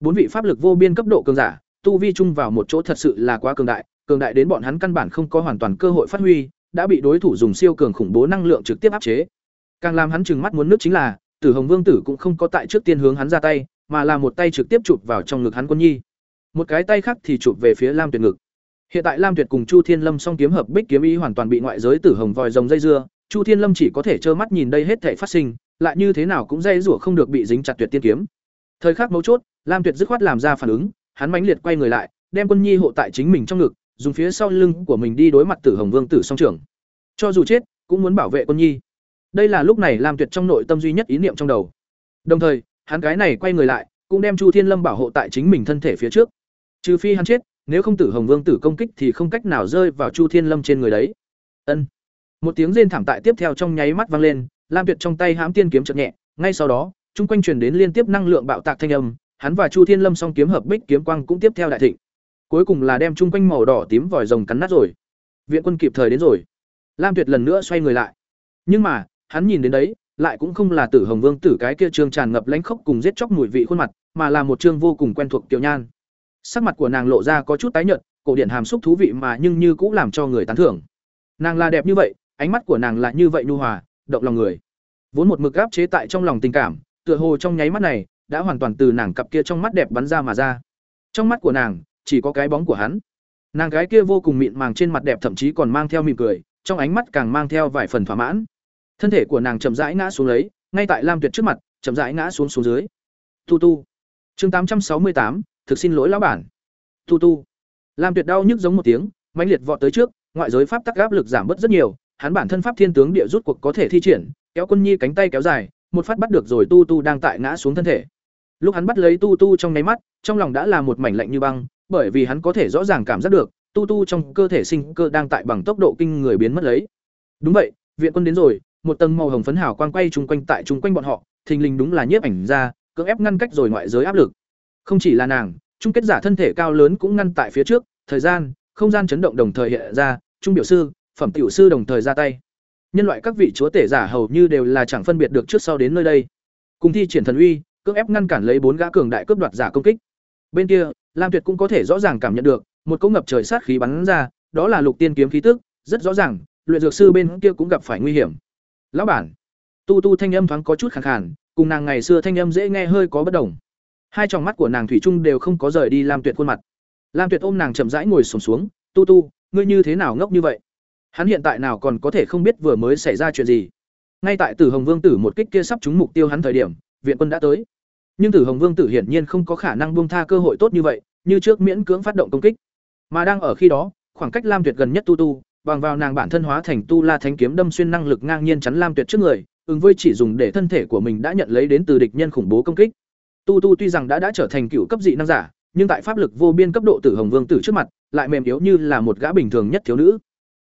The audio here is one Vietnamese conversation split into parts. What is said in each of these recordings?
bốn vị pháp lực vô biên cấp độ cường giả, tu vi chung vào một chỗ thật sự là quá cường đại cường đại đến bọn hắn căn bản không có hoàn toàn cơ hội phát huy, đã bị đối thủ dùng siêu cường khủng bố năng lượng trực tiếp áp chế. Càng làm hắn chừng mắt muốn nước chính là, tử hồng vương tử cũng không có tại trước tiên hướng hắn ra tay, mà là một tay trực tiếp chụp vào trong ngực hắn quân nhi. Một cái tay khác thì chụp về phía lam tuyệt ngực. Hiện tại lam tuyệt cùng chu thiên lâm song kiếm hợp bích kiếm ý hoàn toàn bị ngoại giới tử hồng vòi rồng dây dưa, chu thiên lâm chỉ có thể trơ mắt nhìn đây hết thể phát sinh, lại như thế nào cũng dây rủa không được bị dính chặt tuyệt tiên kiếm. Thời khắc mấu chốt lam tuyệt dứt khoát làm ra phản ứng, hắn mãnh liệt quay người lại, đem quân nhi hộ tại chính mình trong ngực, dùng phía sau lưng của mình đi đối mặt tử hồng vương tử song trưởng. Cho dù chết, cũng muốn bảo vệ quân nhi. Đây là lúc này lam tuyệt trong nội tâm duy nhất ý niệm trong đầu. Đồng thời, hắn cái này quay người lại, cũng đem chu thiên lâm bảo hộ tại chính mình thân thể phía trước. Trừ phi hắn chết, nếu không tử hồng vương tử công kích thì không cách nào rơi vào chu thiên lâm trên người đấy. Ân. Một tiếng rên thảm tại tiếp theo trong nháy mắt vang lên, lam tuyệt trong tay hãm tiên kiếm chợt nhẹ, ngay sau đó, chung quanh truyền đến liên tiếp năng lượng bạo tạc thanh âm hắn và chu thiên lâm song kiếm hợp bích kiếm quang cũng tiếp theo đại thịnh. Cuối cùng là đem chung quanh màu đỏ tím vòi rồng cắn nát rồi. Viện quân kịp thời đến rồi. Lam tuyệt lần nữa xoay người lại. Nhưng mà, hắn nhìn đến đấy, lại cũng không là tử hồng vương tử cái kia trương tràn ngập lãnh khốc cùng giết chóc mùi vị khuôn mặt, mà là một trương vô cùng quen thuộc tiểu nhan. Sắc mặt của nàng lộ ra có chút tái nhợt, cổ điển hàm xúc thú vị mà nhưng như cũng làm cho người tán thưởng. Nàng là đẹp như vậy, ánh mắt của nàng là như vậy nhu hòa, động lòng người. Vốn một mực áp chế tại trong lòng tình cảm, tựa hồ trong nháy mắt này đã hoàn toàn từ nàng cặp kia trong mắt đẹp bắn ra mà ra. Trong mắt của nàng, chỉ có cái bóng của hắn. Nàng gái kia vô cùng mịn màng trên mặt đẹp thậm chí còn mang theo mỉm cười, trong ánh mắt càng mang theo vài phần thỏa mãn. Thân thể của nàng chậm rãi ngã xuống lấy, ngay tại lam tuyệt trước mặt, chậm rãi ngã xuống xuống dưới. Tu tu. Chương tám trăm sáu mươi tám, thực xin lỗi lão bản. Tu tu. Lam tuyệt đau nhức giống một tiếng, mãnh liệt vọt tới trước, ngoại giới pháp tắc áp lực giảm bớt rất nhiều, hắn bản thân pháp thiên tướng địa rút cuộc có thể thi triển, kéo quân nhi cánh tay kéo dài, một phát bắt được rồi tu tu đang tại ngã xuống thân thể lúc hắn bắt lấy tu tu trong nháy mắt, trong lòng đã là một mảnh lạnh như băng, bởi vì hắn có thể rõ ràng cảm giác được, tu tu trong cơ thể sinh cơ đang tại bằng tốc độ kinh người biến mất lấy. Đúng vậy, viện quân đến rồi, một tầng màu hồng phấn hào quang quay chung quanh tại chung quanh bọn họ, thình lình đúng là nhiếp ảnh ra, cưỡng ép ngăn cách rồi ngoại giới áp lực. Không chỉ là nàng, chung kết giả thân thể cao lớn cũng ngăn tại phía trước, thời gian, không gian chấn động đồng thời hiện ra trung biểu sư, phẩm tiểu sư đồng thời ra tay. Nhân loại các vị chúa tể giả hầu như đều là chẳng phân biệt được trước sau đến nơi đây. Cùng thi triển thần uy cưỡng ép ngăn cản lấy bốn gã cường đại cướp đoạt giả công kích. Bên kia lam tuyệt cũng có thể rõ ràng cảm nhận được một cỗ ngập trời sát khí bắn ra đó là lục tiên kiếm khí tức rất rõ ràng luyện dược sư bên kia cũng gặp phải nguy hiểm. Lão bản tu tu thanh âm thoáng có chút khàn khàn cùng nàng ngày xưa thanh âm dễ nghe hơi có bất đồng. Hai tròng mắt của nàng thủy chung đều không có rời đi lam tuyệt khuôn mặt. Lam tuyệt ôm nàng chậm rãi ngồi xổm xuống, xuống tu tu ngươi như thế nào ngốc như vậy? Hắn hiện tại nào còn có thể không biết vừa mới xảy ra chuyện gì? Ngay tại tử hồng vương tử một kích kia sắp trúng mục tiêu hắn thời điểm viện quân đã tới. Nhưng tử hồng vương tử hiển nhiên không có khả năng buông tha cơ hội tốt như vậy, như trước miễn cưỡng phát động công kích. Mà đang ở khi đó, khoảng cách lam tuyệt gần nhất tu tu, bằng vào nàng bản thân hóa thành tu la thánh kiếm đâm xuyên năng lực ngang nhiên chắn lam tuyệt trước người, ứng với chỉ dùng để thân thể của mình đã nhận lấy đến từ địch nhân khủng bố công kích. Tu tu tuy rằng đã đã trở thành cựu cấp dị năng giả, nhưng tại pháp lực vô biên cấp độ tử hồng vương tử trước mặt, lại mềm yếu như là một gã bình thường nhất thiếu nữ.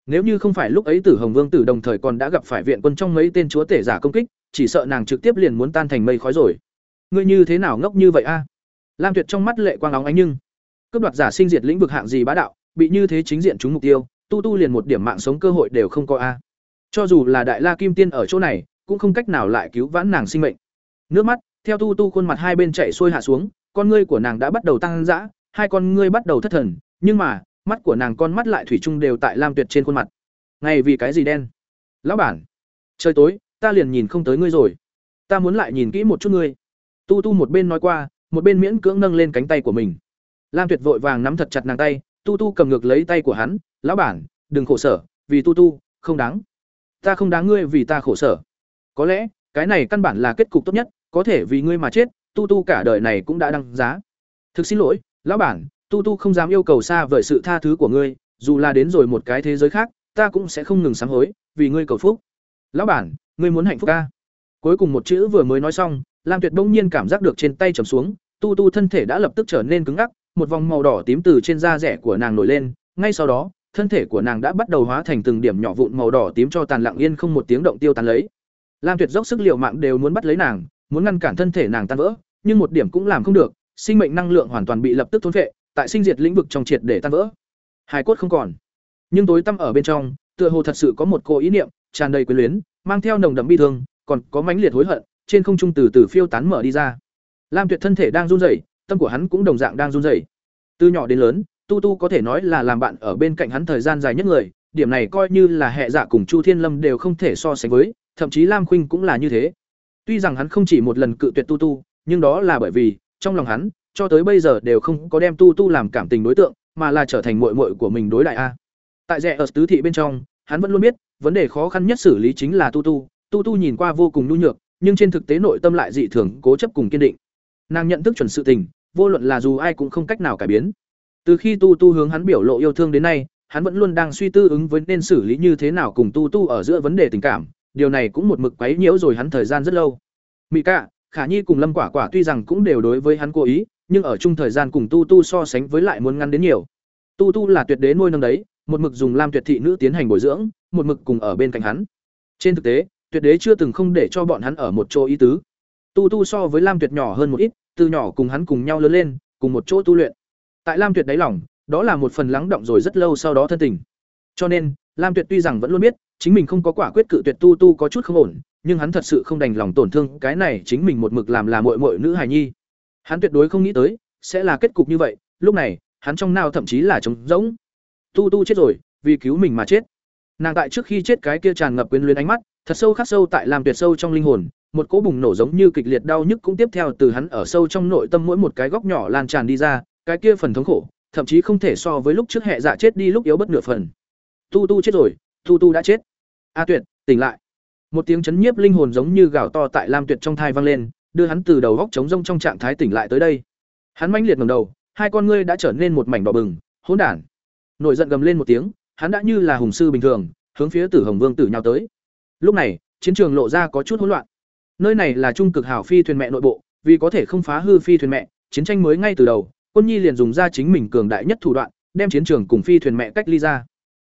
Nếu như không phải lúc ấy tử hồng vương tử đồng thời còn đã gặp phải viện quân trong mấy tên chúa tể giả công kích chỉ sợ nàng trực tiếp liền muốn tan thành mây khói rồi. Ngươi như thế nào ngốc như vậy a? Lam tuyệt trong mắt lệ quang óng ánh nhưng, cướp đoạt giả sinh diệt lĩnh vực hạng gì bá đạo, bị như thế chính diện chúng mục tiêu, tu tu liền một điểm mạng sống cơ hội đều không có a. Cho dù là đại la kim tiên ở chỗ này, cũng không cách nào lại cứu vãn nàng sinh mệnh. Nước mắt, theo tu tu khuôn mặt hai bên chảy xuôi hạ xuống, con ngươi của nàng đã bắt đầu tăng dã, hai con ngươi bắt đầu thất thần, nhưng mà, mắt của nàng con mắt lại thủy chung đều tại lam tuyệt trên khuôn mặt. Ngày vì cái gì đen? Lão bản, trời tối ta liền nhìn không tới ngươi rồi. Ta muốn lại nhìn kỹ một chút ngươi. Tu tu một bên nói qua, một bên miễn cưỡng nâng lên cánh tay của mình. Lam tuyệt vội vàng nắm thật chặt nàng tay, tu tu cầm ngược lấy tay của hắn, lão bản, đừng khổ sở, vì tu tu, không đáng. Ta không đáng ngươi vì ta khổ sở. Có lẽ, cái này căn bản là kết cục tốt nhất, có thể vì ngươi mà chết, tu tu cả đời này cũng đã đăng giá. Thực xin lỗi, lão bản, tu tu không dám yêu cầu xa vời sự tha thứ của ngươi, dù là đến rồi một cái thế giới khác, ta cũng sẽ không ngừng sám hối, vì ngươi cầu phúc. Lão bản ngươi muốn hạnh phúc ca. Cuối cùng một chữ vừa mới nói xong, lam tuyệt bỗng nhiên cảm giác được trên tay trầm xuống, tu tu thân thể đã lập tức trở nên cứng ngắc, một vòng màu đỏ tím từ trên da rẻ của nàng nổi lên, ngay sau đó, thân thể của nàng đã bắt đầu hóa thành từng điểm nhỏ vụn màu đỏ tím cho tàn lặng yên không một tiếng động tiêu tàn lấy. Lam tuyệt dốc sức liệu mạng đều muốn bắt lấy nàng, muốn ngăn cản thân thể nàng tan vỡ, nhưng một điểm cũng làm không được, sinh mệnh năng lượng hoàn toàn bị lập tức thốn vệ tại sinh diệt lĩnh vực trong triệt để tan vỡ. Hài cốt không còn. Nhưng tối tăm ở bên trong, tựa hồ thật sự có một cô ý niệm tràn đầy quyền luyến mang theo nồng đậm bi thương còn có mãnh liệt hối hận trên không trung từ từ phiêu tán mở đi ra lam tuyệt thân thể đang run rẩy tâm của hắn cũng đồng dạng đang run rẩy. Từ nhỏ đến lớn, Tu Tu có thể nói là làm bạn ở bên cạnh hắn thời gian dài nhất người, điểm này coi như là hệ dạ cùng Chu Thiên Lâm đều không thể so sánh với, thậm chí Lam Khuynh cũng là như thế. Tuy rằng hắn không chỉ một lần cự tuyệt Tu Tu, nhưng đó là bởi vì, trong lòng hắn, cho tới bây giờ đều không có đem Tu Tu làm cảm tình đối tượng, mà là trở thành muội muội của mình đối đại a. Tại rẻ ở tứ thị bên trong, hắn vẫn luôn biết, vấn đề khó khăn nhất xử lý chính là Tu Tu, Tu Tu nhìn qua vô cùng nhu nhược, nhưng trên thực tế nội tâm lại dị thường cố chấp cùng kiên định. Nàng nhận thức chuẩn sự tình, vô luận là dù ai cũng không cách nào cải biến. Từ khi Tu Tu hướng hắn biểu lộ yêu thương đến nay, hắn vẫn luôn đang suy tư ứng với nên xử lý như thế nào cùng Tu Tu ở giữa vấn đề tình cảm, điều này cũng một mực quấy nhiễu rồi hắn thời gian rất lâu. mỹ cạ Khả Nhi cùng Lâm Quả Quả tuy rằng cũng đều đối với hắn cố ý, nhưng ở chung thời gian cùng Tu Tu so sánh với lại muốn ngăn đến nhiều. Tu Tu là tuyệt đế nuôi nâng đấy, một mực dùng Lam Tuyệt thị nữ tiến hành bồi dưỡng, một mực cùng ở bên cạnh hắn. Trên thực tế, Tuyệt đế chưa từng không để cho bọn hắn ở một chỗ ý tứ. Tu Tu so với Lam Tuyệt nhỏ hơn một ít, từ nhỏ cùng hắn cùng nhau lớn lên, cùng một chỗ tu luyện. Tại Lam Tuyệt đáy lòng, đó là một phần lắng động rồi rất lâu sau đó thân tình. Cho nên, Lam Tuyệt tuy rằng vẫn luôn biết, chính mình không có quả quyết cự tuyệt Tu Tu có chút không ổn, nhưng hắn thật sự không đành lòng tổn thương cái này chính mình một mực làm là muội muội nữ hài nhi. Hắn tuyệt đối không nghĩ tới sẽ là kết cục như vậy, lúc này, hắn trong nào thậm chí là trống rỗng. Tu Tu chết rồi, vì cứu mình mà chết. Nàng tại trước khi chết cái kia tràn ngập quyến luyến ánh mắt, thật sâu khắc sâu tại làm tuyệt sâu trong linh hồn, một cỗ bùng nổ giống như kịch liệt đau nhức cũng tiếp theo từ hắn ở sâu trong nội tâm mỗi một cái góc nhỏ lan tràn đi ra, cái kia phần thống khổ, thậm chí không thể so với lúc trước hệ dạ chết đi lúc yếu bất nửa phần. Tu Tu chết rồi, Tu Tu đã chết. A Tuyệt, tỉnh lại. Một tiếng chấn nhiếp linh hồn giống như gào to tại Lam Tuyệt trong thai vang lên, đưa hắn từ đầu góc trống rông trong trạng thái tỉnh lại tới đây. Hắn mãnh liệt ngẩng đầu, hai con ngươi đã trở nên một mảnh đỏ bừng, hỗn đản. Nổi giận gầm lên một tiếng, hắn đã như là hùng sư bình thường, hướng phía Tử Hồng Vương tử nhào tới. Lúc này, chiến trường lộ ra có chút hỗn loạn. Nơi này là trung cực hảo phi thuyền mẹ nội bộ, vì có thể không phá hư phi thuyền mẹ, chiến tranh mới ngay từ đầu, Quân Nhi liền dùng ra chính mình cường đại nhất thủ đoạn, đem chiến trường cùng phi thuyền mẹ cách ly ra.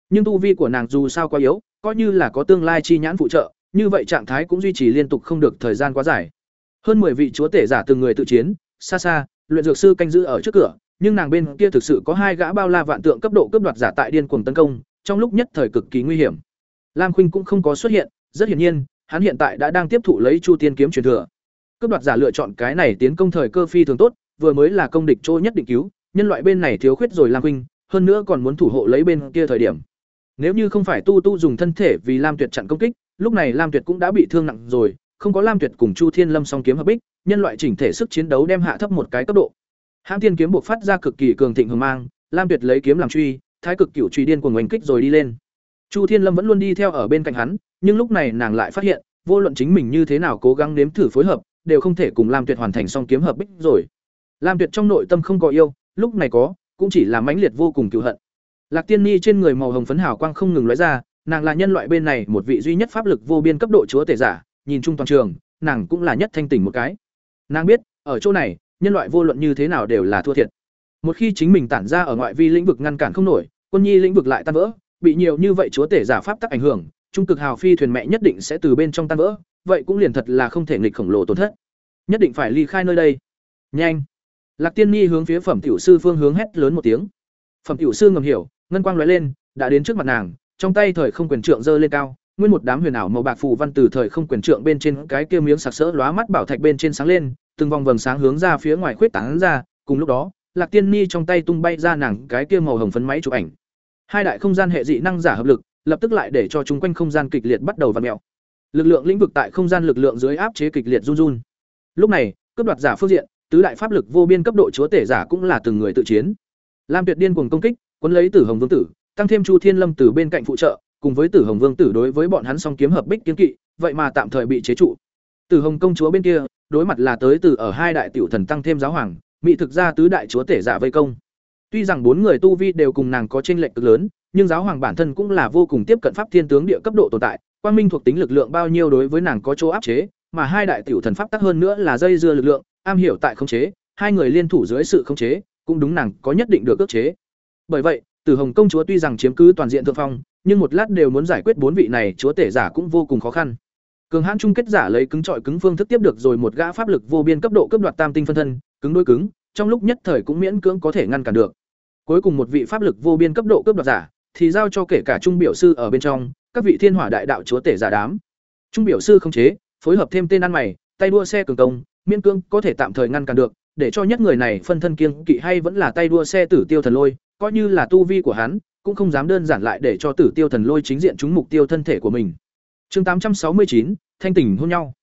Nhưng tu vi của nàng dù sao quá yếu, coi như là có tương lai chi nhãn phụ trợ, như vậy trạng thái cũng duy trì liên tục không được thời gian quá dài. Hơn 10 vị chúa tể giả từng người tự chiến, xa xa, luyện dược sư canh giữ ở trước cửa, nhưng nàng bên kia thực sự có hai gã bao la vạn tượng cấp độ cướp đoạt giả tại điên cuồng tấn công, trong lúc nhất thời cực kỳ nguy hiểm. Lam Khuynh cũng không có xuất hiện, rất hiển nhiên, hắn hiện tại đã đang tiếp thụ lấy Chu Tiên kiếm truyền thừa. Cấp đoạt giả lựa chọn cái này tiến công thời cơ phi thường tốt, vừa mới là công địch chỗ nhất định cứu, nhân loại bên này thiếu khuyết rồi Lam Khuynh, hơn nữa còn muốn thủ hộ lấy bên kia thời điểm. Nếu như không phải Tu Tu dùng thân thể vì Lam Tuyệt chặn công kích, lúc này Lam Tuyệt cũng đã bị thương nặng rồi, không có Lam Tuyệt cùng Chu Thiên Lâm song kiếm hợp bích, nhân loại chỉnh thể sức chiến đấu đem hạ thấp một cái cấp độ. Hãng Tiên kiếm buộc phát ra cực kỳ cường thịnh hùng mang, Lam Tuyệt lấy kiếm làm truy, thái cực cửu truy điên cuồng oanh kích rồi đi lên. Chu Thiên Lâm vẫn luôn đi theo ở bên cạnh hắn, nhưng lúc này nàng lại phát hiện, vô luận chính mình như thế nào cố gắng nếm thử phối hợp, đều không thể cùng Lam Tuyệt hoàn thành song kiếm hợp bích rồi. Lam Tuyệt trong nội tâm không có yêu, lúc này có, cũng chỉ là mãnh liệt vô cùng cừu hận. Lạc Tiên Ni trên người màu hồng phấn hào quang không ngừng lóe ra, nàng là nhân loại bên này một vị duy nhất pháp lực vô biên cấp độ chúa tể giả, nhìn chung toàn trường, nàng cũng là nhất thanh tỉnh một cái. Nàng biết, ở chỗ này, nhân loại vô luận như thế nào đều là thua thiệt. Một khi chính mình tản ra ở ngoại vi lĩnh vực ngăn cản không nổi, quân nhi lĩnh vực lại tan vỡ, bị nhiều như vậy chúa tể giả pháp tắc ảnh hưởng, trung cực hào phi thuyền mẹ nhất định sẽ từ bên trong tan vỡ, vậy cũng liền thật là không thể nghịch khổng lồ tổn thất. Nhất định phải ly khai nơi đây. Nhanh. Lạc Tiên Nhi hướng phía Phẩm tiểu sư phương hướng hét lớn một tiếng. Phẩm tiểu sư ngầm hiểu, ngân quang lóe lên, đã đến trước mặt nàng, trong tay thời không quyền trượng giơ lên cao, nguyên một đám huyền ảo màu bạc phù văn từ thời không quyền trượng bên trên cái kia miếng sặc sỡ lóa mắt bảo thạch bên trên sáng lên, từng vòng vầng sáng hướng ra phía ngoài khuyết tán ra, cùng lúc đó, Lạc Tiên Ni trong tay tung bay ra nàng cái kia màu hồng phấn máy chụp ảnh. Hai đại không gian hệ dị năng giả hợp lực, lập tức lại để cho chúng quanh không gian kịch liệt bắt đầu vặn mèo. Lực lượng lĩnh vực tại không gian lực lượng dưới áp chế kịch liệt run run. Lúc này, cướp đoạt giả phương diện, tứ đại pháp lực vô biên cấp độ chúa tể giả cũng là từng người tự chiến. Lam Tuyệt điên cuồng công kích, cuốn lấy Tử Hồng Vương tử, tăng thêm Chu Thiên Lâm từ bên cạnh phụ trợ, cùng với Tử Hồng Vương tử đối với bọn hắn song kiếm hợp bích kiến kỵ, vậy mà tạm thời bị chế trụ. Tử Hồng công chúa bên kia, đối mặt là tới từ ở hai đại tiểu thần tăng thêm giáo hoàng, mỹ thực ra tứ đại chúa tể giả vây công. Tuy rằng bốn người tu vi đều cùng nàng có chênh lệch cực lớn, nhưng giáo hoàng bản thân cũng là vô cùng tiếp cận pháp thiên tướng địa cấp độ tồn tại, quang minh thuộc tính lực lượng bao nhiêu đối với nàng có chỗ áp chế, mà hai đại tiểu thần pháp tắc hơn nữa là dây dưa lực lượng, am hiểu tại khống chế, hai người liên thủ dưới sự khống chế, cũng đúng nàng có nhất định được ước chế. Bởi vậy, Tử Hồng công chúa tuy rằng chiếm cứ toàn diện thượng phong, nhưng một lát đều muốn giải quyết bốn vị này chúa tể giả cũng vô cùng khó khăn. Cường hãn chung kết giả lấy cứng trọi cứng phương thức tiếp được rồi một gã pháp lực vô biên cấp độ cấp đoạt tam tinh phân thân, cứng đôi cứng, trong lúc nhất thời cũng miễn cưỡng có thể ngăn cản được. Cuối cùng một vị pháp lực vô biên cấp độ cấp đoạt giả, thì giao cho kể cả trung biểu sư ở bên trong, các vị thiên hỏa đại đạo chúa tể giả đám. Trung biểu sư không chế, phối hợp thêm tên ăn mày, tay đua xe cường công, miễn cưỡng có thể tạm thời ngăn cản được, để cho nhất người này phân thân kiêng kỵ hay vẫn là tay đua xe tử tiêu thần lôi, coi như là tu vi của hắn, cũng không dám đơn giản lại để cho tử tiêu thần lôi chính diện trúng mục tiêu thân thể của mình. Chương tám trăm sáu mươi chín thanh tỉnh hôn nhau.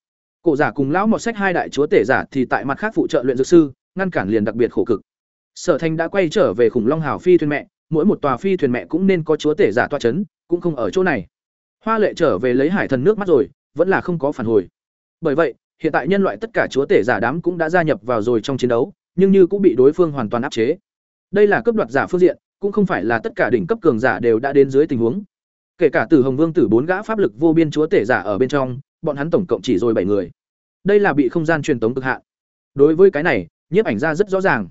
Cổ giả cùng lão một sách hai đại chúa tể giả thì tại mặt khác phụ trợ luyện dược sư, ngăn cản liền đặc biệt khổ cực. Sở Thành đã quay trở về khủng long hào phi thuyền mẹ, mỗi một tòa phi thuyền mẹ cũng nên có chúa tể giả toa chấn, cũng không ở chỗ này. Hoa Lệ trở về lấy hải thần nước mắt rồi, vẫn là không có phản hồi. Bởi vậy, hiện tại nhân loại tất cả chúa tể giả đám cũng đã gia nhập vào rồi trong chiến đấu, nhưng như cũng bị đối phương hoàn toàn áp chế. Đây là cấp đoạt giả phương diện, cũng không phải là tất cả đỉnh cấp cường giả đều đã đến dưới tình huống. Kể cả Tử Hồng Vương tử bốn gã pháp lực vô biên chúa tể giả ở bên trong, bọn hắn tổng cộng chỉ rồi bảy người. Đây là bị không gian truyền tống cực hạn. Đối với cái này, nhiếp ảnh ra rất rõ ràng.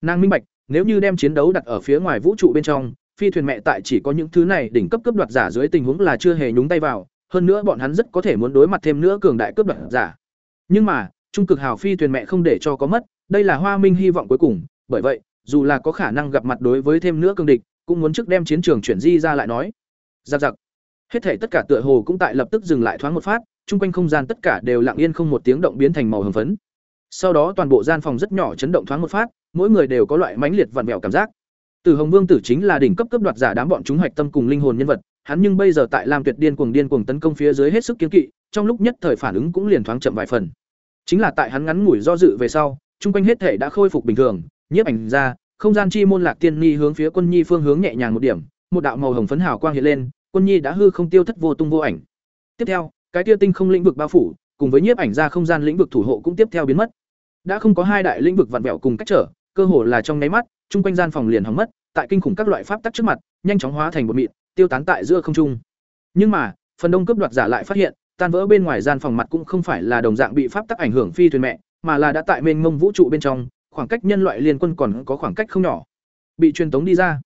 Nàng minh bạch, nếu như đem chiến đấu đặt ở phía ngoài vũ trụ bên trong, phi thuyền mẹ tại chỉ có những thứ này đỉnh cấp cướp đoạt giả dưới tình huống là chưa hề nhúng tay vào, hơn nữa bọn hắn rất có thể muốn đối mặt thêm nữa cường đại cướp đoạt giả. Nhưng mà, trung cực hào phi thuyền mẹ không để cho có mất, đây là Hoa Minh hy vọng cuối cùng, bởi vậy, dù là có khả năng gặp mặt đối với thêm nữa cường địch, cũng muốn trước đem chiến trường chuyển di ra lại nói. Giặc giặc. Hết thảy tất cả tựa hồ cũng tại lập tức dừng lại thoáng một phát, chung quanh không gian tất cả đều lặng yên không một tiếng động biến thành màu hồng phấn. Sau đó toàn bộ gian phòng rất nhỏ chấn động thoáng một phát, mỗi người đều có loại mãnh liệt vặn vẹo cảm giác. Từ Hồng Vương tử chính là đỉnh cấp cấp đoạt giả đám bọn chúng hoạch tâm cùng linh hồn nhân vật, hắn nhưng bây giờ tại Lam Tuyệt điên cuồng điên cuồng tấn công phía dưới hết sức kiên kỵ, trong lúc nhất thời phản ứng cũng liền thoáng chậm vài phần. Chính là tại hắn ngắn ngủi do dự về sau, chung quanh hết thể đã khôi phục bình thường, nhiếp ảnh ra, không gian chi môn lạc tiên nhi hướng phía quân nhi phương hướng nhẹ nhàng một điểm, một đạo màu hồng phấn hào quang hiện lên, quân nhi đã hư không tiêu thất vô tung vô ảnh. Tiếp theo, cái tia tinh không lĩnh vực bao phủ, cùng với nhiếp ảnh ra không gian lĩnh vực thủ hộ cũng tiếp theo biến mất. Đã không có hai đại lĩnh vực vặn vẹo cùng cách trở, cơ hồ là trong nháy mắt, trung quanh gian phòng liền hỏng mất, tại kinh khủng các loại pháp tắc trước mặt, nhanh chóng hóa thành một mịn, tiêu tán tại giữa không trung. Nhưng mà, phần đông cướp đoạt giả lại phát hiện, tan vỡ bên ngoài gian phòng mặt cũng không phải là đồng dạng bị pháp tắc ảnh hưởng phi thuyền mẹ, mà là đã tại mênh mông vũ trụ bên trong, khoảng cách nhân loại liên quân còn có khoảng cách không nhỏ. Bị truyền tống đi ra.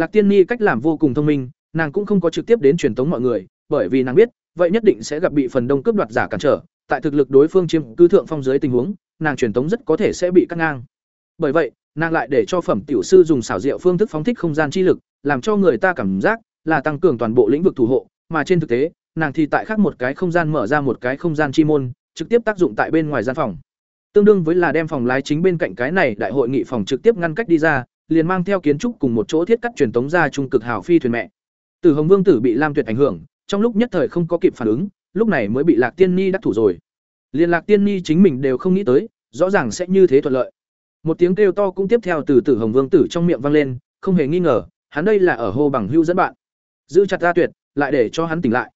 Lạc Tiên Ni cách làm vô cùng thông minh, nàng cũng không có trực tiếp đến truyền tống mọi người, bởi vì nàng biết, vậy nhất định sẽ gặp bị phần đông cướp đoạt giả cản trở, tại thực lực đối phương chiếm cứ thượng phong dưới tình huống, nàng truyền tống rất có thể sẽ bị cắt ngang. Bởi vậy, nàng lại để cho phẩm tiểu sư dùng xảo diệu phương thức phóng thích không gian chi lực, làm cho người ta cảm giác là tăng cường toàn bộ lĩnh vực thủ hộ, mà trên thực tế, nàng thì tại khác một cái không gian mở ra một cái không gian chi môn, trực tiếp tác dụng tại bên ngoài gian phòng. Tương đương với là đem phòng lái chính bên cạnh cái này đại hội nghị phòng trực tiếp ngăn cách đi ra, liền mang theo kiến trúc cùng một chỗ thiết cắt truyền tống ra trung cực hảo phi thuyền mẹ. Tử Hồng Vương tử bị Lam Tuyệt ảnh hưởng, trong lúc nhất thời không có kịp phản ứng, lúc này mới bị Lạc Tiên Ni đắc thủ rồi. Liên Lạc Tiên Ni chính mình đều không nghĩ tới, rõ ràng sẽ như thế thuận lợi. Một tiếng kêu to cũng tiếp theo từ Tử Hồng Vương tử trong miệng vang lên, không hề nghi ngờ, hắn đây là ở hô bằng hưu dẫn bạn. Giữ chặt ra tuyệt, lại để cho hắn tỉnh lại.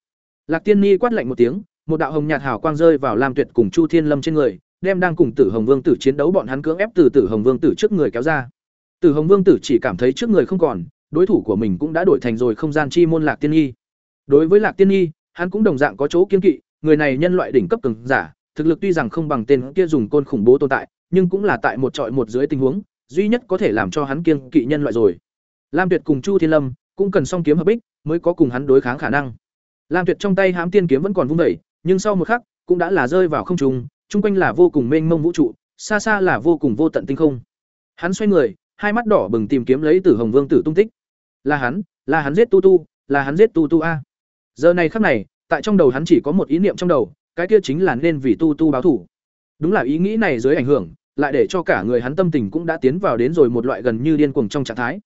Lạc Tiên Ni quát lạnh một tiếng, một đạo hồng nhạt hào quang rơi vào Lam Tuyệt cùng Chu Thiên Lâm trên người, đem đang cùng Tử Hồng Vương tử chiến đấu bọn hắn cưỡng ép từ Tử Hồng Vương tử trước người kéo ra. Tử Hồng Vương tử chỉ cảm thấy trước người không còn, đối thủ của mình cũng đã đổi thành rồi không gian chi môn Lạc Tiên Nhi. Đối với Lạc Tiên Nhi, hắn cũng đồng dạng có chỗ kiên kỵ, người này nhân loại đỉnh cấp cường giả, thực lực tuy rằng không bằng tên kia dùng côn khủng bố tồn tại, nhưng cũng là tại một trọi một dưới tình huống, duy nhất có thể làm cho hắn kiên kỵ nhân loại rồi. Lam Tuyệt cùng Chu Thiên Lâm cũng cần song kiếm hợp bích mới có cùng hắn đối kháng khả năng. Lam Tuyệt trong tay hám tiên kiếm vẫn còn vung đẩy, nhưng sau một khắc, cũng đã là rơi vào không trung, trung quanh là vô cùng mênh mông vũ trụ, xa xa là vô cùng vô tận tinh không. Hắn xoay người, hai mắt đỏ bừng tìm kiếm lấy Tử Hồng Vương tử tung tích. Là hắn, là hắn giết Tu Tu, là hắn giết Tu Tu a. Giờ này khắc này, tại trong đầu hắn chỉ có một ý niệm trong đầu, cái kia chính là nên vì Tu Tu báo thủ. Đúng là ý nghĩ này dưới ảnh hưởng, lại để cho cả người hắn tâm tình cũng đã tiến vào đến rồi một loại gần như điên cuồng trong trạng thái.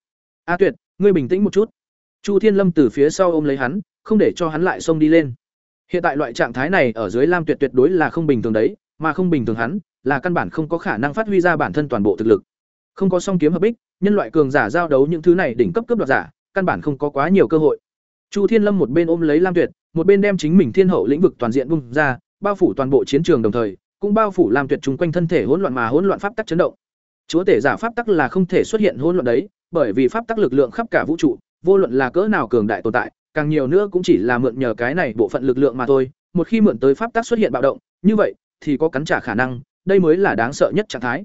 A Tuyệt, ngươi bình tĩnh một chút. Chu Thiên Lâm từ phía sau ôm lấy hắn, không để cho hắn lại xông đi lên. Hiện tại loại trạng thái này ở dưới Lam Tuyệt tuyệt đối là không bình thường đấy, mà không bình thường hắn, là căn bản không có khả năng phát huy ra bản thân toàn bộ thực lực. Không có song kiếm hợp bích, nhân loại cường giả giao đấu những thứ này đỉnh cấp cấp đoạt giả, căn bản không có quá nhiều cơ hội. Chu Thiên Lâm một bên ôm lấy Lam Tuyệt, một bên đem chính mình thiên hậu lĩnh vực toàn diện bung ra, bao phủ toàn bộ chiến trường đồng thời, cũng bao phủ Lam Tuyệt trung quanh thân thể hỗn loạn mà hỗn loạn pháp tắc chấn động. Chúa tể giả pháp tắc là không thể xuất hiện hỗn loạn đấy, bởi vì pháp tắc lực lượng khắp cả vũ trụ, vô luận là cỡ nào cường đại tồn tại, càng nhiều nữa cũng chỉ là mượn nhờ cái này bộ phận lực lượng mà thôi, một khi mượn tới pháp tắc xuất hiện bạo động, như vậy thì có cắn trả khả năng, đây mới là đáng sợ nhất trạng thái.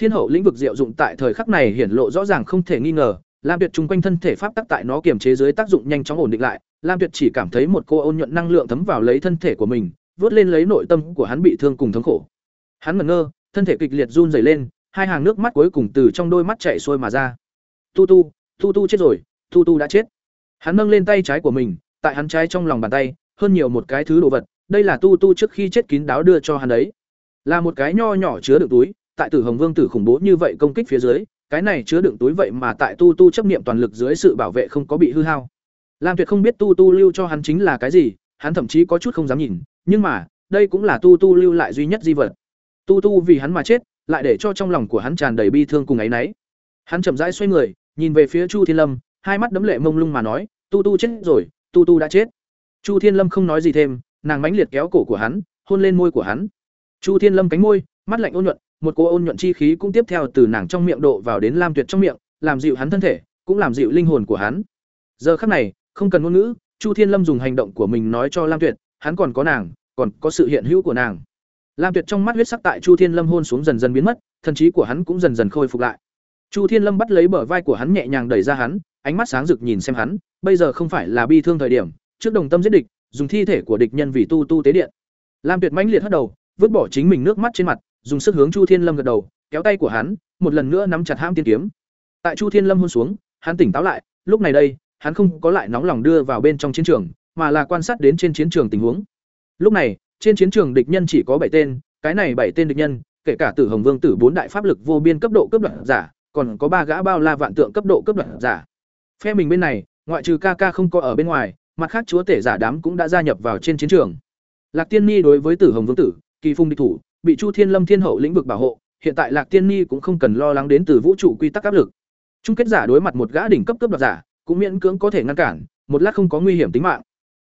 Thiên hậu lĩnh vực diệu dụng tại thời khắc này hiển lộ rõ ràng không thể nghi ngờ, Lam Tuyệt trung quanh thân thể pháp tắc tại nó kiềm chế dưới tác dụng nhanh chóng ổn định lại, Lam Tuyệt chỉ cảm thấy một cô ôn nhuận năng lượng thấm vào lấy thân thể của mình, vớt lên lấy nội tâm của hắn bị thương cùng thống khổ. Hắn ngẩn ngơ, thân thể kịch liệt run rẩy lên, hai hàng nước mắt cuối cùng từ trong đôi mắt chảy xuôi mà ra. Tu Tu, Tu Tu chết rồi, Tu Tu đã chết. Hắn nâng lên tay trái của mình, tại hắn trái trong lòng bàn tay, hơn nhiều một cái thứ đồ vật, đây là Tu Tu trước khi chết kín đáo đưa cho hắn ấy, Là một cái nho nhỏ chứa đựng túi, tại Tử Hồng Vương tử khủng bố như vậy công kích phía dưới, cái này chứa đựng túi vậy mà tại Tu Tu chấp niệm toàn lực dưới sự bảo vệ không có bị hư hao. Lam Tuyệt không biết Tu Tu lưu cho hắn chính là cái gì, hắn thậm chí có chút không dám nhìn, nhưng mà, đây cũng là Tu Tu lưu lại duy nhất di vật. Tu Tu vì hắn mà chết, lại để cho trong lòng của hắn tràn đầy bi thương cùng ấy nấy. Hắn chậm rãi xoay người, nhìn về phía Chu Thiên Lâm, hai mắt đấm lệ mông lung mà nói, "Tu Tu chết rồi, Tu Tu đã chết." Chu Thiên Lâm không nói gì thêm, nàng mãnh liệt kéo cổ của hắn, hôn lên môi của hắn. Chu Thiên Lâm cánh môi, mắt lạnh ôn nhuận, một cô ôn nhuận chi khí cũng tiếp theo từ nàng trong miệng độ vào đến Lam Tuyệt trong miệng, làm dịu hắn thân thể, cũng làm dịu linh hồn của hắn. Giờ khắc này, không cần ngôn ngữ, Chu Thiên Lâm dùng hành động của mình nói cho Lam Tuyệt, hắn còn có nàng, còn có sự hiện hữu của nàng. Lam Tuyệt trong mắt huyết sắc tại Chu Thiên Lâm hôn xuống dần dần biến mất, thần trí của hắn cũng dần dần khôi phục lại. Chu Thiên Lâm bắt lấy bờ vai của hắn nhẹ nhàng đẩy ra hắn, ánh mắt sáng rực nhìn xem hắn, bây giờ không phải là bi thương thời điểm, trước đồng tâm giết địch, dùng thi thể của địch nhân vì tu tu tế điện. Lam Tuyệt mãnh liệt hất đầu, vứt bỏ chính mình nước mắt trên mặt, dùng sức hướng Chu Thiên Lâm gật đầu, kéo tay của hắn, một lần nữa nắm chặt ham tiên kiếm. Tại Chu Thiên Lâm hôn xuống, hắn tỉnh táo lại, lúc này đây, hắn không có lại nóng lòng đưa vào bên trong chiến trường, mà là quan sát đến trên chiến trường tình huống. Lúc này, trên chiến trường địch nhân chỉ có bảy tên, cái này bảy tên địch nhân, kể cả Tử Hồng Vương tử bốn đại pháp lực vô biên cấp độ cấp đoạn giả, còn có ba gã bao la vạn tượng cấp độ cấp đoạn giả. Phe mình bên này, ngoại trừ Kaka không có ở bên ngoài, mặt khác chúa tể giả đám cũng đã gia nhập vào trên chiến trường. Lạc Tiên Nhi đối với Tử Hồng Vương tử, Kỳ Phung địch thủ, bị Chu Thiên Lâm Thiên Hậu lĩnh vực bảo hộ, hiện tại Lạc Tiên Ni cũng không cần lo lắng đến từ vũ trụ quy tắc áp lực. Chung kết giả đối mặt một gã đỉnh cấp cấp đoạt giả, cũng miễn cưỡng có thể ngăn cản, một lát không có nguy hiểm tính mạng.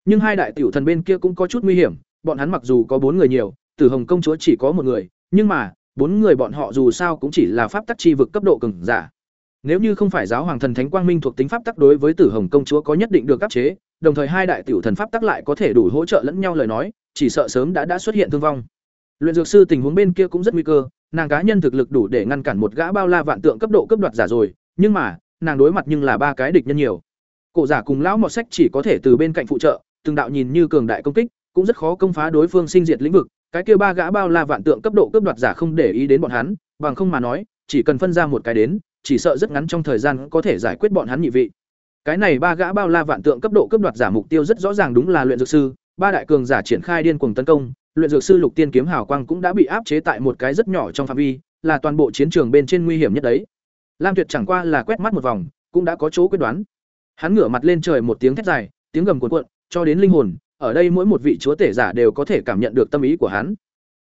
Nhưng hai đại tiểu thần bên kia cũng có chút nguy hiểm, bọn hắn mặc dù có bốn người nhiều, Tử Hồng công chúa chỉ có một người, nhưng mà, bốn người bọn họ dù sao cũng chỉ là pháp tắc chi vực cấp độ cường giả. Nếu như không phải giáo hoàng thần thánh quang minh thuộc tính pháp tắc đối với Tử Hồng công chúa có nhất định được áp chế, đồng thời hai đại tiểu thần pháp tắc lại có thể đủ hỗ trợ lẫn nhau lời nói, chỉ sợ sớm đã đã xuất hiện thương vong. Luyện dược sư tình huống bên kia cũng rất nguy cơ, nàng cá nhân thực lực đủ để ngăn cản một gã bao la vạn tượng cấp độ cấp đoạt giả rồi, nhưng mà, nàng đối mặt nhưng là ba cái địch nhân nhiều. Cổ giả cùng lão mọt sách chỉ có thể từ bên cạnh phụ trợ, từng đạo nhìn như cường đại công kích, cũng rất khó công phá đối phương sinh diệt lĩnh vực, cái kia ba gã bao la vạn tượng cấp độ cấp đoạt giả không để ý đến bọn hắn, bằng không mà nói, chỉ cần phân ra một cái đến, chỉ sợ rất ngắn trong thời gian có thể giải quyết bọn hắn nhị vị. Cái này ba gã bao la vạn tượng cấp độ cấp đoạt giả mục tiêu rất rõ ràng đúng là luyện dược sư, ba đại cường giả triển khai điên cuồng tấn công, luyện dược sư Lục Tiên kiếm hào quang cũng đã bị áp chế tại một cái rất nhỏ trong phạm vi, là toàn bộ chiến trường bên trên nguy hiểm nhất đấy. Lam Tuyệt chẳng qua là quét mắt một vòng, cũng đã có chỗ quyết đoán. Hắn ngửa mặt lên trời một tiếng thét dài, tiếng gầm cuồn cuộn, cho đến linh hồn, ở đây mỗi một vị chúa tể giả đều có thể cảm nhận được tâm ý của hắn.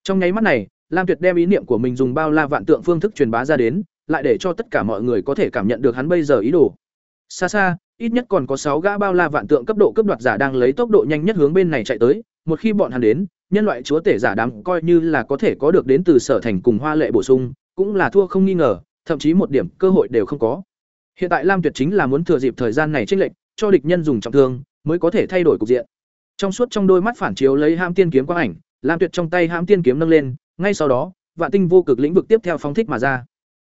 Trong nháy mắt này, Lam Tuyệt đem ý niệm của mình dùng bao la vạn tượng phương thức truyền bá ra đến, lại để cho tất cả mọi người có thể cảm nhận được hắn bây giờ ý đồ. Xa xa, ít nhất còn có sáu gã bao la vạn tượng cấp độ cấp đoạt giả đang lấy tốc độ nhanh nhất hướng bên này chạy tới, một khi bọn hắn đến, nhân loại chúa tể giả đám coi như là có thể có được đến từ sở thành cùng hoa lệ bổ sung, cũng là thua không nghi ngờ, thậm chí một điểm cơ hội đều không có. Hiện tại Lam Tuyệt chính là muốn thừa dịp thời gian này chênh lệnh, cho địch nhân dùng trọng thương, mới có thể thay đổi cục diện. Trong suốt trong đôi mắt phản chiếu lấy Hãm Tiên kiếm quang ảnh, Lam Tuyệt trong tay Hãm Tiên kiếm nâng lên, ngay sau đó, Vạn Tinh vô cực lĩnh vực tiếp theo phóng thích mà ra.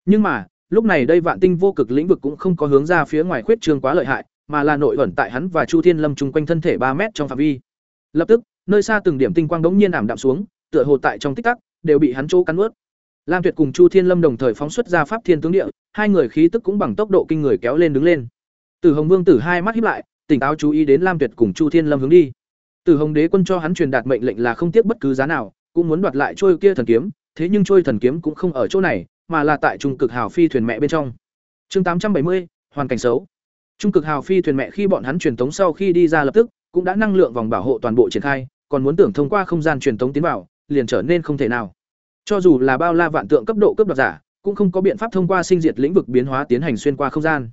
Nhưng mà, lúc này đây Vạn Tinh vô cực lĩnh vực cũng không có hướng ra phía ngoài khuyết trương quá lợi hại, mà là nội ẩn tại hắn và Chu Thiên Lâm chung quanh thân thể ba mét trong phạm vi. Lập tức, nơi xa từng điểm tinh quang đống nhiên ảm đạm xuống, tựa hồ tại trong tích tắc đều bị hắn chỗ cắn ướt Lam Tuyệt cùng Chu Thiên Lâm đồng thời phóng xuất ra pháp thiên tướng địa, hai người khí tức cũng bằng tốc độ kinh người kéo lên đứng lên. Tử Hồng Vương tử hai mắt híp lại, tỉnh táo chú ý đến Lam Tuyệt cùng Chu Thiên Lâm hướng đi. Tử Hồng Đế quân cho hắn truyền đạt mệnh lệnh là không tiếc bất cứ giá nào, cũng muốn đoạt lại trôi kia thần kiếm, thế nhưng trôi thần kiếm cũng không ở chỗ này, mà là tại trung cực hào phi thuyền mẹ bên trong. Chương tám trăm bảy mươi, hoàn cảnh xấu. Trung cực hào phi thuyền mẹ khi bọn hắn truyền tống sau khi đi ra lập tức, cũng đã năng lượng vòng bảo hộ toàn bộ triển khai, còn muốn tưởng thông qua không gian truyền tống tiến vào, liền trở nên không thể nào. Cho dù là bao la vạn tượng cấp độ cấp đoạt giả, cũng không có biện pháp thông qua sinh diệt lĩnh vực biến hóa tiến hành xuyên qua không gian.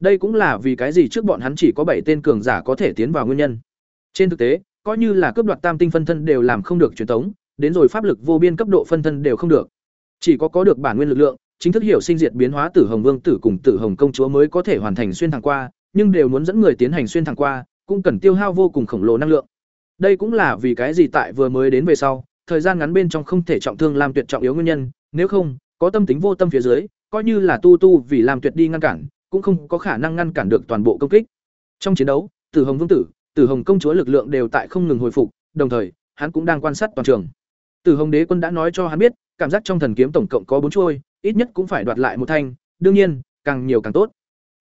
Đây cũng là vì cái gì trước bọn hắn chỉ có bảy tên cường giả có thể tiến vào nguyên nhân. Trên thực tế, coi như là cướp đoạt tam tinh phân thân đều làm không được truyền tống, đến rồi pháp lực vô biên cấp độ phân thân đều không được. Chỉ có có được bản nguyên lực lượng, chính thức hiểu sinh diệt biến hóa Tử Hồng Vương tử cùng Tử Hồng công chúa mới có thể hoàn thành xuyên thẳng qua, nhưng đều muốn dẫn người tiến hành xuyên thẳng qua, cũng cần tiêu hao vô cùng khổng lồ năng lượng. Đây cũng là vì cái gì tại vừa mới đến về sau, thời gian ngắn bên trong không thể trọng thương làm tuyệt trọng yếu nguyên nhân, nếu không, có tâm tính vô tâm phía dưới, coi như là tu tu vì làm tuyệt đi ngăn cản, cũng không có khả năng ngăn cản được toàn bộ công kích. Trong chiến đấu, Tử Hồng Vương tử, Tử Hồng công chúa lực lượng đều tại không ngừng hồi phục, đồng thời, hắn cũng đang quan sát toàn trường. Tử Hồng Đế quân đã nói cho hắn biết, cảm giác trong thần kiếm tổng cộng có bốn chuôi, ít nhất cũng phải đoạt lại một thanh, đương nhiên, càng nhiều càng tốt.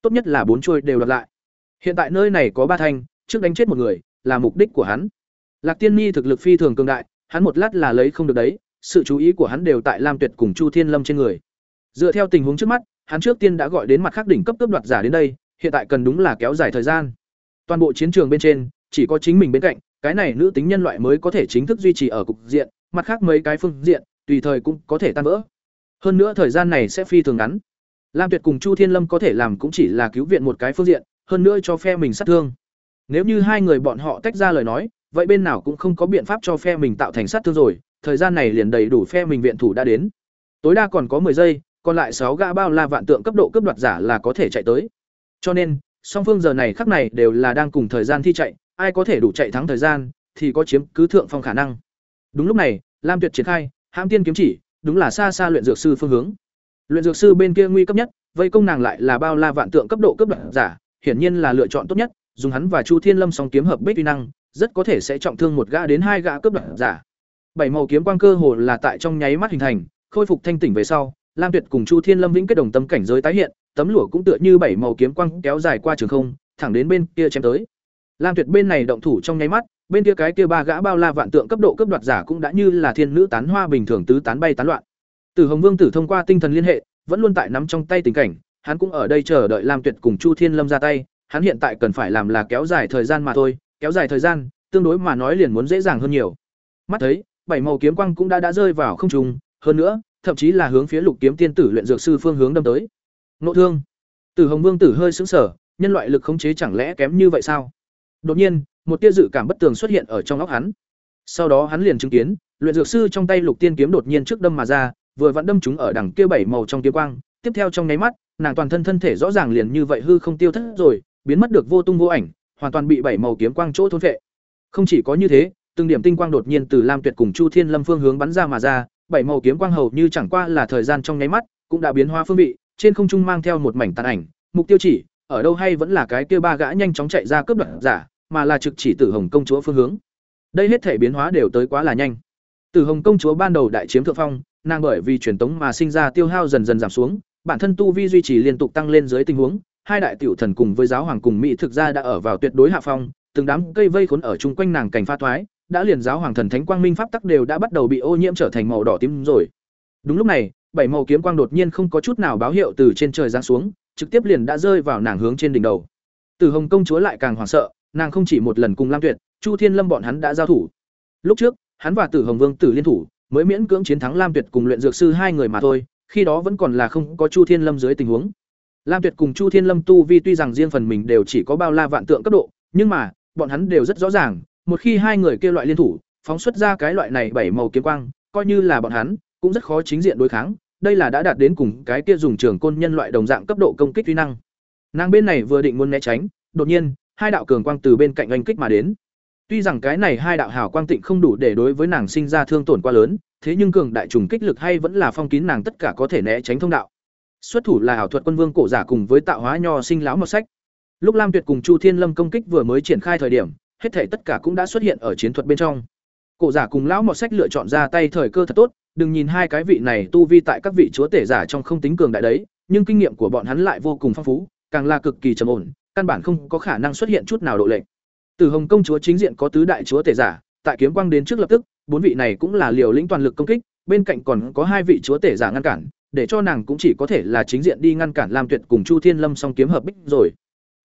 Tốt nhất là bốn chuôi đều đoạt lại. Hiện tại nơi này có ba thanh, trước đánh chết một người, là mục đích của hắn. Lạc Tiên Nhi thực lực phi thường cường đại, hắn một lát là lấy không được đấy, sự chú ý của hắn đều tại Lam Tuyệt cùng Chu Thiên Lâm trên người. Dựa theo tình huống trước mắt, hắn trước tiên đã gọi đến mặt khác đỉnh cấp cấp đoạt giả đến đây, hiện tại cần đúng là kéo dài thời gian. Toàn bộ chiến trường bên trên, chỉ có chính mình bên cạnh, cái này nữ tính nhân loại mới có thể chính thức duy trì ở cục diện, mặt khác mấy cái phương diện, tùy thời cũng có thể tan vỡ. Hơn nữa thời gian này sẽ phi thường ngắn. Lam Tuyệt cùng Chu Thiên Lâm có thể làm cũng chỉ là cứu viện một cái phương diện, hơn nữa cho phe mình sát thương. Nếu như hai người bọn họ tách ra lời nói, vậy bên nào cũng không có biện pháp cho phe mình tạo thành sát thương rồi, thời gian này liền đầy đủ phe mình viện thủ đã đến. Tối đa còn có 10 giây, còn lại sáu gã bao la vạn tượng cấp độ cấp đoạt giả là có thể chạy tới. Cho nên, song phương giờ này khắc này đều là đang cùng thời gian thi chạy, ai có thể đủ chạy thắng thời gian thì có chiếm cứ thượng phong khả năng. Đúng lúc này, Lam Tuyệt triển khai, Hãm Tiên kiếm chỉ, đúng là xa xa luyện dược sư phương hướng. Luyện dược sư bên kia nguy cấp nhất, vây công nàng lại là bao la vạn tượng cấp độ cấp bậc giả, hiển nhiên là lựa chọn tốt nhất, dùng hắn và Chu Thiên Lâm song kiếm hợp bích uy năng, rất có thể sẽ trọng thương một gã đến hai gã cấp đoạt giả. Bảy màu kiếm quang cơ hồ là tại trong nháy mắt hình thành, khôi phục thanh tỉnh về sau, Lam Tuyệt cùng Chu Thiên Lâm vĩnh kết đồng tâm cảnh giới tái hiện, tấm lụa cũng tựa như bảy màu kiếm quang kéo dài qua trường không, thẳng đến bên kia chém tới. Lam Tuyệt bên này động thủ trong nháy mắt, bên kia cái kia ba gã bao la vạn tượng cấp độ cấp đoạt giả cũng đã như là thiên nữ tán hoa bình thường tứ tán bay tán loạn. Tử Hồng Vương tử thông qua tinh thần liên hệ, vẫn luôn tại nắm trong tay tình cảnh, hắn cũng ở đây chờ đợi Lam Tuyệt cùng Chu Thiên Lâm ra tay, hắn hiện tại cần phải làm là kéo dài thời gian mà thôi, kéo dài thời gian, tương đối mà nói liền muốn dễ dàng hơn nhiều. Mắt thấy, bảy màu kiếm quang cũng đã đã rơi vào không trung, hơn nữa, thậm chí là hướng phía Lục Kiếm Tiên tử luyện dược sư phương hướng đâm tới. Nộ thương. Tử Hồng Vương tử hơi sững sờ, nhân loại lực khống chế chẳng lẽ kém như vậy sao? Đột nhiên, một tia dự cảm bất tường xuất hiện ở trong óc hắn. Sau đó hắn liền chứng kiến, luyện dược sư trong tay Lục Tiên kiếm đột nhiên trước đâm mà ra, vừa vặn đâm chúng ở đằng kia bảy màu trong kiếm quang, tiếp theo trong nháy mắt, nàng toàn thân thân thể rõ ràng liền như vậy hư không tiêu thất rồi, biến mất được vô tung vô ảnh, hoàn toàn bị bảy màu kiếm quang chỗ thôn phệ. Không chỉ có như thế, từng điểm tinh quang đột nhiên từ Lam Tuyệt cùng Chu Thiên Lâm phương hướng bắn ra mà ra, bảy màu kiếm quang hầu như chẳng qua là thời gian trong nháy mắt, cũng đã biến hóa phương vị, trên không trung mang theo một mảnh tàn ảnh, mục tiêu chỉ, ở đâu hay vẫn là cái kia ba gã nhanh chóng chạy ra cướp đoạt giả, mà là trực chỉ Tử Hồng công chúa phương hướng. Đây hết thể biến hóa đều tới quá là nhanh. Tử Hồng công chúa ban đầu đại chiếm thượng phong, nàng bởi vì truyền tống mà sinh ra tiêu hao dần dần giảm xuống, bản thân tu vi duy trì liên tục tăng lên dưới tình huống, hai đại tiểu thần cùng với giáo hoàng cùng mỹ thực ra đã ở vào tuyệt đối hạ phong, từng đám cây vây khốn ở chung quanh nàng cảnh pha thoái, đã liền giáo hoàng thần thánh quang minh pháp tắc đều đã bắt đầu bị ô nhiễm trở thành màu đỏ tím rồi. Đúng lúc này, bảy màu kiếm quang đột nhiên không có chút nào báo hiệu từ trên trời giáng xuống, trực tiếp liền đã rơi vào nàng hướng trên đỉnh đầu. Từ Hồng công chúa lại càng hoảng sợ, nàng không chỉ một lần cùng Lam Tuyệt, Chu Thiên Lâm bọn hắn đã giao thủ. Lúc trước, hắn và Tử Hồng Vương tử liên thủ, mới miễn cưỡng chiến thắng Lam Tuyệt cùng luyện dược sư hai người mà thôi, khi đó vẫn còn là không có Chu Thiên Lâm dưới tình huống. Lam Tuyệt cùng Chu Thiên Lâm tu vi tuy rằng riêng phần mình đều chỉ có bao la vạn tượng cấp độ, nhưng mà, bọn hắn đều rất rõ ràng, một khi hai người kia loại liên thủ, phóng xuất ra cái loại này bảy màu kiếm quang, coi như là bọn hắn, cũng rất khó chính diện đối kháng, đây là đã đạt đến cùng cái kia dùng trường côn nhân loại đồng dạng cấp độ công kích uy năng. Nàng bên này vừa định muốn né tránh, đột nhiên, hai đạo cường quang từ bên cạnh anh kích mà đến. Tuy rằng cái này hai đạo hào quang tịnh không đủ để đối với nàng sinh ra thương tổn quá lớn, thế nhưng cường đại trùng kích lực hay vẫn là phong kín nàng tất cả có thể né tránh thông đạo. Xuất thủ là ảo thuật quân vương cổ giả cùng với tạo hóa nho sinh lão một sách. Lúc Lam Tuyệt cùng Chu Thiên Lâm công kích vừa mới triển khai thời điểm, hết thảy tất cả cũng đã xuất hiện ở chiến thuật bên trong. Cổ giả cùng lão một sách lựa chọn ra tay thời cơ thật tốt, đừng nhìn hai cái vị này tu vi tại các vị chúa tể giả trong không tính cường đại đấy, nhưng kinh nghiệm của bọn hắn lại vô cùng phong phú, càng là cực kỳ trầm ổn, căn bản không có khả năng xuất hiện chút nào độ lệnh. Từ Hồng công chúa chính diện có tứ đại chúa tể giả, tại kiếm quang đến trước lập tức, bốn vị này cũng là liều lĩnh toàn lực công kích, bên cạnh còn có hai vị chúa tể giả ngăn cản, để cho nàng cũng chỉ có thể là chính diện đi ngăn cản Lam Tuyệt cùng Chu Thiên Lâm song kiếm hợp bích rồi.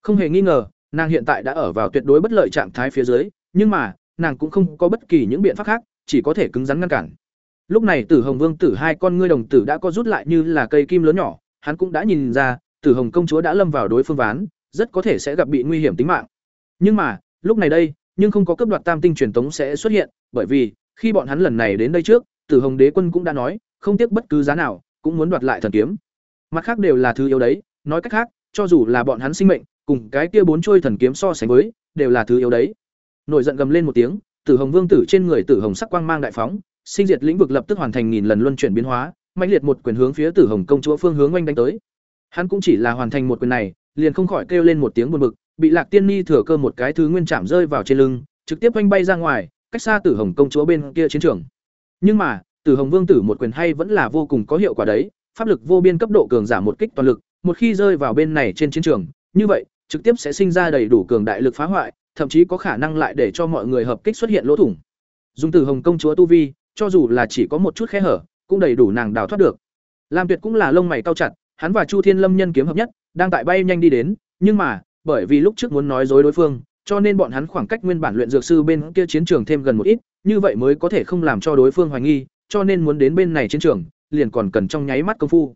Không hề nghi ngờ, nàng hiện tại đã ở vào tuyệt đối bất lợi trạng thái phía dưới, nhưng mà, nàng cũng không có bất kỳ những biện pháp khác, chỉ có thể cứng rắn ngăn cản. Lúc này Tử Hồng Vương tử hai con ngươi đồng tử đã có rút lại như là cây kim lớn nhỏ, hắn cũng đã nhìn ra, Tử Hồng công chúa đã lâm vào đối phương ván, rất có thể sẽ gặp bị nguy hiểm tính mạng. Nhưng mà, lúc này đây, nhưng không có cấp đoạt tam tinh truyền tống sẽ xuất hiện, bởi vì, khi bọn hắn lần này đến đây trước, Tử Hồng Đế quân cũng đã nói, không tiếc bất cứ giá nào, cũng muốn đoạt lại thần kiếm. Mặt khác đều là thứ yếu đấy, nói cách khác, cho dù là bọn hắn sinh mệnh, cùng cái kia bốn trôi thần kiếm so sánh với, đều là thứ yếu đấy. Nổi giận gầm lên một tiếng, Tử Hồng Vương tử trên người Tử Hồng sắc quang mang đại phóng, sinh diệt lĩnh vực lập tức hoàn thành nghìn lần luân chuyển biến hóa, mãnh liệt một quyền hướng phía Tử Hồng công chúa phương hướng oanh đánh tới. Hắn cũng chỉ là hoàn thành một quyền này, liền không khỏi kêu lên một tiếng buồn bực, bị Lạc Tiên Ni thừa cơ một cái thứ nguyên chạm rơi vào trên lưng, trực tiếp vanh bay ra ngoài, cách xa Tử Hồng công chúa bên kia chiến trường. Nhưng mà, Tử Hồng Vương tử một quyền hay vẫn là vô cùng có hiệu quả đấy, pháp lực vô biên cấp độ cường giả một kích toàn lực, một khi rơi vào bên này trên chiến trường, như vậy, trực tiếp sẽ sinh ra đầy đủ cường đại lực phá hoại, thậm chí có khả năng lại để cho mọi người hợp kích xuất hiện lỗ thủng. Dung Tử Hồng công chúa tu vi, cho dù là chỉ có một chút khe hở, cũng đầy đủ nàng đào thoát được. Lam Tuyệt cũng là lông mày cau chặt, hắn và Chu Thiên Lâm nhân kiếm hợp nhất, đang tại bay nhanh đi đến, nhưng mà, bởi vì lúc trước muốn nói dối đối phương, cho nên bọn hắn khoảng cách nguyên bản luyện dược sư bên kia chiến trường thêm gần một ít, như vậy mới có thể không làm cho đối phương hoài nghi, cho nên muốn đến bên này chiến trường, liền còn cần trong nháy mắt công phu.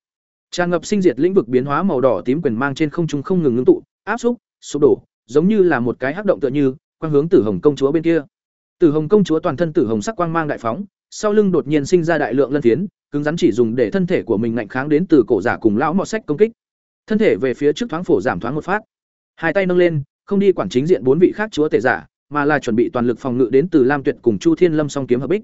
Tràn ngập sinh diệt lĩnh vực biến hóa màu đỏ tím quyền mang trên không trung không ngừng ngưng tụ, áp xúc, sụp đổ, giống như là một cái hắc động tựa như, quang hướng Tử Hồng công chúa bên kia. Tử Hồng công chúa toàn thân tử hồng sắc quang mang đại phóng, sau lưng đột nhiên sinh ra đại lượng lân phiến, cứng rắn chỉ dùng để thân thể của mình ngăn kháng đến từ cổ giả cùng lão mọ sách công kích. Thân thể về phía trước thoáng phổ giảm thoáng một phát. Hai tay nâng lên, không đi quản chính diện bốn vị khác chúa tể giả, mà là chuẩn bị toàn lực phòng ngự đến từ Lam Tuyệt cùng Chu Thiên Lâm song kiếm hợp bích.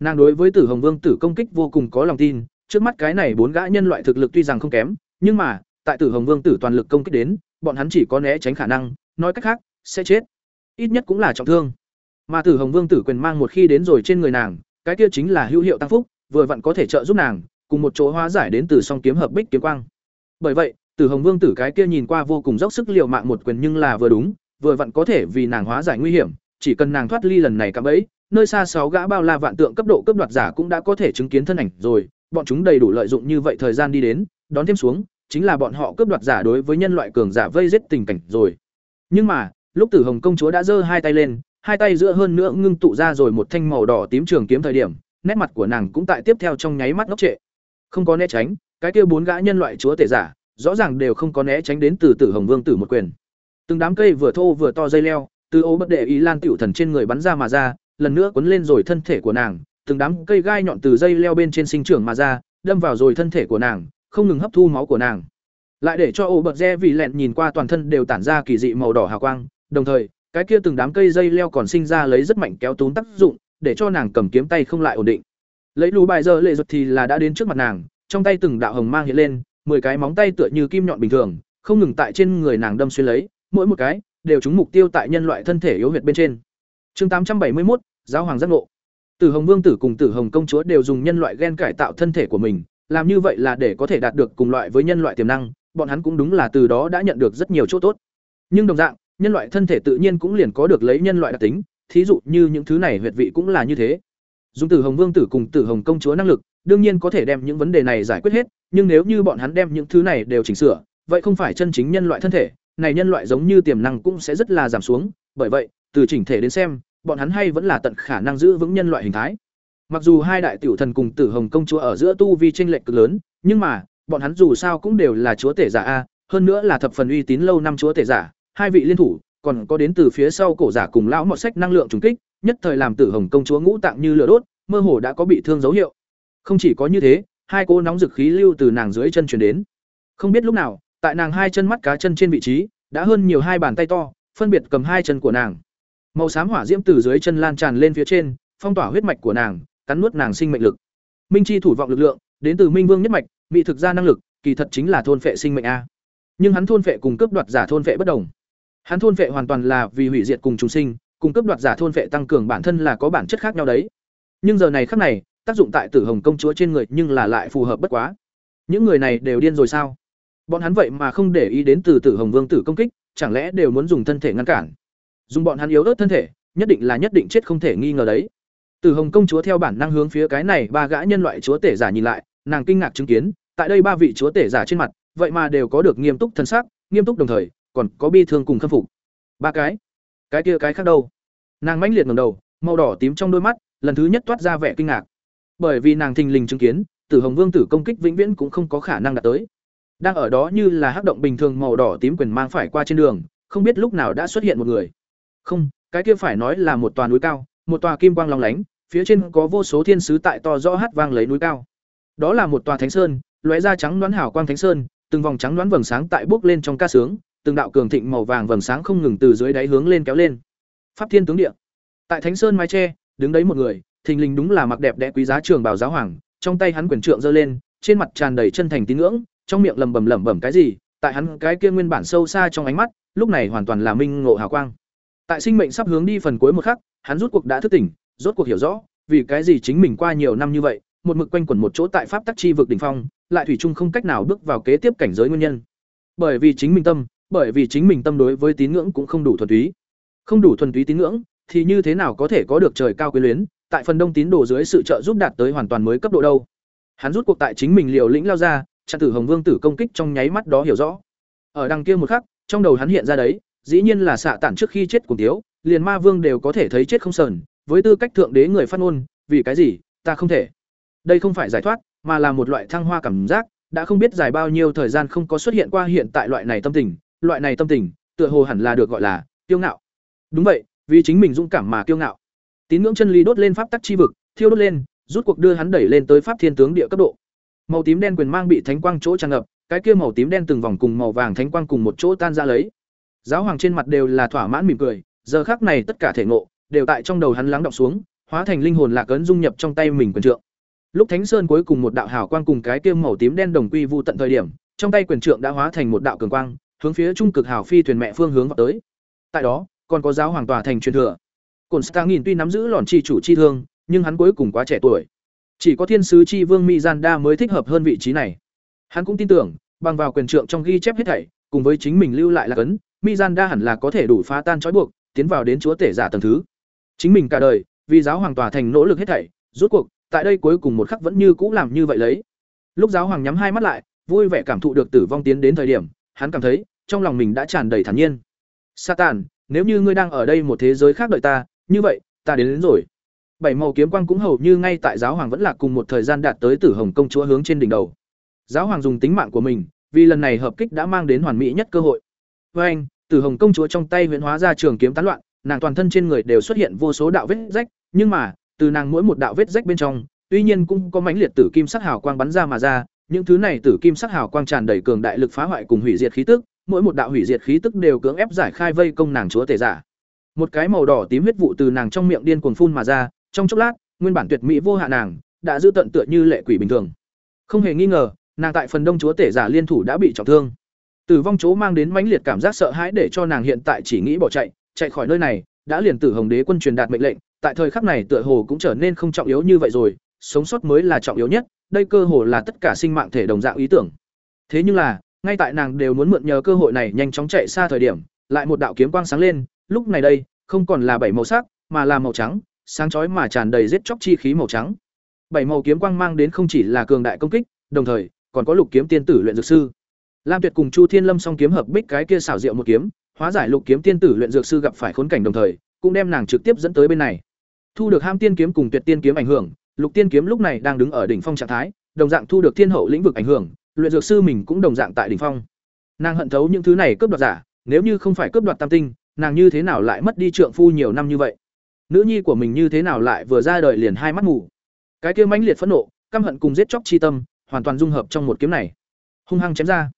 Nàng đối với Tử Hồng Vương tử công kích vô cùng có lòng tin, trước mắt cái này bốn gã nhân loại thực lực tuy rằng không kém, nhưng mà, tại Tử Hồng Vương tử toàn lực công kích đến, bọn hắn chỉ có né tránh khả năng, nói cách khác, sẽ chết. Ít nhất cũng là trọng thương. Mà Tử Hồng Vương tử quyền mang một khi đến rồi trên người nàng, cái kia chính là hữu hiệu tăng phúc, vừa vặn có thể trợ giúp nàng, cùng một chỗ hóa giải đến từ song kiếm hợp bích kiếm quang. Bởi vậy, Tử Hồng Vương tử cái kia nhìn qua vô cùng dốc sức liều mạng một quyền nhưng là vừa đúng, vừa vặn có thể vì nàng hóa giải nguy hiểm, chỉ cần nàng thoát ly lần này cả bẫy, nơi xa sáu gã bao la vạn tượng cấp độ cấp đoạt giả cũng đã có thể chứng kiến thân ảnh rồi, bọn chúng đầy đủ lợi dụng như vậy thời gian đi đến, đón thêm xuống, chính là bọn họ cướp đoạt giả đối với nhân loại cường giả vây giết tình cảnh rồi. Nhưng mà, lúc Tử Hồng công chúa đã giơ hai tay lên, hai tay giữa hơn nữa ngưng tụ ra rồi một thanh màu đỏ tím trường kiếm thời điểm, nét mặt của nàng cũng tại tiếp theo trong nháy mắt ngốc trệ. Không có né tránh, cái kia bốn gã nhân loại chúa tể giả, rõ ràng đều không có né tránh đến từ Tử Hồng Vương tử một quyền. Từng đám cây vừa thô vừa to dây leo, từ ô bất đệ ý lan tiểu thần trên người bắn ra mà ra, lần nữa cuốn lên rồi thân thể của nàng, từng đám cây gai nhọn từ dây leo bên trên sinh trưởng mà ra, đâm vào rồi thân thể của nàng, không ngừng hấp thu máu của nàng. Lại để cho ô bật re vì lẹn nhìn qua toàn thân đều tản ra kỳ dị màu đỏ hào quang, đồng thời, cái kia từng đám cây dây leo còn sinh ra lấy rất mạnh kéo tún tác dụng, để cho nàng cầm kiếm tay không lại ổn định. Lấy lù bài giờ lệ ruột thì là đã đến trước mặt nàng, trong tay từng đạo hồng mang hiện lên, mười cái móng tay tựa như kim nhọn bình thường, không ngừng tại trên người nàng đâm xuyên lấy, mỗi một cái đều trúng mục tiêu tại nhân loại thân thể yếu huyệt bên trên. Chương tám trăm bảy mươi một giáo hoàng giác ngộ. Tử Hồng Vương tử cùng Tử Hồng công chúa đều dùng nhân loại gen cải tạo thân thể của mình, làm như vậy là để có thể đạt được cùng loại với nhân loại tiềm năng, bọn hắn cũng đúng là từ đó đã nhận được rất nhiều chỗ tốt. Nhưng đồng dạng, nhân loại thân thể tự nhiên cũng liền có được lấy nhân loại đặc tính, thí dụ như những thứ này huyệt vị cũng là như thế. Dùng Tử Hồng Vương tử cùng Tử Hồng công chúa năng lực, đương nhiên có thể đem những vấn đề này giải quyết hết, nhưng nếu như bọn hắn đem những thứ này đều chỉnh sửa, vậy không phải chân chính nhân loại thân thể, này nhân loại giống như tiềm năng cũng sẽ rất là giảm xuống, bởi vậy, từ chỉnh thể đến xem, bọn hắn hay vẫn là tận khả năng giữ vững nhân loại hình thái. Mặc dù hai đại tiểu thần cùng Tử Hồng công chúa ở giữa tu vi tranh lệch cực lớn, nhưng mà, bọn hắn dù sao cũng đều là chúa tể giả a, hơn nữa là thập phần uy tín lâu năm chúa tể giả, hai vị liên thủ, còn có đến từ phía sau cổ giả cùng lão mọt sách năng lượng trùng kích, nhất thời làm Tử Hồng công chúa ngũ tạng như lửa đốt, mơ hồ đã có bị thương dấu hiệu. Không chỉ có như thế, hai cô nóng dực khí lưu từ nàng dưới chân truyền đến. Không biết lúc nào, tại nàng hai chân mắt cá chân trên vị trí, đã hơn nhiều hai bàn tay to, phân biệt cầm hai chân của nàng. Màu xám hỏa diễm từ dưới chân lan tràn lên phía trên, phong tỏa huyết mạch của nàng, cắn nuốt nàng sinh mệnh lực. Minh chi thủ vọng lực lượng, đến từ Minh Vương nhất mạch, bị thực ra năng lực, kỳ thật chính là thôn phệ sinh mệnh a. Nhưng hắn thôn phệ cùng cướp đoạt giả thôn phệ bất đồng. Hắn thôn phệ hoàn toàn là vì hủy diệt cùng trùng sinh, cung cướp đoạt giả thôn phệ tăng cường bản thân là có bản chất khác nhau đấy. Nhưng giờ này khắc này, tác dụng tại Tử Hồng công chúa trên người nhưng là lại phù hợp bất quá. Những người này đều điên rồi sao? Bọn hắn vậy mà không để ý đến từ Tử Hồng Vương tử công kích, chẳng lẽ đều muốn dùng thân thể ngăn cản? Dùng bọn hắn yếu ớt thân thể, nhất định là nhất định chết không thể nghi ngờ đấy. Tử Hồng công chúa theo bản năng hướng phía cái này ba gã nhân loại chúa tể giả nhìn lại, nàng kinh ngạc chứng kiến, tại đây ba vị chúa tể giả trên mặt, vậy mà đều có được nghiêm túc thân sắc, nghiêm túc đồng thời, còn có bi thương cùng khâm phục. Ba cái, cái kia cái khác đâu? Nàng mãnh liệt ngẩng đầu, màu đỏ tím trong đôi mắt, lần thứ nhất toát ra vẻ kinh ngạc. Bởi vì nàng thình lình chứng kiến, Tử Hồng Vương tử công kích vĩnh viễn cũng không có khả năng đạt tới. Đang ở đó như là hắc động bình thường màu đỏ tím quyền mang phải qua trên đường, không biết lúc nào đã xuất hiện một người. Không, cái kia phải nói là một tòa núi cao, một tòa kim quang long lánh, phía trên có vô số thiên sứ tại to rõ hát vang lấy núi cao. Đó là một tòa thánh sơn, lóe ra trắng đoán hảo quang thánh sơn, từng vòng trắng đoán vầng sáng tại bước lên trong ca sướng, từng đạo cường thịnh màu vàng vầng sáng không ngừng từ dưới đáy hướng lên kéo lên. Pháp Thiên tướng địa. Tại thánh sơn mái tre, đứng đấy một người, thình lình đúng là mặc đẹp đẽ quý giá trường bảo giáo hoàng, trong tay hắn quyền trượng giơ lên, trên mặt tràn đầy chân thành tín ngưỡng, trong miệng lẩm bẩm lẩm bẩm cái gì, tại hắn cái kia nguyên bản sâu xa trong ánh mắt, lúc này hoàn toàn là minh ngộ hào quang. Tại sinh mệnh sắp hướng đi phần cuối một khắc, hắn rút cuộc đã thức tỉnh, rốt cuộc hiểu rõ, vì cái gì chính mình qua nhiều năm như vậy, một mực quanh quẩn một chỗ tại pháp tắc chi vực đỉnh phong, lại thủy chung không cách nào bước vào kế tiếp cảnh giới nguyên nhân. Bởi vì chính mình tâm, bởi vì chính mình tâm đối với tín ngưỡng cũng không đủ thuần túy. Không đủ thuần túy tín ngưỡng, thì như thế nào có thể có được trời cao quyến luyến, tại phần đông tín đồ dưới sự trợ giúp đạt tới hoàn toàn mới cấp độ đâu. Hắn rút cuộc tại chính mình liều lĩnh lao ra, chặn tử Hồng Vương tử công kích trong nháy mắt đó hiểu rõ. Ở đằng kia một khắc, trong đầu hắn hiện ra đấy, dĩ nhiên là xạ tản trước khi chết cùng thiếu, liền ma vương đều có thể thấy chết không sờn, với tư cách thượng đế người phát ngôn, vì cái gì, ta không thể. Đây không phải giải thoát, mà là một loại thăng hoa cảm giác, đã không biết dài bao nhiêu thời gian không có xuất hiện qua hiện tại loại này tâm tình, loại này tâm tình, tựa hồ hẳn là được gọi là kiêu ngạo. Đúng vậy, vì chính mình dũng cảm mà kiêu ngạo. Tín ngưỡng chân lý đốt lên pháp tắc chi vực, thiêu đốt lên, rút cuộc đưa hắn đẩy lên tới pháp thiên tướng địa cấp độ. Màu tím đen quyền mang bị thánh quang chỗ tràn ngập, cái kia màu tím đen từng vòng cùng màu vàng thánh quang cùng một chỗ tan ra lấy. Giáo hoàng trên mặt đều là thỏa mãn mỉm cười, giờ khắc này tất cả thể ngộ đều tại trong đầu hắn lắng động xuống, hóa thành linh hồn lạc ấn dung nhập trong tay mình quyền trượng. Lúc Thánh Sơn cuối cùng một đạo hào quang cùng cái kia màu tím đen đồng quy vu tận thời điểm, trong tay quyền trượng đã hóa thành một đạo cường quang, hướng phía trung cực hào phi thuyền mẹ phương hướng vào tới. Tại đó, còn có giáo hoàng tòa thành truyền thừa. Cổn nhìn tuy nắm giữ lòn chi chủ chi thương, nhưng hắn cuối cùng quá trẻ tuổi. Chỉ có thiên sứ chi vương Mizanda mới thích hợp hơn vị trí này. Hắn cũng tin tưởng, bằng vào quyền trượng trong ghi chép hết thảy, cùng với chính mình lưu lại là cấn, Mizanda hẳn là có thể đủ phá tan trói buộc, tiến vào đến chúa tể giả tầng thứ. Chính mình cả đời, vì giáo hoàng tòa thành nỗ lực hết thảy, rốt cuộc, tại đây cuối cùng một khắc vẫn như cũ làm như vậy lấy. Lúc giáo hoàng nhắm hai mắt lại, vui vẻ cảm thụ được tử vong tiến đến thời điểm, hắn cảm thấy, trong lòng mình đã tràn đầy thản nhiên. Satan, nếu như ngươi đang ở đây một thế giới khác đợi ta, như vậy, ta đến, đến rồi. Bảy màu kiếm quang cũng hầu như ngay tại giáo hoàng vẫn là cùng một thời gian đạt tới Tử Hồng công chúa hướng trên đỉnh đầu. Giáo hoàng dùng tính mạng của mình, vì lần này hợp kích đã mang đến hoàn mỹ nhất cơ hội. Với anh, Tử Hồng công chúa trong tay huyễn hóa ra trường kiếm tán loạn, nàng toàn thân trên người đều xuất hiện vô số đạo vết rách, nhưng mà, từ nàng mỗi một đạo vết rách bên trong, tuy nhiên cũng có mãnh liệt tử kim sắc hào quang bắn ra mà ra, những thứ này tử kim sắc hào quang tràn đầy cường đại lực phá hoại cùng hủy diệt khí tức, mỗi một đạo hủy diệt khí tức đều cưỡng ép giải khai vây công nàng chúa tể giả. Một cái màu đỏ tím huyết vụ từ nàng trong miệng điên cuồng phun mà ra, trong chốc lát, nguyên bản tuyệt mỹ vô hạ nàng đã giữ tận tựa như lệ quỷ bình thường. Không hề nghi ngờ, nàng tại phần đông chúa tể giả liên thủ đã bị trọng thương. Tử vong chỗ mang đến mãnh liệt cảm giác sợ hãi để cho nàng hiện tại chỉ nghĩ bỏ chạy, chạy khỏi nơi này, đã liền tử hồng đế quân truyền đạt mệnh lệnh, tại thời khắc này tựa hồ cũng trở nên không trọng yếu như vậy rồi, sống sót mới là trọng yếu nhất, đây cơ hồ là tất cả sinh mạng thể đồng dạng ý tưởng. Thế nhưng là, ngay tại nàng đều muốn mượn nhờ cơ hội này nhanh chóng chạy xa thời điểm, lại một đạo kiếm quang sáng lên, lúc này đây, không còn là bảy màu sắc, mà là màu trắng, sáng chói mà tràn đầy giết chóc chi khí màu trắng. Bảy màu kiếm quang mang đến không chỉ là cường đại công kích, đồng thời còn có lục kiếm tiên tử luyện dược sư. Lam Tuyệt cùng Chu Thiên Lâm song kiếm hợp bích cái kia xảo diệu một kiếm, hóa giải lục kiếm tiên tử luyện dược sư gặp phải khốn cảnh đồng thời, cũng đem nàng trực tiếp dẫn tới bên này. Thu được Ham Tiên kiếm cùng Tuyệt Tiên kiếm ảnh hưởng, Lục Tiên kiếm lúc này đang đứng ở đỉnh phong trạng thái, đồng dạng thu được Thiên Hậu lĩnh vực ảnh hưởng, luyện dược sư mình cũng đồng dạng tại đỉnh phong. Nàng hận thấu những thứ này cướp đoạt giả, nếu như không phải cướp đoạt tam tinh, nàng như thế nào lại mất đi trượng phu nhiều năm như vậy? Nữ nhi của mình như thế nào lại vừa ra đời liền hai mắt mù? Cái kia mãnh liệt phẫn nộ, căm hận cùng giết chóc chi tâm, hoàn toàn dung hợp trong một kiếm này. Hung hăng chém ra.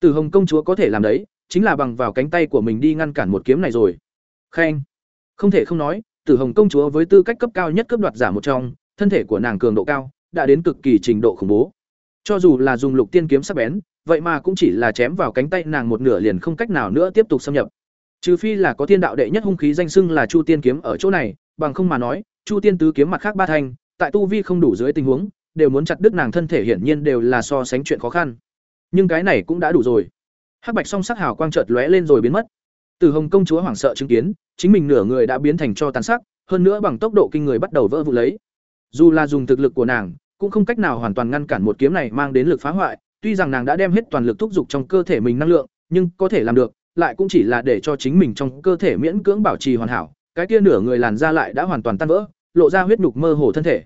Tử Hồng công chúa có thể làm đấy, chính là bằng vào cánh tay của mình đi ngăn cản một kiếm này rồi. Khen. Không thể không nói, Tử Hồng công chúa với tư cách cấp cao nhất cấp đoạt giả một trong, thân thể của nàng cường độ cao, đã đến cực kỳ trình độ khủng bố. Cho dù là dùng lục tiên kiếm sắc bén, vậy mà cũng chỉ là chém vào cánh tay nàng một nửa liền không cách nào nữa tiếp tục xâm nhập. Trừ phi là có thiên đạo đệ nhất hung khí danh xưng là Chu Tiên kiếm ở chỗ này, bằng không mà nói, Chu Tiên tứ kiếm mặt khác ba thanh, tại tu vi không đủ dưới tình huống, đều muốn chặt đứt nàng thân thể hiển nhiên đều là so sánh chuyện khó khăn. Nhưng cái này cũng đã đủ rồi. Hắc bạch song sắc hào quang chợt lóe lên rồi biến mất. Từ Hồng công chúa hoảng sợ chứng kiến, chính mình nửa người đã biến thành cho tàn sắc, hơn nữa bằng tốc độ kinh người bắt đầu vỡ vụn lấy. Dù là dùng thực lực của nàng, cũng không cách nào hoàn toàn ngăn cản một kiếm này mang đến lực phá hoại, tuy rằng nàng đã đem hết toàn lực thúc giục trong cơ thể mình năng lượng, nhưng có thể làm được, lại cũng chỉ là để cho chính mình trong cơ thể miễn cưỡng bảo trì hoàn hảo, cái kia nửa người làn da lại đã hoàn toàn tan vỡ, lộ ra huyết nhục mơ hồ thân thể.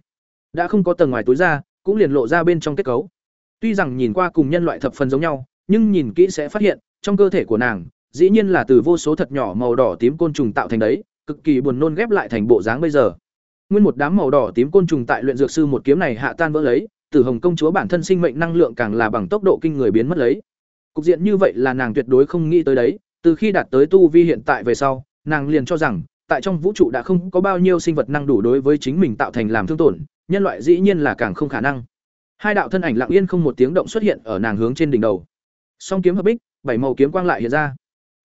Đã không có tầng ngoài túi da, cũng liền lộ ra bên trong kết cấu. Tuy rằng nhìn qua cùng nhân loại thập phần giống nhau, nhưng nhìn kỹ sẽ phát hiện, trong cơ thể của nàng, dĩ nhiên là từ vô số thật nhỏ màu đỏ tím côn trùng tạo thành đấy, cực kỳ buồn nôn ghép lại thành bộ dáng bây giờ. Nguyên một đám màu đỏ tím côn trùng tại luyện dược sư một kiếm này hạ tan vỡ lấy, Tử Hồng công chúa bản thân sinh mệnh năng lượng càng là bằng tốc độ kinh người biến mất lấy. Cục diện như vậy là nàng tuyệt đối không nghĩ tới đấy, từ khi đạt tới tu vi hiện tại về sau, nàng liền cho rằng, tại trong vũ trụ đã không có bao nhiêu sinh vật năng đủ đối với chính mình tạo thành làm thương tổn, nhân loại dĩ nhiên là càng không khả năng. Hai đạo thân ảnh lặng yên không một tiếng động xuất hiện ở nàng hướng trên đỉnh đầu. Song kiếm hợp bích, bảy màu kiếm quang lại hiện ra.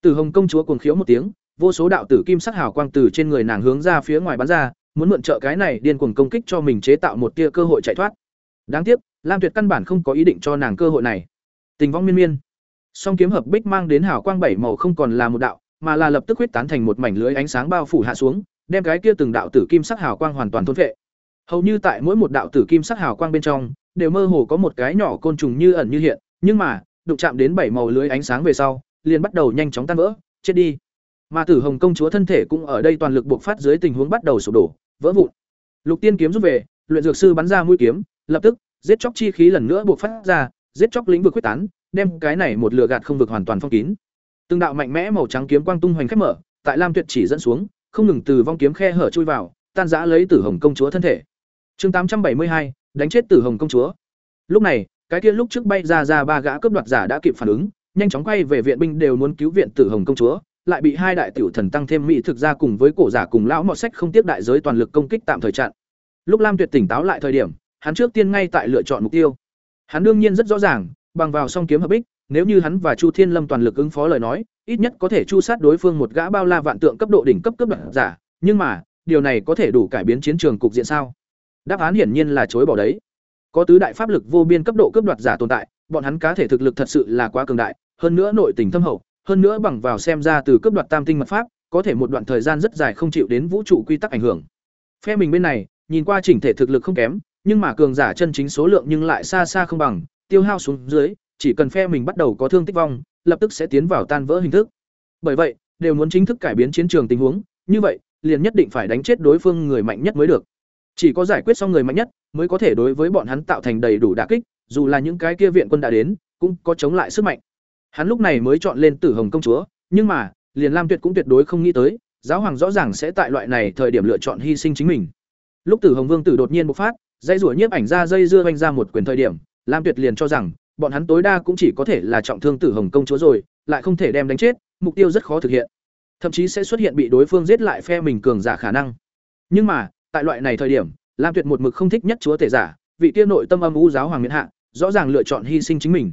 Tử Hồng công chúa cuồng khiếu một tiếng, vô số đạo tử kim sắc hào quang từ trên người nàng hướng ra phía ngoài bắn ra, muốn mượn trợ cái này điên cuồng công kích cho mình chế tạo một tia cơ hội chạy thoát. Đáng tiếc, Lam Tuyệt căn bản không có ý định cho nàng cơ hội này. Tình vong miên miên. Song kiếm hợp bích mang đến hào quang bảy màu không còn là một đạo, mà là lập tức huyết tán thành một mảnh lưới ánh sáng bao phủ hạ xuống, đem cái kia từng đạo tử kim sắc hào quang hoàn toàn thôn phệ. Hầu như tại mỗi một đạo tử kim sắc hào quang bên trong, đều mơ hồ có một cái nhỏ côn trùng như ẩn như hiện, nhưng mà, đụng chạm đến bảy màu lưới ánh sáng về sau, liền bắt đầu nhanh chóng tan vỡ, chết đi. Mà Tử Hồng công chúa thân thể cũng ở đây toàn lực buộc phát dưới tình huống bắt đầu sụp đổ, vỡ vụn. Lục Tiên kiếm rút về, luyện dược sư bắn ra mũi kiếm, lập tức, giết chóc chi khí lần nữa buộc phát ra, giết chóc lĩnh vực quyết tán, đem cái này một lửa gạt không vực hoàn toàn phong kín. Từng đạo mạnh mẽ màu trắng kiếm quang tung hoành khép mở, tại Lam Tuyệt chỉ dẫn xuống, không ngừng từ vong kiếm khe hở chui vào, tan rã lấy Tử Hồng công chúa thân thể. Chương tám trăm bảy mươi hai đánh chết Tử Hồng công chúa. Lúc này, cái kia lúc trước bay ra ra ba gã cướp đoạt giả đã kịp phản ứng, nhanh chóng quay về viện binh đều muốn cứu viện Tử Hồng công chúa, lại bị hai đại tiểu thần tăng thêm mỹ thực ra cùng với cổ giả cùng lão mọ sách không tiếp đại giới toàn lực công kích tạm thời chặn. Lúc Lam Tuyệt tỉnh táo lại thời điểm, hắn trước tiên ngay tại lựa chọn mục tiêu. Hắn đương nhiên rất rõ ràng, bằng vào song kiếm hợp bích, nếu như hắn và Chu Thiên Lâm toàn lực ứng phó lời nói, ít nhất có thể chu sát đối phương một gã bao la vạn tượng cấp độ đỉnh cấp cấp đoạt giả, nhưng mà, điều này có thể đủ cải biến chiến trường cục diện sao? Đáp án hiển nhiên là chối bỏ đấy. Có tứ đại pháp lực vô biên cấp độ cấp đoạt giả tồn tại, bọn hắn cá thể thực lực thật sự là quá cường đại, hơn nữa nội tình thâm hậu, hơn nữa bằng vào xem ra từ cấp đoạt tam tinh mật pháp, có thể một đoạn thời gian rất dài không chịu đến vũ trụ quy tắc ảnh hưởng. Phe mình bên này, nhìn qua chỉnh thể thực lực không kém, nhưng mà cường giả chân chính số lượng nhưng lại xa xa không bằng, tiêu hao xuống dưới, chỉ cần phe mình bắt đầu có thương tích vong, lập tức sẽ tiến vào tan vỡ hình thức. Bởi vậy, đều muốn chính thức cải biến chiến trường tình huống, như vậy, liền nhất định phải đánh chết đối phương người mạnh nhất mới được. Chỉ có giải quyết xong người mạnh nhất, mới có thể đối với bọn hắn tạo thành đầy đủ đả kích, dù là những cái kia viện quân đã đến, cũng có chống lại sức mạnh. Hắn lúc này mới chọn lên Tử Hồng công chúa, nhưng mà, liền Lam Tuyệt cũng tuyệt đối không nghĩ tới, giáo hoàng rõ ràng sẽ tại loại này thời điểm lựa chọn hy sinh chính mình. Lúc Tử Hồng Vương tử đột nhiên bộc phát, dây rủa nhiếp ảnh ra dây dưa vành ra một quyền thời điểm, Lam Tuyệt liền cho rằng, bọn hắn tối đa cũng chỉ có thể là trọng thương Tử Hồng công chúa rồi, lại không thể đem đánh chết, mục tiêu rất khó thực hiện. Thậm chí sẽ xuất hiện bị đối phương giết lại phe mình cường giả khả năng. Nhưng mà, tại loại này thời điểm, Lam Tuyệt một mực không thích nhất chúa tể giả, vị tiên nội tâm âm u giáo hoàng miễn hạ, rõ ràng lựa chọn hy sinh chính mình.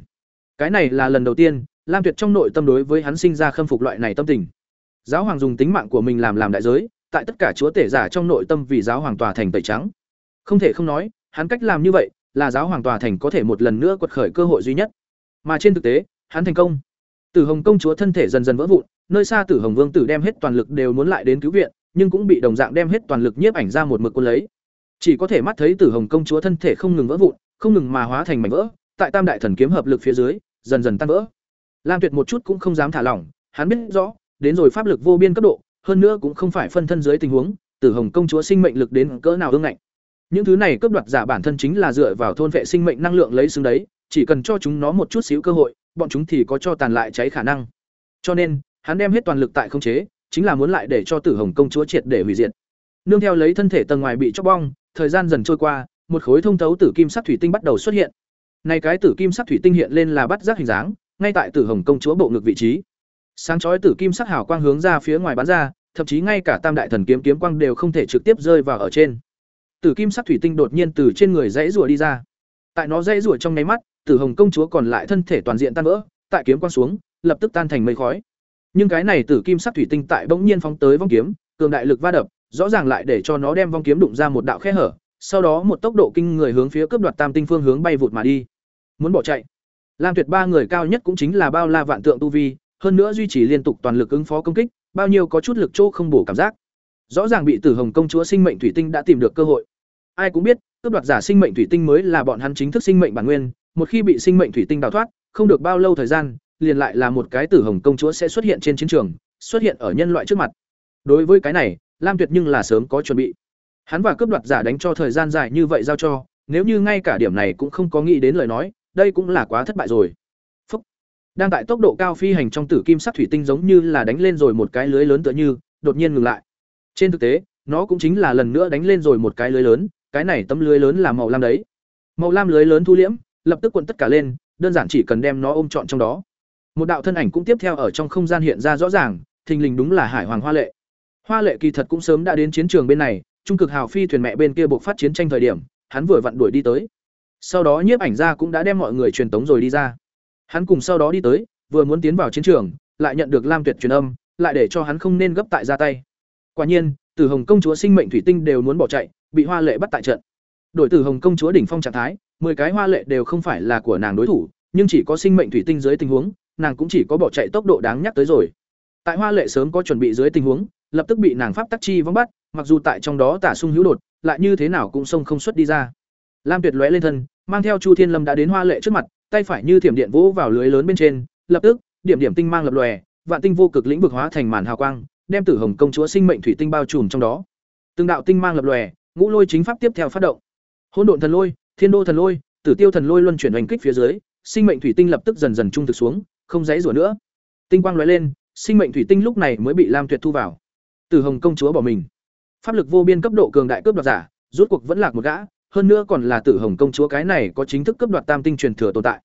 Cái này là lần đầu tiên, Lam Tuyệt trong nội tâm đối với hắn sinh ra khâm phục loại này tâm tình. Giáo hoàng dùng tính mạng của mình làm làm đại giới, tại tất cả chúa tể giả trong nội tâm vì giáo hoàng tòa thành tẩy trắng. Không thể không nói, hắn cách làm như vậy, là giáo hoàng tòa thành có thể một lần nữa quật khởi cơ hội duy nhất. Mà trên thực tế, hắn thành công. Tử Hồng công chúa thân thể dần dần vỡ vụn, nơi xa Tử Hồng vương tử đem hết toàn lực đều muốn lại đến cứu viện, nhưng cũng bị đồng dạng đem hết toàn lực nhiếp ảnh ra một mực cuốn lấy. Chỉ có thể mắt thấy Tử Hồng công chúa thân thể không ngừng vỡ vụn, không ngừng mà hóa thành mảnh vỡ, tại Tam đại thần kiếm hợp lực phía dưới, dần dần tan vỡ. Lam Tuyệt một chút cũng không dám thả lỏng, hắn biết rõ, đến rồi pháp lực vô biên cấp độ, hơn nữa cũng không phải phân thân dưới tình huống, Tử Hồng công chúa sinh mệnh lực đến cỡ nào ương ngạnh. Những thứ này cướp đoạt giả bản thân chính là dựa vào thôn vệ sinh mệnh năng lượng lấy xứng đấy, chỉ cần cho chúng nó một chút xíu cơ hội, bọn chúng thì có cho tàn lại cháy khả năng. Cho nên, hắn đem hết toàn lực tại khống chế, chính là muốn lại để cho Tử Hồng công chúa triệt để hủy diệt. Nương theo lấy thân thể tầng ngoài bị chóc bong, thời gian dần trôi qua, một khối thông thấu tử kim sắc thủy tinh bắt đầu xuất hiện. Này cái tử kim sắc thủy tinh hiện lên là bắt giác hình dáng, ngay tại Tử Hồng công chúa bộ ngực vị trí. Sáng chói tử kim sắc hào quang hướng ra phía ngoài bắn ra, thậm chí ngay cả Tam đại thần kiếm kiếm quang đều không thể trực tiếp rơi vào ở trên. Tử kim sắc thủy tinh đột nhiên từ trên người dãy rùa đi ra. Tại nó dãy rùa trong nháy mắt, Tử Hồng công chúa còn lại thân thể toàn diện tan vỡ, tại kiếm quang xuống, lập tức tan thành mây khói. Nhưng cái này tử kim sắc thủy tinh tại bỗng nhiên phóng tới vong kiếm, cường đại lực va đập, rõ ràng lại để cho nó đem vong kiếm đụng ra một đạo khe hở, sau đó một tốc độ kinh người hướng phía cướp đoạt tam tinh phương hướng bay vụt mà đi. Muốn bỏ chạy. Lam Tuyệt ba người cao nhất cũng chính là bao la vạn tượng tu vi, hơn nữa duy trì liên tục toàn lực ứng phó công kích, bao nhiêu có chút lực chỗ không bổ cảm giác. Rõ ràng bị Tử Hồng công chúa sinh mệnh thủy tinh đã tìm được cơ hội. Ai cũng biết, cướp đoạt giả sinh mệnh thủy tinh mới là bọn hắn chính thức sinh mệnh bản nguyên, một khi bị sinh mệnh thủy tinh đào thoát, không được bao lâu thời gian, liền lại là một cái Tử Hồng công chúa sẽ xuất hiện trên chiến trường, xuất hiện ở nhân loại trước mặt. Đối với cái này, Lam Tuyệt nhưng là sớm có chuẩn bị. Hắn và cướp đoạt giả đánh cho thời gian dài như vậy giao cho, nếu như ngay cả điểm này cũng không có nghĩ đến lời nói, đây cũng là quá thất bại rồi. Phúc. Đang tại tốc độ cao phi hành trong tử kim sắc thủy tinh giống như là đánh lên rồi một cái lưới lớn tựa như, đột nhiên ngừng lại. Trên thực tế, nó cũng chính là lần nữa đánh lên rồi một cái lưới lớn, cái này tấm lưới lớn là màu lam đấy. Màu lam lưới lớn thu liễm, lập tức cuộn tất cả lên, đơn giản chỉ cần đem nó ôm trọn trong đó. Một đạo thân ảnh cũng tiếp theo ở trong không gian hiện ra rõ ràng, thình lình đúng là Hải Hoàng Hoa Lệ. Hoa Lệ kỳ thật cũng sớm đã đến chiến trường bên này, trung cực hào phi thuyền mẹ bên kia buộc phát chiến tranh thời điểm, hắn vừa vặn đuổi đi tới. Sau đó nhiếp ảnh gia cũng đã đem mọi người truyền tống rồi đi ra. Hắn cùng sau đó đi tới, vừa muốn tiến vào chiến trường, lại nhận được Lam Tuyệt truyền âm, lại để cho hắn không nên gấp tại ra tay. Quả nhiên, Tử Hồng công chúa sinh mệnh thủy tinh đều muốn bỏ chạy, bị Hoa Lệ bắt tại trận. Đội Tử Hồng công chúa đỉnh phong trạng thái, 10 cái Hoa Lệ đều không phải là của nàng đối thủ, nhưng chỉ có sinh mệnh thủy tinh dưới tình huống, nàng cũng chỉ có bỏ chạy tốc độ đáng nhắc tới rồi. Tại Hoa Lệ sớm có chuẩn bị dưới tình huống, lập tức bị nàng pháp tắc chi vong bắt, mặc dù tại trong đó tả sung hữu đột, lại như thế nào cũng xông không xuất đi ra. Lam Tuyệt lóe lên thân, mang theo Chu Thiên Lâm đã đến hoa lệ trước mặt, tay phải như thiểm điện vỗ vào lưới lớn bên trên, lập tức, điểm điểm tinh mang lập lòe, vạn tinh vô cực lĩnh vực hóa thành màn hào quang, đem Tử Hồng công chúa sinh mệnh thủy tinh bao trùm trong đó. Từng đạo tinh mang lập lòe, ngũ lôi chính pháp tiếp theo phát động. Hỗn độn thần lôi, thiên đô thần lôi, tử tiêu thần lôi luân chuyển hành kích phía dưới, sinh mệnh thủy tinh lập tức dần dần trung thực xuống, không dãy rủa nữa. Tinh quang lóe lên, sinh mệnh thủy tinh lúc này mới bị Lam Tuyệt thu vào. Tử Hồng công chúa bỏ mình. Pháp lực vô biên cấp độ cường đại cướp đoạt giả, rốt cuộc vẫn lạc một gã, hơn nữa còn là Tử Hồng công chúa cái này có chính thức cấp đoạt tam tinh truyền thừa tồn tại.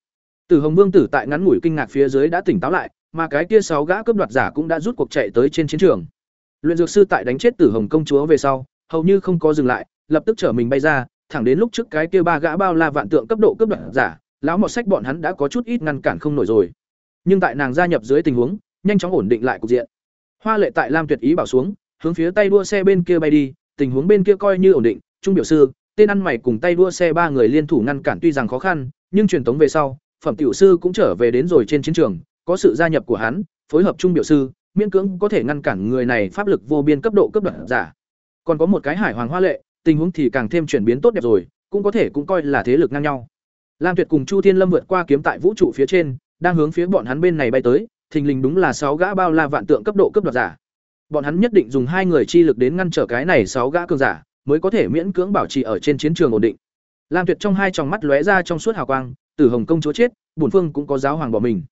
Tử Hồng Vương tử tại ngắn ngủi kinh ngạc phía dưới đã tỉnh táo lại, mà cái kia sáu gã cướp đoạt giả cũng đã rút cuộc chạy tới trên chiến trường. Luyện dược sư tại đánh chết Tử Hồng công chúa về sau, hầu như không có dừng lại, lập tức trở mình bay ra, thẳng đến lúc trước cái kia ba gã bao la vạn tượng cấp độ cướp đoạt giả, lão mọt sách bọn hắn đã có chút ít ngăn cản không nổi rồi. Nhưng tại nàng gia nhập dưới tình huống, nhanh chóng ổn định lại cục diện. Hoa Lệ tại Lam Tuyệt ý bảo xuống, hướng phía tay đua xe bên kia bay đi, tình huống bên kia coi như ổn định, trung biểu sư, tên ăn mày cùng tay đua xe ba người liên thủ ngăn cản tuy rằng khó khăn, nhưng truyền tống về sau, phẩm tiểu sư cũng trở về đến rồi trên chiến trường, có sự gia nhập của hắn, phối hợp trung biểu sư, miễn cưỡng có thể ngăn cản người này pháp lực vô biên cấp độ cấp đoạn giả. Còn có một cái Hải Hoàng Hoa Lệ, tình huống thì càng thêm chuyển biến tốt đẹp rồi, cũng có thể cũng coi là thế lực ngang nhau. Lam Tuyệt cùng Chu Thiên Lâm vượt qua kiếm tại vũ trụ phía trên, đang hướng phía bọn hắn bên này bay tới, thình lình đúng là sáu gã bao la vạn tượng cấp độ cấp đoạt giả. Bọn hắn nhất định dùng hai người chi lực đến ngăn trở cái này sáu gã cường giả, mới có thể miễn cưỡng bảo trì ở trên chiến trường ổn định. Lam Tuyệt trong hai tròng mắt lóe ra trong suốt hào quang, Tử Hồng công chúa chết, bổn phương cũng có giáo hoàng bỏ mình.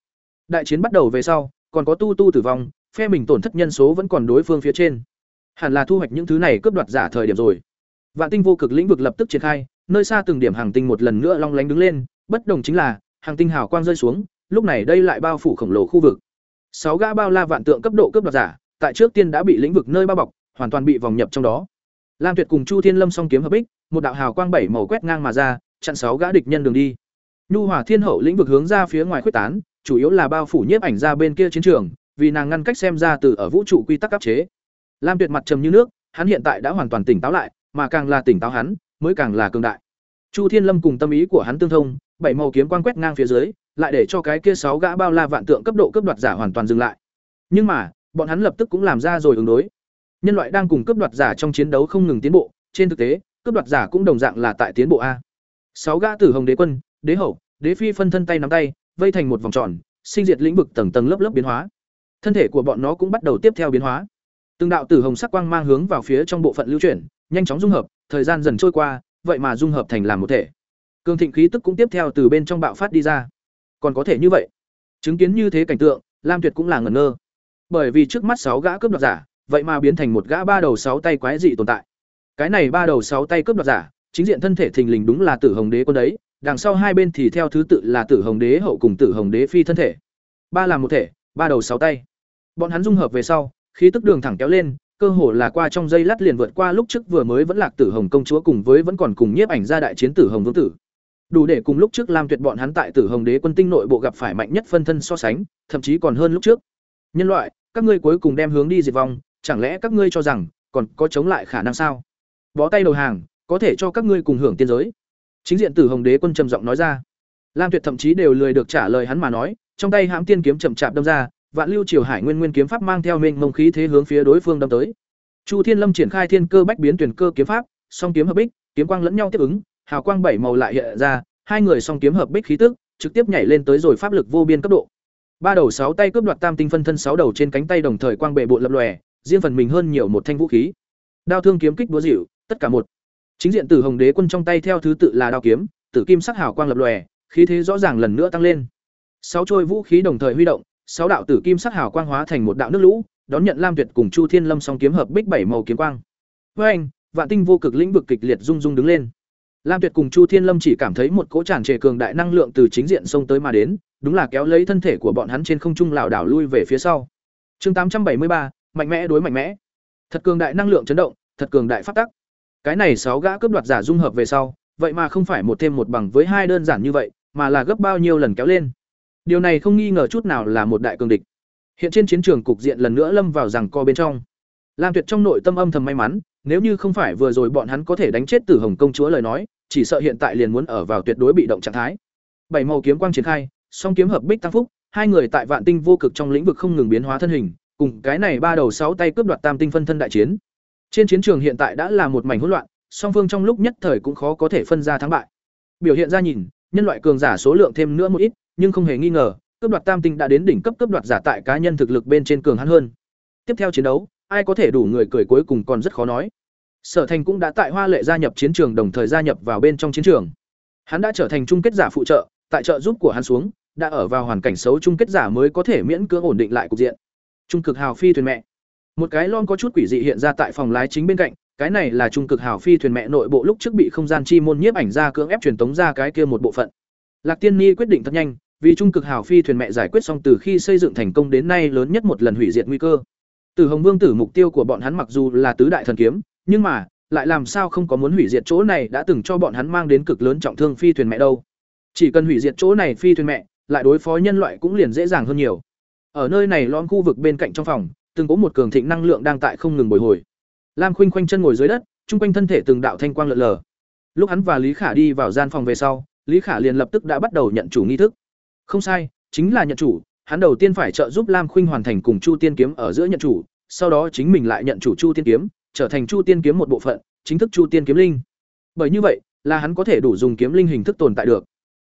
Đại chiến bắt đầu về sau, còn có tu tu tử vong, phe mình tổn thất nhân số vẫn còn đối phương phía trên. Hẳn là thu hoạch những thứ này cướp đoạt giả thời điểm rồi. Vạn tinh vô cực lĩnh vực lập tức triển khai, nơi xa từng điểm hàng tinh một lần nữa long lánh đứng lên, bất đồng chính là, hàng tinh hào quang rơi xuống, lúc này đây lại bao phủ khổng lồ khu vực. Sáu gã bao la vạn tượng cấp độ cướp đoạt giả, tại trước tiên đã bị lĩnh vực nơi bao bọc, hoàn toàn bị vòng nhập trong đó. Lam Tuyệt cùng Chu Thiên Lâm song kiếm hợp bích, một đạo hào quang bảy màu quét ngang mà ra, chặn sáu gã địch nhân đường đi. Nhu Hỏa Thiên Hậu lĩnh vực hướng ra phía ngoài khuếch tán, chủ yếu là bao phủ nhiếp ảnh ra bên kia chiến trường, vì nàng ngăn cách xem ra từ ở vũ trụ quy tắc áp chế. Lam Tuyệt mặt trầm như nước, hắn hiện tại đã hoàn toàn tỉnh táo lại, mà càng là tỉnh táo hắn, mới càng là cường đại. Chu Thiên Lâm cùng tâm ý của hắn tương thông, bảy màu kiếm quang quét ngang phía dưới, lại để cho cái kia sáu gã bao la vạn tượng cấp độ cấp đoạt giả hoàn toàn dừng lại. Nhưng mà, bọn hắn lập tức cũng làm ra rồi ứng đối. Nhân loại đang cùng cấp đoạt giả trong chiến đấu không ngừng tiến bộ, trên thực tế, cấp đoạt giả cũng đồng dạng là tại tiến bộ a. Sáu gã tử hồng đế quân, đế hậu, đế phi phân thân tay nắm tay, vây thành một vòng tròn, sinh diệt lĩnh vực tầng tầng lớp lớp biến hóa. Thân thể của bọn nó cũng bắt đầu tiếp theo biến hóa. Từng đạo tử hồng sắc quang mang hướng vào phía trong bộ phận lưu chuyển, nhanh chóng dung hợp, thời gian dần trôi qua, vậy mà dung hợp thành làm một thể. cường thịnh khí tức cũng tiếp theo từ bên trong bạo phát đi ra. Còn có thể như vậy? Chứng kiến như thế cảnh tượng, Lam Tuyệt cũng là ngẩn ngơ. Bởi vì trước mắt sáu gã cướp đoạt giả, vậy mà biến thành một gã ba đầu sáu tay quái dị tồn tại. Cái này ba đầu sáu tay cướp đoạt giả, chính diện thân thể thình lình đúng là Tử Hồng Đế quân đấy, đằng sau hai bên thì theo thứ tự là Tử Hồng Đế hậu cùng Tử Hồng Đế phi thân thể. Ba làm một thể, ba đầu sáu tay. Bọn hắn dung hợp về sau, khí tức đường thẳng kéo lên, cơ hồ là qua trong dây lát liền vượt qua lúc trước vừa mới vẫn lạc Tử Hồng công chúa cùng với vẫn còn cùng nhiếp ảnh ra đại chiến Tử Hồng vương tử. Đủ để cùng lúc trước làm Tuyệt bọn hắn tại Tử Hồng Đế quân tinh nội bộ gặp phải mạnh nhất phân thân so sánh, thậm chí còn hơn lúc trước. Nhân loại, các ngươi cuối cùng đem hướng đi diệt vong, chẳng lẽ các ngươi cho rằng còn có chống lại khả năng sao? Bó tay đầu hàng, có thể cho các ngươi cùng hưởng tiên giới. Chính diện Tử Hồng Đế quân trầm giọng nói ra. Lam Tuyệt thậm chí đều lười được trả lời hắn mà nói, trong tay hãm tiên kiếm chậm chạp đâm ra, Vạn Lưu Triều Hải Nguyên Nguyên kiếm pháp mang theo mênh mông khí thế hướng phía đối phương đâm tới. Chu Thiên Lâm triển khai thiên cơ bách biến tuyển cơ kiếm pháp, song kiếm hợp bích, kiếm quang lẫn nhau tiếp ứng, hào quang bảy màu lại hiện ra, hai người song kiếm hợp bích khí tức, trực tiếp nhảy lên tới rồi pháp lực vô biên cấp độ. Ba đầu sáu tay cướp đoạt tam tinh phân thân sáu đầu trên cánh tay đồng thời quang bệ bộ lập lòe, riêng phần mình hơn nhiều một thanh vũ khí. Đao thương kiếm kích búa dịu, tất cả một. Chính diện Tử Hồng Đế quân trong tay theo thứ tự là đao kiếm, tử kim sắc hào quang lập lòe, khí thế rõ ràng lần nữa tăng lên. Sáu trôi vũ khí đồng thời huy động, sáu đạo tử kim sắc hào quang hóa thành một đạo nước lũ, đón nhận Lam Tuyệt cùng Chu Thiên Lâm song kiếm hợp bích bảy màu kiếm quang. Với anh, vạn tinh vô cực lĩnh vực kịch liệt rung rung đứng lên. Lam Tuyệt cùng Chu Thiên Lâm chỉ cảm thấy một cỗ tràn trề cường đại năng lượng từ chính diện xông tới mà đến, đúng là kéo lấy thân thể của bọn hắn trên không trung lảo đảo lui về phía sau. Chương 873, mạnh mẽ đối mạnh mẽ. Thật cường đại năng lượng chấn động, thật cường đại phát tắc. Cái này sáu gã cướp đoạt giả dung hợp về sau, vậy mà không phải một thêm một bằng với hai đơn giản như vậy, mà là gấp bao nhiêu lần kéo lên. Điều này không nghi ngờ chút nào là một đại cường địch. Hiện trên chiến trường cục diện lần nữa lâm vào rằng co bên trong. Lam Tuyệt trong nội tâm âm thầm may mắn, nếu như không phải vừa rồi bọn hắn có thể đánh chết Tử Hồng công chúa lời nói, chỉ sợ hiện tại liền muốn ở vào tuyệt đối bị động trạng thái. Bảy màu kiếm quang triển khai, song kiếm hợp bích tăng phúc, hai người tại vạn tinh vô cực trong lĩnh vực không ngừng biến hóa thân hình, cùng cái này ba đầu sáu tay cướp đoạt tam tinh phân thân đại chiến. Trên chiến trường hiện tại đã là một mảnh hỗn loạn, song phương trong lúc nhất thời cũng khó có thể phân ra thắng bại. Biểu hiện ra nhìn, nhân loại cường giả số lượng thêm nữa một ít, nhưng không hề nghi ngờ, cướp đoạt tam tinh đã đến đỉnh cấp cướp đoạt giả tại cá nhân thực lực bên trên cường hắn hơn. Tiếp theo chiến đấu, ai có thể đủ người cười cuối cùng còn rất khó nói. Sở Thành cũng đã tại Hoa Lệ gia nhập chiến trường đồng thời gia nhập vào bên trong chiến trường. Hắn đã trở thành chung kết giả phụ trợ, tại trợ giúp của hắn xuống, đã ở vào hoàn cảnh xấu chung kết giả mới có thể miễn cưỡng ổn định lại cục diện. Trung cực hào phi thuyền mẹ. Một cái lon có chút quỷ dị hiện ra tại phòng lái chính bên cạnh, cái này là trung cực hào phi thuyền mẹ nội bộ lúc trước bị không gian chi môn nhiếp ảnh ra cưỡng ép truyền tống ra cái kia một bộ phận. Lạc Tiên Ni quyết định thật nhanh, vì trung cực hào phi thuyền mẹ giải quyết xong từ khi xây dựng thành công đến nay lớn nhất một lần hủy diệt nguy cơ. Từ Hồng Vương tử mục tiêu của bọn hắn mặc dù là tứ đại thần kiếm, nhưng mà lại làm sao không có muốn hủy diệt chỗ này đã từng cho bọn hắn mang đến cực lớn trọng thương phi thuyền mẹ đâu. Chỉ cần hủy diệt chỗ này phi thuyền mẹ, lại đối phó nhân loại cũng liền dễ dàng hơn nhiều. Ở nơi này lon khu vực bên cạnh trong phòng, từng có một cường thịnh năng lượng đang tại không ngừng bồi hồi. Lam Khuynh khoanh chân ngồi dưới đất, trung quanh thân thể từng đạo thanh quang lượn lờ. Lúc hắn và Lý Khả đi vào gian phòng về sau, Lý Khả liền lập tức đã bắt đầu nhận chủ nghi thức. Không sai, chính là nhận chủ, hắn đầu tiên phải trợ giúp Lam Khuynh hoàn thành cùng Chu Tiên kiếm ở giữa nhận chủ, sau đó chính mình lại nhận chủ Chu Tiên kiếm, trở thành Chu Tiên kiếm một bộ phận, chính thức Chu Tiên kiếm linh. Bởi như vậy, là hắn có thể đủ dùng kiếm linh hình thức tồn tại được.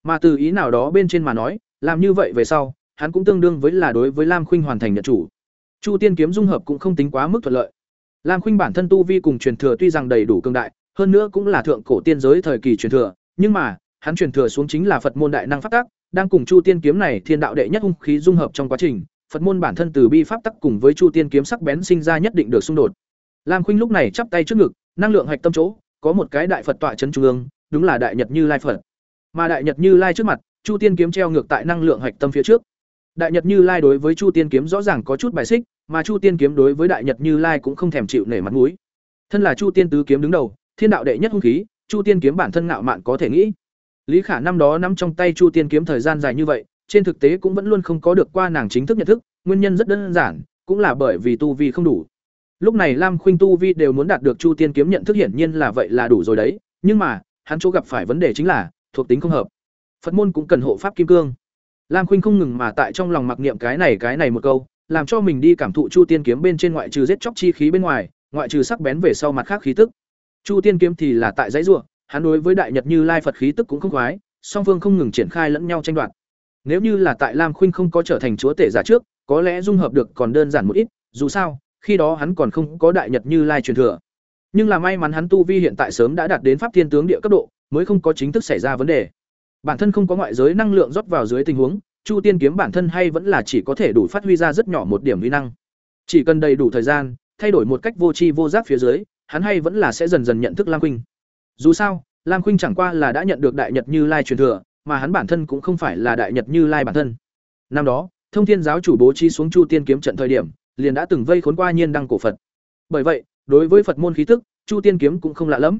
Mà từ ý nào đó bên trên mà nói, làm như vậy về sau, hắn cũng tương đương với là đối với Lam Khuynh hoàn thành nhận chủ. Chu Tiên kiếm dung hợp cũng không tính quá mức thuận lợi. Lam Khuynh bản thân tu vi cùng truyền thừa tuy rằng đầy đủ cường đại, hơn nữa cũng là thượng cổ tiên giới thời kỳ truyền thừa, nhưng mà, hắn truyền thừa xuống chính là Phật môn đại năng pháp tắc, đang cùng Chu Tiên kiếm này thiên đạo đệ nhất hung khí dung hợp trong quá trình, Phật môn bản thân từ bi pháp tắc cùng với Chu Tiên kiếm sắc bén sinh ra nhất định được xung đột. Lam Khuynh lúc này chắp tay trước ngực, năng lượng hạch tâm chỗ, có một cái đại Phật tọa trấn trung ương, đúng là đại nhật Như Lai Phật. Mà đại nhật Như Lai trước mặt, Chu Tiên kiếm treo ngược tại năng lượng hạch tâm phía trước. Đại Nhật Như Lai đối với Chu Tiên kiếm rõ ràng có chút bài xích, mà Chu Tiên kiếm đối với Đại Nhật Như Lai cũng không thèm chịu nể mặt mũi. Thân là Chu Tiên tứ kiếm đứng đầu, thiên đạo đệ nhất hung khí, Chu Tiên kiếm bản thân ngạo mạn có thể nghĩ. Lý Khả năm đó nắm trong tay Chu Tiên kiếm thời gian dài như vậy, trên thực tế cũng vẫn luôn không có được qua nàng chính thức nhận thức, nguyên nhân rất đơn giản, cũng là bởi vì tu vi không đủ. Lúc này Lam Khuynh tu vi đều muốn đạt được Chu Tiên kiếm nhận thức hiển nhiên là vậy là đủ rồi đấy, nhưng mà, hắn chỗ gặp phải vấn đề chính là thuộc tính không hợp. Phật môn cũng cần hộ pháp kim cương. Lam Khuynh không ngừng mà tại trong lòng mặc niệm cái này cái này một câu, làm cho mình đi cảm thụ Chu Tiên kiếm bên trên ngoại trừ giết chóc chi khí bên ngoài, ngoại trừ sắc bén về sau mặt khác khí tức. Chu Tiên kiếm thì là tại dãy rủa, hắn đối với đại nhật Như Lai Phật khí tức cũng không khoái, song phương không ngừng triển khai lẫn nhau tranh đoạt. Nếu như là tại Lam Khuynh không có trở thành chúa tể giả trước, có lẽ dung hợp được còn đơn giản một ít, dù sao, khi đó hắn còn không có đại nhật Như Lai truyền thừa. Nhưng là may mắn hắn tu vi hiện tại sớm đã đạt đến pháp thiên tướng địa cấp độ, mới không có chính thức xảy ra vấn đề. Bản thân không có ngoại giới năng lượng rót vào dưới tình huống, Chu Tiên kiếm bản thân hay vẫn là chỉ có thể đủ phát huy ra rất nhỏ một điểm uy năng. Chỉ cần đầy đủ thời gian, thay đổi một cách vô tri vô giác phía dưới, hắn hay vẫn là sẽ dần dần nhận thức Lam Khuynh. Dù sao, Lam Khuynh chẳng qua là đã nhận được đại nhật Như Lai truyền thừa, mà hắn bản thân cũng không phải là đại nhật Như Lai bản thân. Năm đó, Thông Thiên giáo chủ bố trí xuống Chu Tiên kiếm trận thời điểm, liền đã từng vây khốn qua nhiên đăng cổ Phật. Bởi vậy, đối với Phật môn khí tức, Chu Tiên kiếm cũng không lạ lắm.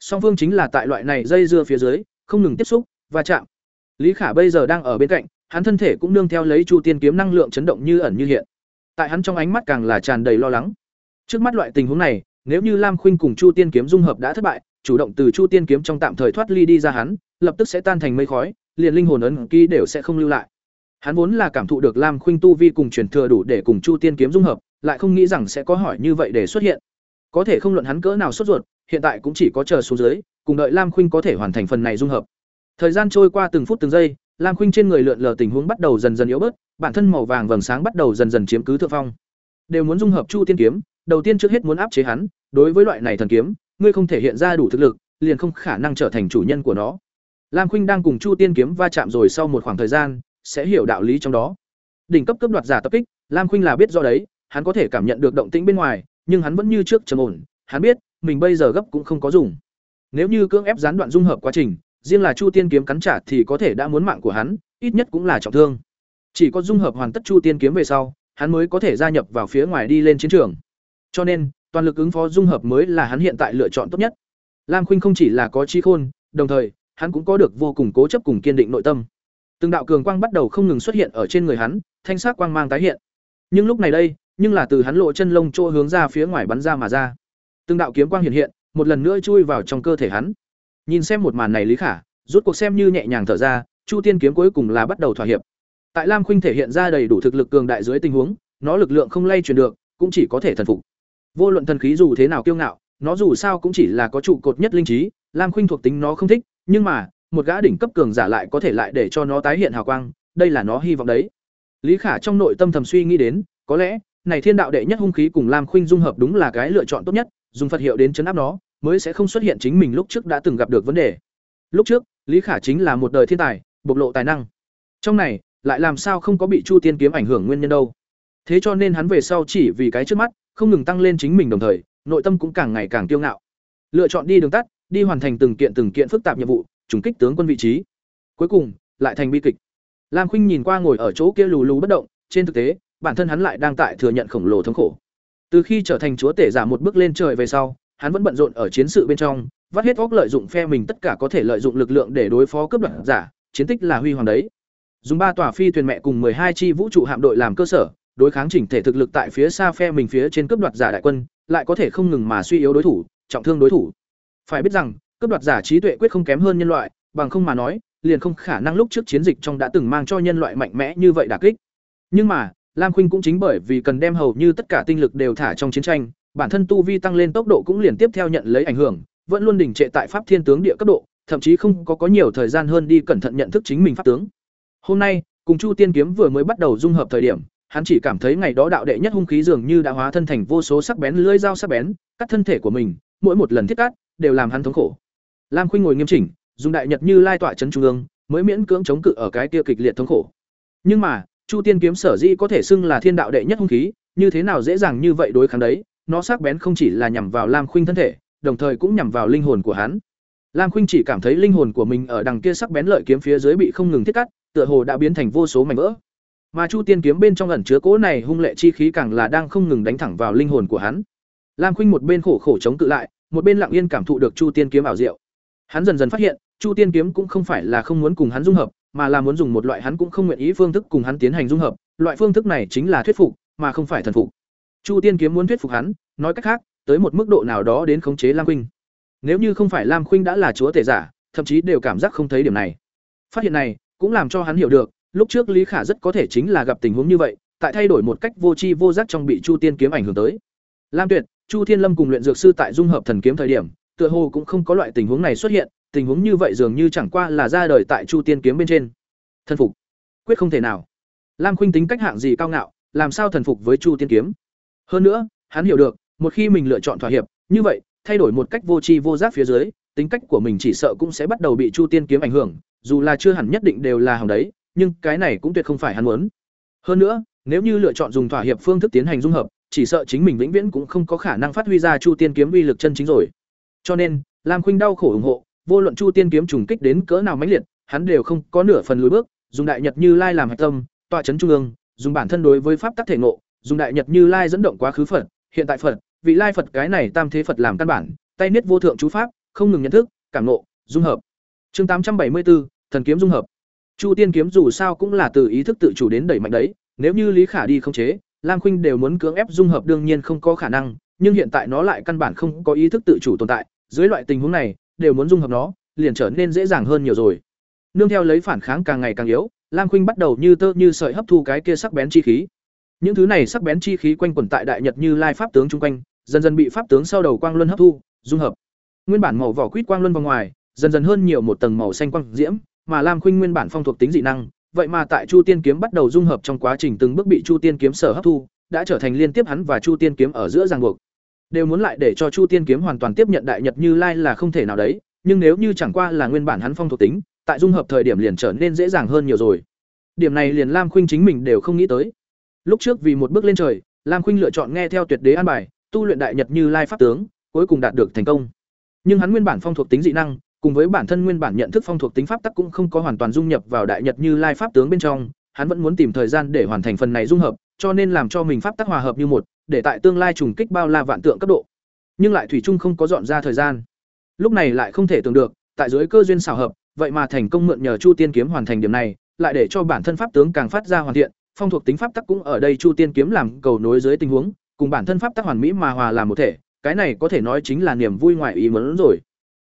Song phương chính là tại loại này dây dưa phía dưới, không ngừng tiếp xúc, và chạm. Lý Khả bây giờ đang ở bên cạnh, hắn thân thể cũng nương theo lấy Chu Tiên kiếm năng lượng chấn động như ẩn như hiện. Tại hắn trong ánh mắt càng là tràn đầy lo lắng. Trước mắt loại tình huống này, nếu như Lam Khuynh cùng Chu Tiên kiếm dung hợp đã thất bại, chủ động từ Chu Tiên kiếm trong tạm thời thoát ly đi ra hắn, lập tức sẽ tan thành mây khói, liền linh hồn ấn ký đều sẽ không lưu lại. Hắn vốn là cảm thụ được Lam Khuynh tu vi cùng truyền thừa đủ để cùng Chu Tiên kiếm dung hợp, lại không nghĩ rằng sẽ có hỏi như vậy để xuất hiện. Có thể không luận hắn cỡ nào sốt ruột, hiện tại cũng chỉ có chờ xuống dưới, cùng đợi Lam Khuynh có thể hoàn thành phần này dung hợp. Thời gian trôi qua từng phút từng giây, Lam Khuynh trên người lượn lờ tình huống bắt đầu dần dần yếu bớt, bản thân màu vàng vầng sáng bắt đầu dần dần chiếm cứ thượng phong. Đều muốn dung hợp Chu Tiên kiếm, đầu tiên trước hết muốn áp chế hắn, đối với loại này thần kiếm, ngươi không thể hiện ra đủ thực lực, liền không khả năng trở thành chủ nhân của nó. Lam Khuynh đang cùng Chu Tiên kiếm va chạm rồi sau một khoảng thời gian, sẽ hiểu đạo lý trong đó. Đỉnh cấp cấp đoạt giả tập kích, Lam Khuynh là biết do đấy, hắn có thể cảm nhận được động tĩnh bên ngoài, nhưng hắn vẫn như trước trầm ổn, hắn biết, mình bây giờ gấp cũng không có dùng. Nếu như cưỡng ép gián đoạn dung hợp quá trình, riêng là Chu Tiên kiếm cắn trả thì có thể đã muốn mạng của hắn, ít nhất cũng là trọng thương. Chỉ có dung hợp hoàn tất Chu Tiên kiếm về sau, hắn mới có thể gia nhập vào phía ngoài đi lên chiến trường. Cho nên, toàn lực ứng phó dung hợp mới là hắn hiện tại lựa chọn tốt nhất. Lam Khuynh không chỉ là có trí khôn, đồng thời, hắn cũng có được vô cùng cố chấp cùng kiên định nội tâm. Từng đạo cường quang bắt đầu không ngừng xuất hiện ở trên người hắn, thanh sắc quang mang tái hiện. Nhưng lúc này đây, nhưng là từ hắn lộ chân lông chỗ hướng ra phía ngoài bắn ra mà ra. Từng đạo kiếm quang hiện hiện, một lần nữa chui vào trong cơ thể hắn. Nhìn xem một màn này Lý Khả, rút cuộc xem như nhẹ nhàng thở ra, Chu Tiên kiếm cuối cùng là bắt đầu thỏa hiệp. Tại Lam Khuynh thể hiện ra đầy đủ thực lực cường đại dưới tình huống, nó lực lượng không lay chuyển được, cũng chỉ có thể thần phục. Vô luận thần khí dù thế nào kiêu ngạo, nó dù sao cũng chỉ là có trụ cột nhất linh trí, Lam Khuynh thuộc tính nó không thích, nhưng mà, một gã đỉnh cấp cường giả lại có thể lại để cho nó tái hiện hào quang, đây là nó hy vọng đấy. Lý Khả trong nội tâm thầm suy nghĩ đến, có lẽ, này thiên đạo đệ nhất hung khí cùng Lam Khuynh dung hợp đúng là cái lựa chọn tốt nhất, dùng Phật hiệu đến chấn áp nó, mới sẽ không xuất hiện chính mình lúc trước đã từng gặp được vấn đề. Lúc trước, Lý Khả chính là một đời thiên tài, bộc lộ tài năng. Trong này, lại làm sao không có bị Chu Tiên kiếm ảnh hưởng nguyên nhân đâu. Thế cho nên hắn về sau chỉ vì cái trước mắt, không ngừng tăng lên chính mình đồng thời, nội tâm cũng càng ngày càng kiêu ngạo. Lựa chọn đi đường tắt, đi hoàn thành từng kiện từng kiện phức tạp nhiệm vụ, trùng kích tướng quân vị trí. Cuối cùng, lại thành bi kịch. Lam Khuynh nhìn qua ngồi ở chỗ kia lù lù bất động, trên thực tế, bản thân hắn lại đang tại thừa nhận khổng lồ thống khổ. Từ khi trở thành chúa tể giả một bước lên trời về sau, hắn vẫn bận rộn ở chiến sự bên trong, vắt hết óc lợi dụng phe mình tất cả có thể lợi dụng lực lượng để đối phó cướp đoạt giả, chiến tích là huy hoàng đấy. Dùng ba tòa phi thuyền mẹ cùng hai chi vũ trụ hạm đội làm cơ sở, đối kháng chỉnh thể thực lực tại phía xa phe mình phía trên cướp đoạt giả đại quân, lại có thể không ngừng mà suy yếu đối thủ, trọng thương đối thủ. Phải biết rằng, cướp đoạt giả trí tuệ quyết không kém hơn nhân loại, bằng không mà nói, liền không khả năng lúc trước chiến dịch trong đã từng mang cho nhân loại mạnh mẽ như vậy đả kích. Nhưng mà, Lam Khuynh cũng chính bởi vì cần đem hầu như tất cả tinh lực đều thả trong chiến tranh, bản thân tu vi tăng lên tốc độ cũng liền tiếp theo nhận lấy ảnh hưởng, vẫn luôn đỉnh trệ tại pháp thiên tướng địa cấp độ, thậm chí không có có nhiều thời gian hơn đi cẩn thận nhận thức chính mình pháp tướng. Hôm nay, cùng Chu Tiên kiếm vừa mới bắt đầu dung hợp thời điểm, hắn chỉ cảm thấy ngày đó đạo đệ nhất hung khí dường như đã hóa thân thành vô số sắc bén lưỡi dao sắc bén, cắt thân thể của mình, mỗi một lần thiết cắt đều làm hắn thống khổ. Lam Khuynh ngồi nghiêm chỉnh, dùng đại nhật như lai tọa trấn trung ương, mới miễn cưỡng chống cự ở cái kia kịch liệt thống khổ. Nhưng mà, Chu Tiên kiếm sở dĩ có thể xưng là thiên đạo đệ nhất hung khí, như thế nào dễ dàng như vậy đối kháng đấy, nó sắc bén không chỉ là nhằm vào Lam Khuynh thân thể, đồng thời cũng nhằm vào linh hồn của hắn. Lam Khuynh chỉ cảm thấy linh hồn của mình ở đằng kia sắc bén lợi kiếm phía dưới bị không ngừng thiết cắt, tựa hồ đã biến thành vô số mảnh vỡ. Mà Chu Tiên kiếm bên trong ẩn chứa cỗ này hung lệ chi khí càng là đang không ngừng đánh thẳng vào linh hồn của hắn. Lam Khuynh một bên khổ khổ chống cự lại, một bên lặng yên cảm thụ được Chu Tiên kiếm ảo diệu. Hắn dần dần phát hiện, Chu Tiên kiếm cũng không phải là không muốn cùng hắn dung hợp, mà là muốn dùng một loại hắn cũng không nguyện ý phương thức cùng hắn tiến hành dung hợp, loại phương thức này chính là thuyết phục, mà không phải thần phục. Chu Tiên kiếm muốn thuyết phục hắn, nói cách khác, tới một mức độ nào đó đến khống chế Lam Khuynh. Nếu như không phải Lam Khuynh đã là chúa tể giả, thậm chí đều cảm giác không thấy điểm này. Phát hiện này cũng làm cho hắn hiểu được, lúc trước Lý Khả rất có thể chính là gặp tình huống như vậy, tại thay đổi một cách vô tri vô giác trong bị Chu Tiên kiếm ảnh hưởng tới. Lam Tuyệt, Chu Thiên Lâm cùng luyện dược sư tại dung hợp thần kiếm thời điểm, tựa hồ cũng không có loại tình huống này xuất hiện, tình huống như vậy dường như chẳng qua là ra đời tại Chu Tiên kiếm bên trên. Thần phục, quyết không thể nào. Lam Khuynh tính cách hạng gì cao ngạo, làm sao thần phục với Chu Tiên kiếm? Hơn nữa, hắn hiểu được, một khi mình lựa chọn thỏa hiệp, như vậy, thay đổi một cách vô tri vô giác phía dưới, tính cách của mình chỉ sợ cũng sẽ bắt đầu bị Chu Tiên kiếm ảnh hưởng, dù là chưa hẳn nhất định đều là hỏng đấy, nhưng cái này cũng tuyệt không phải hắn muốn. Hơn nữa, nếu như lựa chọn dùng thỏa hiệp phương thức tiến hành dung hợp, chỉ sợ chính mình vĩnh viễn cũng không có khả năng phát huy ra Chu Tiên kiếm uy lực chân chính rồi. Cho nên, Lam Khuynh đau khổ ủng hộ, vô luận Chu Tiên kiếm trùng kích đến cỡ nào mãnh liệt, hắn đều không có nửa phần lùi bước, dùng đại nhật như lai làm hạch tâm, tọa chấn trung ương, dùng bản thân đối với pháp tắc thể ngộ, dùng đại nhật như lai dẫn động quá khứ Phật, hiện tại Phật, vị lai Phật cái này tam thế Phật làm căn bản, tay niết vô thượng chú pháp, không ngừng nhận thức, cảm ngộ, dung hợp. Chương tám trăm bảy mươi bốn, thần kiếm dung hợp. Chu Tiên kiếm dù sao cũng là từ ý thức tự chủ đến đẩy mạnh đấy, nếu như Lý Khả đi không chế, Lam Khuynh đều muốn cưỡng ép dung hợp đương nhiên không có khả năng, nhưng hiện tại nó lại căn bản không có ý thức tự chủ tồn tại, dưới loại tình huống này, đều muốn dung hợp nó, liền trở nên dễ dàng hơn nhiều rồi. Nương theo lấy phản kháng càng ngày càng yếu, Lam Khuynh bắt đầu như tơ như sợi hấp thu cái kia sắc bén chi khí. Những thứ này sắc bén chi khí quanh quẩn tại đại nhật như lai pháp tướng chung quanh, dần dần bị pháp tướng sau đầu quang luân hấp thu, dung hợp. Nguyên bản màu vỏ quýt quang luân vào ngoài, dần dần hơn nhiều một tầng màu xanh quang diễm, mà Lam Khuynh nguyên bản phong thuộc tính dị năng, vậy mà tại Chu Tiên kiếm bắt đầu dung hợp trong quá trình từng bước bị Chu Tiên kiếm sở hấp thu, đã trở thành liên tiếp hắn và Chu Tiên kiếm ở giữa ràng buộc. Đều muốn lại để cho Chu Tiên kiếm hoàn toàn tiếp nhận đại nhật Như Lai là không thể nào đấy, nhưng nếu như chẳng qua là nguyên bản hắn phong thuộc tính, tại dung hợp thời điểm liền trở nên dễ dàng hơn nhiều rồi. Điểm này liền Lam Khuynh chính mình đều không nghĩ tới. Lúc trước vì một bước lên trời, Lam Khuynh lựa chọn nghe theo tuyệt đế an bài, tu luyện đại nhật Như Lai pháp tướng, cuối cùng đạt được thành công. Nhưng hắn nguyên bản phong thuộc tính dị năng, cùng với bản thân nguyên bản nhận thức phong thuộc tính pháp tắc cũng không có hoàn toàn dung nhập vào đại nhật như lai pháp tướng bên trong hắn vẫn muốn tìm thời gian để hoàn thành phần này dung hợp cho nên làm cho mình pháp tắc hòa hợp như một để tại tương lai trùng kích bao la vạn tượng cấp độ nhưng lại thủy chung không có dọn ra thời gian lúc này lại không thể tưởng được tại dưới cơ duyên xảo hợp vậy mà thành công mượn nhờ chu tiên kiếm hoàn thành điểm này lại để cho bản thân pháp tướng càng phát ra hoàn thiện phong thuộc tính pháp tắc cũng ở đây chu tiên kiếm làm cầu nối dưới tình huống cùng bản thân pháp tắc hoàn mỹ mà hòa làm một thể cái này có thể nói chính là niềm vui ngoài ý muốn rồi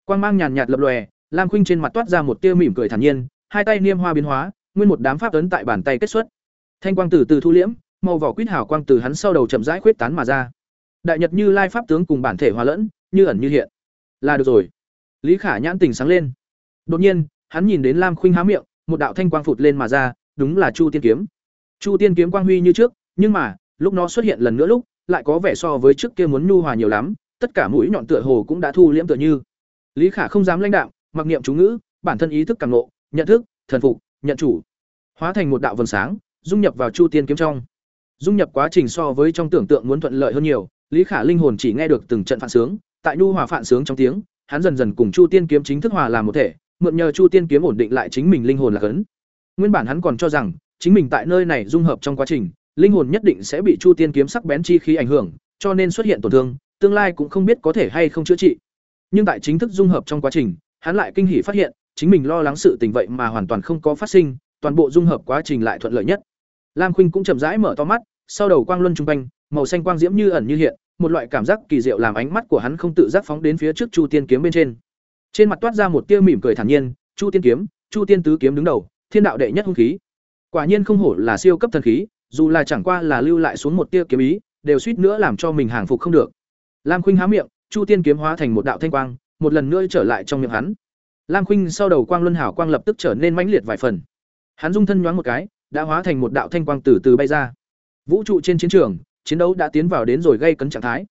Quang mang nhàn nhạt lập lòe, Lam Khuynh trên mặt toát ra một tia mỉm cười thản nhiên, hai tay niêm hoa biến hóa, nguyên một đám pháp ấn tại bàn tay kết xuất. Thanh quang từ từ thu liễm, màu vỏ quýt hào quang từ hắn sau đầu chậm rãi khuyết tán mà ra. Đại Nhật Như Lai pháp tướng cùng bản thể hòa lẫn, như ẩn như hiện. Là được rồi. Lý Khả nhãn tỉnh sáng lên. Đột nhiên, hắn nhìn đến Lam Khuynh há miệng, một đạo thanh quang phụt lên mà ra, đúng là Chu Tiên kiếm. Chu Tiên kiếm quang huy như trước, nhưng mà, lúc nó xuất hiện lần nữa lúc, lại có vẻ so với trước kia muốn nhu hòa nhiều lắm, tất cả mũi nhọn tựa hồ cũng đã thu liễm tựa như. Lý Khả không dám lãnh đạo, mặc niệm chú ngữ, bản thân ý thức càng ngộ, nhận thức, thần phục, nhận chủ, hóa thành một đạo vầng sáng, dung nhập vào Chu Tiên kiếm trong. Dung nhập quá trình so với trong tưởng tượng muốn thuận lợi hơn nhiều, Lý Khả linh hồn chỉ nghe được từng trận phản sướng, tại nhu hòa phản sướng trong tiếng, hắn dần dần cùng Chu Tiên kiếm chính thức hòa làm một thể, mượn nhờ Chu Tiên kiếm ổn định lại chính mình linh hồn là cấn. Nguyên bản hắn còn cho rằng, chính mình tại nơi này dung hợp trong quá trình, linh hồn nhất định sẽ bị Chu Tiên kiếm sắc bén chi khí ảnh hưởng, cho nên xuất hiện tổn thương, tương lai cũng không biết có thể hay không chữa trị. Nhưng tại chính thức dung hợp trong quá trình, hắn lại kinh hỉ phát hiện, chính mình lo lắng sự tình vậy mà hoàn toàn không có phát sinh, toàn bộ dung hợp quá trình lại thuận lợi nhất. Lam Khuynh cũng chậm rãi mở to mắt, sau đầu quang luân trung quanh, màu xanh quang diễm như ẩn như hiện, một loại cảm giác kỳ diệu làm ánh mắt của hắn không tự giác phóng đến phía trước Chu Tiên kiếm bên trên. Trên mặt toát ra một tia mỉm cười thản nhiên, Chu Tiên kiếm, Chu Tiên tứ kiếm đứng đầu, thiên đạo đệ nhất hung khí. Quả nhiên không hổ là siêu cấp thần khí, dù là chẳng qua là lưu lại xuống một tia kiếm ý, đều suýt nữa làm cho mình hàng phục không được. Lam Khuynh há miệng, Chu Tiên kiếm hóa thành một đạo thanh quang, một lần nữa trở lại trong miệng hắn. Lam Khuynh sau đầu quang luân hảo quang lập tức trở nên mãnh liệt vài phần. Hắn dung thân nhoáng một cái, đã hóa thành một đạo thanh quang từ từ bay ra. Vũ trụ trên chiến trường, chiến đấu đã tiến vào đến rồi gây cấn trạng thái.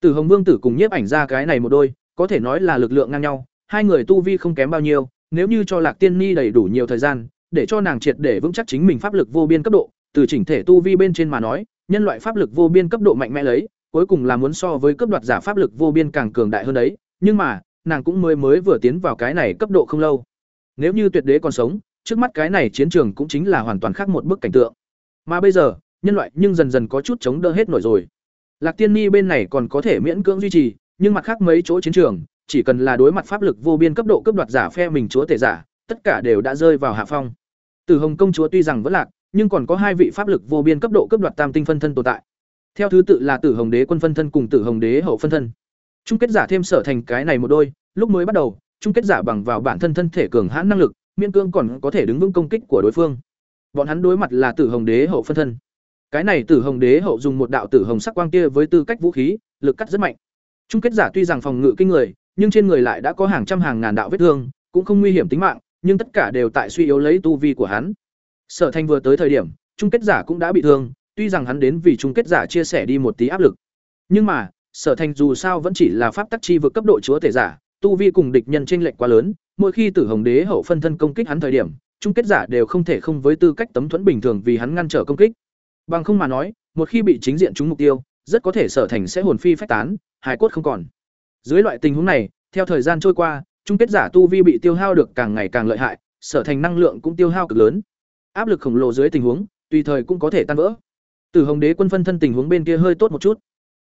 Tử Hồng Vương tử cùng nhiếp ảnh ra cái này một đôi, có thể nói là lực lượng ngang nhau, hai người tu vi không kém bao nhiêu, nếu như cho Lạc Tiên Ni đầy đủ nhiều thời gian, để cho nàng triệt để vững chắc chính mình pháp lực vô biên cấp độ, từ chỉnh thể tu vi bên trên mà nói, nhân loại pháp lực vô biên cấp độ mạnh mẽ lấy, cuối cùng là muốn so với cấp đoạt giả pháp lực vô biên càng cường đại hơn đấy, nhưng mà, nàng cũng mới mới vừa tiến vào cái này cấp độ không lâu. Nếu như tuyệt đế còn sống, trước mắt cái này chiến trường cũng chính là hoàn toàn khác một bức cảnh tượng. Mà bây giờ, nhân loại nhưng dần dần có chút chống đỡ hết nổi rồi. Lạc Tiên Ni bên này còn có thể miễn cưỡng duy trì, nhưng mặt khác mấy chỗ chiến trường, chỉ cần là đối mặt pháp lực vô biên cấp độ cấp đoạt giả phe mình chúa tể giả, tất cả đều đã rơi vào hạ phong. Tử Hồng công chúa tuy rằng vẫn lạc, nhưng còn có hai vị pháp lực vô biên cấp độ cấp đoạt tam tinh phân thân tồn tại. Theo thứ tự là Tử Hồng Đế quân phân thân cùng Tử Hồng Đế hậu phân thân. Chung kết giả thêm sở thành cái này một đôi, lúc mới bắt đầu, chung kết giả bằng vào bản thân thân thể cường hãn năng lực, miễn cương còn có thể đứng vững công kích của đối phương. Bọn hắn đối mặt là Tử Hồng Đế hậu phân thân. Cái này Tử Hồng Đế hậu dùng một đạo tử hồng sắc quang kia với tư cách vũ khí, lực cắt rất mạnh. Chung kết giả tuy rằng phòng ngự kinh người, nhưng trên người lại đã có hàng trăm hàng ngàn đạo vết thương, cũng không nguy hiểm tính mạng, nhưng tất cả đều tại suy yếu lấy tu vi của hắn. Sở Thanh vừa tới thời điểm, chung kết giả cũng đã bị thương, tuy rằng hắn đến vì chung kết giả chia sẻ đi một tí áp lực. Nhưng mà, Sở Thanh dù sao vẫn chỉ là pháp tắc chi vực cấp độ chúa thể giả, tu vi cùng địch nhân chênh lệch quá lớn, mỗi khi Tử Hồng Đế hậu phân thân công kích hắn thời điểm, chung kết giả đều không thể không với tư cách tấm thuẫn bình thường vì hắn ngăn trở công kích. Bằng không mà nói, một khi bị chính diện trúng mục tiêu, rất có thể Sở Thành sẽ hồn phi phách tán, hài cốt không còn. Dưới loại tình huống này, theo thời gian trôi qua, chung kết giả tu vi bị tiêu hao được càng ngày càng lợi hại, Sở Thành năng lượng cũng tiêu hao cực lớn. Áp lực khổng lồ dưới tình huống, tùy thời cũng có thể tan vỡ. Tử Hồng Đế quân phân thân tình huống bên kia hơi tốt một chút.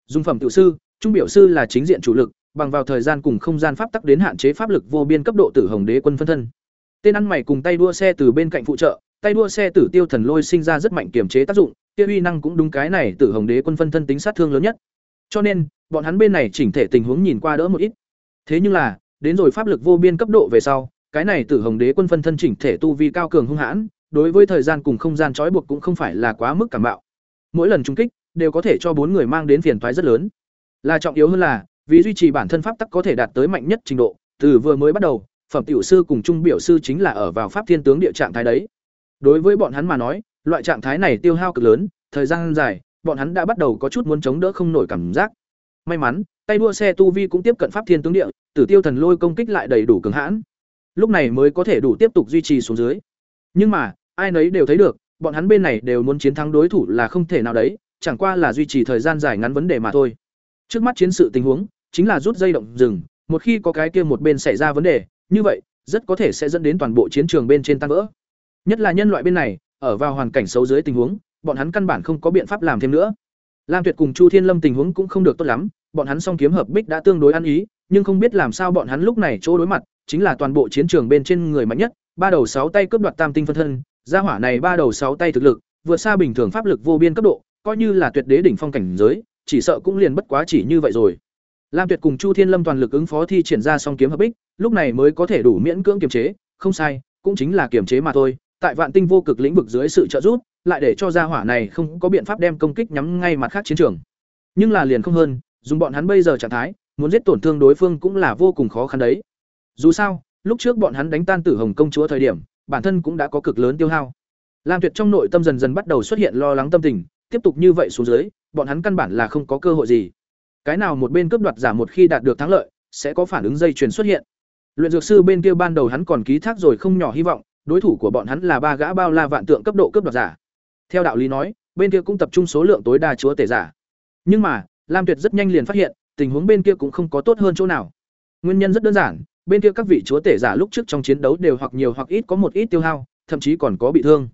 Dung phẩm tiểu sư, trung biểu sư là chính diện chủ lực, bằng vào thời gian cùng không gian pháp tắc đến hạn chế pháp lực vô biên cấp độ Tử Hồng Đế quân phân thân. Tên ăn mày cùng tay đua xe từ bên cạnh phụ trợ, tay đua xe tử tiêu thần lôi sinh ra rất mạnh kiểm chế tác dụng, kia uy năng cũng đúng cái này Tử Hồng Đế quân phân thân tính sát thương lớn nhất. Cho nên, bọn hắn bên này chỉnh thể tình huống nhìn qua đỡ một ít. Thế nhưng là, đến rồi pháp lực vô biên cấp độ về sau, cái này Tử Hồng Đế quân phân thân chỉnh thể tu vi cao cường hung hãn, đối với thời gian cùng không gian trói buộc cũng không phải là quá mức cảm bạo. Mỗi lần trùng kích đều có thể cho bốn người mang đến phiền toái rất lớn. Là trọng yếu hơn là, vì duy trì bản thân pháp tắc có thể đạt tới mạnh nhất trình độ, từ vừa mới bắt đầu, phẩm tiểu sư cùng trung biểu sư chính là ở vào pháp thiên tướng địa trạng thái đấy. Đối với bọn hắn mà nói, loại trạng thái này tiêu hao cực lớn, thời gian dài, bọn hắn đã bắt đầu có chút muốn chống đỡ không nổi cảm giác. May mắn, tay đua xe tu vi cũng tiếp cận pháp thiên tướng địa, tử tiêu thần lôi công kích lại đầy đủ cường hãn. Lúc này mới có thể đủ tiếp tục duy trì xuống dưới. Nhưng mà, ai nấy đều thấy được, bọn hắn bên này đều muốn chiến thắng đối thủ là không thể nào đấy, chẳng qua là duy trì thời gian dài ngắn vấn đề mà thôi. Trước mắt chiến sự tình huống, chính là rút dây động rừng, một khi có cái kia một bên xảy ra vấn đề, như vậy, rất có thể sẽ dẫn đến toàn bộ chiến trường bên trên tan vỡ. Nhất là nhân loại bên này, ở vào hoàn cảnh xấu dưới tình huống, bọn hắn căn bản không có biện pháp làm thêm nữa. Lam Tuyệt cùng Chu Thiên Lâm tình huống cũng không được tốt lắm, bọn hắn song kiếm hợp bích đã tương đối ăn ý, nhưng không biết làm sao bọn hắn lúc này chỗ đối mặt, chính là toàn bộ chiến trường bên trên người mạnh nhất, ba đầu sáu tay cướp đoạt tam tinh phân thân, gia hỏa này ba đầu sáu tay thực lực, vượt xa bình thường pháp lực vô biên cấp độ, coi như là tuyệt đế đỉnh phong cảnh giới, chỉ sợ cũng liền bất quá chỉ như vậy rồi. Lam Tuyệt cùng Chu Thiên Lâm toàn lực ứng phó thi triển ra song kiếm hợp bích, lúc này mới có thể đủ miễn cưỡng kiềm chế, không sai, cũng chính là kiềm chế mà thôi. Tại Vạn Tinh vô cực lĩnh vực dưới sự trợ giúp, lại để cho gia hỏa này không có biện pháp đem công kích nhắm ngay mặt khác chiến trường. Nhưng là liền không hơn, dùng bọn hắn bây giờ trạng thái, muốn giết tổn thương đối phương cũng là vô cùng khó khăn đấy. Dù sao, lúc trước bọn hắn đánh tan Tử Hồng công chúa thời điểm, bản thân cũng đã có cực lớn tiêu hao. Lam Tuyệt trong nội tâm dần dần bắt đầu xuất hiện lo lắng tâm tình, tiếp tục như vậy xuống dưới, bọn hắn căn bản là không có cơ hội gì. Cái nào một bên cướp đoạt giả một khi đạt được thắng lợi, sẽ có phản ứng dây chuyền xuất hiện. Luyện dược sư bên kia ban đầu hắn còn ký thác rồi không nhỏ hy vọng, đối thủ của bọn hắn là ba gã bao la vạn tượng cấp độ cướp đoạt giả. Theo đạo lý nói, bên kia cũng tập trung số lượng tối đa chúa tể giả. Nhưng mà, Lam Tuyệt rất nhanh liền phát hiện, tình huống bên kia cũng không có tốt hơn chỗ nào. Nguyên nhân rất đơn giản, bên kia các vị chúa tể giả lúc trước trong chiến đấu đều hoặc nhiều hoặc ít có một ít tiêu hao, thậm chí còn có bị thương.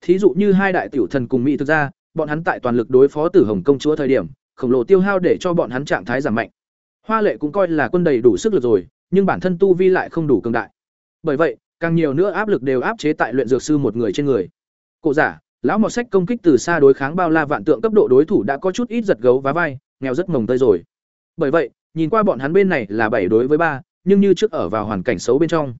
Thí dụ như hai đại tiểu thần cùng mỹ thực ra, bọn hắn tại toàn lực đối phó Tử Hồng công chúa thời điểm, khổng lồ tiêu hao để cho bọn hắn trạng thái giảm mạnh. Hoa Lệ cũng coi là quân đầy đủ sức lực rồi, nhưng bản thân tu vi lại không đủ cường đại. Bởi vậy, càng nhiều nữa áp lực đều áp chế tại luyện dược sư một người trên người. Cổ giả, lão mọt sách công kích từ xa đối kháng bao la vạn tượng cấp độ đối thủ đã có chút ít giật gấu và vai, nghèo rất mồng tơi rồi. Bởi vậy, nhìn qua bọn hắn bên này là bảy đối với ba, nhưng như trước ở vào hoàn cảnh xấu bên trong.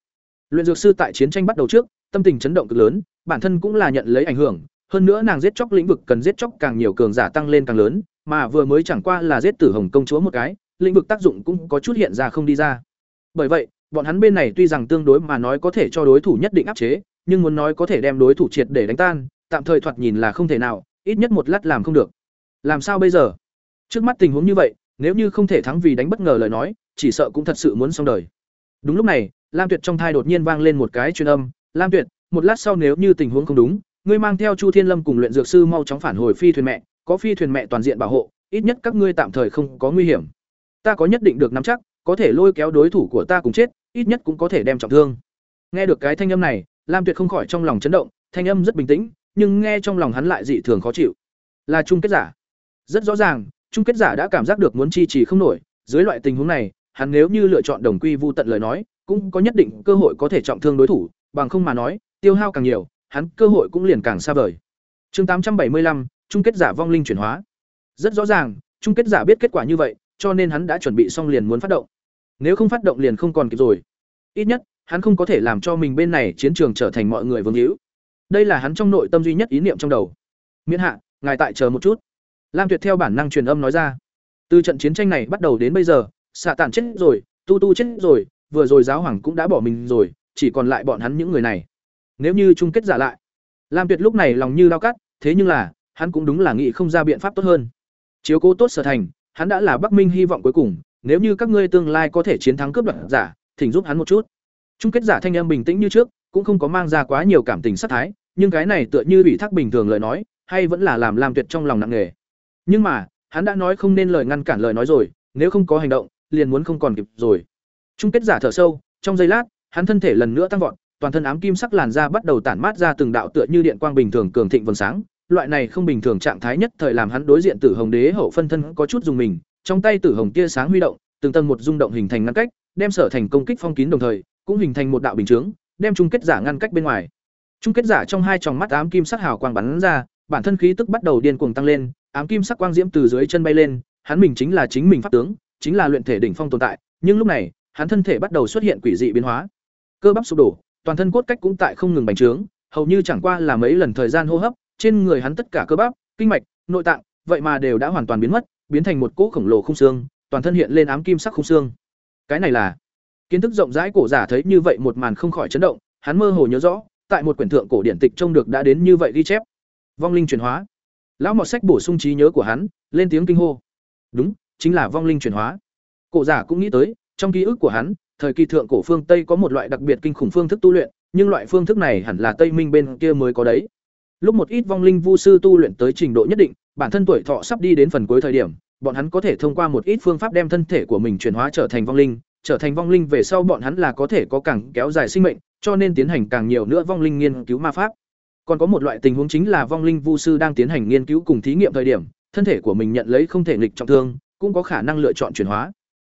Luyện dược sư tại chiến tranh bắt đầu trước, tâm tình chấn động cực lớn, bản thân cũng là nhận lấy ảnh hưởng, hơn nữa nàng giết chóc lĩnh vực cần giết chóc càng nhiều cường giả tăng lên càng lớn, mà vừa mới chẳng qua là giết Tử Hồng công chúa một cái, lĩnh vực tác dụng cũng có chút hiện ra không đi ra. Bởi vậy, bọn hắn bên này tuy rằng tương đối mà nói có thể cho đối thủ nhất định áp chế, nhưng muốn nói có thể đem đối thủ triệt để đánh tan, tạm thời thoạt nhìn là không thể nào, ít nhất một lát làm không được. Làm sao bây giờ? Trước mắt tình huống như vậy, nếu như không thể thắng vì đánh bất ngờ lời nói, chỉ sợ cũng thật sự muốn xong đời. Đúng lúc này, Lam Tuyệt trong thai đột nhiên vang lên một cái truyền âm, "Lam Tuyệt, một lát sau nếu như tình huống không đúng, ngươi mang theo Chu Thiên Lâm cùng luyện dược sư mau chóng phản hồi phi thuyền mẹ, có phi thuyền mẹ toàn diện bảo hộ, ít nhất các ngươi tạm thời không có nguy hiểm. Ta có nhất định được nắm chắc, có thể lôi kéo đối thủ của ta cùng chết, ít nhất cũng có thể đem trọng thương." Nghe được cái thanh âm này, Lam Tuyệt không khỏi trong lòng chấn động, thanh âm rất bình tĩnh, nhưng nghe trong lòng hắn lại dị thường khó chịu. Là chung kết giả. Rất rõ ràng, chung kết giả đã cảm giác được muốn chi trì không nổi, dưới loại tình huống này, hắn nếu như lựa chọn đồng quy vu tận lời nói, cũng có nhất định cơ hội có thể trọng thương đối thủ, bằng không mà nói, tiêu hao càng nhiều, hắn cơ hội cũng liền càng xa vời. Chương 875, chung kết giả vong linh chuyển hóa. Rất rõ ràng, chung kết giả biết kết quả như vậy, cho nên hắn đã chuẩn bị xong liền muốn phát động. Nếu không phát động liền không còn kịp rồi. Ít nhất, hắn không có thể làm cho mình bên này chiến trường trở thành mọi người vương hữu. Đây là hắn trong nội tâm duy nhất ý niệm trong đầu. Miễn hạ, ngài tại chờ một chút. Lam Tuyệt theo bản năng truyền âm nói ra. Từ trận chiến tranh này bắt đầu đến bây giờ, xạ tản chết rồi, tu tu chết rồi, vừa rồi giáo hoàng cũng đã bỏ mình rồi, chỉ còn lại bọn hắn những người này. Nếu như chung kết giả lại, Lam Tuyệt lúc này lòng như lao cắt, thế nhưng là, hắn cũng đúng là nghĩ không ra biện pháp tốt hơn. Chiếu cố tốt sở thành, hắn đã là Bắc Minh hy vọng cuối cùng, nếu như các ngươi tương lai có thể chiến thắng cướp đoạt giả, thỉnh giúp hắn một chút. Chung kết giả thanh em bình tĩnh như trước, cũng không có mang ra quá nhiều cảm tình sát thái, nhưng cái này tựa như bị thác bình thường lời nói, hay vẫn là làm làm Tuyệt trong lòng nặng nề. Nhưng mà, hắn đã nói không nên lời ngăn cản lời nói rồi, nếu không có hành động, liền muốn không còn kịp rồi. Chung kết giả thở sâu, trong giây lát, hắn thân thể lần nữa tăng vọt, toàn thân ám kim sắc làn da bắt đầu tản mát ra từng đạo tựa như điện quang bình thường cường thịnh vầng sáng, loại này không bình thường trạng thái nhất thời làm hắn đối diện Tử Hồng Đế hậu phân thân có chút dùng mình, trong tay Tử Hồng tia sáng huy động, từng tầng một rung động hình thành ngăn cách, đem sở thành công kích phong kín đồng thời, cũng hình thành một đạo bình chướng, đem chung kết giả ngăn cách bên ngoài. Chung kết giả trong hai tròng mắt ám kim sắc hào quang bắn ra, bản thân khí tức bắt đầu điên cuồng tăng lên, ám kim sắc quang diễm từ dưới chân bay lên, hắn mình chính là chính mình pháp tướng, chính là luyện thể đỉnh phong tồn tại, nhưng lúc này, hắn thân thể bắt đầu xuất hiện quỷ dị biến hóa. Cơ bắp sụp đổ, toàn thân cốt cách cũng tại không ngừng bành trướng, hầu như chẳng qua là mấy lần thời gian hô hấp, trên người hắn tất cả cơ bắp, kinh mạch, nội tạng, vậy mà đều đã hoàn toàn biến mất, biến thành một cỗ khổng lồ khung xương, toàn thân hiện lên ám kim sắc khung xương. Cái này là kiến thức rộng rãi cổ giả thấy như vậy một màn không khỏi chấn động, hắn mơ hồ nhớ rõ, tại một quyển thượng cổ điển tịch trông được đã đến như vậy ghi chép. Vong linh chuyển hóa. Lão mọt sách bổ sung trí nhớ của hắn, lên tiếng kinh hô. Đúng, chính là vong linh chuyển hóa. Cổ giả cũng nghĩ tới, trong ký ức của hắn, thời kỳ thượng cổ phương Tây có một loại đặc biệt kinh khủng phương thức tu luyện, nhưng loại phương thức này hẳn là Tây Minh bên kia mới có đấy. Lúc một ít vong linh vu sư tu luyện tới trình độ nhất định, bản thân tuổi thọ sắp đi đến phần cuối thời điểm, bọn hắn có thể thông qua một ít phương pháp đem thân thể của mình chuyển hóa trở thành vong linh, trở thành vong linh về sau bọn hắn là có thể có càng kéo dài sinh mệnh, cho nên tiến hành càng nhiều nữa vong linh nghiên cứu ma pháp. Còn có một loại tình huống chính là vong linh vu sư đang tiến hành nghiên cứu cùng thí nghiệm thời điểm, thân thể của mình nhận lấy không thể nghịch trọng thương, cũng có khả năng lựa chọn chuyển hóa.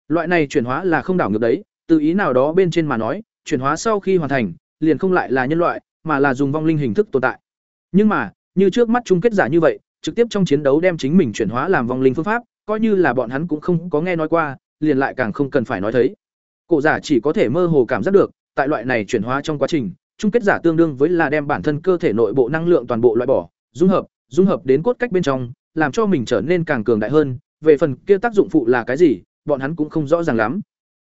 Loại này chuyển hóa là không đảo ngược đấy, từ ý nào đó bên trên mà nói, chuyển hóa sau khi hoàn thành, liền không lại là nhân loại, mà là dùng vong linh hình thức tồn tại. Nhưng mà, như trước mắt chung kết giả như vậy, trực tiếp trong chiến đấu đem chính mình chuyển hóa làm vong linh phương pháp, coi như là bọn hắn cũng không có nghe nói qua, liền lại càng không cần phải nói thấy. Cổ giả chỉ có thể mơ hồ cảm giác được, tại loại này chuyển hóa trong quá trình, chung kết giả tương đương với là đem bản thân cơ thể nội bộ năng lượng toàn bộ loại bỏ, dung hợp, dung hợp đến cốt cách bên trong, làm cho mình trở nên càng cường đại hơn, về phần kia tác dụng phụ là cái gì, bọn hắn cũng không rõ ràng lắm.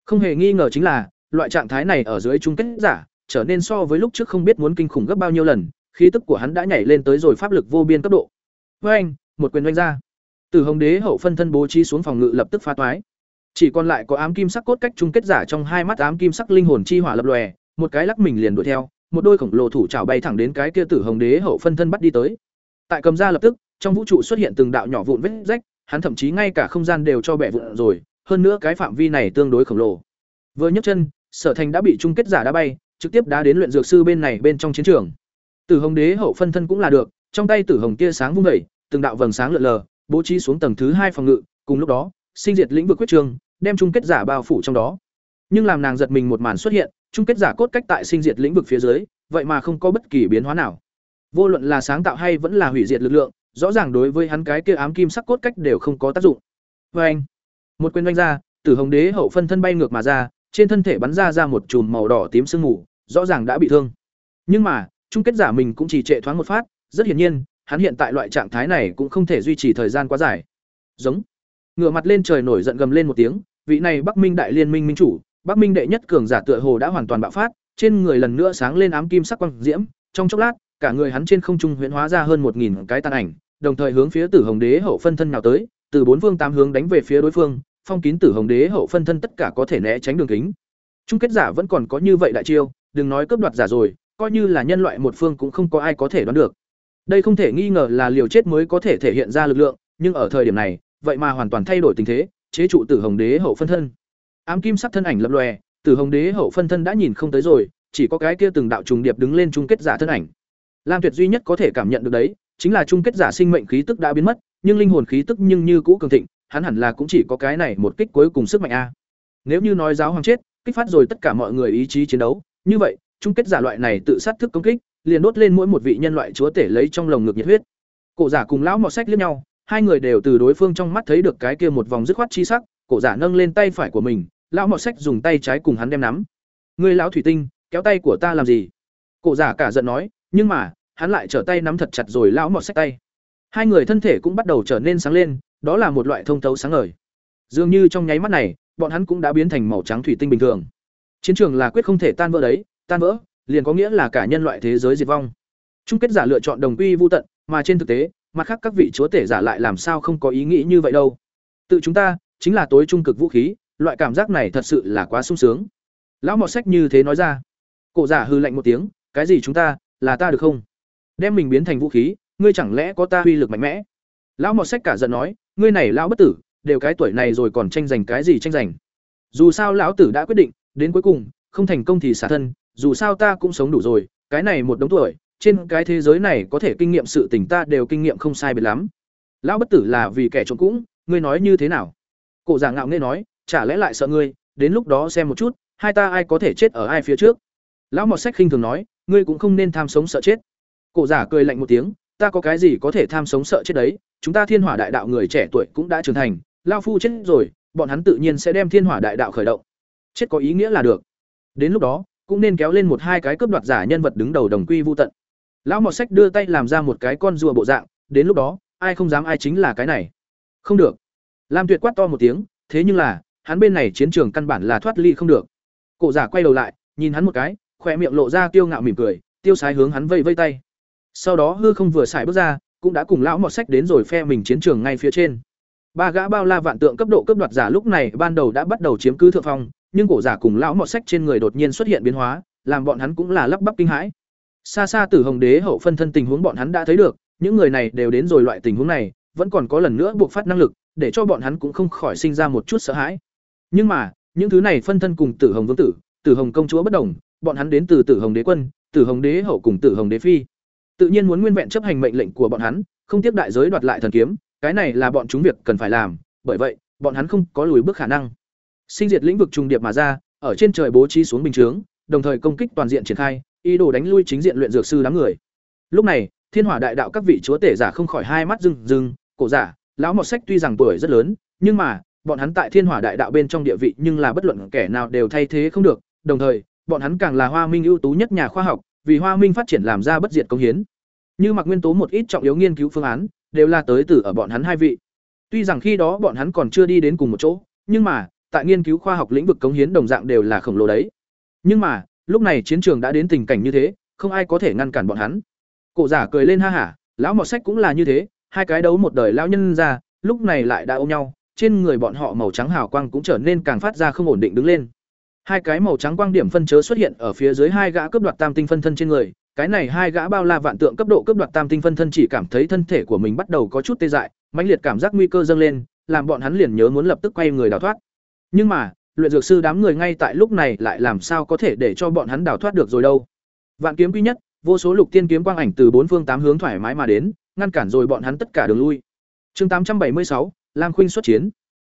Không hề nghi ngờ chính là, loại trạng thái này ở dưới chung kết giả, trở nên so với lúc trước không biết muốn kinh khủng gấp bao nhiêu lần, khí tức của hắn đã nhảy lên tới rồi pháp lực vô biên cấp độ. Với anh, một quyền đánh ra. Từ Hồng Đế hậu phân thân bố trí xuống phòng ngự lập tức phá toái. Chỉ còn lại có ám kim sắc cốt cách chung kết giả trong hai mắt ám kim sắc linh hồn chi hỏa lập lòe, một cái lắc mình liền đuổi theo, một đôi khổng lồ thủ chảo bay thẳng đến cái kia Tử Hồng Đế hậu phân thân bắt đi tới. Tại cầm ra lập tức, trong vũ trụ xuất hiện từng đạo nhỏ vụn vết rách, hắn thậm chí ngay cả không gian đều cho bẻ vụn rồi, hơn nữa cái phạm vi này tương đối khổng lồ. Vừa nhấc chân, Sở Thành đã bị chung kết giả đá bay, trực tiếp đá đến luyện dược sư bên này bên trong chiến trường. Tử Hồng Đế hậu phân thân cũng là được, trong tay Tử Hồng tia sáng vung dậy, từng đạo vầng sáng lượn lờ, bố trí xuống tầng thứ hai phòng ngự, cùng lúc đó, sinh diệt lĩnh vực quyết trường, đem chung kết giả bao phủ trong đó. Nhưng làm nàng giật mình một màn xuất hiện, chung kết giả cốt cách tại sinh diệt lĩnh vực phía dưới, vậy mà không có bất kỳ biến hóa nào. Vô luận là sáng tạo hay vẫn là hủy diệt lực lượng, rõ ràng đối với hắn cái kia ám kim sắc cốt cách đều không có tác dụng. Và anh, một quyền đánh ra, Tử Hồng Đế hậu phân thân bay ngược mà ra, trên thân thể bắn ra ra một chùm màu đỏ tím sương mù, rõ ràng đã bị thương. Nhưng mà, chung kết giả mình cũng chỉ trệ thoáng một phát, rất hiển nhiên, hắn hiện tại loại trạng thái này cũng không thể duy trì thời gian quá dài. Giống. Ngửa mặt lên trời nổi giận gầm lên một tiếng, vị này Bắc Minh đại liên minh minh chủ, Bắc Minh đệ nhất cường giả tựa hồ đã hoàn toàn bạo phát, trên người lần nữa sáng lên ám kim sắc quang diễm, trong chốc lát, cả người hắn trên không trung huyễn hóa ra hơn một nghìn cái tàn ảnh, đồng thời hướng phía Tử Hồng Đế hậu phân thân nào tới, từ bốn phương tám hướng đánh về phía đối phương, phong kín Tử Hồng Đế hậu phân thân tất cả có thể né tránh đường kính. Chung kết giả vẫn còn có như vậy đại chiêu, đừng nói cướp đoạt giả rồi, coi như là nhân loại một phương cũng không có ai có thể đoán được. Đây không thể nghi ngờ là liều chết mới có thể thể hiện ra lực lượng, nhưng ở thời điểm này, vậy mà hoàn toàn thay đổi tình thế, chế trụ Tử Hồng Đế hậu phân thân. Ám kim sắc thân ảnh lập lòe, Tử Hồng Đế hậu phân thân đã nhìn không tới rồi, chỉ có cái kia từng đạo trùng điệp đứng lên chung kết giả thân ảnh. Lam Tuyệt duy nhất có thể cảm nhận được đấy, chính là chung kết giả sinh mệnh khí tức đã biến mất, nhưng linh hồn khí tức nhưng như cũ cường thịnh, hắn hẳn là cũng chỉ có cái này một kích cuối cùng sức mạnh a. Nếu như nói giáo hoàng chết, kích phát rồi tất cả mọi người ý chí chiến đấu, như vậy, chung kết giả loại này tự sát thức công kích, liền đốt lên mỗi một vị nhân loại chúa tể lấy trong lồng ngực nhiệt huyết. Cổ giả cùng lão mọ sách liếc nhau, hai người đều từ đối phương trong mắt thấy được cái kia một vòng dứt khoát chi sắc, cổ giả nâng lên tay phải của mình, lão mọ sách dùng tay trái cùng hắn đem nắm. người lão thủy tinh, kéo tay của ta làm gì? Cổ giả cả giận nói, nhưng mà, hắn lại trở tay nắm thật chặt rồi lão mọ sách tay. Hai người thân thể cũng bắt đầu trở nên sáng lên, đó là một loại thông thấu sáng ngời. Dường như trong nháy mắt này, bọn hắn cũng đã biến thành màu trắng thủy tinh bình thường. Chiến trường là quyết không thể tan vỡ đấy, tan vỡ, liền có nghĩa là cả nhân loại thế giới diệt vong. Chung kết giả lựa chọn đồng quy vu tận, mà trên thực tế, mặt khác các vị chúa tể giả lại làm sao không có ý nghĩ như vậy đâu. Tự chúng ta, chính là tối trung cực vũ khí, loại cảm giác này thật sự là quá sung sướng. Lão mọt sách như thế nói ra. Cổ giả hư lạnh một tiếng, cái gì chúng ta, là ta được không? Đem mình biến thành vũ khí, ngươi chẳng lẽ có ta uy lực mạnh mẽ? Lão mọt sách cả giận nói, ngươi này lão bất tử, đều cái tuổi này rồi còn tranh giành cái gì tranh giành? Dù sao lão tử đã quyết định, đến cuối cùng, không thành công thì xả thân, dù sao ta cũng sống đủ rồi, cái này một đống tuổi, trên cái thế giới này có thể kinh nghiệm sự tình ta đều kinh nghiệm không sai biệt lắm. Lão bất tử là vì kẻ trộm cũng, ngươi nói như thế nào? Cổ giả ngạo nghễ nói, chả lẽ lại sợ ngươi, đến lúc đó xem một chút, hai ta ai có thể chết ở ai phía trước. Lão Mọt Sách khinh thường nói, ngươi cũng không nên tham sống sợ chết. Cổ giả cười lạnh một tiếng, ta có cái gì có thể tham sống sợ chết đấy, chúng ta Thiên Hỏa Đại Đạo người trẻ tuổi cũng đã trưởng thành, lão phu chết rồi, bọn hắn tự nhiên sẽ đem Thiên Hỏa Đại Đạo khởi động. Chết có ý nghĩa là được. Đến lúc đó, cũng nên kéo lên một hai cái cướp đoạt giả nhân vật đứng đầu đồng quy vu tận. Lão Mọt Sách đưa tay làm ra một cái con rùa bộ dạng, đến lúc đó, ai không dám ai chính là cái này. Không được. Lam Tuyệt quát to một tiếng, thế nhưng là, hắn bên này chiến trường căn bản là thoát ly không được. Cổ giả quay đầu lại, nhìn hắn một cái, khỏe miệng lộ ra tiêu ngạo mỉm cười, tiêu sái hướng hắn vây vây tay. Sau đó hư không vừa xài bước ra, cũng đã cùng lão Mọt Sách đến rồi phe mình chiến trường ngay phía trên. Ba gã bao la vạn tượng cấp độ cấp đoạt giả lúc này ban đầu đã bắt đầu chiếm cứ thượng phong, nhưng cổ giả cùng lão mọt sách trên người đột nhiên xuất hiện biến hóa, làm bọn hắn cũng là lắp bắp kinh hãi. Xa xa Tử Hồng Đế hậu phân thân tình huống bọn hắn đã thấy được, những người này đều đến rồi loại tình huống này, vẫn còn có lần nữa buộc phát năng lực, để cho bọn hắn cũng không khỏi sinh ra một chút sợ hãi. Nhưng mà, những thứ này phân thân cùng Tử Hồng Vương tử, Tử Hồng công chúa bất đồng, bọn hắn đến từ Tử Hồng Đế quân, Tử Hồng Đế hậu cùng Tử Hồng Đế phi. Tự nhiên muốn nguyên vẹn chấp hành mệnh lệnh của bọn hắn, không tiếp đại giới đoạt lại thần kiếm, cái này là bọn chúng việc cần phải làm, bởi vậy, bọn hắn không có lùi bước khả năng. Sinh diệt lĩnh vực trùng điệp mà ra, ở trên trời bố trí xuống bình chướng, đồng thời công kích toàn diện triển khai, ý đồ đánh lui chính diện luyện dược sư đám người. Lúc này, Thiên Hỏa Đại Đạo các vị chúa tể giả không khỏi hai mắt rưng rưng, cổ giả, lão một sách tuy rằng tuổi rất lớn, nhưng mà, bọn hắn tại Thiên Hỏa Đại Đạo bên trong địa vị nhưng là bất luận kẻ nào đều thay thế không được, đồng thời, bọn hắn càng là Hoa Minh ưu tú nhất nhà khoa học, vì Hoa Minh phát triển làm ra bất diệt công hiến. Như mặc nguyên tố một ít trọng yếu nghiên cứu phương án, đều là tới từ ở bọn hắn hai vị. Tuy rằng khi đó bọn hắn còn chưa đi đến cùng một chỗ, nhưng mà, tại nghiên cứu khoa học lĩnh vực cống hiến đồng dạng đều là khổng lồ đấy. Nhưng mà, lúc này chiến trường đã đến tình cảnh như thế, không ai có thể ngăn cản bọn hắn. Cổ giả cười lên ha hả, lão mọt sách cũng là như thế, hai cái đấu một đời lão nhân ra, lúc này lại đã ôm nhau, trên người bọn họ màu trắng hào quang cũng trở nên càng phát ra không ổn định đứng lên. Hai cái màu trắng quang điểm phân chớ xuất hiện ở phía dưới hai gã cướp đoạt tam tinh phân thân trên người, cái này hai gã bao la vạn tượng cấp độ cướp đoạt tam tinh phân thân chỉ cảm thấy thân thể của mình bắt đầu có chút tê dại, mãnh liệt cảm giác nguy cơ dâng lên, làm bọn hắn liền nhớ muốn lập tức quay người đào thoát. Nhưng mà, luyện dược sư đám người ngay tại lúc này lại làm sao có thể để cho bọn hắn đào thoát được rồi đâu? Vạn kiếm quý nhất, vô số lục tiên kiếm quang ảnh từ bốn phương tám hướng thoải mái mà đến, ngăn cản rồi bọn hắn tất cả đường lui. Chương tám trăm bảy mươi sáu, Lam Khuynh xuất chiến.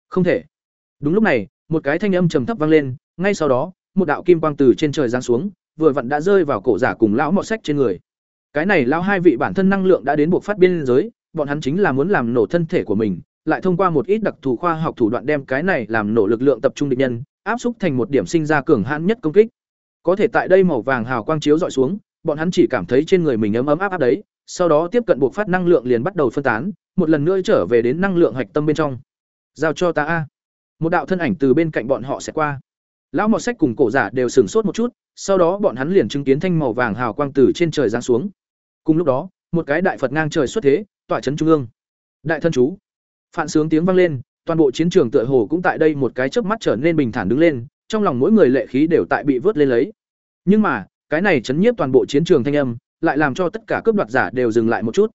Không thể. Đúng lúc này, một cái thanh âm trầm thấp vang lên, ngay sau đó, một đạo kim quang từ trên trời giáng xuống, vừa vặn đã rơi vào cổ giả cùng lão mọt sách trên người. Cái này lão hai vị bản thân năng lượng đã đến buộc phát biên giới, bọn hắn chính là muốn làm nổ thân thể của mình, lại thông qua một ít đặc thù khoa học thủ đoạn đem cái này làm nổ lực lượng tập trung địch nhân, áp xúc thành một điểm sinh ra cường hãn nhất công kích. Có thể tại đây màu vàng hào quang chiếu dọi xuống, bọn hắn chỉ cảm thấy trên người mình ấm ấm áp áp đấy, sau đó tiếp cận buộc phát năng lượng liền bắt đầu phân tán, một lần nữa trở về đến năng lượng hạch tâm bên trong. Giao cho ta a. Một đạo thân ảnh từ bên cạnh bọn họ sẽ qua. Lão mọt sách cùng cổ giả đều sửng sốt một chút, sau đó bọn hắn liền chứng kiến thanh màu vàng hào quang từ trên trời giáng xuống. Cùng lúc đó, một cái đại Phật ngang trời xuất thế, tỏa chấn trung ương. Đại thân chú. Phản sướng tiếng vang lên, toàn bộ chiến trường tựa hồ cũng tại đây một cái chớp mắt trở nên bình thản đứng lên, trong lòng mỗi người lệ khí đều tại bị vớt lên lấy. Nhưng mà, cái này chấn nhiếp toàn bộ chiến trường thanh âm, lại làm cho tất cả cướp đoạt giả đều dừng lại một chút.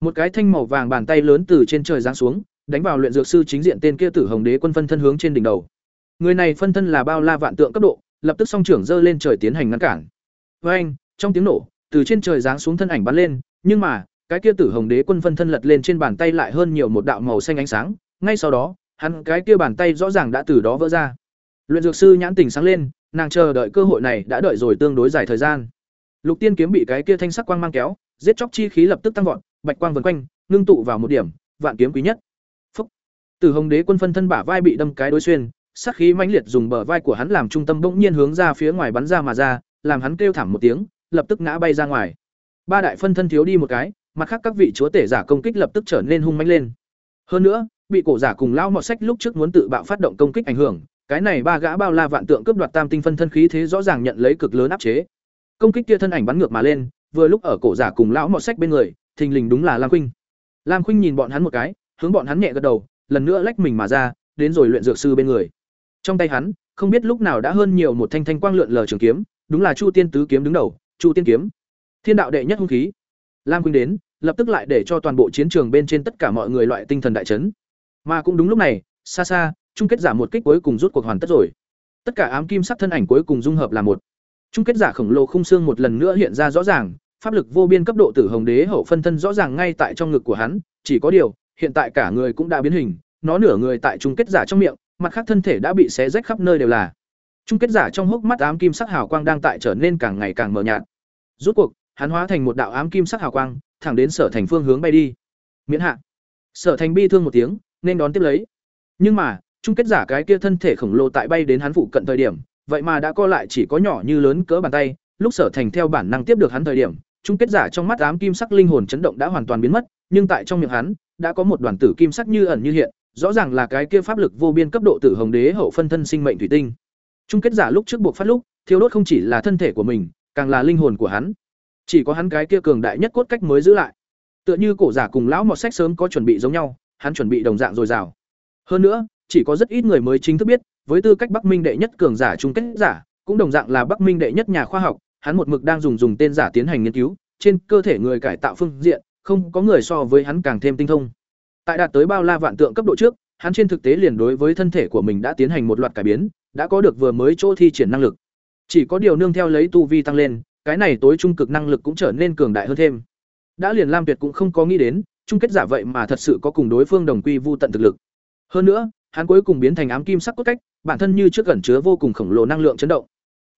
Một cái thanh màu vàng bàn tay lớn từ trên trời giáng xuống, đánh vào luyện dược sư chính diện tên kia Tử Hồng Đế quân phân thân hướng trên đỉnh đầu. Người này phân thân là bao la vạn tượng cấp độ, lập tức song trưởng giơ lên trời tiến hành ngăn cản. Oeng, anh, trong tiếng nổ, từ trên trời giáng xuống thân ảnh bắn lên, nhưng mà, cái kia Tử Hồng Đế quân phân thân lật lên trên bàn tay lại hơn nhiều một đạo màu xanh ánh sáng, ngay sau đó, hắn cái kia bàn tay rõ ràng đã từ đó vỡ ra. Luyện dược sư nhãn tỉnh sáng lên, nàng chờ đợi cơ hội này đã đợi rồi tương đối dài thời gian. Lục Tiên kiếm bị cái kia thanh sắc quang mang kéo, giết chóc chi khí lập tức tăng vọt, bạch quang vần quanh, ngưng tụ vào một điểm, vạn kiếm quý nhất. Phúc. Tử Hồng Đế quân phân thân bả vai bị đâm cái đối xuyên, sắc khí mãnh liệt dùng bờ vai của hắn làm trung tâm bỗng nhiên hướng ra phía ngoài bắn ra mà ra, làm hắn kêu thảm một tiếng, lập tức ngã bay ra ngoài. Ba đại phân thân thiếu đi một cái, mặt khác các vị chúa tể giả công kích lập tức trở nên hung mãnh lên. Hơn nữa, bị cổ giả cùng lão mọt sách lúc trước muốn tự bạo phát động công kích ảnh hưởng, cái này ba gã bao la vạn tượng cướp đoạt tam tinh phân thân khí thế rõ ràng nhận lấy cực lớn áp chế. Công kích kia thân ảnh bắn ngược mà lên, vừa lúc ở cổ giả cùng lão mọt sách bên người, thình lình đúng là Lam Khuynh. Lam Khuynh nhìn bọn hắn một cái, hướng bọn hắn nhẹ gật đầu, lần nữa lách mình mà ra, đến rồi luyện dược sư bên người. Trong tay hắn, không biết lúc nào đã hơn nhiều một thanh thanh quang lượn lờ trường kiếm, đúng là Chu Tiên tứ kiếm đứng đầu, Chu Tiên kiếm. Thiên đạo đệ nhất hung khí. Lam Khuynh đến, lập tức lại để cho toàn bộ chiến trường bên trên tất cả mọi người loại tinh thần đại chấn. Mà cũng đúng lúc này, xa xa, chung kết giả một kích cuối cùng rút cuộc hoàn tất rồi. Tất cả ám kim sắc thân ảnh cuối cùng dung hợp là một. Chung kết giả khổng lồ khung xương một lần nữa hiện ra rõ ràng, pháp lực vô biên cấp độ tử hồng đế hậu phân thân rõ ràng ngay tại trong ngực của hắn, chỉ có điều, hiện tại cả người cũng đã biến hình, nó nửa người tại chung kết giả trong miệng, mặt khác thân thể đã bị xé rách khắp nơi đều là. Chung kết giả trong hốc mắt ám kim sắc hào quang đang tại trở nên càng ngày càng mờ nhạt. Rút cuộc, hắn hóa thành một đạo ám kim sắc hào quang, thẳng đến Sở Thành phương hướng bay đi. Miễn hạ. Sở Thành bi thương một tiếng, nên đón tiếp lấy. Nhưng mà, chung kết giả cái kia thân thể khổng lồ tại bay đến hắn phụ cận thời điểm, vậy mà đã co lại chỉ có nhỏ như lớn cỡ bàn tay, lúc Sở Thành theo bản năng tiếp được hắn thời điểm, chung kết giả trong mắt ám kim sắc linh hồn chấn động đã hoàn toàn biến mất, nhưng tại trong miệng hắn, đã có một đoàn tử kim sắc như ẩn như hiện, rõ ràng là cái kia pháp lực vô biên cấp độ tử hồng đế hậu phân thân sinh mệnh thủy tinh. Chung kết giả lúc trước buộc phát lúc, thiếu đốt không chỉ là thân thể của mình, càng là linh hồn của hắn. Chỉ có hắn cái kia cường đại nhất cốt cách mới giữ lại. Tựa như cổ giả cùng lão mọt sách sớm có chuẩn bị giống nhau, hắn chuẩn bị đồng dạng rồi rào. Hơn nữa, chỉ có rất ít người mới chính thức biết, với tư cách Bắc Minh đệ nhất cường giả chung kết giả, cũng đồng dạng là Bắc Minh đệ nhất nhà khoa học, hắn một mực đang dùng dùng tên giả tiến hành nghiên cứu, trên cơ thể người cải tạo phương diện, không có người so với hắn càng thêm tinh thông. Tại đạt tới bao la vạn tượng cấp độ trước, hắn trên thực tế liền đối với thân thể của mình đã tiến hành một loạt cải biến, đã có được vừa mới chỗ thi triển năng lực. Chỉ có điều nương theo lấy tu vi tăng lên, cái này tối trung cực năng lực cũng trở nên cường đại hơn thêm. Đã liền Lam Tuyệt cũng không có nghĩ đến, chung kết giả vậy mà thật sự có cùng đối phương đồng quy vu tận thực lực. Hơn nữa, hắn cuối cùng biến thành ám kim sắc cốt cách, bản thân như trước gần chứa vô cùng khổng lồ năng lượng chấn động.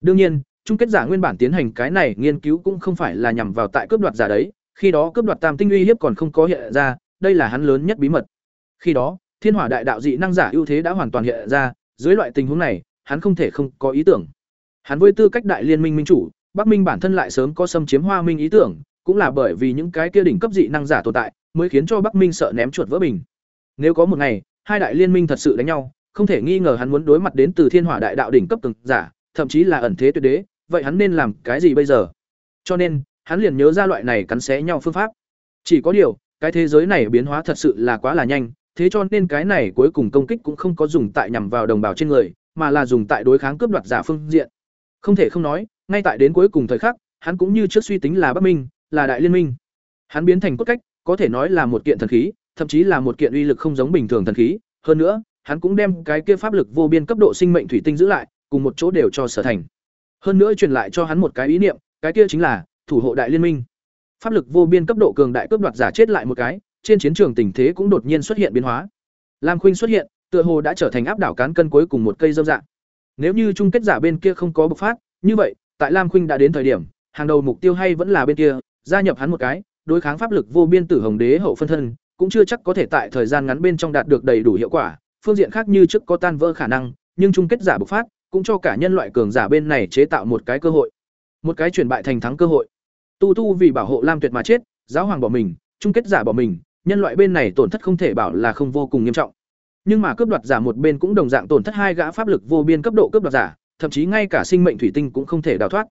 Đương nhiên, chung kết giả nguyên bản tiến hành cái này nghiên cứu cũng không phải là nhằm vào tại cướp đoạt giả đấy, khi đó cướp đoạt tam tinh uy hiếp còn không có hiện ra, đây là hắn lớn nhất bí mật. Khi đó, Thiên Hỏa Đại Đạo dị năng giả ưu thế đã hoàn toàn hiện ra, dưới loại tình huống này, hắn không thể không có ý tưởng. Hắn với tư cách đại liên minh minh chủ, Bắc Minh bản thân lại sớm có xâm chiếm Hoa Minh ý tưởng, cũng là bởi vì những cái kia đỉnh cấp dị năng giả tồn tại, mới khiến cho Bắc Minh sợ ném chuột vỡ bình. Nếu có một ngày, hai đại liên minh thật sự đánh nhau, không thể nghi ngờ hắn muốn đối mặt đến từ Thiên Hỏa đại đạo đỉnh cấp từng giả, thậm chí là ẩn thế tuyệt đế, vậy hắn nên làm cái gì bây giờ? Cho nên, hắn liền nhớ ra loại này cắn xé nhau phương pháp. Chỉ có điều, cái thế giới này biến hóa thật sự là quá là nhanh, thế cho nên cái này cuối cùng công kích cũng không có dùng tại nhằm vào đồng bào trên người, mà là dùng tại đối kháng cướp đoạt giả phương diện. Không thể không nói, ngay tại đến cuối cùng thời khắc, hắn cũng như trước suy tính là Bắc Minh, là đại liên minh. Hắn biến thành cốt cách, có thể nói là một kiện thần khí, thậm chí là một kiện uy lực không giống bình thường thần khí, hơn nữa, hắn cũng đem cái kia pháp lực vô biên cấp độ sinh mệnh thủy tinh giữ lại, cùng một chỗ đều cho sở thành. Hơn nữa truyền lại cho hắn một cái ý niệm, cái kia chính là thủ hộ đại liên minh. Pháp lực vô biên cấp độ cường đại cướp đoạt giả chết lại một cái, trên chiến trường tình thế cũng đột nhiên xuất hiện biến hóa. Lam Khuynh xuất hiện, tựa hồ đã trở thành áp đảo cán cân cuối cùng một cây dâm dạng. Nếu như chung kết giả bên kia không có bộc phát, như vậy, tại Lam Khuynh đã đến thời điểm, hàng đầu mục tiêu hay vẫn là bên kia, gia nhập hắn một cái, đối kháng pháp lực vô biên tử hồng đế hậu phân thân, cũng chưa chắc có thể tại thời gian ngắn bên trong đạt được đầy đủ hiệu quả, phương diện khác như trước có tan vỡ khả năng, nhưng chung kết giả bộc phát, cũng cho cả nhân loại cường giả bên này chế tạo một cái cơ hội, một cái chuyển bại thành thắng cơ hội. Tu Tu vì bảo hộ Lam Tuyệt mà chết, giáo hoàng bỏ mình, chung kết giả bỏ mình, nhân loại bên này tổn thất không thể bảo là không vô cùng nghiêm trọng. Nhưng mà cướp đoạt giả một bên cũng đồng dạng tổn thất hai gã pháp lực vô biên cấp độ cướp đoạt giả, thậm chí ngay cả sinh mệnh thủy tinh cũng không thể đào thoát.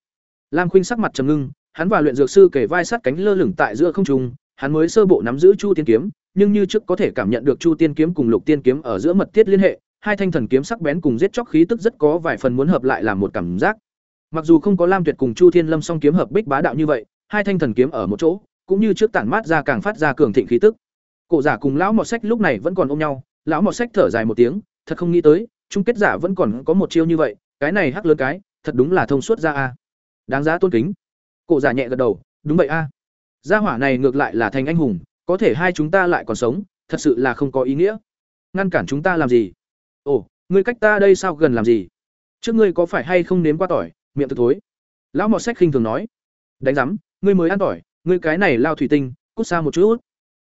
Lam Khuynh sắc mặt trầm ngưng, hắn và luyện dược sư kể vai sát cánh lơ lửng tại giữa không trung, hắn mới sơ bộ nắm giữ Chu Tiên kiếm, nhưng như trước có thể cảm nhận được Chu Tiên kiếm cùng Lục Tiên kiếm ở giữa mật thiết liên hệ, hai thanh thần kiếm sắc bén cùng giết chóc khí tức rất có vài phần muốn hợp lại làm một cảm giác. Mặc dù không có Lam Tuyệt cùng Chu Thiên Lâm song kiếm hợp bích bá đạo như vậy, hai thanh thần kiếm ở một chỗ, cũng như trước tản mát ra càng phát ra cường thịnh khí tức. Cổ giả cùng lão Mộ Sách lúc này vẫn còn ôm nhau, lão Mộ Sách thở dài một tiếng, thật không nghĩ tới, chung kết giả vẫn còn có một chiêu như vậy, cái này hắc lớn cái, thật đúng là thông suốt ra a. Đáng giá tôn kính. cụ giả nhẹ gật đầu, đúng vậy a. Gia hỏa này ngược lại là thành anh hùng, có thể hai chúng ta lại còn sống, thật sự là không có ý nghĩa. Ngăn cản chúng ta làm gì? Ồ, ngươi cách ta đây sao gần làm gì? Trước ngươi có phải hay không nếm qua tỏi, miệng thực thối. Lão mọt Sách khinh thường nói. Đánh rắm, ngươi mới ăn tỏi, ngươi cái này lao thủy tinh, cút xa một chút.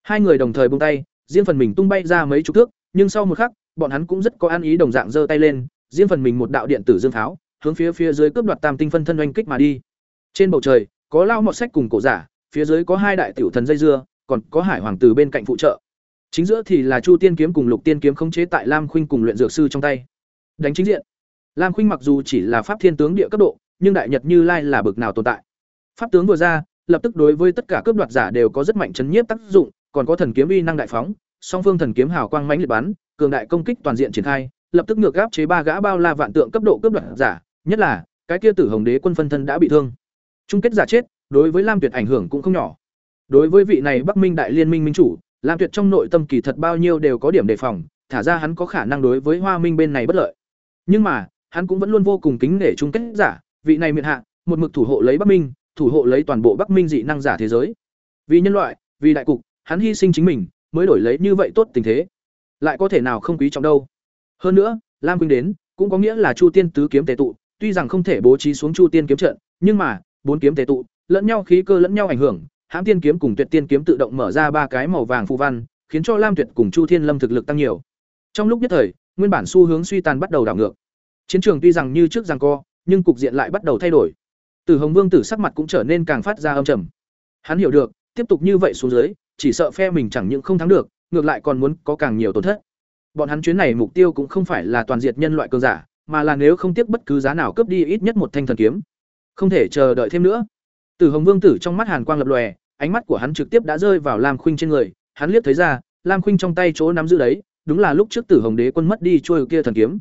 Hai người đồng thời buông tay, riêng phần mình tung bay ra mấy chục thước, nhưng sau một khắc, bọn hắn cũng rất có ăn ý đồng dạng giơ tay lên, riêng phần mình một đạo điện tử dương tháo, hướng phía phía dưới cướp đoạt tam tinh phân thân oanh kích mà đi. Trên bầu trời, có lao mọt sách cùng cổ giả, phía dưới có hai đại tiểu thần dây dưa, còn có hải hoàng từ bên cạnh phụ trợ. Chính giữa thì là Chu Tiên kiếm cùng Lục Tiên kiếm khống chế tại Lam Khuynh cùng luyện dược sư trong tay. Đánh chính diện. Lam Khuynh mặc dù chỉ là pháp thiên tướng địa cấp độ, nhưng đại nhật Như Lai là bực nào tồn tại. Pháp tướng vừa ra, lập tức đối với tất cả cướp đoạt giả đều có rất mạnh chấn nhiếp tác dụng, còn có thần kiếm uy năng đại phóng, song phương thần kiếm hào quang mãnh liệt bắn, cường đại công kích toàn diện triển khai, lập tức ngược gáp chế ba gã bao la vạn tượng cấp độ cướp đoạt giả, nhất là cái kia tử hồng đế quân phân thân đã bị thương. Chung kết giả chết, đối với Lam Tuyệt ảnh hưởng cũng không nhỏ. Đối với vị này Bắc Minh đại liên minh minh chủ, Lam Tuyệt trong nội tâm kỳ thật bao nhiêu đều có điểm đề phòng, thả ra hắn có khả năng đối với Hoa Minh bên này bất lợi. Nhưng mà, hắn cũng vẫn luôn vô cùng kính nể chung kết giả, vị này miệt hạ, một mực thủ hộ lấy Bắc Minh, thủ hộ lấy toàn bộ Bắc Minh dị năng giả thế giới. Vì nhân loại, vì đại cục, hắn hy sinh chính mình, mới đổi lấy như vậy tốt tình thế. Lại có thể nào không quý trọng đâu. Hơn nữa, Lam Quynh đến, cũng có nghĩa là Chu Tiên tứ kiếm tề tụ, tuy rằng không thể bố trí xuống Chu Tiên kiếm trận, nhưng mà, bốn kiếm tề tụ, lẫn nhau khí cơ lẫn nhau ảnh hưởng, Hãm Tiên kiếm cùng Tuyệt Tiên kiếm tự động mở ra ba cái màu vàng phù văn, khiến cho Lam Tuyệt cùng Chu Thiên Lâm thực lực tăng nhiều. Trong lúc nhất thời, nguyên bản xu hướng suy tàn bắt đầu đảo ngược. Chiến trường tuy rằng như trước giằng co, nhưng cục diện lại bắt đầu thay đổi. Tử Hồng Vương tử sắc mặt cũng trở nên càng phát ra âm trầm. Hắn hiểu được, tiếp tục như vậy xuống dưới, chỉ sợ phe mình chẳng những không thắng được, ngược lại còn muốn có càng nhiều tổn thất. Bọn hắn chuyến này mục tiêu cũng không phải là toàn diệt nhân loại cường giả, mà là nếu không tiếc bất cứ giá nào cướp đi ít nhất một thanh thần kiếm. Không thể chờ đợi thêm nữa. Tử Hồng Vương tử trong mắt hàn quang lập lòe, ánh mắt của hắn trực tiếp đã rơi vào Lam Khuynh trên người, hắn liếc thấy ra, Lam Khuynh trong tay chỗ nắm giữ đấy, đúng là lúc trước Tử Hồng Đế quân mất đi trôi kia thần kiếm.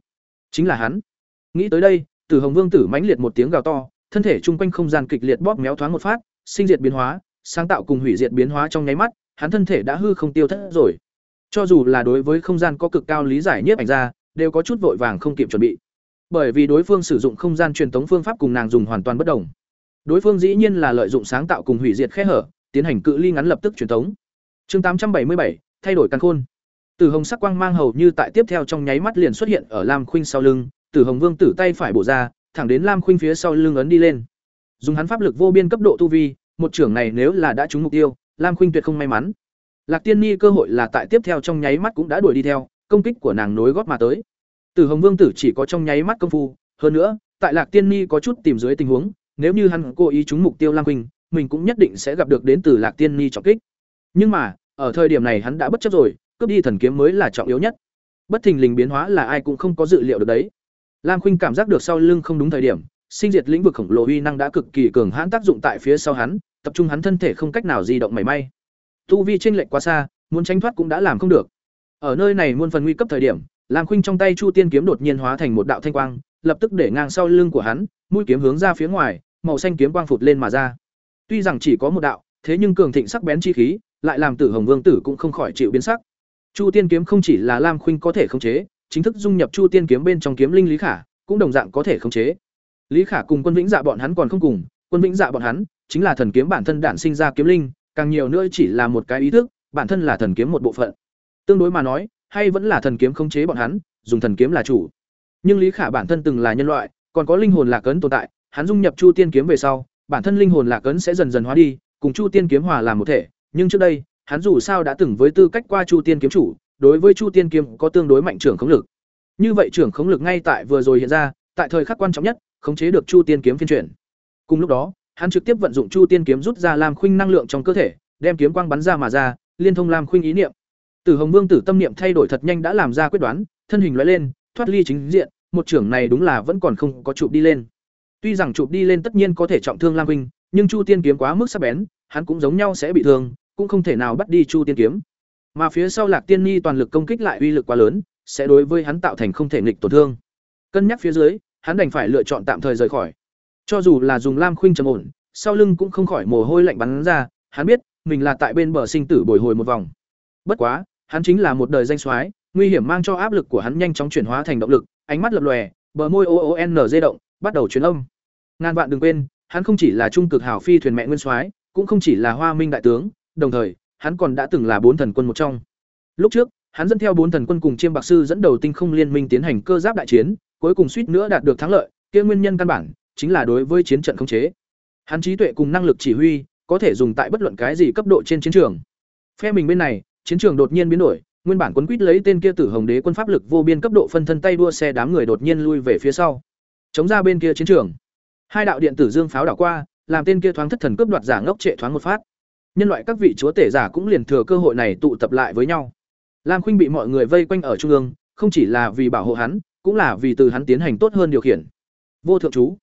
Chính là hắn. Nghĩ tới đây, Tử Hồng Vương tử mãnh liệt một tiếng gào to, thân thể trung quanh không gian kịch liệt bóp méo thoáng một phát, sinh diệt biến hóa, sáng tạo cùng hủy diệt biến hóa trong nháy mắt, hắn thân thể đã hư không tiêu thất rồi. Cho dù là đối với không gian có cực cao lý giải nhiếp ảnh ra, đều có chút vội vàng không kịp chuẩn bị. Bởi vì đối phương sử dụng không gian truyền thống phương pháp cùng nàng dùng hoàn toàn bất đồng. Đối phương dĩ nhiên là lợi dụng sáng tạo cùng hủy diệt khe hở, tiến hành cự ly ngắn lập tức truyền tống. Chương tám trăm bảy mươi bảy thay đổi căn khôn. Tử Hồng sắc quang mang hầu như tại tiếp theo trong nháy mắt liền xuất hiện ở Lam Khuynh sau lưng, Tử Hồng Vương tử tay phải bổ ra, thẳng đến Lam Khuynh phía sau lưng ấn đi lên. Dùng hắn pháp lực vô biên cấp độ tu vi, một trưởng này nếu là đã trúng mục tiêu, Lam Khuynh tuyệt không may mắn. Lạc Tiên Ni cơ hội là tại tiếp theo trong nháy mắt cũng đã đuổi đi theo, công kích của nàng nối gót mà tới. Tử Hồng Vương tử chỉ có trong nháy mắt công phu, hơn nữa, tại Lạc Tiên Ni có chút tìm dưới tình huống, nếu như hắn cố ý trúng mục tiêu Lam Quỳnh, mình cũng nhất định sẽ gặp được đến từ Lạc Tiên Ni trọng kích. Nhưng mà, ở thời điểm này hắn đã bất chấp rồi, cướp đi thần kiếm mới là trọng yếu nhất. Bất thình lình biến hóa là ai cũng không có dự liệu được đấy. Lam Khuynh cảm giác được sau lưng không đúng thời điểm, sinh diệt lĩnh vực khổng lồ uy năng đã cực kỳ cường hãn tác dụng tại phía sau hắn, tập trung hắn thân thể không cách nào di động mảy may. Tu vi chênh lệch quá xa, muốn tránh thoát cũng đã làm không được. Ở nơi này muôn phần nguy cấp thời điểm, Lam Khuynh trong tay Chu Tiên kiếm đột nhiên hóa thành một đạo thanh quang, lập tức để ngang sau lưng của hắn, mũi kiếm hướng ra phía ngoài, màu xanh kiếm quang phụt lên mà ra. Tuy rằng chỉ có một đạo, thế nhưng cường thịnh sắc bén chi khí, lại làm Tử Hồng Vương tử cũng không khỏi chịu biến sắc. Chu Tiên kiếm không chỉ là Lam Khuynh có thể khống chế, chính thức dung nhập Chu Tiên kiếm bên trong kiếm linh Lý Khả, cũng đồng dạng có thể khống chế. Lý Khả cùng Quân Vĩnh Dạ bọn hắn còn không cùng, Quân Vĩnh Dạ bọn hắn chính là thần kiếm bản thân đản sinh ra kiếm linh, càng nhiều nữa chỉ là một cái ý thức, bản thân là thần kiếm một bộ phận. Tương đối mà nói, hay vẫn là thần kiếm khống chế bọn hắn, dùng thần kiếm là chủ. Nhưng Lý Khả bản thân từng là nhân loại, còn có linh hồn lạc ấn tồn tại, hắn dung nhập Chu Tiên kiếm về sau, bản thân linh hồn lạc ấn sẽ dần dần hóa đi, cùng Chu Tiên kiếm hòa làm một thể, nhưng trước đây, hắn dù sao đã từng với tư cách qua Chu Tiên kiếm chủ, đối với Chu Tiên kiếm có tương đối mạnh trưởng khống lực. Như vậy trưởng khống lực ngay tại vừa rồi hiện ra, tại thời khắc quan trọng nhất, khống chế được Chu Tiên kiếm phiên chuyển. Cùng lúc đó, hắn trực tiếp vận dụng Chu Tiên kiếm rút ra Lam Khuynh năng lượng trong cơ thể, đem kiếm quang bắn ra mà ra, liên thông Lam Khuynh ý niệm. Tử Hồng Vương tử tâm niệm thay đổi thật nhanh đã làm ra quyết đoán, thân hình lóe lên, thoát ly chính diện, một trưởng này đúng là vẫn còn không có chụp đi lên. Tuy rằng chụp đi lên tất nhiên có thể trọng thương Lam Khuynh, nhưng Chu Tiên kiếm quá mức sắc bén, hắn cũng giống nhau sẽ bị thương, cũng không thể nào bắt đi Chu Tiên kiếm. Mà phía sau Lạc Tiên Ni toàn lực công kích lại uy lực quá lớn, sẽ đối với hắn tạo thành không thể nghịch tổn thương. Cân nhắc phía dưới, hắn đành phải lựa chọn tạm thời rời khỏi. Cho dù là dùng Lam Khuynh trầm ổn, sau lưng cũng không khỏi mồ hôi lạnh bắn ra, hắn biết, mình là tại bên bờ sinh tử bồi hồi một vòng. Bất quá, hắn chính là một đời danh soái, nguy hiểm mang cho áp lực của hắn nhanh chóng chuyển hóa thành động lực, ánh mắt lập lòe, bờ môi o o n dây động, bắt đầu truyền âm. Ngàn vạn đừng quên, hắn không chỉ là trung cực hảo phi thuyền mẹ nguyên soái, cũng không chỉ là Hoa Minh đại tướng, đồng thời, hắn còn đã từng là bốn thần quân một trong. Lúc trước, hắn dẫn theo bốn thần quân cùng chiêm bạc sư dẫn đầu tinh không liên minh tiến hành cơ giáp đại chiến, cuối cùng suýt nữa đạt được thắng lợi, kia nguyên nhân căn bản chính là đối với chiến trận khống chế. Hắn trí tuệ cùng năng lực chỉ huy, có thể dùng tại bất luận cái gì cấp độ trên chiến trường. Phe mình bên này, chiến trường đột nhiên biến đổi, nguyên bản quân quýt lấy tên kia Tử Hồng Đế quân pháp lực vô biên cấp độ phân thân tay đua xe đám người đột nhiên lui về phía sau. Chống ra bên kia chiến trường. Hai đạo điện tử dương pháo đảo qua, làm tên kia thoáng thất thần cướp đoạt giả ngốc trệ thoáng một phát. Nhân loại các vị chúa tể giả cũng liền thừa cơ hội này tụ tập lại với nhau. Lam Khuynh bị mọi người vây quanh ở trung ương, không chỉ là vì bảo hộ hắn, cũng là vì từ hắn tiến hành tốt hơn điều khiển. Vô thượng chú.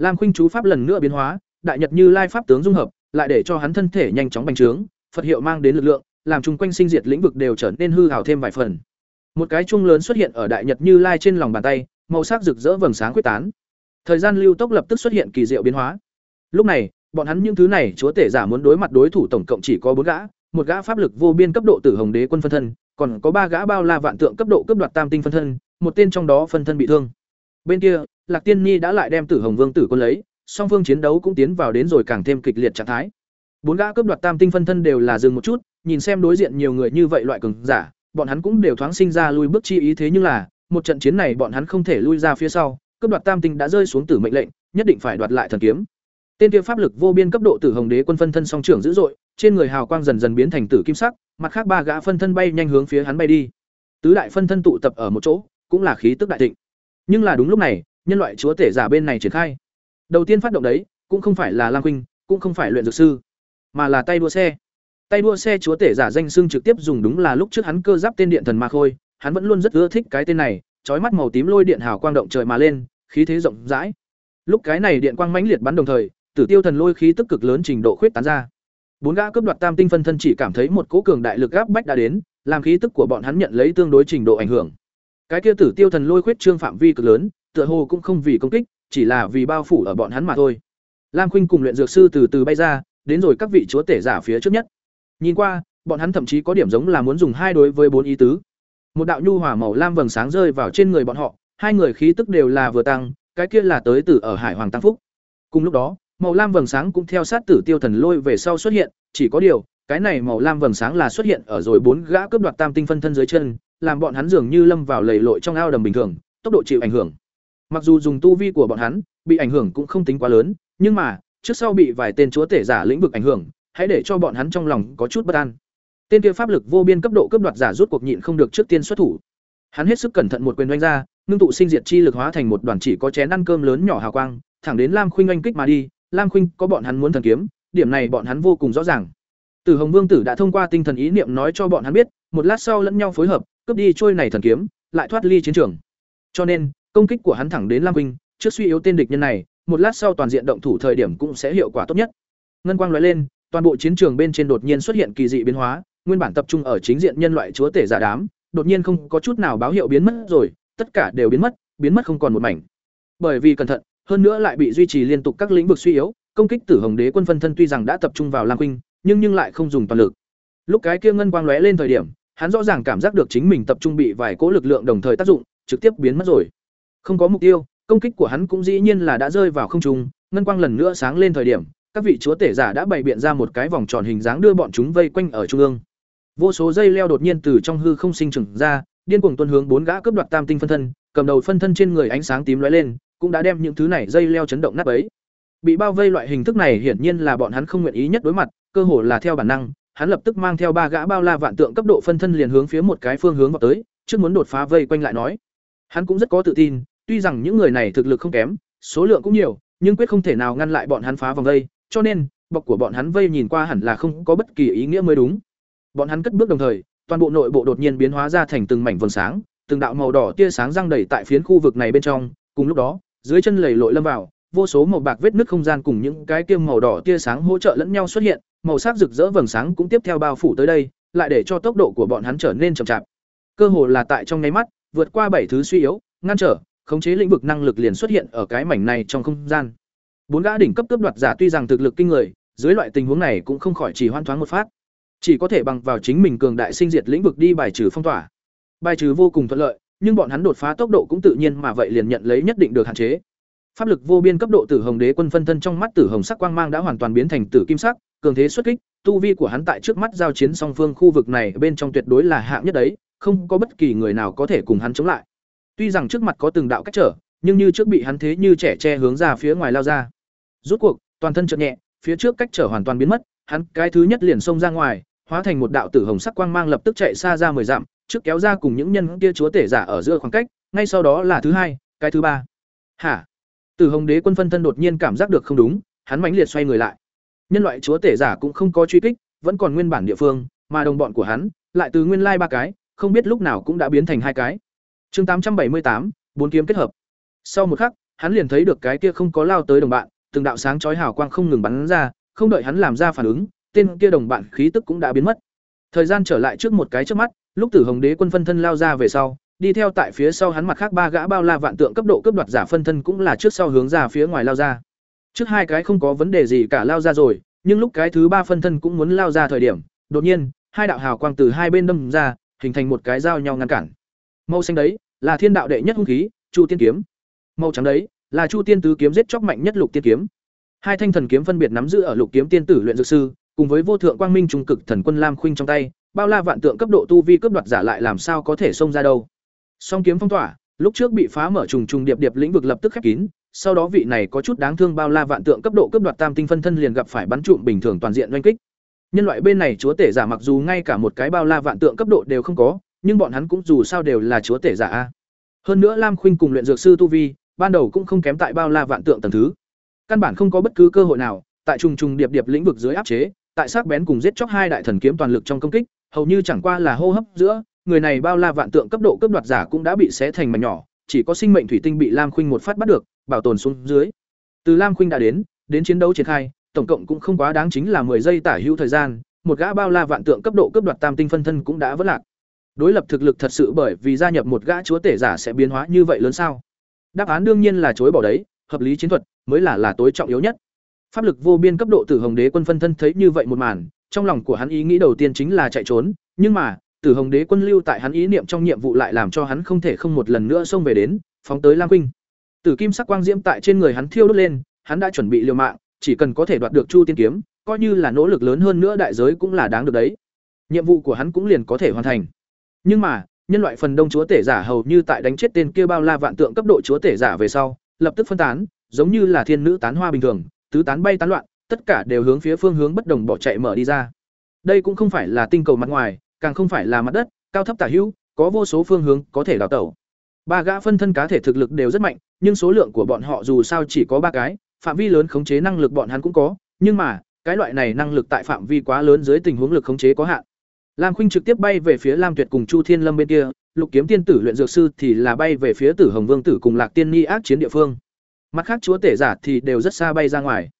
Lam Khuynh chú pháp lần nữa biến hóa, đại nhật như lai pháp tướng dung hợp, lại để cho hắn thân thể nhanh chóng bành trướng, Phật hiệu mang đến lực lượng, làm chung quanh sinh diệt lĩnh vực đều trở nên hư ảo thêm vài phần. Một cái chuông lớn xuất hiện ở đại nhật như lai trên lòng bàn tay, màu sắc rực rỡ vầng sáng quyết tán. Thời gian lưu tốc lập tức xuất hiện kỳ diệu biến hóa. Lúc này, bọn hắn những thứ này chúa tể giả muốn đối mặt đối thủ tổng cộng chỉ có bốn gã, một gã pháp lực vô biên cấp độ tử hồng đế quân phân thân, còn có ba gã bao la vạn tượng cấp độ cấp đoạt tam tinh phân thân, một tên trong đó phân thân bị thương. Bên kia, Lạc Tiên Nhi đã lại đem Tử Hồng Vương tử quân lấy, song phương chiến đấu cũng tiến vào đến rồi càng thêm kịch liệt trạng thái. Bốn gã cấp đoạt tam tinh phân thân đều là dừng một chút, nhìn xem đối diện nhiều người như vậy loại cường giả, bọn hắn cũng đều thoáng sinh ra lui bước chi ý thế nhưng là, một trận chiến này bọn hắn không thể lui ra phía sau, cấp đoạt tam tinh đã rơi xuống tử mệnh lệnh, nhất định phải đoạt lại thần kiếm. Tên kia pháp lực vô biên cấp độ tử hồng đế quân phân thân song trưởng dữ dội, trên người hào quang dần dần biến thành tử kim sắc, mặt khác ba gã phân thân bay nhanh hướng phía hắn bay đi. Tứ đại phân thân tụ tập ở một chỗ, cũng là khí tức đại thịnh. Nhưng là đúng lúc này, nhân loại chúa tể giả bên này triển khai. Đầu tiên phát động đấy, cũng không phải là Lam huynh cũng không phải luyện dược sư, mà là tay đua xe. Tay đua xe chúa tể giả danh xưng trực tiếp dùng đúng là lúc trước hắn cơ giáp tên điện thần ma khôi, hắn vẫn luôn rất ưa thích cái tên này, chói mắt màu tím lôi điện hào quang động trời mà lên, khí thế rộng rãi. Lúc cái này điện quang mãnh liệt bắn đồng thời, Tử Tiêu thần lôi khí tức cực lớn trình độ khuyết tán ra. Bốn gã cấp đoạt tam tinh phân thân chỉ cảm thấy một cỗ cường đại lực áp bách đã đến, làm khí tức của bọn hắn nhận lấy tương đối trình độ ảnh hưởng. Cái kia Tử Tiêu thần lôi khuyết trương phạm vi cực lớn, tựa hồ cũng không vì công kích, chỉ là vì bao phủ ở bọn hắn mà thôi. Lam Khuynh cùng luyện dược sư từ từ bay ra, đến rồi các vị chúa tể giả phía trước nhất. Nhìn qua, bọn hắn thậm chí có điểm giống là muốn dùng hai đối với bốn ý tứ. Một đạo nhu hỏa màu lam vầng sáng rơi vào trên người bọn họ, hai người khí tức đều là vừa tăng, cái kia là tới từ ở Hải Hoàng Tăng Phúc. Cùng lúc đó, màu lam vầng sáng cũng theo sát Tử Tiêu Thần Lôi về sau xuất hiện, chỉ có điều, cái này màu lam vầng sáng là xuất hiện ở rồi bốn gã cướp đoạt tam tinh phân thân dưới chân, làm bọn hắn dường như lâm vào lầy lội trong ao đầm bình thường, tốc độ chịu ảnh hưởng. Mặc dù dùng tu vi của bọn hắn, bị ảnh hưởng cũng không tính quá lớn, nhưng mà, trước sau bị vài tên chúa tể giả lĩnh vực ảnh hưởng, hãy để cho bọn hắn trong lòng có chút bất an. Tên kia pháp lực vô biên cấp độ cấp đoạt giả rút cuộc nhịn không được trước tiên xuất thủ. Hắn hết sức cẩn thận một quyền đánh ra, ngưng tụ sinh diệt chi lực hóa thành một đoàn chỉ có chén ăn cơm lớn nhỏ hào quang, thẳng đến Lam Khuynh anh kích mà đi. Lam Khuynh có bọn hắn muốn thần kiếm, điểm này bọn hắn vô cùng rõ ràng. Tử Hồng Vương tử đã thông qua tinh thần ý niệm nói cho bọn hắn biết, một lát sau lẫn nhau phối hợp, cướp đi trôi này thần kiếm, lại thoát ly chiến trường. Cho nên, công kích của hắn thẳng đến Lam Vinh, trước suy yếu tên địch nhân này, một lát sau toàn diện động thủ thời điểm cũng sẽ hiệu quả tốt nhất. Ngân quang lóe lên, toàn bộ chiến trường bên trên đột nhiên xuất hiện kỳ dị biến hóa, nguyên bản tập trung ở chính diện nhân loại chúa tể giả đám, đột nhiên không có chút nào báo hiệu biến mất rồi, tất cả đều biến mất, biến mất không còn một mảnh. Bởi vì cẩn thận, hơn nữa lại bị duy trì liên tục các lĩnh vực suy yếu, công kích Tử Hồng Đế quân phân thân tuy rằng đã tập trung vào Lam Khuynh, nhưng nhưng lại không dùng toàn lực. Lúc cái kia ngân quang lóe lên thời điểm, hắn rõ ràng cảm giác được chính mình tập trung bị vài cỗ lực lượng đồng thời tác dụng, trực tiếp biến mất rồi. Không có mục tiêu, công kích của hắn cũng dĩ nhiên là đã rơi vào không trung, ngân quang lần nữa sáng lên thời điểm, các vị chúa tể giả đã bày biện ra một cái vòng tròn hình dáng đưa bọn chúng vây quanh ở trung ương. Vô số dây leo đột nhiên từ trong hư không sinh trưởng ra, điên cuồng tuân hướng bốn gã cướp đoạt tam tinh phân thân, cầm đầu phân thân trên người ánh sáng tím lóe lên, cũng đã đem những thứ này dây leo chấn động nát bấy. Bị bao vây loại hình thức này hiển nhiên là bọn hắn không nguyện ý nhất đối mặt, cơ hồ là theo bản năng, hắn lập tức mang theo ba gã bao la vạn tượng cấp độ phân thân liền hướng phía một cái phương hướng vào tới, trước muốn đột phá vây quanh lại nói. Hắn cũng rất có tự tin, tuy rằng những người này thực lực không kém, số lượng cũng nhiều, nhưng quyết không thể nào ngăn lại bọn hắn phá vòng vây, cho nên, bọc của bọn hắn vây nhìn qua hẳn là không có bất kỳ ý nghĩa mới đúng. Bọn hắn cất bước đồng thời, toàn bộ nội bộ đột nhiên biến hóa ra thành từng mảnh vầng sáng, từng đạo màu đỏ tia sáng răng đầy tại phiến khu vực này bên trong, cùng lúc đó, dưới chân lầy lội lâm vào, vô số màu bạc vết nứt không gian cùng những cái kiêm màu đỏ tia sáng hỗ trợ lẫn nhau xuất hiện, màu sắc rực rỡ vầng sáng cũng tiếp theo bao phủ tới đây, lại để cho tốc độ của bọn hắn trở nên chậm chạp. Cơ hồ là tại trong nháy mắt, vượt qua bảy thứ suy yếu, ngăn trở, khống chế lĩnh vực năng lực liền xuất hiện ở cái mảnh này trong không gian. Bốn gã đỉnh cấp cướp đoạt giả tuy rằng thực lực kinh người, dưới loại tình huống này cũng không khỏi chỉ hoan thoáng một phát, chỉ có thể bằng vào chính mình cường đại sinh diệt lĩnh vực đi bài trừ phong tỏa. Bài trừ vô cùng thuận lợi, nhưng bọn hắn đột phá tốc độ cũng tự nhiên mà vậy liền nhận lấy nhất định được hạn chế. Pháp lực vô biên cấp độ Tử Hồng Đế quân phân thân trong mắt Tử Hồng sắc quang mang đã hoàn toàn biến thành tử kim sắc, cường thế xuất kích, tu vi của hắn tại trước mắt giao chiến song phương khu vực này bên trong tuyệt đối là hạng nhất đấy, không có bất kỳ người nào có thể cùng hắn chống lại. Tuy rằng trước mặt có từng đạo cách trở, nhưng như trước bị hắn thế như trẻ tre hướng ra phía ngoài lao ra. Rút cuộc, toàn thân chợt nhẹ, phía trước cách trở hoàn toàn biến mất, hắn cái thứ nhất liền xông ra ngoài, hóa thành một đạo tử hồng sắc quang mang lập tức chạy xa ra mười dặm, trước kéo ra cùng những nhân kia chúa tể giả ở giữa khoảng cách, ngay sau đó là thứ hai, cái thứ ba. Hả? Tử Hồng Đế quân phân thân đột nhiên cảm giác được không đúng, hắn mãnh liệt xoay người lại. Nhân loại chúa tể giả cũng không có truy kích, vẫn còn nguyên bản địa phương, mà đồng bọn của hắn lại từ nguyên lai ba cái, không biết lúc nào cũng đã biến thành hai cái. Chương tám trăm bảy mươi tám, bốn kiếm kết hợp. Sau một khắc, hắn liền thấy được cái kia không có lao tới đồng bạn, từng đạo sáng chói hào quang không ngừng bắn ra, không đợi hắn làm ra phản ứng, tên kia đồng bạn khí tức cũng đã biến mất. Thời gian trở lại trước một cái trước mắt, lúc Tử Hồng Đế quân phân thân lao ra về sau, đi theo tại phía sau hắn mặt khác ba gã bao la vạn tượng cấp độ cấp đoạt giả phân thân cũng là trước sau hướng ra phía ngoài lao ra. Trước hai cái không có vấn đề gì cả lao ra rồi, nhưng lúc cái thứ ba phân thân cũng muốn lao ra thời điểm, đột nhiên, hai đạo hào quang từ hai bên đâm ra, hình thành một cái giao nhau ngăn cản. Màu xanh đấy, là thiên đạo đệ nhất hung khí, Chu Tiên kiếm. Màu trắng đấy, là Chu Tiên tứ kiếm giết chóc mạnh nhất Lục Tiên kiếm. Hai thanh thần kiếm phân biệt nắm giữ ở Lục kiếm tiên tử luyện dược sư, cùng với vô thượng quang minh trung cực thần quân lam khuynh trong tay, bao la vạn tượng cấp độ tu vi cướp đoạt giả lại làm sao có thể xông ra đâu. Song kiếm phong tỏa, lúc trước bị phá mở trùng trùng điệp điệp lĩnh vực lập tức khép kín, sau đó vị này có chút đáng thương bao la vạn tượng cấp độ cướp đoạt tam tinh phân thân liền gặp phải bắn trụm bình thường toàn diện doanh kích. Nhân loại bên này chúa tể giả mặc dù ngay cả một cái bao la vạn tượng cấp độ đều không có, nhưng bọn hắn cũng dù sao đều là chúa tể giả a. Hơn nữa Lam Khuynh cùng luyện dược sư tu vi, ban đầu cũng không kém tại bao la vạn tượng tầng thứ. Căn bản không có bất cứ cơ hội nào, tại trùng trùng điệp điệp lĩnh vực dưới áp chế, tại sắc bén cùng giết chóc hai đại thần kiếm toàn lực trong công kích, hầu như chẳng qua là hô hấp giữa, người này bao la vạn tượng cấp độ cấp đoạt giả cũng đã bị xé thành mảnh nhỏ, chỉ có sinh mệnh thủy tinh bị Lam Khuynh một phát bắt được, bảo tồn xuống dưới. Từ Lam Khuynh đã đến, đến chiến đấu triển khai, tổng cộng cũng không quá đáng chính là 10 giây tả hữu thời gian, một gã bao la vạn tượng cấp độ cấp đoạt tam tinh phân thân cũng đã vỡ lạc. Đối lập thực lực thật sự bởi vì gia nhập một gã chúa tể giả sẽ biến hóa như vậy lớn sao? Đáp án đương nhiên là chối bỏ đấy, hợp lý chiến thuật mới là là tối trọng yếu nhất. Pháp lực vô biên cấp độ Tử Hồng Đế quân phân thân thấy như vậy một màn, trong lòng của hắn ý nghĩ đầu tiên chính là chạy trốn, nhưng mà, Tử Hồng Đế quân lưu tại hắn ý niệm trong nhiệm vụ lại làm cho hắn không thể không một lần nữa xông về đến, phóng tới Lam Khuynh. Tử kim sắc quang diễm tại trên người hắn thiêu đốt lên, hắn đã chuẩn bị liều mạng, chỉ cần có thể đoạt được Chu Tiên kiếm, coi như là nỗ lực lớn hơn nữa đại giới cũng là đáng được đấy. Nhiệm vụ của hắn cũng liền có thể hoàn thành. Nhưng mà, nhân loại phần đông chúa tể giả hầu như tại đánh chết tên kia bao la vạn tượng cấp độ chúa tể giả về sau, lập tức phân tán, giống như là thiên nữ tán hoa bình thường, tứ tán bay tán loạn, tất cả đều hướng phía phương hướng bất đồng bỏ chạy mở đi ra. Đây cũng không phải là tinh cầu mặt ngoài, càng không phải là mặt đất, cao thấp tả hữu, có vô số phương hướng có thể đào tẩu. Ba gã phân thân cá thể thực lực đều rất mạnh, nhưng số lượng của bọn họ dù sao chỉ có ba cái, phạm vi lớn khống chế năng lực bọn hắn cũng có, nhưng mà, cái loại này năng lực tại phạm vi quá lớn dưới tình huống lực khống chế có hạn. Lam Khuynh trực tiếp bay về phía Lam Tuyệt cùng Chu Thiên Lâm bên kia, Lục Kiếm Tiên tử luyện dược sư thì là bay về phía Tử Hồng Vương tử cùng Lạc Tiên Ni ác chiến địa phương. Mặt khác chúa tể giả thì đều rất xa bay ra ngoài.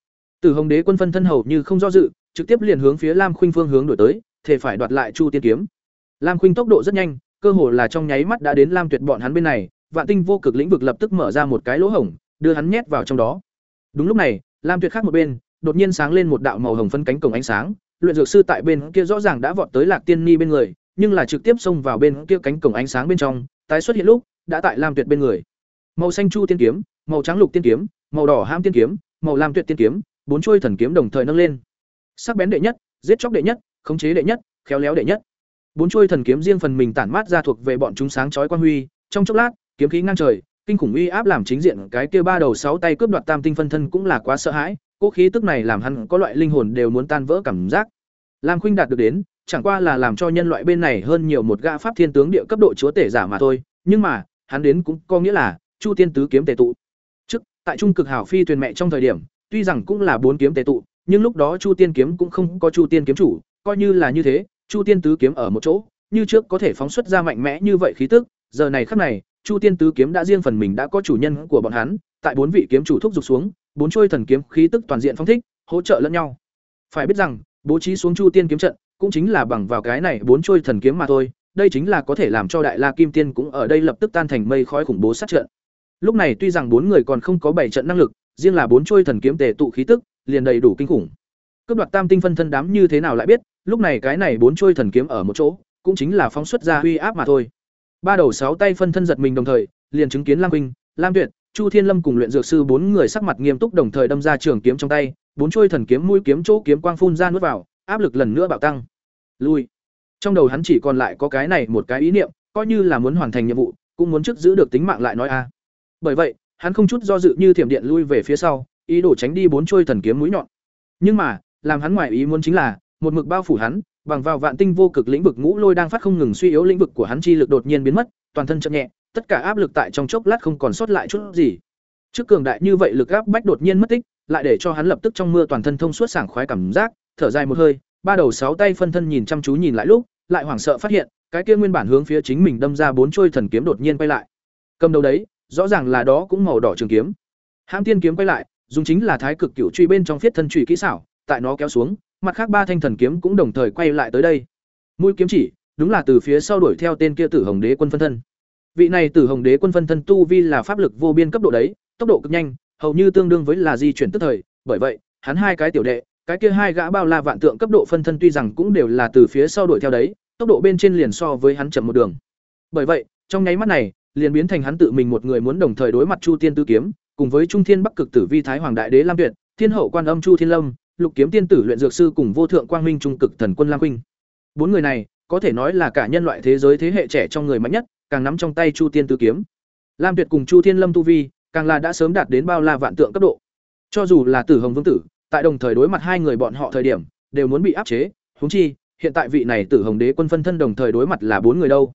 Tử Hồng Đế quân phân thân hầu như không do dự, trực tiếp liền hướng phía Lam Khuynh phương hướng đổi tới, thể phải đoạt lại Chu Tiên kiếm. Lam Khuynh tốc độ rất nhanh, cơ hồ là trong nháy mắt đã đến Lam Tuyệt bọn hắn bên này, Vạn Tinh vô cực lĩnh vực lập tức mở ra một cái lỗ hổng, đưa hắn nhét vào trong đó. Đúng lúc này, Lam Tuyệt khác một bên, đột nhiên sáng lên một đạo màu hồng phân cánh cổng ánh sáng, luyện dược sư tại bên kia rõ ràng đã vọt tới Lạc Tiên Ni bên người, nhưng là trực tiếp xông vào bên kia cánh cổng ánh sáng bên trong, tái xuất hiện lúc, đã tại Lam Tuyệt bên người. Màu xanh chu tiên kiếm, màu trắng lục tiên kiếm, màu đỏ ham tiên kiếm, màu lam tuyệt tiên kiếm, bốn chuôi thần kiếm đồng thời nâng lên. Sắc bén đệ nhất, giết chóc đệ nhất, khống chế đệ nhất, khéo léo đệ nhất. Bốn chuôi thần kiếm riêng phần mình tản mát ra thuộc về bọn chúng sáng chói quan huy, trong chốc lát, kiếm khí ngang trời, kinh khủng uy áp làm chính diện cái kia ba đầu sáu tay cướp đoạt tam tinh phân thân cũng là quá sợ hãi, cố khí tức này làm hắn có loại linh hồn đều muốn tan vỡ cảm giác. Lam Khuynh đạt được đến, chẳng qua là làm cho nhân loại bên này hơn nhiều một gã pháp thiên tướng địa cấp độ chúa tể giả mà thôi, nhưng mà, hắn đến cũng có nghĩa là Chu Tiên tứ kiếm tề tụ. Trước, tại trung cực hảo phi thuyền mẹ trong thời điểm, tuy rằng cũng là bốn kiếm tề tụ, nhưng lúc đó Chu Tiên kiếm cũng không có Chu Tiên kiếm chủ, coi như là như thế, Chu Tiên tứ kiếm ở một chỗ, như trước có thể phóng xuất ra mạnh mẽ như vậy khí tức, giờ này khắc này, Chu Tiên tứ kiếm đã riêng phần mình đã có chủ nhân của bọn hắn, tại bốn vị kiếm chủ thúc giục xuống, bốn trôi thần kiếm khí tức toàn diện phóng thích, hỗ trợ lẫn nhau. Phải biết rằng, bố trí xuống Chu Tiên kiếm trận, cũng chính là bằng vào cái này bốn trôi thần kiếm mà thôi, đây chính là có thể làm cho Đại La Kim Tiên cũng ở đây lập tức tan thành mây khói khủng bố sát trận. Lúc này tuy rằng bốn người còn không có bảy trận năng lực, riêng là bốn trôi thần kiếm tề tụ khí tức, liền đầy đủ kinh khủng. Cướp đoạt tam tinh phân thân đám như thế nào lại biết, lúc này cái này bốn trôi thần kiếm ở một chỗ, cũng chính là phóng xuất ra uy áp mà thôi. Ba đầu sáu tay phân thân giật mình đồng thời, liền chứng kiến Lam huynh Lam Tuyệt, Chu Thiên Lâm cùng luyện dược sư bốn người sắc mặt nghiêm túc đồng thời đâm ra trường kiếm trong tay, bốn trôi thần kiếm mũi kiếm chỗ kiếm quang phun ra nuốt vào, áp lực lần nữa bạo tăng. Lui. Trong đầu hắn chỉ còn lại có cái này một cái ý niệm, coi như là muốn hoàn thành nhiệm vụ, cũng muốn trước giữ được tính mạng lại nói a. Bởi vậy, hắn không chút do dự như thiểm điện lui về phía sau, ý đồ tránh đi bốn trôi thần kiếm mũi nhọn. Nhưng mà, làm hắn ngoài ý muốn chính là, một mực bao phủ hắn, bằng vào vạn tinh vô cực lĩnh vực ngũ lôi đang phát không ngừng suy yếu lĩnh vực của hắn chi lực đột nhiên biến mất, toàn thân chậm nhẹ, tất cả áp lực tại trong chốc lát không còn sót lại chút gì. Trước cường đại như vậy lực áp bách đột nhiên mất tích, lại để cho hắn lập tức trong mưa toàn thân thông suốt sảng khoái cảm giác, thở dài một hơi, ba đầu sáu tay phân thân nhìn chăm chú nhìn lại lúc, lại hoảng sợ phát hiện, cái kia nguyên bản hướng phía chính mình đâm ra bốn trôi thần kiếm đột nhiên quay lại. Cầm đầu đấy, rõ ràng là đó cũng màu đỏ trường kiếm. Hãm tiên kiếm quay lại, dùng chính là thái cực cửu truy bên trong phiết thân truy kỹ xảo, tại nó kéo xuống, mặt khác ba thanh thần kiếm cũng đồng thời quay lại tới đây. Mũi kiếm chỉ, đúng là từ phía sau đuổi theo tên kia Tử Hồng Đế quân phân thân. Vị này Tử Hồng Đế quân phân thân tu vi là pháp lực vô biên cấp độ đấy, tốc độ cực nhanh, hầu như tương đương với là di chuyển tức thời, bởi vậy, hắn hai cái tiểu đệ, cái kia hai gã bao la vạn tượng cấp độ phân thân tuy rằng cũng đều là từ phía sau đuổi theo đấy, tốc độ bên trên liền so với hắn chậm một đường. Bởi vậy, trong nháy mắt này, liền biến thành hắn tự mình một người muốn đồng thời đối mặt Chu Tiên Tư kiếm, cùng với Trung Thiên Bắc Cực Tử Vi Thái Hoàng Đại Đế Lam Tuyệt, Thiên Hậu Quan Âm Chu Thiên Lâm, Lục Kiếm Tiên Tử luyện dược sư cùng Vô Thượng Quang Minh Trung Cực Thần Quân Lam Huynh. Bốn người này, có thể nói là cả nhân loại thế giới thế hệ trẻ trong người mạnh nhất, càng nắm trong tay Chu Tiên Tư kiếm. Lam Tuyệt cùng Chu Thiên Lâm tu vi, càng là đã sớm đạt đến bao la vạn tượng cấp độ. Cho dù là Tử Hồng Vương tử, tại đồng thời đối mặt hai người bọn họ thời điểm, đều muốn bị áp chế, huống chi, hiện tại vị này Tử Hồng Đế quân phân thân đồng thời đối mặt là bốn người đâu.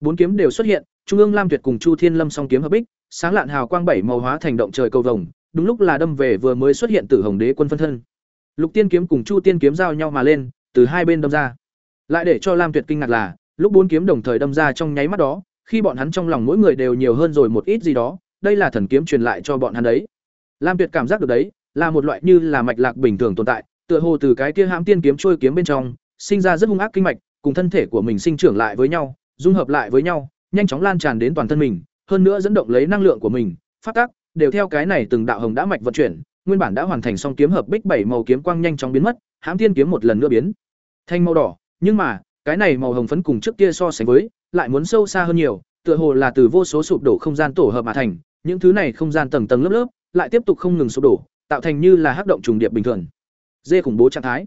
Bốn kiếm đều xuất hiện, Trung ương Lam Tuyệt cùng Chu Thiên Lâm song kiếm hợp bích, sáng lạn hào quang bảy màu hóa thành động trời cầu vồng, đúng lúc là đâm về vừa mới xuất hiện Tử Hồng Đế quân phân thân. Lục Tiên kiếm cùng Chu Tiên kiếm giao nhau mà lên, từ hai bên đâm ra. Lại để cho Lam Tuyệt kinh ngạc là, lúc bốn kiếm đồng thời đâm ra trong nháy mắt đó, khi bọn hắn trong lòng mỗi người đều nhiều hơn rồi một ít gì đó, đây là thần kiếm truyền lại cho bọn hắn đấy. Lam Tuyệt cảm giác được đấy, là một loại như là mạch lạc bình thường tồn tại, tựa hồ từ cái kia hãm tiên kiếm trôi kiếm bên trong, sinh ra rất hung ác kinh mạch, cùng thân thể của mình sinh trưởng lại với nhau, dung hợp lại với nhau, nhanh chóng lan tràn đến toàn thân mình, hơn nữa dẫn động lấy năng lượng của mình, phát tác, đều theo cái này từng đạo hồng đã mạch vận chuyển, nguyên bản đã hoàn thành xong kiếm hợp bích bảy màu kiếm quang nhanh chóng biến mất, hãm tiên kiếm một lần nữa biến thành màu đỏ, nhưng mà, cái này màu hồng phấn cùng trước kia so sánh với, lại muốn sâu xa hơn nhiều, tựa hồ là từ vô số sụp đổ không gian tổ hợp mà thành, những thứ này không gian tầng tầng lớp lớp, lại tiếp tục không ngừng sụp đổ, tạo thành như là hắc động trùng điệp bình thường. Dê khủng bố trạng thái.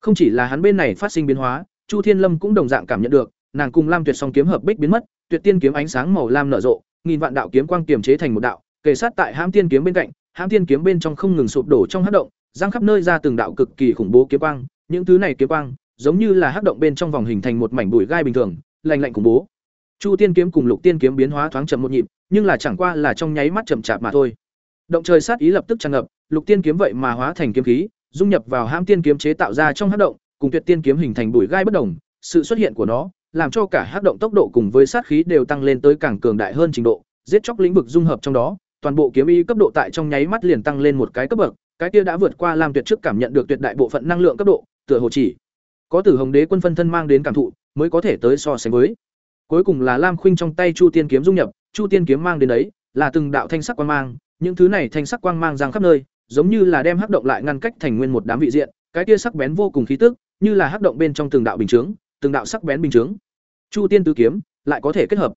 Không chỉ là hắn bên này phát sinh biến hóa, Chu Thiên Lâm cũng đồng dạng cảm nhận được, nàng cùng Lam Tuyệt song kiếm hợp bích biến mất, Tuyệt Tiên kiếm ánh sáng màu lam nở rộ, nghìn vạn đạo kiếm quang kiềm chế thành một đạo, kề sát tại Hãm Tiên kiếm bên cạnh, Hãm Tiên kiếm bên trong không ngừng sụp đổ trong hắc động, giang khắp nơi ra từng đạo cực kỳ khủng bố kiếm quang, những thứ này kiếm quang, giống như là hắc động bên trong vòng hình thành một mảnh bụi gai bình thường, lạnh lạnh cùng bố. Chu Tiên kiếm cùng Lục Tiên kiếm biến hóa thoáng chậm một nhịp, nhưng là chẳng qua là trong nháy mắt chậm chạp mà thôi. Động trời sát ý lập tức tràn ngập, Lục Tiên kiếm vậy mà hóa thành kiếm khí, dung nhập vào hãm tiên kiếm chế tạo ra trong hắc động, cùng tuyệt tiên kiếm hình thành bụi gai bất đồng, sự xuất hiện của nó làm cho cả hắc động tốc độ cùng với sát khí đều tăng lên tới càng cường đại hơn trình độ, giết chóc lĩnh vực dung hợp trong đó, toàn bộ kiếm ý cấp độ tại trong nháy mắt liền tăng lên một cái cấp bậc, cái kia đã vượt qua Lam Tuyệt trước cảm nhận được tuyệt đại bộ phận năng lượng cấp độ, tựa hồ chỉ có Tử Hồng Đế quân phân thân mang đến cảm thụ, mới có thể tới so sánh với. Cuối cùng là Lam Khuynh trong tay Chu Tiên kiếm dung nhập, Chu Tiên kiếm mang đến đấy, là từng đạo thanh sắc quang mang, những thứ này thanh sắc quang mang giang khắp nơi, giống như là đem hắc động lại ngăn cách thành nguyên một đám vị diện, cái kia sắc bén vô cùng khí tức, như là hắc động bên trong từng đạo bình chướng, từng đạo sắc bén bình chướng. Chu Tiên tứ kiếm lại có thể kết hợp.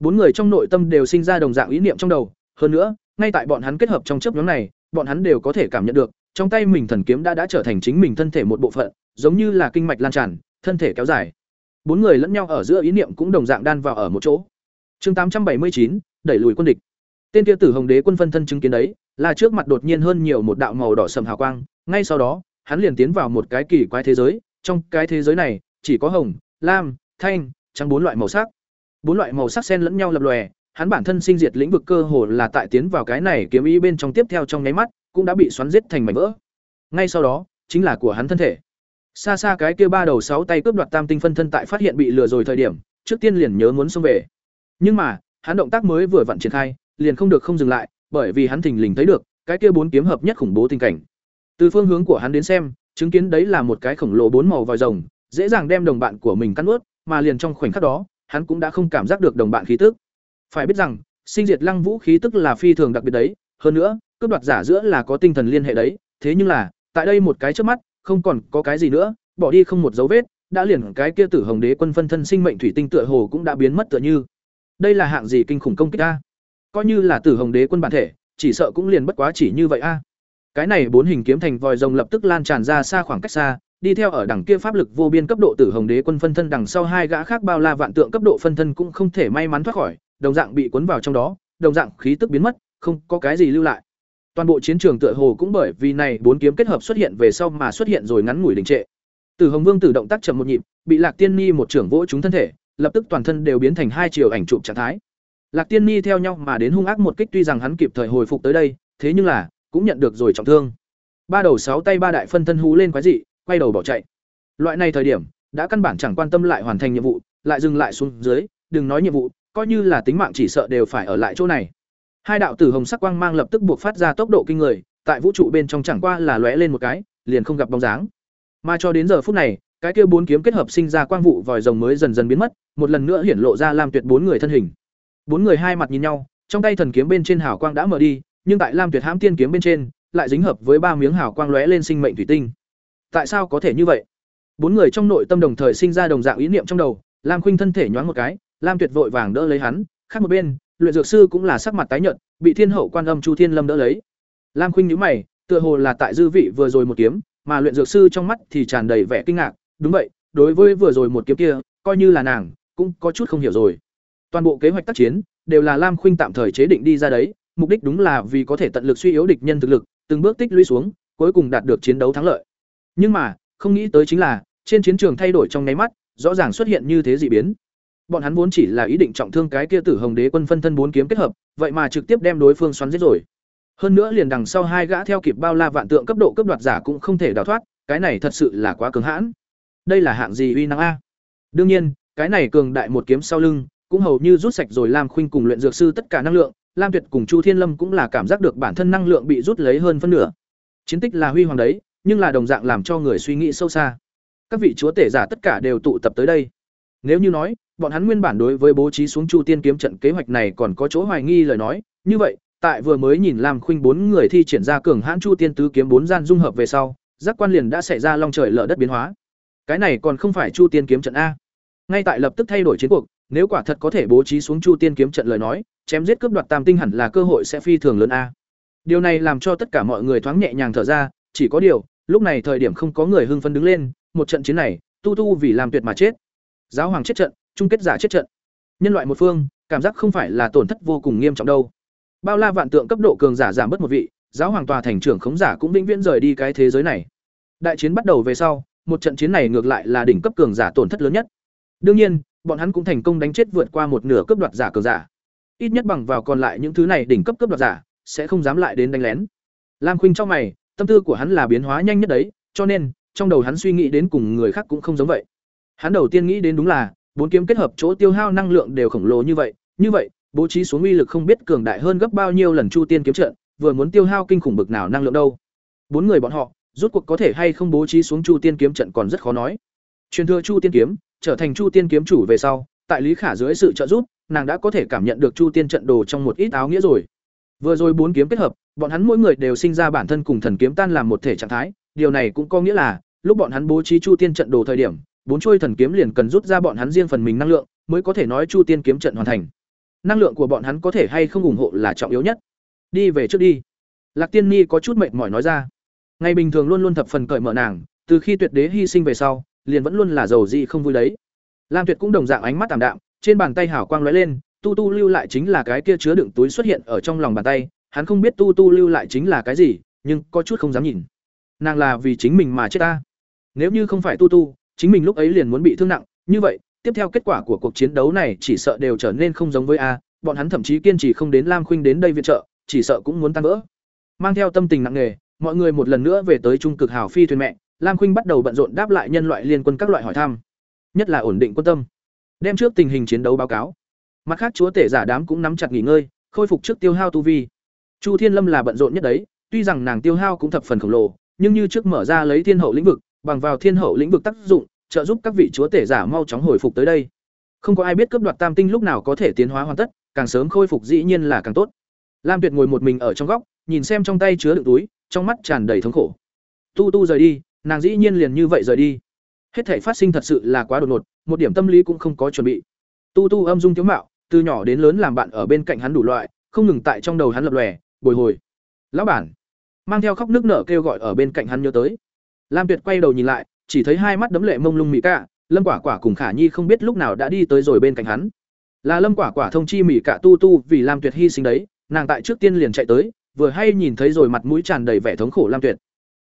Bốn người trong nội tâm đều sinh ra đồng dạng ý niệm trong đầu, hơn nữa, ngay tại bọn hắn kết hợp trong chớp nhóm này, bọn hắn đều có thể cảm nhận được, trong tay mình thần kiếm đã đã trở thành chính mình thân thể một bộ phận, giống như là kinh mạch lan tràn, thân thể kéo dài. Bốn người lẫn nhau ở giữa ý niệm cũng đồng dạng đan vào ở một chỗ. Chương tám trăm bảy mươi chín đẩy lùi quân địch. Tên kia Tử Hồng Đế quân phân thân chứng kiến đấy, là trước mặt đột nhiên hơn nhiều một đạo màu đỏ sầm hào quang, ngay sau đó, hắn liền tiến vào một cái kỳ quái thế giới, trong cái thế giới này, chỉ có hồng, lam, thanh, trắng bốn loại màu sắc. Bốn loại màu sắc xen lẫn nhau lập lòe, hắn bản thân sinh diệt lĩnh vực cơ hồ là tại tiến vào cái này kiếm ý bên trong tiếp theo trong nháy mắt, cũng đã bị xoắn giết thành mảnh vỡ. Ngay sau đó, chính là của hắn thân thể. Xa xa cái kia ba đầu sáu tay cướp đoạt tam tinh phân thân tại phát hiện bị lừa rồi thời điểm, trước tiên liền nhớ muốn xông về. Nhưng mà, hắn động tác mới vừa vặn triển khai, liền không được không dừng lại, bởi vì hắn thình lình thấy được, cái kia bốn kiếm hợp nhất khủng bố tình cảnh. Từ phương hướng của hắn đến xem, chứng kiến đấy là một cái khổng lồ bốn màu vòi rồng, dễ dàng đem đồng bạn của mình cắn nuốt, mà liền trong khoảnh khắc đó, hắn cũng đã không cảm giác được đồng bạn khí tức. Phải biết rằng, sinh diệt lăng vũ khí tức là phi thường đặc biệt đấy, hơn nữa, cướp đoạt giả giữa là có tinh thần liên hệ đấy, thế nhưng là, tại đây một cái trước mắt, không còn có cái gì nữa, bỏ đi không một dấu vết, đã liền cái kia tử hồng đế quân phân thân sinh mệnh thủy tinh tựa hồ cũng đã biến mất tựa như. Đây là hạng gì kinh khủng công kích a? Coi như là tử hồng đế quân bản thể, chỉ sợ cũng liền bất quá chỉ như vậy a. Cái này bốn hình kiếm thành vòi rồng lập tức lan tràn ra xa khoảng cách xa, đi theo ở đằng kia pháp lực vô biên cấp độ tử hồng đế quân phân thân đằng sau hai gã khác bao la vạn tượng cấp độ phân thân cũng không thể may mắn thoát khỏi, đồng dạng bị cuốn vào trong đó, đồng dạng khí tức biến mất, không có cái gì lưu lại. Toàn bộ chiến trường tựa hồ cũng bởi vì này bốn kiếm kết hợp xuất hiện về sau mà xuất hiện rồi ngắn ngủi đình trệ. Từ Hồng Vương tử động tác chậm một nhịp, bị Lạc Tiên Ni một trưởng vỗ trúng thân thể, lập tức toàn thân đều biến thành hai chiều ảnh chụp trạng thái. Lạc Tiên Ni theo nhau mà đến hung ác một kích tuy rằng hắn kịp thời hồi phục tới đây, thế nhưng là cũng nhận được rồi trọng thương. Ba đầu sáu tay ba đại phân thân hú lên quái dị, quay đầu bỏ chạy. Loại này thời điểm, đã căn bản chẳng quan tâm lại hoàn thành nhiệm vụ, lại dừng lại xuống dưới, đừng nói nhiệm vụ, coi như là tính mạng chỉ sợ đều phải ở lại chỗ này. Hai đạo tử hồng sắc quang mang lập tức buộc phát ra tốc độ kinh người, tại vũ trụ bên trong chẳng qua là lóe lên một cái, liền không gặp bóng dáng. Mà cho đến giờ phút này, cái kia bốn kiếm kết hợp sinh ra quang vụ vòi rồng mới dần dần biến mất, một lần nữa hiển lộ ra Lam Tuyệt bốn người thân hình. Bốn người hai mặt nhìn nhau, trong tay thần kiếm bên trên hào quang đã mở đi, nhưng tại Lam Tuyệt hãm tiên kiếm bên trên, lại dính hợp với ba miếng hào quang lóe lên sinh mệnh thủy tinh. Tại sao có thể như vậy? Bốn người trong nội tâm đồng thời sinh ra đồng dạng ý niệm trong đầu, Lam Khuynh thân thể nhoáng một cái, Lam Tuyệt vội vàng đỡ lấy hắn, khác một bên, luyện dược sư cũng là sắc mặt tái nhợt, bị Thiên Hậu Quan Âm Chu Thiên Lâm đỡ lấy. Lam Khuynh nhíu mày, tựa hồ là tại dư vị vừa rồi một kiếm, mà luyện dược sư trong mắt thì tràn đầy vẻ kinh ngạc, đúng vậy, đối với vừa rồi một kiếm kia, coi như là nàng, cũng có chút không hiểu rồi. Toàn bộ kế hoạch tác chiến đều là Lam Khuynh tạm thời chế định đi ra đấy, mục đích đúng là vì có thể tận lực suy yếu địch nhân thực lực, từng bước tích lũy xuống, cuối cùng đạt được chiến đấu thắng lợi. Nhưng mà, không nghĩ tới chính là, trên chiến trường thay đổi trong nháy mắt, rõ ràng xuất hiện như thế dị biến. Bọn hắn vốn chỉ là ý định trọng thương cái kia Tử Hồng Đế quân phân thân bốn kiếm kết hợp, vậy mà trực tiếp đem đối phương xoắn giết rồi. Hơn nữa liền đằng sau hai gã theo kịp bao la vạn tượng cấp độ cấp đoạt giả cũng không thể đào thoát, cái này thật sự là quá cường hãn. Đây là hạng gì uy năng a? Đương nhiên, cái này cường đại một kiếm sau lưng, cũng hầu như rút sạch rồi Lam Khuynh cùng luyện dược sư tất cả năng lượng, Lam Tuyệt cùng Chu Thiên Lâm cũng là cảm giác được bản thân năng lượng bị rút lấy hơn phân nửa. Chiến tích là huy hoàng đấy, nhưng là đồng dạng làm cho người suy nghĩ sâu xa. Các vị chúa tể giả tất cả đều tụ tập tới đây. Nếu như nói, bọn hắn nguyên bản đối với bố trí xuống Chu Tiên kiếm trận kế hoạch này còn có chỗ hoài nghi lời nói, như vậy, tại vừa mới nhìn Lam Khuynh bốn người thi triển ra cường hãn Chu Tiên tứ kiếm bốn gian dung hợp về sau, giác quan liền đã xảy ra long trời lở đất biến hóa. Cái này còn không phải Chu Tiên kiếm trận a. Ngay tại lập tức thay đổi chiến cuộc, nếu quả thật có thể bố trí xuống Chu Tiên kiếm trận lời nói, chém giết cướp đoạt tam tinh hẳn là cơ hội sẽ phi thường lớn a. Điều này làm cho tất cả mọi người thoáng nhẹ nhàng thở ra, chỉ có điều, lúc này thời điểm không có người hưng phấn đứng lên, một trận chiến này, tu tu vì làm tuyệt mà chết. Giáo hoàng chết trận, chung kết giả chết trận. Nhân loại một phương, cảm giác không phải là tổn thất vô cùng nghiêm trọng đâu. Bao la vạn tượng cấp độ cường giả giảm bớt một vị, giáo hoàng tòa thành trưởng khống giả cũng vĩnh viễn rời đi cái thế giới này. Đại chiến bắt đầu về sau, một trận chiến này ngược lại là đỉnh cấp cường giả tổn thất lớn nhất. Đương nhiên, bọn hắn cũng thành công đánh chết vượt qua một nửa cấp đoạt giả cường giả. Ít nhất bằng vào còn lại những thứ này đỉnh cấp cấp đoạt giả, sẽ không dám lại đến đánh lén. Lam Khuynh trong mày, tâm tư của hắn là biến hóa nhanh nhất đấy cho nên trong đầu hắn suy nghĩ đến cùng người khác cũng không giống vậy hắn đầu tiên nghĩ đến đúng là bốn kiếm kết hợp chỗ tiêu hao năng lượng đều khổng lồ như vậy như vậy, bố trí xuống uy lực không biết cường đại hơn gấp bao nhiêu lần chu tiên kiếm trận, vừa muốn tiêu hao kinh khủng bực nào năng lượng đâu. Bốn người bọn họ rút cuộc có thể hay không bố trí xuống chu tiên kiếm trận còn rất khó nói. Truyền thừa chu tiên kiếm, trở thành chu tiên kiếm chủ về sau, tại lý khả dưới sự trợ giúp, nàng đã có thể cảm nhận được chu tiên trận đồ trong một ít áo nghĩa rồi. Vừa rồi bốn kiếm kết hợp, bọn hắn mỗi người đều sinh ra bản thân cùng thần kiếm tan làm một thể trạng thái, điều này cũng có nghĩa là, lúc bọn hắn bố trí chu tiên trận đồ thời điểm bốn trôi thần kiếm liền cần rút ra bọn hắn riêng phần mình năng lượng, mới có thể nói chu tiên kiếm trận hoàn thành. Năng lượng của bọn hắn có thể hay không ủng hộ là trọng yếu nhất. Đi về trước đi. Lạc tiên ni có chút mệt mỏi nói ra. Ngày bình thường luôn luôn thập phần cởi mở nàng, từ khi tuyệt đế hy sinh về sau, liền vẫn luôn là giàu gì không vui đấy. Lam tuyệt cũng đồng dạng ánh mắt tảm đạm, trên bàn tay hảo quang lóe lên, tu tu lưu lại chính là cái kia chứa đựng túi xuất hiện ở trong lòng bàn tay, hắn không biết tu tu lưu lại chính là cái gì, nhưng có chút không dám nhìn. Nàng là vì chính mình mà chết ta. Nếu như không phải tu tu chính mình lúc ấy liền muốn bị thương nặng, như vậy, tiếp theo kết quả của cuộc chiến đấu này chỉ sợ đều trở nên không giống với a, bọn hắn thậm chí kiên trì không đến lam khuynh đến đây viện trợ, chỉ sợ cũng muốn tan vỡ. Mang theo tâm tình nặng nề, mọi người một lần nữa về tới trung cực hào phi thuyền mẹ, lam khuynh bắt đầu bận rộn đáp lại nhân loại liên quân các loại hỏi thăm. Nhất là ổn định quân tâm. Đem trước tình hình chiến đấu báo cáo. Mặt khác chúa tể giả đám cũng nắm chặt nghỉ ngơi, khôi phục trước tiêu hao tu vi. Chu thiên lâm là bận rộn nhất đấy, tuy rằng nàng tiêu hao cũng thập phần khổng lồ, nhưng như trước mở ra lấy thiên hậu lĩnh vực, bằng vào thiên hậu lĩnh vực tác dụng trợ giúp các vị chúa tể giả mau chóng hồi phục tới đây. Không có ai biết cướp đoạt tam tinh lúc nào có thể tiến hóa hoàn tất, càng sớm khôi phục dĩ nhiên là càng tốt. Lam tuyệt ngồi một mình ở trong góc, nhìn xem trong tay chứa đựng túi, trong mắt tràn đầy thống khổ. Tu tu rời đi, nàng dĩ nhiên liền như vậy rời đi. Hết thảy phát sinh thật sự là quá đột ngột, một điểm tâm lý cũng không có chuẩn bị. Tu tu âm dung thiếu mạo, từ nhỏ đến lớn làm bạn ở bên cạnh hắn đủ loại, không ngừng tại trong đầu hắn lập lòe, bồi hồi. Lão bản. Mang theo khóc nước nở kêu gọi ở bên cạnh hắn nhớ tới. Lam tuyệt quay đầu nhìn lại chỉ thấy hai mắt đấm lệ mông lung mỹ cả lâm quả quả cùng khả nhi không biết lúc nào đã đi tới rồi bên cạnh hắn. Là lâm quả quả thông chi mỹ cạ tu tu vì lam tuyệt hy sinh đấy, nàng tại trước tiên liền chạy tới, vừa hay nhìn thấy rồi mặt mũi tràn đầy vẻ thống khổ lam tuyệt.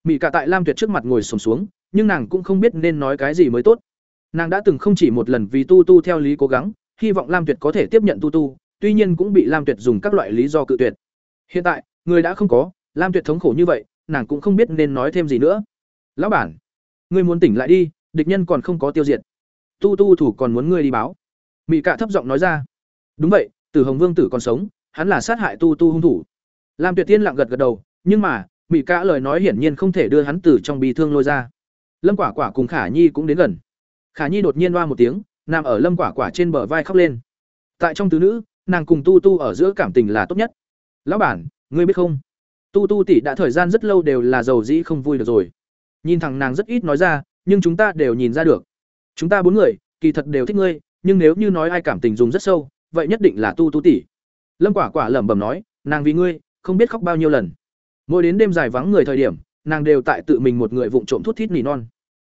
Mỹ cạ tại lam tuyệt trước mặt ngồi sùng xuống, nhưng nàng cũng không biết nên nói cái gì mới tốt. Nàng đã từng không chỉ một lần vì tu tu theo lý cố gắng, hy vọng lam tuyệt có thể tiếp nhận tu tu, tuy nhiên cũng bị lam tuyệt dùng các loại lý do cự tuyệt. Hiện tại, người đã không có, lam tuyệt thống khổ như vậy, nàng cũng không biết nên nói thêm gì nữa. Lão bản ngươi muốn tỉnh lại đi, địch nhân còn không có tiêu diệt. Tu tu thủ còn muốn ngươi đi báo. Mỹ cạ thấp giọng nói ra. Đúng vậy, tử hồng vương tử còn sống, hắn là sát hại tu tu hung thủ. Lam tuyệt tiên lặng gật gật đầu, nhưng mà mỹ cạ lời nói hiển nhiên không thể đưa hắn từ trong bị thương lôi ra. Lâm quả quả cùng khả nhi cũng đến gần. Khả nhi đột nhiên loa một tiếng, nằm ở lâm quả quả trên bờ vai khóc lên. Tại trong tứ nữ, nàng cùng tu tu ở giữa cảm tình là tốt nhất. Lão bản, ngươi biết không? Tu tu tỷ đã thời gian rất lâu đều là giàu dĩ không vui được rồi nhìn thẳng nàng rất ít nói ra, nhưng chúng ta đều nhìn ra được. Chúng ta bốn người, kỳ thật đều thích ngươi, nhưng nếu như nói ai cảm tình dùng rất sâu, vậy nhất định là tu tu tỷ. Lâm quả quả lẩm bẩm nói, nàng vì ngươi, không biết khóc bao nhiêu lần. Mỗi đến đêm dài vắng người thời điểm, nàng đều tại tự mình một người vụng trộm thút thít nỉ non.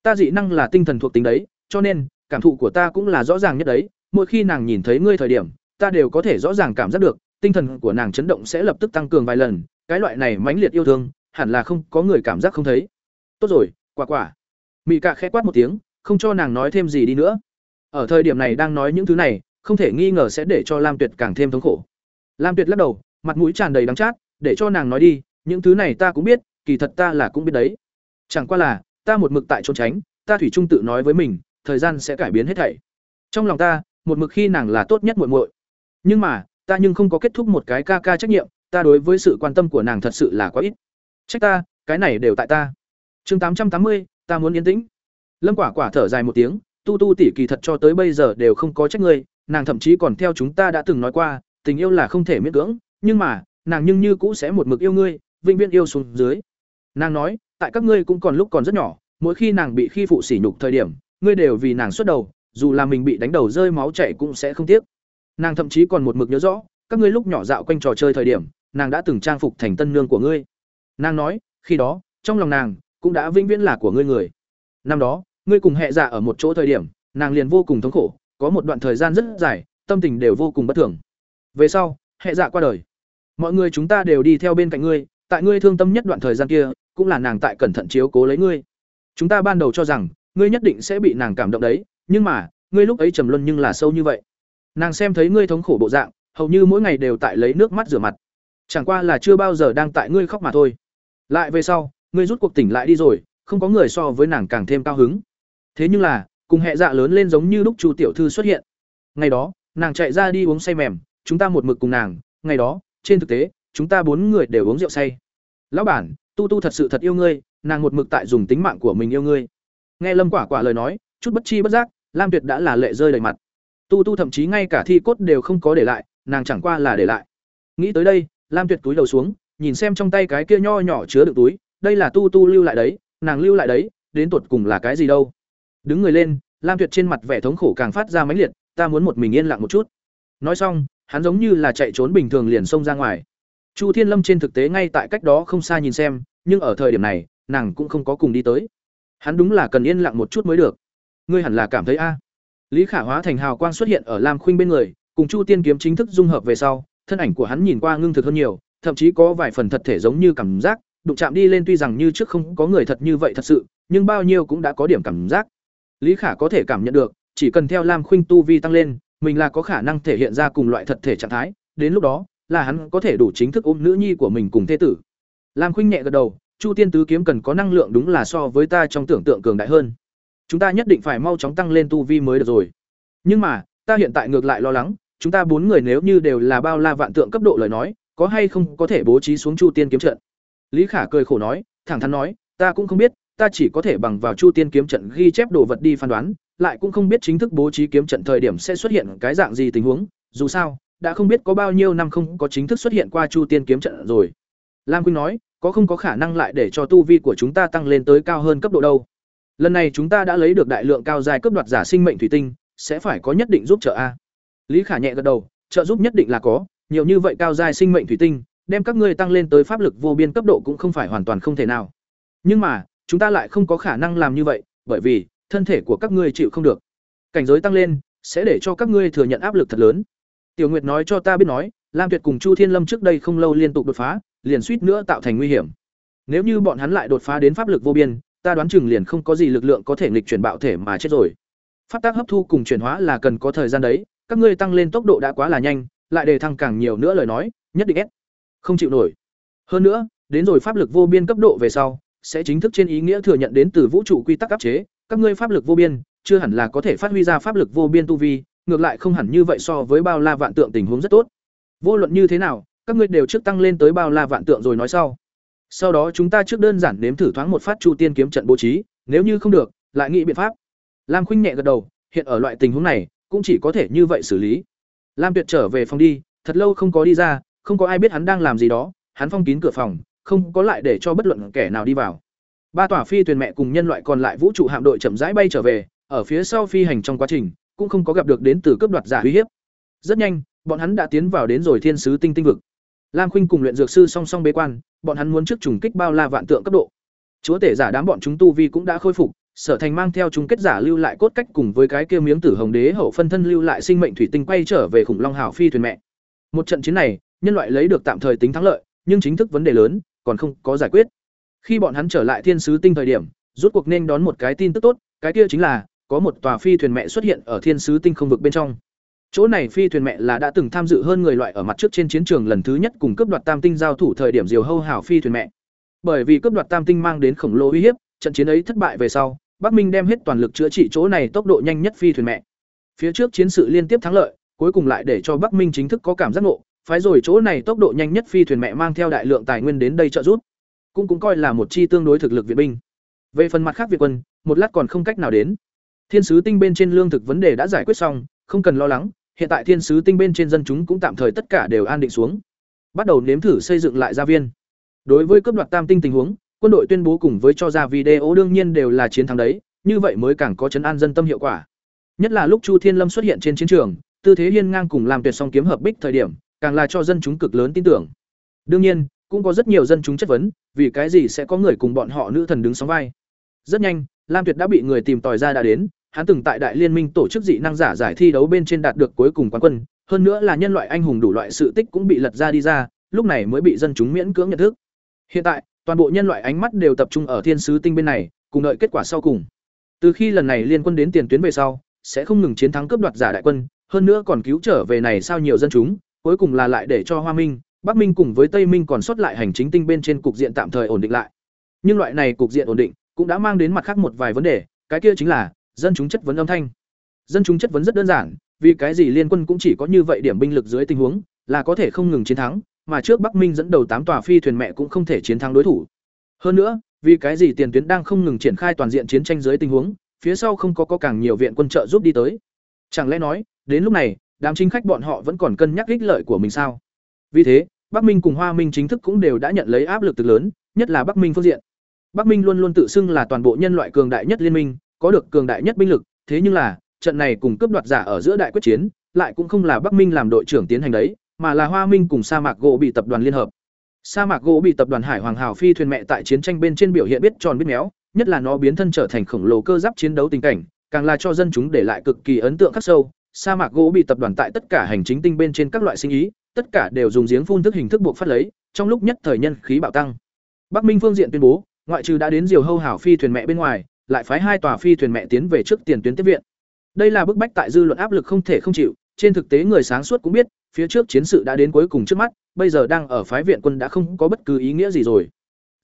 Ta dị năng là tinh thần thuộc tính đấy, cho nên, cảm thụ của ta cũng là rõ ràng nhất đấy. Mỗi khi nàng nhìn thấy ngươi thời điểm, ta đều có thể rõ ràng cảm giác được, tinh thần của nàng chấn động sẽ lập tức tăng cường vài lần. Cái loại này mãnh liệt yêu thương, hẳn là không có người cảm giác không thấy tốt rồi, quả quả. Mị cạ khẽ quát một tiếng, không cho nàng nói thêm gì đi nữa. Ở thời điểm này đang nói những thứ này, không thể nghi ngờ sẽ để cho lam tuyệt càng thêm thống khổ. Lam tuyệt lắc đầu, mặt mũi tràn đầy đắng chát, để cho nàng nói đi, những thứ này ta cũng biết, kỳ thật ta là cũng biết đấy. Chẳng qua là, ta một mực tại trốn tránh, ta thủy trung tự nói với mình, thời gian sẽ cải biến hết thảy. Trong lòng ta, một mực khi nàng là tốt nhất muội muội. Nhưng mà, ta nhưng không có kết thúc một cái ca ca trách nhiệm, ta đối với sự quan tâm của nàng thật sự là quá ít. Trách ta, cái này đều tại ta chương tám trăm tám mươi, ta muốn yên tĩnh. Lâm quả quả thở dài một tiếng, tu tu tỷ kỳ thật cho tới bây giờ đều không có trách ngươi, nàng thậm chí còn theo chúng ta đã từng nói qua, tình yêu là không thể miễn cưỡng, nhưng mà, nàng nhưng như cũ sẽ một mực yêu ngươi, vĩnh viễn yêu xuống dưới. Nàng nói, tại các ngươi cũng còn lúc còn rất nhỏ, mỗi khi nàng bị khi phụ sỉ nhục thời điểm, ngươi đều vì nàng xuất đầu, dù là mình bị đánh đầu rơi máu chảy cũng sẽ không tiếc. Nàng thậm chí còn một mực nhớ rõ, các ngươi lúc nhỏ dạo quanh trò chơi thời điểm, nàng đã từng trang phục thành tân nương của ngươi. Nàng nói, khi đó, trong lòng nàng cũng đã vĩnh viễn là của ngươi người. Năm đó, ngươi cùng hệ dạ ở một chỗ thời điểm, nàng liền vô cùng thống khổ, có một đoạn thời gian rất dài, tâm tình đều vô cùng bất thường. Về sau hệ dạ qua đời. Mọi người chúng ta đều đi theo bên cạnh ngươi, tại ngươi thương tâm nhất đoạn thời gian kia, cũng là nàng tại cẩn thận chiếu cố lấy ngươi. Chúng ta ban đầu cho rằng, ngươi nhất định sẽ bị nàng cảm động đấy, nhưng mà, ngươi lúc ấy trầm luân nhưng là sâu như vậy. Nàng xem thấy ngươi thống khổ bộ dạng, hầu như mỗi ngày đều tại lấy nước mắt rửa mặt. Chẳng qua là chưa bao giờ đang tại ngươi khóc mà thôi. Lại về sau Ngươi rút cuộc tỉnh lại đi rồi, không có người so với nàng càng thêm cao hứng. Thế nhưng là, cùng hệ dạ lớn lên giống như lúc Chu tiểu thư xuất hiện. Ngày đó, nàng chạy ra đi uống say mềm, chúng ta một mực cùng nàng, ngày đó, trên thực tế, chúng ta bốn người đều uống rượu say. Lão bản, Tu Tu thật sự thật yêu ngươi, nàng một mực tại dùng tính mạng của mình yêu ngươi. Nghe Lâm Quả Quả lời nói, chút bất chi bất giác, Lam Tuyệt đã là lệ rơi đầy mặt. Tu Tu thậm chí ngay cả thi cốt đều không có để lại, nàng chẳng qua là để lại. Nghĩ tới đây, Lam Tuyệt túi đầu xuống, nhìn xem trong tay cái kia nho nhỏ chứa đựng túi, đây là Tu Tu lưu lại đấy, nàng lưu lại đấy, đến tột cùng là cái gì đâu? Đứng người lên, Lam Tuyệt trên mặt vẻ thống khổ càng phát ra mãnh liệt, ta muốn một mình yên lặng một chút. Nói xong, hắn giống như là chạy trốn bình thường liền xông ra ngoài. Chu Thiên Lâm trên thực tế ngay tại cách đó không xa nhìn xem, nhưng ở thời điểm này, nàng cũng không có cùng đi tới. Hắn đúng là cần yên lặng một chút mới được. Ngươi hẳn là cảm thấy a. Lý Khả hóa thành hào quang xuất hiện ở Lam Khuynh bên người, cùng Chu Tiên kiếm chính thức dung hợp về sau, thân ảnh của hắn nhìn qua ngưng thực hơn nhiều, thậm chí có vài phần thật thể giống như cảm giác, đụng chạm đi lên tuy rằng như trước không có người thật như vậy thật sự, nhưng bao nhiêu cũng đã có điểm cảm giác. Lý Khả có thể cảm nhận được, chỉ cần theo Lam Khuynh tu vi tăng lên, mình là có khả năng thể hiện ra cùng loại thật thể trạng thái, đến lúc đó, là hắn có thể đủ chính thức ôm nữ nhi của mình cùng thế tử. Lam Khuynh nhẹ gật đầu, Chu Tiên tứ kiếm cần có năng lượng đúng là so với ta trong tưởng tượng cường đại hơn. Chúng ta nhất định phải mau chóng tăng lên tu vi mới được rồi. Nhưng mà, ta hiện tại ngược lại lo lắng, chúng ta bốn người nếu như đều là bao la vạn tượng cấp độ lời nói, có hay không có thể bố trí xuống Chu Tiên kiếm trận. Lý Khả cười khổ nói, thẳng thắn nói, ta cũng không biết, ta chỉ có thể bằng vào Chu Tiên kiếm trận ghi chép đồ vật đi phán đoán, lại cũng không biết chính thức bố trí kiếm trận thời điểm sẽ xuất hiện cái dạng gì tình huống, dù sao, đã không biết có bao nhiêu năm không có chính thức xuất hiện qua Chu Tiên kiếm trận rồi. Lam Quynh nói, có không có khả năng lại để cho tu vi của chúng ta tăng lên tới cao hơn cấp độ đâu? Lần này chúng ta đã lấy được đại lượng cao giai cấp đoạt giả sinh mệnh thủy tinh, sẽ phải có nhất định giúp trợ a. Lý Khả nhẹ gật đầu, trợ giúp nhất định là có, nhiều như vậy cao giai sinh mệnh thủy tinh, đem các ngươi tăng lên tới pháp lực vô biên cấp độ cũng không phải hoàn toàn không thể nào. Nhưng mà, chúng ta lại không có khả năng làm như vậy, bởi vì thân thể của các ngươi chịu không được. Cảnh giới tăng lên sẽ để cho các ngươi thừa nhận áp lực thật lớn. Tiểu Nguyệt nói cho ta biết nói, Lam Tuyệt cùng Chu Thiên Lâm trước đây không lâu liên tục đột phá, liền suýt nữa tạo thành nguy hiểm. Nếu như bọn hắn lại đột phá đến pháp lực vô biên, ta đoán chừng liền không có gì lực lượng có thể nghịch chuyển bạo thể mà chết rồi. Pháp tác hấp thu cùng chuyển hóa là cần có thời gian đấy, các ngươi tăng lên tốc độ đã quá là nhanh, lại đề thăng càng nhiều nữa lời nói, nhất định ép không chịu nổi. Hơn nữa, đến rồi pháp lực vô biên cấp độ về sau, sẽ chính thức trên ý nghĩa thừa nhận đến từ vũ trụ quy tắc áp chế, các ngươi pháp lực vô biên, chưa hẳn là có thể phát huy ra pháp lực vô biên tu vi, ngược lại không hẳn như vậy so với bao la vạn tượng tình huống rất tốt. Vô luận như thế nào, các ngươi đều trước tăng lên tới bao la vạn tượng rồi nói sau. Sau đó chúng ta trước đơn giản nếm thử thoáng một phát Chu Tiên kiếm trận bố trí, nếu như không được, lại nghĩ biện pháp. Lam Khuynh nhẹ gật đầu, hiện ở loại tình huống này, cũng chỉ có thể như vậy xử lý. Lam Tuyệt trở về phòng đi, thật lâu không có đi ra, không có ai biết hắn đang làm gì đó, hắn phong kín cửa phòng, không có lại để cho bất luận kẻ nào đi vào. Ba tòa phi thuyền mẹ cùng nhân loại còn lại vũ trụ hạm đội chậm rãi bay trở về, ở phía sau phi hành trong quá trình, cũng không có gặp được đến từ cướp đoạt giả uy hiếp. Rất nhanh, bọn hắn đã tiến vào đến rồi thiên sứ tinh tinh vực. Lam Khuynh cùng luyện dược sư song song bế quan, bọn hắn muốn trước trùng kích bao la vạn tượng cấp độ. Chúa tể giả đám bọn chúng tu vi cũng đã khôi phục, Sở Thành mang theo chúng kết giả lưu lại cốt cách cùng với cái kia miếng tử hồng đế hậu phân thân lưu lại sinh mệnh thủy tinh quay trở về khủng long hào phi thuyền mẹ. Một trận chiến này, nhân loại lấy được tạm thời tính thắng lợi, nhưng chính thức vấn đề lớn còn không có giải quyết. Khi bọn hắn trở lại thiên sứ tinh thời điểm, rút cuộc nên đón một cái tin tức tốt, cái kia chính là có một tòa phi thuyền mẹ xuất hiện ở thiên sứ tinh không vực bên trong. Chỗ này phi thuyền mẹ là đã từng tham dự hơn người loại ở mặt trước trên chiến trường lần thứ nhất cùng cướp đoạt tam tinh giao thủ thời điểm diều hâu hảo phi thuyền mẹ. Bởi vì cướp đoạt tam tinh mang đến khổng lồ uy hiếp, trận chiến ấy thất bại về sau, Bắc Minh đem hết toàn lực chữa trị chỗ này tốc độ nhanh nhất phi thuyền mẹ. Phía trước chiến sự liên tiếp thắng lợi, cuối cùng lại để cho Bắc Minh chính thức có cảm giác ngộ, phái rồi chỗ này tốc độ nhanh nhất phi thuyền mẹ mang theo đại lượng tài nguyên đến đây trợ giúp, cũng cũng coi là một chi tương đối thực lực viện binh. Về phần mặt khác Việt quân, một lát còn không cách nào đến. Thiên sứ tinh bên trên lương thực vấn đề đã giải quyết xong, không cần lo lắng, hiện tại thiên sứ tinh bên trên dân chúng cũng tạm thời tất cả đều an định xuống. Bắt đầu nếm thử xây dựng lại gia viên. Đối với cấp đoạt tam tinh tình huống, quân đội tuyên bố cùng với cho ra video đương nhiên đều là chiến thắng đấy, như vậy mới càng có chấn an dân tâm hiệu quả. Nhất là lúc Chu Thiên Lâm xuất hiện trên chiến trường, tư thế hiên ngang cùng làm tuyệt song kiếm hợp bích thời điểm, càng là cho dân chúng cực lớn tin tưởng. Đương nhiên, cũng có rất nhiều dân chúng chất vấn, vì cái gì sẽ có người cùng bọn họ nữ thần đứng sóng vai. Rất nhanh, Lam Tuyệt đã bị người tìm tòi ra đã đến, hắn từng tại đại liên minh tổ chức dị năng giả giải thi đấu bên trên đạt được cuối cùng quán quân, hơn nữa là nhân loại anh hùng đủ loại sự tích cũng bị lật ra đi ra, lúc này mới bị dân chúng miễn cưỡng nhận thức. Hiện tại, toàn bộ nhân loại ánh mắt đều tập trung ở thiên sứ tinh bên này, cùng đợi kết quả sau cùng. Từ khi lần này liên quân đến tiền tuyến về sau, sẽ không ngừng chiến thắng cướp đoạt giả đại quân, hơn nữa còn cứu trở về này sao nhiều dân chúng, cuối cùng là lại để cho Hoa Minh, Bắc Minh cùng với Tây Minh còn sót lại hành chính tinh bên trên cục diện tạm thời ổn định lại. Nhưng loại này cục diện ổn định cũng đã mang đến mặt khác một vài vấn đề, cái kia chính là dân chúng chất vấn âm thanh. Dân chúng chất vấn rất đơn giản, vì cái gì liên quân cũng chỉ có như vậy điểm binh lực dưới tình huống, là có thể không ngừng chiến thắng, mà trước Bắc Minh dẫn đầu tám tòa phi thuyền mẹ cũng không thể chiến thắng đối thủ. Hơn nữa, vì cái gì tiền tuyến đang không ngừng triển khai toàn diện chiến tranh dưới tình huống, phía sau không có có càng nhiều viện quân trợ giúp đi tới. Chẳng lẽ nói, đến lúc này, đám chính khách bọn họ vẫn còn cân nhắc ích lợi của mình sao? Vì thế, Bắc Minh cùng Hoa Minh chính thức cũng đều đã nhận lấy áp lực từ lớn, nhất là Bắc Minh phương diện. Bắc Minh luôn luôn tự xưng là toàn bộ nhân loại cường đại nhất liên minh, có được cường đại nhất binh lực, thế nhưng là, trận này cùng cướp đoạt giả ở giữa đại quyết chiến, lại cũng không là Bắc Minh làm đội trưởng tiến hành đấy, mà là Hoa Minh cùng Sa Mạc gỗ bị tập đoàn liên hợp. Sa Mạc gỗ bị tập đoàn Hải Hoàng Hào phi thuyền mẹ tại chiến tranh bên trên biểu hiện biết tròn biết méo, nhất là nó biến thân trở thành khổng lồ cơ giáp chiến đấu tình cảnh, càng là cho dân chúng để lại cực kỳ ấn tượng khắc sâu. Sa Mạc gỗ bị tập đoàn tại tất cả hành chính tinh bên trên các loại sinh ý, tất cả đều dùng giếng phun thức hình thức buộc phát lấy, trong lúc nhất thời nhân khí bạo tăng. Bắc Minh phương diện tuyên bố, ngoại trừ đã đến Diều Hâu Hảo phi thuyền mẹ bên ngoài, lại phái hai tòa phi thuyền mẹ tiến về trước tiền tuyến tiếp viện. Đây là bức bách tại dư luận áp lực không thể không chịu, trên thực tế người sáng suốt cũng biết, phía trước chiến sự đã đến cuối cùng trước mắt, bây giờ đang ở phái viện quân đã không có bất cứ ý nghĩa gì rồi.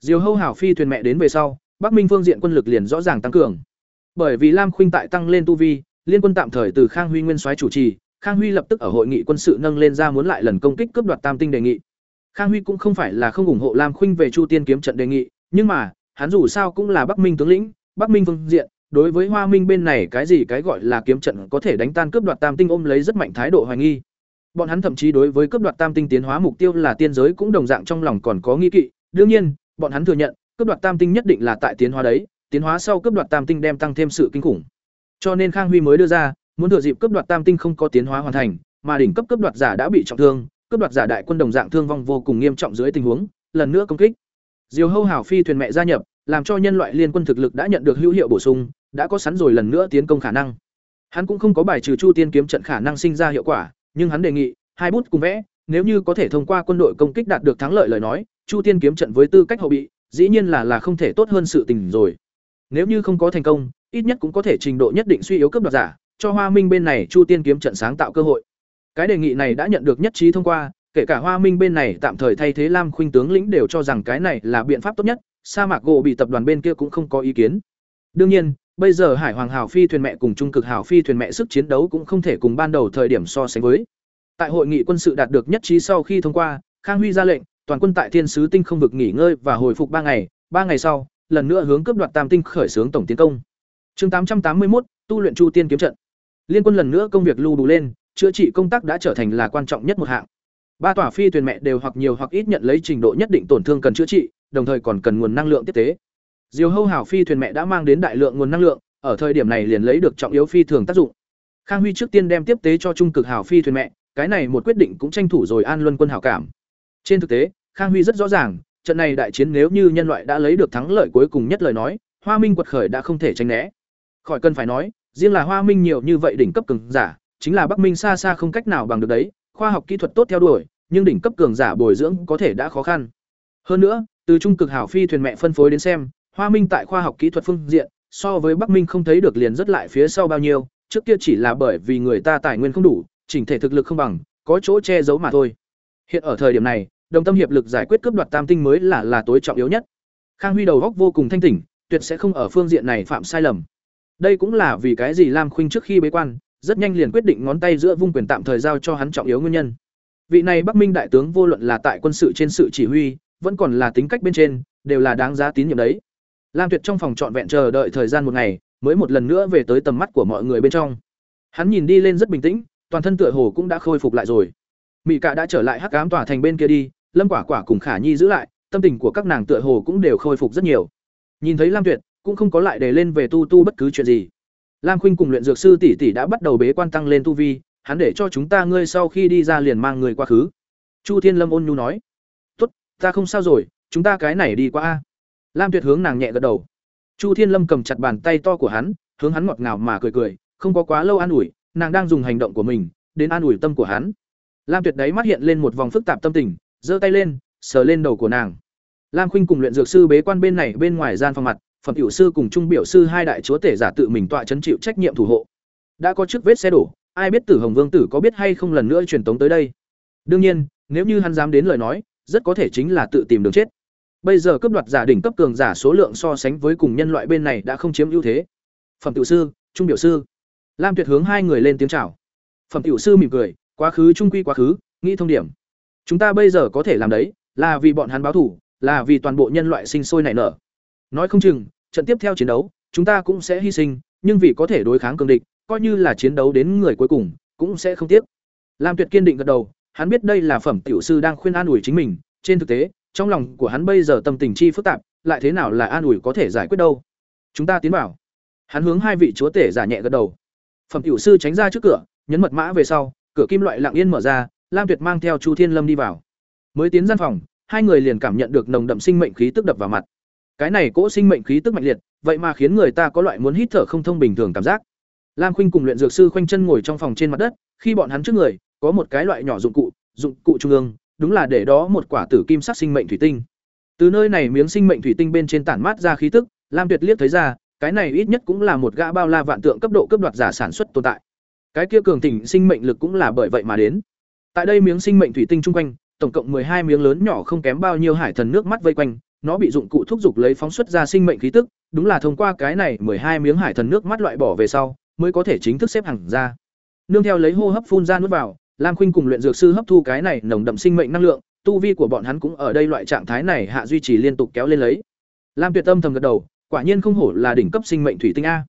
Diều Hâu Hảo phi thuyền mẹ đến về sau, Bắc Minh phương diện quân lực liền rõ ràng tăng cường. Bởi vì Lam Khuynh tại tăng lên tu vi, liên quân tạm thời từ Khang Huy nguyên soái chủ trì, Khang Huy lập tức ở hội nghị quân sự nâng lên ra muốn lại lần công kích cướp đoạt Tam Tinh đề nghị. Khang Huy cũng không phải là không ủng hộ Lam Khuynh về Chu Tiên kiếm trận đề nghị, nhưng mà, hắn dù sao cũng là Bắc Minh tướng lĩnh, Bắc Minh phương diện, đối với Hoa Minh bên này cái gì cái gọi là kiếm trận có thể đánh tan cướp đoạt Tam Tinh ôm lấy rất mạnh thái độ hoài nghi. Bọn hắn thậm chí đối với cướp đoạt Tam Tinh tiến hóa mục tiêu là tiên giới cũng đồng dạng trong lòng còn có nghi kỵ, đương nhiên, bọn hắn thừa nhận, cướp đoạt Tam Tinh nhất định là tại tiến hóa đấy, tiến hóa sau cướp đoạt Tam Tinh đem tăng thêm sự kinh khủng. Cho nên Khang Huy mới đưa ra, muốn thừa dịp cướp đoạt Tam Tinh không có tiến hóa hoàn thành, mà đỉnh cấp cướp đoạt giả đã bị trọng thương, cướp đoạt giả đại quân đồng dạng thương vong vô cùng nghiêm trọng dưới tình huống, lần nữa công kích. Diều Hâu Hảo phi thuyền mẹ gia nhập, làm cho nhân loại liên quân thực lực đã nhận được hữu hiệu bổ sung, đã có sẵn rồi lần nữa tiến công khả năng. Hắn cũng không có bài trừ Chu Tiên kiếm trận khả năng sinh ra hiệu quả, nhưng hắn đề nghị, hai bút cùng vẽ, nếu như có thể thông qua quân đội công kích đạt được thắng lợi lời nói, Chu Tiên kiếm trận với tư cách hậu bị, dĩ nhiên là là không thể tốt hơn sự tình rồi. Nếu như không có thành công, ít nhất cũng có thể trình độ nhất định suy yếu cấp đoạt giả, cho Hoa Minh bên này Chu Tiên kiếm trận sáng tạo cơ hội. Cái đề nghị này đã nhận được nhất trí thông qua, kể cả Hoa Minh bên này tạm thời thay thế Lam Khuynh tướng lĩnh đều cho rằng cái này là biện pháp tốt nhất, sa mạc gỗ bị tập đoàn bên kia cũng không có ý kiến. Đương nhiên, bây giờ Hải Hoàng Hào phi thuyền mẹ cùng Trung Cực Hào phi thuyền mẹ sức chiến đấu cũng không thể cùng ban đầu thời điểm so sánh với. Tại hội nghị quân sự đạt được nhất trí sau khi thông qua, Khang Huy ra lệnh, toàn quân tại Thiên Sứ Tinh không vực nghỉ ngơi và hồi phục ba ngày, ba ngày sau, lần nữa hướng cướp đoạt Tam Tinh khởi xướng tổng tiến công. Chương tám tám mươi một tu luyện Chu Tiên kiếm trận. Liên quân lần nữa công việc lưu đủ lên, chữa trị công tác đã trở thành là quan trọng nhất một hạng. Ba tòa phi thuyền mẹ đều hoặc nhiều hoặc ít nhận lấy trình độ nhất định tổn thương cần chữa trị, đồng thời còn cần nguồn năng lượng tiếp tế. Diều Hâu Hảo phi thuyền mẹ đã mang đến đại lượng nguồn năng lượng, ở thời điểm này liền lấy được trọng yếu phi thường tác dụng. Khang Huy trước tiên đem tiếp tế cho trung cực hảo phi thuyền mẹ, cái này một quyết định cũng tranh thủ rồi An Luân quân hảo cảm. Trên thực tế, Khang Huy rất rõ ràng, trận này đại chiến nếu như nhân loại đã lấy được thắng lợi cuối cùng nhất lời nói, Hoa Minh quật khởi đã không thể tránh né. Khỏi cần phải nói, riêng là Hoa Minh nhiều như vậy đỉnh cấp cường giả, chính là Bắc Minh xa xa không cách nào bằng được đấy, khoa học kỹ thuật tốt theo đuổi, nhưng đỉnh cấp cường giả bồi dưỡng có thể đã khó khăn. Hơn nữa, từ trung cực hảo phi thuyền mẹ phân phối đến xem, Hoa Minh tại khoa học kỹ thuật phương diện, so với Bắc Minh không thấy được liền rất lại phía sau bao nhiêu, trước kia chỉ là bởi vì người ta tài nguyên không đủ, chỉnh thể thực lực không bằng, có chỗ che giấu mà thôi. Hiện ở thời điểm này, đồng tâm hiệp lực giải quyết cướp đoạt tam tinh mới là là tối trọng yếu nhất. Khang Huy đầu góc vô cùng thanh tỉnh, tuyệt sẽ không ở phương diện này phạm sai lầm. Đây cũng là vì cái gì Lam Khuynh trước khi bế quan, rất nhanh liền quyết định ngón tay giữa vung quyền tạm thời giao cho hắn trọng yếu nguyên nhân. Vị này Bắc Minh đại tướng vô luận là tại quân sự trên sự chỉ huy, vẫn còn là tính cách bên trên, đều là đáng giá tín nhiệm đấy. Lam Tuyệt trong phòng trọn vẹn chờ đợi thời gian một ngày, mới một lần nữa về tới tầm mắt của mọi người bên trong. Hắn nhìn đi lên rất bình tĩnh, toàn thân tựa hồ cũng đã khôi phục lại rồi. Mị Cạ đã trở lại Hắc Ám tòa thành bên kia đi, Lâm Quả Quả cùng Khả Nhi giữ lại, tâm tình của các nàng tựa hồ cũng đều khôi phục rất nhiều. Nhìn thấy Lam Tuyệt, cũng không có lại để lên về tu tu bất cứ chuyện gì. Lam Khuynh cùng luyện dược sư tỷ tỷ đã bắt đầu bế quan tăng lên tu vi, hắn để cho chúng ta ngươi sau khi đi ra liền mang người qua khứ. Chu Thiên Lâm ôn nhu nói: "Tốt, ta không sao rồi, chúng ta cái này đi qua a." Lam Tuyệt hướng nàng nhẹ gật đầu. Chu Thiên Lâm cầm chặt bàn tay to của hắn, hướng hắn ngọt ngào mà cười cười, không có quá lâu an ủi, nàng đang dùng hành động của mình đến an ủi tâm của hắn. Lam Tuyệt đấy mắt hiện lên một vòng phức tạp tâm tình, giơ tay lên, sờ lên đầu của nàng. Lam Khuynh cùng luyện dược sư bế quan bên này bên ngoài gian phòng mặt, phẩm tiểu sư cùng trung biểu sư hai đại chúa tể giả tự mình tọa chấn chịu trách nhiệm thủ hộ. Đã có trước vết xe đổ, ai biết Tử Hồng Vương tử có biết hay không lần nữa truyền tống tới đây. Đương nhiên, nếu như hắn dám đến lời nói, rất có thể chính là tự tìm đường chết. bây giờ cấp đoạt giả đỉnh cấp cường giả số lượng so sánh với cùng nhân loại bên này đã không chiếm ưu thế phẩm tiểu sư trung biểu sư lam tuyệt hướng hai người lên tiếng chào phẩm tiểu sư mỉm cười quá khứ trung quy quá khứ nghĩ thông điểm chúng ta bây giờ có thể làm đấy là vì bọn hắn báo thủ là vì toàn bộ nhân loại sinh sôi nảy nở nói không chừng trận tiếp theo chiến đấu, chúng ta cũng sẽ hy sinh, nhưng vì có thể đối kháng cường địch, coi như là chiến đấu đến người cuối cùng, cũng sẽ không tiếc. Lam tuyệt kiên định gật đầu, hắn biết đây là phẩm tiểu sư đang khuyên an ủi chính mình, trên thực tế, trong lòng của hắn bây giờ tâm tình chi phức tạp, lại thế nào là an ủi có thể giải quyết đâu? Chúng ta tiến vào. Hắn hướng hai vị chúa tể giả nhẹ gật đầu. Phẩm tiểu sư tránh ra trước cửa, nhấn mật mã về sau, cửa kim loại lặng yên mở ra, lam tuyệt mang theo chu thiên lâm đi vào. Mới tiến gian phòng, hai người liền cảm nhận được nồng đậm sinh mệnh khí tức đập vào mặt cái này cỗ sinh mệnh khí tức mạnh liệt, vậy mà khiến người ta có loại muốn hít thở không thông bình thường cảm giác. Lam khuynh cùng luyện dược sư khoanh chân ngồi trong phòng trên mặt đất, khi bọn hắn trước người, có một cái loại nhỏ dụng cụ dụng cụ trung ương, đúng là để đó một quả tử kim sắc sinh mệnh thủy tinh. Từ nơi này miếng sinh mệnh thủy tinh bên trên tản mát ra khí tức, lam tuyệt liếc thấy ra, cái này ít nhất cũng là một gã bao la vạn tượng cấp độ cấp đoạt giả sản xuất tồn tại. Cái kia cường thịnh sinh mệnh lực cũng là bởi vậy mà đến. Tại đây miếng sinh mệnh thủy tinh chung quanh, tổng cộng hai miếng lớn nhỏ không kém bao nhiêu hải thần nước mắt vây quanh nó bị dụng cụ thúc giục lấy phóng xuất ra sinh mệnh khí tức, đúng là thông qua cái này hai miếng hải thần nước mắt loại bỏ về sau, mới có thể chính thức xếp hàng ra. Nương theo lấy hô hấp phun ra nuốt vào, lam khuynh cùng luyện dược sư hấp thu cái này nồng đậm sinh mệnh năng lượng, tu vi của bọn hắn cũng ở đây loại trạng thái này hạ duy trì liên tục kéo lên lấy. Lam tuyệt tâm thầm gật đầu, quả nhiên không hổ là đỉnh cấp sinh mệnh thủy tinh a.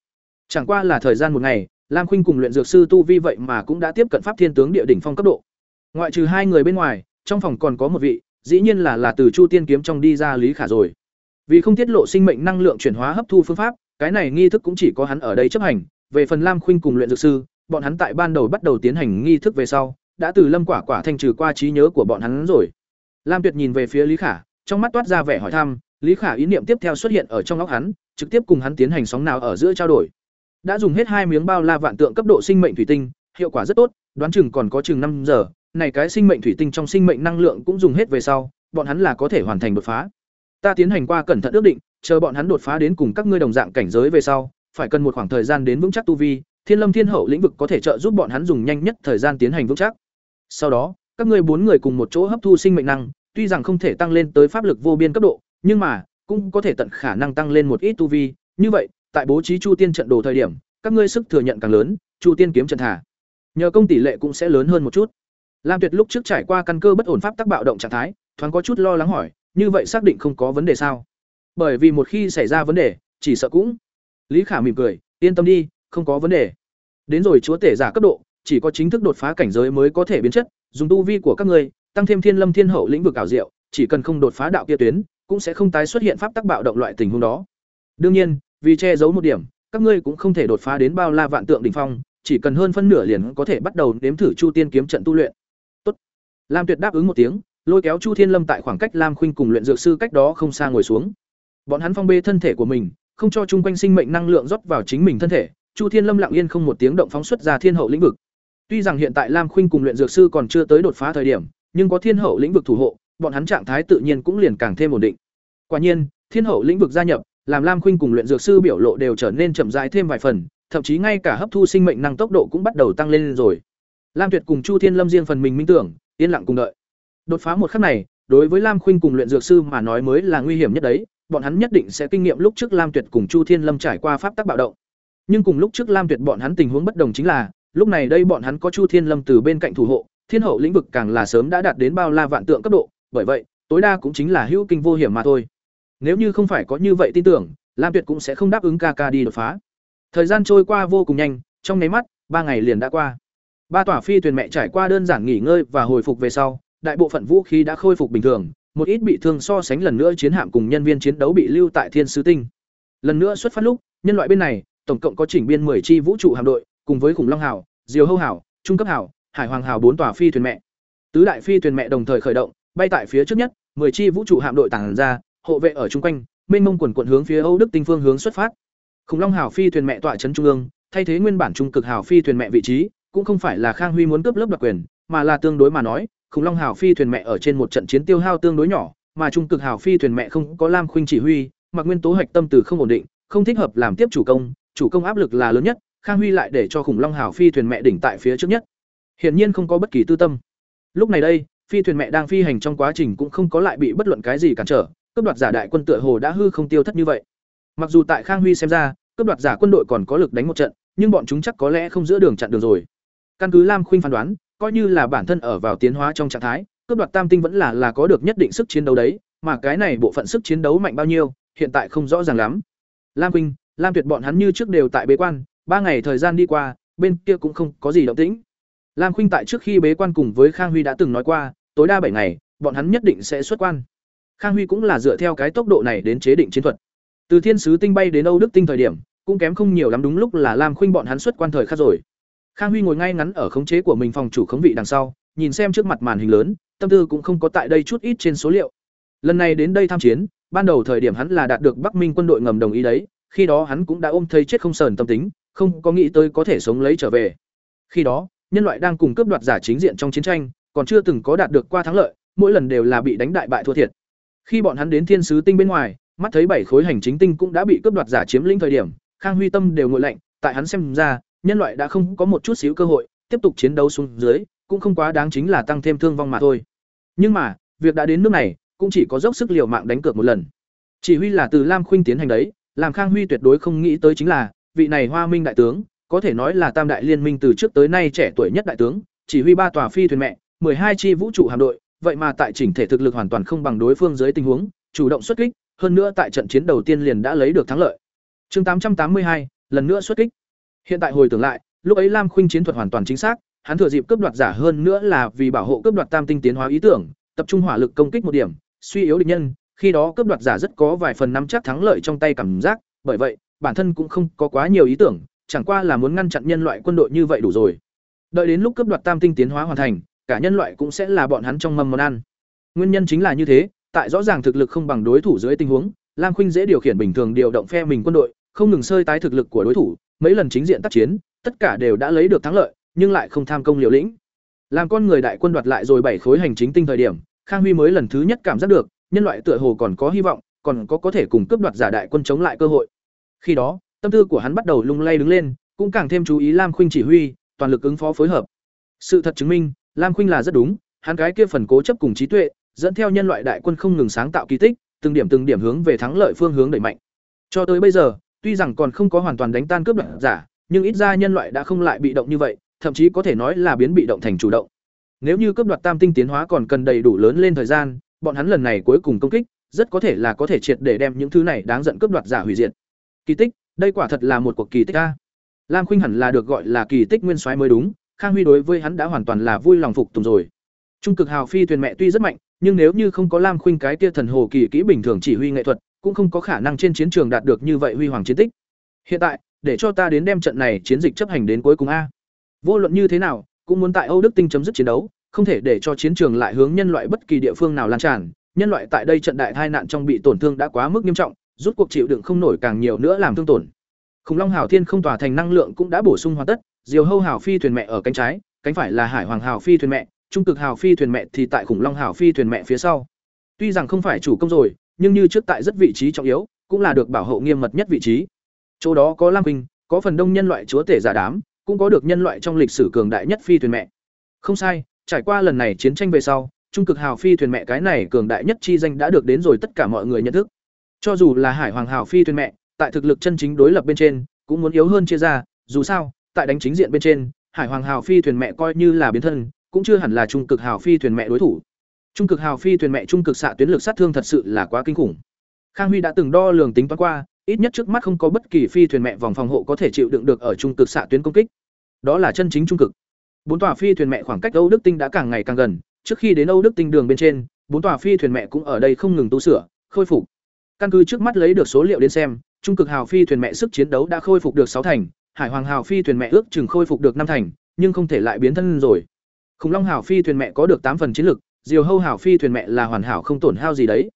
Chẳng qua là thời gian một ngày, lam khuynh cùng luyện dược sư tu vi vậy mà cũng đã tiếp cận pháp thiên tướng địa đỉnh phong cấp độ. Ngoại trừ hai người bên ngoài, trong phòng còn có một vị dĩ nhiên là là từ chu tiên kiếm trong đi ra lý khả rồi. Vì không tiết lộ sinh mệnh năng lượng chuyển hóa hấp thu phương pháp, cái này nghi thức cũng chỉ có hắn ở đây chấp hành. Về phần lam khuynh cùng luyện dược sư, bọn hắn tại ban đầu bắt đầu tiến hành nghi thức về sau, đã từ lâm quả quả thanh trừ qua trí nhớ của bọn hắn rồi. Lam tuyệt nhìn về phía lý khả, trong mắt toát ra vẻ hỏi thăm. Lý khả ý niệm tiếp theo xuất hiện ở trong óc hắn, trực tiếp cùng hắn tiến hành sóng nào ở giữa trao đổi. Đã dùng hết hai miếng bao la vạn tượng cấp độ sinh mệnh thủy tinh, hiệu quả rất tốt, đoán chừng còn có chừng năm giờ này cái sinh mệnh thủy tinh trong sinh mệnh năng lượng cũng dùng hết về sau, bọn hắn là có thể hoàn thành đột phá. Ta tiến hành qua cẩn thận ước định, chờ bọn hắn đột phá đến cùng các ngươi đồng dạng cảnh giới về sau, phải cần một khoảng thời gian đến vững chắc tu vi, thiên lâm thiên hậu lĩnh vực có thể trợ giúp bọn hắn dùng nhanh nhất thời gian tiến hành vững chắc. Sau đó, các ngươi bốn người cùng một chỗ hấp thu sinh mệnh năng, tuy rằng không thể tăng lên tới pháp lực vô biên cấp độ, nhưng mà, cũng có thể tận khả năng tăng lên một ít tu vi. Như vậy, tại bố trí chu tiên trận đồ thời điểm, các ngươi sức thừa nhận càng lớn, chu tiên kiếm trận thả. Nhờ công tỷ lệ cũng sẽ lớn hơn một chút lam tuyệt lúc trước trải qua căn cơ bất ổn pháp tắc bạo động trạng thái, thoáng có chút lo lắng hỏi, như vậy xác định không có vấn đề sao? Bởi vì một khi xảy ra vấn đề, chỉ sợ cũng lý khả mỉm cười, yên tâm đi, không có vấn đề. Đến rồi chúa tể giả cấp độ, chỉ có chính thức đột phá cảnh giới mới có thể biến chất, dùng tu vi của các ngươi, tăng thêm thiên lâm thiên hậu lĩnh vực ảo diệu, chỉ cần không đột phá đạo kia tuyến, cũng sẽ không tái xuất hiện pháp tắc bạo động loại tình huống đó. Đương nhiên, vì che giấu một điểm, các ngươi cũng không thể đột phá đến bao la vạn tượng đỉnh phong, chỉ cần hơn phân nửa liền có thể bắt đầu nếm thử chu tiên kiếm trận tu luyện lam tuyệt đáp ứng một tiếng, lôi kéo chu thiên lâm tại khoảng cách lam khuynh cùng luyện dược sư cách đó không xa ngồi xuống. Bọn hắn phong bê thân thể của mình, không cho chung quanh sinh mệnh năng lượng rót vào chính mình thân thể, chu thiên lâm lặng yên không một tiếng động phóng xuất ra thiên hậu lĩnh vực. Tuy rằng hiện tại lam khuynh cùng luyện dược sư còn chưa tới đột phá thời điểm, nhưng có thiên hậu lĩnh vực thủ hộ, bọn hắn trạng thái tự nhiên cũng liền càng thêm ổn định. Quả nhiên, thiên hậu lĩnh vực gia nhập, làm lam khuynh cùng luyện dược sư biểu lộ đều trở nên chậm rãi thêm vài phần, thậm chí ngay cả hấp thu sinh mệnh năng tốc độ cũng bắt đầu tăng lên rồi. Lam tuyệt cùng chu thiên lâm riêng phần mình minh tưởng yên lặng cùng đợi. Đột phá một khắc này, đối với lam khuynh cùng luyện dược sư mà nói mới là nguy hiểm nhất đấy, bọn hắn nhất định sẽ kinh nghiệm lúc trước lam tuyệt cùng chu thiên lâm trải qua pháp tắc bạo động. Nhưng cùng lúc trước lam tuyệt bọn hắn tình huống bất đồng chính là, lúc này đây bọn hắn có chu thiên lâm từ bên cạnh thủ hộ, thiên hậu lĩnh vực càng là sớm đã đạt đến bao la vạn tượng cấp độ, bởi vậy, tối đa cũng chính là hữu kinh vô hiểm mà thôi. Nếu như không phải có như vậy tin tưởng, lam tuyệt cũng sẽ không đáp ứng ca ca đi đột phá. Thời gian trôi qua vô cùng nhanh, trong nháy mắt, ba ngày liền đã qua ba tòa phi thuyền mẹ trải qua đơn giản nghỉ ngơi và hồi phục về sau, đại bộ phận vũ khí đã khôi phục bình thường, một ít bị thương so sánh lần nữa chiến hạm cùng nhân viên chiến đấu bị lưu tại thiên sứ tinh. Lần nữa xuất phát lúc, nhân loại bên này, tổng cộng có chỉnh biên 10 chi vũ trụ hạm đội, cùng với khủng long hào, diều hâu hào, trung cấp hào, hải hoàng hào bốn tòa phi thuyền mẹ. Tứ đại phi thuyền mẹ đồng thời khởi động, bay tại phía trước nhất 10 chi vũ trụ hạm đội tàng ra, hộ vệ ở chung quanh, mênh mông quần quận hướng phía âu đức tinh phương hướng xuất phát. Khủng long hào phi thuyền mẹ tọa trấn trung ương, thay thế nguyên bản trung cực hào phi thuyền mẹ vị trí cũng không phải là khang huy muốn cướp lớp đặc quyền mà là tương đối mà nói khủng long hào phi thuyền mẹ ở trên một trận chiến tiêu hao tương đối nhỏ mà trung cực hào phi thuyền mẹ không có lam khuynh chỉ huy mặc nguyên tố hạch tâm từ không ổn định không thích hợp làm tiếp chủ công chủ công áp lực là lớn nhất khang huy lại để cho khủng long hào phi thuyền mẹ đỉnh tại phía trước nhất hiển nhiên không có bất kỳ tư tâm lúc này đây phi thuyền mẹ đang phi hành trong quá trình cũng không có lại bị bất luận cái gì cản trở cấp đoạt giả đại quân tựa hồ đã hư không tiêu thất như vậy. Mặc dù tại Khang Huy xem ra, cấp đoạt giả quân đội còn có lực đánh một trận, nhưng bọn chúng chắc có lẽ không giữa đường chặn đường rồi. Căn cứ Lam Khuynh phán đoán, coi như là bản thân ở vào tiến hóa trong trạng thái, cướp đoạt tam tinh vẫn là là có được nhất định sức chiến đấu đấy, mà cái này bộ phận sức chiến đấu mạnh bao nhiêu, hiện tại không rõ ràng lắm. Lam Khuynh, Lam Tuyệt bọn hắn như trước đều tại bế quan, ba ngày thời gian đi qua, bên kia cũng không có gì động tĩnh. Lam Khuynh tại trước khi bế quan cùng với Khang Huy đã từng nói qua, tối đa bảy ngày, bọn hắn nhất định sẽ xuất quan. Khang Huy cũng là dựa theo cái tốc độ này đến chế định chiến thuật. Từ Thiên sứ tinh bay đến Âu Đức tinh thời điểm, cũng kém không nhiều lắm đúng lúc là Lam Khuynh bọn hắn xuất quan thời khắc rồi. Khang Huy ngồi ngay ngắn ở khống chế của mình phòng chủ khống vị đằng sau, nhìn xem trước mặt màn hình lớn, tâm tư cũng không có tại đây chút ít trên số liệu. Lần này đến đây tham chiến, ban đầu thời điểm hắn là đạt được Bắc Minh quân đội ngầm đồng ý đấy, khi đó hắn cũng đã ôm thấy chết không sờn tâm tính, không có nghĩ tới có thể sống lấy trở về. Khi đó, nhân loại đang cùng cướp đoạt giả chính diện trong chiến tranh, còn chưa từng có đạt được qua thắng lợi, mỗi lần đều là bị đánh đại bại thua thiệt. Khi bọn hắn đến Thiên sứ tinh bên ngoài, mắt thấy bảy khối hành chính tinh cũng đã bị cướp đoạt giả chiếm lĩnh thời điểm, Khang Huy Tâm đều ngồi lạnh, tại hắn xem ra, nhân loại đã không có một chút xíu cơ hội tiếp tục chiến đấu xuống dưới, cũng không quá đáng chính là tăng thêm thương vong mà thôi. Nhưng mà, việc đã đến nước này, cũng chỉ có dốc sức liều mạng đánh cược một lần. Chỉ huy là từ Lam Khuynh tiến hành đấy, làm Khang Huy tuyệt đối không nghĩ tới chính là, vị này Hoa Minh đại tướng, có thể nói là Tam đại liên minh từ trước tới nay trẻ tuổi nhất đại tướng, chỉ huy ba tòa phi thuyền mẹ, hai chi vũ trụ hạm đội, vậy mà tại chỉnh thể thực lực hoàn toàn không bằng đối phương dưới tình huống, chủ động xuất kích, hơn nữa tại trận chiến đầu tiên liền đã lấy được thắng lợi. Chương 882, lần nữa xuất kích. Hiện tại hồi tưởng lại, lúc ấy Lam Khuynh chiến thuật hoàn toàn chính xác, hắn thừa dịp cướp đoạt giả hơn nữa là vì bảo hộ cướp đoạt tam tinh tiến hóa ý tưởng, tập trung hỏa lực công kích một điểm, suy yếu địch nhân, khi đó cướp đoạt giả rất có vài phần nắm chắc thắng lợi trong tay cảm giác, bởi vậy, bản thân cũng không có quá nhiều ý tưởng, chẳng qua là muốn ngăn chặn nhân loại quân đội như vậy đủ rồi. Đợi đến lúc cướp đoạt tam tinh tiến hóa hoàn thành, cả nhân loại cũng sẽ là bọn hắn trong mâm món ăn. Nguyên nhân chính là như thế, tại rõ ràng thực lực không bằng đối thủ dưới tình huống, Lam Khuynh dễ điều khiển bình thường điều động phe mình quân đội, không ngừng sơi tái thực lực của đối thủ, mấy lần chính diện tác chiến, tất cả đều đã lấy được thắng lợi, nhưng lại không tham công liều lĩnh. Làm con người đại quân đoạt lại rồi bảy khối hành chính tinh thời điểm, Khang Huy mới lần thứ nhất cảm giác được, nhân loại tựa hồ còn có hy vọng, còn có có thể cùng cướp đoạt giả đại quân chống lại cơ hội. Khi đó, tâm tư của hắn bắt đầu lung lay đứng lên, cũng càng thêm chú ý Lam Khuynh chỉ huy, toàn lực ứng phó phối hợp. Sự thật chứng minh, Lam Khuynh là rất đúng, hắn cái kia phần cố chấp cùng trí tuệ, dẫn theo nhân loại đại quân không ngừng sáng tạo kỳ tích, từng điểm từng điểm hướng về thắng lợi phương hướng đẩy mạnh. Cho tới bây giờ, tuy rằng còn không có hoàn toàn đánh tan cướp đoạt giả, nhưng ít ra nhân loại đã không lại bị động như vậy, thậm chí có thể nói là biến bị động thành chủ động. Nếu như cướp đoạt tam tinh tiến hóa còn cần đầy đủ lớn lên thời gian, bọn hắn lần này cuối cùng công kích, rất có thể là có thể triệt để đem những thứ này đáng giận cướp đoạt giả hủy diệt. Kỳ tích, đây quả thật là một cuộc kỳ tích a. Lam Khuynh hẳn là được gọi là kỳ tích nguyên soái mới đúng, Khang Huy đối với hắn đã hoàn toàn là vui lòng phục tùng rồi. Trung cực hào phi thuyền mẹ tuy rất mạnh, nhưng nếu như không có Lam Khuynh cái tia thần hồ kỳ kỹ bình thường chỉ huy nghệ thuật, cũng không có khả năng trên chiến trường đạt được như vậy huy hoàng chiến tích. Hiện tại, để cho ta đến đem trận này chiến dịch chấp hành đến cuối cùng a. Vô luận như thế nào, cũng muốn tại Âu Đức Tinh chấm dứt chiến đấu, không thể để cho chiến trường lại hướng nhân loại bất kỳ địa phương nào lan tràn, nhân loại tại đây trận đại tai nạn trong bị tổn thương đã quá mức nghiêm trọng, rút cuộc chịu đựng không nổi càng nhiều nữa làm thương tổn. Khủng Long Hào Thiên không tỏa thành năng lượng cũng đã bổ sung hoàn tất, Diều Hâu Hào phi thuyền mẹ ở cánh trái, cánh phải là Hải Hoàng Hào phi thuyền mẹ, Trung Cực Hào phi thuyền mẹ thì tại Khủng Long Hào phi thuyền mẹ phía sau. Tuy rằng không phải chủ công rồi, nhưng như trước tại rất vị trí trọng yếu, cũng là được bảo hộ nghiêm mật nhất vị trí. Chỗ đó có Lam Vinh, có phần đông nhân loại chúa tể giả đám, cũng có được nhân loại trong lịch sử cường đại nhất phi thuyền mẹ. Không sai, trải qua lần này chiến tranh về sau, trung cực hào phi thuyền mẹ cái này cường đại nhất chi danh đã được đến rồi tất cả mọi người nhận thức. Cho dù là Hải Hoàng hào phi thuyền mẹ, tại thực lực chân chính đối lập bên trên, cũng muốn yếu hơn chia ra, dù sao, tại đánh chính diện bên trên, Hải Hoàng hào phi thuyền mẹ coi như là biến thân, cũng chưa hẳn là trung cực hào phi thuyền mẹ đối thủ. Trung cực hào phi thuyền mẹ trung cực xạ tuyến lực sát thương thật sự là quá kinh khủng. Khang Huy đã từng đo lường tính toán qua, ít nhất trước mắt không có bất kỳ phi thuyền mẹ vòng phòng hộ có thể chịu đựng được ở trung cực xạ tuyến công kích. Đó là chân chính trung cực. Bốn tòa phi thuyền mẹ khoảng cách Âu Đức Tinh đã càng ngày càng gần, trước khi đến Âu Đức Tinh đường bên trên, bốn tòa phi thuyền mẹ cũng ở đây không ngừng tu sửa, khôi phục. Căn cứ trước mắt lấy được số liệu đến xem, trung cực hào phi thuyền mẹ sức chiến đấu đã khôi phục được sáu thành, hải hoàng hào phi thuyền mẹ ước chừng khôi phục được năm thành, nhưng không thể lại biến thân rồi. Khủng long hào phi thuyền mẹ có được tám phần chiến lực, diều hâu hảo phi thuyền mẹ là hoàn hảo không tổn hao gì đấy.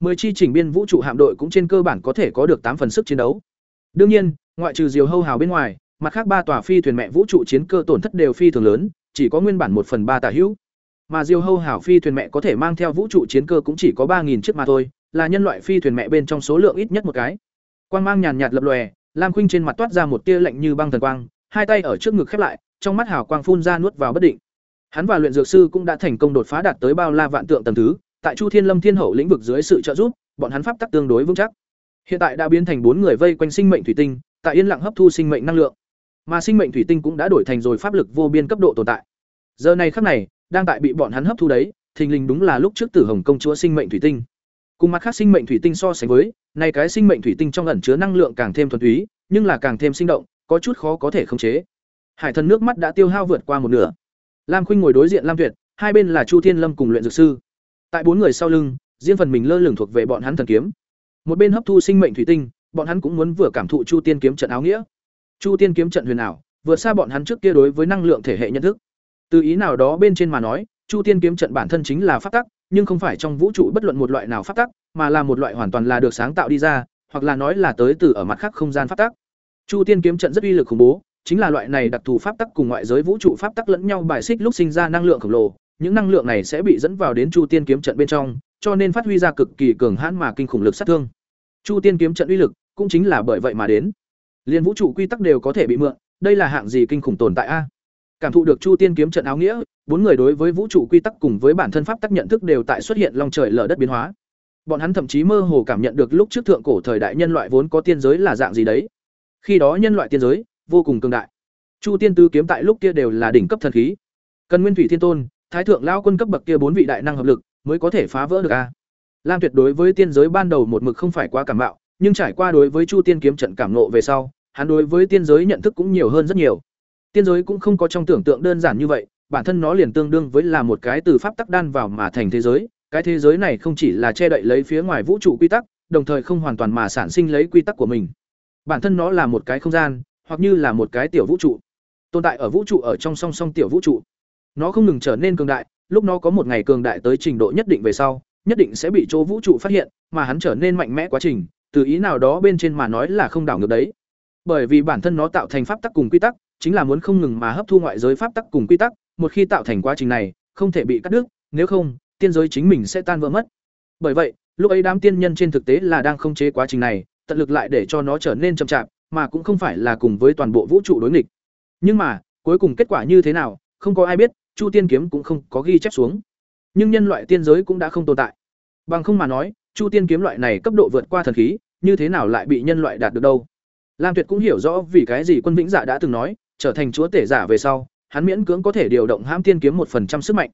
Mười chi chỉnh biên vũ trụ hạm đội cũng trên cơ bản có thể có được tám phần sức chiến đấu. Đương nhiên, ngoại trừ diều hâu hào bên ngoài, mặt khác ba tòa phi thuyền mẹ vũ trụ chiến cơ tổn thất đều phi thường lớn, chỉ có nguyên bản một phần ba tả hữu. Mà diều hâu hảo phi thuyền mẹ có thể mang theo vũ trụ chiến cơ cũng chỉ có ba nghìn chiếc mà thôi, là nhân loại phi thuyền mẹ bên trong số lượng ít nhất một cái. Quang mang nhàn nhạt lập lòe, Lam Khuynh trên mặt toát ra một tia lạnh như băng thần quang, hai tay ở trước ngực khép lại, trong mắt hào quang phun ra nuốt vào bất định. Hắn và luyện dược sư cũng đã thành công đột phá đạt tới bao la vạn tượng tầng thứ, tại Chu Thiên Lâm Thiên Hậu lĩnh vực dưới sự trợ giúp, bọn hắn pháp tắc tương đối vững chắc. Hiện tại đã biến thành bốn người vây quanh sinh mệnh thủy tinh, tại yên lặng hấp thu sinh mệnh năng lượng. Mà sinh mệnh thủy tinh cũng đã đổi thành rồi pháp lực vô biên cấp độ tồn tại. Giờ này khắc này, đang tại bị bọn hắn hấp thu đấy, thình lình đúng là lúc trước Tử Hồng công chúa sinh mệnh thủy tinh. Cùng mặt khác sinh mệnh thủy tinh so sánh với, này cái sinh mệnh thủy tinh trong ẩn chứa năng lượng càng thêm thuần túy, nhưng là càng thêm sinh động, có chút khó có thể khống chế. Hải thần nước mắt đã tiêu hao vượt qua một nửa. Lam Khuynh ngồi đối diện Lam Tuyệt, hai bên là Chu Thiên Lâm cùng luyện dược sư. Tại bốn người sau lưng, riêng phần mình lơ lửng thuộc về bọn hắn thần kiếm. Một bên hấp thu sinh mệnh thủy tinh, bọn hắn cũng muốn vừa cảm thụ Chu Tiên kiếm trận áo nghĩa. Chu Tiên kiếm trận huyền ảo, vượt xa bọn hắn trước kia đối với năng lượng thể hệ nhận thức. Từ ý nào đó bên trên mà nói, Chu Tiên kiếm trận bản thân chính là pháp tắc, nhưng không phải trong vũ trụ bất luận một loại nào pháp tắc, mà là một loại hoàn toàn là được sáng tạo đi ra, hoặc là nói là tới từ ở mặt khác không gian pháp tắc. Chu Tiên kiếm trận rất uy lực khủng bố, chính là loại này đặc thù pháp tắc cùng ngoại giới vũ trụ pháp tắc lẫn nhau bài xích lúc sinh ra năng lượng khổng lồ, những năng lượng này sẽ bị dẫn vào đến Chu Tiên kiếm trận bên trong, cho nên phát huy ra cực kỳ cường hãn mà kinh khủng lực sát thương. Chu Tiên kiếm trận uy lực cũng chính là bởi vậy mà đến. Liên vũ trụ quy tắc đều có thể bị mượn, đây là hạng gì kinh khủng tồn tại a? Cảm thụ được Chu Tiên kiếm trận áo nghĩa, bốn người đối với vũ trụ quy tắc cùng với bản thân pháp tắc nhận thức đều tại xuất hiện long trời lở đất biến hóa. Bọn hắn thậm chí mơ hồ cảm nhận được lúc trước thượng cổ thời đại nhân loại vốn có tiên giới là dạng gì đấy. Khi đó nhân loại tiên giới vô cùng cường đại. Chu Tiên tứ kiếm tại lúc kia đều là đỉnh cấp thần khí. Cần Nguyên Thủy Thiên Tôn, Thái thượng lão quân cấp bậc kia bốn vị đại năng hợp lực mới có thể phá vỡ được a. Lam Tuyệt đối với tiên giới ban đầu một mực không phải quá cảm mạo, nhưng trải qua đối với Chu Tiên kiếm trận cảm nộ về sau, hắn đối với tiên giới nhận thức cũng nhiều hơn rất nhiều. Tiên giới cũng không có trong tưởng tượng đơn giản như vậy, bản thân nó liền tương đương với là một cái từ pháp tắc đan vào mà thành thế giới, cái thế giới này không chỉ là che đậy lấy phía ngoài vũ trụ quy tắc, đồng thời không hoàn toàn mà sản sinh lấy quy tắc của mình. Bản thân nó là một cái không gian, hoặc như là một cái tiểu vũ trụ. Tồn tại ở vũ trụ ở trong song song tiểu vũ trụ. Nó không ngừng trở nên cường đại, lúc nó có một ngày cường đại tới trình độ nhất định về sau, nhất định sẽ bị chỗ vũ trụ phát hiện, mà hắn trở nên mạnh mẽ quá trình, từ ý nào đó bên trên mà nói là không đảo ngược đấy. Bởi vì bản thân nó tạo thành pháp tắc cùng quy tắc, chính là muốn không ngừng mà hấp thu ngoại giới pháp tắc cùng quy tắc, một khi tạo thành quá trình này, không thể bị cắt đứt, nếu không, tiên giới chính mình sẽ tan vỡ mất. Bởi vậy, lúc ấy đám tiên nhân trên thực tế là đang không chế quá trình này, tận lực lại để cho nó trở nên chậm chạp, mà cũng không phải là cùng với toàn bộ vũ trụ đối nghịch. Nhưng mà, cuối cùng kết quả như thế nào, không có ai biết, Chu Tiên kiếm cũng không có ghi chép xuống. Nhưng nhân loại tiên giới cũng đã không tồn tại. Bằng không mà nói, Chu Tiên kiếm loại này cấp độ vượt qua thần khí, như thế nào lại bị nhân loại đạt được đâu? Lam Tuyệt cũng hiểu rõ vì cái gì Quân Vĩnh Dạ đã từng nói, trở thành chúa tể giả về sau, hắn miễn cưỡng có thể điều động hãm tiên kiếm một phần trăm sức mạnh.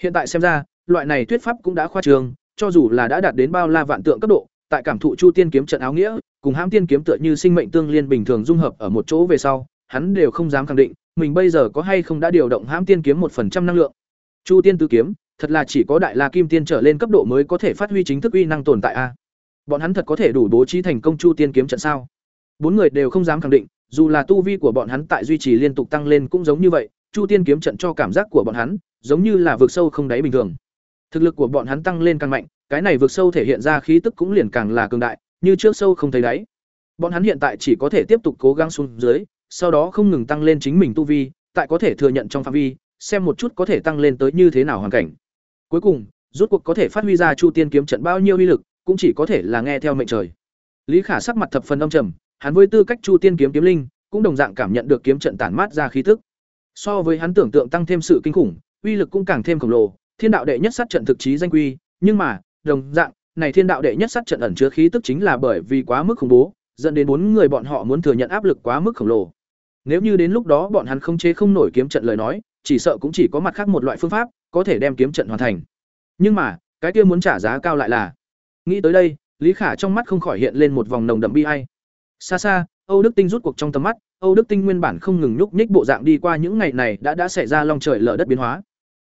Hiện tại xem ra, loại này thuyết pháp cũng đã khoa trương, cho dù là đã đạt đến bao la vạn tượng cấp độ, tại cảm thụ Chu Tiên kiếm trận áo nghĩa, cùng hãm tiên kiếm tựa như sinh mệnh tương liên bình thường dung hợp ở một chỗ về sau, hắn đều không dám khẳng định, mình bây giờ có hay không đã điều động hãm tiên kiếm một phần trăm năng lượng. Chu Tiên tứ kiếm, thật là chỉ có đại la kim tiên trở lên cấp độ mới có thể phát huy chính thức uy năng tồn tại a. Bọn hắn thật có thể đủ bố trí thành công Chu Tiên kiếm trận sao? Bốn người đều không dám khẳng định, dù là tu vi của bọn hắn tại duy trì liên tục tăng lên cũng giống như vậy, Chu Tiên kiếm trận cho cảm giác của bọn hắn, giống như là vượt sâu không đáy bình thường. Thực lực của bọn hắn tăng lên càng mạnh, cái này vượt sâu thể hiện ra khí tức cũng liền càng là cường đại, như trước sâu không thấy đáy. Bọn hắn hiện tại chỉ có thể tiếp tục cố gắng xuống dưới, sau đó không ngừng tăng lên chính mình tu vi, tại có thể thừa nhận trong phạm vi, xem một chút có thể tăng lên tới như thế nào hoàn cảnh. Cuối cùng, rút cuộc có thể phát huy ra Chu Tiên kiếm trận bao nhiêu uy lực, cũng chỉ có thể là nghe theo mệnh trời. Lý Khả sắc mặt thập phần âm trầm, hắn với tư cách Chu Tiên kiếm kiếm linh, cũng đồng dạng cảm nhận được kiếm trận tản mát ra khí tức. So với hắn tưởng tượng tăng thêm sự kinh khủng, uy lực cũng càng thêm khổng lồ, Thiên đạo đệ nhất sát trận thực chí danh quy, nhưng mà, đồng dạng, này Thiên đạo đệ nhất sát trận ẩn chứa khí tức chính là bởi vì quá mức khủng bố, dẫn đến bốn người bọn họ muốn thừa nhận áp lực quá mức khổng lồ. Nếu như đến lúc đó bọn hắn không chế không nổi kiếm trận lời nói, chỉ sợ cũng chỉ có mặt khác một loại phương pháp có thể đem kiếm trận hoàn thành. Nhưng mà, cái kia muốn trả giá cao lại là. Nghĩ tới đây, Lý Khả trong mắt không khỏi hiện lên một vòng nồng đậm bi ai. Xa xa, Âu Đức Tinh rút cuộc trong tầm mắt, Âu Đức Tinh nguyên bản không ngừng nhúc nhích bộ dạng đi qua những ngày này đã đã xảy ra long trời lở đất biến hóa.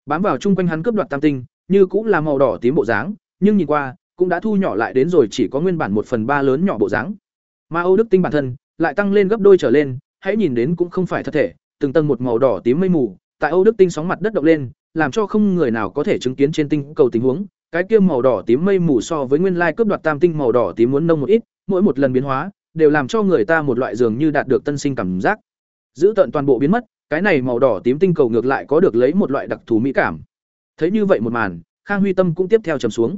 Bám vào chung quanh hắn cướp đoạt tam tinh, như cũng là màu đỏ tím bộ dáng, nhưng nhìn qua, cũng đã thu nhỏ lại đến rồi chỉ có nguyên bản một phần ba lớn nhỏ bộ dáng. Mà Âu Đức Tinh bản thân lại tăng lên gấp đôi trở lên, hãy nhìn đến cũng không phải thật thể, từng tầng một màu đỏ tím mây mù, tại Âu Đức Tinh sóng mặt đất động lên, làm cho không người nào có thể chứng kiến trên tinh cầu tình huống, cái kia màu đỏ tím mây mù so với nguyên lai cướp đoạt tam tinh màu đỏ tím muốn nông một ít, mỗi một lần biến hóa đều làm cho người ta một loại dường như đạt được tân sinh cảm giác. Giữ tận toàn bộ biến mất, cái này màu đỏ tím tinh cầu ngược lại có được lấy một loại đặc thù mỹ cảm. Thấy như vậy một màn, Khang Huy Tâm cũng tiếp theo trầm xuống.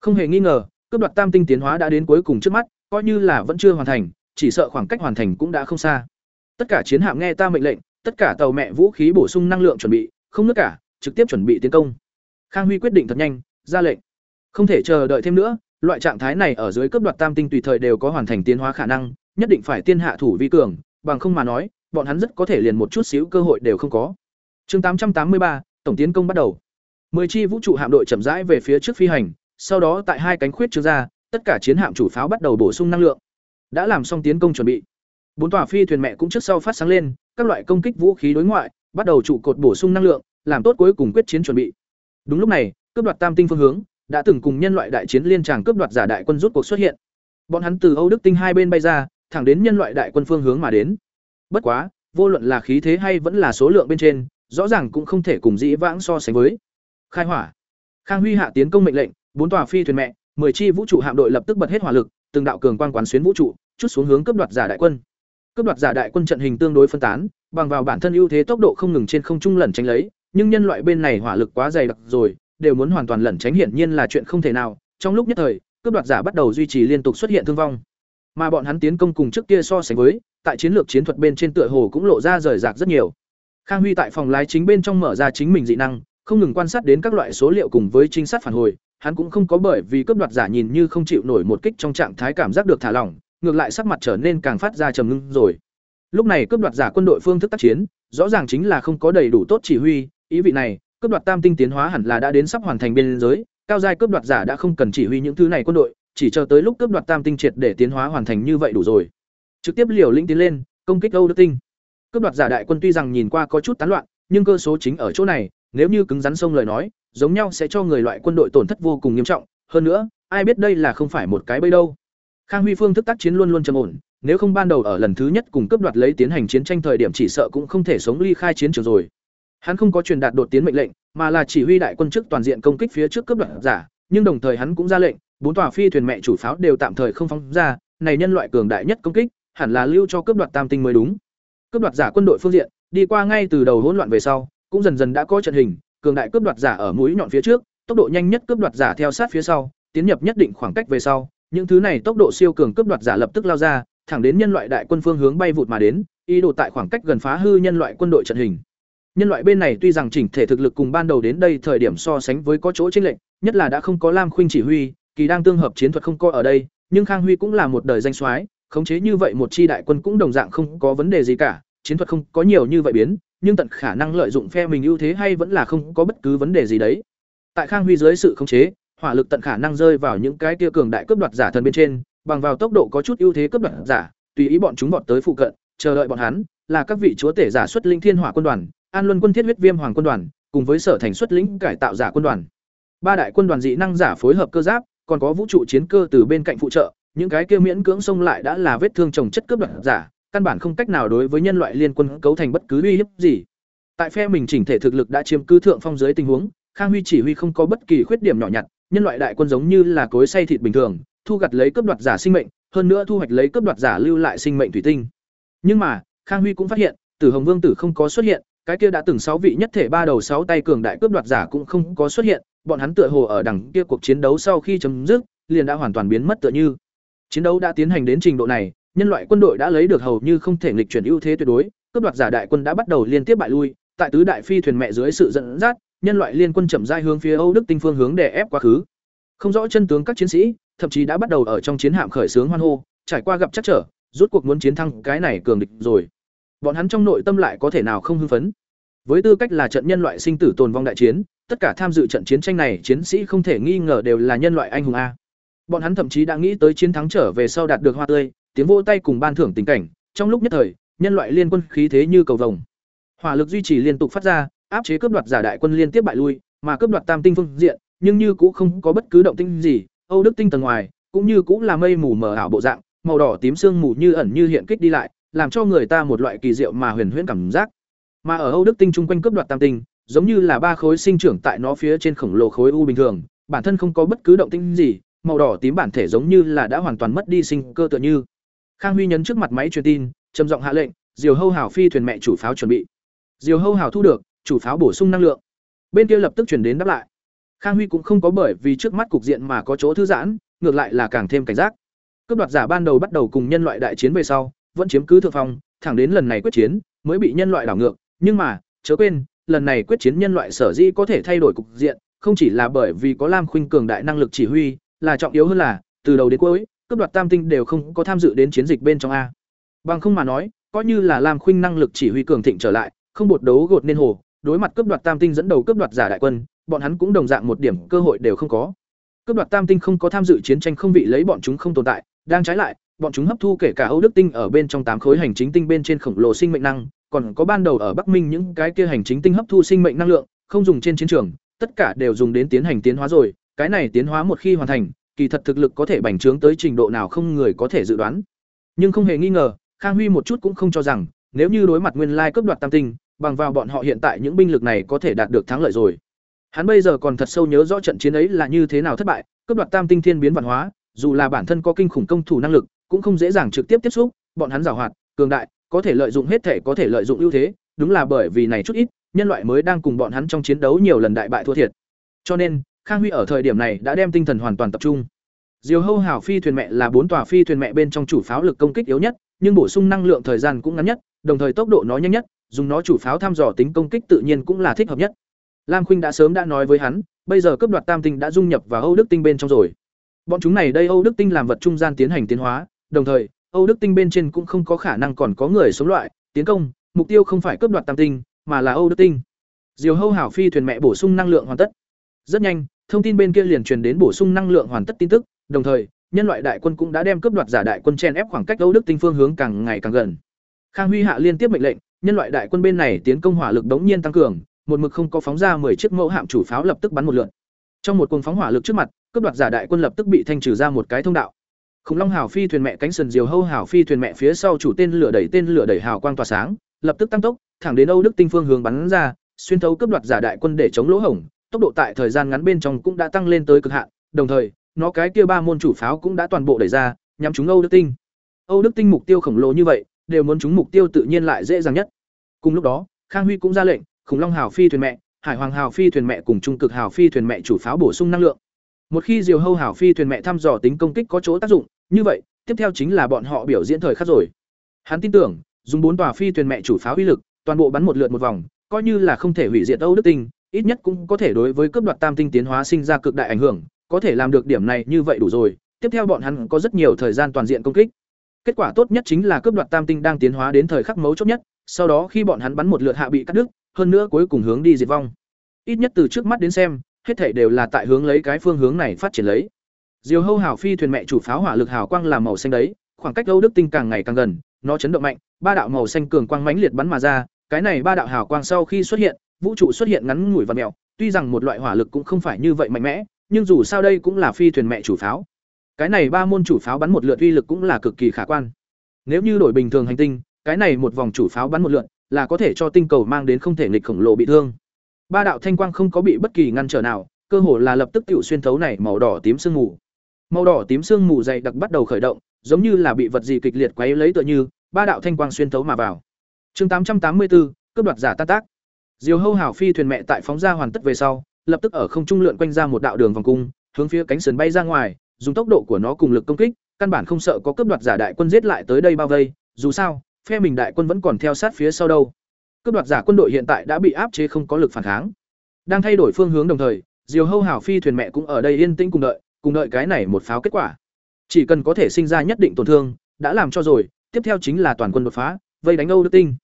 Không hề nghi ngờ, cướp đoạt tam tinh tiến hóa đã đến cuối cùng trước mắt, coi như là vẫn chưa hoàn thành, chỉ sợ khoảng cách hoàn thành cũng đã không xa. Tất cả chiến hạm nghe ta mệnh lệnh, tất cả tàu mẹ vũ khí bổ sung năng lượng chuẩn bị, không nước cả, trực tiếp chuẩn bị tiến công. Khang Huy quyết định thật nhanh, ra lệnh. Không thể chờ đợi thêm nữa, Loại trạng thái này ở dưới cấp đoạt tam tinh tùy thời đều có hoàn thành tiến hóa khả năng, nhất định phải tiên hạ thủ vi cường, bằng không mà nói, bọn hắn rất có thể liền một chút xíu cơ hội đều không có. Chương 883, tổng tiến công bắt đầu. Mười chi vũ trụ hạm đội chậm rãi về phía trước phi hành, sau đó tại hai cánh khuyết trương ra, tất cả chiến hạm chủ pháo bắt đầu bổ sung năng lượng. Đã làm xong tiến công chuẩn bị. Bốn tòa phi thuyền mẹ cũng trước sau phát sáng lên, các loại công kích vũ khí đối ngoại, bắt đầu trụ cột bổ sung năng lượng, làm tốt cuối cùng quyết chiến chuẩn bị. Đúng lúc này, cướp đoạt tam tinh phương hướng, đã từng cùng nhân loại đại chiến liên tràng cướp đoạt giả đại quân rút cuộc xuất hiện. Bọn hắn từ Âu Đức tinh hai bên bay ra, thẳng đến nhân loại đại quân phương hướng mà đến. Bất quá, vô luận là khí thế hay vẫn là số lượng bên trên, rõ ràng cũng không thể cùng dĩ vãng so sánh với. Khai hỏa. Khang Huy hạ tiến công mệnh lệnh, bốn tòa phi thuyền mẹ, 10 chi vũ trụ hạm đội lập tức bật hết hỏa lực, từng đạo cường quang quán xuyến vũ trụ, chút xuống hướng cướp đoạt giả đại quân. Cướp đoạt giả đại quân trận hình tương đối phân tán, bằng vào bản thân ưu thế tốc độ không ngừng trên không trung lẩn tránh lấy, nhưng nhân loại bên này hỏa lực quá dày đặc rồi, đều muốn hoàn toàn lẩn tránh hiển nhiên là chuyện không thể nào. Trong lúc nhất thời, cướp đoạt giả bắt đầu duy trì liên tục xuất hiện thương vong. Mà bọn hắn tiến công cùng trước kia so sánh với, tại chiến lược chiến thuật bên trên tựa hồ cũng lộ ra rời rạc rất nhiều. Khang Huy tại phòng lái chính bên trong mở ra chính mình dị năng, không ngừng quan sát đến các loại số liệu cùng với trinh sát phản hồi, hắn cũng không có bởi vì cướp đoạt giả nhìn như không chịu nổi một kích trong trạng thái cảm giác được thả lỏng, ngược lại sắc mặt trở nên càng phát ra trầm ngưng rồi. Lúc này cướp đoạt giả quân đội phương thức tác chiến, rõ ràng chính là không có đầy đủ tốt chỉ huy, ý vị này, cướp đoạt tam tinh tiến hóa hẳn là đã đến sắp hoàn thành biên giới, cao giai cướp đoạt giả đã không cần chỉ huy những thứ này quân đội, chỉ chờ tới lúc cướp đoạt tam tinh triệt để tiến hóa hoàn thành như vậy đủ rồi. Trực tiếp liều lĩnh tiến lên, công kích Âu Đức tinh. Cướp đoạt giả đại quân tuy rằng nhìn qua có chút tán loạn, nhưng cơ số chính ở chỗ này, nếu như cứng rắn sông lời nói, giống nhau sẽ cho người loại quân đội tổn thất vô cùng nghiêm trọng, hơn nữa, ai biết đây là không phải một cái bẫy đâu. Khang Huy phương thức tác chiến luôn luôn trầm ổn, nếu không ban đầu ở lần thứ nhất cùng cướp đoạt lấy tiến hành chiến tranh thời điểm chỉ sợ cũng không thể sống ly khai chiến trường rồi. Hắn không có truyền đạt đột tiến mệnh lệnh, mà là chỉ huy đại quân trước toàn diện công kích phía trước cướp đoạt giả, nhưng đồng thời hắn cũng ra lệnh, bốn tòa phi thuyền mẹ chủ pháo đều tạm thời không phóng ra, này nhân loại cường đại nhất công kích, hẳn là lưu cho cướp đoạt tam tinh mới đúng. Cướp đoạt giả quân đội phương diện, đi qua ngay từ đầu hỗn loạn về sau, cũng dần dần đã có trận hình, cường đại cướp đoạt giả ở mũi nhọn phía trước, tốc độ nhanh nhất cướp đoạt giả theo sát phía sau, tiến nhập nhất định khoảng cách về sau, những thứ này tốc độ siêu cường cướp đoạt giả lập tức lao ra, thẳng đến nhân loại đại quân phương hướng bay vụt mà đến, ý đồ tại khoảng cách gần phá hư nhân loại quân đội trận hình. Nhân loại bên này tuy rằng chỉnh thể thực lực cùng ban đầu đến đây thời điểm so sánh với có chỗ chênh lệch, nhất là đã không có Lam Khuynh chỉ huy, kỳ đang tương hợp chiến thuật không có ở đây, nhưng Khang Huy cũng là một đời danh soái, khống chế như vậy một chi đại quân cũng đồng dạng không có vấn đề gì cả, chiến thuật không có nhiều như vậy biến, nhưng tận khả năng lợi dụng phe mình ưu thế hay vẫn là không có bất cứ vấn đề gì đấy. Tại Khang Huy dưới sự khống chế, hỏa lực tận khả năng rơi vào những cái kia cường đại cướp đoạt giả thần bên trên, bằng vào tốc độ có chút ưu thế cướp đoạt giả, tùy ý bọn chúng vọt tới phụ cận, chờ đợi bọn hắn, là các vị chúa tể giả xuất linh thiên hỏa quân đoàn, An Luân quân thiết huyết viêm hoàng quân đoàn, cùng với sở thành xuất lĩnh cải tạo giả quân đoàn. Ba đại quân đoàn dị năng giả phối hợp cơ giáp, còn có vũ trụ chiến cơ từ bên cạnh phụ trợ, những cái kia miễn cưỡng xông lại đã là vết thương trồng chất cướp đoạt giả, căn bản không cách nào đối với nhân loại liên quân cấu thành bất cứ uy hiếp gì. Tại phe mình chỉnh thể thực lực đã chiếm cứ thượng phong dưới tình huống, Khang Huy chỉ huy không có bất kỳ khuyết điểm nhỏ nhặt, nhân loại đại quân giống như là cối xay thịt bình thường, thu gặt lấy cướp đoạt giả sinh mệnh, hơn nữa thu hoạch lấy cướp đoạt giả lưu lại sinh mệnh thủy tinh. Nhưng mà, Khang Huy cũng phát hiện, Tử Hồng Vương tử không có xuất hiện, cái kia đã từng sáu vị nhất thể ba đầu sáu tay cường đại cướp đoạt giả cũng không có xuất hiện, bọn hắn tựa hồ ở đằng kia cuộc chiến đấu sau khi chấm dứt, liền đã hoàn toàn biến mất tựa như. Chiến đấu đã tiến hành đến trình độ này, nhân loại quân đội đã lấy được hầu như không thể nghịch chuyển ưu thế tuyệt đối, cướp đoạt giả đại quân đã bắt đầu liên tiếp bại lui, tại tứ đại phi thuyền mẹ dưới sự dẫn dắt, nhân loại liên quân chậm rãi hướng phía Âu Đức tinh phương hướng để ép quá khứ. Không rõ chân tướng các chiến sĩ, thậm chí đã bắt đầu ở trong chiến hạm khởi xướng hoan hô, trải qua gặp chắc trở, rút cuộc muốn chiến thắng cái này cường địch rồi. Bọn hắn trong nội tâm lại có thể nào không hưng phấn. Với tư cách là trận nhân loại sinh tử tồn vong đại chiến, tất cả tham dự trận chiến tranh này chiến sĩ không thể nghi ngờ đều là nhân loại anh hùng a. Bọn hắn thậm chí đã nghĩ tới chiến thắng trở về sau đạt được hoa tươi, tiếng vỗ tay cùng ban thưởng tình cảnh, trong lúc nhất thời, nhân loại liên quân khí thế như cầu vồng. Hỏa lực duy trì liên tục phát ra, áp chế cướp đoạt giả đại quân liên tiếp bại lui, mà cướp đoạt tam tinh phương diện, nhưng như cũng không có bất cứ động tĩnh gì, Âu Đức tinh tầng ngoài, cũng như cũng là mây mù mờ ảo bộ dạng, màu đỏ tím sương mù như ẩn như hiện kích đi lại, làm cho người ta một loại kỳ diệu mà huyền huyễn cảm giác. Mà ở Âu Đức tinh trung quanh cướp đoạt tam tinh, giống như là ba khối sinh trưởng tại nó phía trên khổng lồ khối u bình thường, bản thân không có bất cứ động tĩnh gì, màu đỏ tím bản thể giống như là đã hoàn toàn mất đi sinh cơ tựa như. Khang Huy nhấn trước mặt máy truyền tin, trầm giọng hạ lệnh, Diều Hâu Hảo phi thuyền mẹ chủ pháo chuẩn bị. Diều Hâu Hảo thu được, chủ pháo bổ sung năng lượng. Bên kia lập tức chuyển đến đáp lại. Khang Huy cũng không có bởi vì trước mắt cục diện mà có chỗ thư giãn, ngược lại là càng thêm cảnh giác. Cướp đoạt giả ban đầu bắt đầu cùng nhân loại đại chiến về sau, vẫn chiếm cứ thượng phong, thẳng đến lần này quyết chiến mới bị nhân loại đảo ngược, nhưng mà, chớ quên, lần này quyết chiến nhân loại sở dĩ có thể thay đổi cục diện, không chỉ là bởi vì có Lam Khuynh cường đại năng lực chỉ huy, là trọng yếu hơn là từ đầu đến cuối Cướp đoạt tam tinh đều không có tham dự đến chiến dịch bên trong a. Bằng không mà nói, coi như là làm khuynh năng lực chỉ huy cường thịnh trở lại, không bột đấu gột nên hồ, đối mặt cướp đoạt tam tinh dẫn đầu cướp đoạt giả đại quân, bọn hắn cũng đồng dạng một điểm cơ hội đều không có. Cướp đoạt tam tinh không có tham dự chiến tranh không vị lấy bọn chúng không tồn tại, đang trái lại, bọn chúng hấp thu kể cả âu đức tinh ở bên trong tám khối hành chính tinh bên trên khổng lồ sinh mệnh năng, còn có ban đầu ở bắc minh những cái kia hành chính tinh hấp thu sinh mệnh năng lượng, không dùng trên chiến trường, tất cả đều dùng đến tiến hành tiến hóa rồi, cái này tiến hóa một khi hoàn thành kỳ thật thực lực có thể bành trướng tới trình độ nào không người có thể dự đoán. Nhưng không hề nghi ngờ, khang huy một chút cũng không cho rằng, nếu như đối mặt nguyên lai cấp đoạt tam tinh, bằng vào bọn họ hiện tại những binh lực này có thể đạt được thắng lợi rồi. Hắn bây giờ còn thật sâu nhớ rõ trận chiến ấy là như thế nào thất bại, cấp đoạt tam tinh thiên biến văn hóa, dù là bản thân có kinh khủng công thủ năng lực, cũng không dễ dàng trực tiếp tiếp xúc, bọn hắn giàu hoạt, cường đại, có thể lợi dụng hết thể có thể lợi dụng ưu thế, đúng là bởi vì này chút ít, nhân loại mới đang cùng bọn hắn trong chiến đấu nhiều lần đại bại thua thiệt. Cho nên khang huy ở thời điểm này đã đem tinh thần hoàn toàn tập trung. Diều hâu hảo phi thuyền mẹ là bốn tòa phi thuyền mẹ bên trong chủ pháo lực công kích yếu nhất, nhưng bổ sung năng lượng thời gian cũng ngắn nhất, đồng thời tốc độ nó nhanh nhất, dùng nó chủ pháo thăm dò tính công kích tự nhiên cũng là thích hợp nhất. Lam khuynh đã sớm đã nói với hắn, bây giờ cấp đoạt tam tinh đã dung nhập vào âu đức tinh bên trong rồi. Bọn chúng này đây âu đức tinh làm vật trung gian tiến hành tiến hóa, đồng thời, âu đức tinh bên trên cũng không có khả năng còn có người sống loại, tiến công, mục tiêu không phải cấp đoạt tam tinh, mà là âu đức tinh. Diều hâu hảo phi thuyền mẹ bổ sung năng lượng hoàn tất. Rất nhanh thông tin bên kia liền truyền đến bổ sung năng lượng hoàn tất tin tức, đồng thời, nhân loại đại quân cũng đã đem cướp đoạt giả đại quân chen ép khoảng cách âu đức tinh phương hướng càng ngày càng gần. Khang huy hạ liên tiếp mệnh lệnh, nhân loại đại quân bên này tiến công hỏa lực đống nhiên tăng cường, một mực không có phóng ra 10 chiếc mẫu hạm chủ pháo lập tức bắn một lượt. Trong một cuồng phóng hỏa lực trước mặt, cướp đoạt giả đại quân lập tức bị thanh trừ ra một cái thông đạo. Khủng long hào phi thuyền mẹ cánh sườn diều hâu hào phi thuyền mẹ phía sau chủ tên lửa đẩy tên lửa đẩy hào quang tỏa sáng, lập tức tăng tốc, thẳng đến âu đức tinh phương hướng bắn ra, xuyên thấu cướp đoạt giả đại quân để chống lỗ hổng tốc độ tại thời gian ngắn bên trong cũng đã tăng lên tới cực hạn, đồng thời, nó cái kia ba môn chủ pháo cũng đã toàn bộ đẩy ra, nhắm chúng âu đức tinh. Âu đức tinh mục tiêu khổng lồ như vậy, đều muốn chúng mục tiêu tự nhiên lại dễ dàng nhất. Cùng lúc đó, khang huy cũng ra lệnh, khủng long hào phi thuyền mẹ, hải hoàng hào phi thuyền mẹ cùng trung cực hào phi thuyền mẹ chủ pháo bổ sung năng lượng. Một khi diều hâu hào phi thuyền mẹ thăm dò tính công kích có chỗ tác dụng, như vậy, tiếp theo chính là bọn họ biểu diễn thời khắc rồi. Hắn tin tưởng, dùng bốn tòa phi thuyền mẹ chủ pháo uy lực, toàn bộ bắn một lượt một vòng, coi như là không thể hủy diệt âu đức tinh ít nhất cũng có thể đối với cướp đoạt tam tinh tiến hóa sinh ra cực đại ảnh hưởng, có thể làm được điểm này như vậy đủ rồi, tiếp theo bọn hắn có rất nhiều thời gian toàn diện công kích. Kết quả tốt nhất chính là cướp đoạt tam tinh đang tiến hóa đến thời khắc mấu chốt nhất, sau đó khi bọn hắn bắn một lượt hạ bị cắt đứt, hơn nữa cuối cùng hướng đi diệt vong. Ít nhất từ trước mắt đến xem, hết thảy đều là tại hướng lấy cái phương hướng này phát triển lấy. Diều hâu hảo phi thuyền mẹ chủ pháo hỏa lực hào quang làm màu xanh đấy, khoảng cách âu đức tinh càng ngày càng gần, nó chấn động mạnh, ba đạo màu xanh cường quang mãnh liệt bắn mà ra, cái này ba đạo hào quang sau khi xuất hiện vũ trụ xuất hiện ngắn ngủi và mèo tuy rằng một loại hỏa lực cũng không phải như vậy mạnh mẽ, nhưng dù sao đây cũng là phi thuyền mẹ chủ pháo. Cái này ba môn chủ pháo bắn một lượt uy lực cũng là cực kỳ khả quan. Nếu như đổi bình thường hành tinh, cái này một vòng chủ pháo bắn một lượt là có thể cho tinh cầu mang đến không thể nghịch khổng lồ bị thương. Ba đạo thanh quang không có bị bất kỳ ngăn trở nào, cơ hồ là lập tức tự xuyên thấu này màu đỏ tím sương mù. Màu đỏ tím sương mù dày đặc bắt đầu khởi động, giống như là bị vật gì kịch liệt quấy lấy tựa như, ba đạo thanh quang xuyên thấu mà vào. Chương tám trăm tám mươi bốn cướp đoạt giả tan tác diều hâu hảo phi thuyền mẹ tại phóng ra hoàn tất về sau, lập tức ở không trung lượn quanh ra một đạo đường vòng cung, hướng phía cánh sườn bay ra ngoài, dùng tốc độ của nó cùng lực công kích, căn bản không sợ có cướp đoạt giả đại quân giết lại tới đây bao vây, dù sao, phe mình đại quân vẫn còn theo sát phía sau đâu. Cướp đoạt giả quân đội hiện tại đã bị áp chế không có lực phản kháng. Đang thay đổi phương hướng đồng thời diều hâu hảo phi thuyền mẹ cũng ở đây yên tĩnh cùng đợi cùng đợi cái này một pháo kết quả. Chỉ cần có thể sinh ra nhất định tổn thương, đã làm cho rồi, tiếp theo chính là toàn quân đột phá, vây đánh âu đức tinh.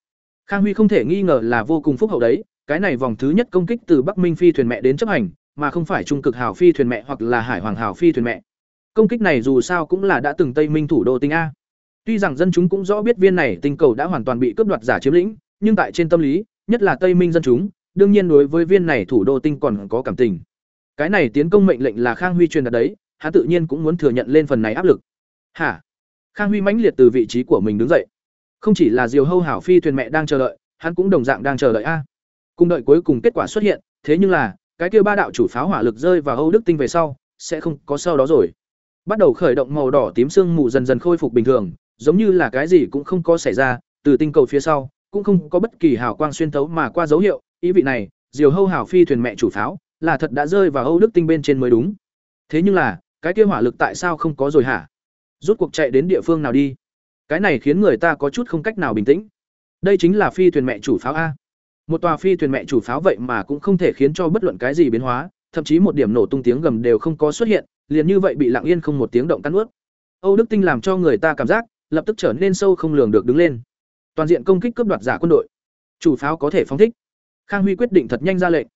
Khang huy không thể nghi ngờ là vô cùng phúc hậu đấy cái này vòng thứ nhất công kích từ bắc minh phi thuyền mẹ đến chấp hành, mà không phải trung cực hào phi thuyền mẹ hoặc là hải hoàng hào phi thuyền mẹ. Công kích này dù sao cũng là đã từng tây minh thủ đô tinh a. Tuy rằng dân chúng cũng rõ biết viên này tinh cầu đã hoàn toàn bị cướp đoạt giả chiếm lĩnh, nhưng tại trên tâm lý, nhất là tây minh dân chúng, đương nhiên đối với viên này thủ đô tinh còn có cảm tình. Cái này tiến công mệnh lệnh là khang huy truyền đạt đấy hắn tự nhiên cũng muốn thừa nhận lên phần này áp lực. Hả? Khang huy mãnh liệt từ vị trí của mình đứng dậy. Không chỉ là diều hâu hảo phi thuyền mẹ đang chờ đợi, hắn cũng đồng dạng đang chờ đợi a cùng đợi cuối cùng kết quả xuất hiện, thế nhưng là, cái kia ba đạo chủ pháo hỏa lực rơi vào âu đức tinh về sau, sẽ không có sau đó rồi. Bắt đầu khởi động màu đỏ tím sương mù dần dần khôi phục bình thường, giống như là cái gì cũng không có xảy ra, từ tinh cầu phía sau, cũng không có bất kỳ hào quang xuyên thấu mà qua dấu hiệu, ý vị này, diều hâu hảo phi thuyền mẹ chủ pháo, là thật đã rơi vào âu đức tinh bên trên mới đúng. Thế nhưng là, cái kia hỏa lực tại sao không có rồi hả? Rút cuộc chạy đến địa phương nào đi? Cái này khiến người ta có chút không cách nào bình tĩnh. Đây chính là phi thuyền mẹ chủ pháo a một tòa phi thuyền mẹ chủ pháo vậy mà cũng không thể khiến cho bất luận cái gì biến hóa thậm chí một điểm nổ tung tiếng gầm đều không có xuất hiện, liền như vậy bị lặng yên không một tiếng động tan ướt Âu Đức Tinh làm cho người ta cảm giác lập tức trở nên sâu không lường được đứng lên. Toàn diện công kích cướp đoạt giả quân đội. Chủ pháo có thể phóng thích. Khang Huy quyết định thật nhanh ra lệnh.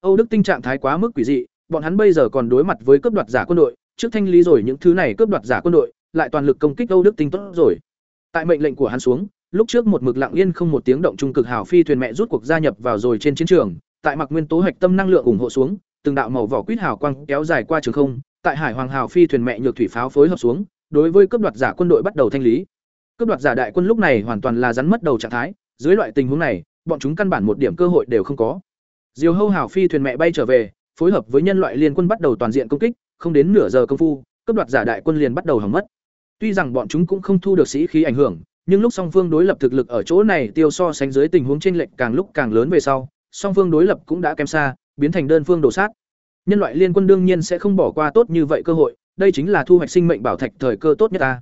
Âu Đức Tinh trạng thái quá mức quỷ dị, bọn hắn bây giờ còn đối mặt với cướp đoạt giả quân đội, trước thanh lý rồi những thứ này cướp đoạt giả quân đội, lại toàn lực công kích Âu Đức Tinh tốt rồi. Tại mệnh lệnh của hắn xuống, lúc trước một mực lặng yên không một tiếng động trung cực hào phi thuyền mẹ rút cuộc gia nhập vào rồi trên chiến trường, tại mặc nguyên tố hạch tâm năng lượng ủng hộ xuống, từng đạo màu vỏ quýt hào quang kéo dài qua trường không, tại Hải Hoàng hào phi thuyền mẹ nhược thủy pháo phối hợp xuống, đối với cướp đoạt giả quân đội bắt đầu thanh lý. Cướp đoạt giả đại quân lúc này hoàn toàn là rắn mất đầu trạng thái, dưới loại tình huống này, bọn chúng căn bản một điểm cơ hội đều không có. Diều Hâu hào phi thuyền mẹ bay trở về, phối hợp với nhân loại liên quân bắt đầu toàn diện công kích, không đến nửa giờ công phu, cấp đoạt giả đại quân liền bắt đầu hỏng mất. Tuy rằng bọn chúng cũng không thu được sĩ khí ảnh hưởng, nhưng lúc song phương đối lập thực lực ở chỗ này tiêu so sánh dưới tình huống chênh lệch càng lúc càng lớn về sau, song phương đối lập cũng đã kém xa, biến thành đơn phương đổ sát. Nhân loại liên quân đương nhiên sẽ không bỏ qua tốt như vậy cơ hội, đây chính là thu hoạch sinh mệnh bảo thạch thời cơ tốt nhất ta.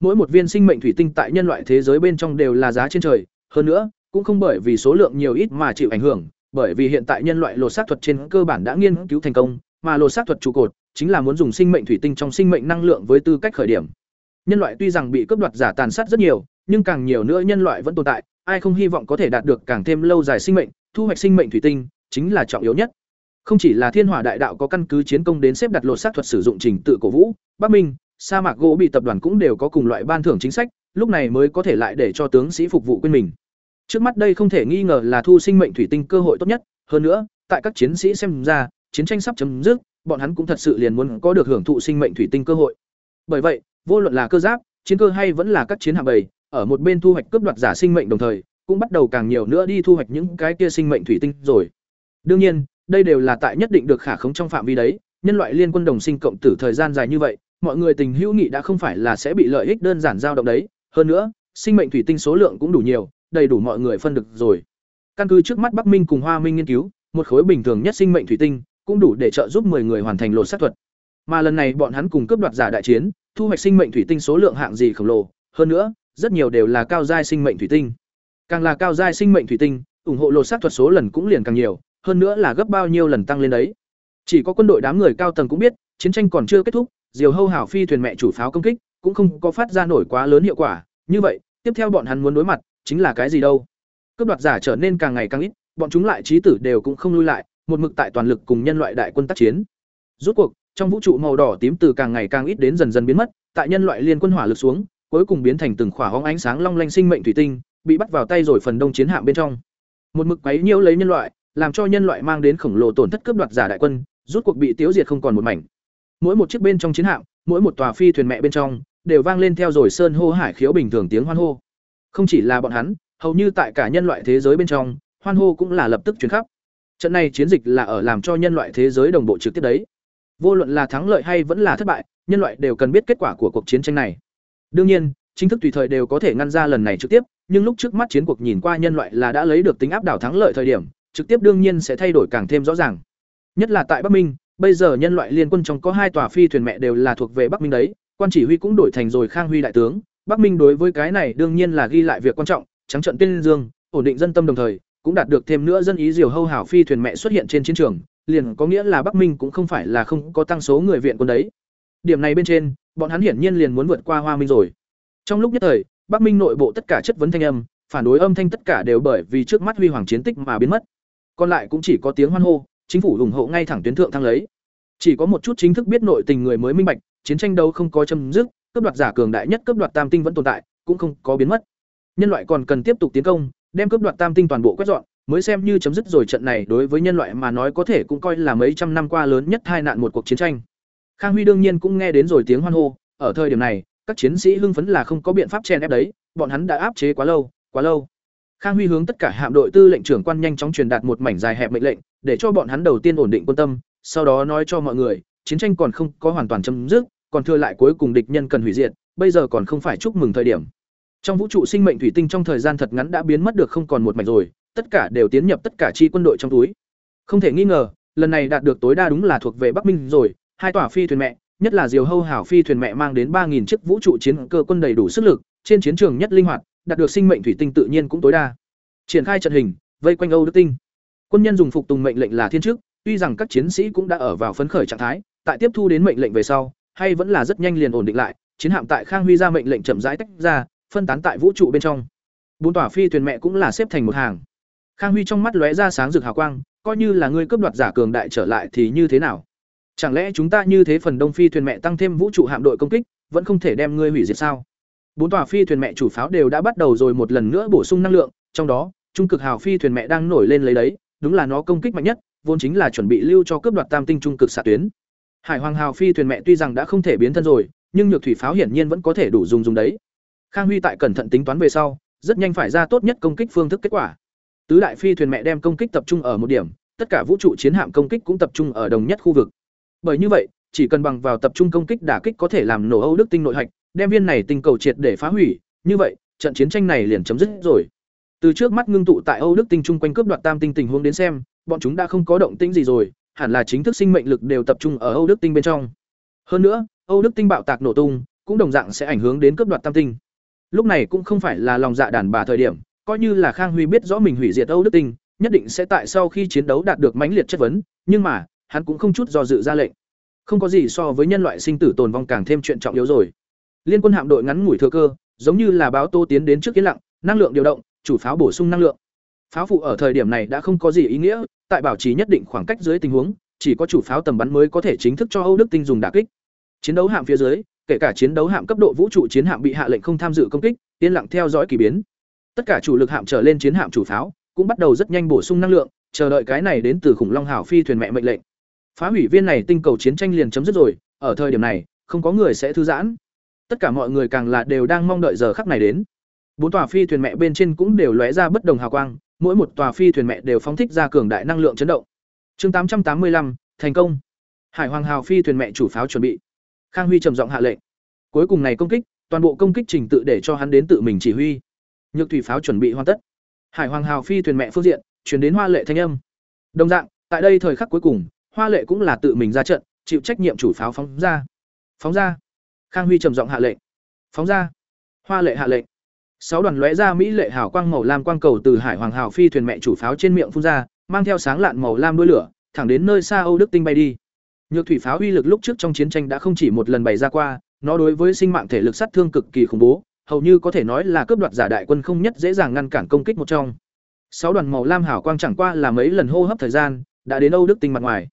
Mỗi một viên sinh mệnh thủy tinh tại nhân loại thế giới bên trong đều là giá trên trời, hơn nữa, cũng không bởi vì số lượng nhiều ít mà chịu ảnh hưởng, bởi vì hiện tại nhân loại lột xác thuật trên cơ bản đã nghiên cứu thành công, mà lột xác thuật trụ cột chính là muốn dùng sinh mệnh thủy tinh trong sinh mệnh năng lượng với tư cách khởi điểm. Nhân loại tuy rằng bị cướp đoạt giả tàn sát rất nhiều, nhưng càng nhiều nữa nhân loại vẫn tồn tại, ai không hy vọng có thể đạt được càng thêm lâu dài sinh mệnh, thu hoạch sinh mệnh thủy tinh chính là trọng yếu nhất. Không chỉ là Thiên Hỏa Đại Đạo có căn cứ chiến công đến xếp đặt lột xác thuật sử dụng trình tự cổ vũ, Bắc Minh, sa mạc gỗ bị tập đoàn cũng đều có cùng loại ban thưởng chính sách, lúc này mới có thể lại để cho tướng sĩ phục vụ quên mình. Trước mắt đây không thể nghi ngờ là thu sinh mệnh thủy tinh cơ hội tốt nhất, hơn nữa, tại các chiến sĩ xem ra, chiến tranh sắp chấm dứt, bọn hắn cũng thật sự liền muốn có được hưởng thụ sinh mệnh thủy tinh cơ hội. Bởi vậy, vô luận là cơ giáp, chiến cơ hay vẫn là các chiến hạm bầy, ở một bên thu hoạch cướp đoạt giả sinh mệnh đồng thời, cũng bắt đầu càng nhiều nữa đi thu hoạch những cái kia sinh mệnh thủy tinh rồi. Đương nhiên, đây đều là tại nhất định được khả khống trong phạm vi đấy, nhân loại liên quân đồng sinh cộng tử thời gian dài như vậy, mọi người tình hữu nghị đã không phải là sẽ bị lợi ích đơn giản dao động đấy, hơn nữa, sinh mệnh thủy tinh số lượng cũng đủ nhiều, đầy đủ mọi người phân được rồi. Căn cứ trước mắt Bắc Minh cùng Hoa Minh nghiên cứu, một khối bình thường nhất sinh mệnh thủy tinh cũng đủ để trợ giúp 10 người hoàn thành lột xác thuật. Mà lần này bọn hắn cùng cướp đoạt giả đại chiến, thu hoạch sinh mệnh thủy tinh số lượng hạng gì khổng lồ, hơn nữa, rất nhiều đều là cao giai sinh mệnh thủy tinh. Càng là cao giai sinh mệnh thủy tinh, ủng hộ lột xác thuật số lần cũng liền càng nhiều, hơn nữa là gấp bao nhiêu lần tăng lên đấy. Chỉ có quân đội đám người cao tầng cũng biết, chiến tranh còn chưa kết thúc, Diều Hâu hảo phi thuyền mẹ chủ pháo công kích, cũng không có phát ra nổi quá lớn hiệu quả, như vậy, tiếp theo bọn hắn muốn đối mặt chính là cái gì đâu? Cướp đoạt giả trở nên càng ngày càng ít, bọn chúng lại trí tử đều cũng không lui lại, một mực tại toàn lực cùng nhân loại đại quân tác chiến. Rút cuộc, trong vũ trụ màu đỏ tím từ càng ngày càng ít đến dần dần biến mất, tại nhân loại liên quân hỏa lực xuống, cuối cùng biến thành từng khỏa hóng ánh sáng long lanh sinh mệnh thủy tinh, bị bắt vào tay rồi phần đông chiến hạm bên trong. Một mực quấy nhiễu lấy nhân loại, làm cho nhân loại mang đến khổng lồ tổn thất cướp đoạt giả đại quân, rút cuộc bị tiêu diệt không còn một mảnh. Mỗi một chiếc bên trong chiến hạm, mỗi một tòa phi thuyền mẹ bên trong, đều vang lên theo rồi sơn hô hải khiếu bình thường tiếng hoan hô. Không chỉ là bọn hắn, hầu như tại cả nhân loại thế giới bên trong, hoan hô cũng là lập tức chuyển khắp. Trận này chiến dịch là ở làm cho nhân loại thế giới đồng bộ trực tiếp đấy. Vô luận là thắng lợi hay vẫn là thất bại, nhân loại đều cần biết kết quả của cuộc chiến tranh này. Đương nhiên, chính thức tùy thời đều có thể ngăn ra lần này trực tiếp, nhưng lúc trước mắt chiến cuộc nhìn qua nhân loại là đã lấy được tính áp đảo thắng lợi thời điểm, trực tiếp đương nhiên sẽ thay đổi càng thêm rõ ràng. Nhất là tại Bắc Minh, bây giờ nhân loại liên quân trong có hai tòa phi thuyền mẹ đều là thuộc về Bắc Minh đấy, quan chỉ huy cũng đổi thành rồi Khang Huy đại tướng, Bắc Minh đối với cái này đương nhiên là ghi lại việc quan trọng, trắng trận tiên dương, ổn định dân tâm đồng thời, cũng đạt được thêm nữa dân ý diều hâu hảo phi thuyền mẹ xuất hiện trên chiến trường, liền có nghĩa là Bắc Minh cũng không phải là không có tăng số người viện quân đấy. Điểm này bên trên, bọn hắn hiển nhiên liền muốn vượt qua Hoa Minh rồi. Trong lúc nhất thời, Bắc Minh nội bộ tất cả chất vấn thanh âm, phản đối âm thanh tất cả đều bởi vì trước mắt huy hoàng chiến tích mà biến mất. Còn lại cũng chỉ có tiếng hoan hô, chính phủ ủng hộ ngay thẳng tuyến thượng thăng lấy. Chỉ có một chút chính thức biết nội tình người mới minh bạch, chiến tranh đâu không có chấm dứt, cấp đoạt giả cường đại nhất cấp đoạt tam tinh vẫn tồn tại, cũng không có biến mất. Nhân loại còn cần tiếp tục tiến công, đem cấp đoạt tam tinh toàn bộ quét dọn, mới xem như chấm dứt rồi trận này đối với nhân loại mà nói có thể cũng coi là mấy trăm năm qua lớn nhất hai nạn một cuộc chiến tranh. Khang Huy đương nhiên cũng nghe đến rồi tiếng hoan hô, ở thời điểm này, các chiến sĩ hưng phấn là không có biện pháp chen ép đấy, bọn hắn đã áp chế quá lâu, quá lâu. Khang Huy hướng tất cả hạm đội tư lệnh trưởng quan nhanh chóng truyền đạt một mảnh dài hẹp mệnh lệnh, để cho bọn hắn đầu tiên ổn định quân tâm, sau đó nói cho mọi người, chiến tranh còn không có hoàn toàn chấm dứt, còn thừa lại cuối cùng địch nhân cần hủy diệt, bây giờ còn không phải chúc mừng thời điểm. Trong vũ trụ sinh mệnh thủy tinh trong thời gian thật ngắn đã biến mất được không còn một mảnh rồi, tất cả đều tiến nhập tất cả chi quân đội trong túi. Không thể nghi ngờ, lần này đạt được tối đa đúng là thuộc về Bắc Minh rồi, hai tòa phi thuyền mẹ, nhất là Diều Hâu hảo phi thuyền mẹ mang đến 3000 chiếc vũ trụ chiến cơ quân đầy đủ sức lực, trên chiến trường nhất linh hoạt, đạt được sinh mệnh thủy tinh tự nhiên cũng tối đa. Triển khai trận hình, vây quanh Âu Đức Tinh. Quân nhân dùng phục tùng mệnh lệnh là thiên chức, tuy rằng các chiến sĩ cũng đã ở vào phấn khởi trạng thái, tại tiếp thu đến mệnh lệnh về sau, hay vẫn là rất nhanh liền ổn định lại, chiến hạm tại Khang Huy ra mệnh lệnh chậm rãi tách ra, phân tán tại vũ trụ bên trong. Bốn tòa phi thuyền mẹ cũng là xếp thành một hàng. Khang Huy trong mắt lóe ra sáng rực hào quang, coi như là ngươi cướp đoạt giả cường đại trở lại thì như thế nào? Chẳng lẽ chúng ta như thế phần đông phi thuyền mẹ tăng thêm vũ trụ hạm đội công kích, vẫn không thể đem ngươi hủy diệt sao? Bốn tòa phi thuyền mẹ chủ pháo đều đã bắt đầu rồi một lần nữa bổ sung năng lượng, trong đó, trung cực hào phi thuyền mẹ đang nổi lên lấy đấy, đúng là nó công kích mạnh nhất, vốn chính là chuẩn bị lưu cho cướp đoạt tam tinh trung cực xạ tuyến. Hải Hoàng hào phi thuyền mẹ tuy rằng đã không thể biến thân rồi, nhưng nhược thủy pháo hiển nhiên vẫn có thể đủ dùng dùng đấy. Khang Huy tại cẩn thận tính toán về sau, rất nhanh phải ra tốt nhất công kích phương thức kết quả. Tứ đại phi thuyền mẹ đem công kích tập trung ở một điểm, tất cả vũ trụ chiến hạm công kích cũng tập trung ở đồng nhất khu vực. Bởi như vậy, chỉ cần bằng vào tập trung công kích đả kích có thể làm nổ Âu Đức tinh nội hạch, đem viên này tinh cầu triệt để phá hủy, như vậy, trận chiến tranh này liền chấm dứt rồi. Từ trước mắt ngưng tụ tại Âu Đức tinh trung quanh cướp đoạt tam tinh tình huống đến xem, bọn chúng đã không có động tĩnh gì rồi, hẳn là chính thức sinh mệnh lực đều tập trung ở Âu Đức tinh bên trong. Hơn nữa, Âu Đức tinh bạo tạc nổ tung, cũng đồng dạng sẽ ảnh hưởng đến cướp đoạt tam tinh. Lúc này cũng không phải là lòng dạ đàn bà thời điểm, coi như là Khang Huy biết rõ mình hủy diệt Âu Đức tinh, nhất định sẽ tại sau khi chiến đấu đạt được mãnh liệt chất vấn, nhưng mà, hắn cũng không chút do dự ra lệnh. Không có gì so với nhân loại sinh tử tồn vong càng thêm chuyện trọng yếu rồi. Liên quân hạm đội ngắn ngủi thừa cơ, giống như là báo tô tiến đến trước yên lặng, năng lượng điều động, chủ pháo bổ sung năng lượng. Pháo phụ ở thời điểm này đã không có gì ý nghĩa, tại bảo trì nhất định khoảng cách dưới tình huống, chỉ có chủ pháo tầm bắn mới có thể chính thức cho Âu Đức tinh dùng đả kích. Chiến đấu hạm phía dưới, kể cả chiến đấu hạm cấp độ vũ trụ chiến hạm bị hạ lệnh không tham dự công kích, yên lặng theo dõi kỳ biến. Tất cả chủ lực hạm trở lên chiến hạm chủ pháo, cũng bắt đầu rất nhanh bổ sung năng lượng, chờ đợi cái này đến từ khủng long hảo phi thuyền mẹ mệnh lệnh. Phá hủy viên này tinh cầu chiến tranh liền chấm dứt rồi, ở thời điểm này, không có người sẽ thư giãn. Tất cả mọi người càng là đều đang mong đợi giờ khắc này đến. Bốn tòa phi thuyền mẹ bên trên cũng đều lóe ra bất đồng hào quang, mỗi một tòa phi thuyền mẹ đều phóng thích ra cường đại năng lượng chấn động. Chương tám trăm tám mươi lăm thành công. Hải Hoàng Hào phi thuyền mẹ chủ pháo chuẩn bị. Khang Huy trầm giọng hạ lệnh. Cuối cùng này công kích, toàn bộ công kích trình tự để cho hắn đến tự mình chỉ huy. Nhược thủy pháo chuẩn bị hoàn tất. Hải Hoàng Hào phi thuyền mẹ phương diện, chuyển đến Hoa Lệ thanh âm. Đồng dạng, tại đây thời khắc cuối cùng, Hoa Lệ cũng là tự mình ra trận, chịu trách nhiệm chủ pháo phóng ra. Phóng ra. Khang Huy trầm giọng hạ lệnh. Phóng ra. Hoa Lệ hạ lệnh. Sáu đoàn lóe ra mỹ lệ hào quang màu lam quang cầu từ Hải Hoàng Hào phi thuyền mẹ chủ pháo trên miệng phun ra, mang theo sáng lạn màu lam đuôi lửa, thẳng đến nơi xa Âu Đức tinh bay đi. Nhược thủy pháo uy lực lúc trước trong chiến tranh đã không chỉ một lần bày ra qua, nó đối với sinh mạng thể lực sát thương cực kỳ khủng bố, hầu như có thể nói là cướp đoạt giả đại quân không nhất dễ dàng ngăn cản công kích một trong. Sáu đoàn màu lam hảo quang chẳng qua là mấy lần hô hấp thời gian, đã đến Âu Đức tinh mặt ngoài.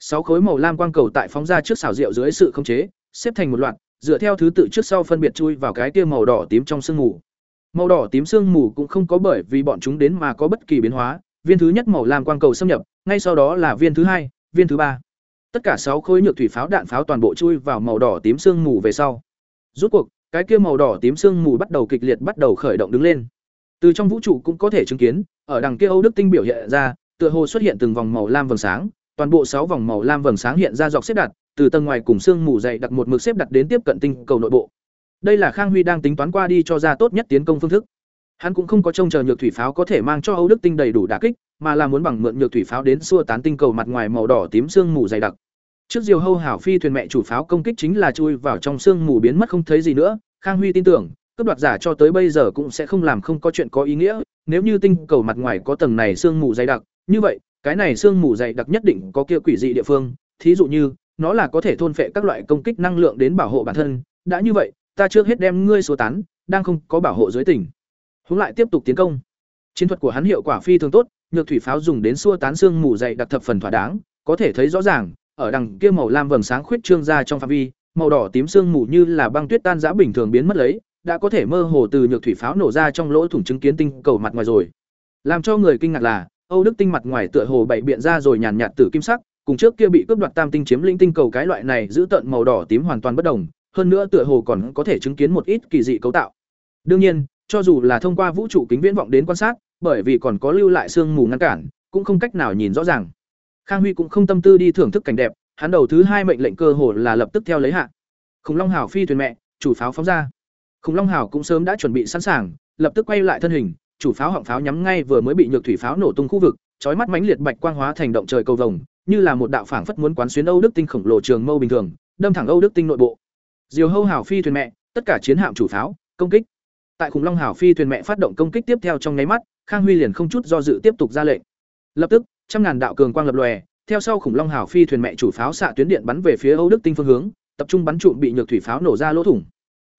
Sáu khối màu lam quang cầu tại phóng ra trước xảo rượu dưới sự khống chế, xếp thành một loạt, dựa theo thứ tự trước sau phân biệt chui vào cái kia màu đỏ tím trong sương mù. Màu đỏ tím sương mù cũng không có bởi vì bọn chúng đến mà có bất kỳ biến hóa, viên thứ nhất màu lam quang cầu xâm nhập, ngay sau đó là viên thứ hai, viên thứ ba. Tất cả sáu khối nhược thủy pháo đạn pháo toàn bộ chui vào màu đỏ tím sương mù về sau. Rút cuộc, cái kia màu đỏ tím sương mù bắt đầu kịch liệt bắt đầu khởi động đứng lên. Từ trong vũ trụ cũng có thể chứng kiến, ở đằng kia Âu Đức tinh biểu hiện ra, tựa hồ xuất hiện từng vòng màu lam vầng sáng, toàn bộ sáu vòng màu lam vầng sáng hiện ra dọc xếp đặt, từ tầng ngoài cùng xương mù dày đặc một mực xếp đặt đến tiếp cận tinh cầu nội bộ. Đây là Khang Huy đang tính toán qua đi cho ra tốt nhất tiến công phương thức. Hắn cũng không có trông chờ nhược thủy pháo có thể mang cho Âu Đức tinh đầy đủ đả kích, mà là muốn bằng mượn nhược thủy pháo đến xua tán tinh cầu mặt ngoài màu đỏ tím xương mù dày đặc. Trước diều hâu hảo phi thuyền mẹ chủ pháo công kích chính là chui vào trong xương mù biến mất không thấy gì nữa, Khang Huy tin tưởng, cấp đoạt giả cho tới bây giờ cũng sẽ không làm không có chuyện có ý nghĩa, nếu như tinh cầu mặt ngoài có tầng này xương mù dày đặc, như vậy, cái này sương mù dày đặc nhất định có kia quỷ dị địa phương, thí dụ như, nó là có thể thôn phệ các loại công kích năng lượng đến bảo hộ bản thân, đã như vậy, ta trước hết đem ngươi số tán, đang không có bảo hộ dưới tỉnh. Hướng lại tiếp tục tiến công. Chiến thuật của hắn hiệu quả phi thường tốt, nhược thủy pháo dùng đến xua tán xương mù dày đặc thập phần thỏa đáng, có thể thấy rõ ràng, ở đằng kia màu lam vầng sáng khuyết trương ra trong phạm vi, màu đỏ tím xương mù như là băng tuyết tan rã bình thường biến mất lấy, đã có thể mơ hồ từ nhược thủy pháo nổ ra trong lỗ thủng chứng kiến tinh cầu mặt ngoài rồi. Làm cho người kinh ngạc là, Âu Đức tinh mặt ngoài tựa hồ bảy biện ra rồi nhàn nhạt tử kim sắc, cùng trước kia bị cướp đoạt tam tinh chiếm lĩnh tinh cầu cái loại này giữ tận màu đỏ tím hoàn toàn bất đồng, hơn nữa tựa hồ còn có thể chứng kiến một ít kỳ dị cấu tạo. Đương nhiên, cho dù là thông qua vũ trụ kính viễn vọng đến quan sát, bởi vì còn có lưu lại sương mù ngăn cản, cũng không cách nào nhìn rõ ràng. Khang Huy cũng không tâm tư đi thưởng thức cảnh đẹp, hắn đầu thứ hai mệnh lệnh cơ hồ là lập tức theo lấy hạ. Khủng Long Hào phi thuyền mẹ, chủ pháo phóng ra. Khủng Long Hào cũng sớm đã chuẩn bị sẵn sàng, lập tức quay lại thân hình, chủ pháo họng pháo nhắm ngay vừa mới bị nhược thủy pháo nổ tung khu vực, chói mắt mãnh liệt bạch quang hóa thành động trời cầu vồng, như là một đạo phảng phất muốn quán xuyến Âu Đức tinh khổng lồ trường mâu bình thường, đâm thẳng Âu Đức tinh nội bộ. Diều Hâu Hảo phi thuyền mẹ, tất cả chiến hạm chủ pháo, công kích. Tại khủng long Hảo phi thuyền mẹ phát động công kích tiếp theo trong nháy mắt, Khang Huy liền không chút do dự tiếp tục ra lệnh. Lập tức, trăm ngàn đạo cường quang lập lòe, theo sau khủng long Hảo phi thuyền mẹ chủ pháo xạ tuyến điện bắn về phía Âu Đức Tinh phương hướng, tập trung bắn trụm bị nhược thủy pháo nổ ra lỗ thủng.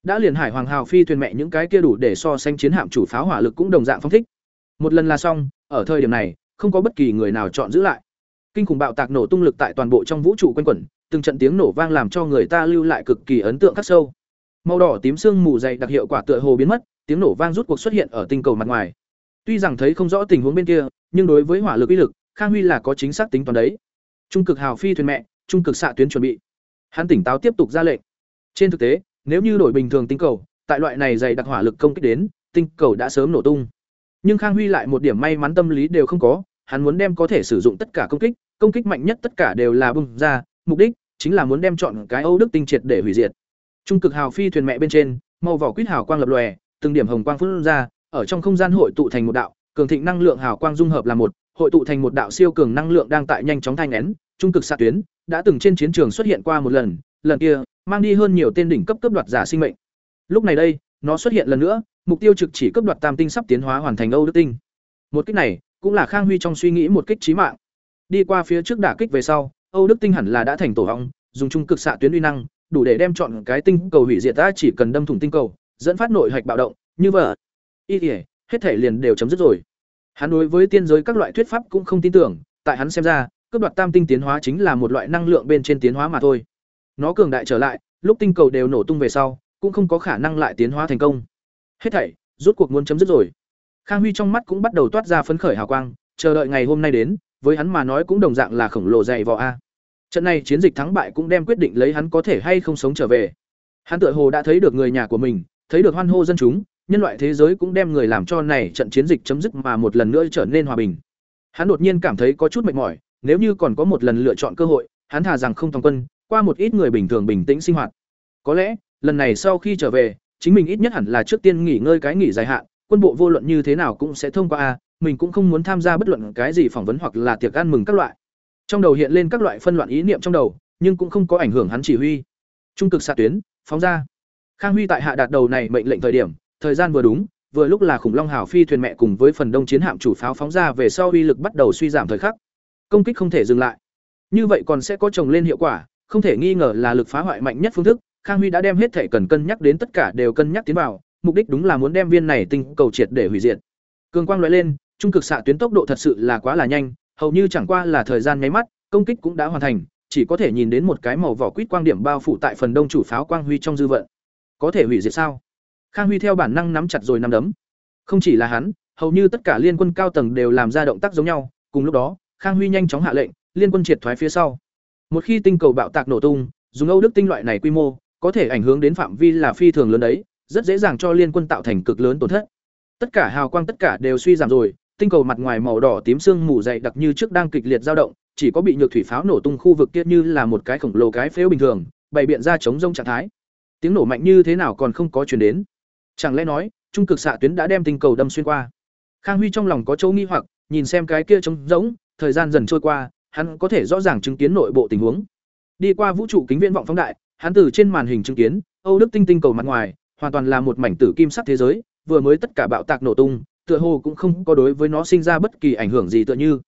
Đã liền hải hoàng hào phi thuyền mẹ những cái kia đủ để so sánh chiến hạm chủ pháo hỏa lực cũng đồng dạng phong thích. Một lần là xong, ở thời điểm này, không có bất kỳ người nào chọn giữ lại. Kinh khủng bạo tạc nổ tung lực tại toàn bộ trong vũ trụ quanh quẩn, từng trận tiếng nổ vang làm cho người ta lưu lại cực kỳ ấn tượng khắc sâu. Màu đỏ tím sương mù dày đặc hiệu quả tựa hồ biến mất, tiếng nổ vang rút cuộc xuất hiện ở tinh cầu mặt ngoài. Tuy rằng thấy không rõ tình huống bên kia, nhưng đối với hỏa lực uy lực, Khang Huy là có chính xác tính toán đấy. Trung cực hào phi thuyền mẹ, trung cực xạ tuyến chuẩn bị. Hắn tỉnh táo tiếp tục ra lệnh. Trên thực tế, nếu như đổi bình thường tinh cầu, tại loại này dày đặc hỏa lực công kích đến, tinh cầu đã sớm nổ tung. Nhưng Khang Huy lại một điểm may mắn tâm lý đều không có, hắn muốn đem có thể sử dụng tất cả công kích, công kích mạnh nhất tất cả đều là bung ra, mục đích chính là muốn đem chọn cái Âu Đức tinh triệt để hủy diệt. Trung cực hào phi thuyền mẹ bên trên, màu vỏ quýt hào quang lập lòe, từng điểm hồng quang phun ra, ở trong không gian hội tụ thành một đạo, cường thịnh năng lượng hào quang dung hợp là một, hội tụ thành một đạo siêu cường năng lượng đang tại nhanh chóng thanh nén, trung cực xạ tuyến, đã từng trên chiến trường xuất hiện qua một lần, lần kia mang đi hơn nhiều tên đỉnh cấp cấp đoạt giả sinh mệnh. Lúc này đây, nó xuất hiện lần nữa, mục tiêu trực chỉ cấp đoạt tam tinh sắp tiến hóa hoàn thành Âu Đức tinh. Một kích này, cũng là Khang Huy trong suy nghĩ một kích chí mạng. Đi qua phía trước đả kích về sau, Âu Đức tinh hẳn là đã thành tổ ong, dùng trung cực xạ tuyến uy năng, đủ để đem chọn cái tinh cầu hủy diệt ta chỉ cần đâm thủng tinh cầu, dẫn phát nội hạch bạo động, như vậy, y thể, hết thể liền đều chấm dứt rồi. Hắn đối với tiên giới các loại thuyết pháp cũng không tin tưởng, tại hắn xem ra, cấp đoạt tam tinh tiến hóa chính là một loại năng lượng bên trên tiến hóa mà thôi. Nó cường đại trở lại, lúc tinh cầu đều nổ tung về sau, cũng không có khả năng lại tiến hóa thành công. Hết thảy, rút cuộc muốn chấm dứt rồi. Khang Huy trong mắt cũng bắt đầu toát ra phấn khởi hào quang, chờ đợi ngày hôm nay đến, với hắn mà nói cũng đồng dạng là khổng lồ dày vò a. Trận này chiến dịch thắng bại cũng đem quyết định lấy hắn có thể hay không sống trở về. Hắn tựa hồ đã thấy được người nhà của mình, thấy được hoan hô dân chúng, nhân loại thế giới cũng đem người làm cho này trận chiến dịch chấm dứt mà một lần nữa trở nên hòa bình. Hắn đột nhiên cảm thấy có chút mệt mỏi, nếu như còn có một lần lựa chọn cơ hội, hắn thà rằng không thòng quân, qua một ít người bình thường bình tĩnh sinh hoạt. Có lẽ, lần này sau khi trở về, chính mình ít nhất hẳn là trước tiên nghỉ ngơi cái nghỉ dài hạn, quân bộ vô luận như thế nào cũng sẽ thông qua a, mình cũng không muốn tham gia bất luận cái gì phỏng vấn hoặc là tiệc ăn mừng các loại. Trong đầu hiện lên các loại phân loạn ý niệm trong đầu, nhưng cũng không có ảnh hưởng hắn chỉ huy. Trung cực xạ tuyến, phóng ra. Khang Huy tại hạ đạt đầu này mệnh lệnh thời điểm, thời gian vừa đúng, vừa lúc là khủng long hào phi thuyền mẹ cùng với phần đông chiến hạm chủ pháo phóng ra về sau uy lực bắt đầu suy giảm thời khắc. Công kích không thể dừng lại. Như vậy còn sẽ có chồng lên hiệu quả, không thể nghi ngờ là lực phá hoại mạnh nhất phương thức, Khang Huy đã đem hết thể cần cân nhắc đến tất cả đều cân nhắc tiến vào, mục đích đúng là muốn đem viên này tinh cầu triệt để hủy diệt. Cường quang lóe lên, trung cực xạ tuyến tốc độ thật sự là quá là nhanh, hầu như chẳng qua là thời gian nháy mắt, công kích cũng đã hoàn thành, chỉ có thể nhìn đến một cái màu vỏ quýt quang điểm bao phủ tại phần đông chủ pháo quang huy trong dư vận. Có thể hủy diệt sao? Khang Huy theo bản năng nắm chặt rồi nắm đấm. Không chỉ là hắn, hầu như tất cả liên quân cao tầng đều làm ra động tác giống nhau, cùng lúc đó, Khang Huy nhanh chóng hạ lệnh, liên quân triệt thoái phía sau. Một khi tinh cầu bạo tạc nổ tung, dùng Âu Đức tinh loại này quy mô, có thể ảnh hưởng đến phạm vi là phi thường lớn đấy, rất dễ dàng cho liên quân tạo thành cực lớn tổn thất. Tất cả hào quang tất cả đều suy giảm rồi, tinh cầu mặt ngoài màu đỏ tím sương mù dày đặc như trước đang kịch liệt dao động, chỉ có bị nhược thủy pháo nổ tung khu vực kia như là một cái khổng lồ cái phếu bình thường, bày biện ra chống rông trạng thái. Tiếng nổ mạnh như thế nào còn không có truyền đến? Chẳng lẽ nói, trung cực xạ tuyến đã đem tinh cầu đâm xuyên qua? Khang Huy trong lòng có chỗ nghi hoặc, nhìn xem cái kia trống rỗng, thời gian dần trôi qua, hắn có thể rõ ràng chứng kiến nội bộ tình huống. Đi qua vũ trụ kính viễn vọng phóng đại, hắn từ trên màn hình chứng kiến, Âu Đức tinh tinh cầu mặt ngoài, hoàn toàn là một mảnh tử kim sắc thế giới, vừa mới tất cả bạo tạc nổ tung, tựa hồ cũng không có đối với nó sinh ra bất kỳ ảnh hưởng gì tựa như.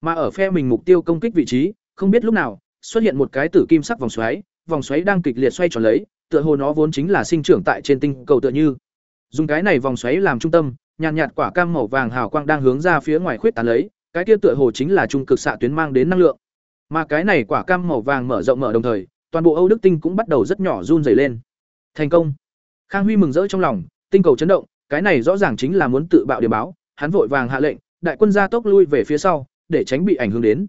Mà ở phe mình mục tiêu công kích vị trí, không biết lúc nào, xuất hiện một cái tử kim sắc vòng xoáy, vòng xoáy đang kịch liệt xoay tròn lấy, tựa hồ nó vốn chính là sinh trưởng tại trên tinh cầu tựa như. Dùng cái này vòng xoáy làm trung tâm, nhàn nhạt, nhạt quả cam màu vàng hào quang đang hướng ra phía ngoài khuyết tán lấy, cái kia tựa hồ chính là trung cực xạ tuyến mang đến năng lượng. Mà cái này quả cam màu vàng mở rộng mở đồng thời, toàn bộ Âu Đức tinh cũng bắt đầu rất nhỏ run rẩy lên. Thành công. Khang Huy mừng rỡ trong lòng, tinh cầu chấn động, cái này rõ ràng chính là muốn tự bạo điểm báo, hắn vội vàng hạ lệnh, đại quân gia tốc lui về phía sau, để tránh bị ảnh hưởng đến.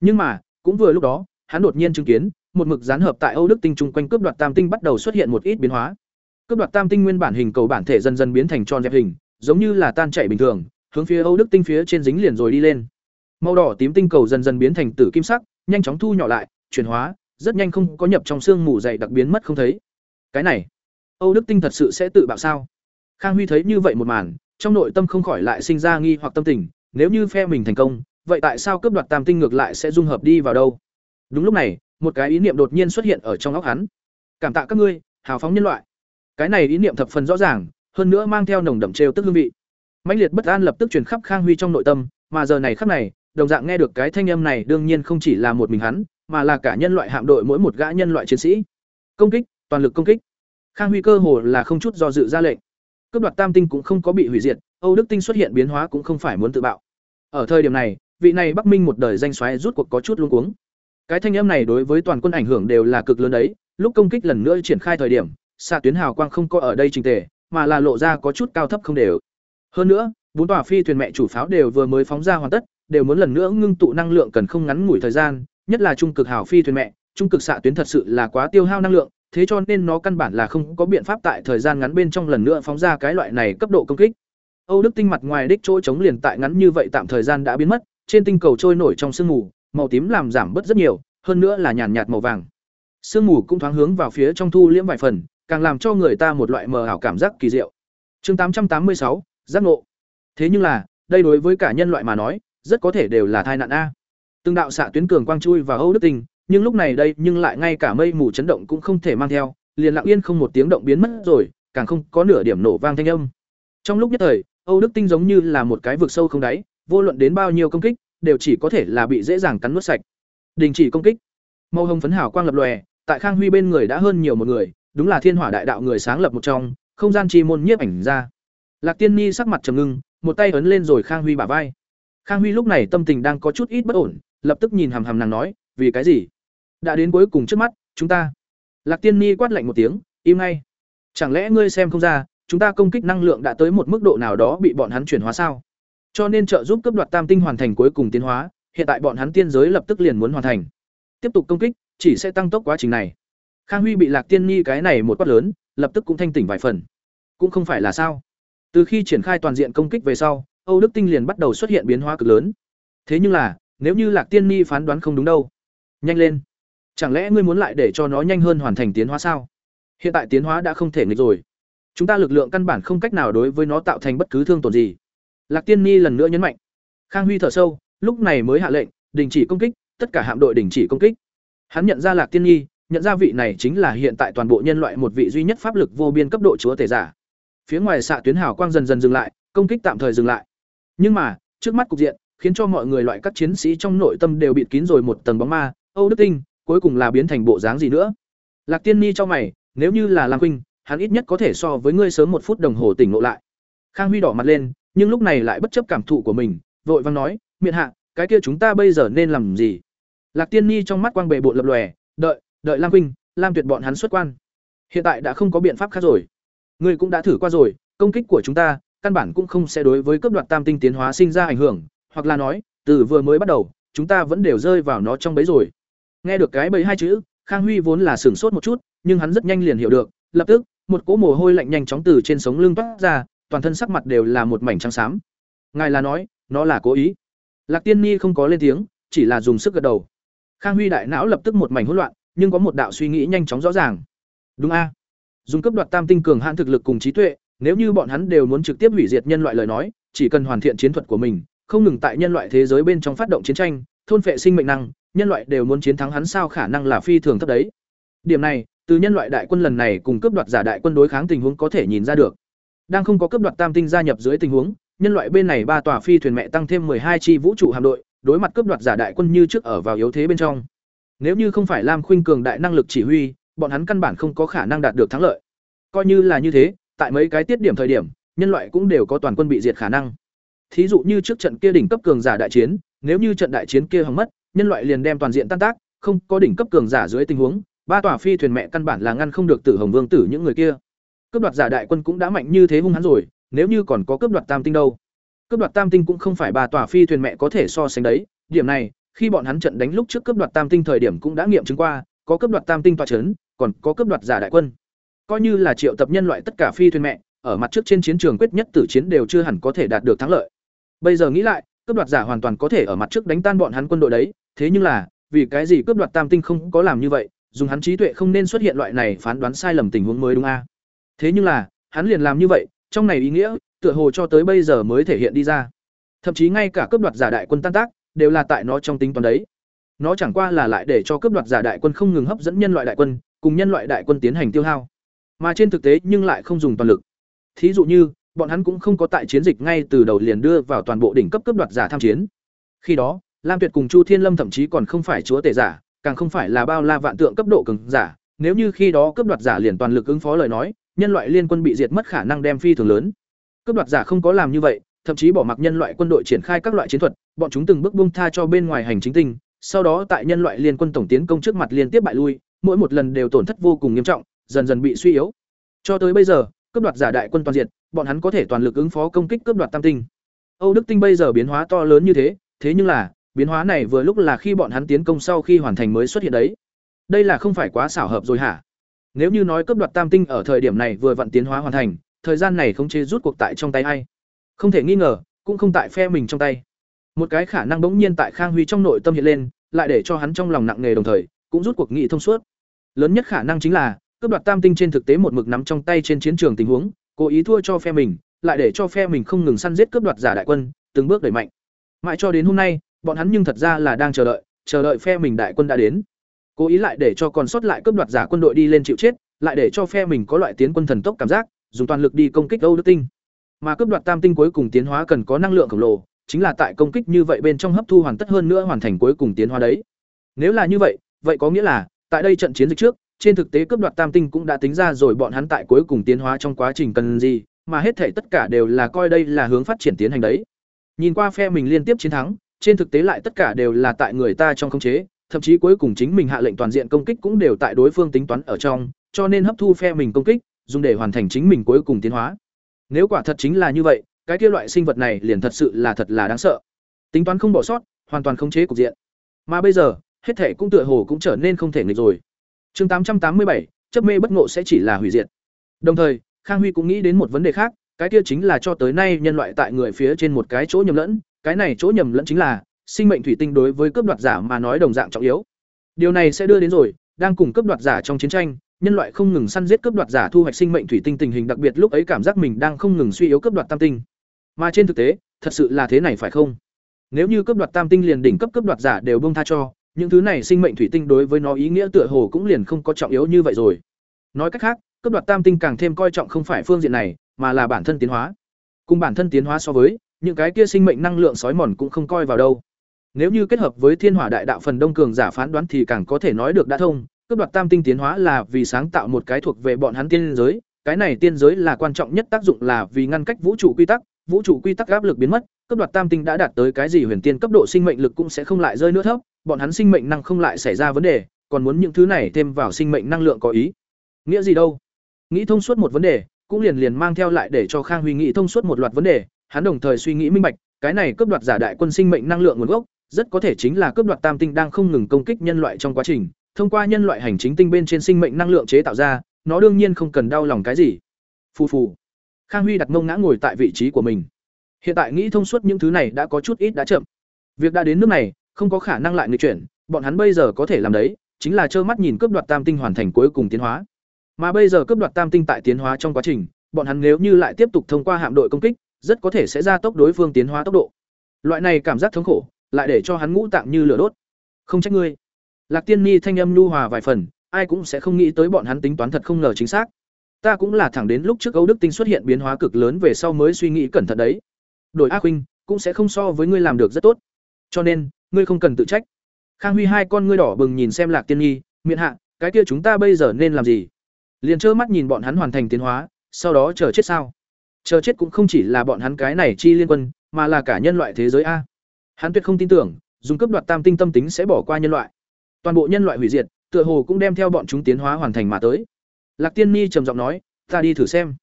Nhưng mà, cũng vừa lúc đó, hắn đột nhiên chứng kiến, một mực gián hợp tại Âu Đức tinh trung quanh cướp đoạt tam tinh bắt đầu xuất hiện một ít biến hóa. Cướp đoạt tam tinh nguyên bản hình cầu bản thể dần dần biến thành tròn dẹp hình, giống như là tan chảy bình thường, hướng phía Âu Đức tinh phía trên dính liền rồi đi lên. Màu đỏ tím tinh cầu dần dần biến thành tử kim sắc, nhanh chóng thu nhỏ lại, chuyển hóa, rất nhanh không có nhập trong xương mù dày đặc biến mất không thấy. Cái này, Âu Đức tinh thật sự sẽ tự bạo sao? Khang Huy thấy như vậy một màn, trong nội tâm không khỏi lại sinh ra nghi hoặc tâm tình, nếu như phe mình thành công, vậy tại sao cướp đoạt tam tinh ngược lại sẽ dung hợp đi vào đâu? Đúng lúc này, một cái ý niệm đột nhiên xuất hiện ở trong óc hắn. Cảm tạ các ngươi, hào phóng nhân loại. Cái này ý niệm thập phần rõ ràng, hơn nữa mang theo nồng đậm trêu tức hương vị. Mãnh liệt bất an lập tức truyền khắp Khang Huy trong nội tâm, mà giờ này khắc này, đồng dạng nghe được cái thanh âm này đương nhiên không chỉ là một mình hắn, mà là cả nhân loại hạm đội mỗi một gã nhân loại chiến sĩ. Công kích, toàn lực công kích. Khang Huy cơ hồ là không chút do dự ra lệnh. Cướp đoạt Tam tinh cũng không có bị hủy diệt, Âu Đức tinh xuất hiện biến hóa cũng không phải muốn tự bạo. Ở thời điểm này, vị này Bắc Minh một đời danh xoáy rút cuộc có chút luống cuống. Cái thanh âm này đối với toàn quân ảnh hưởng đều là cực lớn đấy, lúc công kích lần nữa triển khai thời điểm, xạ tuyến hào quang không có ở đây trình tề, mà là lộ ra có chút cao thấp không đều. Hơn nữa, bốn tòa phi thuyền mẹ chủ pháo đều vừa mới phóng ra hoàn tất, đều muốn lần nữa ngưng tụ năng lượng cần không ngắn ngủi thời gian, nhất là trung cực hảo phi thuyền mẹ, trung cực xạ tuyến thật sự là quá tiêu hao năng lượng, thế cho nên nó căn bản là không có biện pháp tại thời gian ngắn bên trong lần nữa phóng ra cái loại này cấp độ công kích. Âu Đức tinh mặt ngoài đích chỗ chống liền tại ngắn như vậy tạm thời gian đã biến mất, trên tinh cầu trôi nổi trong sương mù, màu tím làm giảm bớt rất nhiều, hơn nữa là nhàn nhạt màu vàng. Sương mù cũng thoáng hướng vào phía trong thu liễm vài phần, càng làm cho người ta một loại mờ ảo cảm giác kỳ diệu. Chương 886, giác ngộ. Thế nhưng là, đây đối với cả nhân loại mà nói, rất có thể đều là tai nạn a. Từng đạo xạ tuyến cường quang chui vào Âu Đức Tinh, nhưng lúc này đây nhưng lại ngay cả mây mù chấn động cũng không thể mang theo, liền lặng yên không một tiếng động biến mất rồi, càng không có nửa điểm nổ vang thanh âm. Trong lúc nhất thời, Âu Đức Tinh giống như là một cái vực sâu không đáy, vô luận đến bao nhiêu công kích, đều chỉ có thể là bị dễ dàng cắn nuốt sạch. Đình chỉ công kích. Màu hồng phấn hào quang lập lòe, tại Khang Huy bên người đã hơn nhiều một người, đúng là Thiên Hỏa Đại Đạo người sáng lập một trong, không gian chi môn nhiếp ảnh ra. Lạc Tiên Nhi sắc mặt trầm ngưng, một tay ấn lên rồi Khang Huy bả vai. Khang Huy lúc này tâm tình đang có chút ít bất ổn, lập tức nhìn hằm hằm nàng nói, "Vì cái gì?" Đã đến cuối cùng trước mắt, chúng ta. Lạc Tiên Nhi quát lạnh một tiếng, "Im ngay. Chẳng lẽ ngươi xem không ra, chúng ta công kích năng lượng đã tới một mức độ nào đó bị bọn hắn chuyển hóa sao? Cho nên trợ giúp cấp đoạt tam tinh hoàn thành cuối cùng tiến hóa, hiện tại bọn hắn tiên giới lập tức liền muốn hoàn thành. Tiếp tục công kích, chỉ sẽ tăng tốc quá trình này." Khang Huy bị Lạc Tiên Nhi cái này một quát lớn, lập tức cũng thanh tỉnh vài phần. Cũng không phải là sao? Từ khi triển khai toàn diện công kích về sau, Âu Đức Tinh liền bắt đầu xuất hiện biến hóa cực lớn. Thế nhưng là, nếu như Lạc Tiên Ni phán đoán không đúng đâu, nhanh lên. Chẳng lẽ ngươi muốn lại để cho nó nhanh hơn hoàn thành tiến hóa sao? Hiện tại tiến hóa đã không thể nghịch rồi. Chúng ta lực lượng căn bản không cách nào đối với nó tạo thành bất cứ thương tổn gì. Lạc Tiên Ni lần nữa nhấn mạnh. Khang Huy thở sâu, lúc này mới hạ lệnh, đình chỉ công kích, tất cả hạm đội đình chỉ công kích. Hắn nhận ra Lạc Tiên Nhi, nhận ra vị này chính là hiện tại toàn bộ nhân loại một vị duy nhất pháp lực vô biên cấp độ chúa tể giả. Phía ngoài xạ tuyến hào quang dần dần dừng lại, công kích tạm thời dừng lại. Nhưng mà, trước mắt cục diện, khiến cho mọi người loại các chiến sĩ trong nội tâm đều bịt kín rồi một tầng bóng ma, Âu Đức Tinh, cuối cùng là biến thành bộ dáng gì nữa? Lạc Tiên Ni cho mày, nếu như là Lam Khuynh, hắn ít nhất có thể so với ngươi sớm một phút đồng hồ tỉnh ngộ lại. Khang Huy đỏ mặt lên, nhưng lúc này lại bất chấp cảm thụ của mình, vội vàng nói, "Miện hạ, cái kia chúng ta bây giờ nên làm gì?" Lạc Tiên Ni trong mắt quang bệ bộ lập lòe, "Đợi, đợi Lam Khuynh, Lam Tuyệt bọn hắn xuất quan. Hiện tại đã không có biện pháp khác rồi. Ngươi cũng đã thử qua rồi, công kích của chúng ta, căn bản cũng không sẽ đối với cấp đoạt tam tinh tiến hóa sinh ra ảnh hưởng, hoặc là nói, từ vừa mới bắt đầu, chúng ta vẫn đều rơi vào nó trong bẫy rồi. Nghe được cái bẫy hai chữ, Khang Huy vốn là sửng sốt một chút, nhưng hắn rất nhanh liền hiểu được, lập tức, một cỗ mồ hôi lạnh nhanh chóng từ trên sống lưng toát ra, toàn thân sắc mặt đều là một mảnh trắng xám. Ngài là nói, nó là cố ý. Lạc Tiên Ni không có lên tiếng, chỉ là dùng sức gật đầu. Khang Huy đại não lập tức một mảnh hỗn loạn, nhưng có một đạo suy nghĩ nhanh chóng rõ ràng. Đúng a? Dùng cấp đoạt tam tinh cường hạn thực lực cùng trí tuệ, nếu như bọn hắn đều muốn trực tiếp hủy diệt nhân loại lời nói, chỉ cần hoàn thiện chiến thuật của mình, không ngừng tại nhân loại thế giới bên trong phát động chiến tranh, thôn phệ sinh mệnh năng, nhân loại đều muốn chiến thắng hắn sao khả năng là phi thường thấp đấy. Điểm này, từ nhân loại đại quân lần này cùng cướp đoạt giả đại quân đối kháng tình huống có thể nhìn ra được. Đang không có cướp đoạt tam tinh gia nhập dưới tình huống, nhân loại bên này ba tòa phi thuyền mẹ tăng thêm hai chi vũ trụ hạm đội, đối mặt cướp đoạt giả đại quân như trước ở vào yếu thế bên trong. Nếu như không phải Lam Khuynh cường đại năng lực chỉ huy, bọn hắn căn bản không có khả năng đạt được thắng lợi. Coi như là như thế, tại mấy cái tiết điểm thời điểm, nhân loại cũng đều có toàn quân bị diệt khả năng. Thí dụ như trước trận kia đỉnh cấp cường giả đại chiến, nếu như trận đại chiến kia hỏng mất, nhân loại liền đem toàn diện tan tác, không có đỉnh cấp cường giả dưới tình huống, ba tòa phi thuyền mẹ căn bản là ngăn không được Tử Hồng Vương tử những người kia. Cướp đoạt giả đại quân cũng đã mạnh như thế hung hắn rồi, nếu như còn có cướp đoạt tam tinh đâu. Cướp đoạt tam tinh cũng không phải ba tòa phi thuyền mẹ có thể so sánh đấy, điểm này, khi bọn hắn trận đánh lúc trước cướp đoạt tam tinh thời điểm cũng đã nghiệm chứng qua, có cướp đoạt tam tinh tọa chấn, còn có cướp đoạt giả đại quân. Coi như là triệu tập nhân loại tất cả phi thuyền mẹ, ở mặt trước trên chiến trường quyết nhất tử chiến đều chưa hẳn có thể đạt được thắng lợi. Bây giờ nghĩ lại, cướp đoạt giả hoàn toàn có thể ở mặt trước đánh tan bọn hắn quân đội đấy, thế nhưng là, vì cái gì cướp đoạt tam tinh không có làm như vậy, dùng hắn trí tuệ không nên xuất hiện loại này phán đoán sai lầm tình huống mới đúng a. Thế nhưng là, hắn liền làm như vậy, trong này ý nghĩa, tựa hồ cho tới bây giờ mới thể hiện đi ra. Thậm chí ngay cả cướp đoạt giả đại quân tan tác, đều là tại nó trong tính toán đấy. Nó chẳng qua là lại để cho cướp đoạt giả đại quân không ngừng hấp dẫn nhân loại đại quân, cùng nhân loại đại quân tiến hành tiêu hao. Mà trên thực tế nhưng lại không dùng toàn lực. Thí dụ như, bọn hắn cũng không có tại chiến dịch ngay từ đầu liền đưa vào toàn bộ đỉnh cấp cướp đoạt giả tham chiến. Khi đó, Lam Tuyệt cùng Chu Thiên Lâm thậm chí còn không phải chúa tể giả, càng không phải là bao la vạn tượng cấp độ cường giả, nếu như khi đó cấp đoạt giả liền toàn lực ứng phó lời nói, nhân loại liên quân bị diệt mất khả năng đem phi thường lớn. Cấp đoạt giả không có làm như vậy, thậm chí bỏ mặc nhân loại quân đội triển khai các loại chiến thuật, bọn chúng từng bước buông tha cho bên ngoài hành chính tinh, sau đó tại nhân loại liên quân tổng tiến công trước mặt liên tiếp bại lui, mỗi một lần đều tổn thất vô cùng nghiêm trọng, dần dần bị suy yếu. Cho tới bây giờ, cấp đoạt giả đại quân toàn diện, bọn hắn có thể toàn lực ứng phó công kích cướp đoạt tam tinh. Âu Đức tinh bây giờ biến hóa to lớn như thế, thế nhưng là, biến hóa này vừa lúc là khi bọn hắn tiến công sau khi hoàn thành mới xuất hiện đấy. Đây là không phải quá xảo hợp rồi hả? Nếu như nói cấp đoạt tam tinh ở thời điểm này vừa vặn tiến hóa hoàn thành, thời gian này không chế rút cuộc tại trong tay ai? Không thể nghi ngờ, cũng không tại phe mình trong tay. Một cái khả năng bỗng nhiên tại Khang Huy trong nội tâm hiện lên, lại để cho hắn trong lòng nặng nề đồng thời, cũng rút cuộc nghị thông suốt. Lớn nhất khả năng chính là, cướp đoạt tam tinh trên thực tế một mực nắm trong tay trên chiến trường tình huống, cố ý thua cho phe mình, lại để cho phe mình không ngừng săn giết cướp đoạt giả đại quân, từng bước đẩy mạnh. Mãi cho đến hôm nay, bọn hắn nhưng thật ra là đang chờ đợi, chờ đợi phe mình đại quân đã đến. Cố ý lại để cho còn sót lại cướp đoạt giả quân đội đi lên chịu chết, lại để cho phe mình có loại tiến quân thần tốc cảm giác, dùng toàn lực đi công kích Âu Đức Tinh. Mà cướp đoạt tam tinh cuối cùng tiến hóa cần có năng lượng khổng lồ, chính là tại công kích như vậy bên trong hấp thu hoàn tất hơn nữa hoàn thành cuối cùng tiến hóa đấy. Nếu là như vậy, vậy có nghĩa là, tại đây trận chiến dịch trước, trên thực tế cướp đoạt tam tinh cũng đã tính ra rồi bọn hắn tại cuối cùng tiến hóa trong quá trình cần gì, mà hết thể tất cả đều là coi đây là hướng phát triển tiến hành đấy. Nhìn qua phe mình liên tiếp chiến thắng, trên thực tế lại tất cả đều là tại người ta trong khống chế, thậm chí cuối cùng chính mình hạ lệnh toàn diện công kích cũng đều tại đối phương tính toán ở trong, cho nên hấp thu phe mình công kích, dùng để hoàn thành chính mình cuối cùng tiến hóa. Nếu quả thật chính là như vậy, cái kia loại sinh vật này liền thật sự là thật là đáng sợ. Tính toán không bỏ sót, hoàn toàn khống chế cục diện. Mà bây giờ, hết thể cũng tựa hồ cũng trở nên không thể nghịch rồi. Chương 887, chấp mê bất ngộ sẽ chỉ là hủy diệt. Đồng thời, Khang Huy cũng nghĩ đến một vấn đề khác, cái kia chính là cho tới nay nhân loại tại người phía trên một cái chỗ nhầm lẫn, cái này chỗ nhầm lẫn chính là sinh mệnh thủy tinh đối với cướp đoạt giả mà nói đồng dạng trọng yếu. Điều này sẽ đưa đến rồi, đang cùng cướp đoạt giả trong chiến tranh, nhân loại không ngừng săn giết cướp đoạt giả thu hoạch sinh mệnh thủy tinh tình hình đặc biệt lúc ấy cảm giác mình đang không ngừng suy yếu cướp đoạt tam tinh. Mà trên thực tế, thật sự là thế này phải không? Nếu như cướp đoạt tam tinh liền đỉnh cấp cướp đoạt giả đều buông tha cho, những thứ này sinh mệnh thủy tinh đối với nó ý nghĩa tựa hồ cũng liền không có trọng yếu như vậy rồi. Nói cách khác, cấp đoạt tam tinh càng thêm coi trọng không phải phương diện này, mà là bản thân tiến hóa. Cùng bản thân tiến hóa so với, những cái kia sinh mệnh năng lượng sói mòn cũng không coi vào đâu. Nếu như kết hợp với Thiên Hỏa Đại Đạo phần đông cường giả phán đoán thì càng có thể nói được đã thông, Cấp đoạt tam tinh tiến hóa là vì sáng tạo một cái thuộc về bọn hắn tiên giới, cái này tiên giới là quan trọng nhất tác dụng là vì ngăn cách vũ trụ quy tắc, vũ trụ quy tắc áp lực biến mất, cấp đoạt tam tinh đã đạt tới cái gì huyền tiên cấp độ sinh mệnh lực cũng sẽ không lại rơi nữa thấp, bọn hắn sinh mệnh năng không lại xảy ra vấn đề, còn muốn những thứ này thêm vào sinh mệnh năng lượng có ý. Nghĩa gì đâu? Nghĩ thông suốt một vấn đề, cũng liền liền mang theo lại để cho Khang Huy nghĩ thông suốt một loạt vấn đề, hắn đồng thời suy nghĩ minh bạch, cái này cướp đoạt giả đại quân sinh mệnh năng lượng nguồn gốc, rất có thể chính là cướp đoạt tam tinh đang không ngừng công kích nhân loại trong quá trình, thông qua nhân loại hành chính tinh bên trên sinh mệnh năng lượng chế tạo ra, nó đương nhiên không cần đau lòng cái gì. Phù phù. Khang Huy đặt mông ngã ngồi tại vị trí của mình. Hiện tại nghĩ thông suốt những thứ này đã có chút ít đã chậm. Việc đã đến nước này, không có khả năng lại nghịch chuyển, bọn hắn bây giờ có thể làm đấy, chính là trơ mắt nhìn cướp đoạt tam tinh hoàn thành cuối cùng tiến hóa. Mà bây giờ cướp đoạt tam tinh tại tiến hóa trong quá trình, bọn hắn nếu như lại tiếp tục thông qua hạm đội công kích, rất có thể sẽ gia tốc đối phương tiến hóa tốc độ. Loại này cảm giác thống khổ, lại để cho hắn ngũ tạng như lửa đốt. Không trách ngươi. Lạc Tiên Ni thanh âm nhu hòa vài phần, ai cũng sẽ không nghĩ tới bọn hắn tính toán thật không ngờ chính xác. Ta cũng là thẳng đến lúc trước Âu Đức Tinh xuất hiện biến hóa cực lớn về sau mới suy nghĩ cẩn thận đấy. Đổi Ác huynh cũng sẽ không so với ngươi làm được rất tốt. Cho nên, ngươi không cần tự trách. Khang Huy hai con ngươi đỏ bừng nhìn xem Lạc Tiên Nhi, miệng hạ, cái kia chúng ta bây giờ nên làm gì? Liền trơ mắt nhìn bọn hắn hoàn thành tiến hóa, sau đó chờ chết sao? Chờ chết cũng không chỉ là bọn hắn cái này chi liên quân, mà là cả nhân loại thế giới a. Hắn tuyệt không tin tưởng, dùng cấp đoạt tam tinh tâm tính sẽ bỏ qua nhân loại. Toàn bộ nhân loại hủy diệt, tựa hồ cũng đem theo bọn chúng tiến hóa hoàn thành mà tới. Lạc Tiên Ni trầm giọng nói, "Ta đi thử xem."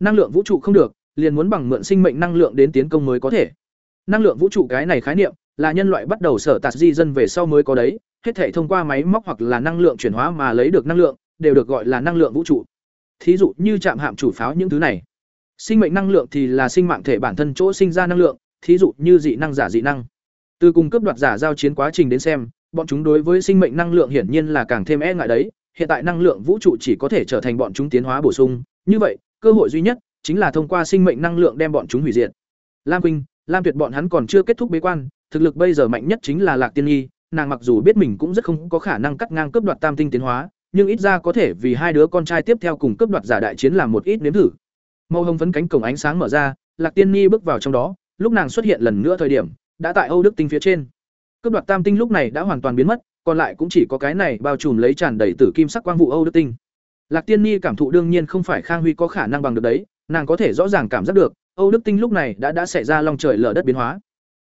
Năng lượng vũ trụ không được, liền muốn bằng mượn sinh mệnh năng lượng đến tiến công mới có thể. Năng lượng vũ trụ cái này khái niệm là nhân loại bắt đầu sở tạt di dân về sau mới có đấy, hết thể thông qua máy móc hoặc là năng lượng chuyển hóa mà lấy được năng lượng, đều được gọi là năng lượng vũ trụ. Thí dụ như chạm hạm chủ pháo những thứ này. Sinh mệnh năng lượng thì là sinh mạng thể bản thân chỗ sinh ra năng lượng, thí dụ như dị năng giả dị năng. Từ cung cấp đoạt giả giao chiến quá trình đến xem, bọn chúng đối với sinh mệnh năng lượng hiển nhiên là càng thêm e ngại đấy, hiện tại năng lượng vũ trụ chỉ có thể trở thành bọn chúng tiến hóa bổ sung, như vậy, cơ hội duy nhất chính là thông qua sinh mệnh năng lượng đem bọn chúng hủy diệt. Lam quỳnh Lam Tuyệt bọn hắn còn chưa kết thúc bế quan, thực lực bây giờ mạnh nhất chính là Lạc Tiên Nhi, nàng mặc dù biết mình cũng rất không có khả năng cắt ngang cướp đoạt tam tinh tiến hóa, nhưng ít ra có thể vì hai đứa con trai tiếp theo cùng cướp đoạt giả đại chiến làm một ít nếm thử. Màu hồng phấn cánh cổng ánh sáng mở ra, Lạc Tiên Nhi bước vào trong đó, lúc nàng xuất hiện lần nữa thời điểm, đã tại Âu Đức tinh phía trên. Cấp đoạt tam tinh lúc này đã hoàn toàn biến mất, còn lại cũng chỉ có cái này bao trùm lấy tràn đầy tử kim sắc quang vụ Âu Đức tinh. Lạc Tiên Nhi cảm thụ đương nhiên không phải Khang Huy có khả năng bằng được đấy, nàng có thể rõ ràng cảm giác được, Âu Đức tinh lúc này đã đã xảy ra long trời lở đất biến hóa.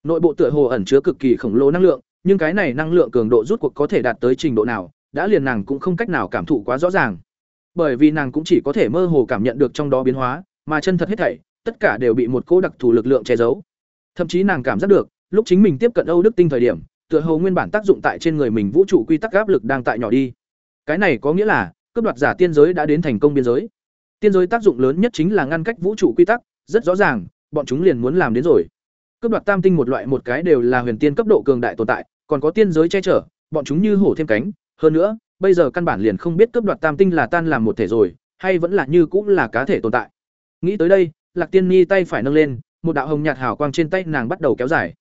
Nội bộ tựa hồ ẩn chứa cực kỳ khổng lồ năng lượng, nhưng cái này năng lượng cường độ rút cuộc có thể đạt tới trình độ nào, đã liền nàng cũng không cách nào cảm thụ quá rõ ràng. Bởi vì nàng cũng chỉ có thể mơ hồ cảm nhận được trong đó biến hóa, mà chân thật hết thảy, tất cả đều bị một cô đặc thù lực lượng che giấu. Thậm chí nàng cảm giác được, lúc chính mình tiếp cận Âu Đức tinh thời điểm, tựa hồ nguyên bản tác dụng tại trên người mình vũ trụ quy tắc áp lực đang tại nhỏ đi. Cái này có nghĩa là, cấp đoạt giả tiên giới đã đến thành công biên giới. Tiên giới tác dụng lớn nhất chính là ngăn cách vũ trụ quy tắc, rất rõ ràng, bọn chúng liền muốn làm đến rồi. Cấp đoạt tam tinh một loại một cái đều là huyền tiên cấp độ cường đại tồn tại, còn có tiên giới che chở, bọn chúng như hổ thêm cánh, hơn nữa, bây giờ căn bản liền không biết cấp đoạt tam tinh là tan làm một thể rồi, hay vẫn là như cũng là cá thể tồn tại. Nghĩ tới đây, Lạc Tiên nhi tay phải nâng lên, một đạo hồng nhạt hào quang trên tay nàng bắt đầu kéo dài.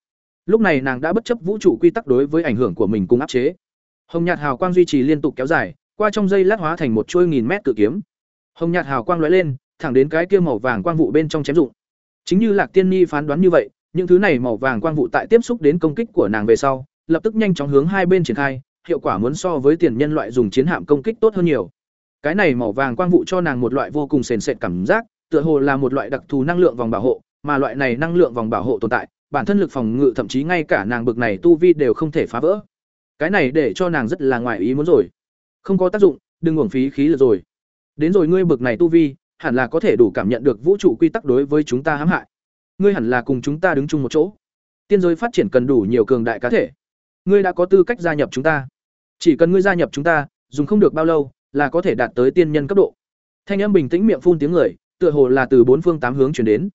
Lúc này nàng đã bất chấp vũ trụ quy tắc đối với ảnh hưởng của mình cùng áp chế. Hồng nhạt hào quang duy trì liên tục kéo dài, qua trong dây lát hóa thành một chuôi nghìn mét cự kiếm. Hồng nhạt hào quang lóe lên, thẳng đến cái kia màu vàng quang vụ bên trong chém dụng. Chính như Lạc Tiên nhi phán đoán như vậy, những thứ này màu vàng quang vụ tại tiếp xúc đến công kích của nàng về sau, lập tức nhanh chóng hướng hai bên triển khai, hiệu quả muốn so với tiền nhân loại dùng chiến hạm công kích tốt hơn nhiều. Cái này màu vàng quang vụ cho nàng một loại vô cùng sền sệt cảm giác, tựa hồ là một loại đặc thù năng lượng vòng bảo hộ, mà loại này năng lượng vòng bảo hộ tồn tại, bản thân lực phòng ngự thậm chí ngay cả nàng bực này tu vi đều không thể phá vỡ. Cái này để cho nàng rất là ngoài ý muốn rồi. Không có tác dụng, đừng uổng phí khí lực rồi. Đến rồi ngươi bực này tu vi, hẳn là có thể đủ cảm nhận được vũ trụ quy tắc đối với chúng ta hãm hại. Ngươi hẳn là cùng chúng ta đứng chung một chỗ. Tiên giới phát triển cần đủ nhiều cường đại cá thể. Ngươi đã có tư cách gia nhập chúng ta. Chỉ cần ngươi gia nhập chúng ta, dùng không được bao lâu, là có thể đạt tới tiên nhân cấp độ. Thanh âm bình tĩnh miệng phun tiếng người, tựa hồ là từ bốn phương tám hướng truyền đến.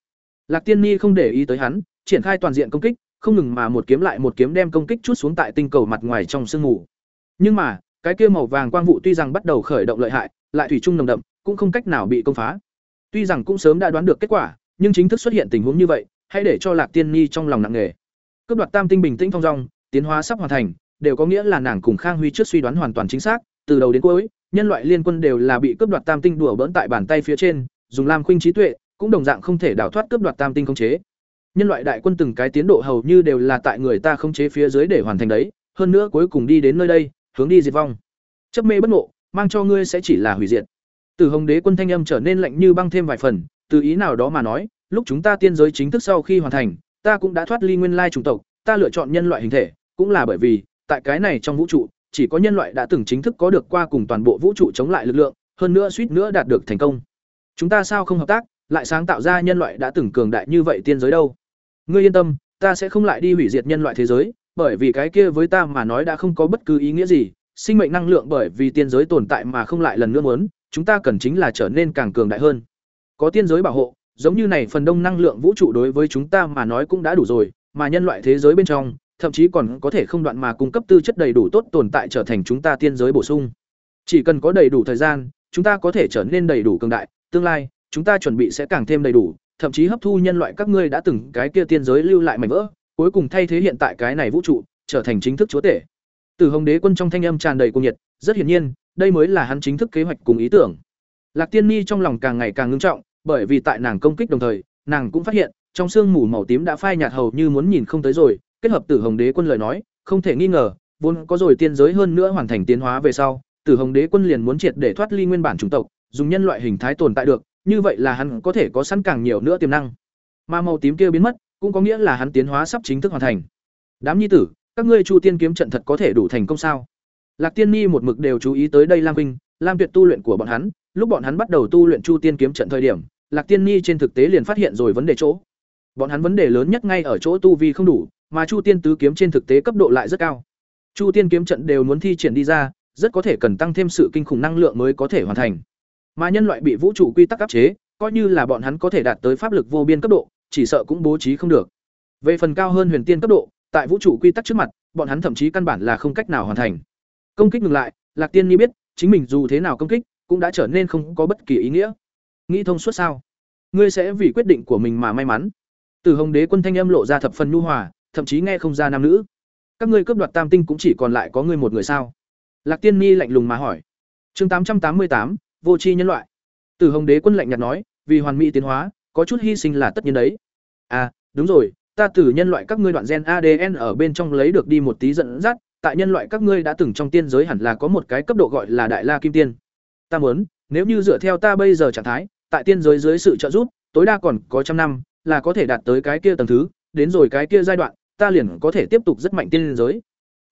Lạc Tiên Ni không để ý tới hắn, triển khai toàn diện công kích, không ngừng mà một kiếm lại một kiếm đem công kích chút xuống tại tinh cầu mặt ngoài trong sương mù. Nhưng mà, cái kia màu vàng quang vụ tuy rằng bắt đầu khởi động lợi hại, lại thủy chung nồng đậm, cũng không cách nào bị công phá. Tuy rằng cũng sớm đã đoán được kết quả, nhưng chính thức xuất hiện tình huống như vậy, hãy để cho Lạc Tiên nhi trong lòng nặng nề. Cướp đoạt Tam tinh bình tĩnh phong dong, tiến hóa sắp hoàn thành, đều có nghĩa là nàng cùng Khang Huy trước suy đoán hoàn toàn chính xác, từ đầu đến cuối, nhân loại liên quân đều là bị cướp đoạt Tam tinh đùa bỡn tại bàn tay phía trên, dùng Lam Khuynh trí tuệ, cũng đồng dạng không thể đào thoát cướp đoạt Tam tinh khống chế. Nhân loại đại quân từng cái tiến độ hầu như đều là tại người ta khống chế phía dưới để hoàn thành đấy, hơn nữa cuối cùng đi đến nơi đây, hướng đi diệt vong. Chấp mê bất ngộ, mang cho ngươi sẽ chỉ là hủy diệt. Từ Hồng Đế quân thanh âm trở nên lạnh như băng thêm vài phần, từ ý nào đó mà nói, lúc chúng ta tiên giới chính thức sau khi hoàn thành, ta cũng đã thoát ly nguyên lai chủng tộc, ta lựa chọn nhân loại hình thể, cũng là bởi vì, tại cái này trong vũ trụ, chỉ có nhân loại đã từng chính thức có được qua cùng toàn bộ vũ trụ chống lại lực lượng, hơn nữa suýt nữa đạt được thành công. Chúng ta sao không hợp tác, lại sáng tạo ra nhân loại đã từng cường đại như vậy tiên giới đâu? Ngươi yên tâm, ta sẽ không lại đi hủy diệt nhân loại thế giới, bởi vì cái kia với ta mà nói đã không có bất cứ ý nghĩa gì, sinh mệnh năng lượng bởi vì tiên giới tồn tại mà không lại lần nữa muốn, chúng ta cần chính là trở nên càng cường đại hơn. Có tiên giới bảo hộ, giống như này phần đông năng lượng vũ trụ đối với chúng ta mà nói cũng đã đủ rồi, mà nhân loại thế giới bên trong, thậm chí còn có thể không đoạn mà cung cấp tư chất đầy đủ tốt tồn tại trở thành chúng ta tiên giới bổ sung. Chỉ cần có đầy đủ thời gian, chúng ta có thể trở nên đầy đủ cường đại, tương lai, chúng ta chuẩn bị sẽ càng thêm đầy đủ, thậm chí hấp thu nhân loại các ngươi đã từng cái kia tiên giới lưu lại mảnh vỡ, cuối cùng thay thế hiện tại cái này vũ trụ, trở thành chính thức chúa tể. Từ Hồng Đế quân trong thanh âm tràn đầy cuồng nhiệt, rất hiển nhiên, đây mới là hắn chính thức kế hoạch cùng ý tưởng. Lạc Tiên Ni trong lòng càng ngày càng ngưng trọng, bởi vì tại nàng công kích đồng thời, nàng cũng phát hiện, trong xương mù màu tím đã phai nhạt hầu như muốn nhìn không tới rồi, kết hợp Tử Hồng Đế quân lời nói, không thể nghi ngờ, vốn có rồi tiên giới hơn nữa hoàn thành tiến hóa về sau, Tử Hồng Đế quân liền muốn triệt để thoát ly nguyên bản chủng tộc, dùng nhân loại hình thái tồn tại được, như vậy là hắn có thể có sẵn càng nhiều nữa tiềm năng. Mà màu tím kia biến mất, cũng có nghĩa là hắn tiến hóa sắp chính thức hoàn thành. Đám nhi tử, các ngươi Chu Tiên kiếm trận thật có thể đủ thành công sao? Lạc Tiên nhi một mực đều chú ý tới đây Lam Vinh, Lam Tuyệt tu luyện của bọn hắn, lúc bọn hắn bắt đầu tu luyện Chu Tiên kiếm trận thời điểm, Lạc Tiên Ni trên thực tế liền phát hiện rồi vấn đề chỗ. Bọn hắn vấn đề lớn nhất ngay ở chỗ tu vi không đủ, mà Chu Tiên tứ kiếm trên thực tế cấp độ lại rất cao. Chu Tiên kiếm trận đều muốn thi triển đi ra, rất có thể cần tăng thêm sự kinh khủng năng lượng mới có thể hoàn thành. Mà nhân loại bị vũ trụ quy tắc áp chế, coi như là bọn hắn có thể đạt tới pháp lực vô biên cấp độ, chỉ sợ cũng bố trí không được. Về phần cao hơn huyền tiên cấp độ, tại vũ trụ quy tắc trước mặt, bọn hắn thậm chí căn bản là không cách nào hoàn thành. Công kích ngừng lại, Lạc Tiên Nhi biết, chính mình dù thế nào công kích, cũng đã trở nên không có bất kỳ ý nghĩa. Nghĩ thông suốt sao? Ngươi sẽ vì quyết định của mình mà may mắn. Từ Hồng Đế quân thanh âm lộ ra thập phần nhu hòa, thậm chí nghe không ra nam nữ. Các ngươi cướp đoạt Tam tinh cũng chỉ còn lại có ngươi một người sao? Lạc Tiên Ni lạnh lùng mà hỏi. Chương tám trăm tám mươi tám, vô tri nhân loại. Từ Hồng Đế quân lạnh nhạt nói, vì hoàn mỹ tiến hóa, có chút hy sinh là tất nhiên đấy. À, đúng rồi, ta từ nhân loại các ngươi đoạn gen ADN ở bên trong lấy được đi một tí dẫn dắt, tại nhân loại các ngươi đã từng trong tiên giới hẳn là có một cái cấp độ gọi là đại la kim tiên. Ta muốn, nếu như dựa theo ta bây giờ trạng thái, tại tiên giới dưới sự trợ giúp, tối đa còn có trăm năm, là có thể đạt tới cái kia tầng thứ, đến rồi cái kia giai đoạn, ta liền có thể tiếp tục rất mạnh tiên giới.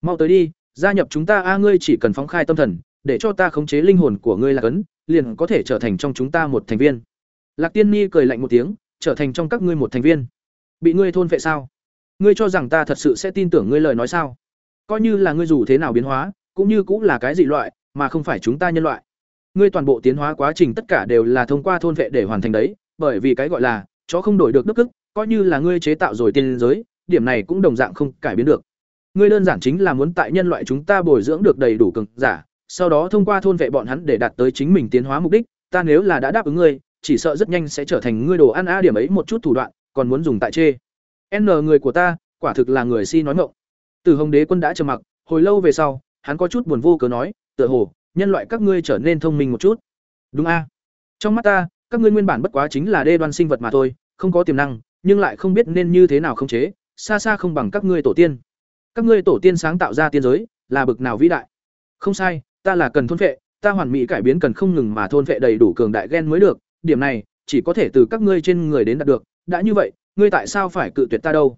Mau tới đi, gia nhập chúng ta a ngươi chỉ cần phóng khai tâm thần, để cho ta khống chế linh hồn của ngươi là cấn, liền có thể trở thành trong chúng ta một thành viên. Lạc Tiên Ni cười lạnh một tiếng, trở thành trong các ngươi một thành viên. Bị ngươi thôn vệ sao? Ngươi cho rằng ta thật sự sẽ tin tưởng ngươi lời nói sao? Coi như là ngươi dù thế nào biến hóa, cũng như cũng là cái dị loại, mà không phải chúng ta nhân loại. Ngươi toàn bộ tiến hóa quá trình tất cả đều là thông qua thôn vệ để hoàn thành đấy, bởi vì cái gọi là chó không đổi được đức ức, coi như là ngươi chế tạo rồi tiên giới, điểm này cũng đồng dạng không cải biến được. Ngươi đơn giản chính là muốn tại nhân loại chúng ta bồi dưỡng được đầy đủ cường giả, sau đó thông qua thôn vệ bọn hắn để đạt tới chính mình tiến hóa mục đích, ta nếu là đã đáp ứng ngươi, chỉ sợ rất nhanh sẽ trở thành ngươi đồ ăn a điểm ấy một chút thủ đoạn, còn muốn dùng tại chê. N người của ta, quả thực là người si nói ngọng. Từ Hồng Đế quân đã trầm mặc, hồi lâu về sau, hắn có chút buồn vô cớ nói, tựa hồ, nhân loại các ngươi trở nên thông minh một chút. Đúng a? Trong mắt ta, các ngươi nguyên bản bất quá chính là đê đoan sinh vật mà thôi, không có tiềm năng, nhưng lại không biết nên như thế nào khống chế, xa xa không bằng các ngươi tổ tiên. Các ngươi tổ tiên sáng tạo ra tiên giới, là bực nào vĩ đại. Không sai, ta là cần thôn vệ, ta hoàn mỹ cải biến cần không ngừng mà thôn vệ đầy đủ cường đại gen mới được, điểm này chỉ có thể từ các ngươi trên người đến đạt được, đã như vậy, ngươi tại sao phải cự tuyệt ta đâu?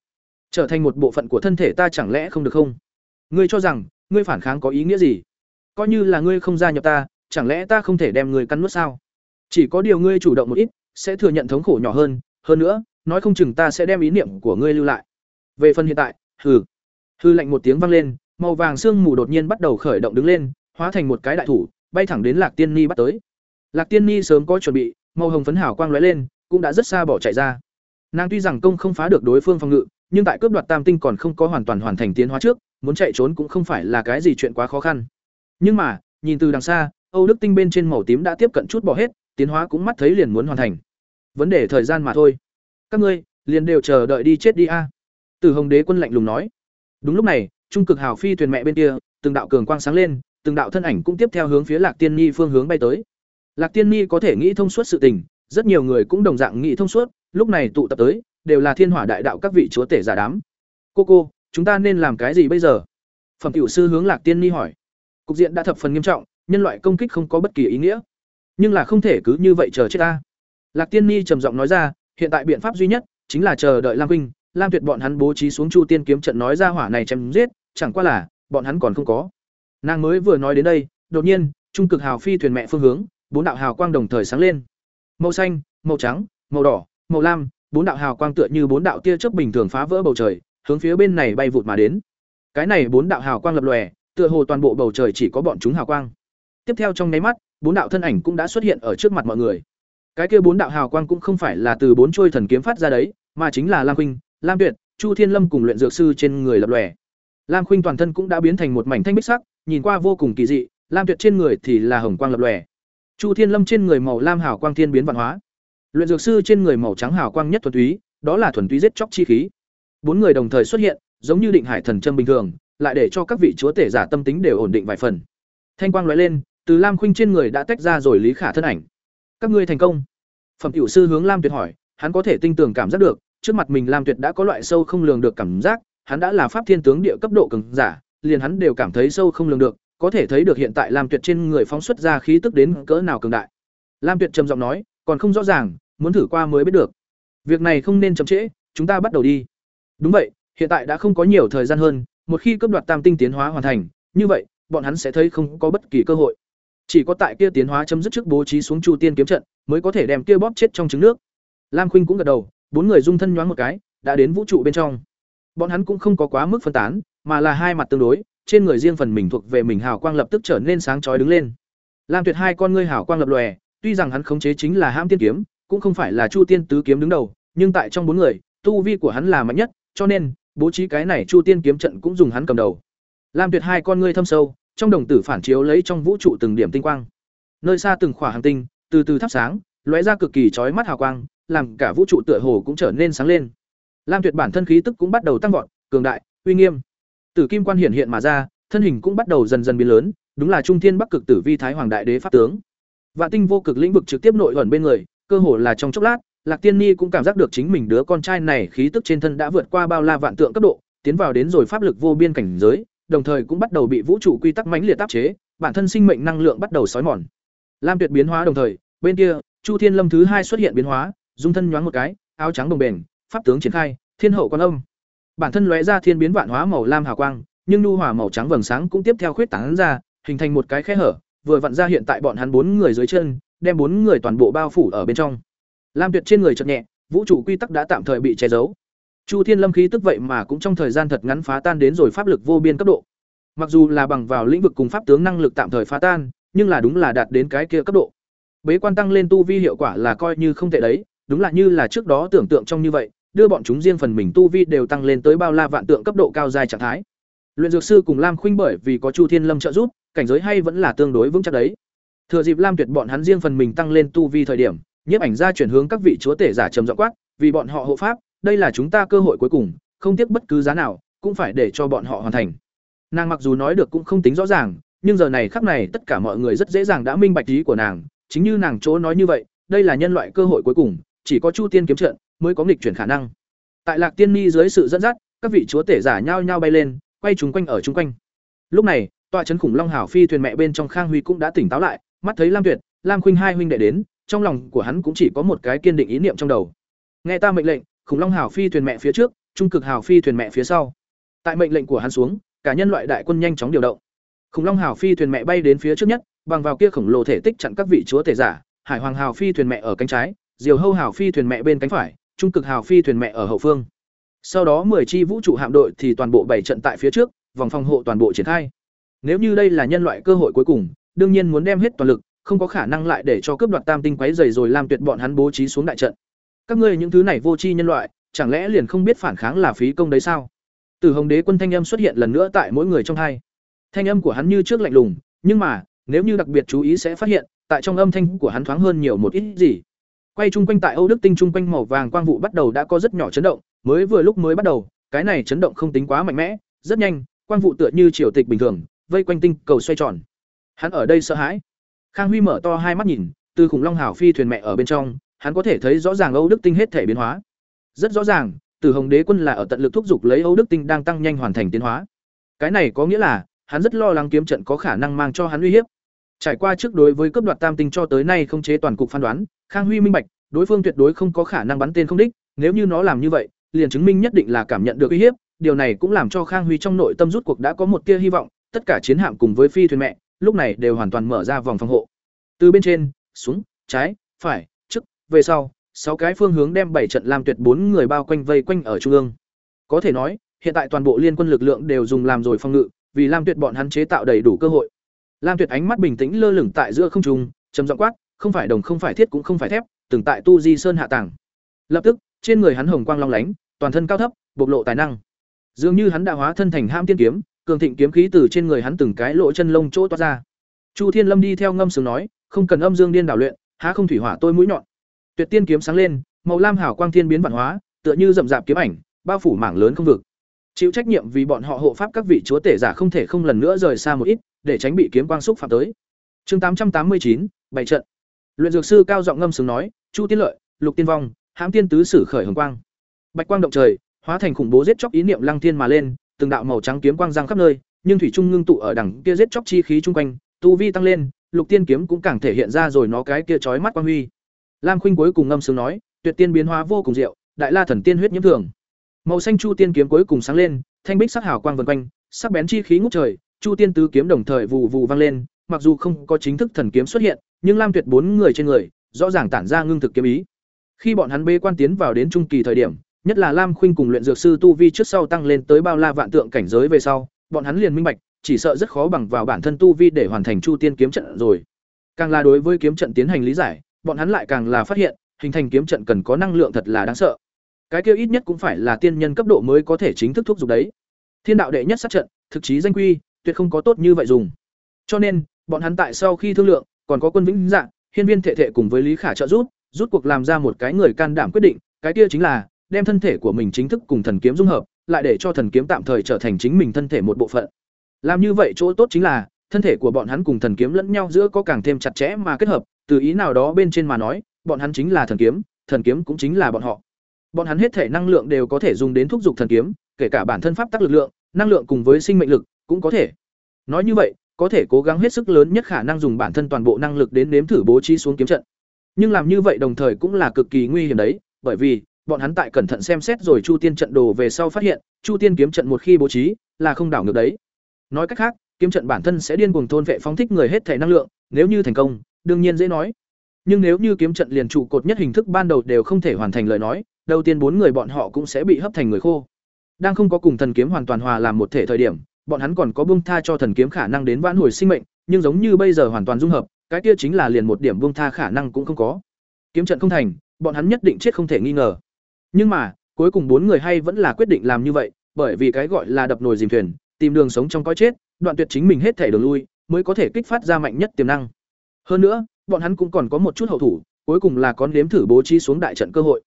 Trở thành một bộ phận của thân thể ta chẳng lẽ không được không? Ngươi cho rằng, ngươi phản kháng có ý nghĩa gì? Coi như là ngươi không gia nhập ta, chẳng lẽ ta không thể đem ngươi cắn nuốt sao? Chỉ có điều ngươi chủ động một ít, sẽ thừa nhận thống khổ nhỏ hơn, hơn nữa, nói không chừng ta sẽ đem ý niệm của ngươi lưu lại. Về phần hiện tại, hừ. Hư lạnh một tiếng vang lên, màu vàng sương mù đột nhiên bắt đầu khởi động đứng lên, hóa thành một cái đại thủ, bay thẳng đến Lạc Tiên Ni bắt tới. Lạc Tiên Ni sớm có chuẩn bị, màu hồng phấn hào quang lóe lên, cũng đã rất xa bỏ chạy ra. Nàng tuy rằng công không phá được đối phương phòng ngự, nhưng tại cướp đoạt tam tinh còn không có hoàn toàn hoàn thành tiến hóa trước, muốn chạy trốn cũng không phải là cái gì chuyện quá khó khăn. Nhưng mà, nhìn từ đằng xa, Âu Đức tinh bên trên màu tím đã tiếp cận chút bỏ hết, tiến hóa cũng mắt thấy liền muốn hoàn thành. Vấn đề thời gian mà thôi. Các ngươi, liền đều chờ đợi đi chết đi a." À. Từ Hồng Đế quân lạnh lùng nói. Đúng lúc này, trung cực hào phi thuyền mẹ bên kia, từng đạo cường quang sáng lên, từng đạo thân ảnh cũng tiếp theo hướng phía Lạc Tiên Nhi phương hướng bay tới. Lạc Tiên Nhi có thể nghĩ thông suốt sự tình, rất nhiều người cũng đồng dạng nghị thông suốt, lúc này tụ tập tới, đều là thiên hỏa đại đạo các vị chúa tể giả đám. Cô cô, chúng ta nên làm cái gì bây giờ? Phẩm tiểu sư hướng Lạc Tiên ni hỏi. Cục diện đã thập phần nghiêm trọng, nhân loại công kích không có bất kỳ ý nghĩa, nhưng là không thể cứ như vậy chờ chết ta. Lạc Tiên ni trầm giọng nói ra, hiện tại biện pháp duy nhất chính là chờ đợi Lam Huynh, Lam Tuyệt bọn hắn bố trí xuống Chu Tiên kiếm trận nói ra hỏa này chém giết, chẳng qua là bọn hắn còn không có. Nàng mới vừa nói đến đây, đột nhiên, trung cực hào phi thuyền mẹ phương hướng, bốn đạo hào quang đồng thời sáng lên. Màu xanh, màu trắng, màu đỏ, màu lam, bốn đạo hào quang tựa như bốn đạo tia chớp bình thường phá vỡ bầu trời, hướng phía bên này bay vụt mà đến. Cái này bốn đạo hào quang lập lòe, tựa hồ toàn bộ bầu trời chỉ có bọn chúng hào quang. Tiếp theo trong nháy mắt, bốn đạo thân ảnh cũng đã xuất hiện ở trước mặt mọi người. Cái kia bốn đạo hào quang cũng không phải là từ bốn trôi thần kiếm phát ra đấy, mà chính là Lam Khuynh, Lam Tuyệt, Chu Thiên Lâm cùng luyện dược sư trên người lập lòe. Lam Khuynh toàn thân cũng đã biến thành một mảnh thanh bích sắc, nhìn qua vô cùng kỳ dị, Lam Tuyệt trên người thì là hồng quang lập lòe. Chu Thiên Lâm trên người màu lam hào quang thiên biến vạn hóa. Luyện dược sư trên người màu trắng hào quang nhất thuần túy, đó là thuần túy giết chóc chi khí. Bốn người đồng thời xuất hiện, giống như định hải thần châm bình thường, lại để cho các vị chúa tể giả tâm tính đều ổn định vài phần. Thanh quang lóe lên, từ Lam Khuynh trên người đã tách ra rồi Lý Khả thân ảnh. Các ngươi thành công. Phẩm tiểu sư hướng Lam Tuyệt hỏi, hắn có thể tinh tường cảm giác được, trước mặt mình Lam Tuyệt đã có loại sâu không lường được cảm giác, hắn đã là pháp thiên tướng địa cấp độ cường giả, liền hắn đều cảm thấy sâu không lường được, có thể thấy được hiện tại Lam Tuyệt trên người phóng xuất ra khí tức đến cỡ nào cường đại. Lam Tuyệt trầm giọng nói, còn không rõ ràng, muốn thử qua mới biết được. Việc này không nên chậm trễ, chúng ta bắt đầu đi. Đúng vậy, hiện tại đã không có nhiều thời gian hơn, một khi cấp đoạt tam tinh tiến hóa hoàn thành, như vậy, bọn hắn sẽ thấy không có bất kỳ cơ hội. Chỉ có tại kia tiến hóa chấm dứt trước bố trí xuống Chu Tiên kiếm trận, mới có thể đem kia bóp chết trong trứng nước. Lam Khuynh cũng gật đầu, bốn người dung thân nhoáng một cái, đã đến vũ trụ bên trong. Bọn hắn cũng không có quá mức phân tán, mà là hai mặt tương đối, trên người riêng phần mình thuộc về mình hào quang lập tức trở nên sáng chói đứng lên. Lam Tuyệt hai con ngươi hào quang lập lòe, tuy rằng hắn khống chế chính là Hãm Tiên kiếm, cũng không phải là Chu Tiên tứ kiếm đứng đầu, nhưng tại trong bốn người, tu vi của hắn là mạnh nhất, cho nên bố trí cái này Chu Tiên kiếm trận cũng dùng hắn cầm đầu. Lam Tuyệt hai con ngươi thâm sâu, trong đồng tử phản chiếu lấy trong vũ trụ từng điểm tinh quang. Nơi xa từng khỏa hành tinh, từ từ thắp sáng, lóe ra cực kỳ chói mắt hào quang, làm cả vũ trụ tựa hồ cũng trở nên sáng lên. Lam Tuyệt bản thân khí tức cũng bắt đầu tăng vọt, cường đại, uy nghiêm. Tử kim quan hiển hiện mà ra, thân hình cũng bắt đầu dần dần biến lớn, đúng là Trung Thiên Bắc Cực Tử Vi Thái Hoàng Đại Đế pháp tướng. Vạn tinh vô cực lĩnh vực trực tiếp nội ẩn bên người, cơ hồ là trong chốc lát, Lạc Tiên Ni cũng cảm giác được chính mình đứa con trai này khí tức trên thân đã vượt qua bao la vạn tượng cấp độ, tiến vào đến rồi pháp lực vô biên cảnh giới, đồng thời cũng bắt đầu bị vũ trụ quy tắc mãnh liệt áp chế, bản thân sinh mệnh năng lượng bắt đầu sói mòn. Lam Tuyệt biến hóa đồng thời, bên kia, Chu Thiên Lâm thứ hai xuất hiện biến hóa, dung thân nhoáng một cái, áo trắng đồng bền, pháp tướng triển khai, thiên hậu quan âm. Bản thân lóe ra thiên biến vạn hóa màu lam hào quang, nhưng nhu hòa màu trắng vầng sáng cũng tiếp theo khuyết tán ra, hình thành một cái khe hở, vừa vặn ra hiện tại bọn hắn bốn người dưới chân, đem bốn người toàn bộ bao phủ ở bên trong. Lam Tuyệt trên người chợt nhẹ, vũ trụ quy tắc đã tạm thời bị che giấu. Chu Thiên Lâm khí tức vậy mà cũng trong thời gian thật ngắn phá tan đến rồi pháp lực vô biên cấp độ. Mặc dù là bằng vào lĩnh vực cùng pháp tướng năng lực tạm thời phá tan, nhưng là đúng là đạt đến cái kia cấp độ. Bế quan tăng lên tu vi hiệu quả là coi như không tệ đấy, đúng là như là trước đó tưởng tượng trong như vậy, đưa bọn chúng riêng phần mình tu vi đều tăng lên tới bao la vạn tượng cấp độ cao dài trạng thái. Luyện dược sư cùng Lam Khuynh bởi vì có Chu Thiên Lâm trợ giúp, cảnh giới hay vẫn là tương đối vững chắc đấy. Thừa dịp Lam Tuyệt bọn hắn riêng phần mình tăng lên tu vi thời điểm, nhiếp ảnh ra chuyển hướng các vị chúa tể giả trầm giọng quát, vì bọn họ hộ pháp, đây là chúng ta cơ hội cuối cùng, không tiếc bất cứ giá nào, cũng phải để cho bọn họ hoàn thành. Nàng mặc dù nói được cũng không tính rõ ràng, nhưng giờ này khắc này tất cả mọi người rất dễ dàng đã minh bạch ý của nàng, chính như nàng chỗ nói như vậy, đây là nhân loại cơ hội cuối cùng, chỉ có Chu Tiên kiếm trận mới có nghịch chuyển khả năng. Tại Lạc Tiên Ni dưới sự dẫn dắt, các vị chúa tể giả nhao nhao bay lên, quay chúng quanh ở chúng quanh. Lúc này, tọa trấn khủng long hảo phi thuyền mẹ bên trong Khang Huy cũng đã tỉnh táo lại, mắt thấy Lam Tuyệt, Lam Khuynh hai huynh đệ đến, trong lòng của hắn cũng chỉ có một cái kiên định ý niệm trong đầu. Nghe ta mệnh lệnh, khủng long hảo phi thuyền mẹ phía trước, trung cực hảo phi thuyền mẹ phía sau. Tại mệnh lệnh của hắn xuống, cả nhân loại đại quân nhanh chóng điều động. Khủng long hảo phi thuyền mẹ bay đến phía trước nhất, bằng vào kia khổng lồ thể tích chặn các vị chúa tể giả, Hải Hoàng hảo phi thuyền mẹ ở cánh trái, Diều Hâu hảo phi thuyền mẹ bên cánh phải, trung cực hào phi thuyền mẹ ở hậu phương. Sau đó 10 chi vũ trụ hạm đội thì toàn bộ bảy trận tại phía trước, vòng phòng hộ toàn bộ triển khai. Nếu như đây là nhân loại cơ hội cuối cùng, đương nhiên muốn đem hết toàn lực, không có khả năng lại để cho cướp đoạt tam tinh quấy rầy rồi làm tuyệt bọn hắn bố trí xuống đại trận. Các ngươi những thứ này vô tri nhân loại, chẳng lẽ liền không biết phản kháng là phí công đấy sao? Từ Hồng Đế quân thanh âm xuất hiện lần nữa tại mỗi người trong hai. Thanh âm của hắn như trước lạnh lùng, nhưng mà, nếu như đặc biệt chú ý sẽ phát hiện, tại trong âm thanh của hắn thoáng hơn nhiều một ít gì. Quay chung quanh tại Âu Đức Tinh chung quanh màu vàng quang vụ bắt đầu đã có rất nhỏ chấn động, mới vừa lúc mới bắt đầu, cái này chấn động không tính quá mạnh mẽ, rất nhanh, quang vụ tựa như triều tịch bình thường, vây quanh tinh cầu xoay tròn. Hắn ở đây sợ hãi. Khang Huy mở to hai mắt nhìn, từ khủng long hảo phi thuyền mẹ ở bên trong, hắn có thể thấy rõ ràng Âu Đức Tinh hết thể biến hóa. Rất rõ ràng, Tử Hồng Đế quân là ở tận lực thúc giục lấy Âu Đức Tinh đang tăng nhanh hoàn thành tiến hóa. Cái này có nghĩa là, hắn rất lo lắng kiếm trận có khả năng mang cho hắn uy hiếp. Trải qua trước đối với cấp đoạt tam tinh cho tới nay không chế toàn cục phán đoán, Khang Huy minh bạch, đối phương tuyệt đối không có khả năng bắn tên không đích, nếu như nó làm như vậy, liền chứng minh nhất định là cảm nhận được uy hiếp, điều này cũng làm cho Khang Huy trong nội tâm rút cuộc đã có một tia hy vọng, tất cả chiến hạm cùng với phi thuyền mẹ, lúc này đều hoàn toàn mở ra vòng phòng hộ. Từ bên trên, xuống, trái, phải, trước, về sau, sáu cái phương hướng đem bảy trận làm tuyệt bốn người bao quanh vây quanh ở trung ương. Có thể nói, hiện tại toàn bộ liên quân lực lượng đều dùng làm rồi phòng ngự, vì Lam Tuyệt bọn hắn chế tạo đầy đủ cơ hội. Lam Tuyệt ánh mắt bình tĩnh lơ lửng tại giữa không trung, trầm giọng quát, không phải đồng không phải thiết cũng không phải thép, từng tại tu di sơn hạ tảng. Lập tức, trên người hắn hồng quang long lánh, toàn thân cao thấp, bộc lộ tài năng. Dường như hắn đã hóa thân thành ham tiên kiếm, cường thịnh kiếm khí từ trên người hắn từng cái lỗ chân lông chỗ toát ra. Chu Thiên Lâm đi theo ngâm sướng nói, không cần âm dương điên đảo luyện, há không thủy hỏa tôi mũi nhọn. Tuyệt tiên kiếm sáng lên, màu lam hảo quang thiên biến vạn hóa, tựa như rậm rạp kiếm ảnh, bao phủ mảng lớn không vực. Chịu trách nhiệm vì bọn họ hộ pháp các vị chúa tể giả không thể không lần nữa rời xa một ít, để tránh bị kiếm quang xúc phạm tới. Chương tám trăm tám mươi chín, bảy trận. Luyện dược sư cao giọng ngâm sướng nói, Chu Tiên Lợi, Lục Tiên Vong, Hãm Tiên tứ sử khởi hồng quang. Bạch quang động trời, hóa thành khủng bố giết chóc ý niệm lăng thiên mà lên, từng đạo màu trắng kiếm quang giăng khắp nơi, nhưng thủy trung ngưng tụ ở đằng kia giết chóc chi khí trung quanh, tu vi tăng lên, Lục Tiên kiếm cũng càng thể hiện ra rồi nó cái kia chói mắt quang huy. Lam Khuynh cuối cùng ngâm sướng nói, tuyệt tiên biến hóa vô cùng diệu, đại la thần tiên huyết nhiễm thường. Màu xanh chu tiên kiếm cuối cùng sáng lên, thanh bích sắc hào quang vần quanh, sắc bén chi khí ngút trời, chu tiên tứ kiếm đồng thời vụ vụ vang lên, mặc dù không có chính thức thần kiếm xuất hiện, nhưng Lam Tuyệt bốn người trên người, rõ ràng tản ra ngưng thực kiếm ý. Khi bọn hắn bê quan tiến vào đến trung kỳ thời điểm, nhất là Lam Khuynh cùng luyện dược sư tu vi trước sau tăng lên tới bao la vạn tượng cảnh giới về sau, bọn hắn liền minh bạch, chỉ sợ rất khó bằng vào bản thân tu vi để hoàn thành Chu Tiên kiếm trận rồi. Càng là đối với kiếm trận tiến hành lý giải, bọn hắn lại càng là phát hiện, hình thành kiếm trận cần có năng lượng thật là đáng sợ. Cái kia ít nhất cũng phải là tiên nhân cấp độ mới có thể chính thức thúc giục đấy. Thiên đạo đệ nhất sát trận, thực chí danh quy, tuyệt không có tốt như vậy dùng. Cho nên, bọn hắn tại sau khi thương lượng, còn có quân vĩnh dạng, hiên viên thể thể cùng với lý khả trợ rút, rút cuộc làm ra một cái người can đảm quyết định, cái kia chính là đem thân thể của mình chính thức cùng thần kiếm dung hợp, lại để cho thần kiếm tạm thời trở thành chính mình thân thể một bộ phận. Làm như vậy chỗ tốt chính là, thân thể của bọn hắn cùng thần kiếm lẫn nhau giữa có càng thêm chặt chẽ mà kết hợp, từ ý nào đó bên trên mà nói, bọn hắn chính là thần kiếm, thần kiếm cũng chính là bọn họ. Bọn hắn hết thể năng lượng đều có thể dùng đến thúc dục thần kiếm, kể cả bản thân pháp tắc lực lượng, năng lượng cùng với sinh mệnh lực cũng có thể. Nói như vậy, có thể cố gắng hết sức lớn nhất khả năng dùng bản thân toàn bộ năng lực đến nếm thử bố trí xuống kiếm trận. Nhưng làm như vậy đồng thời cũng là cực kỳ nguy hiểm đấy, bởi vì bọn hắn tại cẩn thận xem xét rồi Chu Tiên trận đồ về sau phát hiện, Chu Tiên kiếm trận một khi bố trí, là không đảo ngược đấy. Nói cách khác, kiếm trận bản thân sẽ điên cuồng thôn vệ phóng thích người hết thể năng lượng, nếu như thành công, đương nhiên dễ nói. Nhưng nếu như kiếm trận liền trụ cột nhất hình thức ban đầu đều không thể hoàn thành lời nói, đầu tiên bốn người bọn họ cũng sẽ bị hấp thành người khô. Đang không có cùng thần kiếm hoàn toàn hòa làm một thể thời điểm, bọn hắn còn có buông tha cho thần kiếm khả năng đến vãn hồi sinh mệnh, nhưng giống như bây giờ hoàn toàn dung hợp, cái kia chính là liền một điểm buông tha khả năng cũng không có. Kiếm trận không thành, bọn hắn nhất định chết không thể nghi ngờ. Nhưng mà, cuối cùng bốn người hay vẫn là quyết định làm như vậy, bởi vì cái gọi là đập nồi dìm thuyền, tìm đường sống trong cõi chết, đoạn tuyệt chính mình hết thể đường lui, mới có thể kích phát ra mạnh nhất tiềm năng. Hơn nữa, bọn hắn cũng còn có một chút hậu thủ, cuối cùng là con đếm thử bố trí xuống đại trận cơ hội.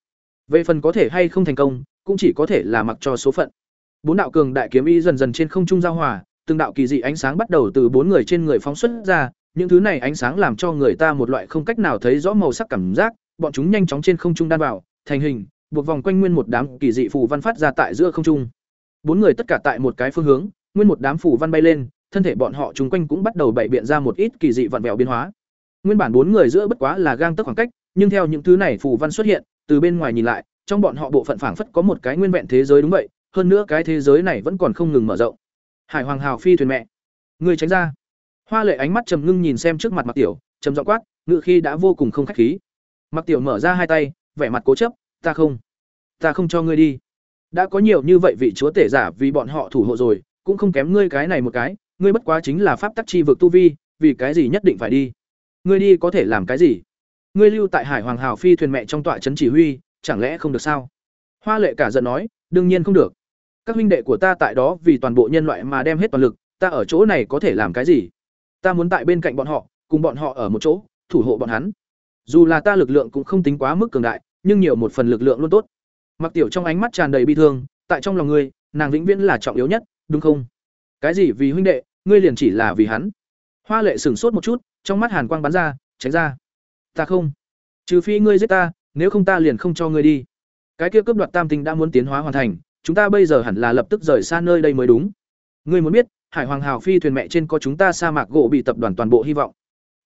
Về phần có thể hay không thành công, cũng chỉ có thể là mặc cho số phận. Bốn đạo cường đại kiếm ý dần dần trên không trung giao hòa, từng đạo kỳ dị ánh sáng bắt đầu từ bốn người trên người phóng xuất ra, những thứ này ánh sáng làm cho người ta một loại không cách nào thấy rõ màu sắc cảm giác, bọn chúng nhanh chóng trên không trung đan vào, thành hình, buộc vòng quanh nguyên một đám kỳ dị phù văn phát ra tại giữa không trung. Bốn người tất cả tại một cái phương hướng, nguyên một đám phù văn bay lên, thân thể bọn họ chúng quanh cũng bắt đầu bảy biện ra một ít kỳ dị vặn vẹo biến hóa. Nguyên bản bốn người giữa bất quá là gang tấc khoảng cách, nhưng theo những thứ này phù văn xuất hiện, từ bên ngoài nhìn lại, trong bọn họ bộ phận phảng phất có một cái nguyên vẹn thế giới đúng vậy, hơn nữa cái thế giới này vẫn còn không ngừng mở rộng. Hải Hoàng Hào phi thuyền mẹ, người tránh ra. Hoa Lệ ánh mắt trầm ngưng nhìn xem trước mặt Mặc Tiểu, trầm giọng quát, ngữ khi đã vô cùng không khách khí. Mặc Tiểu mở ra hai tay, vẻ mặt cố chấp, "Ta không, ta không cho ngươi đi." Đã có nhiều như vậy vị chúa tể giả vì bọn họ thủ hộ rồi, cũng không kém ngươi cái này một cái, ngươi bất quá chính là pháp tắc chi vực tu vi, vì cái gì nhất định phải đi? Ngươi đi có thể làm cái gì? Ngươi lưu tại Hải Hoàng Hào phi thuyền mẹ trong tọa trấn chỉ huy, chẳng lẽ không được sao? Hoa Lệ cả giận nói, đương nhiên không được. Các huynh đệ của ta tại đó vì toàn bộ nhân loại mà đem hết toàn lực, ta ở chỗ này có thể làm cái gì? Ta muốn tại bên cạnh bọn họ, cùng bọn họ ở một chỗ, thủ hộ bọn hắn. Dù là ta lực lượng cũng không tính quá mức cường đại, nhưng nhiều một phần lực lượng luôn tốt. Mặc Tiểu trong ánh mắt tràn đầy bi thương, tại trong lòng ngươi, nàng vĩnh viễn là trọng yếu nhất, đúng không? Cái gì vì huynh đệ, ngươi liền chỉ là vì hắn. Hoa Lệ sửng sốt một chút, trong mắt hàn quang bắn ra, tránh ra. Ta không. Trừ phi ngươi giết ta, nếu không ta liền không cho ngươi đi. Cái kia cướp đoạt tam tinh đã muốn tiến hóa hoàn thành, chúng ta bây giờ hẳn là lập tức rời xa nơi đây mới đúng. Ngươi muốn biết, Hải Hoàng Hào phi thuyền mẹ trên có chúng ta sa mạc gỗ bị tập đoàn toàn bộ hy vọng.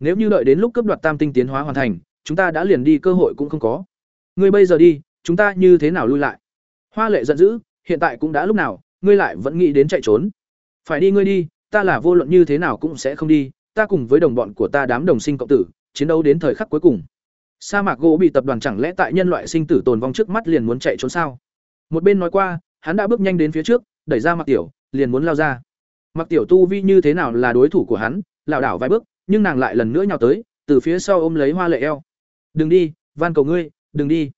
Nếu như đợi đến lúc cướp đoạt tam tinh tiến hóa hoàn thành, chúng ta đã liền đi cơ hội cũng không có. Ngươi bây giờ đi, chúng ta như thế nào lui lại? Hoa Lệ giận dữ, hiện tại cũng đã lúc nào, ngươi lại vẫn nghĩ đến chạy trốn. Phải đi ngươi đi, ta là vô luận như thế nào cũng sẽ không đi, ta cùng với đồng bọn của ta đám đồng sinh cộng tử, chiến đấu đến thời khắc cuối cùng. Sa mạc gỗ bị tập đoàn chẳng lẽ tại nhân loại sinh tử tồn vong trước mắt liền muốn chạy trốn sao? Một bên nói qua, hắn đã bước nhanh đến phía trước, đẩy ra Mặc Tiểu, liền muốn lao ra. Mặc Tiểu tu vi như thế nào là đối thủ của hắn, lảo đảo vài bước, nhưng nàng lại lần nữa nhào tới, từ phía sau ôm lấy Hoa Lệ eo. "Đừng đi, van cầu ngươi, đừng đi."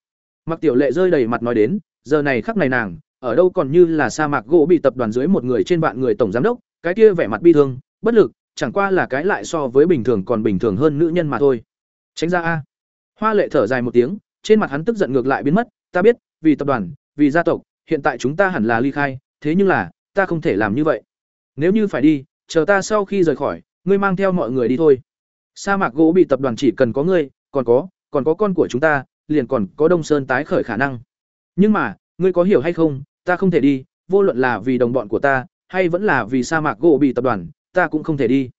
Mặc Tiểu Lệ rơi đầy mặt nói đến, giờ này khắc này nàng, ở đâu còn như là sa mạc gỗ bị tập đoàn dưới một người trên vạn người tổng giám đốc, cái kia vẻ mặt bi thương, bất lực, chẳng qua là cái lại so với bình thường còn bình thường hơn nữ nhân mà thôi. Tránh ra a. Hoa Lệ thở dài một tiếng, trên mặt hắn tức giận ngược lại biến mất, ta biết, vì tập đoàn, vì gia tộc, hiện tại chúng ta hẳn là ly khai, thế nhưng là, ta không thể làm như vậy. Nếu như phải đi, chờ ta sau khi rời khỏi, ngươi mang theo mọi người đi thôi. Sa mạc gỗ bị tập đoàn chỉ cần có ngươi, còn có, còn có con của chúng ta, liền còn có Đông Sơn tái khởi khả năng. Nhưng mà, ngươi có hiểu hay không, ta không thể đi, vô luận là vì đồng bọn của ta, hay vẫn là vì sa mạc gỗ bị tập đoàn, ta cũng không thể đi.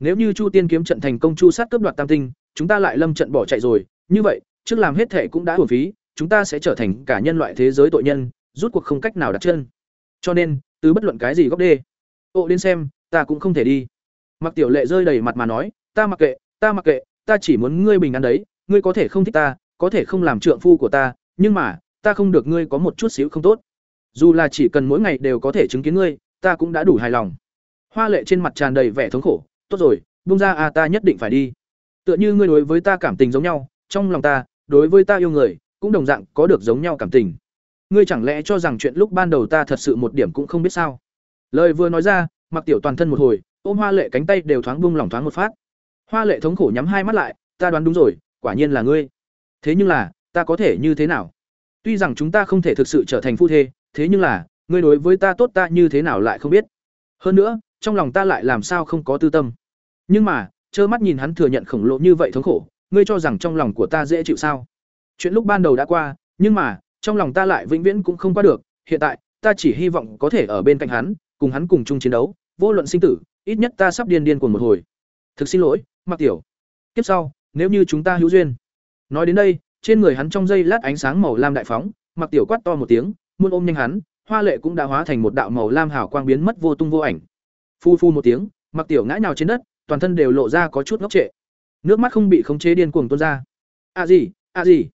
Nếu như Chu Tiên kiếm trận thành công chu sát cướp đoạt tam tinh, chúng ta lại lâm trận bỏ chạy rồi, như vậy, trước làm hết thể cũng đã uổng phí, chúng ta sẽ trở thành cả nhân loại thế giới tội nhân, rút cuộc không cách nào đặt chân. Cho nên, từ bất luận cái gì góc đê, ô đến xem, ta cũng không thể đi. Mặc Tiểu Lệ rơi đầy mặt mà nói, ta mặc kệ, ta mặc kệ, ta chỉ muốn ngươi bình an đấy, ngươi có thể không thích ta, có thể không làm trượng phu của ta, nhưng mà, ta không được ngươi có một chút xíu không tốt. Dù là chỉ cần mỗi ngày đều có thể chứng kiến ngươi, ta cũng đã đủ hài lòng. Hoa Lệ trên mặt tràn đầy vẻ thống khổ, tốt rồi, buông ra à ta nhất định phải đi. Tựa như ngươi đối với ta cảm tình giống nhau, trong lòng ta, đối với ta yêu người, cũng đồng dạng có được giống nhau cảm tình. Ngươi chẳng lẽ cho rằng chuyện lúc ban đầu ta thật sự một điểm cũng không biết sao? Lời vừa nói ra, Mặc Tiểu toàn thân một hồi, ôm Hoa Lệ cánh tay đều thoáng buông lỏng thoáng một phát. Hoa Lệ thống khổ nhắm hai mắt lại, ta đoán đúng rồi, quả nhiên là ngươi. Thế nhưng là, ta có thể như thế nào? Tuy rằng chúng ta không thể thực sự trở thành phu thê, thế nhưng là, ngươi đối với ta tốt ta như thế nào lại không biết. Hơn nữa, trong lòng ta lại làm sao không có tư tâm. Nhưng mà, trơ mắt nhìn hắn thừa nhận khổng lồ như vậy thống khổ, ngươi cho rằng trong lòng của ta dễ chịu sao? Chuyện lúc ban đầu đã qua, nhưng mà, trong lòng ta lại vĩnh viễn cũng không qua được, hiện tại, ta chỉ hy vọng có thể ở bên cạnh hắn, cùng hắn cùng chung chiến đấu, vô luận sinh tử, ít nhất ta sắp điên điên cuồng một hồi. Thực xin lỗi, Mạc Tiểu. Kiếp sau, nếu như chúng ta hữu duyên. Nói đến đây, trên người hắn trong giây lát ánh sáng màu lam đại phóng, Mạc Tiểu quát to một tiếng, muốn ôm nhanh hắn, hoa lệ cũng đã hóa thành một đạo màu lam hào quang biến mất vô tung vô ảnh. Phu phu một tiếng, Mạc Tiểu ngã nhào trên đất, toàn thân đều lộ ra có chút ngốc trệ. Nước mắt không bị khống chế điên cuồng tuôn ra. À gì, à gì?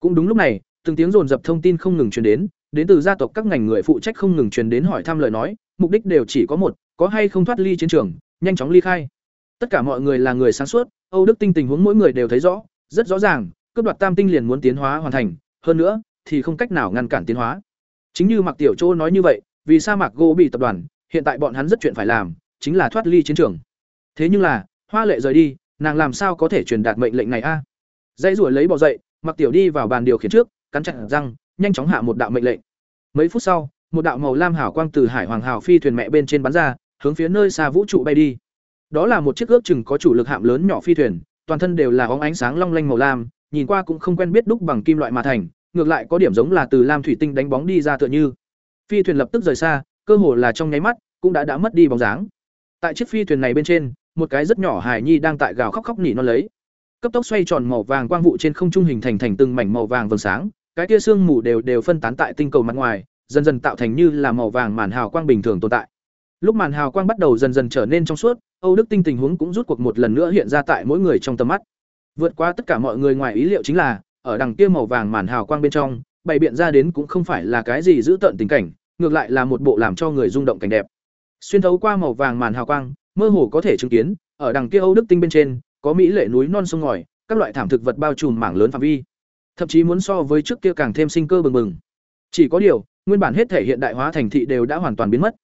Cũng đúng lúc này, từng tiếng rồn rập thông tin không ngừng truyền đến, đến từ gia tộc các ngành người phụ trách không ngừng truyền đến hỏi thăm lời nói, mục đích đều chỉ có một, có hay không thoát ly chiến trường, nhanh chóng ly khai. Tất cả mọi người là người sáng suốt, Âu Đức Tinh tình huống mỗi người đều thấy rõ, rất rõ ràng, cướp đoạt Tam Tinh liền muốn tiến hóa hoàn thành, hơn nữa, thì không cách nào ngăn cản tiến hóa. Chính như Mạc Tiểu Trô nói như vậy, vì sa mạc gỗ bị tập đoàn, hiện tại bọn hắn rất chuyện phải làm, chính là thoát ly chiến trường. Thế nhưng là, Hoa Lệ rời đi, nàng làm sao có thể truyền đạt mệnh lệnh này a? Dãy rủa lấy bỏ dậy, Mạc Tiểu đi vào bàn điều khiển trước, cắn chặt răng, nhanh chóng hạ một đạo mệnh lệnh. Mấy phút sau, một đạo màu lam hào quang từ Hải Hoàng Hào phi thuyền mẹ bên trên bắn ra, hướng phía nơi xa vũ trụ bay đi. Đó là một chiếc ước chừng có chủ lực hạm lớn nhỏ phi thuyền, toàn thân đều là óng ánh sáng long lanh màu lam, nhìn qua cũng không quen biết đúc bằng kim loại mà thành, ngược lại có điểm giống là từ lam thủy tinh đánh bóng đi ra tựa như. Phi thuyền lập tức rời xa, cơ hồ là trong nháy mắt, cũng đã đã mất đi bóng dáng. Tại chiếc phi thuyền này bên trên, một cái rất nhỏ hài nhi đang tại gào khóc khóc nỉ non lấy. Cấp tốc xoay tròn màu vàng quang vụ trên không trung hình thành thành từng mảnh màu vàng vầng sáng, cái kia sương mù đều đều phân tán tại tinh cầu mặt ngoài, dần dần tạo thành như là màu vàng màn hào quang bình thường tồn tại. Lúc màn hào quang bắt đầu dần dần trở nên trong suốt, Âu Đức Tinh tình huống cũng rút cuộc một lần nữa hiện ra tại mỗi người trong tầm mắt. Vượt qua tất cả mọi người ngoài ý liệu chính là, ở đằng kia màu vàng màn hào quang bên trong, bày biện ra đến cũng không phải là cái gì giữ tận tình cảnh, ngược lại là một bộ làm cho người rung động cảnh đẹp. Xuyên thấu qua màu vàng màn hào quang, mơ hồ có thể chứng kiến, ở đằng kia Âu Đức Tinh bên trên, có mỹ lệ núi non sông ngòi, các loại thảm thực vật bao trùm mảng lớn phạm vi. Thậm chí muốn so với trước kia càng thêm sinh cơ bừng bừng. Chỉ có điều, nguyên bản hết thể hiện đại hóa thành thị đều đã hoàn toàn biến mất.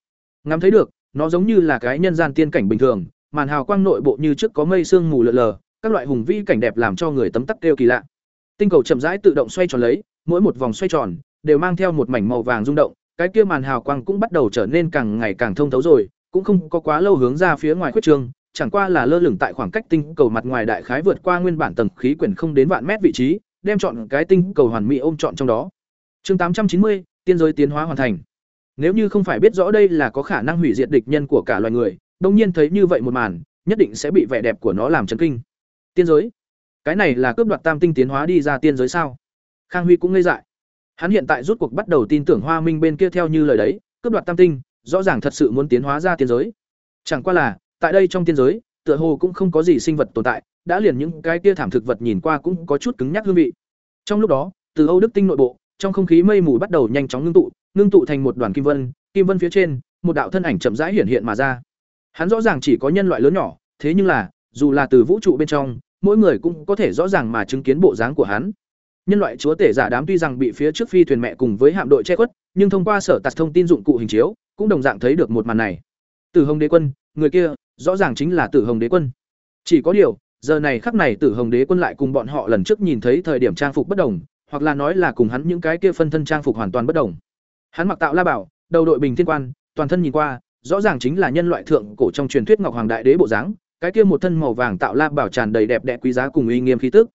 Ngắm thấy được, nó giống như là cái nhân gian tiên cảnh bình thường, màn hào quang nội bộ như trước có mây sương mù lờ lờ, các loại hùng vĩ cảnh đẹp làm cho người tấm tắc kêu kỳ lạ. Tinh cầu chậm rãi tự động xoay tròn lấy, mỗi một vòng xoay tròn đều mang theo một mảnh màu vàng rung động, cái kia màn hào quang cũng bắt đầu trở nên càng ngày càng thông thấu rồi, cũng không có quá lâu hướng ra phía ngoài khuyết trương, chẳng qua là lơ lửng tại khoảng cách tinh cầu mặt ngoài đại khái vượt qua nguyên bản tầng khí quyển không đến vạn mét vị trí, đem chọn cái tinh cầu hoàn mỹ ôm chọn trong đó. Chương tám trăm chín mươi tiên giới tiến hóa hoàn thành. Nếu như không phải biết rõ đây là có khả năng hủy diệt địch nhân của cả loài người, đương nhiên thấy như vậy một màn, nhất định sẽ bị vẻ đẹp của nó làm chấn kinh. Tiên giới? Cái này là cướp đoạt tam tinh tiến hóa đi ra tiên giới sao? Khang Huy cũng ngây dại. Hắn hiện tại rút cuộc bắt đầu tin tưởng Hoa Minh bên kia theo như lời đấy, cướp đoạt tam tinh, rõ ràng thật sự muốn tiến hóa ra tiên giới. Chẳng qua là, tại đây trong tiên giới, tựa hồ cũng không có gì sinh vật tồn tại, đã liền những cái kia thảm thực vật nhìn qua cũng có chút cứng nhắc hương vị. Trong lúc đó, từ Âu Đức tinh nội bộ, trong không khí mây mù bắt đầu nhanh chóng ngưng tụ, ngưng tụ thành một đoàn kim vân, kim vân phía trên, một đạo thân ảnh chậm rãi hiện hiện mà ra. Hắn rõ ràng chỉ có nhân loại lớn nhỏ, thế nhưng là, dù là từ vũ trụ bên trong, mỗi người cũng có thể rõ ràng mà chứng kiến bộ dáng của hắn. Nhân loại chúa tể giả đám tuy rằng bị phía trước phi thuyền mẹ cùng với hạm đội che khuất, nhưng thông qua sở tạc thông tin dụng cụ hình chiếu, cũng đồng dạng thấy được một màn này. Tử Hồng Đế Quân, người kia, rõ ràng chính là Tử Hồng Đế Quân. Chỉ có điều, giờ này khắc này Tử Hồng Đế Quân lại cùng bọn họ lần trước nhìn thấy thời điểm trang phục bất đồng, hoặc là nói là cùng hắn những cái kia phân thân trang phục hoàn toàn bất đồng. Hắn mặc tạo la bảo, đầu đội bình thiên quan, toàn thân nhìn qua, rõ ràng chính là nhân loại thượng cổ trong truyền thuyết Ngọc Hoàng Đại Đế bộ dáng, cái kia một thân màu vàng tạo la bảo tràn đầy đẹp đẽ quý giá cùng uy nghiêm khí tức.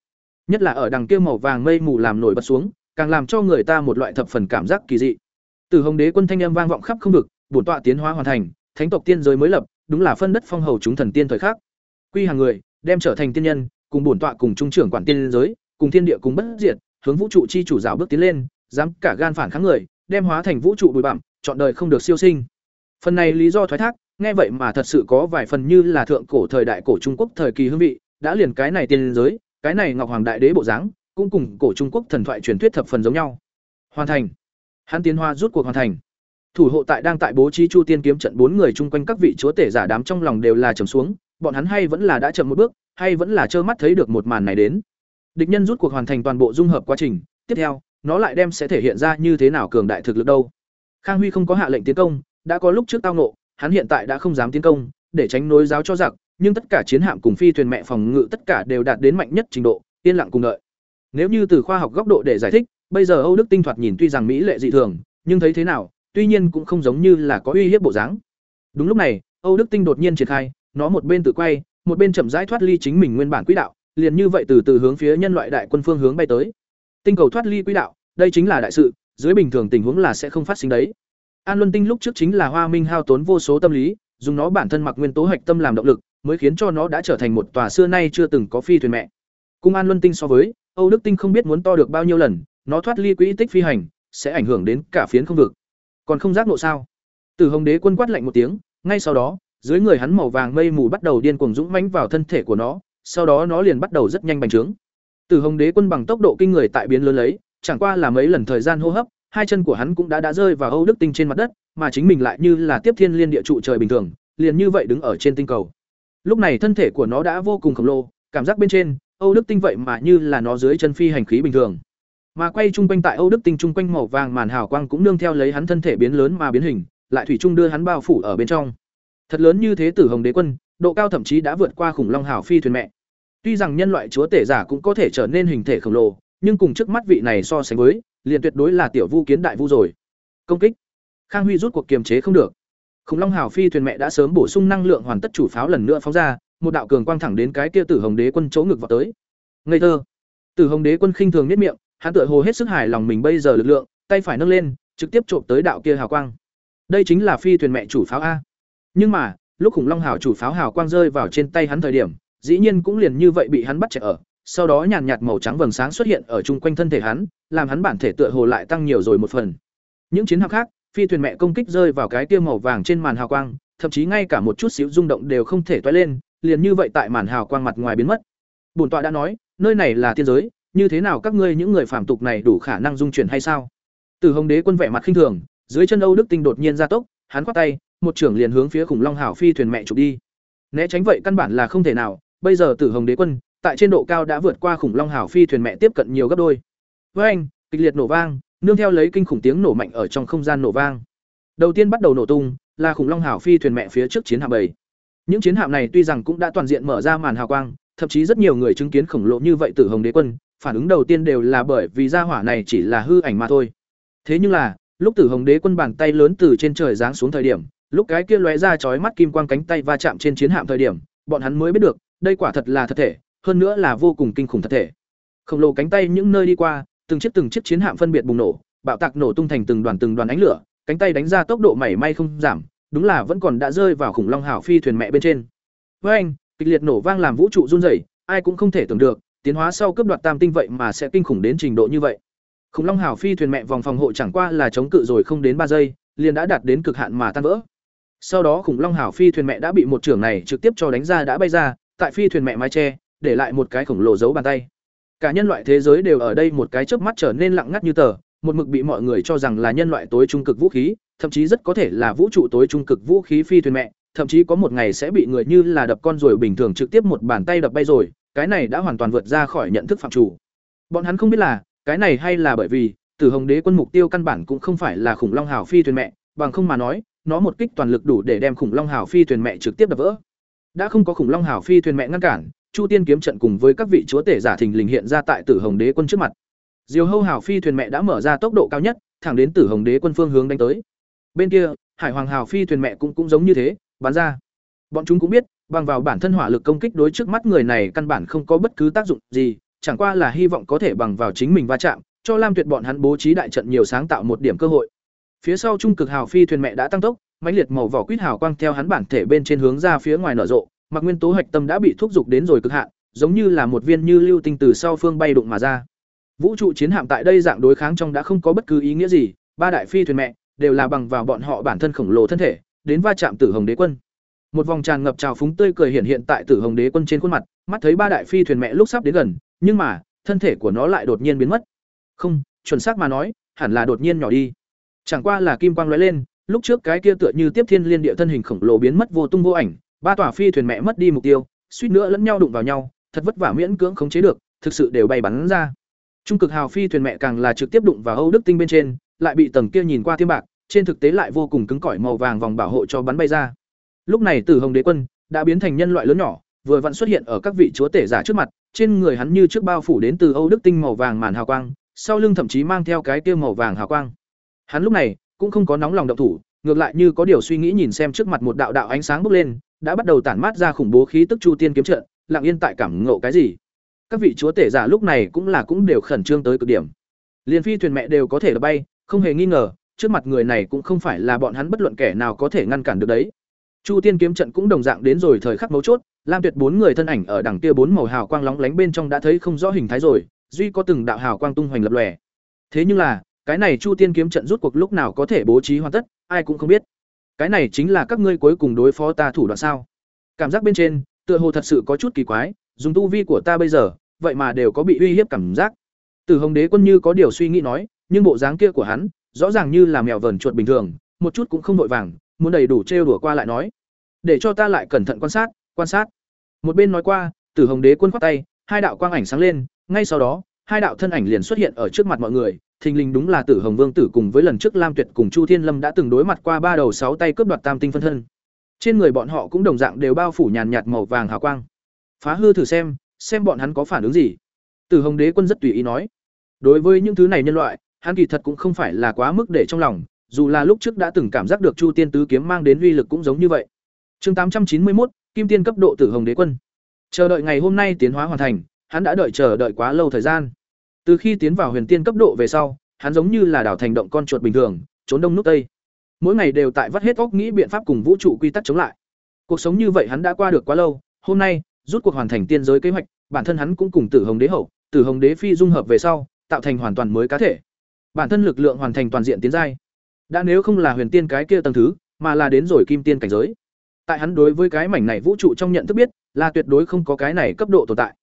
Nhất là ở đằng kia màu vàng mây mù làm nổi bật xuống, càng làm cho người ta một loại thập phần cảm giác kỳ dị. Từ Hồng Đế quân thanh âm vang vọng khắp không vực, bổn tọa tiến hóa hoàn thành, thánh tộc tiên giới mới lập, đúng là phân đất phong hầu chúng thần tiên thời khắc. Quy hàng người, đem trở thành tiên nhân, cùng bổn tọa cùng trung trưởng quản tiên giới, cùng thiên địa cùng bất diệt, hướng vũ trụ chi chủ giáo bước tiến lên, dám cả gan phản kháng người, đem hóa thành vũ trụ bụi bặm, chọn đời không được siêu sinh. Phần này lý do thoái thác, nghe vậy mà thật sự có vài phần như là thượng cổ thời đại cổ Trung Quốc thời kỳ hương vị, đã liền cái này tiên giới, cái này Ngọc Hoàng Đại Đế bộ dáng, cũng cùng cổ Trung Quốc thần thoại truyền thuyết thập phần giống nhau. Hoàn thành. Hắn tiến hoa rút cuộc hoàn thành. Thủ hộ tại đang tại bố trí Chu Tiên kiếm trận bốn người chung quanh các vị chúa tể giả đám trong lòng đều là trầm xuống, bọn hắn hay vẫn là đã chậm một bước, hay vẫn là trơ mắt thấy được một màn này đến. Địch nhân rút cuộc hoàn thành toàn bộ dung hợp quá trình, tiếp theo, nó lại đem sẽ thể hiện ra như thế nào cường đại thực lực đâu. Khang Huy không có hạ lệnh tiến công, đã có lúc trước tao nộ, hắn hiện tại đã không dám tiến công, để tránh nối giáo cho giặc, nhưng tất cả chiến hạm cùng phi thuyền mẹ phòng ngự tất cả đều đạt đến mạnh nhất trình độ, yên lặng cùng đợi. Nếu như từ khoa học góc độ để giải thích, bây giờ Âu Đức tinh thoạt nhìn tuy rằng mỹ lệ dị thường, nhưng thấy thế nào, tuy nhiên cũng không giống như là có uy hiếp bộ dáng. Đúng lúc này, Âu Đức tinh đột nhiên triển khai, nó một bên tự quay, một bên chậm rãi thoát ly chính mình nguyên bản quỹ đạo, liền như vậy từ từ hướng phía nhân loại đại quân phương hướng bay tới. Tinh cầu thoát ly quỹ đạo, đây chính là đại sự, dưới bình thường tình huống là sẽ không phát sinh đấy. An Luân Tinh lúc trước chính là Hoa Minh hao tốn vô số tâm lý, dùng nó bản thân mặc nguyên tố hạch tâm làm động lực, mới khiến cho nó đã trở thành một tòa xưa nay chưa từng có phi thuyền mẹ. Cùng An Luân Tinh so với, Âu Đức Tinh không biết muốn to được bao nhiêu lần, nó thoát ly quỹ tích phi hành, sẽ ảnh hưởng đến cả phiến không vực. Còn không giác nộ sao? Từ Hồng Đế quân quát lạnh một tiếng, ngay sau đó, dưới người hắn màu vàng mây mù bắt đầu điên cuồng dũng mãnh vào thân thể của nó, sau đó nó liền bắt đầu rất nhanh bành trướng. Từ Hồng Đế quân bằng tốc độ kinh người tại biến lớn lấy, chẳng qua là mấy lần thời gian hô hấp, hai chân của hắn cũng đã đã rơi vào Âu Đức Tinh trên mặt đất, mà chính mình lại như là tiếp thiên liên địa trụ trời bình thường, liền như vậy đứng ở trên tinh cầu. Lúc này thân thể của nó đã vô cùng khổng lồ, cảm giác bên trên, Âu Đức Tinh vậy mà như là nó dưới chân phi hành khí bình thường. Mà quay trung quanh tại Âu Đức Tinh trung quanh màu vàng màn hào quang cũng nương theo lấy hắn thân thể biến lớn mà biến hình, lại thủy chung đưa hắn bao phủ ở bên trong. Thật lớn như thế Tử Hồng Đế Quân, độ cao thậm chí đã vượt qua khủng long hào phi thuyền mẹ. Tuy rằng nhân loại chúa tể giả cũng có thể trở nên hình thể khổng lồ, nhưng cùng trước mắt vị này so sánh với, liền tuyệt đối là tiểu vu kiến đại vu rồi. Công kích. Khang Huy rút cuộc kiềm chế không được. Khủng long hào phi thuyền mẹ đã sớm bổ sung năng lượng hoàn tất chủ pháo lần nữa phóng ra, một đạo cường quang thẳng đến cái kia Tử Hồng Đế Quân chỗ ngực vào tới. Ngây thơ. Tử Hồng Đế Quân khinh thường nhếch miệng, hắn tựa hồ hết sức hài lòng mình bây giờ lực lượng, tay phải nâng lên, trực tiếp trộm tới đạo kia hào quang. Đây chính là phi thuyền mẹ chủ pháo a. Nhưng mà, lúc khủng long hào chủ pháo hào quang rơi vào trên tay hắn thời điểm, dĩ nhiên cũng liền như vậy bị hắn bắt chạy ở, sau đó nhàn nhạt màu trắng vầng sáng xuất hiện ở chung quanh thân thể hắn, làm hắn bản thể tựa hồ lại tăng nhiều rồi một phần. Những chiến hạm khác, phi thuyền mẹ công kích rơi vào cái kia màu vàng trên màn hào quang, thậm chí ngay cả một chút xíu rung động đều không thể toái lên, liền như vậy tại màn hào quang mặt ngoài biến mất. Bổn tọa đã nói, nơi này là thiên giới, như thế nào các ngươi những người phàm tục này đủ khả năng dung chuyển hay sao? Từ Hồng Đế quân vẻ mặt khinh thường, dưới chân Âu Đức Tinh đột nhiên ra tốc, hắn quát tay, một trưởng liền hướng phía khủng long hảo phi thuyền mẹ chụp đi. Né tránh vậy căn bản là không thể nào, bây giờ Tử Hồng Đế quân, tại trên độ cao đã vượt qua khủng long hảo phi thuyền mẹ tiếp cận nhiều gấp đôi. Với anh, kịch liệt nổ vang, nương theo lấy kinh khủng tiếng nổ mạnh ở trong không gian nổ vang. Đầu tiên bắt đầu nổ tung, là khủng long hảo phi thuyền mẹ phía trước chiến hạm bảy. Những chiến hạm này tuy rằng cũng đã toàn diện mở ra màn hào quang, thậm chí rất nhiều người chứng kiến khổng lồ như vậy Tử Hồng Đế quân, phản ứng đầu tiên đều là bởi vì gia hỏa này chỉ là hư ảnh mà thôi. Thế nhưng là, lúc Tử Hồng Đế quân bàn tay lớn từ trên trời giáng xuống thời điểm, lúc cái kia lóe ra chói mắt kim quang cánh tay va chạm trên chiến hạm thời điểm, bọn hắn mới biết được, đây quả thật là thật thể, hơn nữa là vô cùng kinh khủng thật thể. Khổng lồ cánh tay những nơi đi qua, từng chiếc từng chiếc chiến hạm phân biệt bùng nổ, bạo tạc nổ tung thành từng đoàn từng đoàn ánh lửa, cánh tay đánh ra tốc độ mảy may không giảm, đúng là vẫn còn đã rơi vào khủng long hảo phi thuyền mẹ bên trên. Với anh, kịch liệt nổ vang làm vũ trụ run rẩy, ai cũng không thể tưởng được, tiến hóa sau cấp đoạt tam tinh vậy mà sẽ kinh khủng đến trình độ như vậy. Khủng long hảo phi thuyền mẹ vòng phòng hộ chẳng qua là chống cự rồi không đến ba giây, liền đã đạt đến cực hạn mà tan vỡ. Sau đó khủng long hảo phi thuyền mẹ đã bị một trưởng này trực tiếp cho đánh ra đã bay ra, tại phi thuyền mẹ mái che, để lại một cái khổng lồ dấu bàn tay. Cả nhân loại thế giới đều ở đây một cái chớp mắt trở nên lặng ngắt như tờ, một mực bị mọi người cho rằng là nhân loại tối trung cực vũ khí, thậm chí rất có thể là vũ trụ tối trung cực vũ khí phi thuyền mẹ, thậm chí có một ngày sẽ bị người như là đập con rồi bình thường trực tiếp một bàn tay đập bay rồi, cái này đã hoàn toàn vượt ra khỏi nhận thức phạm chủ. Bọn hắn không biết là, cái này hay là bởi vì, Tử Hồng Đế quân mục tiêu căn bản cũng không phải là khủng long hào phi thuyền mẹ, bằng không mà nói, nó một kích toàn lực đủ để đem khủng long hào phi thuyền mẹ trực tiếp đập vỡ. Đã không có khủng long hào phi thuyền mẹ ngăn cản, Chu Tiên kiếm trận cùng với các vị chúa tể giả thình lình hiện ra tại Tử Hồng Đế quân trước mặt. Diều Hâu hào phi thuyền mẹ đã mở ra tốc độ cao nhất, thẳng đến Tử Hồng Đế quân phương hướng đánh tới. Bên kia, Hải Hoàng hào phi thuyền mẹ cũng cũng giống như thế, bắn ra. Bọn chúng cũng biết, bằng vào bản thân hỏa lực công kích đối trước mắt người này căn bản không có bất cứ tác dụng gì, chẳng qua là hy vọng có thể bằng vào chính mình va chạm, cho Lam Tuyệt bọn hắn bố trí đại trận nhiều sáng tạo một điểm cơ hội. Phía sau trung cực hào phi thuyền mẹ đã tăng tốc, mãnh liệt màu vỏ quýt hào quang theo hắn bản thể bên trên hướng ra phía ngoài nở rộ, mặc nguyên tố hạch tâm đã bị thúc dục đến rồi cực hạn, giống như là một viên như lưu tinh từ sau phương bay đụng mà ra. Vũ trụ chiến hạm tại đây dạng đối kháng trong đã không có bất cứ ý nghĩa gì, ba đại phi thuyền mẹ đều là bằng vào bọn họ bản thân khổng lồ thân thể, đến va chạm Tử Hồng Đế quân. Một vòng tràn ngập trào phúng tươi cười hiện hiện tại Tử Hồng Đế quân trên khuôn mặt, mắt thấy ba đại phi thuyền mẹ lúc sắp đến gần, nhưng mà, thân thể của nó lại đột nhiên biến mất. Không, chuẩn xác mà nói, hẳn là đột nhiên nhỏ đi. Chẳng qua là kim quang lóe lên, lúc trước cái kia tựa như tiếp thiên liên địa thân hình khổng lồ biến mất vô tung vô ảnh, ba tòa phi thuyền mẹ mất đi mục tiêu, suýt nữa lẫn nhau đụng vào nhau, thật vất vả miễn cưỡng khống chế được, thực sự đều bay bắn ra. Trung cực hào phi thuyền mẹ càng là trực tiếp đụng vào Âu Đức tinh bên trên, lại bị tầng kia nhìn qua tiêm bạc, trên thực tế lại vô cùng cứng cỏi màu vàng vòng bảo hộ cho bắn bay ra. Lúc này Tử Hồng Đế quân đã biến thành nhân loại lớn nhỏ, vừa vặn xuất hiện ở các vị chúa tể giả trước mặt, trên người hắn như trước bao phủ đến từ Âu Đức tinh màu vàng màn hào quang, sau lưng thậm chí mang theo cái kia màu vàng hào quang. Hắn lúc này cũng không có nóng lòng động thủ, ngược lại như có điều suy nghĩ nhìn xem trước mặt một đạo đạo ánh sáng bốc lên, đã bắt đầu tản mát ra khủng bố khí tức chu tiên kiếm trận, lặng yên tại cảm ngộ cái gì. các vị chúa tể giả lúc này cũng là cũng đều khẩn trương tới cực điểm. Liền phi thuyền mẹ đều có thể là bay không hề nghi ngờ trước mặt người này cũng không phải là bọn hắn bất luận kẻ nào có thể ngăn cản được đấy. Chu tiên kiếm trận cũng đồng dạng đến rồi thời khắc mấu chốt lam tuyệt bốn người thân ảnh ở đằng kia bốn màu hào quang lóng lánh bên trong đã thấy không rõ hình thái rồi duy có từng đạo hào quang tung hoành lập lòe. Thế nhưng là cái này chu tiên kiếm trận rút cuộc lúc nào có thể bố trí hoàn tất, ai cũng không biết. Cái này chính là các ngươi cuối cùng đối phó ta thủ đoạn sao? Cảm giác bên trên, tựa hồ thật sự có chút kỳ quái, dùng tu vi của ta bây giờ, vậy mà đều có bị uy hiếp cảm giác. Từ hồng đế quân như có điều suy nghĩ nói, nhưng bộ dáng kia của hắn, rõ ràng như là mèo vờn chuột bình thường, một chút cũng không vội vàng, muốn đầy đủ trêu đùa qua lại nói. Để cho ta lại cẩn thận quan sát quan sát. Một bên nói qua tử hồng đế quân khoát tay, hai đạo quang ảnh sáng lên, ngay sau đó, hai đạo thân ảnh liền xuất hiện ở trước mặt mọi người thình lình đúng là tử hồng vương tử cùng với lần trước lam tuyệt cùng chu thiên lâm đã từng đối mặt qua ba đầu sáu tay cướp đoạt tam tinh phân thân. Trên người bọn họ cũng đồng dạng đều bao phủ nhàn nhạt màu vàng hào quang. Phá hư thử xem xem bọn hắn có phản ứng gì. Tử hồng đế quân rất tùy ý nói. Đối với những thứ này nhân loại, hắn kỳ thật cũng không phải là quá mức để trong lòng, dù là lúc trước đã từng cảm giác được chu tiên tứ kiếm mang đến uy lực cũng giống như vậy. Chương tám trăm chín mươi một kim tiên cấp độ tử hồng đế quân. Chờ đợi ngày hôm nay tiến hóa hoàn thành, hắn đã đợi chờ đợi quá lâu thời gian từ khi tiến vào huyền tiên cấp độ về sau, hắn giống như là đảo thành động con chuột bình thường, trốn đông nút tây. Mỗi ngày đều tại vắt hết óc nghĩ biện pháp cùng vũ trụ quy tắc chống lại. Cuộc sống như vậy hắn đã qua được quá lâu, hôm nay, rút cuộc hoàn thành tiên giới kế hoạch, bản thân hắn cũng cùng tử hồng đế hậu, tử hồng đế phi dung hợp về sau, tạo thành hoàn toàn mới cá thể. Bản thân lực lượng hoàn thành toàn diện tiến giai. Đã nếu không là huyền tiên cái kia tầng thứ, mà là đến rồi kim tiên cảnh giới. Tại hắn đối với cái mảnh này vũ trụ trong nhận thức biết, là tuyệt đối không có cái này cấp độ tồn tại.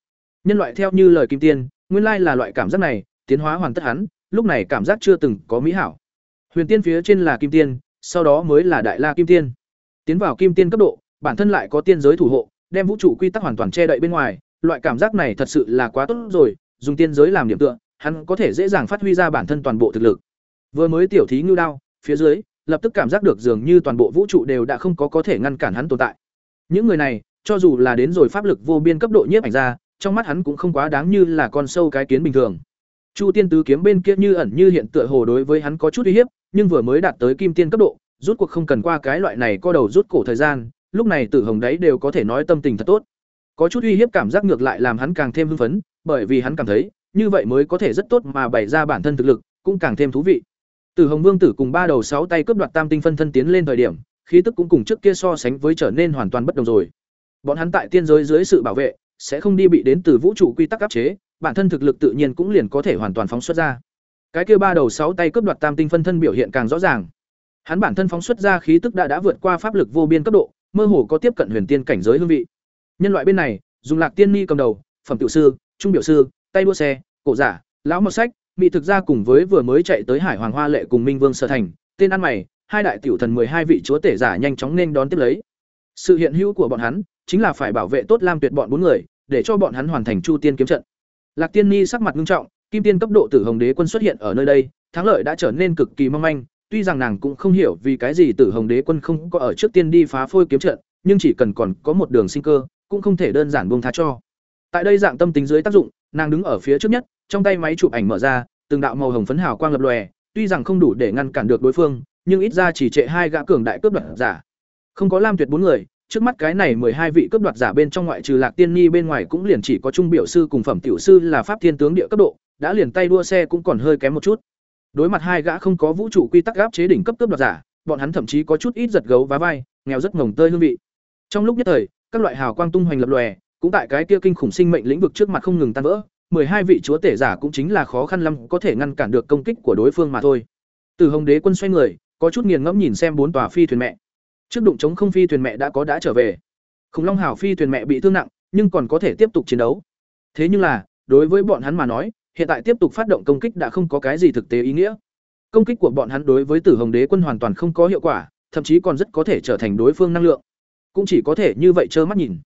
Nhân loại theo như lời kim tiên nguyên lai là loại cảm giác này, tiến hóa hoàn tất hắn, lúc này cảm giác chưa từng có mỹ hảo. Huyền tiên phía trên là kim tiên, sau đó mới là đại la kim tiên. Tiến vào kim tiên cấp độ, bản thân lại có tiên giới thủ hộ, đem vũ trụ quy tắc hoàn toàn che đậy bên ngoài, loại cảm giác này thật sự là quá tốt rồi, dùng tiên giới làm điểm tựa, hắn có thể dễ dàng phát huy ra bản thân toàn bộ thực lực. Vừa mới tiểu thí ngưu đao, phía dưới, lập tức cảm giác được dường như toàn bộ vũ trụ đều đã không có có thể ngăn cản hắn tồn tại. Những người này, cho dù là đến rồi pháp lực vô biên cấp độ nhiếp ảnh ra trong mắt hắn cũng không quá đáng như là con sâu cái kiến bình thường. Chu tiên tứ kiếm bên kia như ẩn như hiện tựa hồ đối với hắn có chút uy hiếp, nhưng vừa mới đạt tới kim tiên cấp độ, rút cuộc không cần qua cái loại này co đầu rút cổ thời gian, lúc này tử hồng đấy đều có thể nói tâm tình thật tốt. Có chút uy hiếp cảm giác ngược lại làm hắn càng thêm hưng phấn, bởi vì hắn cảm thấy, như vậy mới có thể rất tốt mà bày ra bản thân thực lực, cũng càng thêm thú vị. Tử hồng vương tử cùng ba đầu sáu tay cướp đoạt tam tinh phân thân tiến lên thời điểm, khí tức cũng cùng trước kia so sánh với trở nên hoàn toàn bất đồng rồi. Bọn hắn tại tiên giới dưới sự bảo vệ sẽ không đi bị đến từ vũ trụ quy tắc áp chế, bản thân thực lực tự nhiên cũng liền có thể hoàn toàn phóng xuất ra. Cái kia ba đầu sáu tay cướp đoạt tam tinh phân thân biểu hiện càng rõ ràng. Hắn bản thân phóng xuất ra khí tức đã đã vượt qua pháp lực vô biên cấp độ, mơ hồ có tiếp cận huyền tiên cảnh giới hương vị. Nhân loại bên này, dùng lạc tiên ni cầm đầu, phẩm tiểu sư, trung biểu sư, tay đua xe, cổ giả, lão mọt sách mỹ thực ra cùng với vừa mới chạy tới hải hoàng hoa lệ cùng minh vương sở thành, tên ăn mày, hai đại tiểu thần hai vị chúa tể giả nhanh chóng nên đón tiếp lấy. Sự hiện hữu của bọn hắn chính là phải bảo vệ tốt lam tuyệt bọn bốn người, để cho bọn hắn hoàn thành chu tiên kiếm trận. Lạc tiên ni sắc mặt nghiêm trọng, kim tiên cấp độ tử hồng đế quân xuất hiện ở nơi đây, thắng lợi đã trở nên cực kỳ mong manh, tuy rằng nàng cũng không hiểu vì cái gì tử hồng đế quân không có ở trước tiên đi phá phôi kiếm trận, nhưng chỉ cần còn có một đường sinh cơ, cũng không thể đơn giản buông tha cho. Tại đây dạng tâm tính dưới tác dụng, nàng đứng ở phía trước nhất, trong tay máy chụp ảnh mở ra, từng đạo màu hồng phấn hào quang lập lòe, tuy rằng không đủ để ngăn cản được đối phương, nhưng ít ra chỉ trệ hai gã cường đại cướp đoạt giả. Không có lam tuyệt bốn người trước mắt cái này hai vị cướp đoạt giả bên trong ngoại trừ Lạc Tiên Ni bên ngoài cũng liền chỉ có trung biểu sư cùng phẩm tiểu sư là pháp thiên tướng địa cấp độ, đã liền tay đua xe cũng còn hơi kém một chút. Đối mặt hai gã không có vũ trụ quy tắc áp chế đỉnh cấp cướp đoạt giả, bọn hắn thậm chí có chút ít giật gấu vá vai, nghèo rất ngồng tơi hương vị. Trong lúc nhất thời, các loại hào quang tung hoành lập lòe, cũng tại cái kia kinh khủng sinh mệnh lĩnh vực trước mặt không ngừng tan vỡ, hai vị chúa tể giả cũng chính là khó khăn lắm có thể ngăn cản được công kích của đối phương mà thôi. Từ Hồng Đế quân xoay người, có chút nghiền ngẫm nhìn xem bốn tòa phi thuyền mẹ. Trước đụng chống không phi thuyền mẹ đã có đã trở về. Khủng Long Hảo phi thuyền mẹ bị thương nặng, nhưng còn có thể tiếp tục chiến đấu. Thế nhưng là, đối với bọn hắn mà nói, hiện tại tiếp tục phát động công kích đã không có cái gì thực tế ý nghĩa. Công kích của bọn hắn đối với Tử Hồng Đế quân hoàn toàn không có hiệu quả, thậm chí còn rất có thể trở thành đối phương năng lượng. Cũng chỉ có thể như vậy trơ mắt nhìn.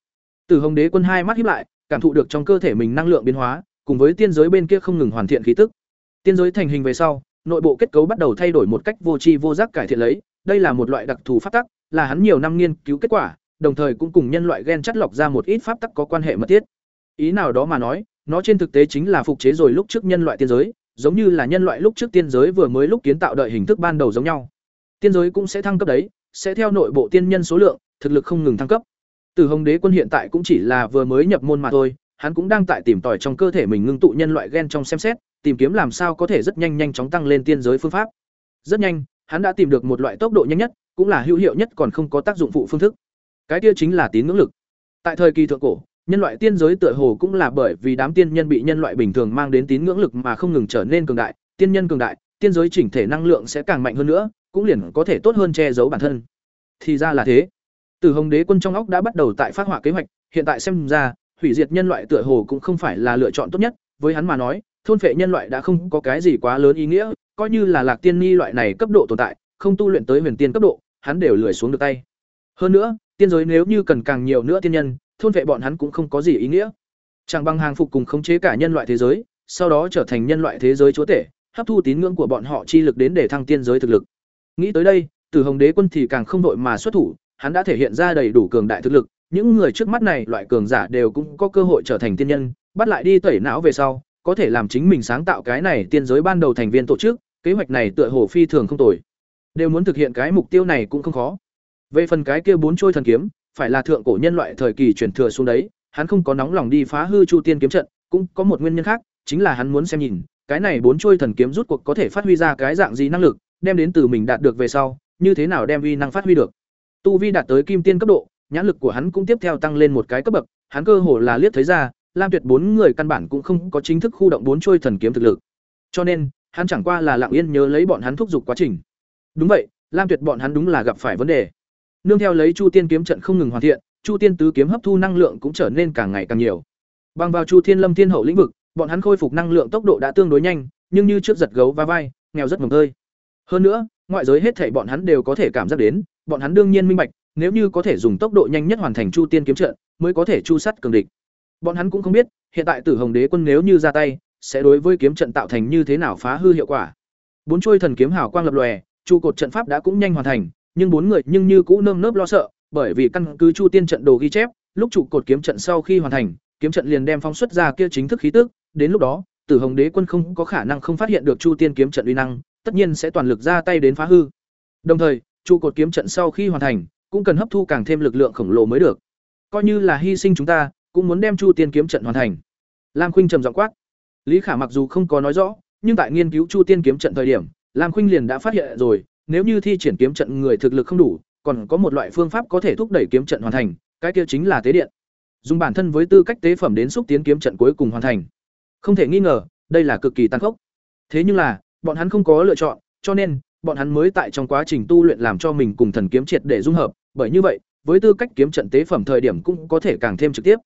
Tử Hồng Đế quân hai mắt híp lại, cảm thụ được trong cơ thể mình năng lượng biến hóa, cùng với tiên giới bên kia không ngừng hoàn thiện khí tức. Tiên giới thành hình về sau, nội bộ kết cấu bắt đầu thay đổi một cách vô tri vô giác cải thiện lấy, đây là một loại đặc thù pháp tắc, là hắn nhiều năm nghiên cứu kết quả, đồng thời cũng cùng nhân loại gen chất lọc ra một ít pháp tắc có quan hệ mật thiết. Ý nào đó mà nói, nó trên thực tế chính là phục chế rồi lúc trước nhân loại tiên giới, giống như là nhân loại lúc trước tiên giới vừa mới lúc kiến tạo đợi hình thức ban đầu giống nhau. Tiên giới cũng sẽ thăng cấp đấy, sẽ theo nội bộ tiên nhân số lượng, thực lực không ngừng thăng cấp. Từ Hồng Đế quân hiện tại cũng chỉ là vừa mới nhập môn mà thôi, hắn cũng đang tại tìm tòi trong cơ thể mình ngưng tụ nhân loại gen trong xem xét, tìm kiếm làm sao có thể rất nhanh nhanh chóng tăng lên tiên giới phương pháp. Rất nhanh, hắn đã tìm được một loại tốc độ nhanh nhất, cũng là hữu hiệu nhất còn không có tác dụng phụ phương thức. Cái kia chính là tín ngưỡng lực. Tại thời kỳ thượng cổ, nhân loại tiên giới tựa hồ cũng là bởi vì đám tiên nhân bị nhân loại bình thường mang đến tín ngưỡng lực mà không ngừng trở nên cường đại, tiên nhân cường đại, tiên giới chỉnh thể năng lượng sẽ càng mạnh hơn nữa, cũng liền có thể tốt hơn che giấu bản thân. Thì ra là thế. Từ Hồng Đế quân trong óc đã bắt đầu tại phát họa kế hoạch, hiện tại xem ra, hủy diệt nhân loại tựa hồ cũng không phải là lựa chọn tốt nhất, với hắn mà nói, thôn phệ nhân loại đã không có cái gì quá lớn ý nghĩa, coi như là Lạc Tiên Ni loại này cấp độ tồn tại, không tu luyện tới huyền tiên cấp độ, hắn đều lười xuống được tay. Hơn nữa, tiên giới nếu như cần càng nhiều nữa tiên nhân, thôn vệ bọn hắn cũng không có gì ý nghĩa. Chẳng bằng hàng phục cùng khống chế cả nhân loại thế giới, sau đó trở thành nhân loại thế giới chúa tể, hấp thu tín ngưỡng của bọn họ chi lực đến để thăng tiên giới thực lực. Nghĩ tới đây, Từ Hồng Đế quân thì càng không đội mà xuất thủ, hắn đã thể hiện ra đầy đủ cường đại thực lực, những người trước mắt này loại cường giả đều cũng có cơ hội trở thành tiên nhân, bắt lại đi tẩy não về sau, có thể làm chính mình sáng tạo cái này tiên giới ban đầu thành viên tổ chức, kế hoạch này tựa hồ phi thường không tồi. Đều muốn thực hiện cái mục tiêu này cũng không khó. Về phần cái kia bốn trôi thần kiếm, phải là thượng cổ nhân loại thời kỳ truyền thừa xuống đấy, hắn không có nóng lòng đi phá hư Chu Tiên kiếm trận, cũng có một nguyên nhân khác, chính là hắn muốn xem nhìn, cái này bốn trôi thần kiếm rút cuộc có thể phát huy ra cái dạng gì năng lực, đem đến từ mình đạt được về sau, như thế nào đem uy năng phát huy được. Tu vi đạt tới kim tiên cấp độ, nhãn lực của hắn cũng tiếp theo tăng lên một cái cấp bậc, hắn cơ hồ là liếc thấy ra, Lam Tuyệt bốn người căn bản cũng không có chính thức khu động bốn trôi thần kiếm thực lực. Cho nên, hắn chẳng qua là lặng yên nhớ lấy bọn hắn thúc giục quá trình. Đúng vậy, Lam Tuyệt bọn hắn đúng là gặp phải vấn đề. Nương theo lấy Chu Tiên kiếm trận không ngừng hoàn thiện, Chu Tiên tứ kiếm hấp thu năng lượng cũng trở nên càng ngày càng nhiều. Bằng vào Chu Thiên Lâm Thiên Hậu lĩnh vực, bọn hắn khôi phục năng lượng tốc độ đã tương đối nhanh, nhưng như trước giật gấu va vai, nghèo rất mồm tơi. Hơn nữa, ngoại giới hết thảy bọn hắn đều có thể cảm giác đến, bọn hắn đương nhiên minh bạch, nếu như có thể dùng tốc độ nhanh nhất hoàn thành Chu Tiên kiếm trận, mới có thể chu sát cường địch. Bọn hắn cũng không biết, hiện tại Tử Hồng Đế quân nếu như ra tay, sẽ đối với kiếm trận tạo thành như thế nào phá hư hiệu quả. Bốn chuôi thần kiếm hào quang lập lòe, trụ cột trận pháp đã cũng nhanh hoàn thành, nhưng bốn người nhưng như cũ nơm nớp lo sợ, bởi vì căn cứ Chu Tiên trận đồ ghi chép, lúc trụ cột kiếm trận sau khi hoàn thành, kiếm trận liền đem phóng xuất ra kia chính thức khí tức, đến lúc đó, Tử Hồng Đế quân không có khả năng không phát hiện được Chu Tiên kiếm trận uy năng, tất nhiên sẽ toàn lực ra tay đến phá hư. Đồng thời, trụ cột kiếm trận sau khi hoàn thành, cũng cần hấp thu càng thêm lực lượng khổng lồ mới được. Coi như là hy sinh chúng ta, cũng muốn đem Chu Tiên kiếm trận hoàn thành. Lam Khuynh trầm giọng quát. Lý Khả mặc dù không có nói rõ, nhưng tại nghiên cứu Chu Tiên kiếm trận thời điểm, Lam Khuynh liền đã phát hiện rồi, nếu như thi triển kiếm trận người thực lực không đủ, còn có một loại phương pháp có thể thúc đẩy kiếm trận hoàn thành, cái kia chính là tế điện. Dùng bản thân với tư cách tế phẩm đến xúc tiến kiếm trận cuối cùng hoàn thành. Không thể nghi ngờ, đây là cực kỳ tàn khốc. Thế nhưng là, bọn hắn không có lựa chọn, cho nên bọn hắn mới tại trong quá trình tu luyện làm cho mình cùng thần kiếm triệt để dung hợp, bởi như vậy, với tư cách kiếm trận tế phẩm thời điểm cũng có thể càng thêm trực tiếp.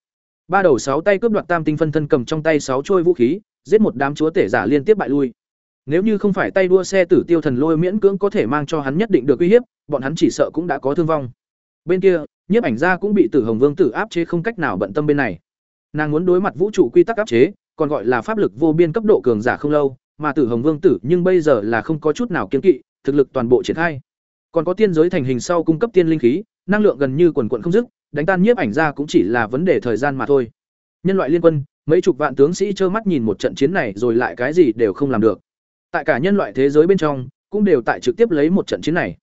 Ba đầu sáu tay cướp đoạt tam tinh phân thân cầm trong tay sáu trôi vũ khí, giết một đám chúa tể giả liên tiếp bại lui. Nếu như không phải tay đua xe tử tiêu thần lôi miễn cưỡng có thể mang cho hắn nhất định được uy hiếp, bọn hắn chỉ sợ cũng đã có thương vong. Bên kia, nhiếp ảnh gia cũng bị Tử Hồng Vương tử áp chế không cách nào bận tâm bên này. Nàng muốn đối mặt vũ trụ quy tắc áp chế, còn gọi là pháp lực vô biên cấp độ cường giả không lâu, mà Tử Hồng Vương tử nhưng bây giờ là không có chút nào kiên kỵ, thực lực toàn bộ triển khai. Còn có tiên giới thành hình sau cung cấp tiên linh khí, năng lượng gần như quần quần không dứt, đánh tan nhiếp ảnh gia cũng chỉ là vấn đề thời gian mà thôi. Nhân loại liên quân, mấy chục vạn tướng sĩ trơ mắt nhìn một trận chiến này rồi lại cái gì đều không làm được. Tại cả nhân loại thế giới bên trong, cũng đều tại trực tiếp lấy một trận chiến này.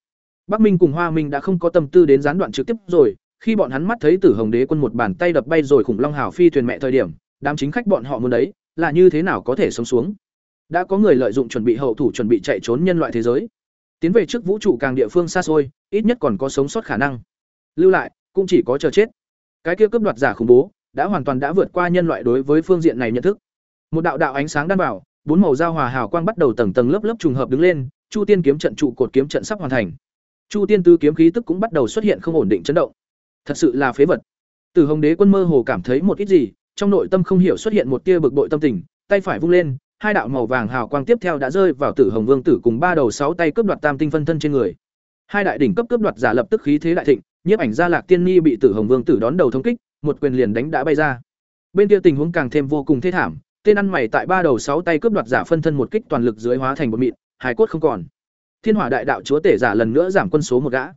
Bắc minh cùng hoa minh đã không có tâm tư đến gián đoạn trực tiếp rồi, khi bọn hắn mắt thấy tử hồng đế quân một bàn tay đập bay rồi khủng long hào phi thuyền mẹ thời điểm, đám chính khách bọn họ muốn đấy, là như thế nào có thể sống xuống? Đã có người lợi dụng chuẩn bị hậu thủ chuẩn bị chạy trốn nhân loại thế giới. Tiến về trước vũ trụ càng địa phương xa xôi, ít nhất còn có sống sót khả năng. Lưu lại, cũng chỉ có chờ chết. Cái kia cướp đoạt giả khủng bố đã hoàn toàn đã vượt qua nhân loại đối với phương diện này nhận thức. Một đạo đạo ánh sáng đan bảo bốn màu giao hòa hào quang bắt đầu tầng tầng lớp lớp trùng hợp đứng lên, chu tiên kiếm trận trụ cột kiếm trận sắp hoàn thành. Chu tiên tứ kiếm khí tức cũng bắt đầu xuất hiện không ổn định chấn động. Thật sự là phế vật. Từ hồng đế quân mơ hồ cảm thấy một ít gì, trong nội tâm không hiểu xuất hiện một tia bực bội tâm tình, tay phải vung lên, hai đạo màu vàng hào quang tiếp theo đã rơi vào tử hồng vương tử cùng ba đầu sáu tay cướp đoạt tam tinh phân thân trên người. Hai đại đỉnh cấp cướp đoạt giả lập tức khí thế đại thịnh, nhiếp ảnh gia lạc tiên ni bị tử hồng vương tử đón đầu thống kích một quyền liền đánh đã bay ra. Bên kia tình huống càng thêm vô cùng thê thảm, tên ăn mày tại ba đầu sáu tay cướp đoạt giả phân thân một kích toàn lực dưới hóa thành một mịn hải cốt không còn. Thiên hỏa đại đạo chúa tể giả lần nữa giảm quân số một gã.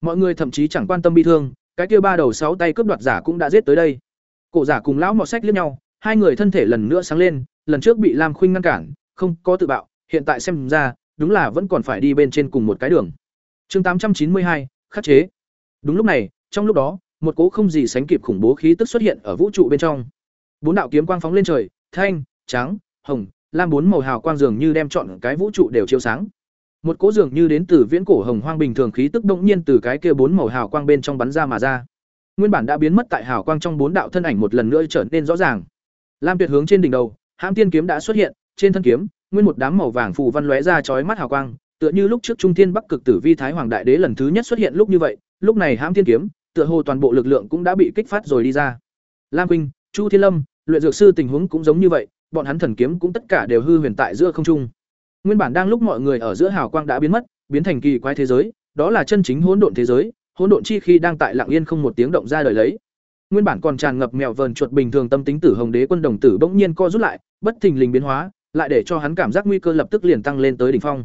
Mọi người thậm chí chẳng quan tâm bi thương, cái kia ba đầu sáu tay cướp đoạt giả cũng đã giết tới đây. Cổ giả cùng lão mọt sách liếc nhau, hai người thân thể lần nữa sáng lên, lần trước bị lam khuynh ngăn cản, không có tự bạo, hiện tại xem ra, đúng là vẫn còn phải đi bên trên cùng một cái đường. Chương tám trăm chín mươi hai, khắc chế. Đúng lúc này, trong lúc đó một cỗ không gì sánh kịp khủng bố khí tức xuất hiện ở vũ trụ bên trong. Bốn đạo kiếm quang phóng lên trời, thanh, trắng, hồng, lam bốn màu hào quang dường như đem chọn cái vũ trụ đều chiếu sáng. Một cỗ dường như đến từ viễn cổ hồng hoang bình thường khí tức động nhiên từ cái kia bốn màu hào quang bên trong bắn ra mà ra. Nguyên bản đã biến mất tại hào quang trong bốn đạo thân ảnh một lần nữa trở nên rõ ràng. Lam tuyệt hướng trên đỉnh đầu, hãm tiên kiếm đã xuất hiện, trên thân kiếm, nguyên một đám màu vàng phù văn lóe ra chói mắt hào quang, tựa như lúc trước trung thiên bắc cực tử vi thái hoàng đại đế lần thứ nhất xuất hiện lúc như vậy. Lúc này hãm tiên kiếm tựa hồ toàn bộ lực lượng cũng đã bị kích phát rồi đi ra. Lam Vinh, chu thiên lâm luyện dược sư tình huống cũng giống như vậy bọn hắn thần kiếm cũng tất cả đều hư huyền tại giữa không trung. Nguyên bản đang lúc mọi người ở giữa hào quang đã biến mất biến thành kỳ quái thế giới đó là chân chính hỗn độn thế giới hỗn độn chi khi đang tại lặng yên không một tiếng động ra đời lấy. Nguyên bản còn tràn ngập mèo vờn chuột bình thường tâm tính tử hồng đế quân đồng tử bỗng nhiên co rút lại bất thình lình biến hóa lại để cho hắn cảm giác nguy cơ lập tức liền tăng lên tới đỉnh phong.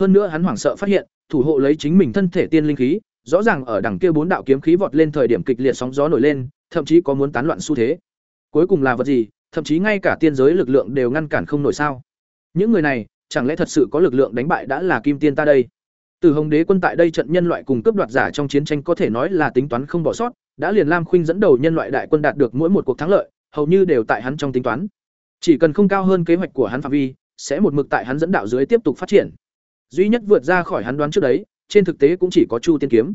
Hơn nữa hắn hoảng sợ phát hiện thủ hộ lấy chính mình thân thể tiên linh khí rõ ràng ở đằng kia bốn đạo kiếm khí vọt lên thời điểm kịch liệt sóng gió nổi lên, thậm chí có muốn tán loạn xu thế. Cuối cùng là vật gì, thậm chí ngay cả tiên giới lực lượng đều ngăn cản không nổi sao? Những người này, chẳng lẽ thật sự có lực lượng đánh bại đã là kim tiên ta đây? Từ hồng đế quân tại đây trận nhân loại cùng cướp đoạt giả trong chiến tranh có thể nói là tính toán không bỏ sót, đã liền lam khuynh dẫn đầu nhân loại đại quân đạt được mỗi một cuộc thắng lợi, hầu như đều tại hắn trong tính toán. Chỉ cần không cao hơn kế hoạch của hắn phạm vi, sẽ một mực tại hắn dẫn đạo dưới tiếp tục phát triển. Duy nhất vượt ra khỏi hắn đoán trước đấy trên thực tế cũng chỉ có chu tiên kiếm.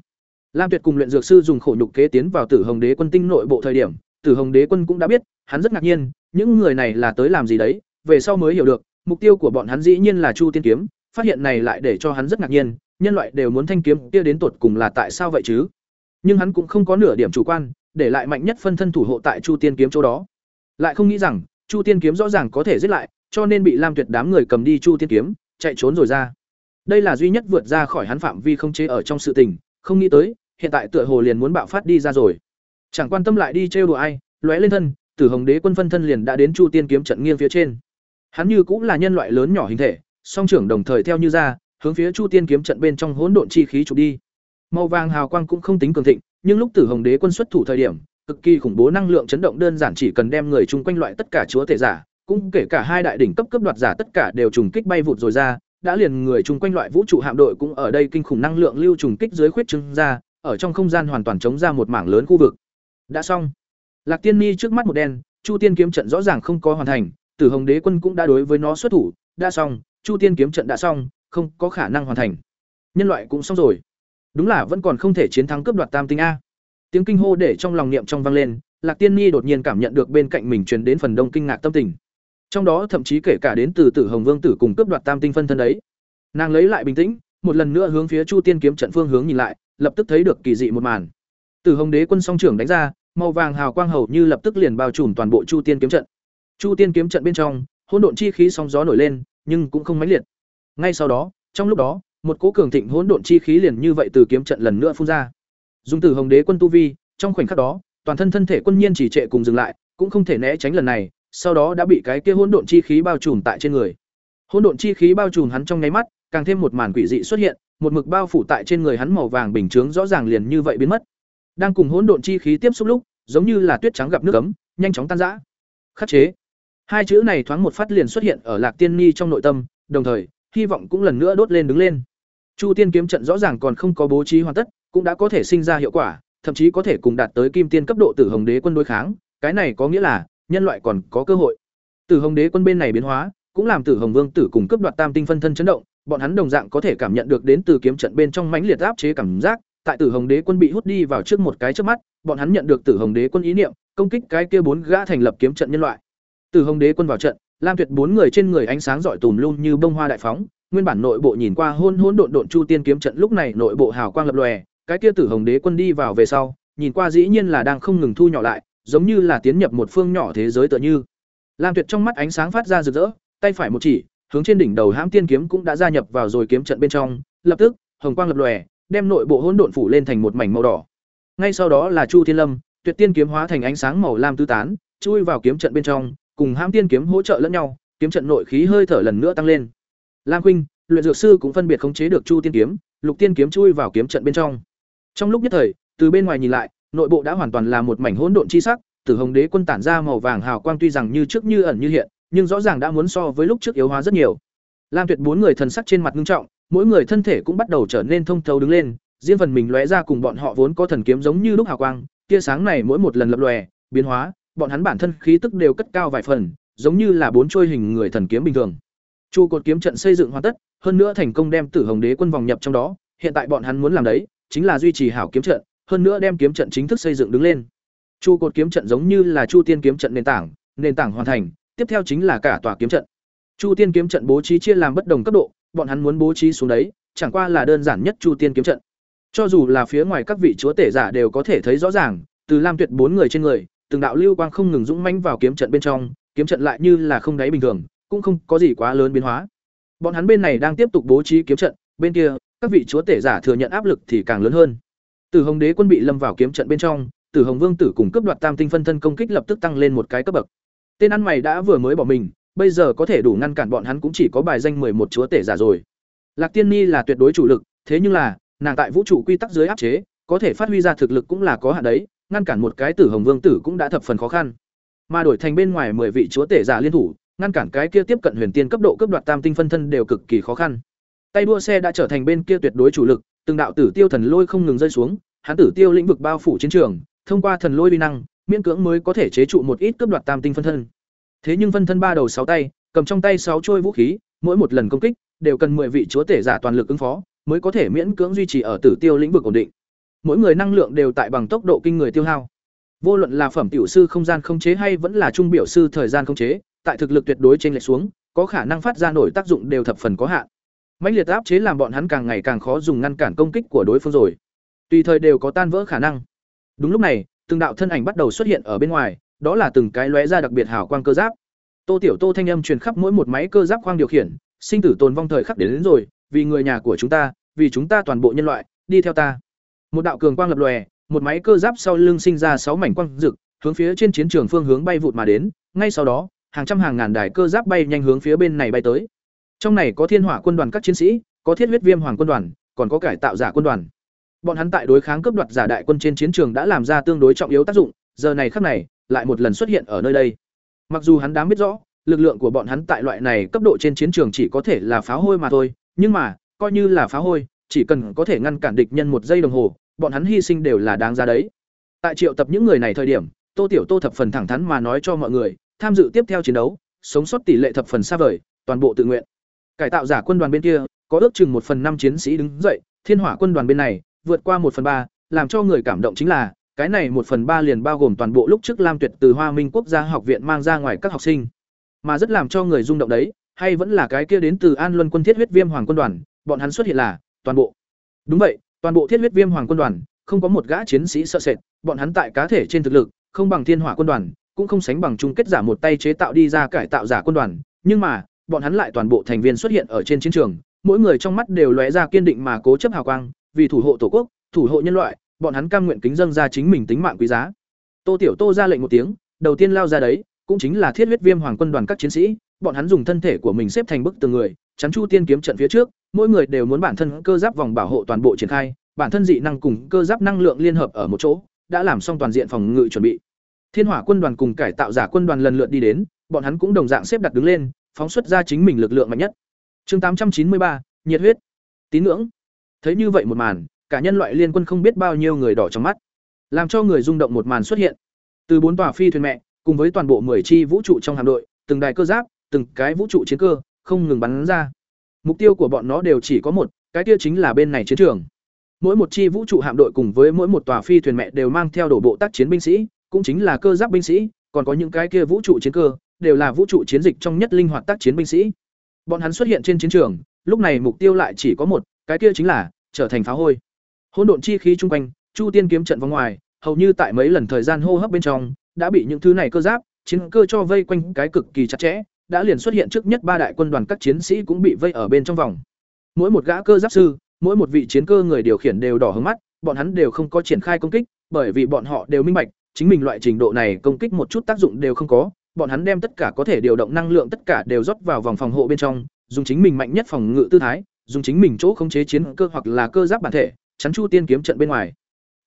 Lam tuyệt cùng luyện dược sư dùng khổ nhục kế tiến vào tử hồng đế quân tinh nội bộ thời điểm, tử hồng đế quân cũng đã biết, hắn rất ngạc nhiên, những người này là tới làm gì đấy, về sau mới hiểu được, mục tiêu của bọn hắn dĩ nhiên là chu tiên kiếm, phát hiện này lại để cho hắn rất ngạc nhiên, nhân loại đều muốn thanh kiếm kia đến tột cùng là tại sao vậy chứ? Nhưng hắn cũng không có nửa điểm chủ quan, để lại mạnh nhất phân thân thủ hộ tại chu tiên kiếm chỗ đó. Lại không nghĩ rằng, chu tiên kiếm rõ ràng có thể giết lại, cho nên bị lam tuyệt đám người cầm đi chu tiên kiếm, chạy trốn rồi ra đây là duy nhất vượt ra khỏi hắn phạm vi không chế ở trong sự tình, không nghĩ tới, hiện tại tựa hồ liền muốn bạo phát đi ra rồi. Chẳng quan tâm lại đi trêu đùa ai, lóe lên thân, tử hồng đế quân phân thân liền đã đến chu tiên kiếm trận nghiêng phía trên. Hắn như cũng là nhân loại lớn nhỏ hình thể, song trưởng đồng thời theo như ra, hướng phía chu tiên kiếm trận bên trong hỗn độn chi khí chụp đi. Màu vàng hào quang cũng không tính cường thịnh, nhưng lúc tử hồng đế quân xuất thủ thời điểm, cực kỳ khủng bố năng lượng chấn động đơn giản chỉ cần đem người chung quanh loại tất cả chúa thể giả, cũng kể cả hai đại đỉnh cấp cấp đoạt giả tất cả đều trùng kích bay vụt rồi ra đã liền người chung quanh loại vũ trụ hạm đội cũng ở đây kinh khủng năng lượng lưu trùng kích dưới khuyết trưng ra, ở trong không gian hoàn toàn chống ra một mảng lớn khu vực. Đã xong. Lạc tiên ni trước mắt một đen, chu tiên kiếm trận rõ ràng không có hoàn thành, tử hồng đế quân cũng đã đối với nó xuất thủ, đã xong, chu tiên kiếm trận đã xong, không có khả năng hoàn thành. Nhân loại cũng xong rồi. Đúng là vẫn còn không thể chiến thắng cướp đoạt tam tinh a. Tiếng kinh hô để trong lòng niệm trong vang lên, lạc tiên ni đột nhiên cảm nhận được bên cạnh mình truyền đến phần đông kinh ngạc tâm tình trong đó thậm chí kể cả đến từ tử hồng vương tử cùng cướp đoạt tam tinh phân thân đấy. Nàng lấy lại bình tĩnh, một lần nữa hướng phía chu tiên kiếm trận phương hướng nhìn lại, lập tức thấy được kỳ dị một màn. Tử hồng đế quân song trưởng đánh ra, màu vàng hào quang hầu như lập tức liền bao trùm toàn bộ chu tiên kiếm trận. Chu tiên kiếm trận bên trong, hỗn độn chi khí sóng gió nổi lên, nhưng cũng không mãnh liệt. Ngay sau đó, trong lúc đó, một cỗ cường thịnh hỗn độn chi khí liền như vậy từ kiếm trận lần nữa phun ra. Dùng tử hồng đế quân tu vi, trong khoảnh khắc đó, toàn thân thân thể quân nhiên chỉ trệ cùng dừng lại, cũng không thể né tránh lần này sau đó đã bị cái kia hỗn độn chi khí bao trùm tại trên người. Hỗn độn chi khí bao trùm hắn trong nháy mắt càng thêm một màn quỷ dị xuất hiện một mực bao phủ tại trên người hắn màu vàng bình chướng rõ ràng liền như vậy biến mất. Đang cùng hỗn độn chi khí tiếp xúc lúc giống như là tuyết trắng gặp nước ấm, nhanh chóng tan rã. Khắc chế. Hai chữ này thoáng một phát liền xuất hiện ở lạc tiên ni trong nội tâm đồng thời hy vọng cũng lần nữa đốt lên đứng lên. Chu tiên kiếm trận rõ ràng còn không có bố trí hoàn tất cũng đã có thể sinh ra hiệu quả thậm chí có thể cùng đạt tới kim tiên cấp độ tử hồng đế quân đối kháng cái này có nghĩa là nhân loại còn có cơ hội. Tử hồng đế quân bên này biến hóa, cũng làm tử hồng vương tử cùng cấp đoạt tam tinh phân thân chấn động, bọn hắn đồng dạng có thể cảm nhận được đến từ kiếm trận bên trong mãnh liệt áp chế cảm giác, tại tử hồng đế quân bị hút đi vào trước một cái trước mắt, bọn hắn nhận được tử hồng đế quân ý niệm, công kích cái kia bốn gã thành lập kiếm trận nhân loại. Tử hồng đế quân vào trận, lam tuyệt bốn người trên người ánh sáng rọi tùm luôn như bông hoa đại phóng, nguyên bản nội bộ nhìn qua hôn hỗn độn độn chu tiên kiếm trận lúc này nội bộ hào quang lập lòe, cái kia tử hồng đế quân đi vào về sau, nhìn qua dĩ nhiên là đang không ngừng thu nhỏ lại giống như là tiến nhập một phương nhỏ thế giới tựa như. Lam tuyệt trong mắt ánh sáng phát ra rực rỡ, tay phải một chỉ, hướng trên đỉnh đầu hãm tiên kiếm cũng đã gia nhập vào rồi kiếm trận bên trong, lập tức, hồng quang lập lòe, đem nội bộ hỗn độn phủ lên thành một mảnh màu đỏ. Ngay sau đó là chu thiên lâm, tuyệt tiên kiếm hóa thành ánh sáng màu lam tứ tán, chui vào kiếm trận bên trong, cùng hãm tiên kiếm hỗ trợ lẫn nhau, kiếm trận nội khí hơi thở lần nữa tăng lên. Lam khuynh, luyện dược sư cũng phân biệt khống chế được chu tiên kiếm, lục tiên kiếm chui vào kiếm trận bên trong. Trong lúc nhất thời, từ bên ngoài nhìn lại nội bộ đã hoàn toàn là một mảnh hỗn độn chi sắc tử hồng đế quân tản ra màu vàng hào quang tuy rằng như trước như ẩn như hiện nhưng rõ ràng đã muốn so với lúc trước yếu hóa rất nhiều lam tuyệt bốn người thần sắc trên mặt nghiêm trọng mỗi người thân thể cũng bắt đầu trở nên thông thấu đứng lên riêng phần mình lóe ra cùng bọn họ vốn có thần kiếm giống như lúc hào quang tia sáng này mỗi một lần lập lòe biến hóa bọn hắn bản thân khí tức đều cất cao vài phần, giống như là bốn trôi hình người thần kiếm bình thường. Chu cột kiếm trận xây dựng hoàn tất, hơn nữa thành công đem Tử Hồng Đế quân vòng nhập trong đó, hiện tại bọn hắn muốn làm đấy, chính là duy trì hảo kiếm trận, hơn nữa đem kiếm trận chính thức xây dựng đứng lên. Chu cột kiếm trận giống như là Chu Tiên kiếm trận nền tảng, nền tảng hoàn thành, tiếp theo chính là cả tòa kiếm trận. Chu Tiên kiếm trận bố trí chia làm bất đồng cấp độ, bọn hắn muốn bố trí xuống đấy, chẳng qua là đơn giản nhất Chu Tiên kiếm trận. Cho dù là phía ngoài các vị chúa tể giả đều có thể thấy rõ ràng, từ Lam Tuyệt bốn người trên người, từng đạo lưu quang không ngừng dũng mãnh vào kiếm trận bên trong, kiếm trận lại như là không đáy bình thường, cũng không có gì quá lớn biến hóa. Bọn hắn bên này đang tiếp tục bố trí kiếm trận, bên kia, các vị chúa tể giả thừa nhận áp lực thì càng lớn hơn. Tử Hồng Đế quân bị lâm vào kiếm trận bên trong, Tử Hồng Vương tử cùng cấp đoạt Tam tinh phân thân công kích lập tức tăng lên một cái cấp bậc. Tên ăn mày đã vừa mới bỏ mình, bây giờ có thể đủ ngăn cản bọn hắn cũng chỉ có bài danh một chúa tể giả rồi. Lạc Tiên Ni là tuyệt đối chủ lực, thế nhưng là, nàng tại vũ trụ quy tắc dưới áp chế, có thể phát huy ra thực lực cũng là có hạn đấy, ngăn cản một cái Tử Hồng Vương tử cũng đã thập phần khó khăn. Mà đổi thành bên ngoài 10 vị chúa tể giả liên thủ, ngăn cản cái kia tiếp cận huyền tiên cấp độ cấp đoạt tam tinh phân thân đều cực kỳ khó khăn. Tay đua xe đã trở thành bên kia tuyệt đối chủ lực, từng đạo tử tiêu thần lôi không ngừng rơi xuống, hắn tử tiêu lĩnh vực bao phủ chiến trường, thông qua thần lôi vi năng, miễn cưỡng mới có thể chế trụ một ít cướp đoạt tam tinh phân thân. Thế nhưng phân thân ba đầu sáu tay, cầm trong tay sáu trôi vũ khí, mỗi một lần công kích đều cần 10 vị chúa tể giả toàn lực ứng phó, mới có thể miễn cưỡng duy trì ở tử tiêu lĩnh vực ổn định. Mỗi người năng lượng đều tại bằng tốc độ kinh người tiêu hao. Vô luận là phẩm tiểu sư không gian không chế hay vẫn là trung biểu sư thời gian không chế, tại thực lực tuyệt đối trên lệch xuống, có khả năng phát ra nổi tác dụng đều thập phần có hạn. Mãnh liệt áp chế làm bọn hắn càng ngày càng khó dùng ngăn cản công kích của đối phương rồi. Tùy thời đều có tan vỡ khả năng. Đúng lúc này, từng đạo thân ảnh bắt đầu xuất hiện ở bên ngoài, đó là từng cái lóe ra đặc biệt hào quang cơ giáp. Tô Tiểu Tô thanh âm truyền khắp mỗi một máy cơ giáp khoang điều khiển, sinh tử tồn vong thời khắc đến, đến rồi, vì người nhà của chúng ta, vì chúng ta toàn bộ nhân loại, đi theo ta. Một đạo cường quang lập lòe, một máy cơ giáp sau lưng sinh ra sáu mảnh quang rực, hướng phía trên chiến trường phương hướng bay vụt mà đến, ngay sau đó, hàng trăm hàng ngàn đài cơ giáp bay nhanh hướng phía bên này bay tới. Trong này có Thiên Hỏa quân đoàn các chiến sĩ, có Thiết huyết viêm hoàng quân đoàn, còn có cải tạo giả quân đoàn. Bọn hắn tại đối kháng cướp đoạt giả đại quân trên chiến trường đã làm ra tương đối trọng yếu tác dụng, giờ này khắc này, lại một lần xuất hiện ở nơi đây. Mặc dù hắn đáng biết rõ, lực lượng của bọn hắn tại loại này cấp độ trên chiến trường chỉ có thể là phá hôi mà thôi, nhưng mà, coi như là phá hôi, chỉ cần có thể ngăn cản địch nhân một giây đồng hồ, bọn hắn hy sinh đều là đáng giá đấy. Tại triệu tập những người này thời điểm, Tô Tiểu Tô thập phần thẳng thắn mà nói cho mọi người, tham dự tiếp theo chiến đấu, sống sót tỷ lệ thập phần xa vời, toàn bộ tự nguyện. Cải tạo giả quân đoàn bên kia, có ước chừng một phần năm chiến sĩ đứng dậy, Thiên Hỏa quân đoàn bên này, vượt qua một phần ba, làm cho người cảm động chính là, cái này một phần ba liền bao gồm toàn bộ lúc trước Lam Tuyệt từ Hoa Minh Quốc gia học viện mang ra ngoài các học sinh. Mà rất làm cho người rung động đấy, hay vẫn là cái kia đến từ An Luân quân thiết huyết viêm hoàng quân đoàn, bọn hắn xuất hiện là toàn bộ. Đúng vậy, toàn bộ thiết huyết viêm hoàng quân đoàn, không có một gã chiến sĩ sợ sệt, bọn hắn tại cá thể trên thực lực, không bằng Thiên Hỏa quân đoàn, cũng không sánh bằng chung kết giả một tay chế tạo đi ra cải tạo giả quân đoàn, nhưng mà, bọn hắn lại toàn bộ thành viên xuất hiện ở trên chiến trường, mỗi người trong mắt đều lóe ra kiên định mà cố chấp hào quang, vì thủ hộ tổ quốc, thủ hộ nhân loại, bọn hắn cam nguyện kính dâng ra chính mình tính mạng quý giá. Tô Tiểu Tô ra lệnh một tiếng, đầu tiên lao ra đấy, cũng chính là Thiết huyết viêm hoàng quân đoàn các chiến sĩ, bọn hắn dùng thân thể của mình xếp thành bức tường người, chắn Chu Tiên kiếm trận phía trước, mỗi người đều muốn bản thân cơ giáp vòng bảo hộ toàn bộ triển khai, bản thân dị năng cùng cơ giáp năng lượng liên hợp ở một chỗ, đã làm xong toàn diện phòng ngự chuẩn bị. Thiên Hỏa quân đoàn cùng cải tạo giả quân đoàn lần lượt đi đến, bọn hắn cũng đồng dạng xếp đặt đứng lên, phóng xuất ra chính mình lực lượng mạnh nhất. Chương tám trăm chín mươi ba, nhiệt huyết, tín ngưỡng. Thấy như vậy một màn, cả nhân loại liên quân không biết bao nhiêu người đỏ trong mắt, làm cho người rung động một màn xuất hiện. Từ bốn tòa phi thuyền mẹ, cùng với toàn bộ 10 chi vũ trụ trong hạm đội, từng đài cơ giáp, từng cái vũ trụ chiến cơ, không ngừng bắn ra. Mục tiêu của bọn nó đều chỉ có một, cái kia chính là bên này chiến trường. Mỗi một chi vũ trụ hạm đội cùng với mỗi một tòa phi thuyền mẹ đều mang theo đổ bộ tác chiến binh sĩ, cũng chính là cơ giáp binh sĩ, còn có những cái kia vũ trụ chiến cơ, đều là vũ trụ chiến dịch trong nhất linh hoạt tác chiến binh sĩ. Bọn hắn xuất hiện trên chiến trường, lúc này mục tiêu lại chỉ có một, cái kia chính là trở thành phá hôi. Hỗn độn chi khí trung quanh, Chu Tiên kiếm trận vòng ngoài, hầu như tại mấy lần thời gian hô hấp bên trong, đã bị những thứ này cơ giáp, chiến cơ cho vây quanh cái cực kỳ chặt chẽ, đã liền xuất hiện trước nhất ba đại quân đoàn các chiến sĩ cũng bị vây ở bên trong vòng. Mỗi một gã cơ giáp sư, mỗi một vị chiến cơ người điều khiển đều đỏ hướng mắt, bọn hắn đều không có triển khai công kích, bởi vì bọn họ đều minh bạch, chính mình loại trình độ này công kích một chút tác dụng đều không có, bọn hắn đem tất cả có thể điều động năng lượng tất cả đều rót vào vòng phòng hộ bên trong, dùng chính mình mạnh nhất phòng ngự tư thái, dùng chính mình chỗ khống chế chiến cơ hoặc là cơ giáp bản thể, chắn Chu Tiên kiếm trận bên ngoài.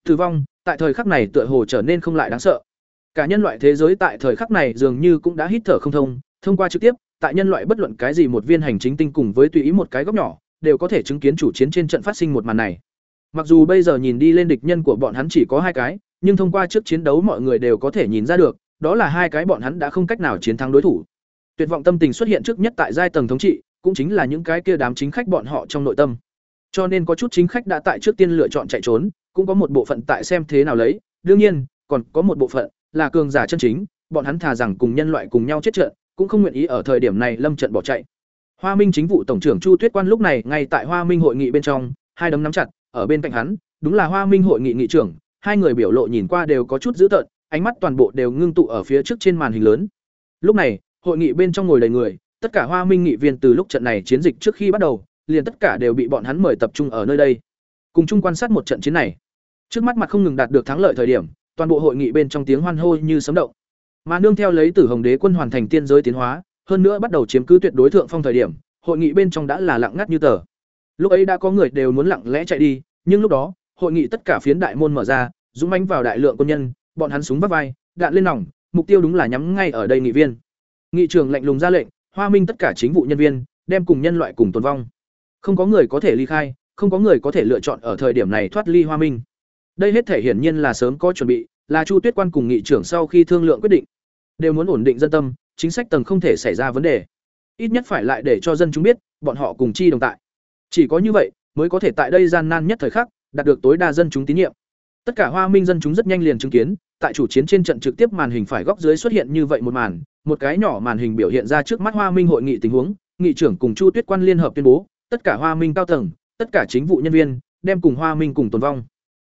Tử vong, tại thời khắc này tựa hồ trở nên không lại đáng sợ. Cả nhân loại thế giới tại thời khắc này dường như cũng đã hít thở không thông, thông qua trực tiếp, tại nhân loại bất luận cái gì một viên hành chính tinh cùng với tùy ý một cái góc nhỏ, đều có thể chứng kiến chủ chiến trên trận phát sinh một màn này. Mặc dù bây giờ nhìn đi lên địch nhân của bọn hắn chỉ có hai cái, nhưng thông qua trước chiến đấu mọi người đều có thể nhìn ra được, đó là hai cái bọn hắn đã không cách nào chiến thắng đối thủ. Tuyệt vọng tâm tình xuất hiện trước nhất tại giai tầng thống trị, cũng chính là những cái kia đám chính khách bọn họ trong nội tâm. Cho nên có chút chính khách đã tại trước tiên lựa chọn chạy trốn, cũng có một bộ phận tại xem thế nào lấy, đương nhiên, còn có một bộ phận là cường giả chân chính, bọn hắn thà rằng cùng nhân loại cùng nhau chết trận, cũng không nguyện ý ở thời điểm này lâm trận bỏ chạy. Hoa Minh chính vụ tổng trưởng Chu Tuyết Quan lúc này ngay tại Hoa Minh hội nghị bên trong, hai đấm nắm chặt, ở bên cạnh hắn, đúng là Hoa Minh hội nghị nghị trưởng, hai người biểu lộ nhìn qua đều có chút dữ tợn, ánh mắt toàn bộ đều ngưng tụ ở phía trước trên màn hình lớn. Lúc này, hội nghị bên trong ngồi đầy người, tất cả Hoa Minh nghị viên từ lúc trận này chiến dịch trước khi bắt đầu, liền tất cả đều bị bọn hắn mời tập trung ở nơi đây, cùng chung quan sát một trận chiến này. Trước mắt mặt không ngừng đạt được thắng lợi thời điểm, toàn bộ hội nghị bên trong tiếng hoan hô như sấm động. Mà nương theo lấy Tử Hồng Đế quân hoàn thành tiên giới tiến hóa, hơn nữa bắt đầu chiếm cứ tuyệt đối thượng phong thời điểm, hội nghị bên trong đã là lặng ngắt như tờ. Lúc ấy đã có người đều muốn lặng lẽ chạy đi, nhưng lúc đó, hội nghị tất cả phiến đại môn mở ra, dũng mãnh vào đại lượng quân nhân, bọn hắn súng vắt vai, đạn lên nòng, mục tiêu đúng là nhắm ngay ở đây nghị viên. Nghị trưởng lạnh lùng ra lệnh, Hoa Minh tất cả chính vụ nhân viên, đem cùng nhân loại cùng tồn vong. Không có người có thể ly khai, không có người có thể lựa chọn ở thời điểm này thoát ly Hoa Minh. Đây hết thể hiển nhiên là sớm có chuẩn bị, là Chu Tuyết Quan cùng nghị trưởng sau khi thương lượng quyết định, đều muốn ổn định dân tâm, chính sách tầng không thể xảy ra vấn đề. Ít nhất phải lại để cho dân chúng biết, bọn họ cùng chi đồng tại. Chỉ có như vậy, mới có thể tại đây gian nan nhất thời khắc, đạt được tối đa dân chúng tín nhiệm. Tất cả Hoa Minh dân chúng rất nhanh liền chứng kiến, tại chủ chiến trên trận trực tiếp màn hình phải góc dưới xuất hiện như vậy một màn, một cái nhỏ màn hình biểu hiện ra trước mắt Hoa Minh hội nghị tình huống, nghị trưởng cùng Chu Tuyết Quan liên hợp tuyên bố, tất cả Hoa Minh cao tầng, tất cả chính vụ nhân viên, đem cùng Hoa Minh cùng tồn vong.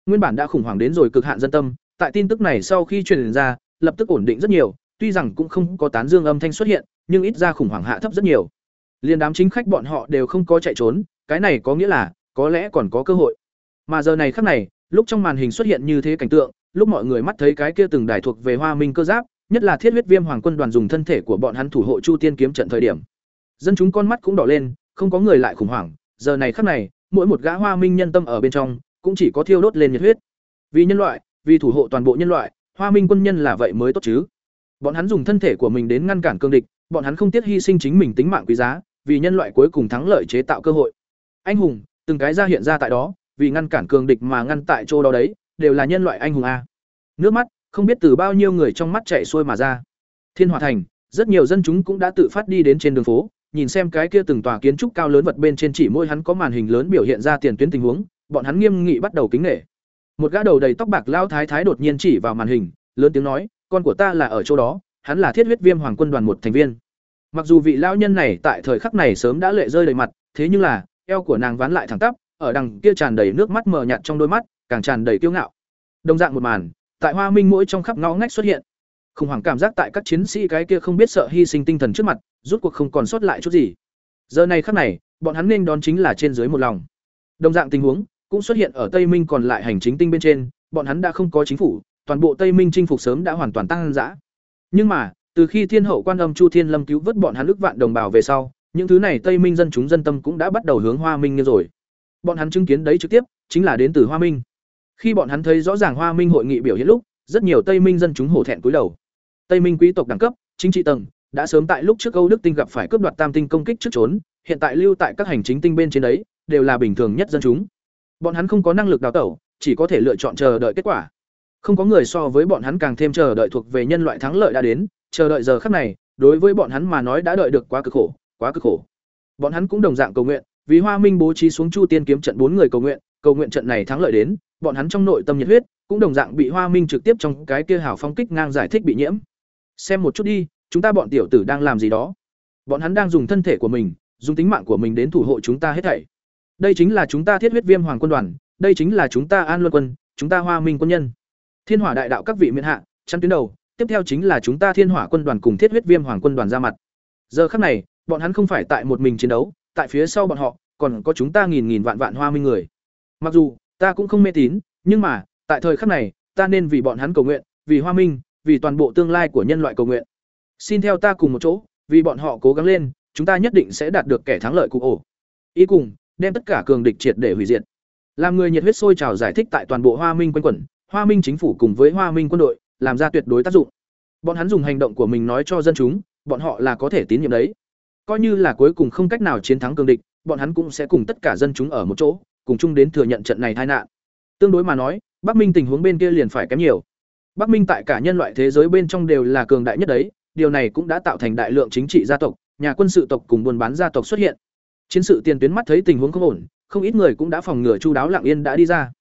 Nguyên bản đã khủng hoảng đến rồi cực hạn dân tâm, tại tin tức này sau khi truyền ra, lập tức ổn định rất nhiều, tuy rằng cũng không có tán dương âm thanh xuất hiện, nhưng ít ra khủng hoảng hạ thấp rất nhiều. Liên đám chính khách bọn họ đều không có chạy trốn, cái này có nghĩa là có lẽ còn có cơ hội. Mà giờ này khắc này, lúc trong màn hình xuất hiện như thế cảnh tượng, lúc mọi người mắt thấy cái kia từng đài thuộc về Hoa Minh cơ giáp, nhất là Thiết huyết viêm hoàng quân đoàn dùng thân thể của bọn hắn thủ hộ Chu Tiên kiếm trận thời điểm. Dân chúng con mắt cũng đỏ lên, không có người lại khủng hoảng, giờ này khắc này, mỗi một gã Hoa Minh nhân tâm ở bên trong, cũng chỉ có thiêu đốt lên nhiệt huyết. Vì nhân loại, vì thủ hộ toàn bộ nhân loại, Hoa Minh quân nhân là vậy mới tốt chứ. Bọn hắn dùng thân thể của mình đến ngăn cản cương địch, bọn hắn không tiếc hy sinh chính mình tính mạng quý giá, vì nhân loại cuối cùng thắng lợi chế tạo cơ hội. Anh hùng, từng cái ra hiện ra tại đó, vì ngăn cản cường địch mà ngăn tại chỗ đó đấy, đều là nhân loại anh hùng a. Nước mắt, không biết từ bao nhiêu người trong mắt chảy xuôi mà ra. Thiên Hòa Thành, rất nhiều dân chúng cũng đã tự phát đi đến trên đường phố, nhìn xem cái kia từng tòa kiến trúc cao lớn vật bên trên chỉ môi hắn có màn hình lớn biểu hiện ra tiền tuyến tình huống, bọn hắn nghiêm nghị bắt đầu kính nể. Một gã đầu đầy tóc bạc lao thái thái đột nhiên chỉ vào màn hình, lớn tiếng nói, "Con của ta là ở chỗ đó, hắn là Thiết huyết viêm hoàng quân đoàn một thành viên." Mặc dù vị lão nhân này tại thời khắc này sớm đã lệ rơi đầy mặt, thế nhưng là, eo của nàng ván lại thẳng tắp, ở đằng kia tràn đầy nước mắt mờ nhạt trong đôi mắt, càng tràn đầy kiêu ngạo. Đồng dạng một màn, tại Hoa Minh mỗi trong khắp ngõ ngách xuất hiện. Khủng hoảng cảm giác tại các chiến sĩ cái kia không biết sợ hy sinh tinh thần trước mặt, rút cuộc không còn sót lại chút gì. Giờ này khắc này, bọn hắn nên đón chính là trên dưới một lòng. Đồng dạng tình huống cũng xuất hiện ở Tây Minh còn lại hành chính tinh bên trên, bọn hắn đã không có chính phủ, toàn bộ Tây Minh chinh phục sớm đã hoàn toàn tăng dã. Nhưng mà, từ khi Thiên Hậu Quan Âm Chu Thiên Lâm cứu vớt bọn hắn ức vạn đồng bào về sau, những thứ này Tây Minh dân chúng dân tâm cũng đã bắt đầu hướng Hoa Minh như rồi. Bọn hắn chứng kiến đấy trực tiếp chính là đến từ Hoa Minh. Khi bọn hắn thấy rõ ràng Hoa Minh hội nghị biểu hiện lúc, rất nhiều Tây Minh dân chúng hổ thẹn cúi đầu. Tây Minh quý tộc đẳng cấp, chính trị tầng, đã sớm tại lúc trước Âu Đức Tinh gặp phải cướp đoạt Tam Tinh công kích trước trốn, hiện tại lưu tại các hành chính tinh bên trên đấy, đều là bình thường nhất dân chúng. Bọn hắn không có năng lực đào tẩu, chỉ có thể lựa chọn chờ đợi kết quả. Không có người so với bọn hắn càng thêm chờ đợi thuộc về nhân loại thắng lợi đã đến, chờ đợi giờ khắc này, đối với bọn hắn mà nói đã đợi được quá cực khổ, quá cực khổ. Bọn hắn cũng đồng dạng cầu nguyện, vì Hoa Minh bố trí xuống Chu Tiên kiếm trận bốn người cầu nguyện, cầu nguyện trận này thắng lợi đến, bọn hắn trong nội tâm nhiệt huyết, cũng đồng dạng bị Hoa Minh trực tiếp trong cái kia hào phong kích ngang giải thích bị nhiễm. Xem một chút đi, chúng ta bọn tiểu tử đang làm gì đó? Bọn hắn đang dùng thân thể của mình, dùng tính mạng của mình đến thủ hộ chúng ta hết thảy. Đây chính là chúng ta Thiết huyết viêm hoàng quân đoàn, đây chính là chúng ta An Luân quân, chúng ta Hoa Minh quân nhân. Thiên Hỏa đại đạo các vị miễn hạ, chăn tuyến đầu, tiếp theo chính là chúng ta Thiên Hỏa quân đoàn cùng Thiết huyết viêm hoàng quân đoàn ra mặt. Giờ khắc này, bọn hắn không phải tại một mình chiến đấu, tại phía sau bọn họ còn có chúng ta nghìn nghìn vạn vạn Hoa Minh người. Mặc dù ta cũng không mê tín, nhưng mà, tại thời khắc này, ta nên vì bọn hắn cầu nguyện, vì Hoa Minh, vì toàn bộ tương lai của nhân loại cầu nguyện. Xin theo ta cùng một chỗ, vì bọn họ cố gắng lên, chúng ta nhất định sẽ đạt được kẻ thắng lợi cụ ổ. Ý cùng, đem tất cả cường địch triệt để hủy diệt. Làm người nhiệt huyết sôi trào giải thích tại toàn bộ Hoa Minh quanh quẩn, Hoa Minh chính phủ cùng với Hoa Minh quân đội, làm ra tuyệt đối tác dụng. Bọn hắn dùng hành động của mình nói cho dân chúng, bọn họ là có thể tín nhiệm đấy. Coi như là cuối cùng không cách nào chiến thắng cường địch, bọn hắn cũng sẽ cùng tất cả dân chúng ở một chỗ, cùng chung đến thừa nhận trận này tai nạn. Tương đối mà nói, Bắc Minh tình huống bên kia liền phải kém nhiều. Bắc Minh tại cả nhân loại thế giới bên trong đều là cường đại nhất đấy, điều này cũng đã tạo thành đại lượng chính trị gia tộc, nhà quân sự tộc cùng buôn bán gia tộc xuất hiện. Chiến sự tiền tuyến mắt thấy tình huống không ổn, không ít người cũng đã phòng ngừa chu đáo lặng yên đã đi ra.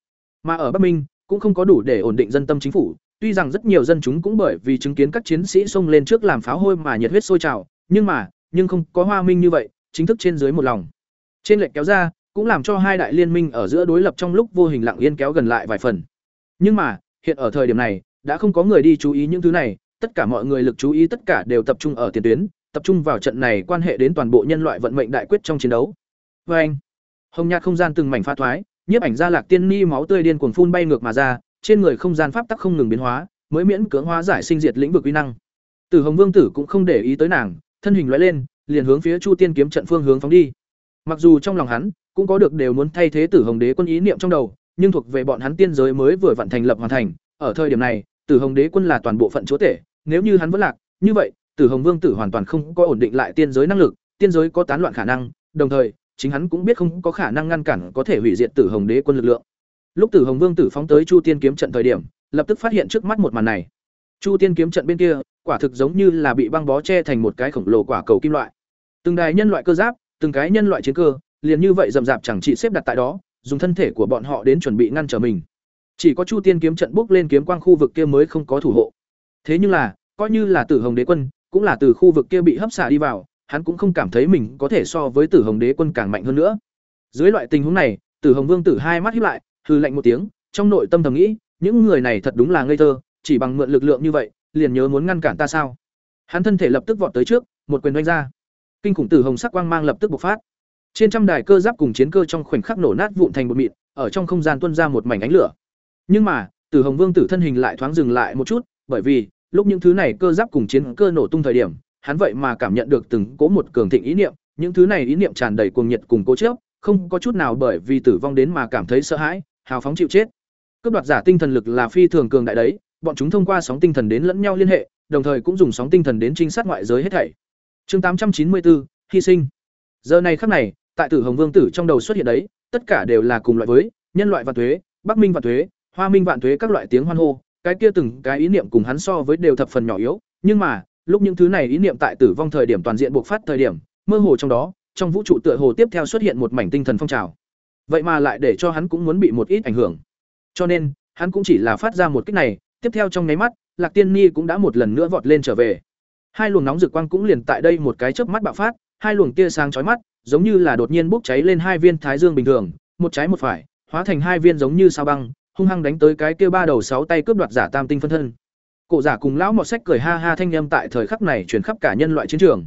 Mà ở Bắc Minh, cũng không có đủ để ổn định dân tâm chính phủ, tuy rằng rất nhiều dân chúng cũng bởi vì chứng kiến các chiến sĩ xông lên trước làm pháo hôi mà nhiệt huyết sôi trào, nhưng mà, nhưng không có Hoa Minh như vậy, chính thức trên dưới một lòng. Trên lệnh kéo ra, cũng làm cho hai đại liên minh ở giữa đối lập trong lúc vô hình lặng yên kéo gần lại vài phần. Nhưng mà, hiện ở thời điểm này, đã không có người đi chú ý những thứ này, tất cả mọi người lực chú ý tất cả đều tập trung ở tiền tuyến, tập trung vào trận này quan hệ đến toàn bộ nhân loại vận mệnh đại quyết trong chiến đấu. Và anh, hồng nhạt không gian từng mảnh pha thoái, nhiếp ảnh ra lạc tiên ni máu tươi điên cuồng phun bay ngược mà ra, trên người không gian pháp tắc không ngừng biến hóa, mới miễn cưỡng hóa giải sinh diệt lĩnh vực uy năng. Tử Hồng Vương tử cũng không để ý tới nàng, thân hình lóe lên, liền hướng phía Chu Tiên kiếm trận phương hướng phóng đi. Mặc dù trong lòng hắn cũng có được đều muốn thay thế Tử Hồng Đế quân ý niệm trong đầu, nhưng thuộc về bọn hắn tiên giới mới vừa vận thành lập hoàn thành, ở thời điểm này, Tử Hồng Đế quân là toàn bộ phận chúa tể, nếu như hắn vẫn lạc, như vậy, Tử Hồng Vương tử hoàn toàn không có ổn định lại tiên giới năng lực, tiên giới có tán loạn khả năng, đồng thời, chính hắn cũng biết không có khả năng ngăn cản có thể hủy diệt Tử Hồng Đế quân lực lượng. Lúc Tử Hồng Vương tử phóng tới Chu Tiên kiếm trận thời điểm, lập tức phát hiện trước mắt một màn này. Chu Tiên kiếm trận bên kia, quả thực giống như là bị băng bó che thành một cái khổng lồ quả cầu kim loại. Từng đài nhân loại cơ giáp, từng cái nhân loại chiến cơ, liền như vậy rậm rạp chẳng chỉ xếp đặt tại đó, dùng thân thể của bọn họ đến chuẩn bị ngăn trở mình. Chỉ có Chu Tiên kiếm trận bốc lên kiếm quang khu vực kia mới không có thủ hộ. Thế nhưng là, coi như là Tử Hồng Đế quân, cũng là từ khu vực kia bị hấp xả đi vào, hắn cũng không cảm thấy mình có thể so với Tử Hồng Đế quân càng mạnh hơn nữa. Dưới loại tình huống này, Tử Hồng Vương tử hai mắt híp lại, hừ lạnh một tiếng, trong nội tâm thầm nghĩ, những người này thật đúng là ngây thơ, chỉ bằng mượn lực lượng như vậy, liền nhớ muốn ngăn cản ta sao? Hắn thân thể lập tức vọt tới trước, một quyền đánh ra. Kinh khủng tử hồng sắc quang mang lập tức bộc phát. Trên trăm đài cơ giáp cùng chiến cơ trong khoảnh khắc nổ nát vụn thành một mịn, ở trong không gian tuôn ra một mảnh ánh lửa. Nhưng mà, Tử Hồng Vương tử thân hình lại thoáng dừng lại một chút, bởi vì, lúc những thứ này cơ giáp cùng chiến cơ nổ tung thời điểm, hắn vậy mà cảm nhận được từng cố một cường thịnh ý niệm, những thứ này ý niệm tràn đầy cuồng nhiệt cùng cố chấp, không có chút nào bởi vì tử vong đến mà cảm thấy sợ hãi, hào phóng chịu chết. Cướp đoạt giả tinh thần lực là phi thường cường đại đấy, bọn chúng thông qua sóng tinh thần đến lẫn nhau liên hệ, đồng thời cũng dùng sóng tinh thần đến trinh sát ngoại giới hết thảy. Chương 894, hy sinh. Giờ này khắc này, tại Tử Hồng Vương tử trong đầu xuất hiện đấy, tất cả đều là cùng loại với nhân loại và thuế, Bắc Minh và thuế, Hoa Minh vạn thuế các loại tiếng hoan hô, cái kia từng cái ý niệm cùng hắn so với đều thập phần nhỏ yếu, nhưng mà, lúc những thứ này ý niệm tại tử vong thời điểm toàn diện bộc phát thời điểm, mơ hồ trong đó, trong vũ trụ tựa hồ tiếp theo xuất hiện một mảnh tinh thần phong trào. Vậy mà lại để cho hắn cũng muốn bị một ít ảnh hưởng. Cho nên, hắn cũng chỉ là phát ra một kích này, tiếp theo trong nháy mắt, Lạc Tiên Ni cũng đã một lần nữa vọt lên trở về. Hai luồng nóng rực quang cũng liền tại đây một cái chớp mắt bạo phát, hai luồng tia sáng chói mắt, giống như là đột nhiên bốc cháy lên hai viên thái dương bình thường, một trái một phải, hóa thành hai viên giống như sao băng, hung hăng đánh tới cái kia ba đầu sáu tay cướp đoạt giả tam tinh phân thân. Cổ giả cùng lão mọt sách cười ha ha thanh âm tại thời khắc này truyền khắp cả nhân loại chiến trường.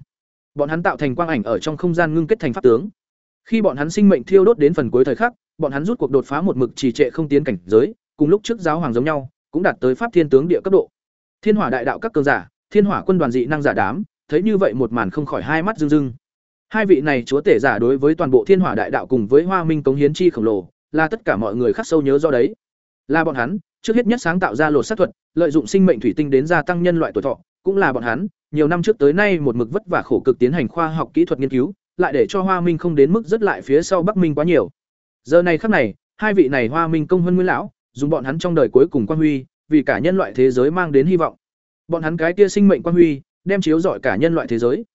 Bọn hắn tạo thành quang ảnh ở trong không gian ngưng kết thành pháp tướng. Khi bọn hắn sinh mệnh thiêu đốt đến phần cuối thời khắc, bọn hắn rút cuộc đột phá một mực trì trệ không tiến cảnh giới, cùng lúc trước giáo hoàng giống nhau, cũng đạt tới pháp thiên tướng địa cấp độ. Thiên Hỏa đại đạo các cường giả, Thiên Hỏa quân đoàn dị năng giả đám, thấy như vậy một màn không khỏi hai mắt rưng rưng. Hai vị này chúa tể giả đối với toàn bộ Thiên Hỏa đại đạo cùng với Hoa Minh cống hiến chi khổng lồ, là tất cả mọi người khắc sâu nhớ do đấy. Là bọn hắn, trước hết nhất sáng tạo ra lột sát thuật, lợi dụng sinh mệnh thủy tinh đến gia tăng nhân loại tuổi thọ, cũng là bọn hắn, nhiều năm trước tới nay một mực vất vả khổ cực tiến hành khoa học kỹ thuật nghiên cứu, lại để cho Hoa Minh không đến mức rất lại phía sau Bắc Minh quá nhiều. Giờ này khắc này, hai vị này Hoa Minh công hơn nguyên lão, dùng bọn hắn trong đời cuối cùng quan huy, vì cả nhân loại thế giới mang đến hy vọng. Bọn hắn cái kia sinh mệnh quan huy, đem chiếu rọi cả nhân loại thế giới.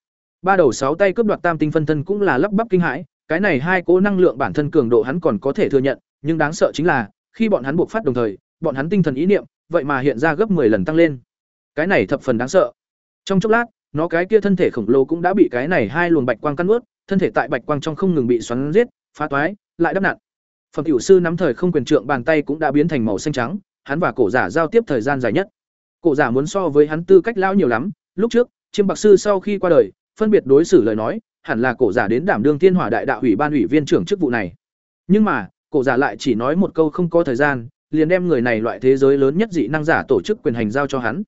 Ba đầu sáu tay cướp đoạt tam tinh phân thân cũng là lắp bắp kinh hãi, cái này hai cố năng lượng bản thân cường độ hắn còn có thể thừa nhận, nhưng đáng sợ chính là, khi bọn hắn buộc phát đồng thời, bọn hắn tinh thần ý niệm, vậy mà hiện ra gấp 10 lần tăng lên. Cái này thập phần đáng sợ. Trong chốc lát, nó cái kia thân thể khổng lồ cũng đã bị cái này hai luồng bạch quang cắn nuốt, thân thể tại bạch quang trong không ngừng bị xoắn giết, phá toái, lại đắp nặn. Phẩm tiểu sư nắm thời không quyền trượng bàn tay cũng đã biến thành màu xanh trắng, hắn và cổ giả giao tiếp thời gian dài nhất. Cổ giả muốn so với hắn tư cách lão nhiều lắm, lúc trước, Chiêm Bạc sư sau khi qua đời, phân biệt đối xử lời nói, hẳn là cổ giả đến đảm đương Thiên Hỏa Đại Đạo ủy ban ủy viên trưởng chức vụ này. Nhưng mà, cổ giả lại chỉ nói một câu không có thời gian, liền đem người này loại thế giới lớn nhất dị năng giả tổ chức quyền hành giao cho hắn.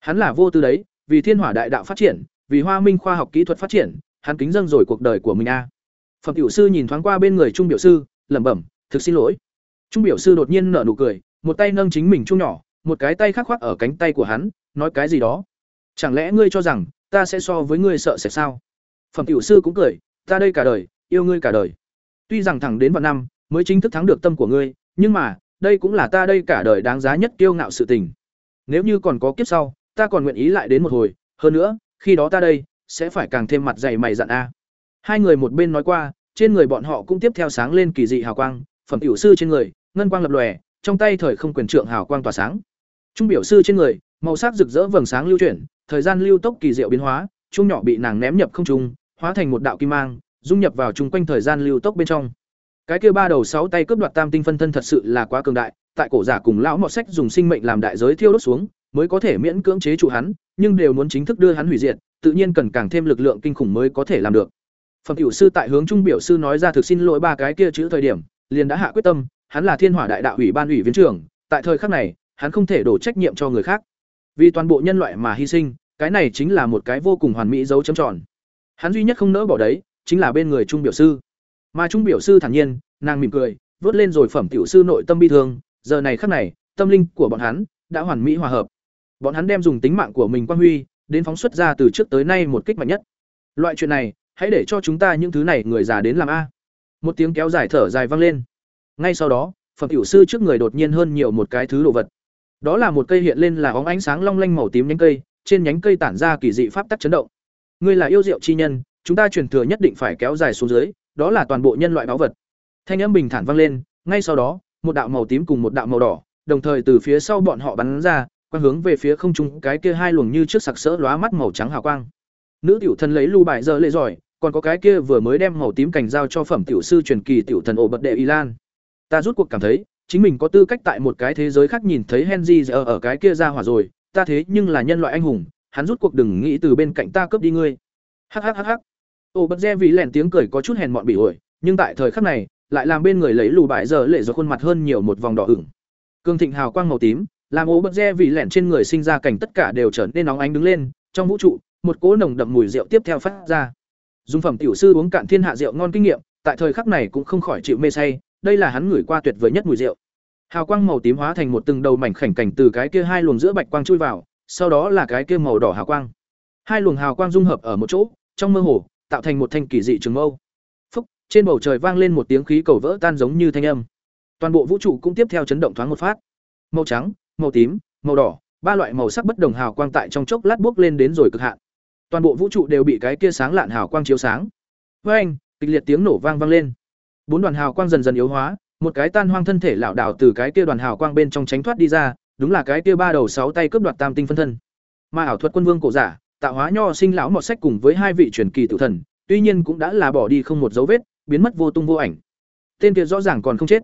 Hắn là vô tư đấy, vì Thiên Hỏa Đại Đạo phát triển, vì Hoa Minh khoa học kỹ thuật phát triển, hắn kính dâng rồi cuộc đời của mình a. Phẩm tiểu sư nhìn thoáng qua bên người trung biểu sư, lẩm bẩm, thực xin lỗi. Trung biểu sư đột nhiên nở nụ cười, một tay nâng chính mình chung nhỏ, một cái tay khác khoác ở cánh tay của hắn, nói cái gì đó. Chẳng lẽ ngươi cho rằng ta sẽ so với ngươi sợ sệt sao? Phẩm tiểu sư cũng cười, ta đây cả đời, yêu ngươi cả đời. Tuy rằng thẳng đến vào năm mới chính thức thắng được tâm của ngươi, nhưng mà, đây cũng là ta đây cả đời đáng giá nhất kiêu ngạo sự tình. nếu như còn có kiếp sau ta còn nguyện ý lại đến một hồi hơn nữa khi đó ta đây sẽ phải càng thêm mặt dày mày dặn a hai người một bên nói qua trên người bọn họ cũng tiếp theo sáng lên kỳ dị hào quang phẩm tiểu sư trên người, ngân quang lập lòe, trong tay thời không quyền trượng hào quang tỏa sáng. Trung biểu sư trên người, màu sắc rực rỡ vầng sáng lưu chuyển, thời gian lưu tốc kỳ diệu biến hóa trung nhỏ bị nàng ném nhập không trung, hóa thành một đạo kim mang, dung nhập vào chung quanh thời gian lưu tốc bên trong. Cái kia ba đầu sáu tay cướp đoạt tam tinh phân thân thật sự là quá cường đại, tại cổ giả cùng lão mọt sách dùng sinh mệnh làm đại giới thiêu đốt xuống, mới có thể miễn cưỡng chế trụ hắn, nhưng đều muốn chính thức đưa hắn hủy diệt, tự nhiên cần càng thêm lực lượng kinh khủng mới có thể làm được. Phẩm tiểu sư tại hướng trung biểu sư nói ra thực xin lỗi ba cái kia chữ thời điểm liền đã hạ quyết tâm, hắn là thiên hỏa đại đạo ủy ban ủy viên trưởng, tại thời khắc này, hắn không thể đổ trách nhiệm cho người khác. Vì toàn bộ nhân loại mà hy sinh, cái này chính là một cái vô cùng hoàn mỹ dấu chấm tròn. Hắn duy nhất không nỡ bỏ đấy, chính là bên người trung biểu sư. Mà trung biểu sư thản nhiên, nàng mỉm cười, vớt lên rồi phẩm tiểu sư nội tâm bi thương, giờ này khắc này, tâm linh của bọn hắn đã hoàn mỹ hòa hợp. Bọn hắn đem dùng tính mạng của mình quan huy, đến phóng xuất ra từ trước tới nay một kích mạnh nhất. Loại chuyện này, hãy để cho chúng ta những thứ này người già đến làm a một tiếng kéo dài thở dài vang lên. Ngay sau đó phẩm tiểu sư trước người đột nhiên hơn nhiều một cái thứ đồ vật. Đó là một cây hiện lên là óng ánh sáng long lanh màu tím nhánh cây, trên nhánh cây tản ra kỳ dị pháp tắc chấn động. Ngươi là yêu diệu chi nhân, chúng ta truyền thừa nhất định phải kéo dài xuống dưới, đó là toàn bộ nhân loại báu vật. Thanh âm bình thản vang lên, ngay sau đó, một đạo màu tím cùng một đạo màu đỏ, đồng thời từ phía sau bọn họ bắn ra, quang hướng về phía không trung, cái kia hai luồng như trước sặc sỡ lóa mắt màu trắng hào quang. Nữ tiểu thân lấy lưu bài giờ lệ giỏi còn có cái kia vừa mới đem màu tím cảnh giao cho phẩm tiểu sư truyền kỳ tiểu thần ổ bật đệ y lan ta rút cuộc cảm thấy, chính mình có tư cách tại một cái thế giới khác nhìn thấy henry ở ở cái kia ra hỏa rồi, ta thế nhưng là nhân loại anh hùng, hắn rút cuộc đừng nghĩ từ bên cạnh ta cướp đi ngươi. Hhhh ổ bật re vì lèn tiếng cười có chút hèn mọn bị ổi, nhưng tại thời khắc này, lại làm bên người lấy lù bại giờ lệ rồi khuôn mặt hơn nhiều một vòng đỏ ửng. Cương thịnh hào quang màu tím, làm ổ bật re vì lẻn trên người sinh ra cảnh tất cả đều trở nên nóng ánh đứng lên, trong vũ trụ, một cỗ nồng đậm mùi rượu tiếp theo phát ra dùng phẩm tiểu sư uống cạn thiên hạ rượu ngon kinh nghiệm, tại thời khắc này cũng không khỏi chịu mê say, đây là hắn ngửi qua tuyệt vời nhất mùi rượu. Hào quang màu tím hóa thành một từng đầu mảnh khảnh cảnh từ cái kia hai luồng giữa bạch quang chui vào, sau đó là cái kia màu đỏ hào quang. Hai luồng hào quang dung hợp ở một chỗ, trong mơ hồ, tạo thành một thanh kỳ dị trường mâu. Phúc, trên bầu trời vang lên một tiếng khí cầu vỡ tan giống như thanh âm. Toàn bộ vũ trụ cũng tiếp theo chấn động thoáng một phát. Màu trắng, màu tím, màu đỏ, ba loại màu sắc bất đồng hào quang tại trong chốc lát bốc lên đến rồi cực hạn toàn bộ vũ trụ đều bị cái kia sáng lạn hào quang chiếu sáng. Với anh, kịch liệt tiếng nổ vang vang lên. Bốn đoàn hào quang dần dần yếu hóa, một cái tan hoang thân thể lảo đảo từ cái kia đoàn hào quang bên trong tránh thoát đi ra, đúng là cái kia ba đầu sáu tay cướp đoạt tam tinh phân thân. Mà ảo thuật quân vương cổ giả, tạo hóa nho sinh lão mọt sách cùng với hai vị truyền kỳ tử thần, tuy nhiên cũng đã là bỏ đi không một dấu vết, biến mất vô tung vô ảnh. Tên kia rõ ràng còn không chết.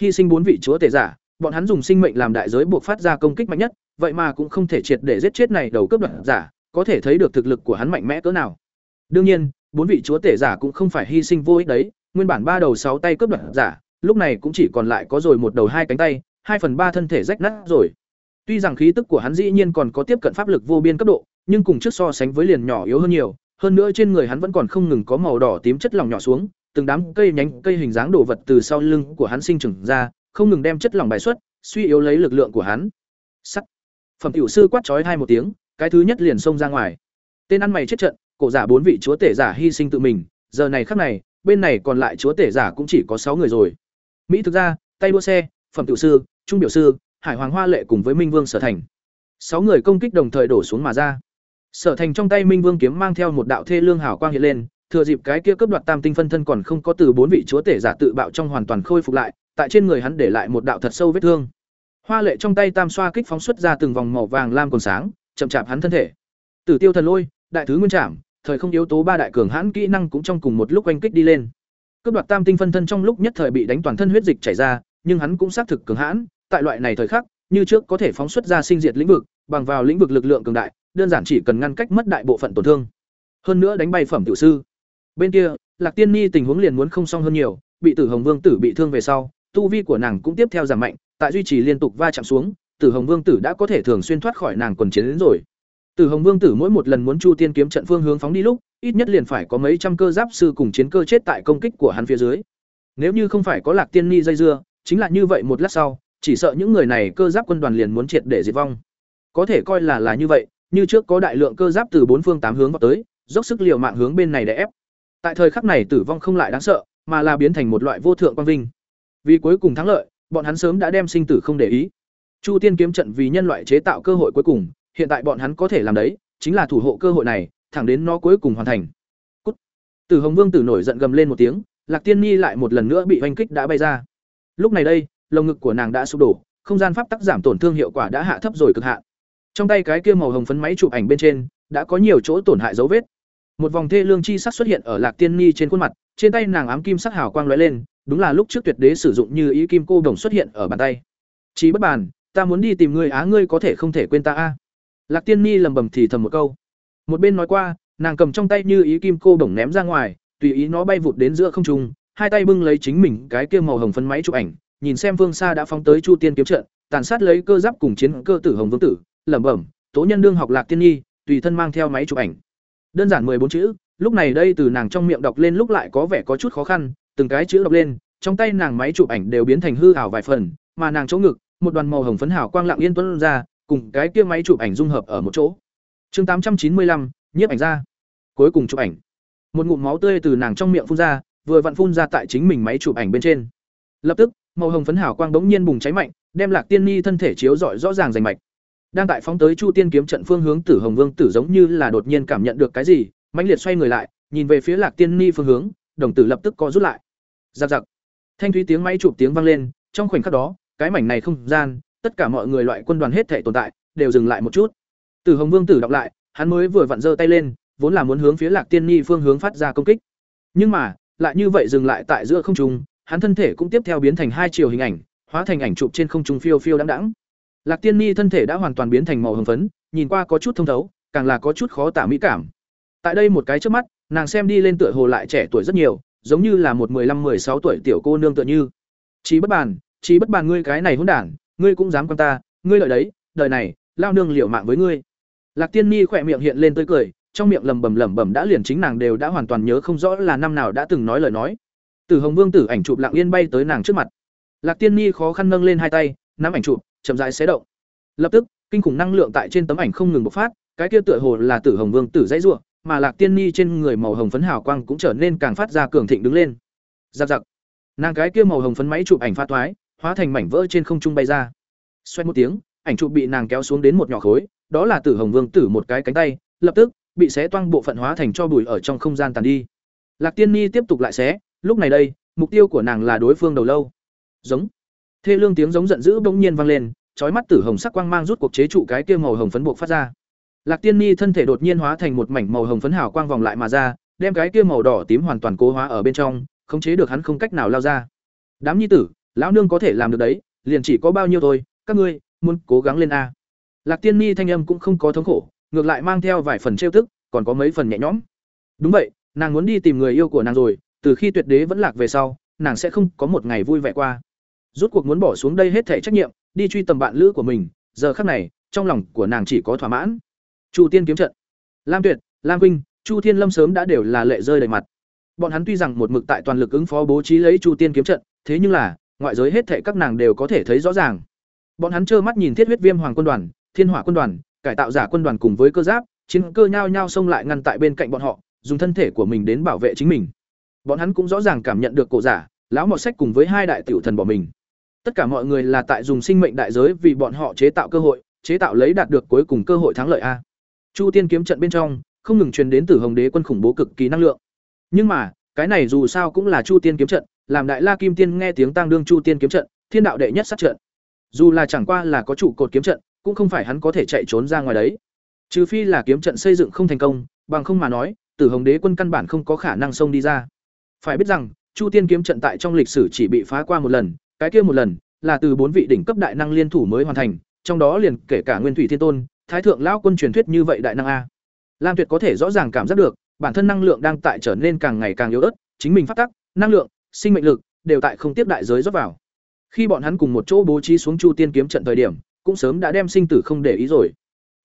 Hy sinh bốn vị chúa tể giả, bọn hắn dùng sinh mệnh làm đại giới buộc phát ra công kích mạnh nhất, vậy mà cũng không thể triệt để giết chết này đầu cướp đoạt giả có thể thấy được thực lực của hắn mạnh mẽ cỡ nào. Đương nhiên, bốn vị chúa tể giả cũng không phải hy sinh vô ích đấy, nguyên bản ba đầu sáu tay cướp đoạt giả, lúc này cũng chỉ còn lại có rồi một đầu hai cánh tay, hai phần ba thân thể rách nát rồi. Tuy rằng khí tức của hắn dĩ nhiên còn có tiếp cận pháp lực vô biên cấp độ, nhưng cùng trước so sánh với liền nhỏ yếu hơn nhiều, hơn nữa trên người hắn vẫn còn không ngừng có màu đỏ tím chất lỏng nhỏ xuống, từng đám cây nhánh cây hình dáng đồ vật từ sau lưng của hắn sinh trưởng ra, không ngừng đem chất lỏng bài xuất, suy yếu lấy lực lượng của hắn. Sắt phẩm tiểu sư quát chói hai một tiếng cái thứ nhất liền xông ra ngoài. Tên ăn mày chết trận, cổ giả bốn vị chúa tể giả hy sinh tự mình, giờ này khắc này, bên này còn lại chúa tể giả cũng chỉ có sáu người rồi. Mỹ thực ra tay đua xe, phẩm tiểu sư, trung biểu sư, hải hoàng hoa lệ cùng với minh vương sở thành. Sáu người công kích đồng thời đổ xuống mà ra. Sở thành trong tay minh vương kiếm mang theo một đạo thê lương hào quang hiện lên, thừa dịp cái kia cướp đoạt tam tinh phân thân còn không có từ bốn vị chúa tể giả tự bạo trong hoàn toàn khôi phục lại, tại trên người hắn để lại một đạo thật sâu vết thương. Hoa lệ trong tay tam xoa kích phóng xuất ra từng vòng màu vàng lam còn sáng chậm chạp hắn thân thể. Tử tiêu thần lôi, đại thứ nguyên trảm, thời không yếu tố ba đại cường hãn kỹ năng cũng trong cùng một lúc oanh kích đi lên. Cướp đoạt tam tinh phân thân trong lúc nhất thời bị đánh toàn thân huyết dịch chảy ra, nhưng hắn cũng xác thực cường hãn, tại loại này thời khắc, như trước có thể phóng xuất ra sinh diệt lĩnh vực, bằng vào lĩnh vực lực lượng cường đại, đơn giản chỉ cần ngăn cách mất đại bộ phận tổn thương. Hơn nữa đánh bay phẩm tiểu sư. Bên kia, lạc tiên ni tình huống liền muốn không xong hơn nhiều, bị tử hồng vương tử bị thương về sau, tu vi của nàng cũng tiếp theo giảm mạnh, tại duy trì liên tục va chạm xuống tử hồng vương tử đã có thể thường xuyên thoát khỏi nàng quần chiến đến rồi. Tử hồng vương tử mỗi một lần muốn chu tiên kiếm trận phương hướng phóng đi lúc, ít nhất liền phải có mấy trăm cơ giáp sư cùng chiến cơ chết tại công kích của hắn phía dưới. Nếu như không phải có lạc tiên ni dây dưa, chính là như vậy một lát sau, chỉ sợ những người này cơ giáp quân đoàn liền muốn triệt để diệt vong. Có thể coi là là như vậy, như trước có đại lượng cơ giáp từ bốn phương tám hướng vào tới, dốc sức liều mạng hướng bên này để ép. Tại thời khắc này tử vong không lại đáng sợ, mà là biến thành một loại vô thượng quang vinh. Vì cuối cùng thắng lợi, bọn hắn sớm đã đem sinh tử không để ý. Chu Tiên kiếm trận vì nhân loại chế tạo cơ hội cuối cùng, hiện tại bọn hắn có thể làm đấy, chính là thủ hộ cơ hội này, thẳng đến nó cuối cùng hoàn thành. Cút. Từ Hồng Vương tử nổi giận gầm lên một tiếng, Lạc Tiên Nhi lại một lần nữa bị hoành kích đã bay ra. Lúc này đây, lồng ngực của nàng đã sụp đổ, không gian pháp tắc giảm tổn thương hiệu quả đã hạ thấp rồi cực hạn. Trong tay cái kia màu hồng phấn máy chụp ảnh bên trên, đã có nhiều chỗ tổn hại dấu vết. Một vòng thê lương chi sắc xuất hiện ở Lạc Tiên Nhi trên khuôn mặt, trên tay nàng ám kim sắc hào quang lóe lên, đúng là lúc trước tuyệt đế sử dụng như ý kim cô đồng xuất hiện ở bàn tay. Chí bất bàn, ta muốn đi tìm ngươi á ngươi có thể không thể quên ta a. Lạc Tiên Nhi lầm bầm thì thầm một câu. Một bên nói qua, nàng cầm trong tay như ý kim cô đồng ném ra ngoài, tùy ý nó bay vụt đến giữa không trung, hai tay bưng lấy chính mình cái kia màu hồng phấn máy chụp ảnh, nhìn xem vương xa đã phóng tới Chu Tiên kiếm trận, tàn sát lấy cơ giáp cùng chiến cơ tử hồng vương tử, lẩm bẩm, tố nhân đương học Lạc Tiên Nhi, tùy thân mang theo máy chụp ảnh. Đơn giản mười bốn chữ, lúc này đây từ nàng trong miệng đọc lên lúc lại có vẻ có chút khó khăn, từng cái chữ đọc lên, trong tay nàng máy chụp ảnh đều biến thành hư ảo vài phần, mà nàng chỗ ngực, một đoàn màu hồng phấn hào quang lặng yên tuấn ra, cùng cái kia máy chụp ảnh dung hợp ở một chỗ. Chương tám trăm chín mươi lăm, nhiếp ảnh ra. Cuối cùng chụp ảnh. Một ngụm máu tươi từ nàng trong miệng phun ra, vừa vặn phun ra tại chính mình máy chụp ảnh bên trên. Lập tức, màu hồng phấn hào quang bỗng nhiên bùng cháy mạnh, đem Lạc Tiên Ni thân thể chiếu rọi rõ ràng rành mạch. Đang tại phóng tới Chu Tiên kiếm trận phương hướng Tử Hồng Vương tử giống như là đột nhiên cảm nhận được cái gì, mãnh liệt xoay người lại, nhìn về phía Lạc Tiên Ni phương hướng, đồng tử lập tức co rút lại. Giặc giặc. Thanh thúy tiếng máy chụp tiếng vang lên, trong khoảnh khắc đó, cái mảnh này không gian, tất cả mọi người loại quân đoàn hết thể tồn tại, đều dừng lại một chút. từ Hồng Vương tử đọc lại, hắn mới vừa vặn giơ tay lên, vốn là muốn hướng phía Lạc Tiên nhi phương hướng phát ra công kích. Nhưng mà, lại như vậy dừng lại tại giữa không trung, hắn thân thể cũng tiếp theo biến thành hai chiều hình ảnh, hóa thành ảnh chụp trên không trung phiêu phiêu đãng đãng. Lạc Tiên nhi thân thể đã hoàn toàn biến thành màu hồng phấn, nhìn qua có chút thông thấu, càng là có chút khó tả mỹ cảm. Tại đây một cái trước mắt, nàng xem đi lên tựa hồ lại trẻ tuổi rất nhiều, giống như là một 15-16 tuổi tiểu cô nương tựa như. Chỉ bất bàn, chỉ bất bàn ngươi cái này hỗn đản, ngươi cũng dám quan ta, ngươi lợi đấy, đời này, lao nương liều mạng với ngươi. Lạc Tiên mi khỏe miệng hiện lên tươi cười, trong miệng lầm bầm lẩm bẩm đã liền chính nàng đều đã hoàn toàn nhớ không rõ là năm nào đã từng nói lời nói. Từ Hồng Vương tử ảnh chụp lặng yên bay tới nàng trước mặt. Lạc Tiên mi khó khăn nâng lên hai tay, nắm ảnh chụp, chậm rãi xé động. Lập tức, kinh khủng năng lượng tại trên tấm ảnh không ngừng bộc phát, cái kia tựa hồ là Tử Hồng Vương tử dãy rủa, mà Lạc Tiên Ni trên người màu hồng phấn hào quang cũng trở nên càng phát ra cường thịnh đứng lên. Rạp giặc. Nàng cái kia màu hồng phấn máy chụp ảnh pha toái hóa thành mảnh vỡ trên không trung bay ra. Xoay một tiếng, ảnh chụp bị nàng kéo xuống đến một nhỏ khối, đó là Tử Hồng Vương tử một cái cánh tay, lập tức bị xé toang bộ phận hóa thành cho bụi ở trong không gian tàn đi. Lạc Tiên Ni tiếp tục lại xé, lúc này đây, mục tiêu của nàng là đối phương đầu lâu. Giống. Thê lương tiếng giống giận dữ bỗng nhiên vang lên, chói mắt tử hồng sắc quang mang rút cuộc chế trụ cái kia màu hồng phấn buộc phát ra. Lạc Tiên Ni thân thể đột nhiên hóa thành một mảnh màu hồng phấn hào quang vòng lại mà ra, đem cái kia màu đỏ tím hoàn toàn cố hóa ở bên trong, khống chế được hắn không cách nào lao ra. Đám nhi tử, lão nương có thể làm được đấy, liền chỉ có bao nhiêu thôi, các ngươi muốn cố gắng lên a. Lạc Tiên Ni thanh âm cũng không có thống khổ, ngược lại mang theo vài phần trêu tức, còn có mấy phần nhẹ nhõm. Đúng vậy, nàng muốn đi tìm người yêu của nàng rồi, từ khi tuyệt đế vẫn lạc về sau, nàng sẽ không có một ngày vui vẻ qua. Rút cuộc muốn bỏ xuống đây hết thảy trách nhiệm, đi truy tầm bạn lữ của mình, giờ khắc này, trong lòng của nàng chỉ có thỏa mãn. Chu Tiên kiếm trận, Lam Tuyệt, Lam Vinh, Chu Thiên Lâm sớm đã đều là lệ rơi đầy mặt. Bọn hắn tuy rằng một mực tại toàn lực ứng phó bố trí lấy Chu Tiên kiếm trận, thế nhưng là, ngoại giới hết thảy các nàng đều có thể thấy rõ ràng. Bọn hắn trơ mắt nhìn Thiết Huyết Viêm Hoàng quân đoàn, Thiên Hỏa quân đoàn, cải tạo giả quân đoàn cùng với cơ giáp, chiến cơ nhao nhao xông lại ngăn tại bên cạnh bọn họ, dùng thân thể của mình đến bảo vệ chính mình. Bọn hắn cũng rõ ràng cảm nhận được cổ giả, lão mọt sách cùng với hai đại tiểu thần bỏ mình. Tất cả mọi người là tại dùng sinh mệnh đại giới vì bọn họ chế tạo cơ hội, chế tạo lấy đạt được cuối cùng cơ hội thắng lợi a. Chu Tiên kiếm trận bên trong, không ngừng truyền đến từ Hồng Đế quân khủng bố cực kỳ năng lượng. Nhưng mà, cái này dù sao cũng là Chu Tiên kiếm trận, làm Đại La Kim Tiên nghe tiếng tang đương Chu Tiên kiếm trận, thiên đạo đệ nhất sát trận. Dù là chẳng qua là có trụ cột kiếm trận, cũng không phải hắn có thể chạy trốn ra ngoài đấy. Trừ phi là kiếm trận xây dựng không thành công, bằng không mà nói, Tử Hồng Đế quân căn bản không có khả năng xông đi ra. Phải biết rằng, Chu Tiên kiếm trận tại trong lịch sử chỉ bị phá qua một lần, cái kia một lần là từ bốn vị đỉnh cấp đại năng liên thủ mới hoàn thành, trong đó liền kể cả Nguyên Thủy Thiên Tôn, Thái thượng lão quân truyền thuyết như vậy đại năng a. Lam Tuyệt có thể rõ ràng cảm giác được, bản thân năng lượng đang tại trở nên càng ngày càng yếu ớt, chính mình phát tắc, năng lượng, sinh mệnh lực đều tại không tiếp đại giới rót vào. Khi bọn hắn cùng một chỗ bố trí xuống Chu Tiên kiếm trận thời điểm, cũng sớm đã đem sinh tử không để ý rồi.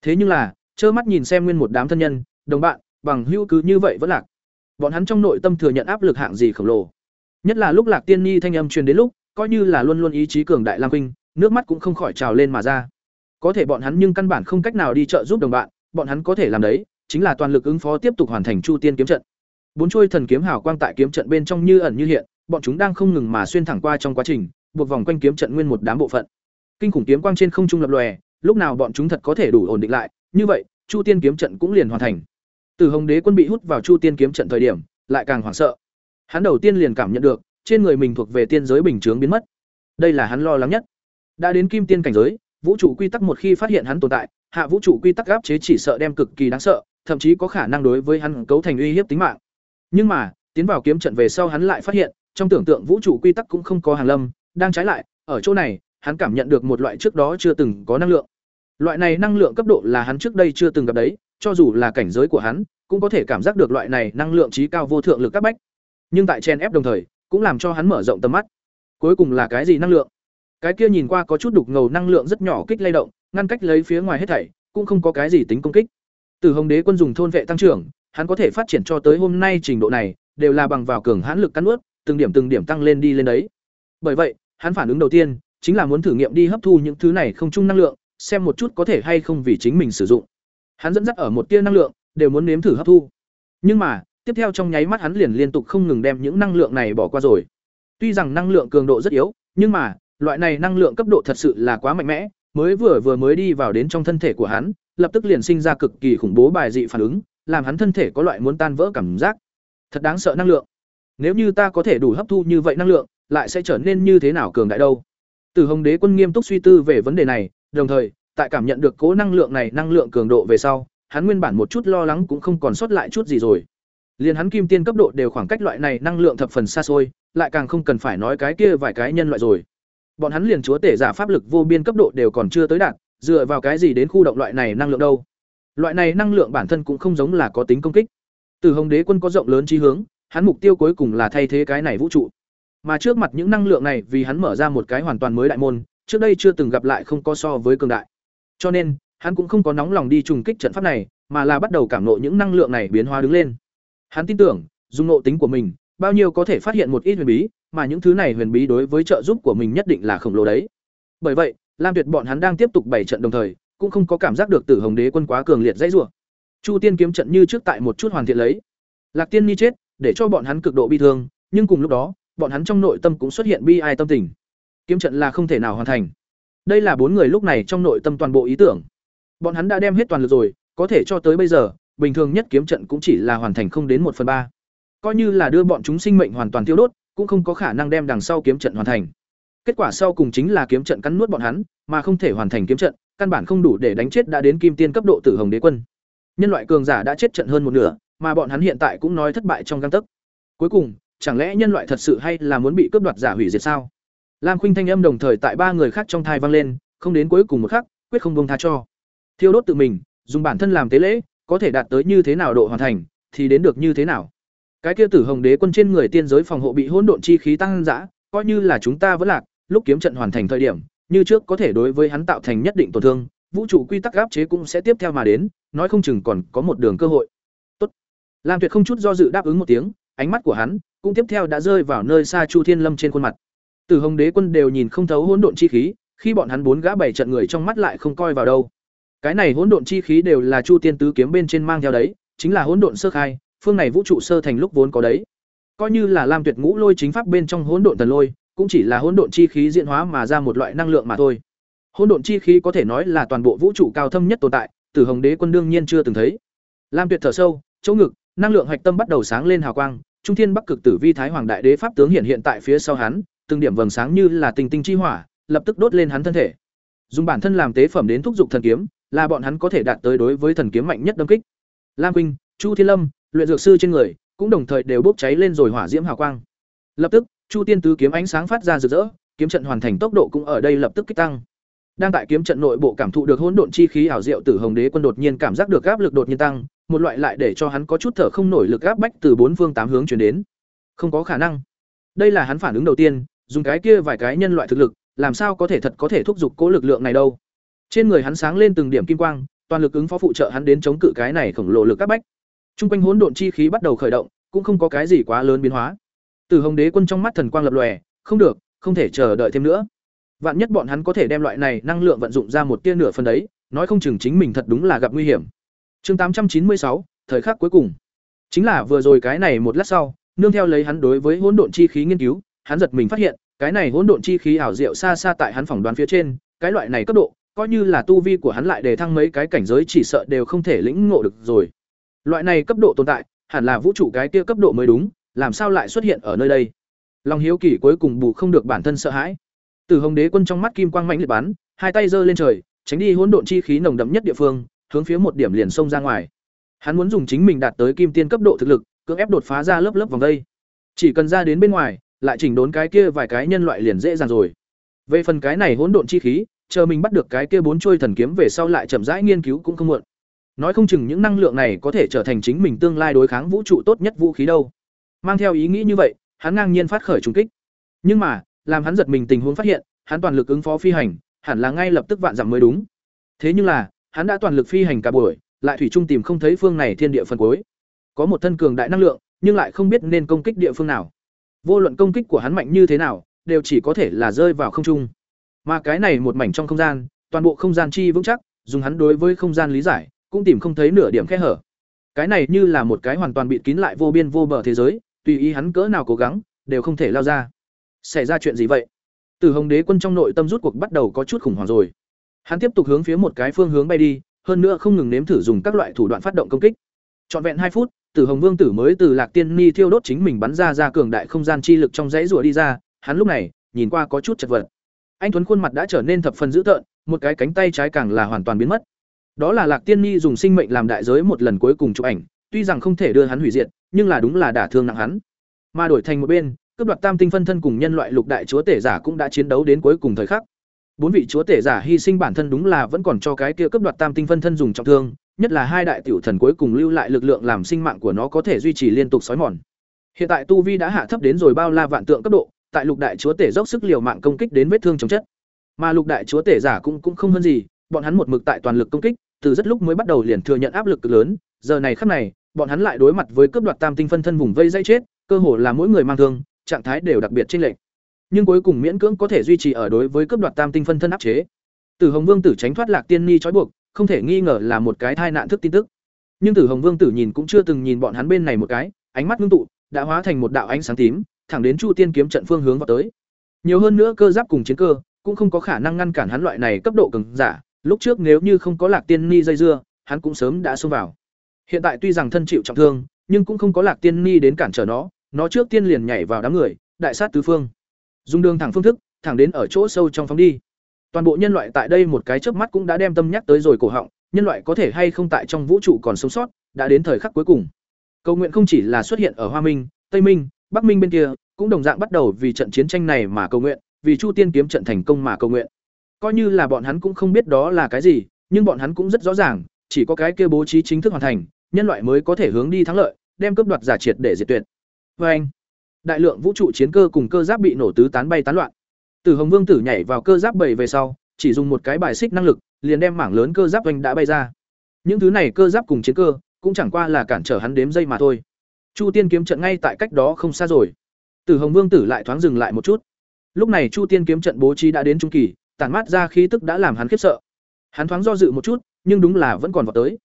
Thế nhưng là, trơ mắt nhìn xem nguyên một đám thân nhân, đồng bạn, bằng hữu cứ như vậy vẫn lạc. Bọn hắn trong nội tâm thừa nhận áp lực hạng gì khổng lồ. Nhất là lúc Lạc Tiên Nhi thanh âm truyền đến lúc, coi như là luôn luôn ý chí cường đại Lam huynh, nước mắt cũng không khỏi trào lên mà ra. Có thể bọn hắn nhưng căn bản không cách nào đi trợ giúp đồng bạn, bọn hắn có thể làm đấy, chính là toàn lực ứng phó tiếp tục hoàn thành Chu Tiên kiếm trận. Bốn chuôi thần kiếm hào quang tại kiếm trận bên trong như ẩn như hiện, bọn chúng đang không ngừng mà xuyên thẳng qua trong quá trình, buộc vòng quanh kiếm trận nguyên một đám bộ phận. Kinh khủng kiếm quang trên không trung lập lòe, lúc nào bọn chúng thật có thể đủ ổn định lại, như vậy, Chu Tiên kiếm trận cũng liền hoàn thành. Từ Hồng Đế quân bị hút vào Chu Tiên kiếm trận thời điểm, lại càng hoảng sợ. Hắn đầu tiên liền cảm nhận được, trên người mình thuộc về tiên giới bình chướng biến mất. Đây là hắn lo lắng nhất. Đã đến kim tiên cảnh giới, vũ trụ quy tắc một khi phát hiện hắn tồn tại, hạ vũ trụ quy tắc áp chế chỉ sợ đem cực kỳ đáng sợ, thậm chí có khả năng đối với hắn cấu thành uy hiếp tính mạng. Nhưng mà, tiến vào kiếm trận về sau hắn lại phát hiện, trong tưởng tượng vũ trụ quy tắc cũng không có hàng lâm, đang trái lại, ở chỗ này, hắn cảm nhận được một loại trước đó chưa từng có năng lượng. Loại này năng lượng cấp độ là hắn trước đây chưa từng gặp đấy, cho dù là cảnh giới của hắn, cũng có thể cảm giác được loại này năng lượng trí cao vô thượng lực các bách. Nhưng tại chen ép đồng thời, cũng làm cho hắn mở rộng tầm mắt. Cuối cùng là cái gì năng lượng? Cái kia nhìn qua có chút đục ngầu năng lượng rất nhỏ kích lay động, ngăn cách lấy phía ngoài hết thảy, cũng không có cái gì tính công kích. Từ Hồng Đế quân dùng thôn vệ tăng trưởng, hắn có thể phát triển cho tới hôm nay trình độ này, đều là bằng vào cường hãn lực cắn nuốt, từng điểm từng điểm tăng lên đi lên đấy. Bởi vậy, hắn phản ứng đầu tiên chính là muốn thử nghiệm đi hấp thu những thứ này không chung năng lượng, xem một chút có thể hay không vì chính mình sử dụng. Hắn dẫn dắt ở một tia năng lượng, đều muốn nếm thử hấp thu. Nhưng mà, tiếp theo trong nháy mắt hắn liền liên tục không ngừng đem những năng lượng này bỏ qua rồi. Tuy rằng năng lượng cường độ rất yếu, nhưng mà, loại này năng lượng cấp độ thật sự là quá mạnh mẽ, mới vừa vừa mới đi vào đến trong thân thể của hắn, lập tức liền sinh ra cực kỳ khủng bố bài dị phản ứng, làm hắn thân thể có loại muốn tan vỡ cảm giác. Thật đáng sợ năng lượng. Nếu như ta có thể đủ hấp thu như vậy năng lượng, lại sẽ trở nên như thế nào cường đại đâu? Từ Hồng Đế quân nghiêm túc suy tư về vấn đề này, đồng thời, tại cảm nhận được cố năng lượng này năng lượng cường độ về sau, hắn nguyên bản một chút lo lắng cũng không còn sót lại chút gì rồi. liền hắn kim tiên cấp độ đều khoảng cách loại này năng lượng thập phần xa xôi, lại càng không cần phải nói cái kia vài cái nhân loại rồi. Bọn hắn liền chúa tể giả pháp lực vô biên cấp độ đều còn chưa tới đạt, dựa vào cái gì đến khu động loại này năng lượng đâu? Loại này năng lượng bản thân cũng không giống là có tính công kích. Từ Hồng Đế quân có rộng lớn trí hướng, hắn mục tiêu cuối cùng là thay thế cái này vũ trụ. Mà trước mặt những năng lượng này vì hắn mở ra một cái hoàn toàn mới đại môn, trước đây chưa từng gặp lại không có so với cường đại. Cho nên, hắn cũng không có nóng lòng đi trùng kích trận pháp này, mà là bắt đầu cảm nộ những năng lượng này biến hóa đứng lên. Hắn tin tưởng, dùng nộ tính của mình, bao nhiêu có thể phát hiện một ít huyền bí, mà những thứ này huyền bí đối với trợ giúp của mình nhất định là khổng lồ đấy. Bởi vậy, Lam Tuyệt bọn hắn đang tiếp tục bảy trận đồng thời, cũng không có cảm giác được Tử Hồng Đế quân quá cường liệt dãy rủa. Chu Tiên kiếm trận như trước tại một chút hoàn thiện lấy. Lạc Tiên Ni chết, để cho bọn hắn cực độ bi thương, nhưng cùng lúc đó, bọn hắn trong nội tâm cũng xuất hiện bi ai tâm tình. Kiếm trận là không thể nào hoàn thành. Đây là bốn người lúc này trong nội tâm toàn bộ ý tưởng. Bọn hắn đã đem hết toàn lực rồi, có thể cho tới bây giờ, bình thường nhất kiếm trận cũng chỉ là hoàn thành không đến một phần ba. Coi như là đưa bọn chúng sinh mệnh hoàn toàn tiêu đốt, cũng không có khả năng đem đằng sau kiếm trận hoàn thành. Kết quả sau cùng chính là kiếm trận cắn nuốt bọn hắn, mà không thể hoàn thành kiếm trận, căn bản không đủ để đánh chết đã đến kim tiên cấp độ tử hồng đế quân. Nhân loại cường giả đã chết trận hơn một nửa, mà bọn hắn hiện tại cũng nói thất bại trong gang tấc. Cuối cùng, chẳng lẽ nhân loại thật sự hay là muốn bị cướp đoạt giả hủy diệt sao? Lam Khuynh thanh âm đồng thời tại ba người khác trong thai vang lên, không đến cuối cùng một khắc, quyết không buông tha cho. Thiêu đốt tự mình, dùng bản thân làm tế lễ, có thể đạt tới như thế nào độ hoàn thành, thì đến được như thế nào. Cái kia Tử Hồng Đế quân trên người tiên giới phòng hộ bị hỗn độn chi khí tăng dã, coi như là chúng ta vẫn lạc, lúc kiếm trận hoàn thành thời điểm, như trước có thể đối với hắn tạo thành nhất định tổn thương, vũ trụ quy tắc áp chế cũng sẽ tiếp theo mà đến, nói không chừng còn có một đường cơ hội. Lam Tuyệt không chút do dự đáp ứng một tiếng, ánh mắt của hắn cũng tiếp theo đã rơi vào nơi xa Chu Thiên Lâm trên khuôn mặt. Từ Hồng Đế quân đều nhìn không thấu hỗn độn chi khí, khi bọn hắn bốn gã bảy trận người trong mắt lại không coi vào đâu. Cái này hỗn độn chi khí đều là Chu Tiên tứ kiếm bên trên mang theo đấy, chính là hỗn độn sơ khai, phương này vũ trụ sơ thành lúc vốn có đấy. Coi như là Lam Tuyệt Ngũ Lôi chính pháp bên trong hỗn độn thần lôi, cũng chỉ là hỗn độn chi khí diễn hóa mà ra một loại năng lượng mà thôi. Hỗn độn chi khí có thể nói là toàn bộ vũ trụ cao thâm nhất tồn tại, Tử Hồng Đế quân đương nhiên chưa từng thấy. Lam Tuyệt thở sâu, chỗ ngực, năng lượng hạch tâm bắt đầu sáng lên hào quang, Trung Thiên Bắc Cực Tử Vi Thái Hoàng Đại Đế pháp tướng hiện hiện tại phía sau hắn, từng điểm vầng sáng như là tinh tinh chi hỏa, lập tức đốt lên hắn thân thể. Dùng bản thân làm tế phẩm đến thúc dục thần kiếm, là bọn hắn có thể đạt tới đối với thần kiếm mạnh nhất đâm kích. Lam Quynh, Chu Thiên Lâm, luyện dược sư trên người, cũng đồng thời đều bốc cháy lên rồi hỏa diễm hào quang. Lập tức, Chu Tiên tứ kiếm ánh sáng phát ra rực rỡ, kiếm trận hoàn thành tốc độ cũng ở đây lập tức kích tăng. Đang tại kiếm trận nội bộ cảm thụ được hỗn độn chi khí ảo diệu Tử Hồng Đế quân đột nhiên cảm giác được áp lực đột nhiên tăng, một loại lại để cho hắn có chút thở không nổi lực áp bách từ bốn phương tám hướng truyền đến. Không có khả năng. Đây là hắn phản ứng đầu tiên, dùng cái kia vài cái nhân loại thực lực, làm sao có thể thật có thể thúc giục cố lực lượng này đâu. Trên người hắn sáng lên từng điểm kim quang, toàn lực ứng phó phụ trợ hắn đến chống cự cái này khổng lồ lực áp bách. Trung quanh hỗn độn chi khí bắt đầu khởi động, cũng không có cái gì quá lớn biến hóa. Từ Hồng Đế quân trong mắt thần quang lập lòe, không được, không thể chờ đợi thêm nữa. Vạn nhất bọn hắn có thể đem loại này năng lượng vận dụng ra một tia nửa phần đấy, nói không chừng chính mình thật đúng là gặp nguy hiểm. Chương tám trăm chín mươi sáu, thời khắc cuối cùng. Chính là vừa rồi cái này một lát sau, nương theo lấy hắn đối với hỗn độn chi khí nghiên cứu, hắn giật mình phát hiện, cái này hỗn độn chi khí ảo diệu xa xa tại hắn phỏng đoán phía trên, cái loại này cấp độ, coi như là tu vi của hắn lại đề thăng mấy cái cảnh giới chỉ sợ đều không thể lĩnh ngộ được rồi. Loại này cấp độ tồn tại, hẳn là vũ trụ cái kia cấp độ mới đúng, làm sao lại xuất hiện ở nơi đây? Long hiếu kỳ cuối cùng bù không được bản thân sợ hãi. Từ Hồng Đế quân trong mắt kim quang mạnh liệt bắn, hai tay giơ lên trời, tránh đi hỗn độn chi khí nồng đậm nhất địa phương, hướng phía một điểm liền xông ra ngoài. Hắn muốn dùng chính mình đạt tới kim tiên cấp độ thực lực, cưỡng ép đột phá ra lớp lớp vòng đây. Chỉ cần ra đến bên ngoài, lại chỉnh đốn cái kia vài cái nhân loại liền dễ dàng rồi. Về phần cái này hỗn độn chi khí, chờ mình bắt được cái kia bốn chuôi thần kiếm về sau lại chậm rãi nghiên cứu cũng không muộn. Nói không chừng những năng lượng này có thể trở thành chính mình tương lai đối kháng vũ trụ tốt nhất vũ khí đâu. Mang theo ý nghĩ như vậy, hắn ngang nhiên phát khởi trùng kích. Nhưng mà, làm hắn giật mình tình huống phát hiện, hắn toàn lực ứng phó phi hành, hẳn là ngay lập tức vạn dặm mới đúng. Thế nhưng là, hắn đã toàn lực phi hành cả buổi, lại thủy chung tìm không thấy phương này thiên địa phần cuối. Có một thân cường đại năng lượng, nhưng lại không biết nên công kích địa phương nào. Vô luận công kích của hắn mạnh như thế nào, đều chỉ có thể là rơi vào không trung. Mà cái này một mảnh trong không gian, toàn bộ không gian chi vững chắc, dùng hắn đối với không gian lý giải, cũng tìm không thấy nửa điểm khe hở. Cái này như là một cái hoàn toàn bịt kín lại vô biên vô bờ thế giới, tùy ý hắn cỡ nào cố gắng, đều không thể lao ra. Xảy ra chuyện gì vậy? Từ Hồng Đế quân trong nội tâm rút cuộc bắt đầu có chút khủng hoảng rồi. Hắn tiếp tục hướng phía một cái phương hướng bay đi, hơn nữa không ngừng nếm thử dùng các loại thủ đoạn phát động công kích. Trọn vẹn hai phút, Tử Hồng Vương tử mới từ Lạc Tiên Ni thiêu đốt chính mình bắn ra ra cường đại không gian chi lực trong dãy rùa đi ra, hắn lúc này, nhìn qua có chút chật vật. Anh Tuấn khuôn mặt đã trở nên thập phần dữ tợn, một cái cánh tay trái càng là hoàn toàn biến mất. Đó là Lạc Tiên Ni dùng sinh mệnh làm đại giới một lần cuối cùng chụp ảnh, tuy rằng không thể đưa hắn hủy diệt, nhưng là đúng là đả thương nặng hắn. Mà đổi thành một bên, cướp đoạt tam tinh phân thân cùng nhân loại lục đại chúa tể giả cũng đã chiến đấu đến cuối cùng thời khắc. Bốn vị chúa tể giả hy sinh bản thân đúng là vẫn còn cho cái kia cướp đoạt tam tinh phân thân dùng trọng thương, nhất là hai đại tiểu thần cuối cùng lưu lại lực lượng làm sinh mạng của nó có thể duy trì liên tục sói mòn. Hiện tại tu vi đã hạ thấp đến rồi bao la vạn tượng cấp độ, tại lục đại chúa tể dốc sức liều mạng công kích đến vết thương chống chất. Mà lục đại chúa tể giả cũng cũng không hơn gì, bọn hắn một mực tại toàn lực công kích, từ rất lúc mới bắt đầu liền thừa nhận áp lực cực lớn, giờ này khắc này, bọn hắn lại đối mặt với cướp đoạt tam tinh phân thân vùng vây dây chết, cơ hồ là mỗi người mang thương, trạng thái đều đặc biệt chênh lệch. Nhưng cuối cùng miễn cưỡng có thể duy trì ở đối với cướp đoạt tam tinh phân thân áp chế. Tử Hồng Vương tử tránh thoát Lạc Tiên Ni trói buộc, không thể nghi ngờ là một cái tai nạn thức tin tức. Nhưng Tử Hồng Vương tử nhìn cũng chưa từng nhìn bọn hắn bên này một cái, ánh mắt ngưng tụ, đã hóa thành một đạo ánh sáng tím, thẳng đến Chu Tiên kiếm trận phương hướng vào tới. Nhiều hơn nữa cơ giáp cùng chiến cơ, cũng không có khả năng ngăn cản hắn loại này cấp độ cường giả, lúc trước nếu như không có Lạc Tiên Ni dây dưa, hắn cũng sớm đã xông vào. Hiện tại tuy rằng thân chịu trọng thương, nhưng cũng không có Lạc Tiên Ni đến cản trở nó, nó trước tiên liền nhảy vào đám người, đại sát tứ phương. Dung đường thẳng phương thức, thẳng đến ở chỗ sâu trong phóng đi. Toàn bộ nhân loại tại đây một cái chớp mắt cũng đã đem tâm nhắc tới rồi cổ họng, nhân loại có thể hay không tại trong vũ trụ còn sống sót, đã đến thời khắc cuối cùng. Cầu nguyện không chỉ là xuất hiện ở Hoa Minh, Tây Minh, Bắc Minh bên kia, cũng đồng dạng bắt đầu vì trận chiến tranh này mà cầu nguyện, vì Chu Tiên kiếm trận thành công mà cầu nguyện. Coi như là bọn hắn cũng không biết đó là cái gì, nhưng bọn hắn cũng rất rõ ràng, chỉ có cái kia bố trí chính thức hoàn thành, nhân loại mới có thể hướng đi thắng lợi, đem cướp đoạt giả triệt để diệt tuyệt. Và anh, đại lượng vũ trụ chiến cơ cùng cơ giáp bị nổ tứ tán bay tán loạn. Tử Hồng Vương tử nhảy vào cơ giáp bảy về sau, chỉ dùng một cái bài xích năng lực, liền đem mảng lớn cơ giáp oanh đã bay ra. Những thứ này cơ giáp cùng chiến cơ, cũng chẳng qua là cản trở hắn đếm dây mà thôi. Chu Tiên kiếm trận ngay tại cách đó không xa rồi. Tử Hồng Vương tử lại thoáng dừng lại một chút. Lúc này Chu Tiên kiếm trận bố trí đã đến trung kỳ, tản mát ra khí tức đã làm hắn khiếp sợ. Hắn thoáng do dự một chút, nhưng đúng là vẫn còn vào tới.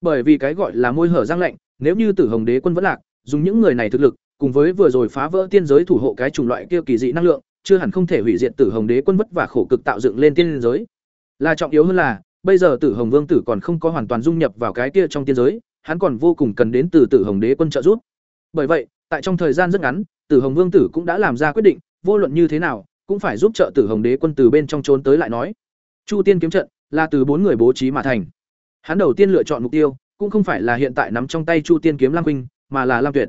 Bởi vì cái gọi là môi hở giang lạnh, nếu như Tử Hồng Đế quân vẫn lạc, dùng những người này thực lực, cùng với vừa rồi phá vỡ tiên giới thủ hộ cái chủng loại kia kỳ dị năng lượng, chưa hẳn không thể hủy diệt Tử Hồng Đế quân vất và khổ cực tạo dựng lên tiên giới. Là trọng yếu hơn là, bây giờ Tử Hồng Vương tử còn không có hoàn toàn dung nhập vào cái kia trong tiên giới, hắn còn vô cùng cần đến từ Tử Hồng Đế quân trợ giúp. Bởi vậy, tại trong thời gian rất ngắn, Tử Hồng Vương tử cũng đã làm ra quyết định, vô luận như thế nào, cũng phải giúp trợ Tử Hồng Đế quân từ bên trong trốn tới lại nói. Chu Tiên kiếm trận là từ bốn người bố trí mà thành. Hắn đầu tiên lựa chọn mục tiêu, cũng không phải là hiện tại nắm trong tay Chu Tiên kiếm Lam Huynh, mà là Lam Tuyệt.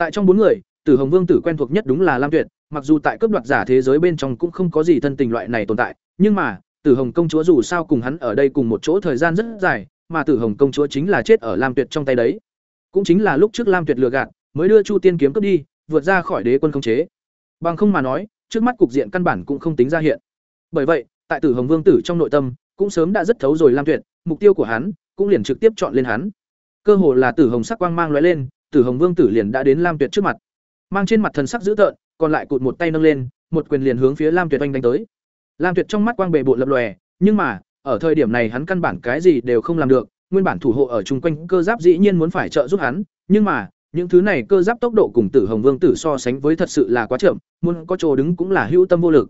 Tại trong bốn người, Tử Hồng Vương tử quen thuộc nhất đúng là Lam Tuyệt, mặc dù tại cấp đoạt giả thế giới bên trong cũng không có gì thân tình loại này tồn tại, nhưng mà, Tử Hồng công chúa dù sao cùng hắn ở đây cùng một chỗ thời gian rất dài, mà Tử Hồng công chúa chính là chết ở Lam Tuyệt trong tay đấy. Cũng chính là lúc trước Lam Tuyệt lừa gạt, mới đưa Chu Tiên kiếm cướp đi, vượt ra khỏi đế quân khống chế. Bằng không mà nói, trước mắt cục diện căn bản cũng không tính ra hiện. Bởi vậy, tại Tử Hồng Vương tử trong nội tâm, cũng sớm đã rất thấu rồi Lam Tuyệt, mục tiêu của hắn cũng liền trực tiếp chọn lên hắn. Cơ hồ là Tử Hồng sắc quang mang lóe lên, Tử Hồng Vương tử liền đã đến Lam Tuyệt trước mặt. Mang trên mặt thần sắc dữ tợn, còn lại cụt một tay nâng lên, một quyền liền hướng phía Lam Tuyệt oanh đánh tới. Lam Tuyệt trong mắt quang bề bộ lập lòe, nhưng mà, ở thời điểm này hắn căn bản cái gì đều không làm được, nguyên bản thủ hộ ở chung quanh cơ giáp dĩ nhiên muốn phải trợ giúp hắn, nhưng mà, những thứ này cơ giáp tốc độ cùng Tử Hồng Vương tử so sánh với thật sự là quá chậm, muốn có chỗ đứng cũng là hữu tâm vô lực.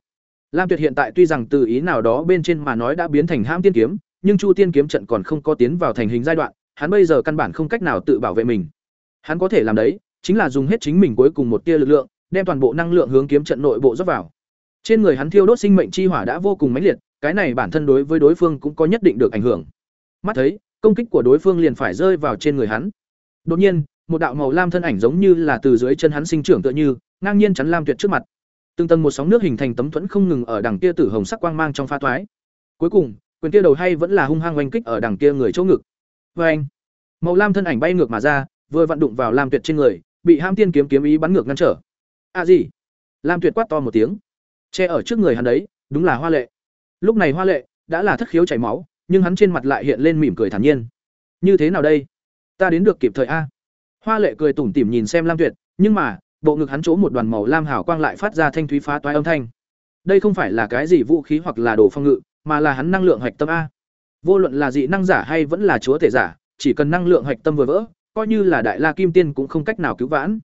Lam Tuyệt hiện tại tuy rằng từ ý nào đó bên trên mà nói đã biến thành hãm tiên kiếm, nhưng Chu Tiên kiếm trận còn không có tiến vào thành hình giai đoạn, hắn bây giờ căn bản không cách nào tự bảo vệ mình. Hắn có thể làm đấy, chính là dùng hết chính mình cuối cùng một tia lực lượng, đem toàn bộ năng lượng hướng kiếm trận nội bộ rót vào. Trên người hắn thiêu đốt sinh mệnh chi hỏa đã vô cùng mãnh liệt, cái này bản thân đối với đối phương cũng có nhất định được ảnh hưởng. Mắt thấy, công kích của đối phương liền phải rơi vào trên người hắn. Đột nhiên, một đạo màu lam thân ảnh giống như là từ dưới chân hắn sinh trưởng tựa như, ngang nhiên chắn Lam Tuyệt trước mặt. Từng tầng một sóng nước hình thành tấm thuẫn không ngừng ở đằng kia tử hồng sắc quang mang trong pha toái. Cuối cùng, quyền kia đầu hay vẫn là hung hăng oanh kích ở đằng kia người chỗ ngực. Oeng! Màu lam thân ảnh bay ngược mà ra, vừa vặn đụng vào Lam Tuyệt trên người, bị Ham Tiên kiếm kiếm ý bắn ngược ngăn trở. "A à gì?" Lam Tuyệt quát to một tiếng. Che ở trước người hắn đấy, đúng là Hoa Lệ. Lúc này Hoa Lệ đã là thất khiếu chảy máu, nhưng hắn trên mặt lại hiện lên mỉm cười thản nhiên. "Như thế nào đây? Ta đến được kịp thời a." Hoa Lệ cười tủm tỉm nhìn xem Lam Tuyệt, nhưng mà, bộ ngực hắn chỗ một đoàn màu lam hào quang lại phát ra thanh thúy phá toái âm thanh. Đây không phải là cái gì vũ khí hoặc là đồ phong ngự, mà là hắn năng lượng hạch tâm a. Vô luận là dị năng giả hay vẫn là chúa tể giả, chỉ cần năng lượng hạch tâm vừa vỡ, coi như là đại la kim tiên cũng không cách nào cứu vãn.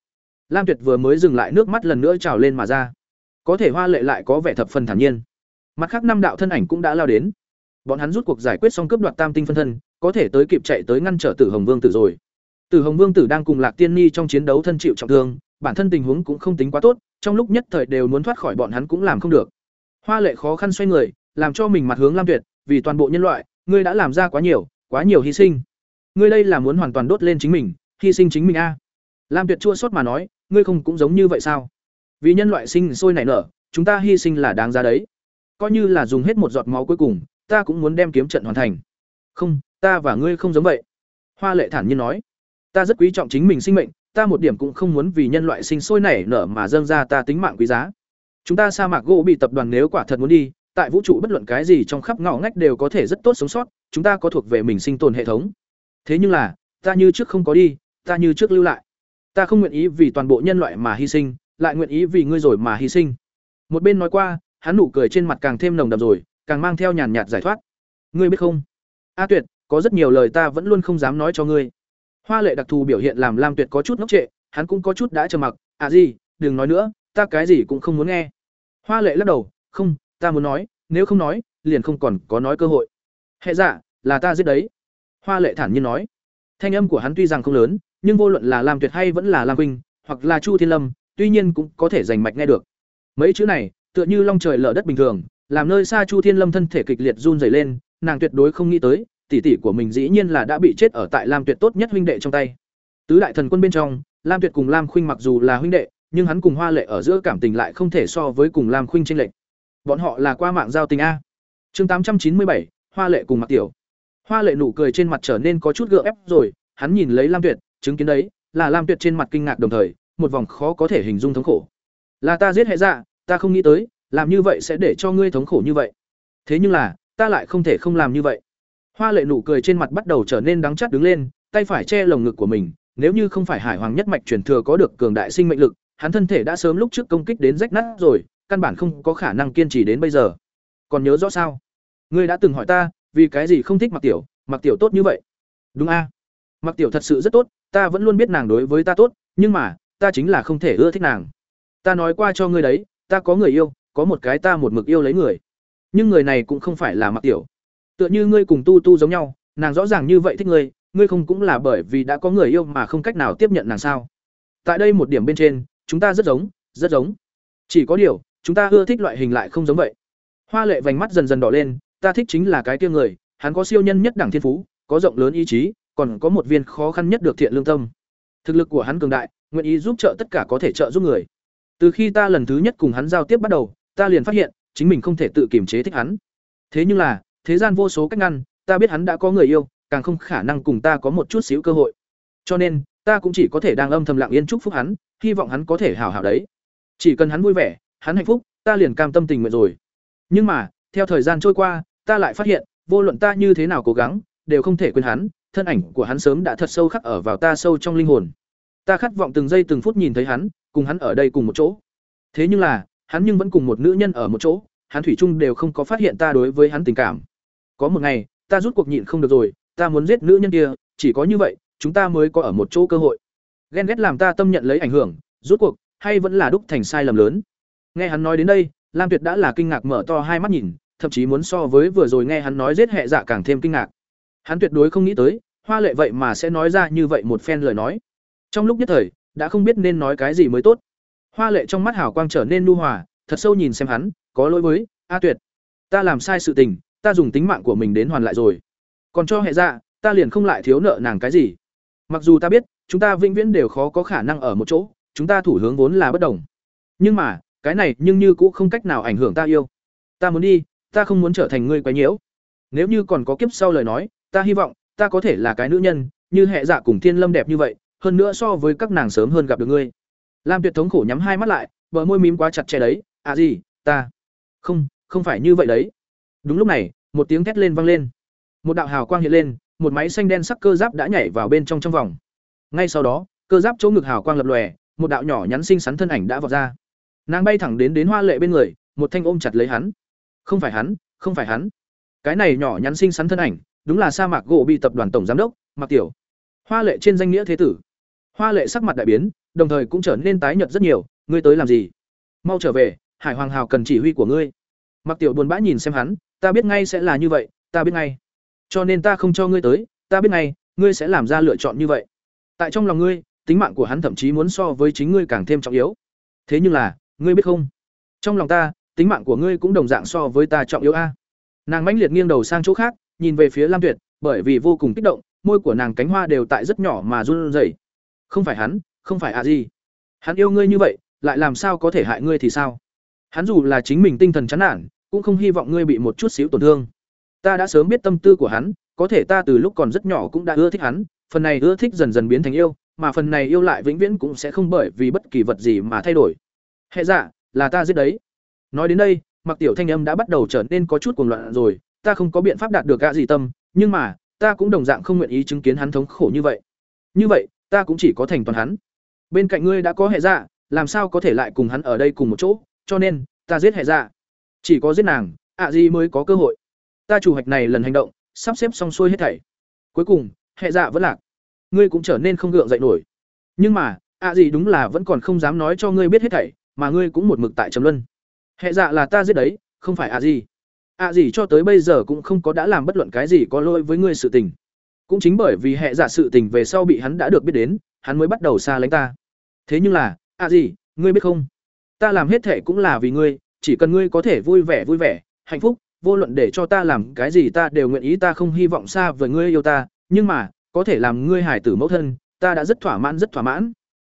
Lam Tuyệt vừa mới dừng lại nước mắt lần nữa trào lên mà ra. Có thể Hoa Lệ lại có vẻ thập phần thản nhiên. Mặt khác năm đạo thân ảnh cũng đã lao đến. Bọn hắn rút cuộc giải quyết xong cướp đoạt Tam tinh phân thân, có thể tới kịp chạy tới ngăn trở Tử Hồng Vương tử rồi. Tử Hồng Vương tử đang cùng Lạc Tiên Ni trong chiến đấu thân chịu trọng thương, bản thân tình huống cũng không tính quá tốt, trong lúc nhất thời đều muốn thoát khỏi bọn hắn cũng làm không được. Hoa Lệ khó khăn xoay người, làm cho mình mặt hướng Lam Tuyệt, vì toàn bộ nhân loại, ngươi đã làm ra quá nhiều, quá nhiều hy sinh. Ngươi đây là muốn hoàn toàn đốt lên chính mình, hy sinh chính mình a. Lam Tuyệt chua sót mà nói, ngươi không cũng giống như vậy sao? Vì nhân loại sinh sôi nảy nở, chúng ta hy sinh là đáng giá đấy. Coi như là dùng hết một giọt máu cuối cùng, ta cũng muốn đem kiếm trận hoàn thành. Không, ta và ngươi không giống vậy. Hoa Lệ thản nhiên nói, ta rất quý trọng chính mình sinh mệnh, ta một điểm cũng không muốn vì nhân loại sinh sôi nảy nở mà dâng ra ta tính mạng quý giá. Chúng ta sa mạc gỗ bị tập đoàn nếu quả thật muốn đi, tại vũ trụ bất luận cái gì trong khắp ngõ ngách đều có thể rất tốt sống sót, chúng ta có thuộc về mình sinh tồn hệ thống. Thế nhưng là, ta như trước không có đi, ta như trước lưu lại. Ta không nguyện ý vì toàn bộ nhân loại mà hy sinh, lại nguyện ý vì ngươi rồi mà hy sinh. Một bên nói qua, hắn nụ cười trên mặt càng thêm nồng đậm rồi, càng mang theo nhàn nhạt giải thoát. Ngươi biết không? A Tuyệt, có rất nhiều lời ta vẫn luôn không dám nói cho ngươi. Hoa Lệ đặc thù biểu hiện làm Lam Tuyệt có chút ngốc trệ, hắn cũng có chút đã trầm mặc, "À gì, đừng nói nữa, ta cái gì cũng không muốn nghe." Hoa Lệ lắc đầu, "Không, ta muốn nói, nếu không nói, liền không còn có nói cơ hội." "Hệ dạ, là ta giết đấy." Hoa Lệ thản nhiên nói. Thanh âm của hắn tuy rằng không lớn, nhưng vô luận là Lam Tuyệt hay vẫn là Lam Vinh, hoặc là Chu Thiên Lâm, tuy nhiên cũng có thể rành mạch nghe được. Mấy chữ này, tựa như long trời lở đất bình thường, làm nơi xa Chu Thiên Lâm thân thể kịch liệt run rẩy lên, nàng tuyệt đối không nghĩ tới, tỷ tỷ của mình dĩ nhiên là đã bị chết ở tại Lam Tuyệt tốt nhất huynh đệ trong tay. Tứ đại thần quân bên trong, Lam Tuyệt cùng Lam Khuynh mặc dù là huynh đệ, nhưng hắn cùng Hoa Lệ ở giữa cảm tình lại không thể so với cùng Lam Khuynh chênh lệch. Bọn họ là qua mạng giao tình a. Chương tám trăm chín mươi bảy, Hoa Lệ cùng Mặc Tiểu. Hoa Lệ nụ cười trên mặt trở nên có chút gượng ép rồi, hắn nhìn lấy Lam Tuyệt, chứng kiến đấy, là Lam Tuyệt trên mặt kinh ngạc đồng thời, một vòng khó có thể hình dung thống khổ. Là ta giết hệ dạ, ta không nghĩ tới, làm như vậy sẽ để cho ngươi thống khổ như vậy. Thế nhưng là, ta lại không thể không làm như vậy. Hoa Lệ nụ cười trên mặt bắt đầu trở nên đắng chát đứng lên, tay phải che lồng ngực của mình, nếu như không phải Hải Hoàng nhất mạch truyền thừa có được cường đại sinh mệnh lực, hắn thân thể đã sớm lúc trước công kích đến rách nát rồi, căn bản không có khả năng kiên trì đến bây giờ. Còn nhớ rõ sao? Ngươi đã từng hỏi ta, vì cái gì không thích Mặc Tiểu, Mặc Tiểu tốt như vậy? Đúng a? Mặc Tiểu thật sự rất tốt, ta vẫn luôn biết nàng đối với ta tốt, nhưng mà, ta chính là không thể ưa thích nàng. Ta nói qua cho ngươi đấy, ta có người yêu, có một cái ta một mực yêu lấy người. Nhưng người này cũng không phải là Mặc Tiểu. Tựa như ngươi cùng Tu Tu giống nhau, nàng rõ ràng như vậy thích ngươi, ngươi không cũng là bởi vì đã có người yêu mà không cách nào tiếp nhận nàng sao? Tại đây một điểm bên trên, chúng ta rất giống, rất giống. Chỉ có điều, chúng ta ưa thích loại hình lại không giống vậy. Hoa Lệ vành mắt dần dần đỏ lên, ta thích chính là cái kia người, hắn có siêu nhân nhất đẳng thiên phú, có rộng lớn ý chí, còn có một viên khó khăn nhất được thiện lương tâm. Thực lực của hắn cường đại, nguyện ý giúp trợ tất cả có thể trợ giúp người. Từ khi ta lần thứ nhất cùng hắn giao tiếp bắt đầu, ta liền phát hiện, chính mình không thể tự kiềm chế thích hắn. Thế nhưng là, thế gian vô số cách ngăn, ta biết hắn đã có người yêu, càng không khả năng cùng ta có một chút xíu cơ hội. Cho nên, ta cũng chỉ có thể đang âm thầm lặng yên chúc phúc hắn, hy vọng hắn có thể hảo hảo đấy. Chỉ cần hắn vui vẻ, hắn hạnh phúc, ta liền cam tâm tình nguyện rồi. Nhưng mà, theo thời gian trôi qua, ta lại phát hiện, vô luận ta như thế nào cố gắng, đều không thể quên hắn, thân ảnh của hắn sớm đã thật sâu khắc ở vào ta sâu trong linh hồn. Ta khát vọng từng giây từng phút nhìn thấy hắn, cùng hắn ở đây cùng một chỗ. Thế nhưng là, hắn nhưng vẫn cùng một nữ nhân ở một chỗ, hắn thủy chung đều không có phát hiện ta đối với hắn tình cảm. Có một ngày, ta rút cuộc nhịn không được rồi, ta muốn giết nữ nhân kia, chỉ có như vậy, chúng ta mới có ở một chỗ cơ hội. Ghen ghét làm ta tâm nhận lấy ảnh hưởng, rút cuộc, hay vẫn là đúc thành sai lầm lớn. Nghe hắn nói đến đây, lam tuyệt đã là kinh ngạc mở to hai mắt nhìn thậm chí muốn so với vừa rồi nghe hắn nói giết hệ dạ càng thêm kinh ngạc. Hắn tuyệt đối không nghĩ tới, hoa lệ vậy mà sẽ nói ra như vậy một phen lời nói. Trong lúc nhất thời, đã không biết nên nói cái gì mới tốt. Hoa lệ trong mắt hào quang trở nên nu hòa, thật sâu nhìn xem hắn, có lỗi với, a tuyệt, ta làm sai sự tình, ta dùng tính mạng của mình đến hoàn lại rồi. Còn cho hệ dạ ta liền không lại thiếu nợ nàng cái gì. Mặc dù ta biết, chúng ta vĩnh viễn đều khó có khả năng ở một chỗ, chúng ta thủ hướng vốn là bất đồng. Nhưng mà, cái này nhưng như cũng không cách nào ảnh hưởng ta yêu. Ta muốn đi ta không muốn trở thành ngươi quái nhiễu. Nếu như còn có kiếp sau lời nói, ta hy vọng, ta có thể là cái nữ nhân, như hệ dạ cùng thiên lâm đẹp như vậy, hơn nữa so với các nàng sớm hơn gặp được ngươi. Lam tuyệt thống khổ nhắm hai mắt lại, bờ môi mím quá chặt chẽ đấy à gì, ta không không phải như vậy đấy. Đúng lúc này, một tiếng thét lên vang lên. Một đạo hào quang hiện lên, một máy xanh đen sắc cơ giáp đã nhảy vào bên trong trong vòng. Ngay sau đó, cơ giáp chỗ ngực hào quang lập lòe, một đạo nhỏ nhắn xinh xắn thân ảnh đã vọt ra. Nàng bay thẳng đến đến hoa lệ bên người, một thanh ôm chặt lấy hắn không phải hắn, không phải hắn. Cái này nhỏ nhắn xinh xắn thân ảnh, đúng là sa mạc gỗ bị tập đoàn tổng giám đốc mặc tiểu. Hoa lệ trên danh nghĩa thế tử. Hoa lệ sắc mặt đại biến, đồng thời cũng trở nên tái nhợt rất nhiều, ngươi tới làm gì? Mau trở về, hải hoàng hào cần chỉ huy của ngươi. Mặc tiểu buồn bã nhìn xem hắn, ta biết ngay sẽ là như vậy, ta biết ngay. Cho nên ta không cho ngươi tới, ta biết ngay, ngươi sẽ làm ra lựa chọn như vậy. Tại trong lòng ngươi, tính mạng của hắn thậm chí muốn so với chính ngươi càng thêm trọng yếu. Thế nhưng là, ngươi biết không? Trong lòng ta tính mạng của ngươi cũng đồng dạng so với ta trọng yếu a. Nàng mãnh liệt nghiêng đầu sang chỗ khác, nhìn về phía lam tuyệt, bởi vì vô cùng kích động, môi của nàng cánh hoa đều tại rất nhỏ mà run rẩy. Không phải hắn, không phải a gì. Hắn yêu ngươi như vậy, lại làm sao có thể hại ngươi thì sao? Hắn dù là chính mình tinh thần chán nản, cũng không hy vọng ngươi bị một chút xíu tổn thương. Ta đã sớm biết tâm tư của hắn, có thể ta từ lúc còn rất nhỏ cũng đã ưa thích hắn, phần này ưa thích dần dần biến thành yêu, mà phần này yêu lại vĩnh viễn cũng sẽ không bởi vì bất kỳ vật gì mà thay đổi. Hệ dạ là ta giết đấy nói đến đây mặc tiểu thanh âm đã bắt đầu trở nên có chút cuồng loạn rồi, ta không có biện pháp đạt được gã gì tâm, nhưng mà, ta cũng đồng dạng không nguyện ý chứng kiến hắn thống khổ như vậy. Như vậy, ta cũng chỉ có thành toàn hắn. Bên cạnh ngươi đã có hệ dạ làm sao có thể lại cùng hắn ở đây cùng một chỗ, cho nên, ta giết hệ dạ. Chỉ có giết nàng, ạ gì mới có cơ hội. Ta chủ hoạch này lần hành động, sắp xếp xong xuôi hết thảy. Cuối cùng, hệ dạ vẫn lạc. Ngươi cũng trở nên không gượng dậy nổi. Nhưng mà, ạ gì đúng là vẫn còn không dám nói cho ngươi biết hết thảy, mà ngươi cũng một mực tại trầm luân hệ dạ là ta giết đấy, không phải ạ gì. Ạ gì cho tới bây giờ cũng không có đã làm bất luận cái gì có lỗi với ngươi sự tình. Cũng chính bởi vì hệ dạ sự tình về sau bị hắn đã được biết đến, hắn mới bắt đầu xa lánh ta. Thế nhưng là, ạ gì, ngươi biết không? Ta làm hết thệ cũng là vì ngươi, chỉ cần ngươi có thể vui vẻ vui vẻ, hạnh phúc, vô luận để cho ta làm cái gì ta đều nguyện ý ta không hy vọng xa với ngươi yêu ta, nhưng mà, có thể làm ngươi hải tử mẫu thân, ta đã rất thỏa mãn, rất thỏa mãn.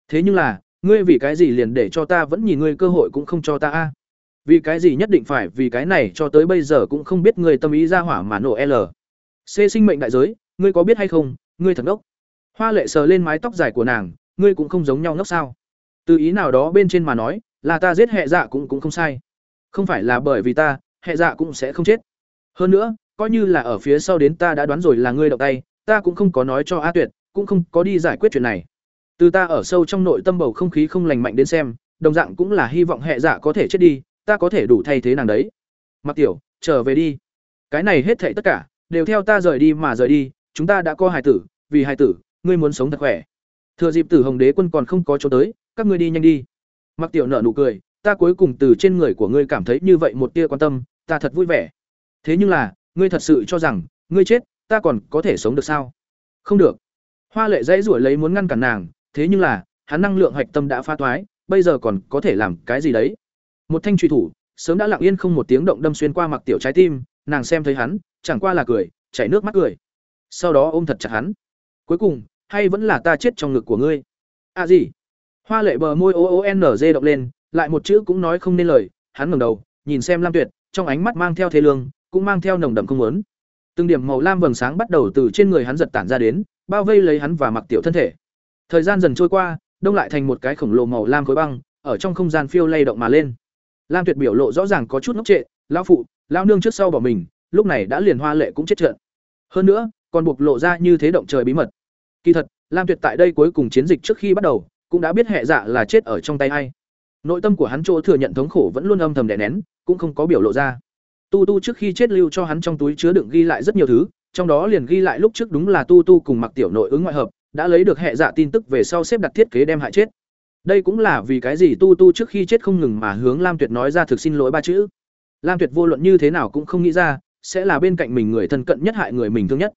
Thế nhưng là, ngươi vì cái gì liền để cho ta vẫn nhìn ngươi cơ hội cũng không cho ta a? Vì cái gì nhất định phải vì cái này cho tới bây giờ cũng không biết người tâm ý ra hỏa mà nổ l c sinh mệnh đại giới, ngươi có biết hay không, ngươi thật ngốc. Hoa lệ sờ lên mái tóc dài của nàng, ngươi cũng không giống nhau ngốc sao. Từ ý nào đó bên trên mà nói, là ta giết hệ dạ cũng cũng không sai. Không phải là bởi vì ta, hệ dạ cũng sẽ không chết. Hơn nữa, coi như là ở phía sau đến ta đã đoán rồi là ngươi động tay, ta cũng không có nói cho a tuyệt, cũng không có đi giải quyết chuyện này. Từ ta ở sâu trong nội tâm bầu không khí không lành mạnh đến xem, đồng dạng cũng là hy vọng hệ dạ có thể chết đi ta có thể đủ thay thế nàng đấy. Mặc tiểu, trở về đi. Cái này hết thảy tất cả, đều theo ta rời đi mà rời đi, chúng ta đã có hài tử, vì hài tử, ngươi muốn sống thật khỏe. Thừa dịp tử hồng đế quân còn không có chỗ tới, các ngươi đi nhanh đi. Mặc tiểu nở nụ cười, ta cuối cùng từ trên người của ngươi cảm thấy như vậy một tia quan tâm, ta thật vui vẻ. Thế nhưng là, ngươi thật sự cho rằng, ngươi chết, ta còn có thể sống được sao? Không được. Hoa lệ dãy ruổi lấy muốn ngăn cản nàng, thế nhưng là, hắn năng lượng hạch tâm đã phá toái bây giờ còn có thể làm cái gì đấy? Một thanh truy thủ, sớm đã lặng yên không một tiếng động đâm xuyên qua mặc tiểu trái tim, nàng xem thấy hắn, chẳng qua là cười, chảy nước mắt cười. Sau đó ôm thật chặt hắn. Cuối cùng, hay vẫn là ta chết trong ngực của ngươi. À gì? Hoa lệ bờ môi o o n g động lên, lại một chữ cũng nói không nên lời, hắn ngẩng đầu, nhìn xem lam tuyệt, trong ánh mắt mang theo thế lương, cũng mang theo nồng đậm không muốn. Từng điểm màu lam vầng sáng bắt đầu từ trên người hắn giật tản ra đến, bao vây lấy hắn và mặc tiểu thân thể. Thời gian dần trôi qua, đông lại thành một cái khổng lồ màu lam khối băng, ở trong không gian phiêu lay động mà lên lam tuyệt biểu lộ rõ ràng có chút ngốc trệ, lão phụ, lão nương trước sau bỏ mình, lúc này đã liền hoa lệ cũng chết trận hơn nữa, còn buộc lộ ra như thế động trời bí mật. Kỳ thật, lam tuyệt tại đây cuối cùng chiến dịch trước khi bắt đầu, cũng đã biết hệ dạ là chết ở trong tay ai. Nội tâm của hắn chỗ thừa nhận thống khổ vẫn luôn âm thầm đè nén, cũng không có biểu lộ ra. Tu tu trước khi chết lưu cho hắn trong túi chứa đựng ghi lại rất nhiều thứ, trong đó liền ghi lại lúc trước đúng là tu tu cùng mặc tiểu nội ứng ngoại hợp, đã lấy được hệ dạ tin tức về sau xếp đặt thiết kế đem hại chết đây cũng là vì cái gì tu tu trước khi chết không ngừng mà hướng lam tuyệt nói ra thực xin lỗi ba chữ. Lam tuyệt vô luận như thế nào cũng không nghĩ ra, sẽ là bên cạnh mình người thân cận nhất hại người mình thương nhất.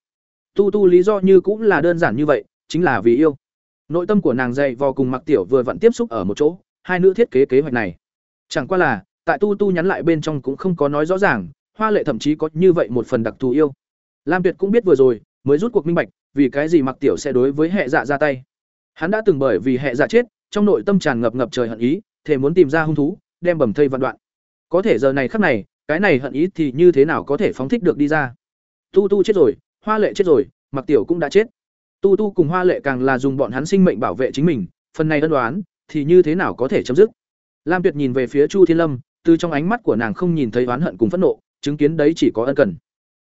Tu tu lý do như cũng là đơn giản như vậy, chính là vì yêu. Nội tâm của nàng dày vò cùng mặc tiểu vừa vặn tiếp xúc ở một chỗ, hai nữ thiết kế kế hoạch này. Chẳng qua là, tại tu tu nhắn lại bên trong cũng không có nói rõ ràng, hoa lệ thậm chí có như vậy một phần đặc thù yêu. Lam tuyệt cũng biết vừa rồi, mới rút cuộc minh bạch, vì cái gì mặc tiểu sẽ đối với hệ dạ ra tay. Hắn đã từng bởi vì hệ dạ chết trong nội tâm tràn ngập ngập trời hận ý thể muốn tìm ra hung thú, đem bầm thây vạn đoạn. Có thể giờ này khắc này, cái này hận ý thì như thế nào có thể phóng thích được đi ra? Tu tu chết rồi, hoa lệ chết rồi mặc tiểu cũng đã chết. Tu tu cùng hoa lệ càng là dùng bọn hắn sinh mệnh bảo vệ chính mình, phần này ân đoán thì như thế nào có thể chấm dứt? Lam tuyệt nhìn về phía chu thiên lâm, từ trong ánh mắt của nàng không nhìn thấy oán hận cùng phẫn nộ, chứng kiến đấy chỉ có ân cần.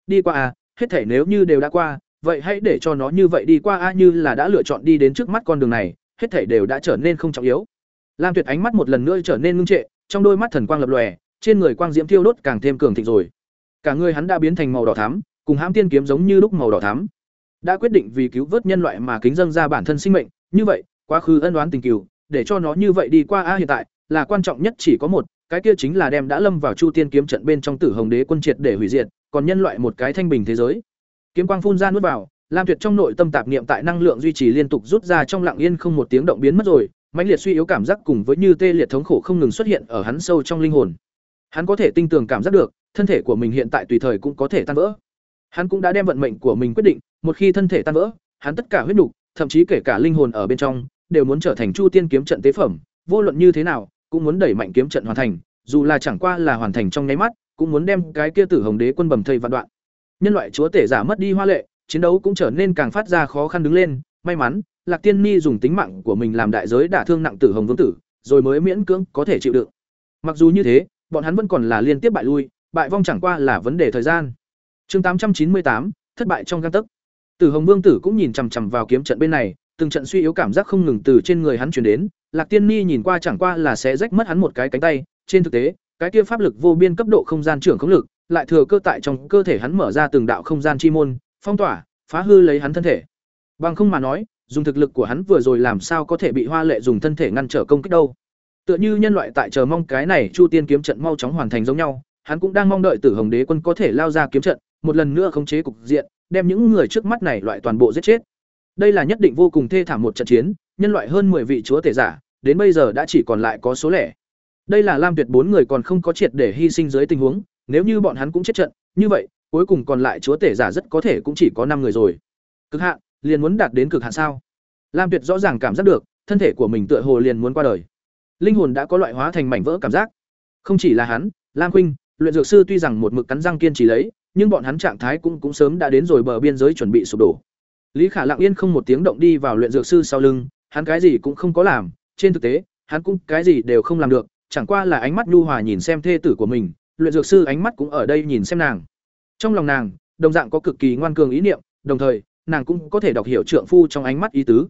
Đi qua à hết thể nếu như đều đã qua, vậy hãy để cho nó như vậy đi qua a, như là đã lựa chọn đi đến trước mắt con đường này hết thảy đều đã trở nên không trọng yếu. Lam tuyệt ánh mắt một lần nữa trở nên ngưng trệ trong đôi mắt thần quang lập lòe trên người quang diễm thiêu đốt càng thêm cường thịnh rồi. Cả người hắn đã biến thành màu đỏ thắm cùng hãm tiên kiếm giống như lúc màu đỏ thắm. Đã quyết định vì cứu vớt nhân loại mà kính dâng ra bản thân sinh mệnh như vậy quá khứ ân oán tình kỷ, để cho nó như vậy đi qua a hiện tại là quan trọng nhất chỉ có một cái kia chính là đem đã lâm vào chu tiên kiếm trận bên trong tử hồng đế quân triệt để hủy diệt còn nhân loại một cái thanh bình thế giới. Kiếm quang phun ra nuốt vào lam tuyệt trong nội tâm tạp niệm tại năng lượng duy trì liên tục rút ra trong lặng yên không một tiếng động biến mất rồi, mãnh liệt suy yếu cảm giác cùng với như tê liệt thống khổ không ngừng xuất hiện ở hắn sâu trong linh hồn. Hắn có thể tinh tường cảm giác được, thân thể của mình hiện tại tùy thời cũng có thể tan vỡ. Hắn cũng đã đem vận mệnh của mình quyết định, một khi thân thể tan vỡ, hắn tất cả huyết nục, thậm chí kể cả linh hồn ở bên trong, đều muốn trở thành chu tiên kiếm trận tế phẩm, vô luận như thế nào, cũng muốn đẩy mạnh kiếm trận hoàn thành, dù là chẳng qua là hoàn thành trong nháy mắt, cũng muốn đem cái kia tử hồng đế quân bầm thây vạn đoạn. Nhân loại chúa tể giả mất đi hoa lệ chiến đấu cũng trở nên càng phát ra khó khăn đứng lên. May mắn, lạc tiên ni dùng tính mạng của mình làm đại giới đả thương nặng tử hồng vương tử, rồi mới miễn cưỡng có thể chịu đựng. Mặc dù như thế, bọn hắn vẫn còn là liên tiếp bại lui, bại vong chẳng qua là vấn đề thời gian. Chương tám trăm chín mươi tám, thất bại trong găng tấc. Tử hồng vương tử cũng nhìn chằm chằm vào kiếm trận bên này, từng trận suy yếu cảm giác không ngừng từ trên người hắn chuyển đến. Lạc tiên ni nhìn qua chẳng qua là sẽ rách mất hắn một cái cánh tay. Trên thực tế, cái kia pháp lực vô biên cấp độ không gian trưởng không lực, lại thừa cơ tại trong cơ thể hắn mở ra từng đạo không gian chi môn phong tỏa, phá hư lấy hắn thân thể. Bằng không mà nói, dùng thực lực của hắn vừa rồi làm sao có thể bị hoa lệ dùng thân thể ngăn trở công kích đâu. Tựa như nhân loại tại chờ mong cái này chu tiên kiếm trận mau chóng hoàn thành giống nhau, hắn cũng đang mong đợi tử hồng đế quân có thể lao ra kiếm trận, một lần nữa khống chế cục diện, đem những người trước mắt này loại toàn bộ giết chết. Đây là nhất định vô cùng thê thảm một trận chiến, nhân loại hơn 10 vị chúa tể giả, đến bây giờ đã chỉ còn lại có số lẻ. Đây là lam tuyệt bốn người còn không có triệt để hy sinh dưới tình huống, nếu như bọn hắn cũng chết trận, như vậy cuối cùng còn lại chúa tể giả rất có thể cũng chỉ có năm người rồi. Cực hạn, liền muốn đạt đến cực hạn sao? Lam tuyệt rõ ràng cảm giác được, thân thể của mình tựa hồ liền muốn qua đời. Linh hồn đã có loại hóa thành mảnh vỡ cảm giác. Không chỉ là hắn, lam huynh luyện dược sư tuy rằng một mực cắn răng kiên trì lấy, nhưng bọn hắn trạng thái cũng cũng sớm đã đến rồi bờ biên giới chuẩn bị sụp đổ. Lý khả lặng yên không một tiếng động đi vào luyện dược sư sau lưng, hắn cái gì cũng không có làm, trên thực tế, hắn cũng cái gì đều không làm được, chẳng qua là ánh mắt nhu hòa nhìn xem thê tử của mình, luyện dược sư ánh mắt cũng ở đây nhìn xem nàng trong lòng nàng, đồng dạng có cực kỳ ngoan cường ý niệm, đồng thời, nàng cũng có thể đọc hiểu trượng phu trong ánh mắt ý tứ.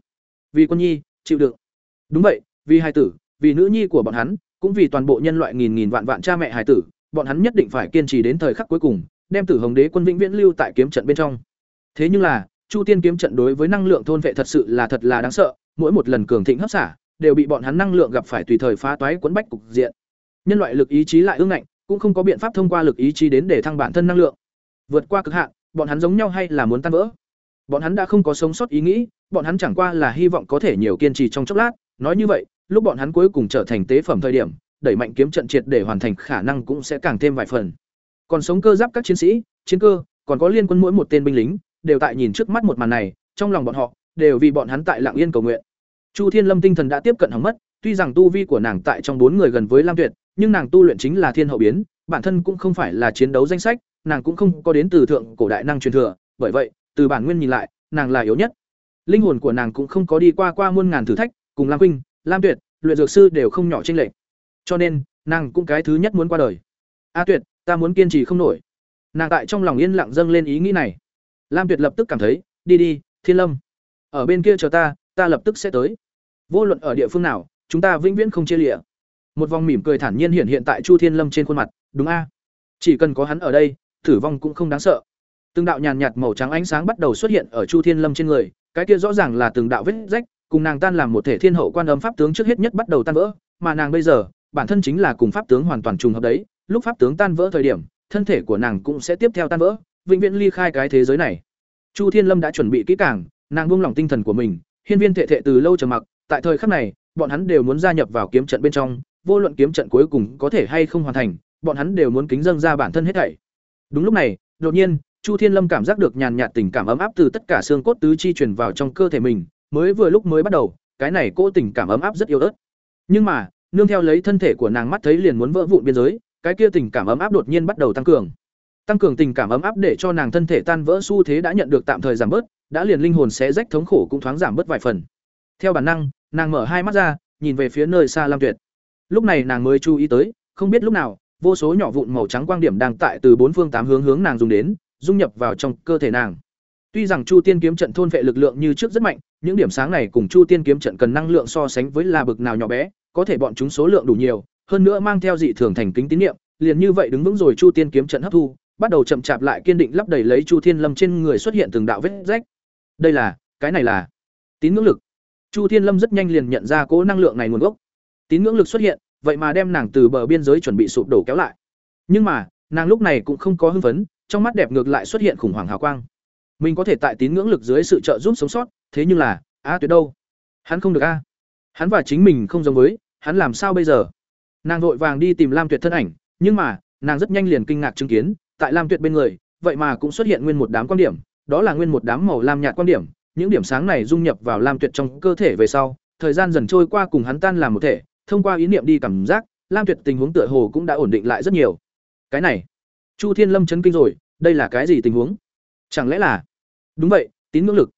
Vì quân nhi, chịu đựng. Đúng vậy, vì hai tử, vì nữ nhi của bọn hắn, cũng vì toàn bộ nhân loại nghìn nghìn vạn vạn cha mẹ hài tử, bọn hắn nhất định phải kiên trì đến thời khắc cuối cùng, đem tử hồng đế quân vĩnh viễn lưu tại kiếm trận bên trong. Thế nhưng là, chu tiên kiếm trận đối với năng lượng thôn vệ thật sự là thật là đáng sợ, mỗi một lần cường thịnh hấp xả, đều bị bọn hắn năng lượng gặp phải tùy thời phá toái quấn bách cục diện. Nhân loại lực ý chí lại ương ngạnh, cũng không có biện pháp thông qua lực ý chí đến để thăng bản thân năng lượng vượt qua cực hạn, bọn hắn giống nhau hay là muốn tan vỡ? Bọn hắn đã không có sống sót ý nghĩ, bọn hắn chẳng qua là hy vọng có thể nhiều kiên trì trong chốc lát. Nói như vậy, lúc bọn hắn cuối cùng trở thành tế phẩm thời điểm, đẩy mạnh kiếm trận triệt để hoàn thành khả năng cũng sẽ càng thêm vài phần. Còn sống cơ giáp các chiến sĩ, chiến cơ, còn có liên quân mỗi một tên binh lính, đều tại nhìn trước mắt một màn này, trong lòng bọn họ, đều vì bọn hắn tại lạng yên cầu nguyện. Chu thiên lâm tinh thần đã tiếp cận hỏng mất, tuy rằng tu vi của nàng tại trong bốn người gần với lam tuyệt, nhưng nàng tu luyện chính là thiên hậu biến, bản thân cũng không phải là chiến đấu danh sách nàng cũng không có đến từ thượng cổ đại năng truyền thừa, bởi vậy, từ bản nguyên nhìn lại, nàng là yếu nhất. Linh hồn của nàng cũng không có đi qua qua muôn ngàn thử thách, cùng lam huynh lam tuyệt, luyện dược sư đều không nhỏ chênh lệch. Cho nên, nàng cũng cái thứ nhất muốn qua đời. A tuyệt, ta muốn kiên trì không nổi. Nàng tại trong lòng yên lặng dâng lên ý nghĩ này. Lam tuyệt lập tức cảm thấy, đi đi, thiên lâm. Ở bên kia chờ ta ta lập tức sẽ tới. Vô luận ở địa phương nào, chúng ta vĩnh viễn không chia lìa. một vòng mỉm cười thản nhiên hiện hiện tại chu thiên lâm trên khuôn mặt, đúng a? Chỉ cần có hắn ở đây tử vong cũng không đáng sợ từng đạo nhàn nhạt màu trắng ánh sáng bắt đầu xuất hiện ở chu thiên lâm trên người cái kia rõ ràng là từng đạo vết rách cùng nàng tan làm một thể thiên hậu quan âm pháp tướng trước hết nhất bắt đầu tan vỡ, mà nàng bây giờ, bản thân chính là cùng pháp tướng hoàn toàn trùng hợp đấy, lúc pháp tướng tan vỡ thời điểm, thân thể của nàng cũng sẽ tiếp theo tan vỡ, vĩnh viễn ly khai cái thế giới này. Chu Thiên Lâm đã chuẩn bị kỹ càng, nàng buông lỏng tinh thần của mình, hiên viên thệ thệ từ lâu trầm mặc, tại thời khắc này, bọn hắn đều muốn gia nhập vào kiếm trận bên trong, vô luận kiếm trận cuối cùng có thể hay không hoàn thành, bọn hắn đều muốn kính dâng ra bản thân hết thảy. Đúng lúc này, đột nhiên, Chu Thiên Lâm cảm giác được nhàn nhạt tình cảm ấm áp từ tất cả xương cốt tứ chi truyền vào trong cơ thể mình, mới vừa lúc mới bắt đầu, cái này cô tình cảm ấm áp rất yếu ớt. Nhưng mà, nương theo lấy thân thể của nàng mắt thấy liền muốn vỡ vụn biên giới, cái kia tình cảm ấm áp đột nhiên bắt đầu tăng cường. Tăng cường tình cảm ấm áp để cho nàng thân thể tan vỡ xu thế đã nhận được tạm thời giảm bớt, đã liền linh hồn sẽ rách thống khổ cũng thoáng giảm bớt vài phần. Theo bản năng, nàng mở hai mắt ra, nhìn về phía nơi xa Lam Tuyệt. Lúc này nàng mới chú ý tới, không biết lúc nào, vô số nhỏ vụn màu trắng quang điểm đang tại từ bốn phương tám hướng hướng nàng dùng đến, dung nhập vào trong cơ thể nàng. Tuy rằng Chu Tiên kiếm trận thôn vệ lực lượng như trước rất mạnh, những điểm sáng này cùng Chu Tiên kiếm trận cần năng lượng so sánh với là bực nào nhỏ bé, có thể bọn chúng số lượng đủ nhiều, hơn nữa mang theo dị thường thành kính tín niệm, liền như vậy đứng vững rồi Chu Tiên kiếm trận hấp thu, bắt đầu chậm chạp lại kiên định lắp đầy lấy Chu Thiên Lâm trên người xuất hiện từng đạo vết rách. Đây là, cái này là tín ngưỡng lực. Chu Thiên Lâm rất nhanh liền nhận ra cố năng lượng này nguồn gốc. Tín ngưỡng lực xuất hiện, vậy mà đem nàng từ bờ biên giới chuẩn bị sụp đổ kéo lại. Nhưng mà, nàng lúc này cũng không có hưng phấn, trong mắt đẹp ngược lại xuất hiện khủng hoảng hào quang. Mình có thể tại tín ngưỡng lực dưới sự trợ giúp sống sót, thế nhưng là, a tuyệt đâu? Hắn không được a. Hắn và chính mình không giống với, hắn làm sao bây giờ? Nàng vội vàng đi tìm Lam Tuyệt thân ảnh, nhưng mà, nàng rất nhanh liền kinh ngạc chứng kiến, tại Lam Tuyệt bên người, vậy mà cũng xuất hiện nguyên một đám quan điểm, đó là nguyên một đám màu lam nhạt quan điểm, những điểm sáng này dung nhập vào Lam Tuyệt trong cơ thể về sau, thời gian dần trôi qua cùng hắn tan làm một thể, thông qua ý niệm đi cảm giác, Lam Tuyệt tình huống tựa hồ cũng đã ổn định lại rất nhiều. Cái này, Chu Thiên Lâm chấn kinh rồi, đây là cái gì tình huống? Chẳng lẽ là Đúng vậy, tín ngưỡng lực.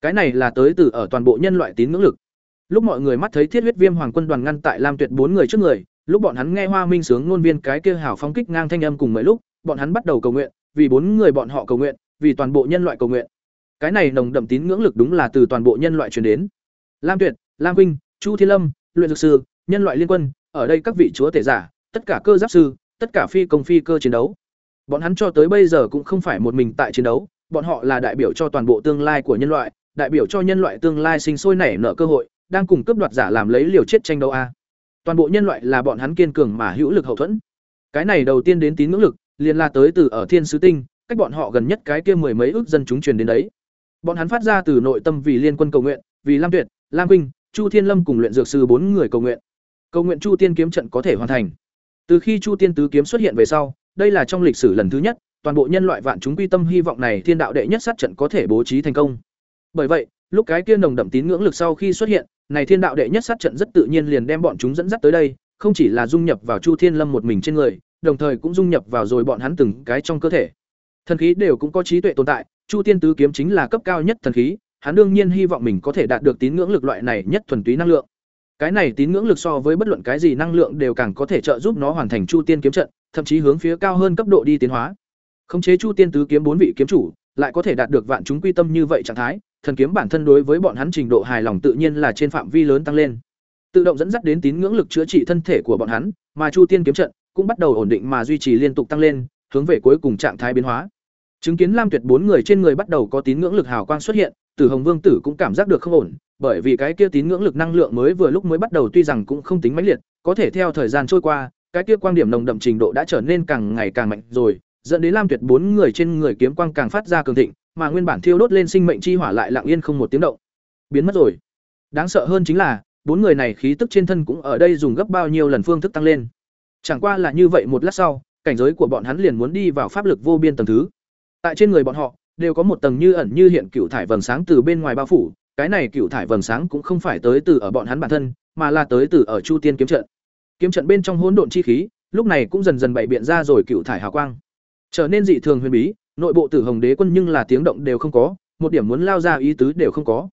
Cái này là tới từ ở toàn bộ nhân loại tín ngưỡng lực. Lúc mọi người mắt thấy Thiết huyết viêm hoàng quân đoàn ngăn tại Lam Tuyệt bốn người trước người, lúc bọn hắn nghe Hoa Minh sướng ngôn viên cái kia hào phóng kích ngang thanh âm cùng mấy lúc, bọn hắn bắt đầu cầu nguyện, vì bốn người bọn họ cầu nguyện, vì toàn bộ nhân loại cầu nguyện. Cái này nồng đậm tín ngưỡng lực đúng là từ toàn bộ nhân loại truyền đến. Lam Tuyệt, Lam Vinh, Chu Thiên Lâm, luyện dược sư, nhân loại liên quân, ở đây các vị chúa tể giả, tất cả cơ giáp sư, tất cả phi công phi cơ chiến đấu. Bọn hắn cho tới bây giờ cũng không phải một mình tại chiến đấu, bọn họ là đại biểu cho toàn bộ tương lai của nhân loại, đại biểu cho nhân loại tương lai sinh sôi nảy nở cơ hội, đang cùng cấp đoạt giả làm lấy liều chết tranh đấu a. Toàn bộ nhân loại là bọn hắn kiên cường mà hữu lực hậu thuẫn. Cái này đầu tiên đến tín ngưỡng lực, liền là tới từ ở Thiên Sứ Tinh, cách bọn họ gần nhất cái kia mười mấy ước dân chúng truyền đến đấy. Bọn hắn phát ra từ nội tâm vì liên quân cầu nguyện, vì Lam Tuyệt, Lam Vinh, Chu Thiên Lâm cùng luyện dược sư bốn người cầu nguyện. Cầu nguyện Chu Tiên kiếm trận có thể hoàn thành. Từ khi Chu Tiên tứ kiếm xuất hiện về sau, đây là trong lịch sử lần thứ nhất, toàn bộ nhân loại vạn chúng quy tâm hy vọng này thiên đạo đệ nhất sát trận có thể bố trí thành công. Bởi vậy, lúc cái kia nồng đậm tín ngưỡng lực sau khi xuất hiện, này thiên đạo đệ nhất sát trận rất tự nhiên liền đem bọn chúng dẫn dắt tới đây, không chỉ là dung nhập vào Chu Thiên Lâm một mình trên người, đồng thời cũng dung nhập vào rồi bọn hắn từng cái trong cơ thể. Thần khí đều cũng có trí tuệ tồn tại, Chu Tiên tứ kiếm chính là cấp cao nhất thần khí, hắn đương nhiên hy vọng mình có thể đạt được tín ngưỡng lực loại này nhất thuần túy năng lượng. Cái này tín ngưỡng lực so với bất luận cái gì năng lượng đều càng có thể trợ giúp nó hoàn thành Chu Tiên kiếm trận, thậm chí hướng phía cao hơn cấp độ đi tiến hóa. Khống chế Chu Tiên tứ kiếm bốn vị kiếm chủ, lại có thể đạt được vạn chúng quy tâm như vậy trạng thái, thần kiếm bản thân đối với bọn hắn trình độ hài lòng tự nhiên là trên phạm vi lớn tăng lên. Tự động dẫn dắt đến tín ngưỡng lực chữa trị thân thể của bọn hắn, mà Chu Tiên kiếm trận cũng bắt đầu ổn định mà duy trì liên tục tăng lên, hướng về cuối cùng trạng thái biến hóa. Chứng kiến Lam Tuyệt bốn người trên người bắt đầu có tín ngưỡng lực hào quang xuất hiện, Tử Hồng Vương tử cũng cảm giác được không ổn, bởi vì cái kia tín ngưỡng lực năng lượng mới vừa lúc mới bắt đầu tuy rằng cũng không tính mãnh liệt, có thể theo thời gian trôi qua, cái kia quang điểm nồng đậm trình độ đã trở nên càng ngày càng mạnh rồi, dẫn đến Lam Tuyệt bốn người trên người kiếm quang càng phát ra cường thịnh, mà nguyên bản thiêu đốt lên sinh mệnh chi hỏa lại lặng yên không một tiếng động. Biến mất rồi. Đáng sợ hơn chính là, bốn người này khí tức trên thân cũng ở đây dùng gấp bao nhiêu lần phương thức tăng lên. Chẳng qua là như vậy một lát sau, cảnh giới của bọn hắn liền muốn đi vào pháp lực vô biên tầng thứ. Tại trên người bọn họ, đều có một tầng như ẩn như hiện cựu thải vầng sáng từ bên ngoài bao phủ, cái này cựu thải vầng sáng cũng không phải tới từ ở bọn hắn bản thân, mà là tới từ ở Chu Tiên kiếm trận. Kiếm trận bên trong hỗn độn chi khí, lúc này cũng dần dần bày biện ra rồi cựu thải hào quang. Trở nên dị thường huyền bí nội bộ tử hồng đế quân nhưng là tiếng động đều không có một điểm muốn lao ra ý tứ đều không có.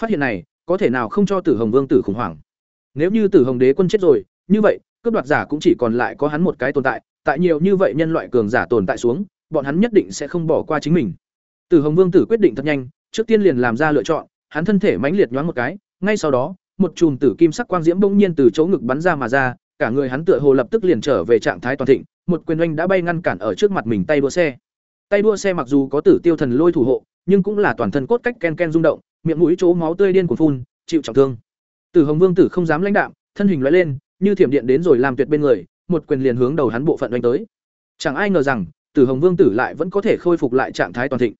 Phát hiện này có thể nào không cho tử hồng vương tử khủng hoảng? Nếu như tử hồng đế quân chết rồi như vậy cướp đoạt giả cũng chỉ còn lại có hắn một cái tồn tại tại nhiều như vậy nhân loại cường giả tồn tại xuống bọn hắn nhất định sẽ không bỏ qua chính mình tử hồng vương tử quyết định thật nhanh trước tiên liền làm ra lựa chọn hắn thân thể mãnh liệt nhoáng một cái ngay sau đó một chùm tử kim sắc quang diễm bỗng nhiên từ chỗ ngực bắn ra mà ra cả người hắn tựa hồ lập tức liền trở về trạng thái toàn thịnh một quyền oanh đã bay ngăn cản ở trước mặt mình tay đua xe tay đua xe mặc dù có tử tiêu thần lôi thủ hộ nhưng cũng là toàn thân cốt cách ken ken rung động miệng mũi chỗ máu tươi điên cuồng phun chịu trọng thương. Tử Hồng Vương tử không dám lãnh đạm, thân hình lóe lên, như thiểm điện đến rồi làm tuyệt bên người, một quyền liền hướng đầu hắn bộ phận đánh tới. Chẳng ai ngờ rằng, Tử Hồng Vương tử lại vẫn có thể khôi phục lại trạng thái toàn thịnh.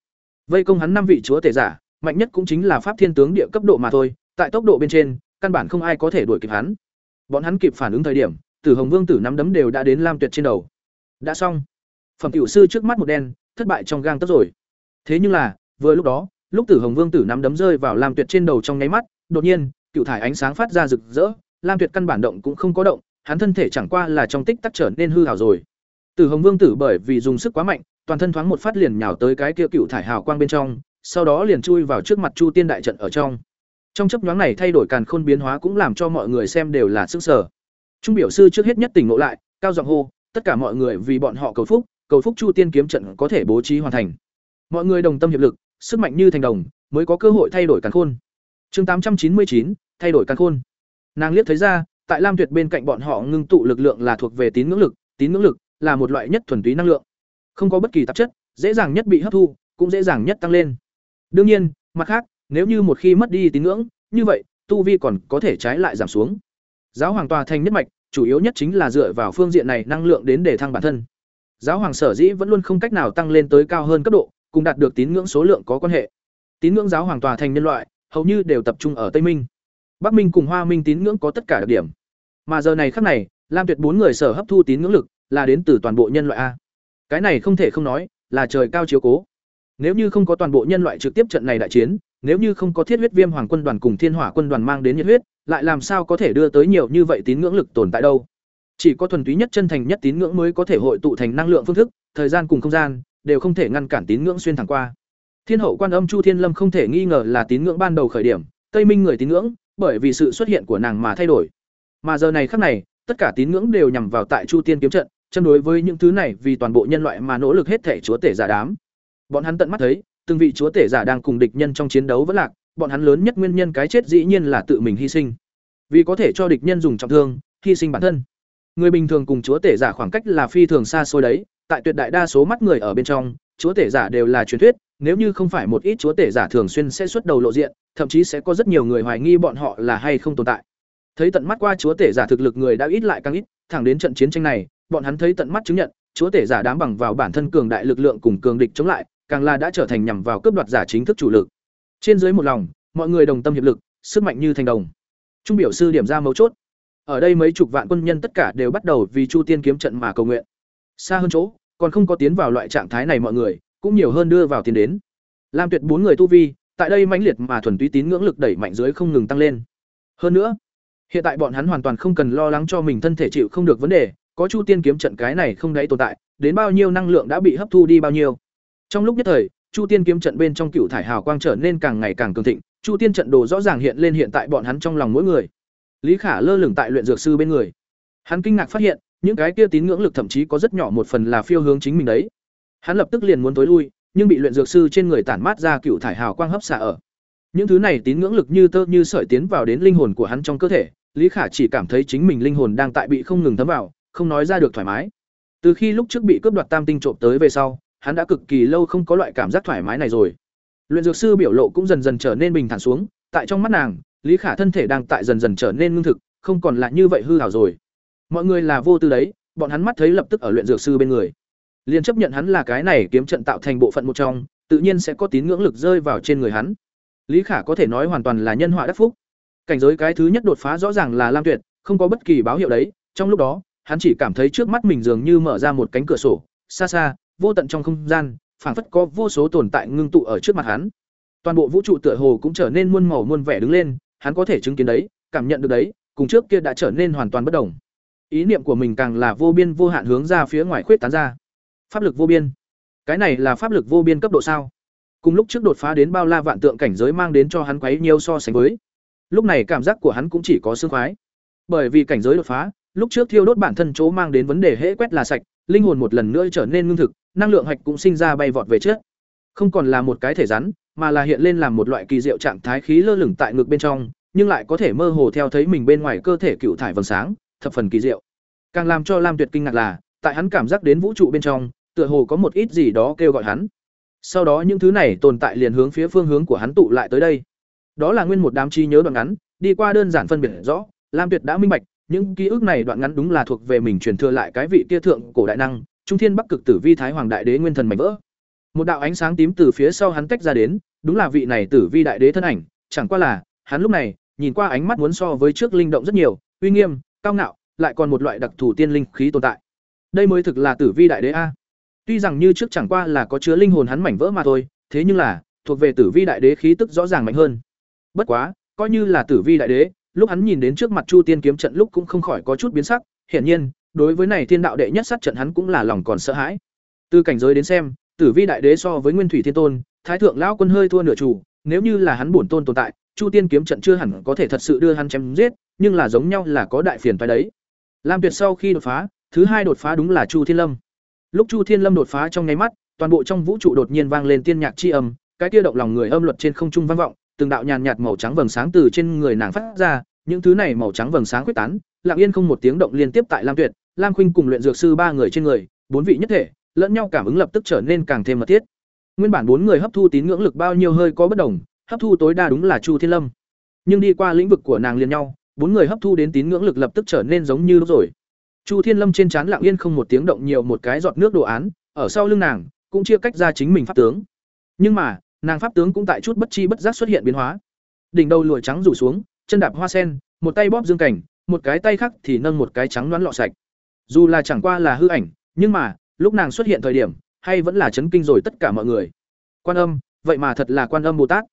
Vây công hắn năm vị chúa tể giả, mạnh nhất cũng chính là pháp thiên tướng địa cấp độ mà thôi, tại tốc độ bên trên, căn bản không ai có thể đuổi kịp hắn. Bọn hắn kịp phản ứng thời điểm, Tử Hồng Vương tử nắm đấm đều đã đến Lam Tuyệt trên đầu. Đã xong. Phẩm tiểu sư trước mắt một đen, thất bại trong gang tấc rồi. Thế nhưng là, vừa lúc đó, lúc Tử Hồng Vương tử nắm đấm rơi vào Lam Tuyệt trên đầu trong nháy mắt, đột nhiên, cựu thải ánh sáng phát ra rực rỡ, Lam Tuyệt căn bản động cũng không có động, hắn thân thể chẳng qua là trong tích tắc trở nên hư ảo rồi. Tử Hồng Vương tử bởi vì dùng sức quá mạnh, toàn thân thoáng một phát liền nhào tới cái kia cựu thải hào quang bên trong, sau đó liền chui vào trước mặt Chu Tiên đại trận ở trong. Trong chấp nhoáng này thay đổi càn khôn biến hóa cũng làm cho mọi người xem đều là sức sở. Trung biểu sư trước hết nhất tỉnh ngộ lại, cao giọng hô, tất cả mọi người vì bọn họ cầu phúc, cầu phúc Chu Tiên kiếm trận có thể bố trí hoàn thành. Mọi người đồng tâm hiệp lực, sức mạnh như thành đồng, mới có cơ hội thay đổi càn khôn. Chương tám trăm chín mươi chín thay đổi càn khôn. Nàng liếc thấy ra, tại Lam Tuyệt bên cạnh bọn họ ngưng tụ lực lượng là thuộc về tín ngưỡng lực, tín ngưỡng lực là một loại nhất thuần túy năng lượng, không có bất kỳ tạp chất, dễ dàng nhất bị hấp thu, cũng dễ dàng nhất tăng lên. Đương nhiên, mặt khác, nếu như một khi mất đi tín ngưỡng, như vậy, tu vi còn có thể trái lại giảm xuống. Giáo hoàng tòa thành nhất mạch, chủ yếu nhất chính là dựa vào phương diện này năng lượng đến để thăng bản thân. Giáo hoàng sở dĩ vẫn luôn không cách nào tăng lên tới cao hơn cấp độ, cùng đạt được tín ngưỡng số lượng có quan hệ. Tín ngưỡng giáo hoàng tòa thành nhân loại, hầu như đều tập trung ở Tây Minh. Bắc Minh cùng Hoa Minh tín ngưỡng có tất cả đặc điểm. Mà giờ này khắc này, Lam Tuyệt bốn người sở hấp thu tín ngưỡng lực là đến từ toàn bộ nhân loại a. Cái này không thể không nói, là trời cao chiếu cố. Nếu như không có toàn bộ nhân loại trực tiếp trận này đại chiến, nếu như không có Thiết huyết viêm hoàng quân đoàn cùng Thiên hỏa quân đoàn mang đến nhiệt huyết, lại làm sao có thể đưa tới nhiều như vậy tín ngưỡng lực tồn tại đâu? Chỉ có thuần túy nhất chân thành nhất tín ngưỡng mới có thể hội tụ thành năng lượng phương thức, thời gian cùng không gian đều không thể ngăn cản tín ngưỡng xuyên thẳng qua. Thiên hậu quan âm Chu Thiên Lâm không thể nghi ngờ là tín ngưỡng ban đầu khởi điểm, Tây Minh người tín ngưỡng, bởi vì sự xuất hiện của nàng mà thay đổi. Mà giờ này khắc này, tất cả tín ngưỡng đều nhằm vào tại Chu Tiên kiếm trận, châm đối với những thứ này vì toàn bộ nhân loại mà nỗ lực hết thể chúa tể giả đám. Bọn hắn tận mắt thấy, từng vị chúa tể giả đang cùng địch nhân trong chiến đấu vẫn lạc, bọn hắn lớn nhất nguyên nhân cái chết dĩ nhiên là tự mình hy sinh. Vì có thể cho địch nhân dùng trọng thương, hy sinh bản thân. Người bình thường cùng chúa tể giả khoảng cách là phi thường xa xôi đấy, tại tuyệt đại đa số mắt người ở bên trong, chúa tể giả đều là truyền thuyết, nếu như không phải một ít chúa tể giả thường xuyên sẽ xuất đầu lộ diện, thậm chí sẽ có rất nhiều người hoài nghi bọn họ là hay không tồn tại. Thấy tận mắt qua chúa tể giả thực lực người đã ít lại càng ít, thẳng đến trận chiến tranh này, bọn hắn thấy tận mắt chứng nhận, chúa tể giả đám bằng vào bản thân cường đại lực lượng cùng cường địch chống lại, càng là đã trở thành nhằm vào cướp đoạt giả chính thức chủ lực. Trên dưới một lòng, mọi người đồng tâm hiệp lực, sức mạnh như thành đồng. Trung biểu sư điểm ra mấu chốt. Ở đây mấy chục vạn quân nhân tất cả đều bắt đầu vì Chu Tiên kiếm trận mà cầu nguyện. Xa hơn chỗ, còn không có tiến vào loại trạng thái này mọi người, cũng nhiều hơn đưa vào tiền đến. Lam Tuyệt bốn người tu vi, tại đây mãnh liệt mà thuần túy tín ngưỡng lực đẩy mạnh dưới không ngừng tăng lên. Hơn nữa, hiện tại bọn hắn hoàn toàn không cần lo lắng cho mình thân thể chịu không được vấn đề, có Chu Tiên kiếm trận cái này không đáy tồn tại, đến bao nhiêu năng lượng đã bị hấp thu đi bao nhiêu. Trong lúc nhất thời, Chu Tiên kiếm trận bên trong cựu thải hào quang trở nên càng ngày càng cường thịnh, Chu Tiên trận đồ rõ ràng hiện lên hiện tại bọn hắn trong lòng mỗi người. Lý Khả lơ lửng tại luyện dược sư bên người. Hắn kinh ngạc phát hiện, những cái kia tín ngưỡng lực thậm chí có rất nhỏ một phần là phiêu hướng chính mình đấy. Hắn lập tức liền muốn tối lui, nhưng bị luyện dược sư trên người tản mát ra cựu thải hào quang hấp xả ở. Những thứ này tín ngưỡng lực như tơ như sợi tiến vào đến linh hồn của hắn trong cơ thể, Lý Khả chỉ cảm thấy chính mình linh hồn đang tại bị không ngừng thấm vào, không nói ra được thoải mái. Từ khi lúc trước bị cướp đoạt tam tinh trộm tới về sau, hắn đã cực kỳ lâu không có loại cảm giác thoải mái này rồi. Luyện dược sư biểu lộ cũng dần dần trở nên bình thản xuống, tại trong mắt nàng, Lý Khả thân thể đang tại dần dần trở nên ngưng thực, không còn là như vậy hư ảo rồi. Mọi người là vô tư đấy, bọn hắn mắt thấy lập tức ở luyện dược sư bên người. Liên chấp nhận hắn là cái này kiếm trận tạo thành bộ phận một trong, tự nhiên sẽ có tín ngưỡng lực rơi vào trên người hắn. Lý Khả có thể nói hoàn toàn là nhân họa đắc phúc. Cảnh giới cái thứ nhất đột phá rõ ràng là Lam Tuyệt, không có bất kỳ báo hiệu đấy, trong lúc đó, hắn chỉ cảm thấy trước mắt mình dường như mở ra một cánh cửa sổ, xa xa, vô tận trong không gian, phảng phất có vô số tồn tại ngưng tụ ở trước mặt hắn. Toàn bộ vũ trụ tựa hồ cũng trở nên muôn màu muôn vẻ đứng lên, hắn có thể chứng kiến đấy, cảm nhận được đấy, cùng trước kia đã trở nên hoàn toàn bất đồng. Ý niệm của mình càng là vô biên vô hạn hướng ra phía ngoài khuyết tán ra. Pháp lực vô biên. Cái này là pháp lực vô biên cấp độ sao? Cùng lúc trước đột phá đến bao la vạn tượng cảnh giới mang đến cho hắn quấy nhiều so sánh với. Lúc này cảm giác của hắn cũng chỉ có sương khoái. Bởi vì cảnh giới đột phá, lúc trước thiêu đốt bản thân chỗ mang đến vấn đề hễ quét là sạch, linh hồn một lần nữa trở nên ngưng thực, năng lượng hạch cũng sinh ra bay vọt về trước. Không còn là một cái thể rắn, mà là hiện lên làm một loại kỳ diệu trạng thái khí lơ lửng tại ngực bên trong, nhưng lại có thể mơ hồ theo thấy mình bên ngoài cơ thể cựu thải vầng sáng, thập phần kỳ diệu. Càng làm cho Lam Tuyệt kinh ngạc là, tại hắn cảm giác đến vũ trụ bên trong, tựa hồ có một ít gì đó kêu gọi hắn. Sau đó những thứ này tồn tại liền hướng phía phương hướng của hắn tụ lại tới đây. Đó là nguyên một đám chi nhớ đoạn ngắn, đi qua đơn giản phân biệt rõ, Lam Tuyệt đã minh bạch, những ký ức này đoạn ngắn đúng là thuộc về mình truyền thừa lại cái vị kia thượng cổ đại năng, Trung Thiên Bắc Cực Tử Vi Thái Hoàng Đại Đế nguyên thần mảnh vỡ. Một đạo ánh sáng tím từ phía sau hắn tách ra đến, đúng là vị này Tử Vi Đại Đế thân ảnh, chẳng qua là, hắn lúc này, nhìn qua ánh mắt muốn so với trước linh động rất nhiều, uy nghiêm, cao ngạo, lại còn một loại đặc thù tiên linh khí tồn tại. Đây mới thực là Tử Vi Đại Đế a. Tuy rằng như trước chẳng qua là có chứa linh hồn hắn mảnh vỡ mà thôi, thế nhưng là, thuộc về Tử Vi Đại Đế khí tức rõ ràng mạnh hơn. Bất quá, coi như là Tử Vi Đại Đế, lúc hắn nhìn đến trước mặt Chu Tiên kiếm trận lúc cũng không khỏi có chút biến sắc, hiển nhiên, đối với này thiên đạo đệ nhất sát trận hắn cũng là lòng còn sợ hãi. Từ cảnh giới đến xem, Tử Vi Đại Đế so với Nguyên Thủy Thiên Tôn, Thái thượng lão quân hơi thua nửa chủ, nếu như là hắn bổn tôn tồn tại, Chu Tiên kiếm trận chưa hẳn có thể thật sự đưa hắn chém giết, nhưng là giống nhau là có đại phiền phải đấy. Lam Tuyệt sau khi đột phá, thứ hai đột phá đúng là Chu Thiên Lâm. Lúc Chu Thiên Lâm đột phá trong nháy mắt, toàn bộ trong vũ trụ đột nhiên vang lên tiên nhạc chi âm, cái kia động lòng người âm luật trên không trung vang vọng, từng đạo nhàn nhạt màu trắng vầng sáng từ trên người nàng phát ra, những thứ này màu trắng vầng sáng quyết tán, lặng yên không một tiếng động liên tiếp tại Lam Tuyệt, Lam Khuynh cùng luyện dược sư ba người trên người, bốn vị nhất thể, lẫn nhau cảm ứng lập tức trở nên càng thêm mật thiết. Nguyên bản bốn người hấp thu tín ngưỡng lực bao nhiêu hơi có bất đồng, hấp thu tối đa đúng là Chu Thiên Lâm. Nhưng đi qua lĩnh vực của nàng liền nhau, bốn người hấp thu đến tín ngưỡng lực lập tức trở nên giống như lúc rồi. Chu Thiên Lâm trên trán lặng yên không một tiếng động nhiều một cái giọt nước đồ án, ở sau lưng nàng cũng chia cách ra chính mình pháp tướng. Nhưng mà, nàng pháp tướng cũng tại chút bất chi bất giác xuất hiện biến hóa. Đỉnh đầu lụa trắng rủ xuống, chân đạp hoa sen, một tay bóp dương cảnh, một cái tay khác thì nâng một cái trắng đoán lọ sạch. Dù là chẳng qua là hư ảnh, nhưng mà, lúc nàng xuất hiện thời điểm, hay vẫn là chấn kinh rồi tất cả mọi người. Quan âm, vậy mà thật là Quan âm Bồ Tát.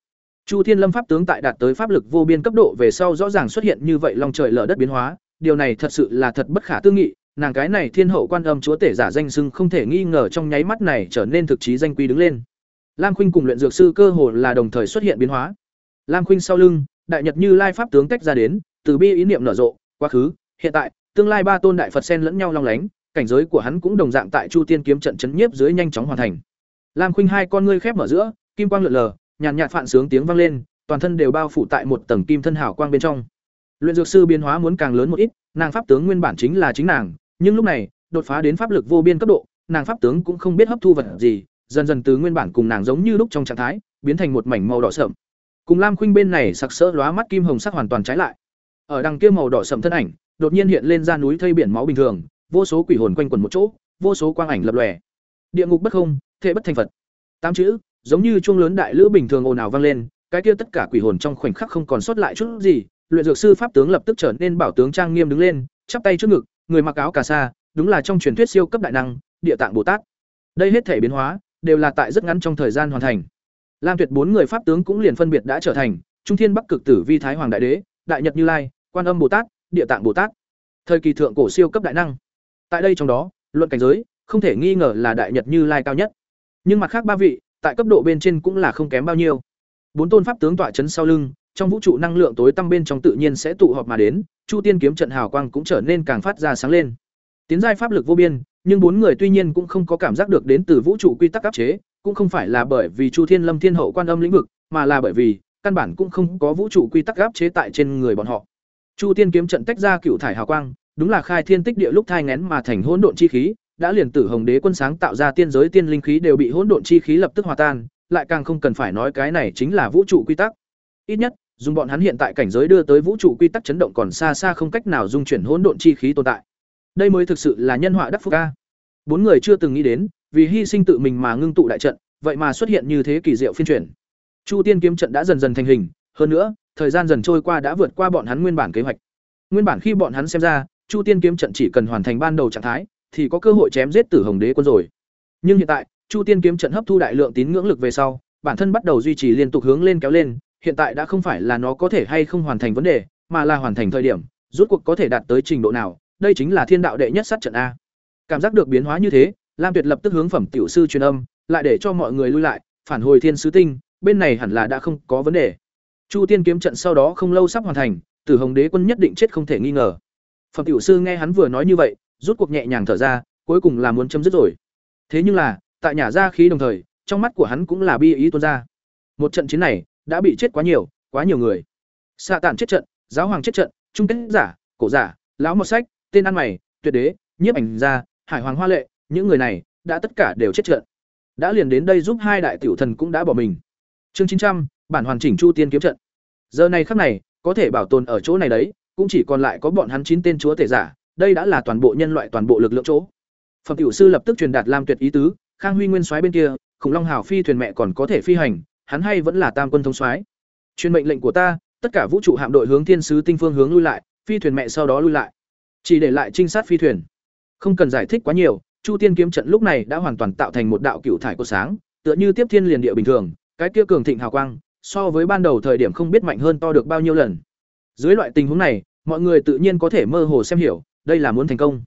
Chu Thiên Lâm pháp tướng tại đạt tới pháp lực vô biên cấp độ về sau rõ ràng xuất hiện như vậy long trời lở đất biến hóa, điều này thật sự là thật bất khả tư nghị, nàng cái này Thiên hậu Quan âm chúa tể giả danh sưng không thể nghi ngờ trong nháy mắt này trở nên thực chí danh quy đứng lên. Lam Khuynh cùng luyện dược sư cơ hồ là đồng thời xuất hiện biến hóa. Lam Khuynh sau lưng, đại nhật như lai pháp tướng tách ra đến, từ bi ý niệm nở rộ, quá khứ, hiện tại, tương lai ba tôn đại Phật sen lẫn nhau long lánh, cảnh giới của hắn cũng đồng dạng tại Chu Tiên kiếm trận chấn nhiếp dưới nhanh chóng hoàn thành. Lam Khuynh hai con ngươi khép mở giữa, kim quang lượn lờ, nhàn nhạt phản sướng tiếng vang lên, toàn thân đều bao phủ tại một tầng kim thân hào quang bên trong. Luyện dược sư biến hóa muốn càng lớn một ít, nàng pháp tướng nguyên bản chính là chính nàng, nhưng lúc này, đột phá đến pháp lực vô biên cấp độ, nàng pháp tướng cũng không biết hấp thu vật gì, dần dần từ nguyên bản cùng nàng giống như lúc trong trạng thái, biến thành một mảnh màu đỏ sậm Cùng Lam Khuynh bên này sặc sỡ lóa mắt kim hồng sắc hoàn toàn trái lại. Ở đằng kia màu đỏ sậm thân ảnh, đột nhiên hiện lên ra núi thây biển máu bình thường, vô số quỷ hồn quanh quẩn một chỗ, vô số quang ảnh lập lòe. Địa ngục bất không, thế bất thành Phật. Tám chữ, giống như chuông lớn đại lữ bình thường ồn ào vang lên, cái kia tất cả quỷ hồn trong khoảnh khắc không còn sót lại chút gì, luyện dược sư pháp tướng lập tức trở nên bảo tướng trang nghiêm đứng lên, chắp tay trước ngực, người mặc áo cà sa, đúng là trong truyền thuyết siêu cấp đại năng, địa tạng Bồ Tát. Đây hết thể biến hóa, đều là tại rất ngắn trong thời gian hoàn thành. Lam Tuyệt bốn người pháp tướng cũng liền phân biệt đã trở thành Trung Thiên Bắc Cực Tử Vi Thái Hoàng Đại Đế, Đại Nhật Như Lai, Quan Âm Bồ Tát, Địa Tạng Bồ Tát. Thời kỳ thượng cổ siêu cấp đại năng. Tại đây trong đó, luận cảnh giới, không thể nghi ngờ là Đại Nhật Như Lai cao nhất. Nhưng mặt khác ba vị, tại cấp độ bên trên cũng là không kém bao nhiêu. Bốn tôn pháp tướng tọa chấn sau lưng, trong vũ trụ năng lượng tối tăm bên trong tự nhiên sẽ tụ họp mà đến, Chu Tiên kiếm trận hào quang cũng trở nên càng phát ra sáng lên. Tiến giai pháp lực vô biên, nhưng bốn người tuy nhiên cũng không có cảm giác được đến từ vũ trụ quy tắc áp chế, cũng không phải là bởi vì Chu Thiên Lâm Thiên Hậu quan âm lĩnh vực, mà là bởi vì căn bản cũng không có vũ trụ quy tắc áp chế tại trên người bọn họ. Chu Tiên kiếm trận tách ra cựu thải hào quang, đúng là khai thiên tích địa lúc thai ngén mà thành hỗn độn chi khí, đã liền tử hồng đế quân sáng tạo ra tiên giới tiên linh khí đều bị hỗn độn chi khí lập tức hòa tan, lại càng không cần phải nói cái này chính là vũ trụ quy tắc. Ít nhất, dùng bọn hắn hiện tại cảnh giới đưa tới vũ trụ quy tắc chấn động còn xa xa không cách nào dung chuyển hỗn độn chi khí tồn tại. Đây mới thực sự là nhân họa đắc phúc ca Bốn người chưa từng nghĩ đến, vì hy sinh tự mình mà ngưng tụ đại trận, vậy mà xuất hiện như thế kỳ diệu phiên chuyển. Chu Tiên kiếm trận đã dần dần thành hình, hơn nữa, thời gian dần trôi qua đã vượt qua bọn hắn nguyên bản kế hoạch. Nguyên bản khi bọn hắn xem ra, Chu Tiên kiếm trận chỉ cần hoàn thành ban đầu trạng thái, thì có cơ hội chém giết Tử Hồng Đế quân rồi. Nhưng hiện tại, Chu Tiên kiếm trận hấp thu đại lượng tín ngưỡng lực về sau, bản thân bắt đầu duy trì liên tục hướng lên kéo lên, hiện tại đã không phải là nó có thể hay không hoàn thành vấn đề, mà là hoàn thành thời điểm, rút cuộc có thể đạt tới trình độ nào, đây chính là thiên đạo đệ nhất sát trận a. Cảm giác được biến hóa như thế, Lam Tuyệt lập tức hướng phẩm tiểu sư truyền âm, lại để cho mọi người lui lại, phản hồi thiên sứ tinh, bên này hẳn là đã không có vấn đề. Chu Tiên kiếm trận sau đó không lâu sắp hoàn thành, Tử Hồng Đế quân nhất định chết không thể nghi ngờ. Phẩm tiểu sư nghe hắn vừa nói như vậy, rút cuộc nhẹ nhàng thở ra, cuối cùng là muốn chấm dứt rồi. Thế nhưng là, tại nhà ra khí đồng thời, trong mắt của hắn cũng là bi ý tuôn ra. Một trận chiến này, đã bị chết quá nhiều, quá nhiều người. Xạ tản chết trận, giáo hoàng chết trận, trung kết giả, cổ giả, lão một sách, tên ăn mày, tuyệt đế, nhiếp ảnh gia, hải hoàng hoa lệ, những người này đã tất cả đều chết trận. Đã liền đến đây giúp hai đại tiểu thần cũng đã bỏ mình. Chương chín trăm bản hoàn chỉnh Chu Tiên kiếm trận. Giờ này khắc này, có thể bảo tồn ở chỗ này đấy, cũng chỉ còn lại có bọn hắn chín tên chúa tể giả, đây đã là toàn bộ nhân loại toàn bộ lực lượng chỗ. Phẩm tiểu sư lập tức truyền đạt Lam Tuyệt ý tứ, Khang Huy Nguyên soái bên kia, Khủng Long Hảo phi thuyền mẹ còn có thể phi hành, hắn hay vẫn là Tam quân thống soái. Truyền mệnh lệnh của ta, tất cả vũ trụ hạm đội hướng thiên sứ tinh phương hướng lui lại, phi thuyền mẹ sau đó lui lại. Chỉ để lại trinh sát phi thuyền. Không cần giải thích quá nhiều, Chu Tiên kiếm trận lúc này đã hoàn toàn tạo thành một đạo cựu thải của sáng, tựa như tiếp thiên liền địa bình thường, cái kia cường thịnh hào quang, so với ban đầu thời điểm không biết mạnh hơn to được bao nhiêu lần. Dưới loại tình huống này, mọi người tự nhiên có thể mơ hồ xem hiểu, đây là muốn thành công.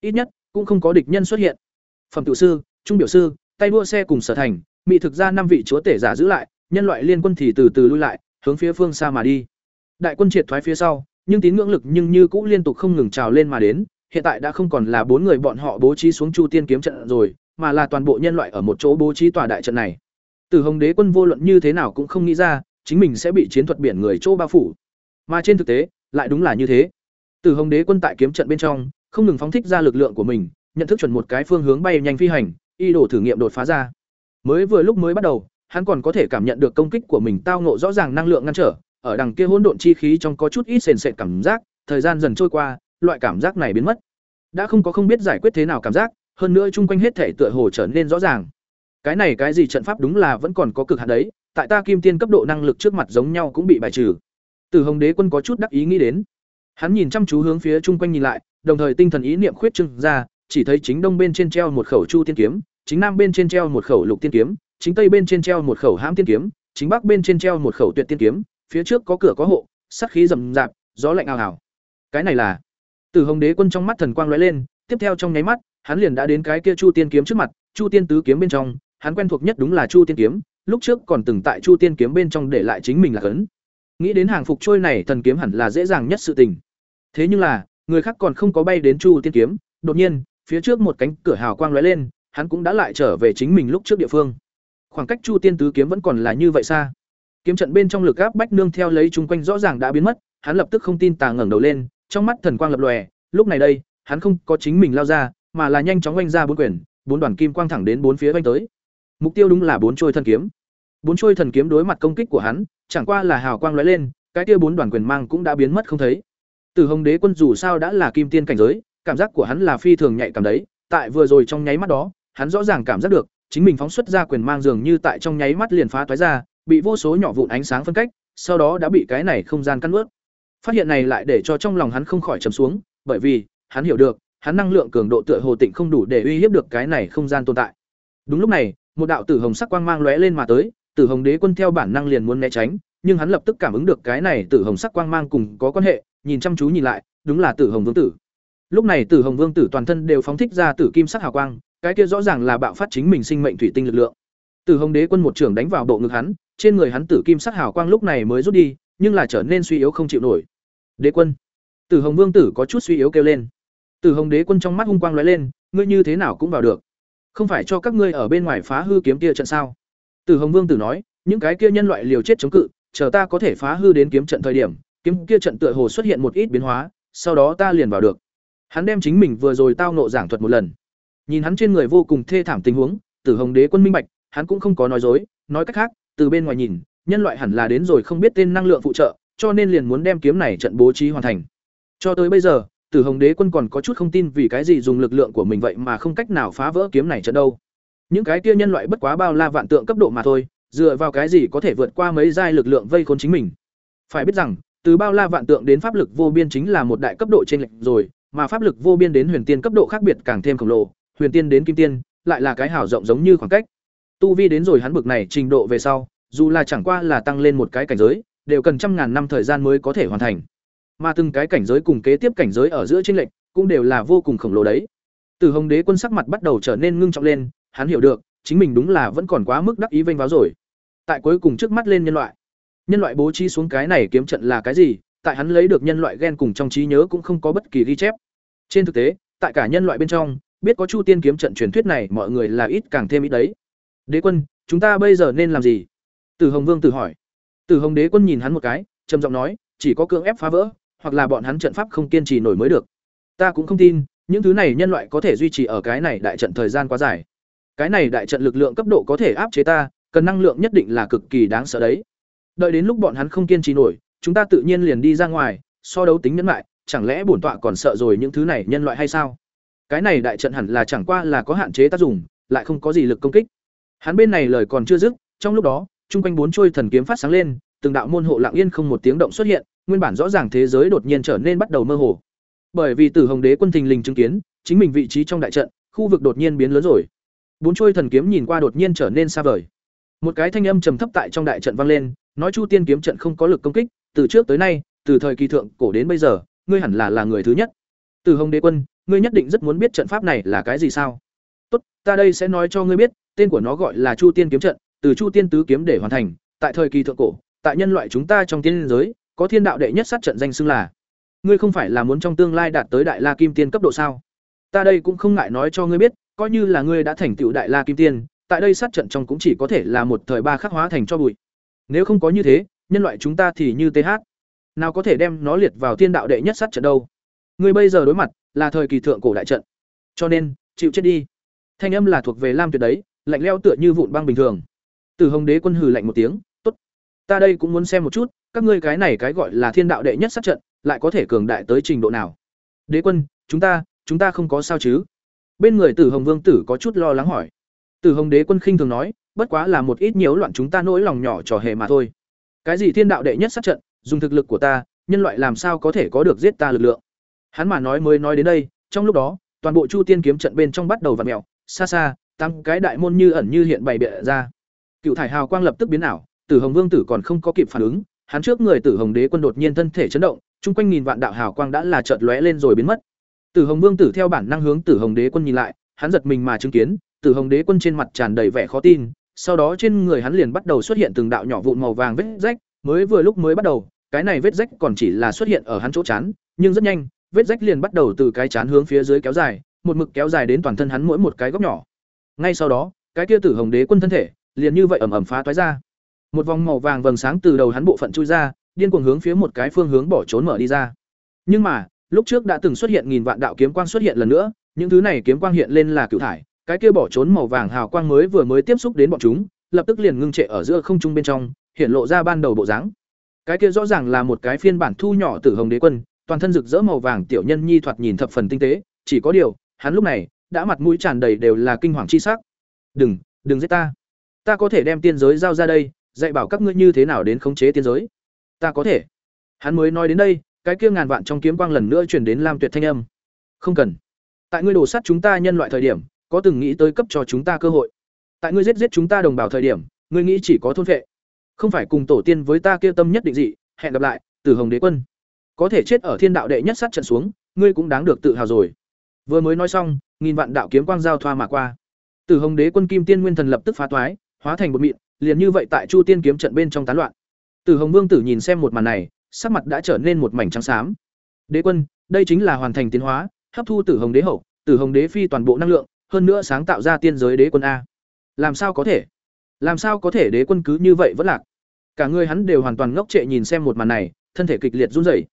Ít nhất, cũng không có địch nhân xuất hiện. Phẩm tự sư, trung biểu sư, tay đua xe cùng sở thành, mỹ thực ra năm vị chúa tể giả giữ lại, nhân loại liên quân thì từ từ lui lại, hướng phía phương xa mà đi. Đại quân triệt thoái phía sau, nhưng tín ngưỡng lực nhưng như cũng liên tục không ngừng trào lên mà đến, hiện tại đã không còn là bốn người bọn họ bố trí xuống Chu Tiên kiếm trận rồi, mà là toàn bộ nhân loại ở một chỗ bố trí tòa đại trận này. Tử Hồng Đế quân vô luận như thế nào cũng không nghĩ ra, chính mình sẽ bị chiến thuật biển người chỗ bao phủ. Mà trên thực tế, lại đúng là như thế. Tử Hồng Đế quân tại kiếm trận bên trong, không ngừng phóng thích ra lực lượng của mình, nhận thức chuẩn một cái phương hướng bay nhanh phi hành, y đổ thử nghiệm đột phá ra. Mới vừa lúc mới bắt đầu, hắn còn có thể cảm nhận được công kích của mình tao ngộ rõ ràng năng lượng ngăn trở, ở đằng kia hỗn độn chi khí trong có chút ít sền sệt cảm giác, thời gian dần trôi qua, loại cảm giác này biến mất. Đã không có không biết giải quyết thế nào cảm giác, hơn nữa chung quanh hết thể tựa hồ trở nên rõ ràng. Cái này cái gì trận pháp đúng là vẫn còn có cực hạn đấy, tại ta kim tiên cấp độ năng lực trước mặt giống nhau cũng bị bài trừ. từ Hồng Đế quân có chút đắc ý nghĩ đến. Hắn nhìn chăm chú hướng phía chung quanh nhìn lại, đồng thời tinh thần ý niệm khuyết trưng ra, chỉ thấy chính đông bên trên treo một khẩu chu tiên kiếm, chính nam bên trên treo một khẩu lục tiên kiếm, chính tây bên trên treo một khẩu hãm tiên kiếm, chính bắc bên trên treo một khẩu tuyệt tiên kiếm, phía trước có cửa có hộ, sắc khí rầm rạp, gió lạnh ào ào. Cái này là từ Hồng Đế quân trong mắt thần quang lóe lên, tiếp theo trong nháy mắt, hắn liền đã đến cái kia Chu Tiên kiếm trước mặt, Chu Tiên tứ kiếm bên trong, hắn quen thuộc nhất đúng là Chu Tiên kiếm, lúc trước còn từng tại Chu Tiên kiếm bên trong để lại chính mình là cấn. Nghĩ đến hàng phục trôi này thần kiếm hẳn là dễ dàng nhất sự tình. Thế nhưng là, người khác còn không có bay đến Chu Tiên kiếm, đột nhiên, phía trước một cánh cửa hào quang lóe lên, hắn cũng đã lại trở về chính mình lúc trước địa phương. Khoảng cách Chu Tiên tứ kiếm vẫn còn là như vậy xa. Kiếm trận bên trong lực áp bách nương theo lấy chung quanh rõ ràng đã biến mất, hắn lập tức không tin tà ngẩng đầu lên, trong mắt thần quang lập lòe, lúc này đây, hắn không có chính mình lao ra, mà là nhanh chóng oanh ra bốn quyền, bốn đoàn kim quang thẳng đến bốn phía oanh tới. Mục tiêu đúng là bốn trôi thần kiếm. Bốn trôi thần kiếm đối mặt công kích của hắn, chẳng qua là hào quang lóe lên, cái kia bốn đoàn quyền mang cũng đã biến mất không thấy. Từ Hồng Đế quân dù sao đã là kim tiên cảnh giới, cảm giác của hắn là phi thường nhạy cảm đấy, tại vừa rồi trong nháy mắt đó, hắn rõ ràng cảm giác được, chính mình phóng xuất ra quyền mang dường như tại trong nháy mắt liền phá toái ra, bị vô số nhỏ vụn ánh sáng phân cách, sau đó đã bị cái này không gian cắt nuốt. Phát hiện này lại để cho trong lòng hắn không khỏi trầm xuống, bởi vì, hắn hiểu được, hắn năng lượng cường độ tựa hồ tịnh không đủ để uy hiếp được cái này không gian tồn tại. Đúng lúc này, một đạo tử hồng sắc quang mang lóe lên mà tới, Tử Hồng Đế quân theo bản năng liền muốn né tránh, nhưng hắn lập tức cảm ứng được cái này Tử Hồng sắc quang mang cùng có quan hệ, nhìn chăm chú nhìn lại, đúng là Tử Hồng Vương tử. Lúc này Tử Hồng Vương tử toàn thân đều phóng thích ra tử kim sắc hào quang, cái kia rõ ràng là bạo phát chính mình sinh mệnh thủy tinh lực lượng. Tử Hồng Đế quân một trưởng đánh vào bộ ngực hắn, trên người hắn tử kim sắc hào quang lúc này mới rút đi, nhưng là trở nên suy yếu không chịu nổi. Đế quân, Tử Hồng Vương tử có chút suy yếu kêu lên. Tử Hồng Đế quân trong mắt hung quang lóe lên, ngươi như thế nào cũng vào được. Không phải cho các ngươi ở bên ngoài phá hư kiếm kia trận sao? Tử Hồng Vương tử nói, những cái kia nhân loại liều chết chống cự, chờ ta có thể phá hư đến kiếm trận thời điểm, kiếm kia trận tựa hồ xuất hiện một ít biến hóa, sau đó ta liền vào được. Hắn đem chính mình vừa rồi tao nộ giảng thuật một lần. Nhìn hắn trên người vô cùng thê thảm tình huống, Tử Hồng Đế quân minh bạch, hắn cũng không có nói dối, nói cách khác, từ bên ngoài nhìn, nhân loại hẳn là đến rồi không biết tên năng lượng phụ trợ, cho nên liền muốn đem kiếm này trận bố trí hoàn thành. Cho tới bây giờ, Tử Hồng Đế quân còn có chút không tin vì cái gì dùng lực lượng của mình vậy mà không cách nào phá vỡ kiếm này trận đâu. Những cái kia nhân loại bất quá bao la vạn tượng cấp độ mà thôi, dựa vào cái gì có thể vượt qua mấy giai lực lượng vây khốn chính mình. Phải biết rằng, từ bao la vạn tượng đến pháp lực vô biên chính là một đại cấp độ trên lệnh rồi, mà pháp lực vô biên đến huyền tiên cấp độ khác biệt càng thêm khổng lồ, huyền tiên đến kim tiên, lại là cái hảo rộng giống như khoảng cách. Tu vi đến rồi hắn bực này trình độ về sau, dù là chẳng qua là tăng lên một cái cảnh giới, đều cần trăm ngàn năm thời gian mới có thể hoàn thành. Mà từng cái cảnh giới cùng kế tiếp cảnh giới ở giữa chênh lệch, cũng đều là vô cùng khổng lồ đấy. Từ Hồng Đế quân sắc mặt bắt đầu trở nên ngưng trọng lên, hắn hiểu được, chính mình đúng là vẫn còn quá mức đắc ý vênh váo rồi. Tại cuối cùng trước mắt lên nhân loại. Nhân loại bố trí xuống cái này kiếm trận là cái gì? Tại hắn lấy được nhân loại ghen cùng trong trí nhớ cũng không có bất kỳ ghi chép. Trên thực tế, tại cả nhân loại bên trong, biết có Chu Tiên kiếm trận truyền thuyết này, mọi người là ít càng thêm ít đấy. Đế quân, chúng ta bây giờ nên làm gì? Tử Hồng Vương tự hỏi. Tử Hồng Đế quân nhìn hắn một cái, trầm giọng nói, chỉ có cưỡng ép phá vỡ, hoặc là bọn hắn trận pháp không kiên trì nổi mới được. Ta cũng không tin, những thứ này nhân loại có thể duy trì ở cái này đại trận thời gian quá dài. Cái này đại trận lực lượng cấp độ có thể áp chế ta, cần năng lượng nhất định là cực kỳ đáng sợ đấy. Đợi đến lúc bọn hắn không kiên trì nổi, chúng ta tự nhiên liền đi ra ngoài, so đấu tính nhẫn lại, chẳng lẽ bổn tọa còn sợ rồi những thứ này nhân loại hay sao? Cái này đại trận hẳn là chẳng qua là có hạn chế tác dụng, lại không có gì lực công kích. Hắn bên này lời còn chưa dứt, trong lúc đó, trung quanh bốn trôi thần kiếm phát sáng lên, từng đạo môn hộ lặng yên không một tiếng động xuất hiện, nguyên bản rõ ràng thế giới đột nhiên trở nên bắt đầu mơ hồ. Bởi vì Tử Hồng Đế quân thình lình chứng kiến, chính mình vị trí trong đại trận, khu vực đột nhiên biến lớn rồi. Bốn trôi thần kiếm nhìn qua đột nhiên trở nên xa vời. Một cái thanh âm trầm thấp tại trong đại trận vang lên, nói Chu Tiên kiếm trận không có lực công kích, từ trước tới nay, từ thời kỳ thượng cổ đến bây giờ, ngươi hẳn là là người thứ nhất. Tử Hồng Đế quân, ngươi nhất định rất muốn biết trận pháp này là cái gì sao? Tốt, ta đây sẽ nói cho ngươi biết, tên của nó gọi là Chu Tiên kiếm trận, từ Chu Tiên tứ kiếm để hoàn thành, tại thời kỳ thượng cổ, tại nhân loại chúng ta trong tiên giới, có thiên đạo đệ nhất sát trận danh xưng là. Ngươi không phải là muốn trong tương lai đạt tới đại La Kim Tiên cấp độ sao? Ta đây cũng không ngại nói cho ngươi biết, coi như là ngươi đã thành tựu đại La Kim Tiên, tại đây sát trận trong cũng chỉ có thể là một thời ba khắc hóa thành cho bụi. Nếu không có như thế, nhân loại chúng ta thì như TH, nào có thể đem nó liệt vào thiên đạo đệ nhất sát trận đâu. Ngươi bây giờ đối mặt là thời kỳ thượng cổ đại trận. Cho nên, chịu chết đi. Thanh âm là thuộc về Lam Tuyệt đấy, lạnh lẽo tựa như vụn băng bình thường. Từ Hồng Đế quân hừ lạnh một tiếng, "Tốt, ta đây cũng muốn xem một chút, các ngươi cái này cái gọi là thiên đạo đệ nhất sát trận, lại có thể cường đại tới trình độ nào?" Đế quân, chúng ta, chúng ta không có sao chứ? Bên người Tử Hồng Vương tử có chút lo lắng hỏi. Tử Hồng Đế quân khinh thường nói, bất quá là một ít nhiễu loạn chúng ta nỗi lòng nhỏ trò hề mà thôi. Cái gì thiên đạo đệ nhất sát trận, dùng thực lực của ta, nhân loại làm sao có thể có được giết ta lực lượng. Hắn mà nói mới nói đến đây, trong lúc đó, toàn bộ Chu Tiên kiếm trận bên trong bắt đầu vặn mèo, xa xa, tăng cái đại môn như ẩn như hiện bày bệ ra. Cựu thải hào quang lập tức biến ảo, Tử Hồng Vương tử còn không có kịp phản ứng, hắn trước người Tử Hồng Đế quân đột nhiên thân thể chấn động, chung quanh nghìn vạn đạo hào quang đã là chợt lóe lên rồi biến mất. Tử Hồng Vương tử theo bản năng hướng Tử Hồng Đế quân nhìn lại, hắn giật mình mà chứng kiến, Tử Hồng Đế quân trên mặt tràn đầy vẻ khó tin, sau đó trên người hắn liền bắt đầu xuất hiện từng đạo nhỏ vụn màu vàng vết rách, mới vừa lúc mới bắt đầu, cái này vết rách còn chỉ là xuất hiện ở hắn chỗ chán, nhưng rất nhanh, vết rách liền bắt đầu từ cái chán hướng phía dưới kéo dài, một mực kéo dài đến toàn thân hắn mỗi một cái góc nhỏ. Ngay sau đó, cái kia Tử Hồng Đế quân thân thể liền như vậy ẩm ẩm phá toái ra. Một vòng màu vàng vầng sáng từ đầu hắn bộ phận chui ra, điên cuồng hướng phía một cái phương hướng bỏ trốn mở đi ra. Nhưng mà, lúc trước đã từng xuất hiện nghìn vạn đạo kiếm quang xuất hiện lần nữa, những thứ này kiếm quang hiện lên là cựu thải, cái kia bỏ trốn màu vàng hào quang mới vừa mới tiếp xúc đến bọn chúng, lập tức liền ngưng trệ ở giữa không trung bên trong, hiện lộ ra ban đầu bộ dáng. Cái kia rõ ràng là một cái phiên bản thu nhỏ tử hồng đế quân, toàn thân rực rỡ màu vàng tiểu nhân nhi thoạt nhìn thập phần tinh tế, chỉ có điều, hắn lúc này đã mặt mũi tràn đầy đều là kinh hoàng chi sắc. "Đừng, đừng giết ta. Ta có thể đem tiên giới giao ra đây, dạy bảo các ngươi như thế nào đến khống chế tiên giới. Ta có thể." Hắn mới nói đến đây, cái kia ngàn vạn trong kiếm quang lần nữa truyền đến Lam Tuyệt thanh âm. "Không cần. Tại ngươi đổ sát chúng ta nhân loại thời điểm, có từng nghĩ tới cấp cho chúng ta cơ hội. Tại ngươi giết giết chúng ta đồng bào thời điểm, ngươi nghĩ chỉ có thôn vệ, không phải cùng tổ tiên với ta kia tâm nhất định dị, hẹn gặp lại, Tử Hồng Đế quân. Có thể chết ở thiên đạo đệ nhất sát trận xuống, ngươi cũng đáng được tự hào rồi." Vừa mới nói xong, nghìn vạn đạo kiếm quang giao thoa mà qua. Tử Hồng Đế quân Kim Tiên Nguyên Thần lập tức phá toái, hóa thành một mịn, liền như vậy tại Chu Tiên kiếm trận bên trong tán loạn. Tử Hồng Vương tử nhìn xem một màn này, sắc mặt đã trở nên một mảnh trắng xám. Đế quân, đây chính là hoàn thành tiến hóa, hấp thu Tử Hồng Đế hậu, Tử Hồng Đế phi toàn bộ năng lượng, hơn nữa sáng tạo ra tiên giới đế quân a. Làm sao có thể? Làm sao có thể đế quân cứ như vậy vẫn lạc? Cả người hắn đều hoàn toàn ngốc trệ nhìn xem một màn này, thân thể kịch liệt run rẩy.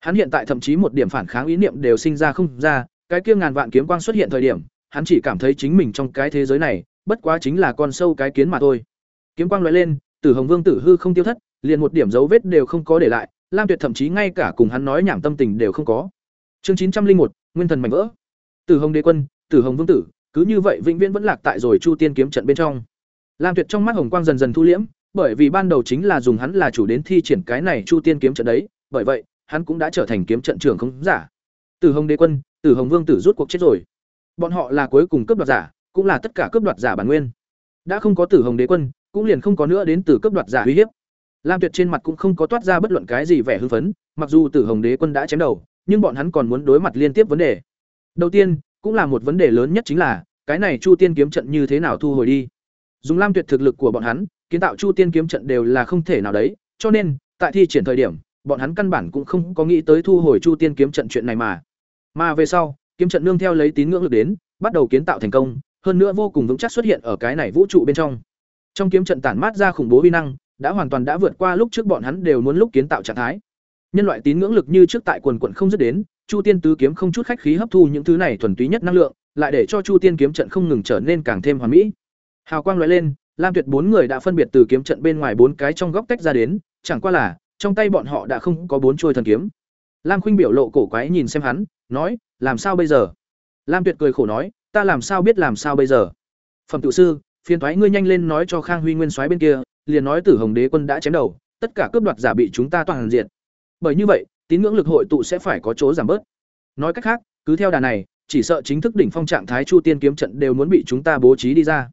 Hắn hiện tại thậm chí một điểm phản kháng ý niệm đều sinh ra không ra, cái kia ngàn vạn kiếm quang xuất hiện thời điểm, hắn chỉ cảm thấy chính mình trong cái thế giới này, bất quá chính là con sâu cái kiến mà thôi. Kiếm quang lóe lên, Tử Hồng Vương tử hư không tiêu thất, liền một điểm dấu vết đều không có để lại, Lam Tuyệt thậm chí ngay cả cùng hắn nói nhảm tâm tình đều không có. Chương chín trăm linh một Nguyên thần mảnh vỡ. Tử Hồng Đế quân, Tử Hồng Vương tử, cứ như vậy vĩnh viễn vẫn lạc tại rồi Chu Tiên kiếm trận bên trong. Lam Tuyệt trong mắt hồng quang dần dần thu liễm, bởi vì ban đầu chính là dùng hắn là chủ đến thi triển cái này Chu Tiên kiếm trận đấy, bởi vậy, hắn cũng đã trở thành kiếm trận trưởng không giả. Tử Hồng Đế quân, Tử Hồng Vương tử rút cuộc chết rồi. Bọn họ là cuối cùng cướp đoạt giả, cũng là tất cả cướp đoạt giả bản nguyên. Đã không có Tử Hồng Đế quân, cũng liền không có nữa đến từ cướp đoạt giả uy hiếp. Lam Tuyệt trên mặt cũng không có toát ra bất luận cái gì vẻ hưng phấn, mặc dù Tử Hồng Đế quân đã chém đầu, nhưng bọn hắn còn muốn đối mặt liên tiếp vấn đề. Đầu tiên, cũng là một vấn đề lớn nhất chính là, cái này Chu Tiên kiếm trận như thế nào thu hồi đi. Dùng Lam Tuyệt thực lực của bọn hắn, kiến tạo Chu Tiên kiếm trận đều là không thể nào đấy, cho nên, tại thi triển thời điểm, bọn hắn căn bản cũng không có nghĩ tới thu hồi Chu Tiên kiếm trận chuyện này mà. Mà về sau, kiếm trận nương theo lấy tín ngưỡng lực đến, bắt đầu kiến tạo thành công, hơn nữa vô cùng vững chắc xuất hiện ở cái này vũ trụ bên trong. Trong kiếm trận tản mát ra khủng bố uy năng, đã hoàn toàn đã vượt qua lúc trước bọn hắn đều muốn lúc kiến tạo trạng thái. Nhân loại tín ngưỡng lực như trước tại quần quần không dứt đến, Chu Tiên tứ kiếm không chút khách khí hấp thu những thứ này thuần túy nhất năng lượng, lại để cho Chu Tiên kiếm trận không ngừng trở nên càng thêm hoàn mỹ. Hào quang lóe lên, Lam Tuyệt bốn người đã phân biệt từ kiếm trận bên ngoài bốn cái trong góc tách ra đến, chẳng qua là trong tay bọn họ đã không có bốn chuôi thần kiếm. Lam Khuynh biểu lộ cổ quái nhìn xem hắn, nói, làm sao bây giờ? Lam Tuyệt cười khổ nói, ta làm sao biết làm sao bây giờ? Phẩm tiểu sư, phiền thoái ngươi nhanh lên nói cho Khang Huy Nguyên soái bên kia, liền nói Tử Hồng Đế quân đã chém đầu, tất cả cướp đoạt giả bị chúng ta toàn diện. Bởi như vậy, tín ngưỡng lực hội tụ sẽ phải có chỗ giảm bớt. Nói cách khác, cứ theo đà này, chỉ sợ chính thức đỉnh phong trạng thái Chu Tiên kiếm trận đều muốn bị chúng ta bố trí đi ra.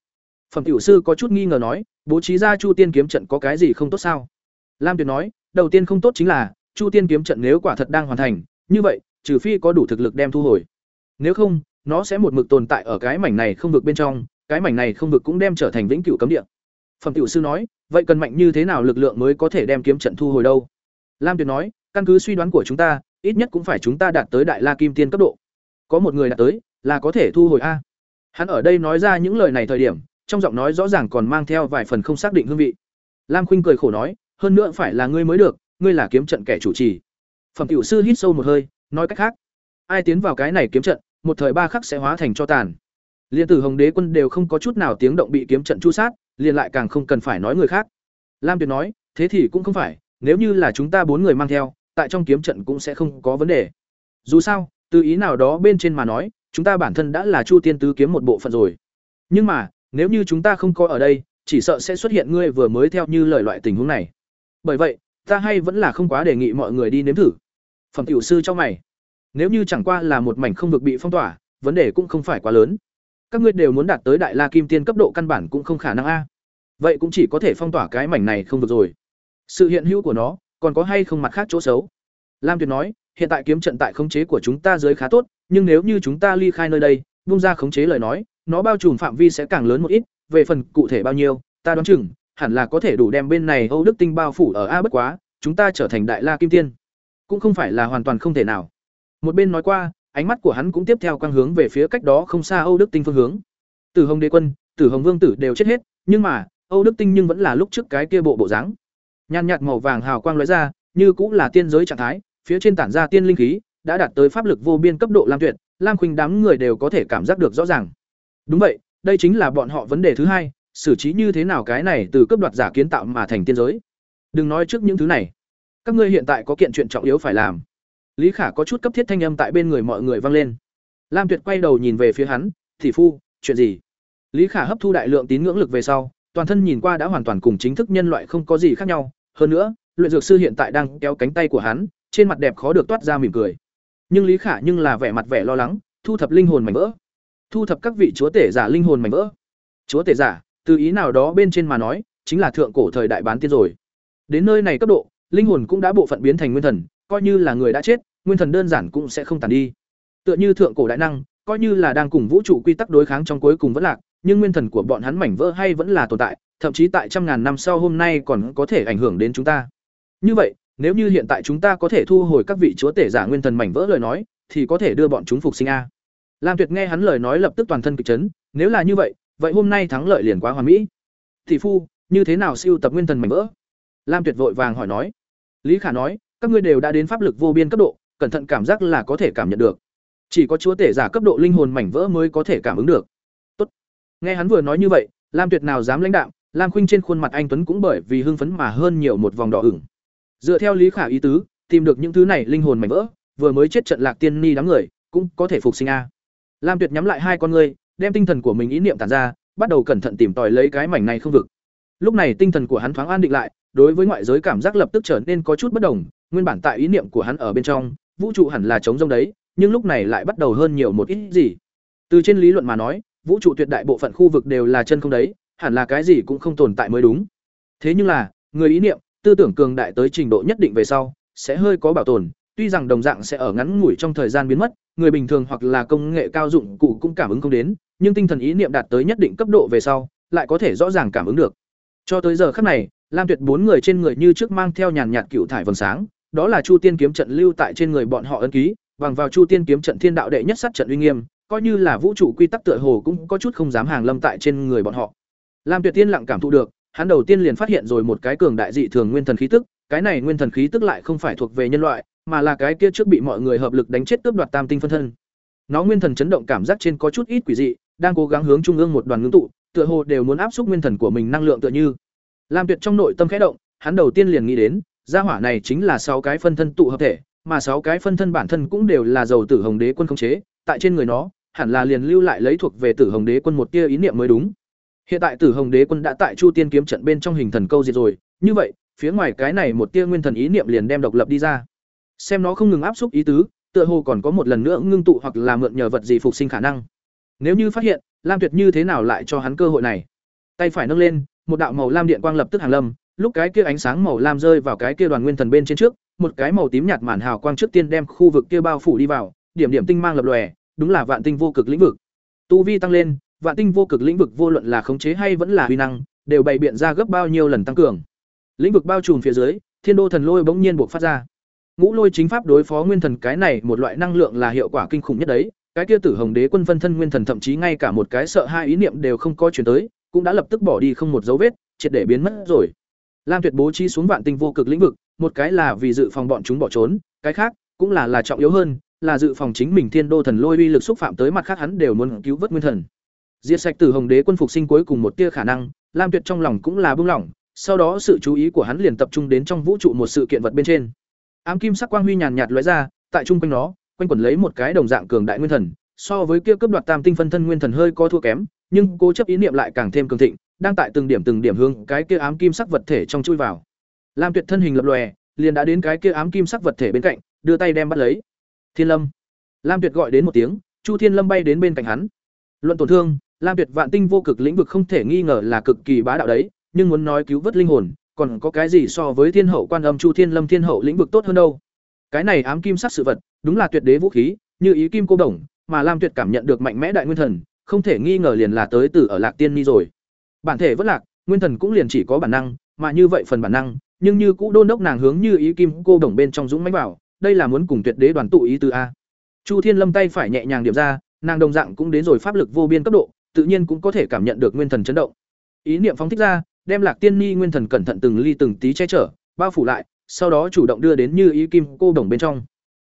Phẩm tiểu sư có chút nghi ngờ nói, bố trí ra Chu Tiên kiếm trận có cái gì không tốt sao? Lam Tuyệt nói, đầu tiên không tốt chính là, Chu Tiên kiếm trận nếu quả thật đang hoàn thành, như vậy, trừ phi có đủ thực lực đem thu hồi. Nếu không, nó sẽ một mực tồn tại ở cái mảnh này không vực bên trong, cái mảnh này không vực cũng đem trở thành vĩnh cửu cấm địa. Phẩm tiểu sư nói, vậy cần mạnh như thế nào lực lượng mới có thể đem kiếm trận thu hồi đâu? Lam Tuyệt nói, căn cứ suy đoán của chúng ta, ít nhất cũng phải chúng ta đạt tới đại la kim tiên cấp độ. Có một người đạt tới, là có thể thu hồi a. Hắn ở đây nói ra những lời này thời điểm, trong giọng nói rõ ràng còn mang theo vài phần không xác định hương vị. Lam Khuynh cười khổ nói, hơn nữa phải là ngươi mới được, ngươi là kiếm trận kẻ chủ trì. Phẩm tiểu sư hít sâu một hơi, nói cách khác, ai tiến vào cái này kiếm trận, một thời ba khắc sẽ hóa thành cho tàn. Liên tử Hồng Đế quân đều không có chút nào tiếng động bị kiếm trận chu sát, liền lại càng không cần phải nói người khác. Lam Tuyệt nói, thế thì cũng không phải, nếu như là chúng ta bốn người mang theo, tại trong kiếm trận cũng sẽ không có vấn đề. Dù sao, từ ý nào đó bên trên mà nói, chúng ta bản thân đã là Chu Tiên tứ kiếm một bộ phận rồi. Nhưng mà, nếu như chúng ta không có ở đây, chỉ sợ sẽ xuất hiện ngươi vừa mới theo như lời loại tình huống này. Bởi vậy, ta hay vẫn là không quá đề nghị mọi người đi nếm thử. Phẩm tiểu sư cho mày. Nếu như chẳng qua là một mảnh không vực bị phong tỏa, vấn đề cũng không phải quá lớn. Các ngươi đều muốn đạt tới đại la kim tiên cấp độ căn bản cũng không khả năng a. Vậy cũng chỉ có thể phong tỏa cái mảnh này không được rồi. Sự hiện hữu của nó, còn có hay không mặt khác chỗ xấu? Lam Tuyệt nói, hiện tại kiếm trận tại khống chế của chúng ta dưới khá tốt, nhưng nếu như chúng ta ly khai nơi đây, bung ra khống chế lời nói, nó bao trùm phạm vi sẽ càng lớn một ít, về phần cụ thể bao nhiêu, ta đoán chừng hẳn là có thể đủ đem bên này Âu Đức Tinh bao phủ ở a bất quá, chúng ta trở thành đại la kim tiên, cũng không phải là hoàn toàn không thể nào. Một bên nói qua, ánh mắt của hắn cũng tiếp theo quang hướng về phía cách đó không xa Âu Đức Tinh phương hướng. Tử Hồng Đế quân, Tử Hồng Vương tử đều chết hết, nhưng mà, Âu Đức Tinh nhưng vẫn là lúc trước cái kia bộ bộ dáng. Nhan nhạt màu vàng hào quang lóe ra, như cũng là tiên giới trạng thái, phía trên tản ra tiên linh khí, đã đạt tới pháp lực vô biên cấp độ lam tuyệt, Lam Khuynh đám người đều có thể cảm giác được rõ ràng. Đúng vậy, đây chính là bọn họ vấn đề thứ hai, xử trí như thế nào cái này từ cấp đoạt giả kiến tạo mà thành tiên giới. Đừng nói trước những thứ này. Các ngươi hiện tại có kiện chuyện trọng yếu phải làm. Lý Khả có chút cấp thiết thanh âm tại bên người mọi người vang lên. Lam Tuyệt quay đầu nhìn về phía hắn, "Thị phu, chuyện gì?" Lý Khả hấp thu đại lượng tín ngưỡng lực về sau, toàn thân nhìn qua đã hoàn toàn cùng chính thức nhân loại không có gì khác nhau, hơn nữa, luyện dược sư hiện tại đang kéo cánh tay của hắn, trên mặt đẹp khó được toát ra mỉm cười. Nhưng Lý Khả nhưng là vẻ mặt vẻ lo lắng, thu thập linh hồn mảnh vỡ. Thu thập các vị chúa tể giả linh hồn mảnh vỡ. Chúa tể giả, từ ý nào đó bên trên mà nói, chính là thượng cổ thời đại bán tiên rồi. Đến nơi này cấp độ, linh hồn cũng đã bộ phận biến thành nguyên thần, coi như là người đã chết, nguyên thần đơn giản cũng sẽ không tàn đi. Tựa như thượng cổ đại năng, coi như là đang cùng vũ trụ quy tắc đối kháng trong cuối cùng vẫn lạc, nhưng nguyên thần của bọn hắn mảnh vỡ hay vẫn là tồn tại, thậm chí tại trăm ngàn năm sau hôm nay còn có thể ảnh hưởng đến chúng ta. Như vậy, nếu như hiện tại chúng ta có thể thu hồi các vị chúa tể giả nguyên thần mảnh vỡ lời nói, thì có thể đưa bọn chúng phục sinh a. Lam Tuyệt nghe hắn lời nói lập tức toàn thân kịch chấn, nếu là như vậy, vậy hôm nay thắng lợi liền quá hoàn mỹ. Thị phu, như thế nào siêu tập nguyên thần mảnh vỡ? Lam Tuyệt vội vàng hỏi nói. Lý Khả nói, các ngươi đều đã đến pháp lực vô biên cấp độ, cẩn thận cảm giác là có thể cảm nhận được. Chỉ có chúa tể giả cấp độ linh hồn mảnh vỡ mới có thể cảm ứng được. Tốt. Nghe hắn vừa nói như vậy, Lam Tuyệt nào dám lãnh đạo, Lam Khuynh trên khuôn mặt anh tuấn cũng bởi vì hưng phấn mà hơn nhiều một vòng đỏ ửng. Dựa theo Lý Khả ý tứ, tìm được những thứ này linh hồn mảnh vỡ, vừa mới chết trận Lạc Tiên Ni đám người, cũng có thể phục sinh a. Lam Tuyệt nhắm lại hai con ngươi, đem tinh thần của mình ý niệm tản ra, bắt đầu cẩn thận tìm tòi lấy cái mảnh này không vực. Lúc này tinh thần của hắn thoáng an định lại, đối với ngoại giới cảm giác lập tức trở nên có chút bất đồng, nguyên bản tại ý niệm của hắn ở bên trong, vũ trụ hẳn là trống rỗng đấy, nhưng lúc này lại bắt đầu hơn nhiều một ít gì. Từ trên lý luận mà nói, vũ trụ tuyệt đại bộ phận khu vực đều là chân không đấy, hẳn là cái gì cũng không tồn tại mới đúng. Thế nhưng là, người ý niệm, tư tưởng cường đại tới trình độ nhất định về sau, sẽ hơi có bảo tồn, tuy rằng đồng dạng sẽ ở ngắn ngủi trong thời gian biến mất, người bình thường hoặc là công nghệ cao dụng cụ cũng cảm ứng không đến, nhưng tinh thần ý niệm đạt tới nhất định cấp độ về sau, lại có thể rõ ràng cảm ứng được. Cho tới giờ khắc này, Lam Tuyệt bốn người trên người như trước mang theo nhàn nhạt cựu thải vầng sáng, đó là Chu Tiên kiếm trận lưu tại trên người bọn họ ấn ký, bằng vào Chu Tiên kiếm trận thiên đạo đệ nhất sát trận uy nghiêm, coi như là vũ trụ quy tắc tựa hồ cũng có chút không dám hàng lâm tại trên người bọn họ. Lam Tuyệt Tiên lặng cảm thụ được, hắn đầu tiên liền phát hiện rồi một cái cường đại dị thường nguyên thần khí tức, cái này nguyên thần khí tức lại không phải thuộc về nhân loại, mà là cái kia trước bị mọi người hợp lực đánh chết cướp đoạt tam tinh phân thân. Nó nguyên thần chấn động cảm giác trên có chút ít quỷ dị, đang cố gắng hướng trung ương một đoàn ngưng tụ, tựa hồ đều muốn áp xúc nguyên thần của mình năng lượng tựa như. Lam Tuyệt trong nội tâm khẽ động, hắn đầu tiên liền nghĩ đến, gia hỏa này chính là sáu cái phân thân tụ hợp thể, mà sáu cái phân thân bản thân cũng đều là dầu tử hồng đế quân khống chế, tại trên người nó, hẳn là liền lưu lại lấy thuộc về tử hồng đế quân một tia ý niệm mới đúng. Hiện tại tử hồng đế quân đã tại Chu Tiên kiếm trận bên trong hình thần câu diệt rồi, như vậy, phía ngoài cái này một tia nguyên thần ý niệm liền đem độc lập đi ra. Xem nó không ngừng áp xúc ý tứ, tựa hồ còn có một lần nữa ngưng tụ hoặc là mượn nhờ vật gì phục sinh khả năng. Nếu như phát hiện, Lam Tuyệt như thế nào lại cho hắn cơ hội này? Tay phải nâng lên, một đạo màu lam điện quang lập tức hàng lâm, lúc cái kia ánh sáng màu lam rơi vào cái kia đoàn nguyên thần bên trên trước, một cái màu tím nhạt màn hào quang trước tiên đem khu vực kia bao phủ đi vào, điểm điểm tinh mang lập lòe, đúng là vạn tinh vô cực lĩnh vực. Tu vi tăng lên, vạn tinh vô cực lĩnh vực vô luận là khống chế hay vẫn là huy năng, đều bày biện ra gấp bao nhiêu lần tăng cường. Lĩnh vực bao trùm phía dưới, Thiên Đô thần lôi bỗng nhiên buộc phát ra. Ngũ lôi chính pháp đối phó nguyên thần cái này một loại năng lượng là hiệu quả kinh khủng nhất đấy, cái kia tử hồng đế quân phân thân nguyên thần thậm chí ngay cả một cái sợ hai ý niệm đều không có chuyển tới, cũng đã lập tức bỏ đi không một dấu vết, triệt để biến mất rồi. Lam Tuyệt bố trí xuống vạn tinh vô cực lĩnh vực, một cái là vì dự phòng bọn chúng bỏ trốn, cái khác cũng là là trọng yếu hơn, là dự phòng chính mình Thiên Đô thần lôi uy lực xúc phạm tới mặt khác hắn đều muốn cứu vớt nguyên thần. Diệt sạch Tử Hồng Đế quân phục sinh cuối cùng một tia khả năng, Lam Tuyệt trong lòng cũng là bưng lỏng, sau đó sự chú ý của hắn liền tập trung đến trong vũ trụ một sự kiện vật bên trên. Ám kim sắc quang huy nhàn nhạt lóe ra, tại trung quanh nó, quanh quẩn lấy một cái đồng dạng cường đại nguyên thần, so với kia cấp đoạt tam tinh phân thân nguyên thần hơi có thua kém, nhưng cố chấp ý niệm lại càng thêm cường thịnh, đang tại từng điểm từng điểm hướng cái kia ám kim sắc vật thể trong chui vào. Lam Tuyệt thân hình lập lòe, liền đã đến cái kia ám kim sắc vật thể bên cạnh, đưa tay đem bắt lấy. Thiên Lâm. Lam Tuyệt gọi đến một tiếng, Chu Thiên Lâm bay đến bên cạnh hắn. Luận tổn thương, Lam Tuyệt vạn tinh vô cực lĩnh vực không thể nghi ngờ là cực kỳ bá đạo đấy, nhưng muốn nói cứu vớt linh hồn, còn có cái gì so với Thiên Hậu Quan Âm Chu Thiên Lâm Thiên Hậu lĩnh vực tốt hơn đâu? Cái này ám kim sắc sự vật, đúng là tuyệt đế vũ khí, như ý kim cô đồng, mà Lam Tuyệt cảm nhận được mạnh mẽ đại nguyên thần, không thể nghi ngờ liền là tới từ ở Lạc Tiên Ni rồi. Bản thể vẫn lạc, nguyên thần cũng liền chỉ có bản năng, mà như vậy phần bản năng, nhưng như cũ đôn đốc nàng hướng như ý kim cô đồng bên trong dũng mãnh bảo, đây là muốn cùng tuyệt đế đoàn tụ ý từ a. Chu Thiên Lâm tay phải nhẹ nhàng điểm ra, nàng đồng dạng cũng đến rồi pháp lực vô biên cấp độ, tự nhiên cũng có thể cảm nhận được nguyên thần chấn động. Ý niệm phóng thích ra, đem Lạc Tiên Ni nguyên thần cẩn thận từng ly từng tí che chở, bao phủ lại, sau đó chủ động đưa đến như ý kim cô đồng bên trong.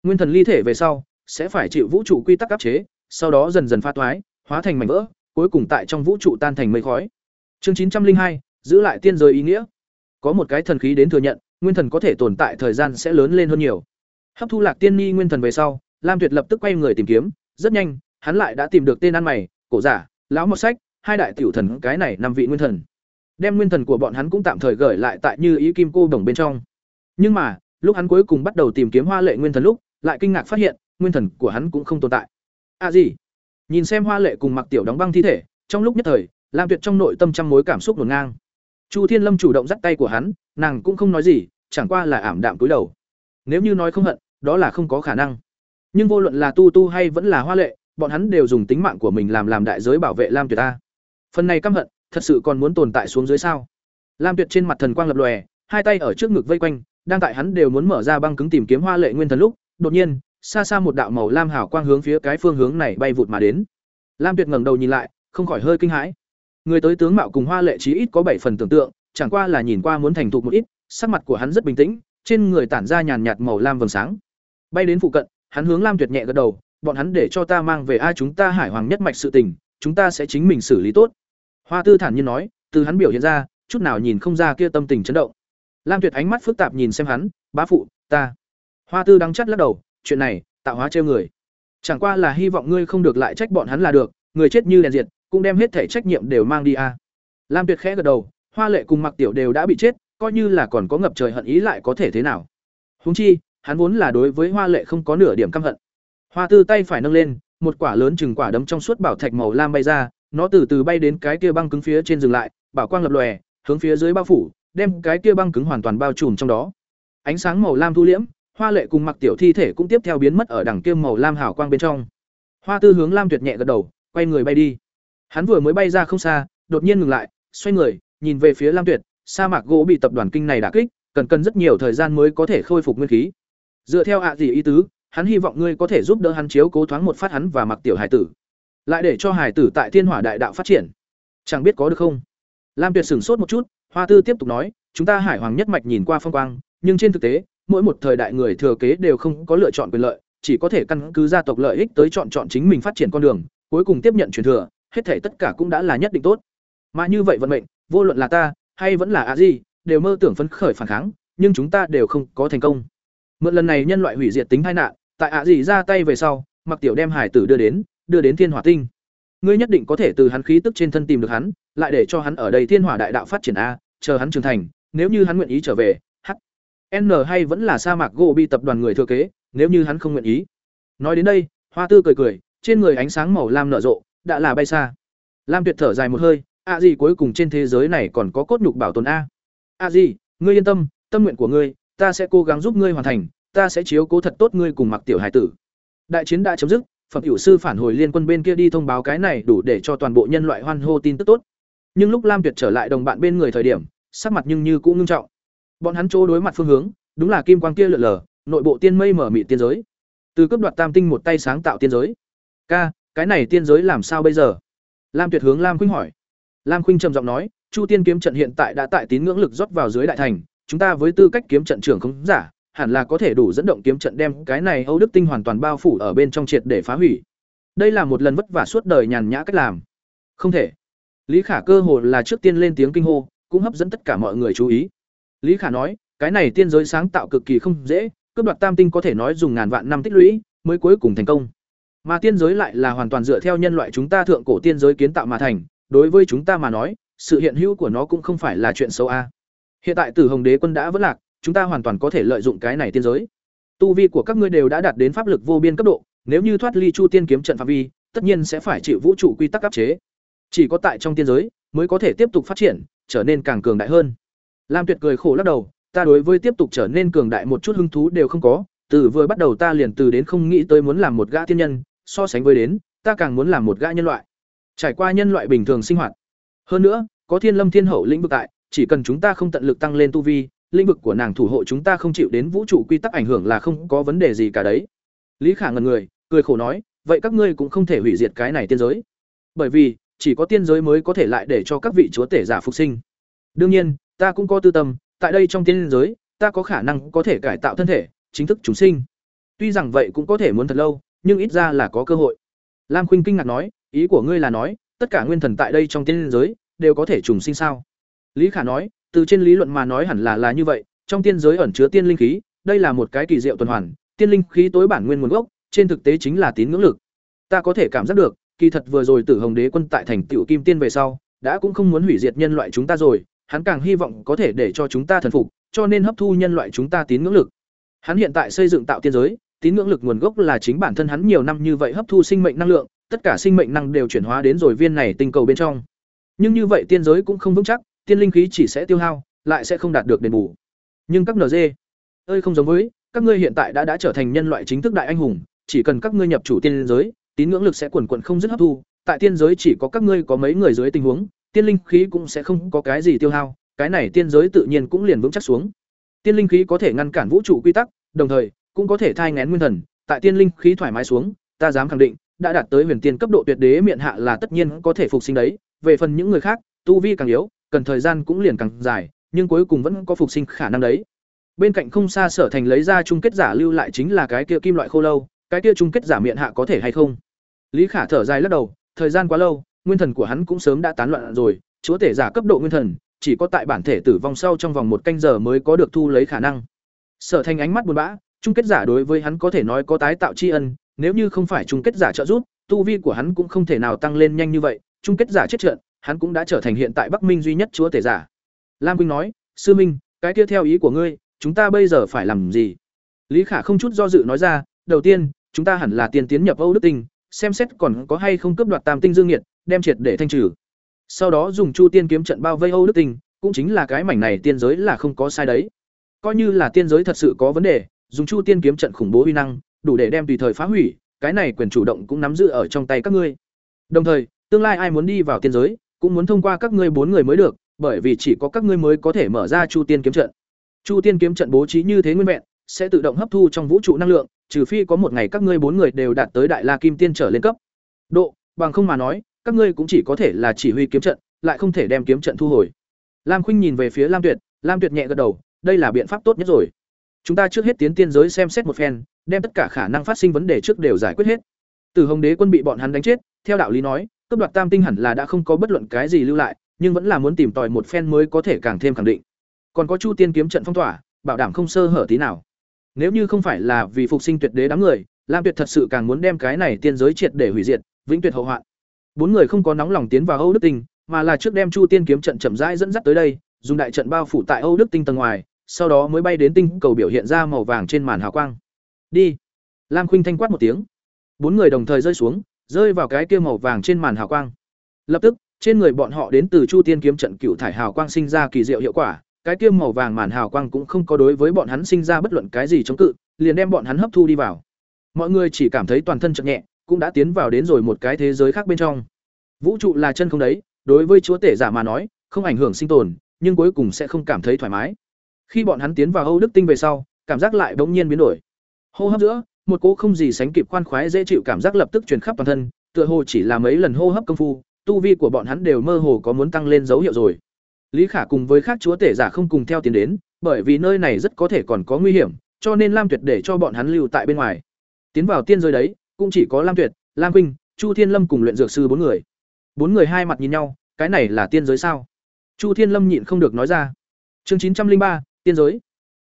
Nguyên thần ly thể về sau, sẽ phải chịu vũ trụ quy tắc áp chế, sau đó dần dần pha toái, hóa thành mảnh vỡ, cuối cùng tại trong vũ trụ tan thành mây khói. Chương chín trăm linh hai giữ lại tiên giới ý nghĩa. Có một cái thần khí đến thừa nhận, nguyên thần có thể tồn tại thời gian sẽ lớn lên hơn nhiều. Hấp thu Lạc Tiên Ni nguyên thần về sau, Lam Tuyệt lập tức quay người tìm kiếm, rất nhanh, hắn lại đã tìm được tên ăn mày, cổ giả, lão mọt sách, hai đại tiểu thần cái này năm vị nguyên thần. Đem nguyên thần của bọn hắn cũng tạm thời gửi lại tại Như Ý Kim Cô đồng bên trong. Nhưng mà, lúc hắn cuối cùng bắt đầu tìm kiếm Hoa Lệ nguyên thần lúc, lại kinh ngạc phát hiện, nguyên thần của hắn cũng không tồn tại. À gì? Nhìn xem Hoa Lệ cùng Mặc Tiểu đóng băng thi thể, trong lúc nhất thời, Lam Tuyệt trong nội tâm trăm mối cảm xúc ngổn ngang. Chu Thiên Lâm chủ động dắt tay của hắn, nàng cũng không nói gì, chẳng qua là ảm đạm cúi đầu. Nếu như nói không hận, đó là không có khả năng. Nhưng vô luận là Tu Tu hay vẫn là Hoa Lệ, bọn hắn đều dùng tính mạng của mình làm làm đại giới bảo vệ Lam Tuyệt ta. Phần này căm hận, thật sự còn muốn tồn tại xuống dưới sao? Lam Tuyệt trên mặt thần quang lập lòe, hai tay ở trước ngực vây quanh, đang tại hắn đều muốn mở ra băng cứng tìm kiếm Hoa Lệ nguyên thần lúc, đột nhiên, xa xa một đạo màu lam hảo quang hướng phía cái phương hướng này bay vụt mà đến. Lam Tuyệt ngẩng đầu nhìn lại, không khỏi hơi kinh hãi. Người tới tướng mạo cùng Hoa Lệ chí ít có bảy phần tưởng tượng, chẳng qua là nhìn qua muốn thành thục một ít, sắc mặt của hắn rất bình tĩnh, trên người tản ra nhàn nhạt màu lam vầng sáng. Bay đến phụ cận, hắn hướng Lam Tuyệt nhẹ gật đầu, bọn hắn để cho ta mang về ai chúng ta Hải Hoàng nhất mạch sự tình, chúng ta sẽ chính mình xử lý tốt. Hoa Tư thản nhiên nói, từ hắn biểu hiện ra, chút nào nhìn không ra kia tâm tình chấn động. Lam Tuyệt ánh mắt phức tạp nhìn xem hắn, "Bá phụ, ta." Hoa Tư đắng chắt lắc đầu, "Chuyện này, tạo hóa trêu người. Chẳng qua là hy vọng ngươi không được lại trách bọn hắn là được, người chết như đèn diệt, cũng đem hết thể trách nhiệm đều mang đi a." Lam Tuyệt khẽ gật đầu, Hoa Lệ cùng Mặc Tiểu đều đã bị chết, coi như là còn có ngập trời hận ý lại có thể thế nào? Huống chi, hắn vốn là đối với Hoa Lệ không có nửa điểm căm hận. Hoa Tư tay phải nâng lên, một quả lớn chừng quả đấm trong suốt bảo thạch màu lam bay ra, nó từ từ bay đến cái kia băng cứng phía trên dừng lại, bảo quang lập lòe, hướng phía dưới bao phủ, đem cái kia băng cứng hoàn toàn bao trùm trong đó. Ánh sáng màu lam thu liễm, Hoa Lệ cùng Mặc Tiểu thi thể cũng tiếp theo biến mất ở đằng kia màu lam hào quang bên trong. Hoa Tư hướng Lam Tuyệt nhẹ gật đầu, quay người bay đi. Hắn vừa mới bay ra không xa, đột nhiên ngừng lại, xoay người, nhìn về phía Lam Tuyệt, sa mạc gỗ bị tập đoàn kinh này đả kích, cần cần rất nhiều thời gian mới có thể khôi phục nguyên khí. Dựa theo ạ gì ý tứ, hắn hy vọng ngươi có thể giúp đỡ hắn chiếu cố thoáng một phát hắn và Mặc Tiểu Hải tử, lại để cho Hải tử tại Thiên Hỏa Đại Đạo phát triển. Chẳng biết có được không? Lam Tuyệt sửng sốt một chút, Hoa Tư tiếp tục nói, chúng ta Hải Hoàng nhất mạch nhìn qua phong quang, nhưng trên thực tế, mỗi một thời đại người thừa kế đều không có lựa chọn quyền lợi, chỉ có thể căn cứ gia tộc lợi ích tới chọn chọn chính mình phát triển con đường, cuối cùng tiếp nhận truyền thừa, hết thảy tất cả cũng đã là nhất định tốt. Mà như vậy vận mệnh, vô luận là ta hay vẫn là a di, đều mơ tưởng phấn khởi phản kháng, nhưng chúng ta đều không có thành công. Mượn lần này nhân loại hủy diệt tính tai nạn, tại a di ra tay về sau, Mặc Tiểu đem hải tử đưa đến, đưa đến Thiên Hỏa Tinh. Ngươi nhất định có thể từ hắn khí tức trên thân tìm được hắn, lại để cho hắn ở đây Thiên Hỏa Đại Đạo phát triển a, chờ hắn trưởng thành, nếu như hắn nguyện ý trở về, h n hay vẫn là sa mạc gỗ bị tập đoàn người thừa kế, nếu như hắn không nguyện ý. Nói đến đây, Hoa Tư cười cười, trên người ánh sáng màu lam nở rộ, đã là bay xa. Lam Tuyệt thở dài một hơi, a gì cuối cùng trên thế giới này còn có cốt nhục bảo tồn a. A gì, ngươi yên tâm, tâm nguyện của ngươi, ta sẽ cố gắng giúp ngươi hoàn thành, ta sẽ chiếu cố thật tốt ngươi cùng Mặc Tiểu Hải tử. Đại chiến đã chấm dứt, phẩm hữu sư phản hồi liên quân bên kia đi thông báo cái này đủ để cho toàn bộ nhân loại hoan hô tin tức tốt. Nhưng lúc Lam Tuyệt trở lại đồng bạn bên người thời điểm, sắc mặt nhưng như cũng ngưng trọng. Bọn hắn chỗ đối mặt phương hướng, đúng là kim quang kia lượn lờ, nội bộ tiên mây mở mịt tiên giới. Từ cấp đoạt tam tinh một tay sáng tạo tiên giới. Ca, cái này tiên giới làm sao bây giờ? Lam Tuyệt hướng Lam Khuynh hỏi. Lam Khuynh trầm giọng nói, Chu Tiên kiếm trận hiện tại đã tại tín ngưỡng lực rót vào dưới đại thành, chúng ta với tư cách kiếm trận trưởng không giả, hẳn là có thể đủ dẫn động kiếm trận đem cái này Âu Đức tinh hoàn toàn bao phủ ở bên trong triệt để phá hủy. Đây là một lần vất vả suốt đời nhàn nhã cách làm. Không thể. Lý Khả cơ hồ là trước tiên lên tiếng kinh hô, cũng hấp dẫn tất cả mọi người chú ý. Lý Khả nói, cái này tiên giới sáng tạo cực kỳ không dễ, cướp đoạt tam tinh có thể nói dùng ngàn vạn năm tích lũy mới cuối cùng thành công. Mà tiên giới lại là hoàn toàn dựa theo nhân loại chúng ta thượng cổ tiên giới kiến tạo mà thành, đối với chúng ta mà nói, sự hiện hữu của nó cũng không phải là chuyện xấu a. Hiện tại Tử Hồng Đế quân đã vẫn lạc, chúng ta hoàn toàn có thể lợi dụng cái này tiên giới. Tu vi của các ngươi đều đã đạt đến pháp lực vô biên cấp độ, nếu như thoát ly Chu Tiên kiếm trận phạm vi, tất nhiên sẽ phải chịu vũ trụ quy tắc áp chế. Chỉ có tại trong tiên giới mới có thể tiếp tục phát triển, trở nên càng cường đại hơn. Lam Tuyệt cười khổ lắc đầu, ta đối với tiếp tục trở nên cường đại một chút hứng thú đều không có, từ vừa bắt đầu ta liền từ đến không nghĩ tới muốn làm một gã tiên nhân, so sánh với đến, ta càng muốn làm một gã nhân loại. Trải qua nhân loại bình thường sinh hoạt. Hơn nữa, có Thiên Lâm Thiên Hậu lĩnh vực tại, chỉ cần chúng ta không tận lực tăng lên tu vi, lĩnh vực của nàng thủ hộ chúng ta không chịu đến vũ trụ quy tắc ảnh hưởng là không có vấn đề gì cả đấy. Lý Khả ngẩn người, cười khổ nói, vậy các ngươi cũng không thể hủy diệt cái này tiên giới. Bởi vì, chỉ có tiên giới mới có thể lại để cho các vị chúa tể giả phục sinh. Đương nhiên, ta cũng có tư tâm, tại đây trong tiên giới, ta có khả năng có thể cải tạo thân thể, chính thức chúng sinh. Tuy rằng vậy cũng có thể muốn thật lâu, nhưng ít ra là có cơ hội. Lam Khuynh kinh ngạc nói, ý của ngươi là nói, tất cả nguyên thần tại đây trong tiên giới đều có thể trùng sinh sao? Lý Khả nói, từ trên lý luận mà nói hẳn là là như vậy, trong tiên giới ẩn chứa tiên linh khí, đây là một cái kỳ diệu tuần hoàn, tiên linh khí tối bản nguyên nguồn gốc, trên thực tế chính là tín ngưỡng lực. Ta có thể cảm giác được, kỳ thật vừa rồi Tử Hồng Đế quân tại thành tiểu kim tiên về sau, đã cũng không muốn hủy diệt nhân loại chúng ta rồi, hắn càng hy vọng có thể để cho chúng ta thần phục, cho nên hấp thu nhân loại chúng ta tín ngưỡng lực. Hắn hiện tại xây dựng tạo tiên giới, tín ngưỡng lực nguồn gốc là chính bản thân hắn nhiều năm như vậy hấp thu sinh mệnh năng lượng, tất cả sinh mệnh năng đều chuyển hóa đến rồi viên này tinh cầu bên trong. Nhưng như vậy tiên giới cũng không vững chắc, tiên linh khí chỉ sẽ tiêu hao, lại sẽ không đạt được đền bù. Nhưng các NG ơi không giống với, các ngươi hiện tại đã đã trở thành nhân loại chính thức đại anh hùng, chỉ cần các ngươi nhập chủ tiên giới, tín ngưỡng lực sẽ quần quần không dứt hấp thu, tại tiên giới chỉ có các ngươi có mấy người dưới tình huống, tiên linh khí cũng sẽ không có cái gì tiêu hao, cái này tiên giới tự nhiên cũng liền vững chắc xuống. Tiên linh khí có thể ngăn cản vũ trụ quy tắc, đồng thời cũng có thể thai ngén nguyên thần, tại tiên linh khí thoải mái xuống, ta dám khẳng định, đã đạt tới huyền tiên cấp độ tuyệt đế miệng hạ là tất nhiên có thể phục sinh đấy, về phần những người khác, tu vi càng yếu, cần thời gian cũng liền càng dài, nhưng cuối cùng vẫn có phục sinh khả năng đấy. Bên cạnh không xa Sở Thành lấy ra chung kết giả lưu lại chính là cái kia kim loại khô lâu, cái kia chung kết giả miệng hạ có thể hay không? Lý Khả thở dài lắc đầu, thời gian quá lâu, nguyên thần của hắn cũng sớm đã tán loạn rồi, chúa tể giả cấp độ nguyên thần, chỉ có tại bản thể tử vong sau trong vòng một canh giờ mới có được thu lấy khả năng. Sở Thành ánh mắt buồn bã, chung kết giả đối với hắn có thể nói có tái tạo tri ân, nếu như không phải chung kết giả trợ giúp, tu vi của hắn cũng không thể nào tăng lên nhanh như vậy, chung kết giả chết trận, hắn cũng đã trở thành hiện tại Bắc Minh duy nhất chúa tể giả. Lam Quynh nói, "Sư Minh, cái kia theo ý của ngươi, chúng ta bây giờ phải làm gì?" Lý Khả không chút do dự nói ra, "Đầu tiên, chúng ta hẳn là tiền tiến nhập Âu Đức Tinh, xem xét còn có hay không cướp đoạt Tam Tinh Dương Nghiệt, đem triệt để thanh trừ. Sau đó dùng Chu Tiên kiếm trận bao vây Âu Đức Tinh, cũng chính là cái mảnh này tiên giới là không có sai đấy. Coi như là tiên giới thật sự có vấn đề, dùng Chu Tiên kiếm trận khủng bố uy năng, đủ để đem tùy thời phá hủy, cái này quyền chủ động cũng nắm giữ ở trong tay các ngươi. Đồng thời, tương lai ai muốn đi vào tiên giới, cũng muốn thông qua các ngươi bốn người mới được, bởi vì chỉ có các ngươi mới có thể mở ra Chu Tiên kiếm trận. Chu Tiên kiếm trận bố trí như thế nguyên vẹn, sẽ tự động hấp thu trong vũ trụ năng lượng, trừ phi có một ngày các ngươi bốn người đều đạt tới đại la kim tiên trở lên cấp. Độ, bằng không mà nói, các ngươi cũng chỉ có thể là chỉ huy kiếm trận, lại không thể đem kiếm trận thu hồi. Lam Khuynh nhìn về phía Lam Tuyệt, Lam Tuyệt nhẹ gật đầu, đây là biện pháp tốt nhất rồi. Chúng ta trước hết tiến tiên giới xem xét một phen, đem tất cả khả năng phát sinh vấn đề trước đều giải quyết hết. Từ Hồng Đế quân bị bọn hắn đánh chết, theo đạo lý nói, cấp đoạt tam tinh hẳn là đã không có bất luận cái gì lưu lại, nhưng vẫn là muốn tìm tòi một phen mới có thể càng thêm khẳng định. Còn có Chu Tiên kiếm trận phong tỏa, bảo đảm không sơ hở tí nào. Nếu như không phải là vì phục sinh tuyệt đế đám người, Lam Tuyệt thật sự càng muốn đem cái này tiên giới triệt để hủy diệt, vĩnh tuyệt hậu hoạn. Bốn người không có nóng lòng tiến vào Âu Đức Tinh, mà là trước đem Chu Tiên kiếm trận chậm rãi dẫn dắt tới đây, dùng đại trận bao phủ tại Âu Đức Tinh tầng ngoài, sau đó mới bay đến tinh cầu biểu hiện ra màu vàng trên màn hào quang. Đi. Lam Khuynh thanh quát một tiếng. Bốn người đồng thời rơi xuống, rơi vào cái kia màu vàng trên màn hào quang. Lập tức, trên người bọn họ đến từ Chu Tiên kiếm trận cựu thải hào quang sinh ra kỳ diệu hiệu quả, cái kia màu vàng màn hào quang cũng không có đối với bọn hắn sinh ra bất luận cái gì chống cự, liền đem bọn hắn hấp thu đi vào. Mọi người chỉ cảm thấy toàn thân chợt nhẹ, cũng đã tiến vào đến rồi một cái thế giới khác bên trong. Vũ trụ là chân không đấy, đối với chúa tể giả mà nói, không ảnh hưởng sinh tồn, nhưng cuối cùng sẽ không cảm thấy thoải mái. Khi bọn hắn tiến vào Âu Đức Tinh về sau, cảm giác lại bỗng nhiên biến đổi. Hô hấp giữa, một cỗ không gì sánh kịp khoan khoái dễ chịu cảm giác lập tức truyền khắp toàn thân, tựa hồ chỉ là mấy lần hô hấp công phu, tu vi của bọn hắn đều mơ hồ có muốn tăng lên dấu hiệu rồi. Lý Khả cùng với các chúa tể giả không cùng theo tiến đến, bởi vì nơi này rất có thể còn có nguy hiểm, cho nên Lam Tuyệt để cho bọn hắn lưu tại bên ngoài. Tiến vào tiên giới đấy, cũng chỉ có Lam Tuyệt, Lam Quynh, Chu Thiên Lâm cùng luyện dược sư bốn người. Bốn người hai mặt nhìn nhau, cái này là tiên giới sao? Chu Thiên Lâm nhịn không được nói ra. Chương chín trăm linh ba, tiên giới.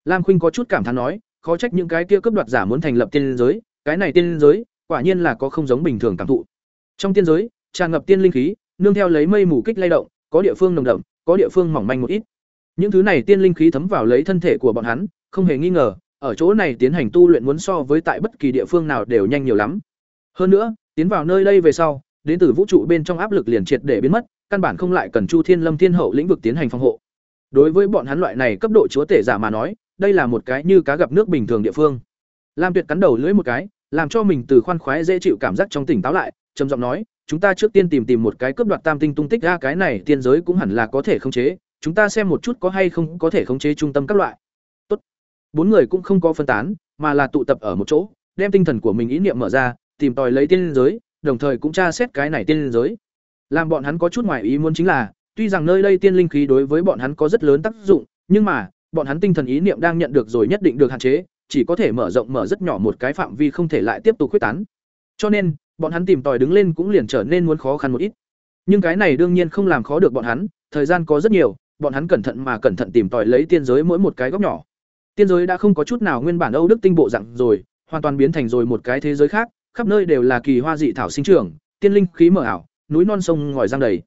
Lam Khuynh có chút cảm thán nói, khó trách những cái kia cướp đoạt giả muốn thành lập tiên giới, cái này tiên giới, quả nhiên là có không giống bình thường cảm thụ. Trong tiên giới, tràn ngập tiên linh khí, nương theo lấy mây mù kích lay động, có địa phương nồng đậm, có địa phương mỏng manh một ít. Những thứ này tiên linh khí thấm vào lấy thân thể của bọn hắn, không hề nghi ngờ, ở chỗ này tiến hành tu luyện muốn so với tại bất kỳ địa phương nào đều nhanh nhiều lắm. Hơn nữa, tiến vào nơi đây về sau, đến từ vũ trụ bên trong áp lực liền triệt để biến mất, căn bản không lại cần Chu Thiên Lâm Thiên Hậu lĩnh vực tiến hành phòng hộ. Đối với bọn hắn loại này cấp độ chúa tể giả mà nói, đây là một cái như cá gặp nước bình thường địa phương. Lam Tuyệt cắn đầu lưỡi một cái, làm cho mình từ khoan khoái dễ chịu cảm giác trong tỉnh táo lại, trầm giọng nói, chúng ta trước tiên tìm tìm một cái cướp đoạt tam tinh tung tích ra cái này tiên giới cũng hẳn là có thể khống chế, chúng ta xem một chút có hay không có thể khống chế trung tâm các loại. Tốt. Bốn người cũng không có phân tán, mà là tụ tập ở một chỗ, đem tinh thần của mình ý niệm mở ra, tìm tòi lấy tiên giới, đồng thời cũng tra xét cái này tiên giới. Làm bọn hắn có chút ngoài ý muốn chính là, tuy rằng nơi đây tiên linh khí đối với bọn hắn có rất lớn tác dụng, nhưng mà, bọn hắn tinh thần ý niệm đang nhận được rồi nhất định được hạn chế, chỉ có thể mở rộng mở rất nhỏ một cái phạm vi không thể lại tiếp tục khuếch tán. Cho nên, bọn hắn tìm tòi đứng lên cũng liền trở nên muốn khó khăn một ít. Nhưng cái này đương nhiên không làm khó được bọn hắn, thời gian có rất nhiều, bọn hắn cẩn thận mà cẩn thận tìm tòi lấy tiên giới mỗi một cái góc nhỏ. Tiên giới đã không có chút nào nguyên bản Âu Đức tinh bộ dạng rồi, hoàn toàn biến thành rồi một cái thế giới khác, khắp nơi đều là kỳ hoa dị thảo sinh trưởng, tiên linh khí mở ảo, núi non sông ngòi giang đầy.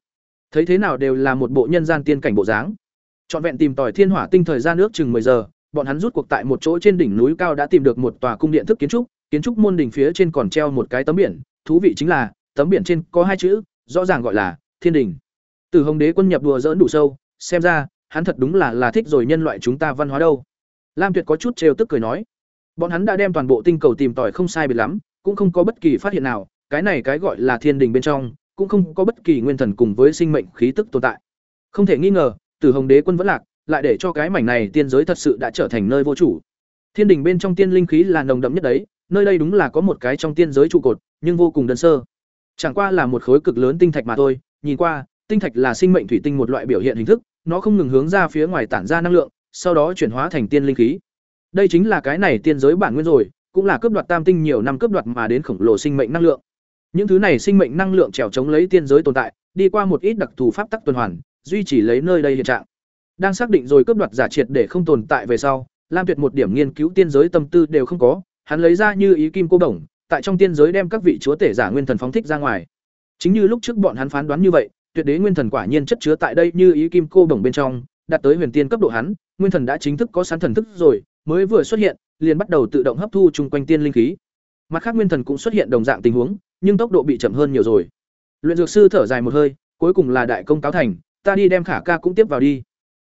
Thấy thế nào đều là một bộ nhân gian tiên cảnh bộ dáng. Trọn vẹn tìm tòi thiên hỏa tinh thời gian nước chừng 10 giờ, bọn hắn rút cuộc tại một chỗ trên đỉnh núi cao đã tìm được một tòa cung điện thức kiến trúc, kiến trúc môn đỉnh phía trên còn treo một cái tấm biển, thú vị chính là, tấm biển trên có hai chữ, rõ ràng gọi là Thiên đình. Từ Hồng Đế quân nhập đùa dỡn đủ sâu, xem ra, hắn thật đúng là là thích rồi nhân loại chúng ta văn hóa đâu. Lam Tuyệt có chút trêu tức cười nói, bọn hắn đã đem toàn bộ tinh cầu tìm tòi không sai biệt lắm, cũng không có bất kỳ phát hiện nào, cái này cái gọi là Thiên đình bên trong, cũng không có bất kỳ nguyên thần cùng với sinh mệnh khí tức tồn tại. Không thể nghi ngờ, Từ Hồng Đế quân vẫn lạc, lại để cho cái mảnh này tiên giới thật sự đã trở thành nơi vô chủ. Thiên đình bên trong tiên linh khí là nồng đậm nhất đấy, nơi đây đúng là có một cái trong tiên giới trụ cột, nhưng vô cùng đơn sơ. Chẳng qua là một khối cực lớn tinh thạch mà thôi, nhìn qua, tinh thạch là sinh mệnh thủy tinh một loại biểu hiện hình thức, nó không ngừng hướng ra phía ngoài tản ra năng lượng, sau đó chuyển hóa thành tiên linh khí. Đây chính là cái này tiên giới bản nguyên rồi, cũng là cướp đoạt tam tinh nhiều năm cướp đoạt mà đến khổng lồ sinh mệnh năng lượng. Những thứ này sinh mệnh năng lượng trèo chống lấy tiên giới tồn tại, đi qua một ít đặc thù pháp tắc tuần hoàn, duy trì lấy nơi đây hiện trạng. Đang xác định rồi cướp đoạt giả triệt để không tồn tại về sau, Lam Tuyệt một điểm nghiên cứu tiên giới tâm tư đều không có, hắn lấy ra như ý kim cô đồng, tại trong tiên giới đem các vị chúa tể giả nguyên thần phóng thích ra ngoài. Chính như lúc trước bọn hắn phán đoán như vậy, tuyệt đế nguyên thần quả nhiên chất chứa tại đây như ý kim cô bổng bên trong, đạt tới huyền tiên cấp độ hắn, nguyên thần đã chính thức có sẵn thần thức rồi, mới vừa xuất hiện, liền bắt đầu tự động hấp thu chung quanh tiên linh khí. Mặt khác nguyên thần cũng xuất hiện đồng dạng tình huống, nhưng tốc độ bị chậm hơn nhiều rồi. Luyện dược sư thở dài một hơi, cuối cùng là đại công cáo thành, ta đi đem Khả ca cũng tiếp vào đi.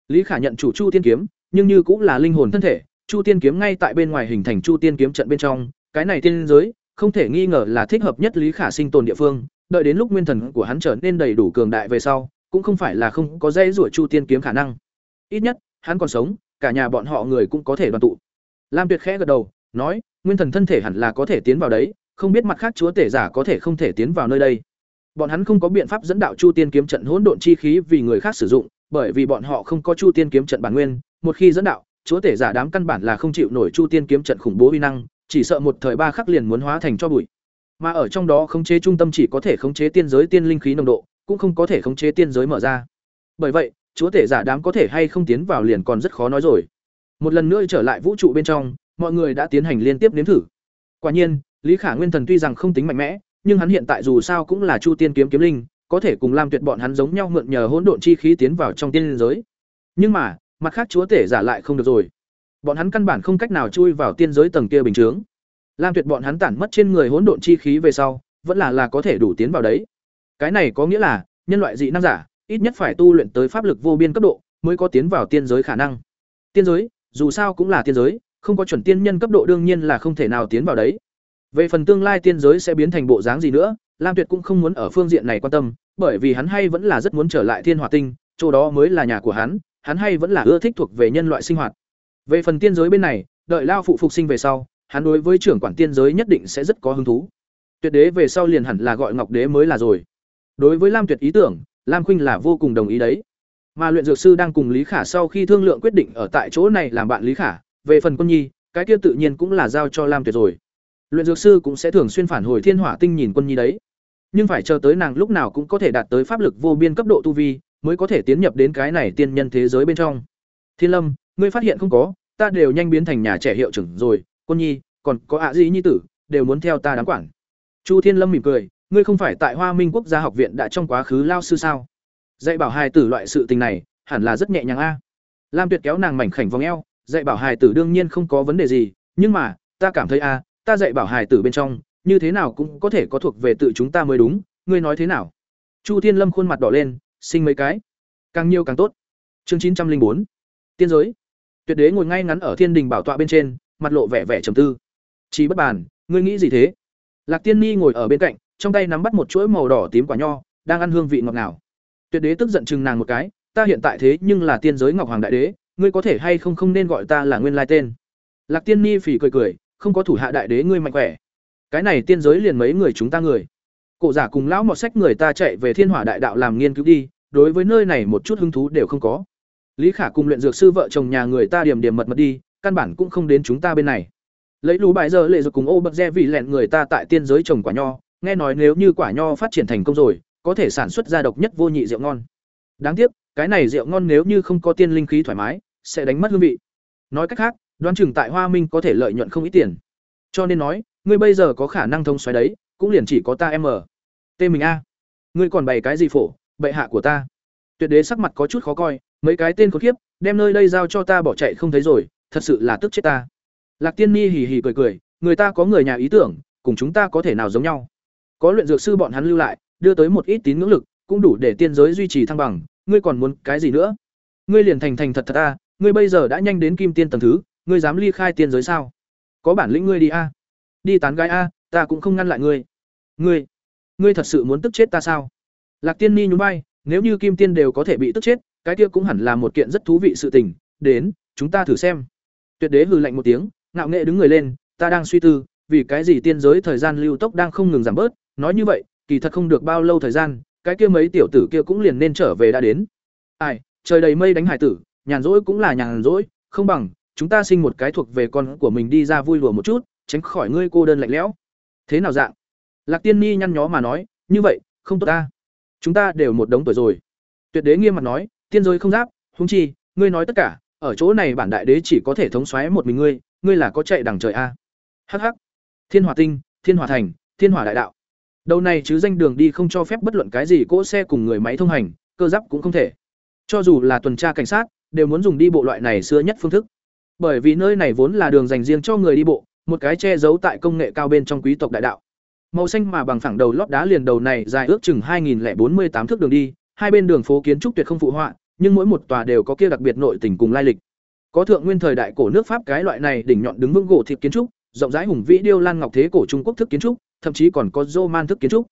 Lý Khả nhận chủ Chu Tiên kiếm, nhưng như cũng là linh hồn thân thể, Chu Tiên kiếm ngay tại bên ngoài hình thành Chu Tiên kiếm trận bên trong, cái này tiên giới, không thể nghi ngờ là thích hợp nhất Lý Khả sinh tồn địa phương, đợi đến lúc nguyên thần của hắn trở nên đầy đủ cường đại về sau, cũng không phải là không có dây rủa Chu Tiên kiếm khả năng. Ít nhất, hắn còn sống, cả nhà bọn họ người cũng có thể đoàn tụ. Lam Tuyệt khẽ gật đầu, nói, nguyên thần thân thể hẳn là có thể tiến vào đấy, không biết mặt khác chúa tể giả có thể không thể tiến vào nơi đây. Bọn hắn không có biện pháp dẫn đạo Chu Tiên kiếm trận hỗn độn chi khí vì người khác sử dụng, bởi vì bọn họ không có Chu Tiên kiếm trận bản nguyên, một khi dẫn đạo, chúa tể giả đám căn bản là không chịu nổi Chu Tiên kiếm trận khủng bố uy năng, chỉ sợ một thời ba khắc liền muốn hóa thành cho bụi. Mà ở trong đó khống chế trung tâm chỉ có thể khống chế tiên giới tiên linh khí nồng độ, cũng không có thể khống chế tiên giới mở ra. Bởi vậy, chúa tể giả đám có thể hay không tiến vào liền còn rất khó nói rồi. Một lần nữa trở lại vũ trụ bên trong, mọi người đã tiến hành liên tiếp nếm thử. Quả nhiên, Lý Khả Nguyên Thần tuy rằng không tính mạnh mẽ, nhưng hắn hiện tại dù sao cũng là Chu Tiên kiếm kiếm linh, có thể cùng Lam Tuyệt bọn hắn giống nhau mượn nhờ hỗn độn chi khí tiến vào trong tiên giới. Nhưng mà, mặt khác chúa tể giả lại không được rồi. Bọn hắn căn bản không cách nào chui vào tiên giới tầng kia bình chướng. Lam Tuyệt bọn hắn tản mất trên người hỗn độn chi khí về sau, vẫn là là có thể đủ tiến vào đấy. Cái này có nghĩa là, nhân loại dị năng giả, ít nhất phải tu luyện tới pháp lực vô biên cấp độ, mới có tiến vào tiên giới khả năng. Tiên giới, dù sao cũng là tiên giới, không có chuẩn tiên nhân cấp độ đương nhiên là không thể nào tiến vào đấy. Về phần tương lai tiên giới sẽ biến thành bộ dáng gì nữa, Lam Tuyệt cũng không muốn ở phương diện này quan tâm, bởi vì hắn hay vẫn là rất muốn trở lại Thiên Hỏa Tinh, chỗ đó mới là nhà của hắn, hắn hay vẫn là ưa thích thuộc về nhân loại sinh hoạt. Về phần tiên giới bên này, đợi lao phụ phục sinh về sau, hắn đối với trưởng quản tiên giới nhất định sẽ rất có hứng thú. Tuyệt đế về sau liền hẳn là gọi Ngọc đế mới là rồi. Đối với Lam Tuyệt ý tưởng, Lam Khuynh là vô cùng đồng ý đấy. Mà luyện dược sư đang cùng Lý Khả sau khi thương lượng quyết định ở tại chỗ này làm bạn Lý Khả, về phần Quân Nhi, cái kia tự nhiên cũng là giao cho Lam Tuyệt rồi. Luyện dược sư cũng sẽ thường xuyên phản hồi Thiên Hỏa Tinh nhìn Quân Nhi đấy. Nhưng phải chờ tới nàng lúc nào cũng có thể đạt tới pháp lực vô biên cấp độ tu vi, mới có thể tiến nhập đến cái này tiên nhân thế giới bên trong. Thiên Lâm, ngươi phát hiện không có, ta đều nhanh biến thành nhà trẻ hiệu trưởng rồi, Quân Nhi, còn có ạ gì nhi tử, đều muốn theo ta đáng quản. Chu Thiên Lâm mỉm cười, ngươi không phải tại Hoa Minh Quốc gia học viện đã trong quá khứ lao sư sao? Dạy bảo hài tử loại sự tình này, hẳn là rất nhẹ nhàng a. Lam Tuyệt kéo nàng mảnh khảnh vòng eo, dạy bảo hài tử đương nhiên không có vấn đề gì, nhưng mà, ta cảm thấy a, ta dạy bảo hài tử bên trong, như thế nào cũng có thể có thuộc về tự chúng ta mới đúng, ngươi nói thế nào? Chu Thiên Lâm khuôn mặt đỏ lên, sinh mấy cái, càng nhiều càng tốt. Chương chín trăm linh bốn Tiên giới. Tuyệt đế ngồi ngay ngắn ở thiên đình bảo tọa bên trên, mặt lộ vẻ vẻ trầm tư. Chí bất bàn, ngươi nghĩ gì thế? Lạc Tiên Ni ngồi ở bên cạnh, trong tay nắm bắt một chuỗi màu đỏ tím quả nho, đang ăn hương vị ngọt ngào. Tuyệt đế tức giận chừng nàng một cái, ta hiện tại thế nhưng là tiên giới Ngọc Hoàng đại đế, ngươi có thể hay không không nên gọi ta là nguyên lai tên. Lạc Tiên Ni phỉ cười cười, không có thủ hạ đại đế ngươi mạnh khỏe. Cái này tiên giới liền mấy người chúng ta người. Cổ giả cùng lão mọt sách người ta chạy về Thiên Hỏa đại đạo làm nghiên cứu đi, đối với nơi này một chút hứng thú đều không có. Lý Khả cùng luyện dược sư vợ chồng nhà người ta điểm điểm mật mật đi, căn bản cũng không đến chúng ta bên này. Lấy lũ bài giờ lệ dược cùng ô bậc re vì lẹn người ta tại tiên giới trồng quả nho, nghe nói nếu như quả nho phát triển thành công rồi, có thể sản xuất ra độc nhất vô nhị rượu ngon. Đáng tiếc, cái này rượu ngon nếu như không có tiên linh khí thoải mái, sẽ đánh mất hương vị. Nói cách khác, đoán chừng tại Hoa Minh có thể lợi nhuận không ít tiền. Cho nên nói, ngươi bây giờ có khả năng thông xoáy đấy, cũng liền chỉ có ta em ở. Tê mình a. Ngươi còn bày cái gì phổ, bệ hạ của ta. Tuyệt đế sắc mặt có chút khó coi, mấy cái tên khốn kiếp, đem nơi đây giao cho ta bỏ chạy không thấy rồi, thật sự là tức chết ta. Lạc Tiên Ni hì hì cười cười, người ta có người nhà ý tưởng, cùng chúng ta có thể nào giống nhau. Có luyện dược sư bọn hắn lưu lại, đưa tới một ít tín ngưỡng lực, cũng đủ để tiên giới duy trì thăng bằng, ngươi còn muốn cái gì nữa? Ngươi liền thành thành thật thật a, ngươi bây giờ đã nhanh đến kim tiên tầng thứ, ngươi dám ly khai tiên giới sao? Có bản lĩnh ngươi đi a. Đi tán gái a, ta cũng không ngăn lại ngươi. Ngươi, ngươi thật sự muốn tức chết ta sao? Lạc Tiên Ni nhún vai, nếu như kim tiên đều có thể bị tức chết, cái kia cũng hẳn là một kiện rất thú vị sự tình, đến, chúng ta thử xem. Tuyệt đế hừ lạnh một tiếng, ngạo nghệ đứng người lên, ta đang suy tư, vì cái gì tiên giới thời gian lưu tốc đang không ngừng giảm bớt, nói như vậy, kỳ thật không được bao lâu thời gian, cái kia mấy tiểu tử kia cũng liền nên trở về đã đến. Ai, trời đầy mây đánh hải tử, nhàn rỗi cũng là nhàn rỗi, không bằng chúng ta sinh một cái thuộc về con của mình đi ra vui lùa một chút, tránh khỏi ngươi cô đơn lạnh lẽo. Thế nào dạng? Lạc Tiên Ni nhăn nhó mà nói, như vậy, không tốt ta. Chúng ta đều một đống tuổi rồi. Tuyệt đế nghiêm mặt nói, tiên giới không giáp, huống chi, ngươi nói tất cả, ở chỗ này bản đại đế chỉ có thể thống soái một mình ngươi, ngươi là có chạy đằng trời a. Hắc hắc. Thiên hòa Tinh, Thiên hòa Thành, Thiên hòa Đại Đạo. Đầu này chứ danh đường đi không cho phép bất luận cái gì cỗ xe cùng người máy thông hành, cơ giáp cũng không thể. Cho dù là tuần tra cảnh sát, đều muốn dùng đi bộ loại này xưa nhất phương thức. Bởi vì nơi này vốn là đường dành riêng cho người đi bộ, một cái che giấu tại công nghệ cao bên trong quý tộc đại đạo. Màu xanh mà bằng phẳng đầu lót đá liền đầu này dài ước chừng 2048 thước đường đi, hai bên đường phố kiến trúc tuyệt không phụ họa, nhưng mỗi một tòa đều có kia đặc biệt nội tình cùng lai lịch. Có thượng nguyên thời đại cổ nước Pháp cái loại này đỉnh nhọn đứng vững gỗ thịt kiến trúc, rộng rãi hùng vĩ điêu lan ngọc thế cổ Trung Quốc thức kiến trúc, thậm chí còn có Roman thức kiến trúc.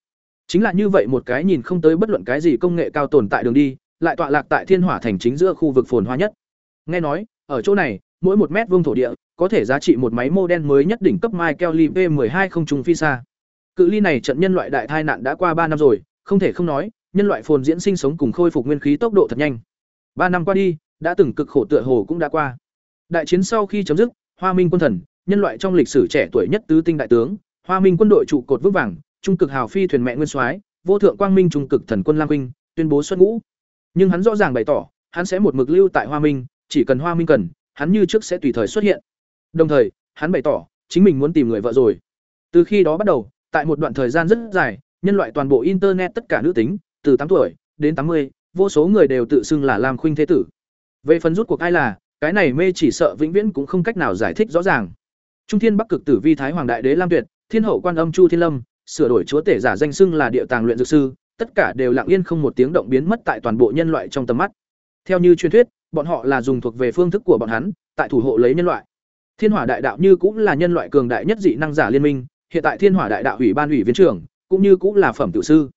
Chính là như vậy một cái nhìn không tới bất luận cái gì công nghệ cao tồn tại đường đi, lại tọa lạc tại Thiên Hỏa thành chính giữa khu vực phồn hoa nhất. Nghe nói, ở chỗ này, mỗi một mét vuông thổ địa có thể giá trị một máy mô đen mới nhất đỉnh cấp Michael V12 không trùng phi xa. Cự ly này trận nhân loại đại tai nạn đã qua ba năm rồi, không thể không nói, nhân loại phồn diễn sinh sống cùng khôi phục nguyên khí tốc độ thật nhanh. Ba năm qua đi, đã từng cực khổ tựa hồ cũng đã qua. Đại chiến sau khi chấm dứt, Hoa Minh quân thần, nhân loại trong lịch sử trẻ tuổi nhất tứ tinh đại tướng, Hoa Minh quân đội trụ cột vững vàng, trung cực hào phi thuyền mẹ nguyên soái, vô thượng quang minh trung cực thần quân Lam Vinh, tuyên bố xuất ngũ. nhưng hắn rõ ràng bày tỏ hắn sẽ một mực lưu tại hoa minh chỉ cần hoa minh cần hắn như trước sẽ tùy thời xuất hiện đồng thời hắn bày tỏ chính mình muốn tìm người vợ rồi từ khi đó bắt đầu tại một đoạn thời gian rất dài, nhân loại toàn bộ internet tất cả nữ tính, từ tám tuổi đến tám mươi, vô số người đều tự xưng là lam khuynh thế tử. Về phần rút cuộc ai là, cái này mê chỉ sợ vĩnh viễn cũng không cách nào giải thích rõ ràng. Trung thiên bắc cực tử vi thái hoàng đại đế lam tuyệt, thiên hậu quan âm chu thiên lâm, sửa đổi chúa tể giả danh xưng là địa tàng luyện dược sư, tất cả đều lặng yên không một tiếng động biến mất tại toàn bộ nhân loại trong tầm mắt. Theo như truyền thuyết, bọn họ là dùng thuộc về phương thức của bọn hắn, tại thủ hộ lấy nhân loại. Thiên hỏa đại đạo như cũng là nhân loại cường đại nhất dị năng giả liên minh hiện tại thiên hỏa đại đạo ủy ban ủy viên trưởng, cũng như cũng là phẩm tiểu sư.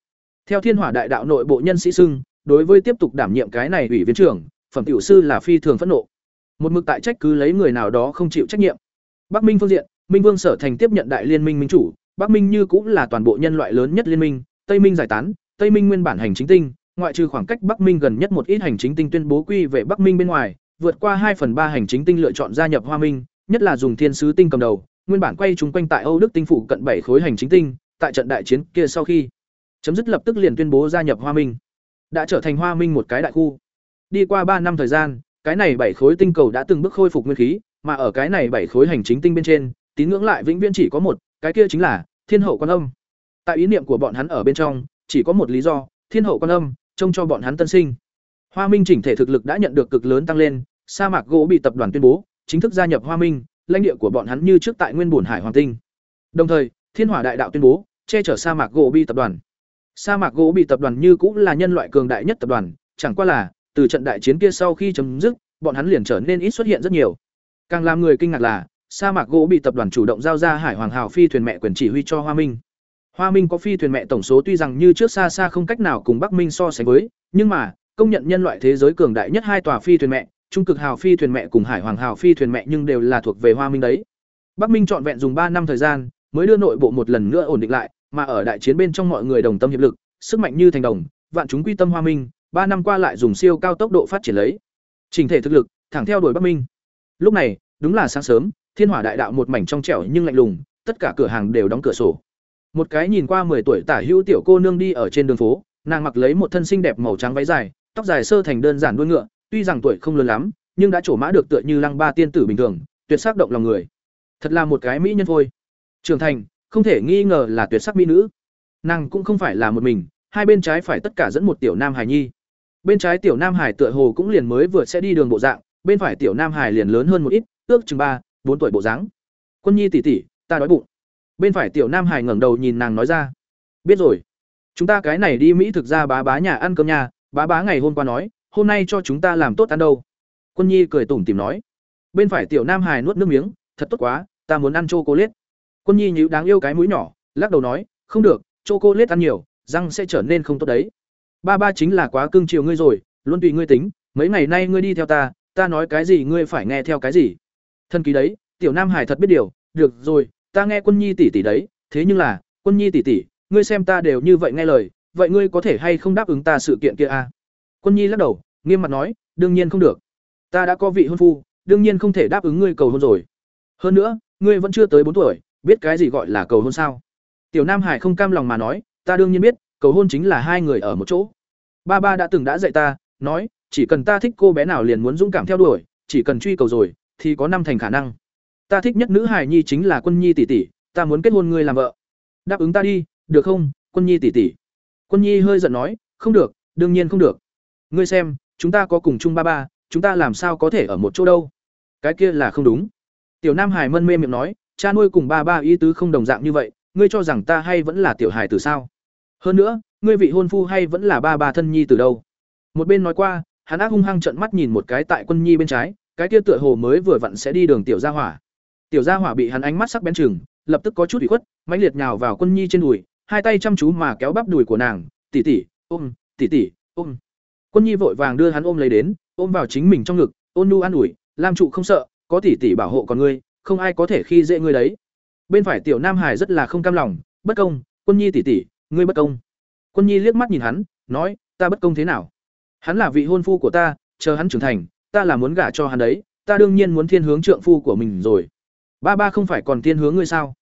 Theo thiên hỏa đại đạo nội bộ nhân sĩ xưng, đối với tiếp tục đảm nhiệm cái này ủy viên trưởng, phẩm tiểu sư là phi thường phẫn nộ. Một mực tại trách cứ lấy người nào đó không chịu trách nhiệm. Bắc minh phương diện, minh vương sở thành tiếp nhận đại liên minh minh chủ, bắc minh như cũng là toàn bộ nhân loại lớn nhất liên minh, tây minh giải tán, tây minh nguyên bản hành chính tinh, ngoại trừ khoảng cách bắc minh gần nhất một ít hành chính tinh tuyên bố quy về bắc minh bên ngoài, vượt qua hai phần ba hành chính tinh lựa chọn gia nhập hoa minh, nhất là dùng thiên sứ tinh cầm đầu nguyên bản quay chúng quanh tại âu đức tinh phủ cận bảy khối hành chính tinh, tại trận đại chiến kia sau khi, chấm dứt lập tức liền tuyên bố gia nhập hoa minh. Đã trở thành hoa minh một cái đại khu. Đi qua ba năm thời gian, cái này bảy khối tinh cầu đã từng bước khôi phục nguyên khí, mà ở cái này bảy khối hành chính tinh bên trên, tín ngưỡng lại vĩnh viễn chỉ có một, cái kia chính là thiên hậu quan âm. Tại ý niệm của bọn hắn ở bên trong, chỉ có một lý do, thiên hậu quan âm, trông cho bọn hắn tân sinh. Hoa minh chỉnh thể thực lực đã nhận được cực lớn tăng lên, sa mạc gỗ bị tập đoàn tuyên bố, chính thức gia nhập hoa minh lãnh địa của bọn hắn như trước tại nguyên bổn hải hoàng tinh. Đồng thời, thiên hỏa đại đạo tuyên bố, che chở sa mạc gỗ bị tập đoàn. Sa mạc gỗ bị tập đoàn như cũng là nhân loại cường đại nhất tập đoàn, chẳng qua là, từ trận đại chiến kia sau khi chấm dứt, bọn hắn liền trở nên ít xuất hiện rất nhiều. Càng làm người kinh ngạc là, sa mạc gỗ bị tập đoàn chủ động giao ra hải hoàng hào phi thuyền mẹ quyền chỉ huy cho hoa minh. Hoa minh có phi thuyền mẹ tổng số tuy rằng như trước xa xa không cách nào cùng bắc minh so sánh với, nhưng mà, công nhận nhân loại thế giới cường đại nhất hai tòa phi thuyền mẹ trung cực hào phi thuyền mẹ cùng hải hoàng hào phi thuyền mẹ nhưng đều là thuộc về hoa minh đấy. Bắc minh trọn vẹn dùng ba năm thời gian, mới đưa nội bộ một lần nữa ổn định lại, mà ở đại chiến bên trong mọi người đồng tâm hiệp lực, sức mạnh như thành đồng, vạn chúng quy tâm hoa minh, ba năm qua lại dùng siêu cao tốc độ phát triển lấy. Trình thể thực lực, thẳng theo đuổi bắc minh. Lúc này, đúng là sáng sớm, thiên hỏa đại đạo một mảnh trong trẻo nhưng lạnh lùng, tất cả cửa hàng đều đóng cửa sổ. Một cái nhìn qua 10 tuổi tả hữu tiểu cô nương đi ở trên đường phố, nàng mặc lấy một thân xinh đẹp màu trắng váy dài, tóc dài sơ thành đơn giản đuôi ngựa tuy rằng tuổi không lớn lắm, nhưng đã trổ mã được tựa như lăng ba tiên tử bình thường, tuyệt sắc động lòng người. Thật là một cái mỹ nhân thôi. Trưởng thành, không thể nghi ngờ là tuyệt sắc mỹ nữ. Nàng cũng không phải là một mình, hai bên trái phải tất cả dẫn một tiểu nam hải nhi. Bên trái tiểu nam hải tựa hồ cũng liền mới vừa sẽ đi đường bộ dạng, bên phải tiểu nam hải liền lớn hơn một ít, ước chừng ba, bốn tuổi bộ dáng. Quân nhi tỉ tỉ ta đói bụng. Bên phải tiểu nam hải ngẩng đầu nhìn nàng nói ra. Biết rồi. Chúng ta cái này đi mỹ thực ra bá bá nhà ăn cơm nhà bá bá ngày hôm qua nói hôm nay cho chúng ta làm tốt ăn đâu? Quân nhi cười tủm tìm nói. Bên phải tiểu nam hải nuốt nước miếng, thật tốt quá, ta muốn ăn chô cô lết quân nhi nhíu đáng yêu cái mũi nhỏ, lắc đầu nói, không được chô cô lết ăn nhiều, răng sẽ trở nên không tốt đấy. Ba ba chính là quá cưng chiều ngươi rồi, luôn tùy ngươi tính, mấy ngày nay ngươi đi theo ta ta nói cái gì ngươi phải nghe theo cái gì. Thân ký đấy, tiểu nam hải thật biết điều, được rồi, ta nghe quân nhi tỷ tỷ đấy, thế nhưng là, quân nhi tỷ tỷ ngươi xem ta đều như vậy nghe lời, vậy ngươi có thể hay không đáp ứng ta sự kiện kia à? Quân nhi lắc đầu, nghiêm mặt nói, đương nhiên không được. Ta đã có vị hôn phu, đương nhiên không thể đáp ứng ngươi cầu hôn rồi. Hơn nữa, ngươi vẫn chưa tới bốn tuổi, biết cái gì gọi là cầu hôn sao? Tiểu nam hải không cam lòng mà nói, ta đương nhiên biết, cầu hôn chính là hai người ở một chỗ. Ba ba đã từng đã dạy ta, nói, chỉ cần ta thích cô bé nào liền muốn dũng cảm theo đuổi, chỉ cần truy cầu rồi, thì có năm thành khả năng. Ta thích nhất nữ hài nhi chính là quân nhi tỷ tỷ, ta muốn kết hôn ngươi làm vợ. Đáp ứng ta đi, được không, quân nhi tỷ tỷ? Quân nhi hơi giận nói, không được, đương nhiên không được ngươi xem, chúng ta có cùng chung ba ba, chúng ta làm sao có thể ở một chỗ đâu? Cái kia là không đúng. Tiểu nam hải mân mê miệng nói, cha nuôi cùng ba ba ý tứ không đồng dạng như vậy, ngươi cho rằng ta hay vẫn là tiểu hải từ sao? Hơn nữa, ngươi vị hôn phu hay vẫn là ba ba thân nhi từ đâu? Một bên nói qua, hắn ác hung hăng trận mắt nhìn một cái tại quân nhi bên trái, cái kia tựa hồ mới vừa vặn sẽ đi đường tiểu gia hỏa. Tiểu gia hỏa bị hắn ánh mắt sắc bén chừng, lập tức có chút bị khuất, mãnh liệt nhào vào quân nhi trên đùi, hai tay chăm chú mà kéo bắp đùi của nàng tỉ tỉ ôm tỉ tỉ ôm quân nhi vội vàng đưa hắn ôm lấy đến ôm vào chính mình trong ngực ôn nu an ủi lam trụ không sợ có tỷ tỷ bảo hộ còn ngươi không ai có thể khi dễ ngươi đấy. Bên phải tiểu nam hải rất là không cam lòng bất công quân nhi tỷ tỷ, ngươi bất công. Quân nhi liếc mắt nhìn hắn nói ta bất công thế nào? Hắn là vị hôn phu của ta chờ hắn trưởng thành ta là muốn gả cho hắn đấy ta đương nhiên muốn thiên hướng trượng phu của mình rồi. Ba ba không phải còn thiên hướng ngươi sao?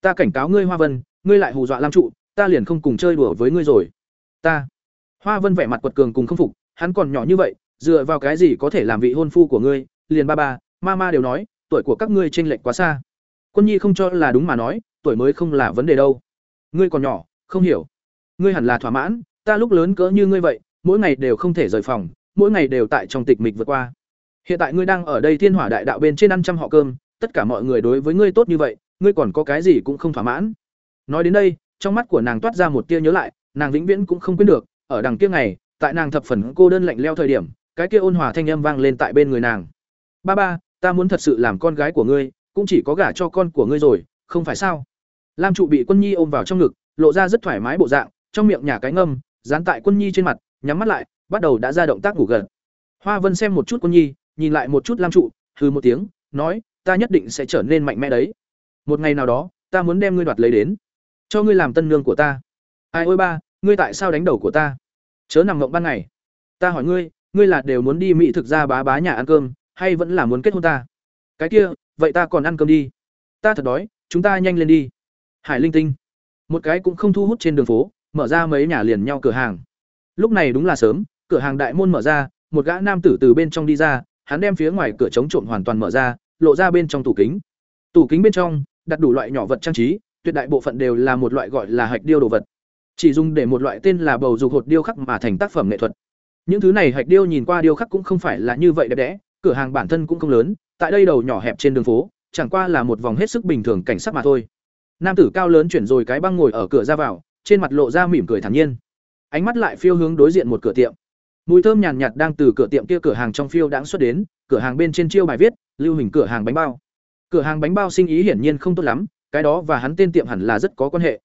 Ta cảnh cáo ngươi hoa vân ngươi lại hù dọa lam trụ ta liền không cùng chơi đùa với ngươi rồi. Ta hoa vân vẻ mặt quật cường cùng không phục, hắn còn nhỏ như vậy, dựa vào cái gì có thể làm vị hôn phu của ngươi? Liền ba ba mama đều nói, tuổi của các ngươi chênh lệch quá xa. Quân nhi không cho là đúng mà nói, tuổi mới không là vấn đề đâu. Ngươi còn nhỏ, không hiểu. Ngươi hẳn là thỏa mãn, ta lúc lớn cỡ như ngươi vậy, mỗi ngày đều không thể rời phòng, mỗi ngày đều tại trong tịch mịch vượt qua. Hiện tại ngươi đang ở đây thiên hỏa đại đạo bên trên ăn trăm họ cơm, tất cả mọi người đối với ngươi tốt như vậy, ngươi còn có cái gì cũng không thỏa mãn. Nói đến đây, trong mắt của nàng toát ra một tia nhớ lại, nàng vĩnh viễn cũng không quên được ở đằng kia ngày, tại nàng thập phần cô đơn lạnh leo thời điểm, cái kia ôn hòa thanh âm vang lên tại bên người nàng. Ba ba, ta muốn thật sự làm con gái của ngươi, cũng chỉ có gả cho con của ngươi rồi, không phải sao? Lam trụ bị quân nhi ôm vào trong ngực, lộ ra rất thoải mái bộ dạng, trong miệng nhả cái ngâm, dán tại quân nhi trên mặt, nhắm mắt lại, bắt đầu đã ra động tác ngủ gần hoa vân xem một chút quân nhi, nhìn lại một chút lam trụ, hừ một tiếng, nói, ta nhất định sẽ trở nên mạnh mẽ đấy. Một ngày nào đó, ta muốn đem ngươi đoạt lấy đến. Cho ngươi làm tân nương của ta. Ai ôi ba ngươi tại sao đánh đầu của ta? Chớ nằm mộng ban ngày. Ta hỏi ngươi ngươi là đều muốn đi mỹ thực ra bá bá nhà ăn cơm, hay vẫn là muốn kết hôn ta? Cái kia, vậy ta còn ăn cơm đi. Ta thật đói, chúng ta nhanh lên đi. Hải linh tinh. Một cái cũng không thu hút trên đường phố, mở ra mấy nhà liền nhau cửa hàng. Lúc này đúng là sớm, cửa hàng đại môn mở ra, một gã nam tử từ bên trong đi ra, hắn đem phía ngoài cửa chống trộm hoàn toàn mở ra, lộ ra bên trong tủ kính. Tủ kính bên trong, đặt đủ loại nhỏ vật trang trí, tuyệt đại bộ phận đều là một loại gọi là hạch điêu đồ vật chỉ dùng để một loại tên là bầu dục hột điêu khắc mà thành tác phẩm nghệ thuật. Những thứ này hạch điêu nhìn qua điêu khắc cũng không phải là như vậy đẹp đẽ, cửa hàng bản thân cũng không lớn, tại đây đầu nhỏ hẹp trên đường phố, chẳng qua là một vòng hết sức bình thường cảnh sắc mà thôi. Nam tử cao lớn chuyển rồi cái băng ngồi ở cửa ra vào, trên mặt lộ ra mỉm cười thản nhiên. Ánh mắt lại phiêu hướng đối diện một cửa tiệm. Mùi thơm nhàn nhạt đang từ cửa tiệm kia cửa hàng trong phiêu đãng xuất đến, cửa hàng bên trên chiêu bài viết, lưu hình cửa hàng bánh bao. Cửa hàng bánh bao sinh ý hiển nhiên không tốt lắm, cái đó và hắn tên tiệm hẳn là rất có quan hệ.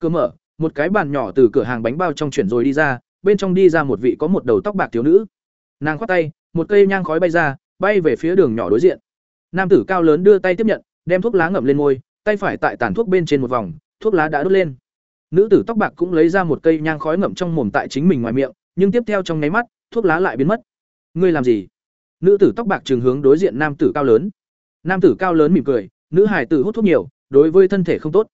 Cửa mở một cái bàn nhỏ từ cửa hàng bánh bao trong chuyển rồi đi ra, bên trong đi ra một vị có một đầu tóc bạc thiếu nữ. Nàng khoát tay, một cây nhang khói bay ra, bay về phía đường nhỏ đối diện. Nam tử cao lớn đưa tay tiếp nhận, đem thuốc lá ngậm lên môi, tay phải tại tàn thuốc bên trên một vòng, thuốc lá đã đốt lên. Nữ tử tóc bạc cũng lấy ra một cây nhang khói ngậm trong mồm tại chính mình ngoài miệng, nhưng tiếp theo trong nháy mắt, thuốc lá lại biến mất. Ngươi làm gì? Nữ tử tóc bạc trường hướng đối diện nam tử cao lớn. Nam tử cao lớn mỉm cười, nữ hải tử hút thuốc nhiều, đối với thân thể không tốt.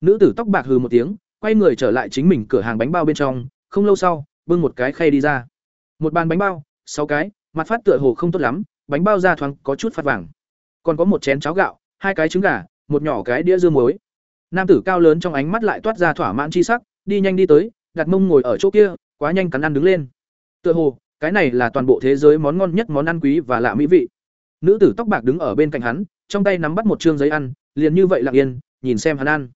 Nữ tử tóc bạc hừ một tiếng quay người trở lại chính mình cửa hàng bánh bao bên trong, không lâu sau, bưng một cái khay đi ra. Một bàn bánh bao, sáu cái, mặt phát tựa hồ không tốt lắm, bánh bao ra thoáng có chút phát vàng. Còn có một chén cháo gạo, hai cái trứng gà, một nhỏ cái đĩa dưa muối. Nam tử cao lớn trong ánh mắt lại toát ra thỏa mãn chi sắc, đi nhanh đi tới, đặt mông ngồi ở chỗ kia, quá nhanh cắn ăn đứng lên. Tựa hồ, cái này là toàn bộ thế giới món ngon nhất món ăn quý và lạ mỹ vị. Nữ tử tóc bạc đứng ở bên cạnh hắn, trong tay nắm bắt một chương giấy ăn, liền như vậy lặng yên, nhìn xem hắn ăn.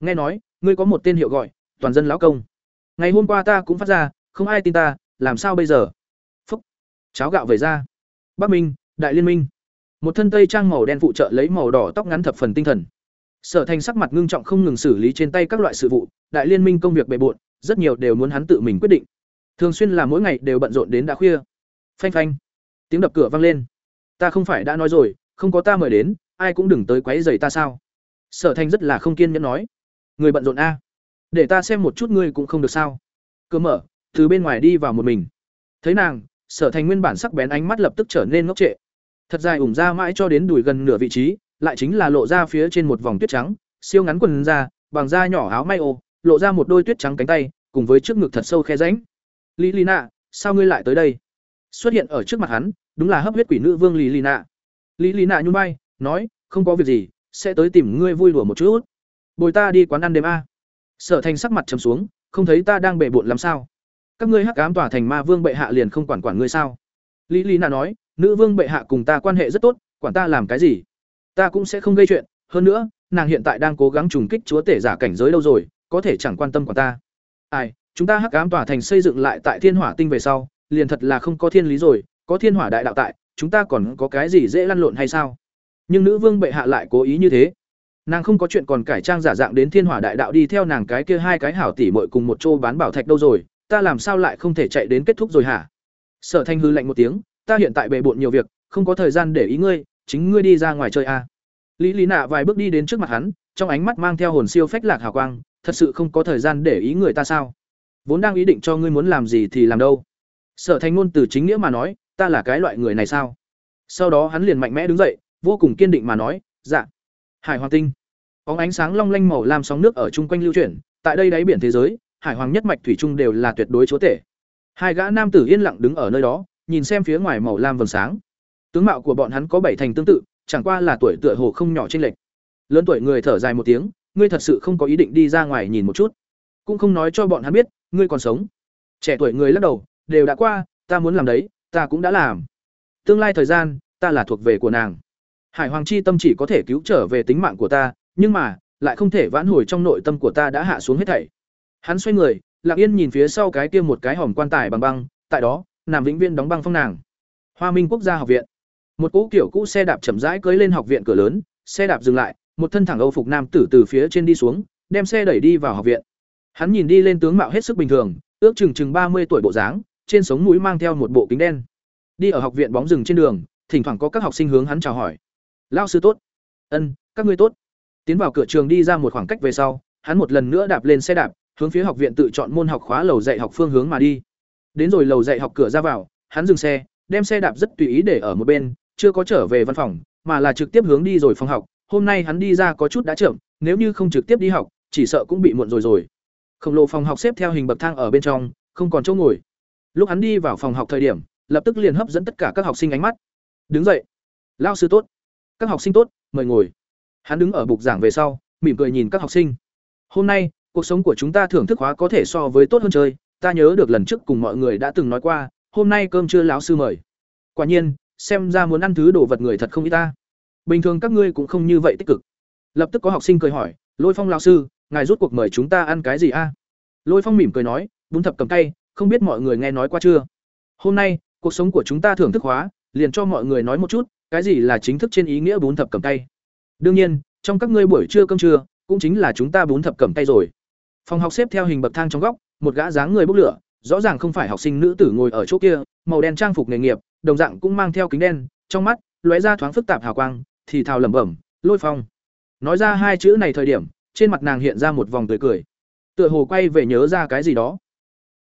Nghe nói ngươi có một tên hiệu gọi, toàn dân lão công. Ngày hôm qua ta cũng phát ra, không ai tin ta, làm sao bây giờ? Phúc. Cháo gạo về ra. Bắc minh, đại liên minh. Một thân tây trang màu đen phụ trợ lấy màu đỏ tóc ngắn thập phần tinh thần. Sở thành sắc mặt ngưng trọng không ngừng xử lý trên tay các loại sự vụ, đại liên minh công việc bề bộn, rất nhiều đều muốn hắn tự mình quyết định. Thường xuyên là mỗi ngày đều bận rộn đến đã khuya. Phanh phanh. Tiếng đập cửa vang lên. Ta không phải đã nói rồi, không có ta mời đến, ai cũng đừng tới quấy rầy ta sao? Sở thành rất là không kiên nhẫn nói người bận rộn a. Để ta xem một chút ngươi cũng không được sao. Cơ mở, từ bên ngoài đi vào một mình. Thấy nàng, sở thành nguyên bản sắc bén ánh mắt lập tức trở nên ngốc trệ. Thật dài ủng ra mãi cho đến đùi gần nửa vị trí, lại chính là lộ ra phía trên một vòng tuyết trắng, siêu ngắn quần ra bằng da nhỏ áo may ô, lộ ra một đôi tuyết trắng cánh tay, cùng với trước ngực thật sâu khe ránh lý lì nạ sao ngươi lại tới đây? Xuất hiện ở trước mặt hắn, đúng là hấp huyết quỷ nữ vương lý lì nạ lý lì nạ nhung bay nói, không có việc gì, sẽ tới tìm ngươi vui đùa một chút bồi ta đi quán ăn đêm a. Sở thành sắc mặt trầm xuống, không thấy ta đang bệ bộn làm sao. Các ngươi hắc ám tỏa thành ma vương bệ hạ liền không quản quản ngươi sao? Lý lý nạ nói, nữ vương bệ hạ cùng ta quan hệ rất tốt, quản ta làm cái gì? Ta cũng sẽ không gây chuyện, hơn nữa, nàng hiện tại đang cố gắng trùng kích chúa tể giả cảnh giới đâu rồi, có thể chẳng quan tâm quản ta. Ai, chúng ta hắc ám tỏa thành xây dựng lại tại thiên hỏa tinh về sau, liền thật là không có thiên lý rồi, có thiên hỏa đại đạo tại, chúng ta còn có cái gì dễ lăn lộn hay sao? Nhưng nữ vương bệ hạ lại cố ý như thế nàng không có chuyện còn cải trang giả dạng đến thiên hỏa đại đạo đi theo nàng cái kia hai cái hảo tỉ mội cùng một chỗ bán bảo thạch đâu rồi, ta làm sao lại không thể chạy đến kết thúc rồi hả? Sở thanh hư lạnh một tiếng, ta hiện tại bề bộn nhiều việc, không có thời gian để ý ngươi, chính ngươi đi ra ngoài chơi a. À. lý lý nạ vài bước đi đến trước mặt hắn, trong ánh mắt mang theo hồn siêu phách lạc hào quang, thật sự không có thời gian để ý người ta sao? Vốn đang ý định cho ngươi muốn làm gì thì làm đâu. Sở thanh ngôn từ chính nghĩa mà nói, ta là cái loại người này sao? Sau đó hắn liền mạnh mẽ đứng dậy, vô cùng kiên định mà nói dạ hải hoàng tinh có ánh sáng long lanh màu lam sóng nước ở chung quanh lưu chuyển tại đây đáy biển thế giới hải hoàng nhất mạch thủy chung đều là tuyệt đối chúa tể Hai gã nam tử yên lặng đứng ở nơi đó, nhìn xem phía ngoài màu lam vầng sáng. Tướng mạo của bọn hắn có bảy thành tương tự, chẳng qua là tuổi tựa hồ không nhỏ trên lệch. Lớn tuổi người thở dài một tiếng, ngươi thật sự không có ý định đi ra ngoài nhìn một chút, cũng không nói cho bọn hắn biết, ngươi còn sống. Trẻ tuổi người lắc đầu, đều đã qua, ta muốn làm đấy, ta cũng đã làm. Tương lai thời gian, ta là thuộc về của nàng. Hải Hoàng chi tâm chỉ có thể cứu trở về tính mạng của ta, nhưng mà, lại không thể vãn hồi trong nội tâm của ta đã hạ xuống hết thảy. Hắn xoay người, Lặng Yên nhìn phía sau cái kia một cái hòm quan tài bằng băng, tại đó, Nam Vĩnh Viên đóng băng phong nàng. Hoa Minh Quốc gia học viện. Một cỗ kiểu cũ xe đạp chậm rãi cưỡi lên học viện cửa lớn, xe đạp dừng lại, một thân thẳng Âu phục nam tử từ phía trên đi xuống, đem xe đẩy đi vào học viện. Hắn nhìn đi lên tướng mạo hết sức bình thường, ước chừng chừng ba mươi tuổi bộ dáng, trên sống mũi mang theo một bộ kính đen. Đi ở học viện bóng rừng trên đường, thỉnh thoảng có các học sinh hướng hắn chào hỏi. "Lão sư tốt." "Ân, các ngươi tốt." Tiến vào cửa trường đi ra một khoảng cách về sau, hắn một lần nữa đạp lên xe đạp, hướng phía học viện tự chọn môn học khóa lầu dạy học phương hướng mà đi. Đến rồi lầu dạy học cửa ra vào, hắn dừng xe, đem xe đạp rất tùy ý để ở một bên, chưa có trở về văn phòng, mà là trực tiếp hướng đi rồi phòng học. Hôm nay hắn đi ra có chút đã chậm, nếu như không trực tiếp đi học, chỉ sợ cũng bị muộn rồi rồi. Khổng lồ phòng học xếp theo hình bậc thang ở bên trong, không còn chỗ ngồi. Lúc hắn đi vào phòng học thời điểm, lập tức liền hấp dẫn tất cả các học sinh ánh mắt. Đứng dậy, lao sư tốt, các học sinh tốt, mời ngồi. Hắn đứng ở bục giảng về sau, mỉm cười nhìn các học sinh. Hôm nay, cuộc sống của chúng ta thưởng thức hóa có thể so với tốt hơn chơi, ta nhớ được lần trước cùng mọi người đã từng nói qua, hôm nay cơm trưa láo sư mời. Quả nhiên, xem ra muốn ăn thứ đồ vật người thật không ít ta. Bình thường các ngươi cũng không như vậy tích cực. Lập tức có học sinh cười hỏi, "Lôi Phong lao sư, ngài rút cuộc mời chúng ta ăn cái gì a?" Lôi Phong mỉm cười nói, "Bún thập cầm tay, không biết mọi người nghe nói qua chưa? Hôm nay, cuộc sống của chúng ta thưởng thức hóa, liền cho mọi người nói một chút, cái gì là chính thức trên ý nghĩa bún thập cầm tay. Đương nhiên, trong các ngươi buổi trưa cơm trưa, cũng chính là chúng ta bún thập cầm tay rồi. Phòng học xếp theo hình bậc thang trong góc, một gã dáng người bốc lửa, rõ ràng không phải học sinh nữ tử ngồi ở chỗ kia, màu đen trang phục nghề nghiệp, đồng dạng cũng mang theo kính đen, trong mắt lóe ra thoáng phức tạp hào quang, thì thào lẩm bẩm, "Lôi Phong." Nói ra hai chữ này thời điểm, trên mặt nàng hiện ra một vòng tươi cười. Tựa hồ quay về nhớ ra cái gì đó.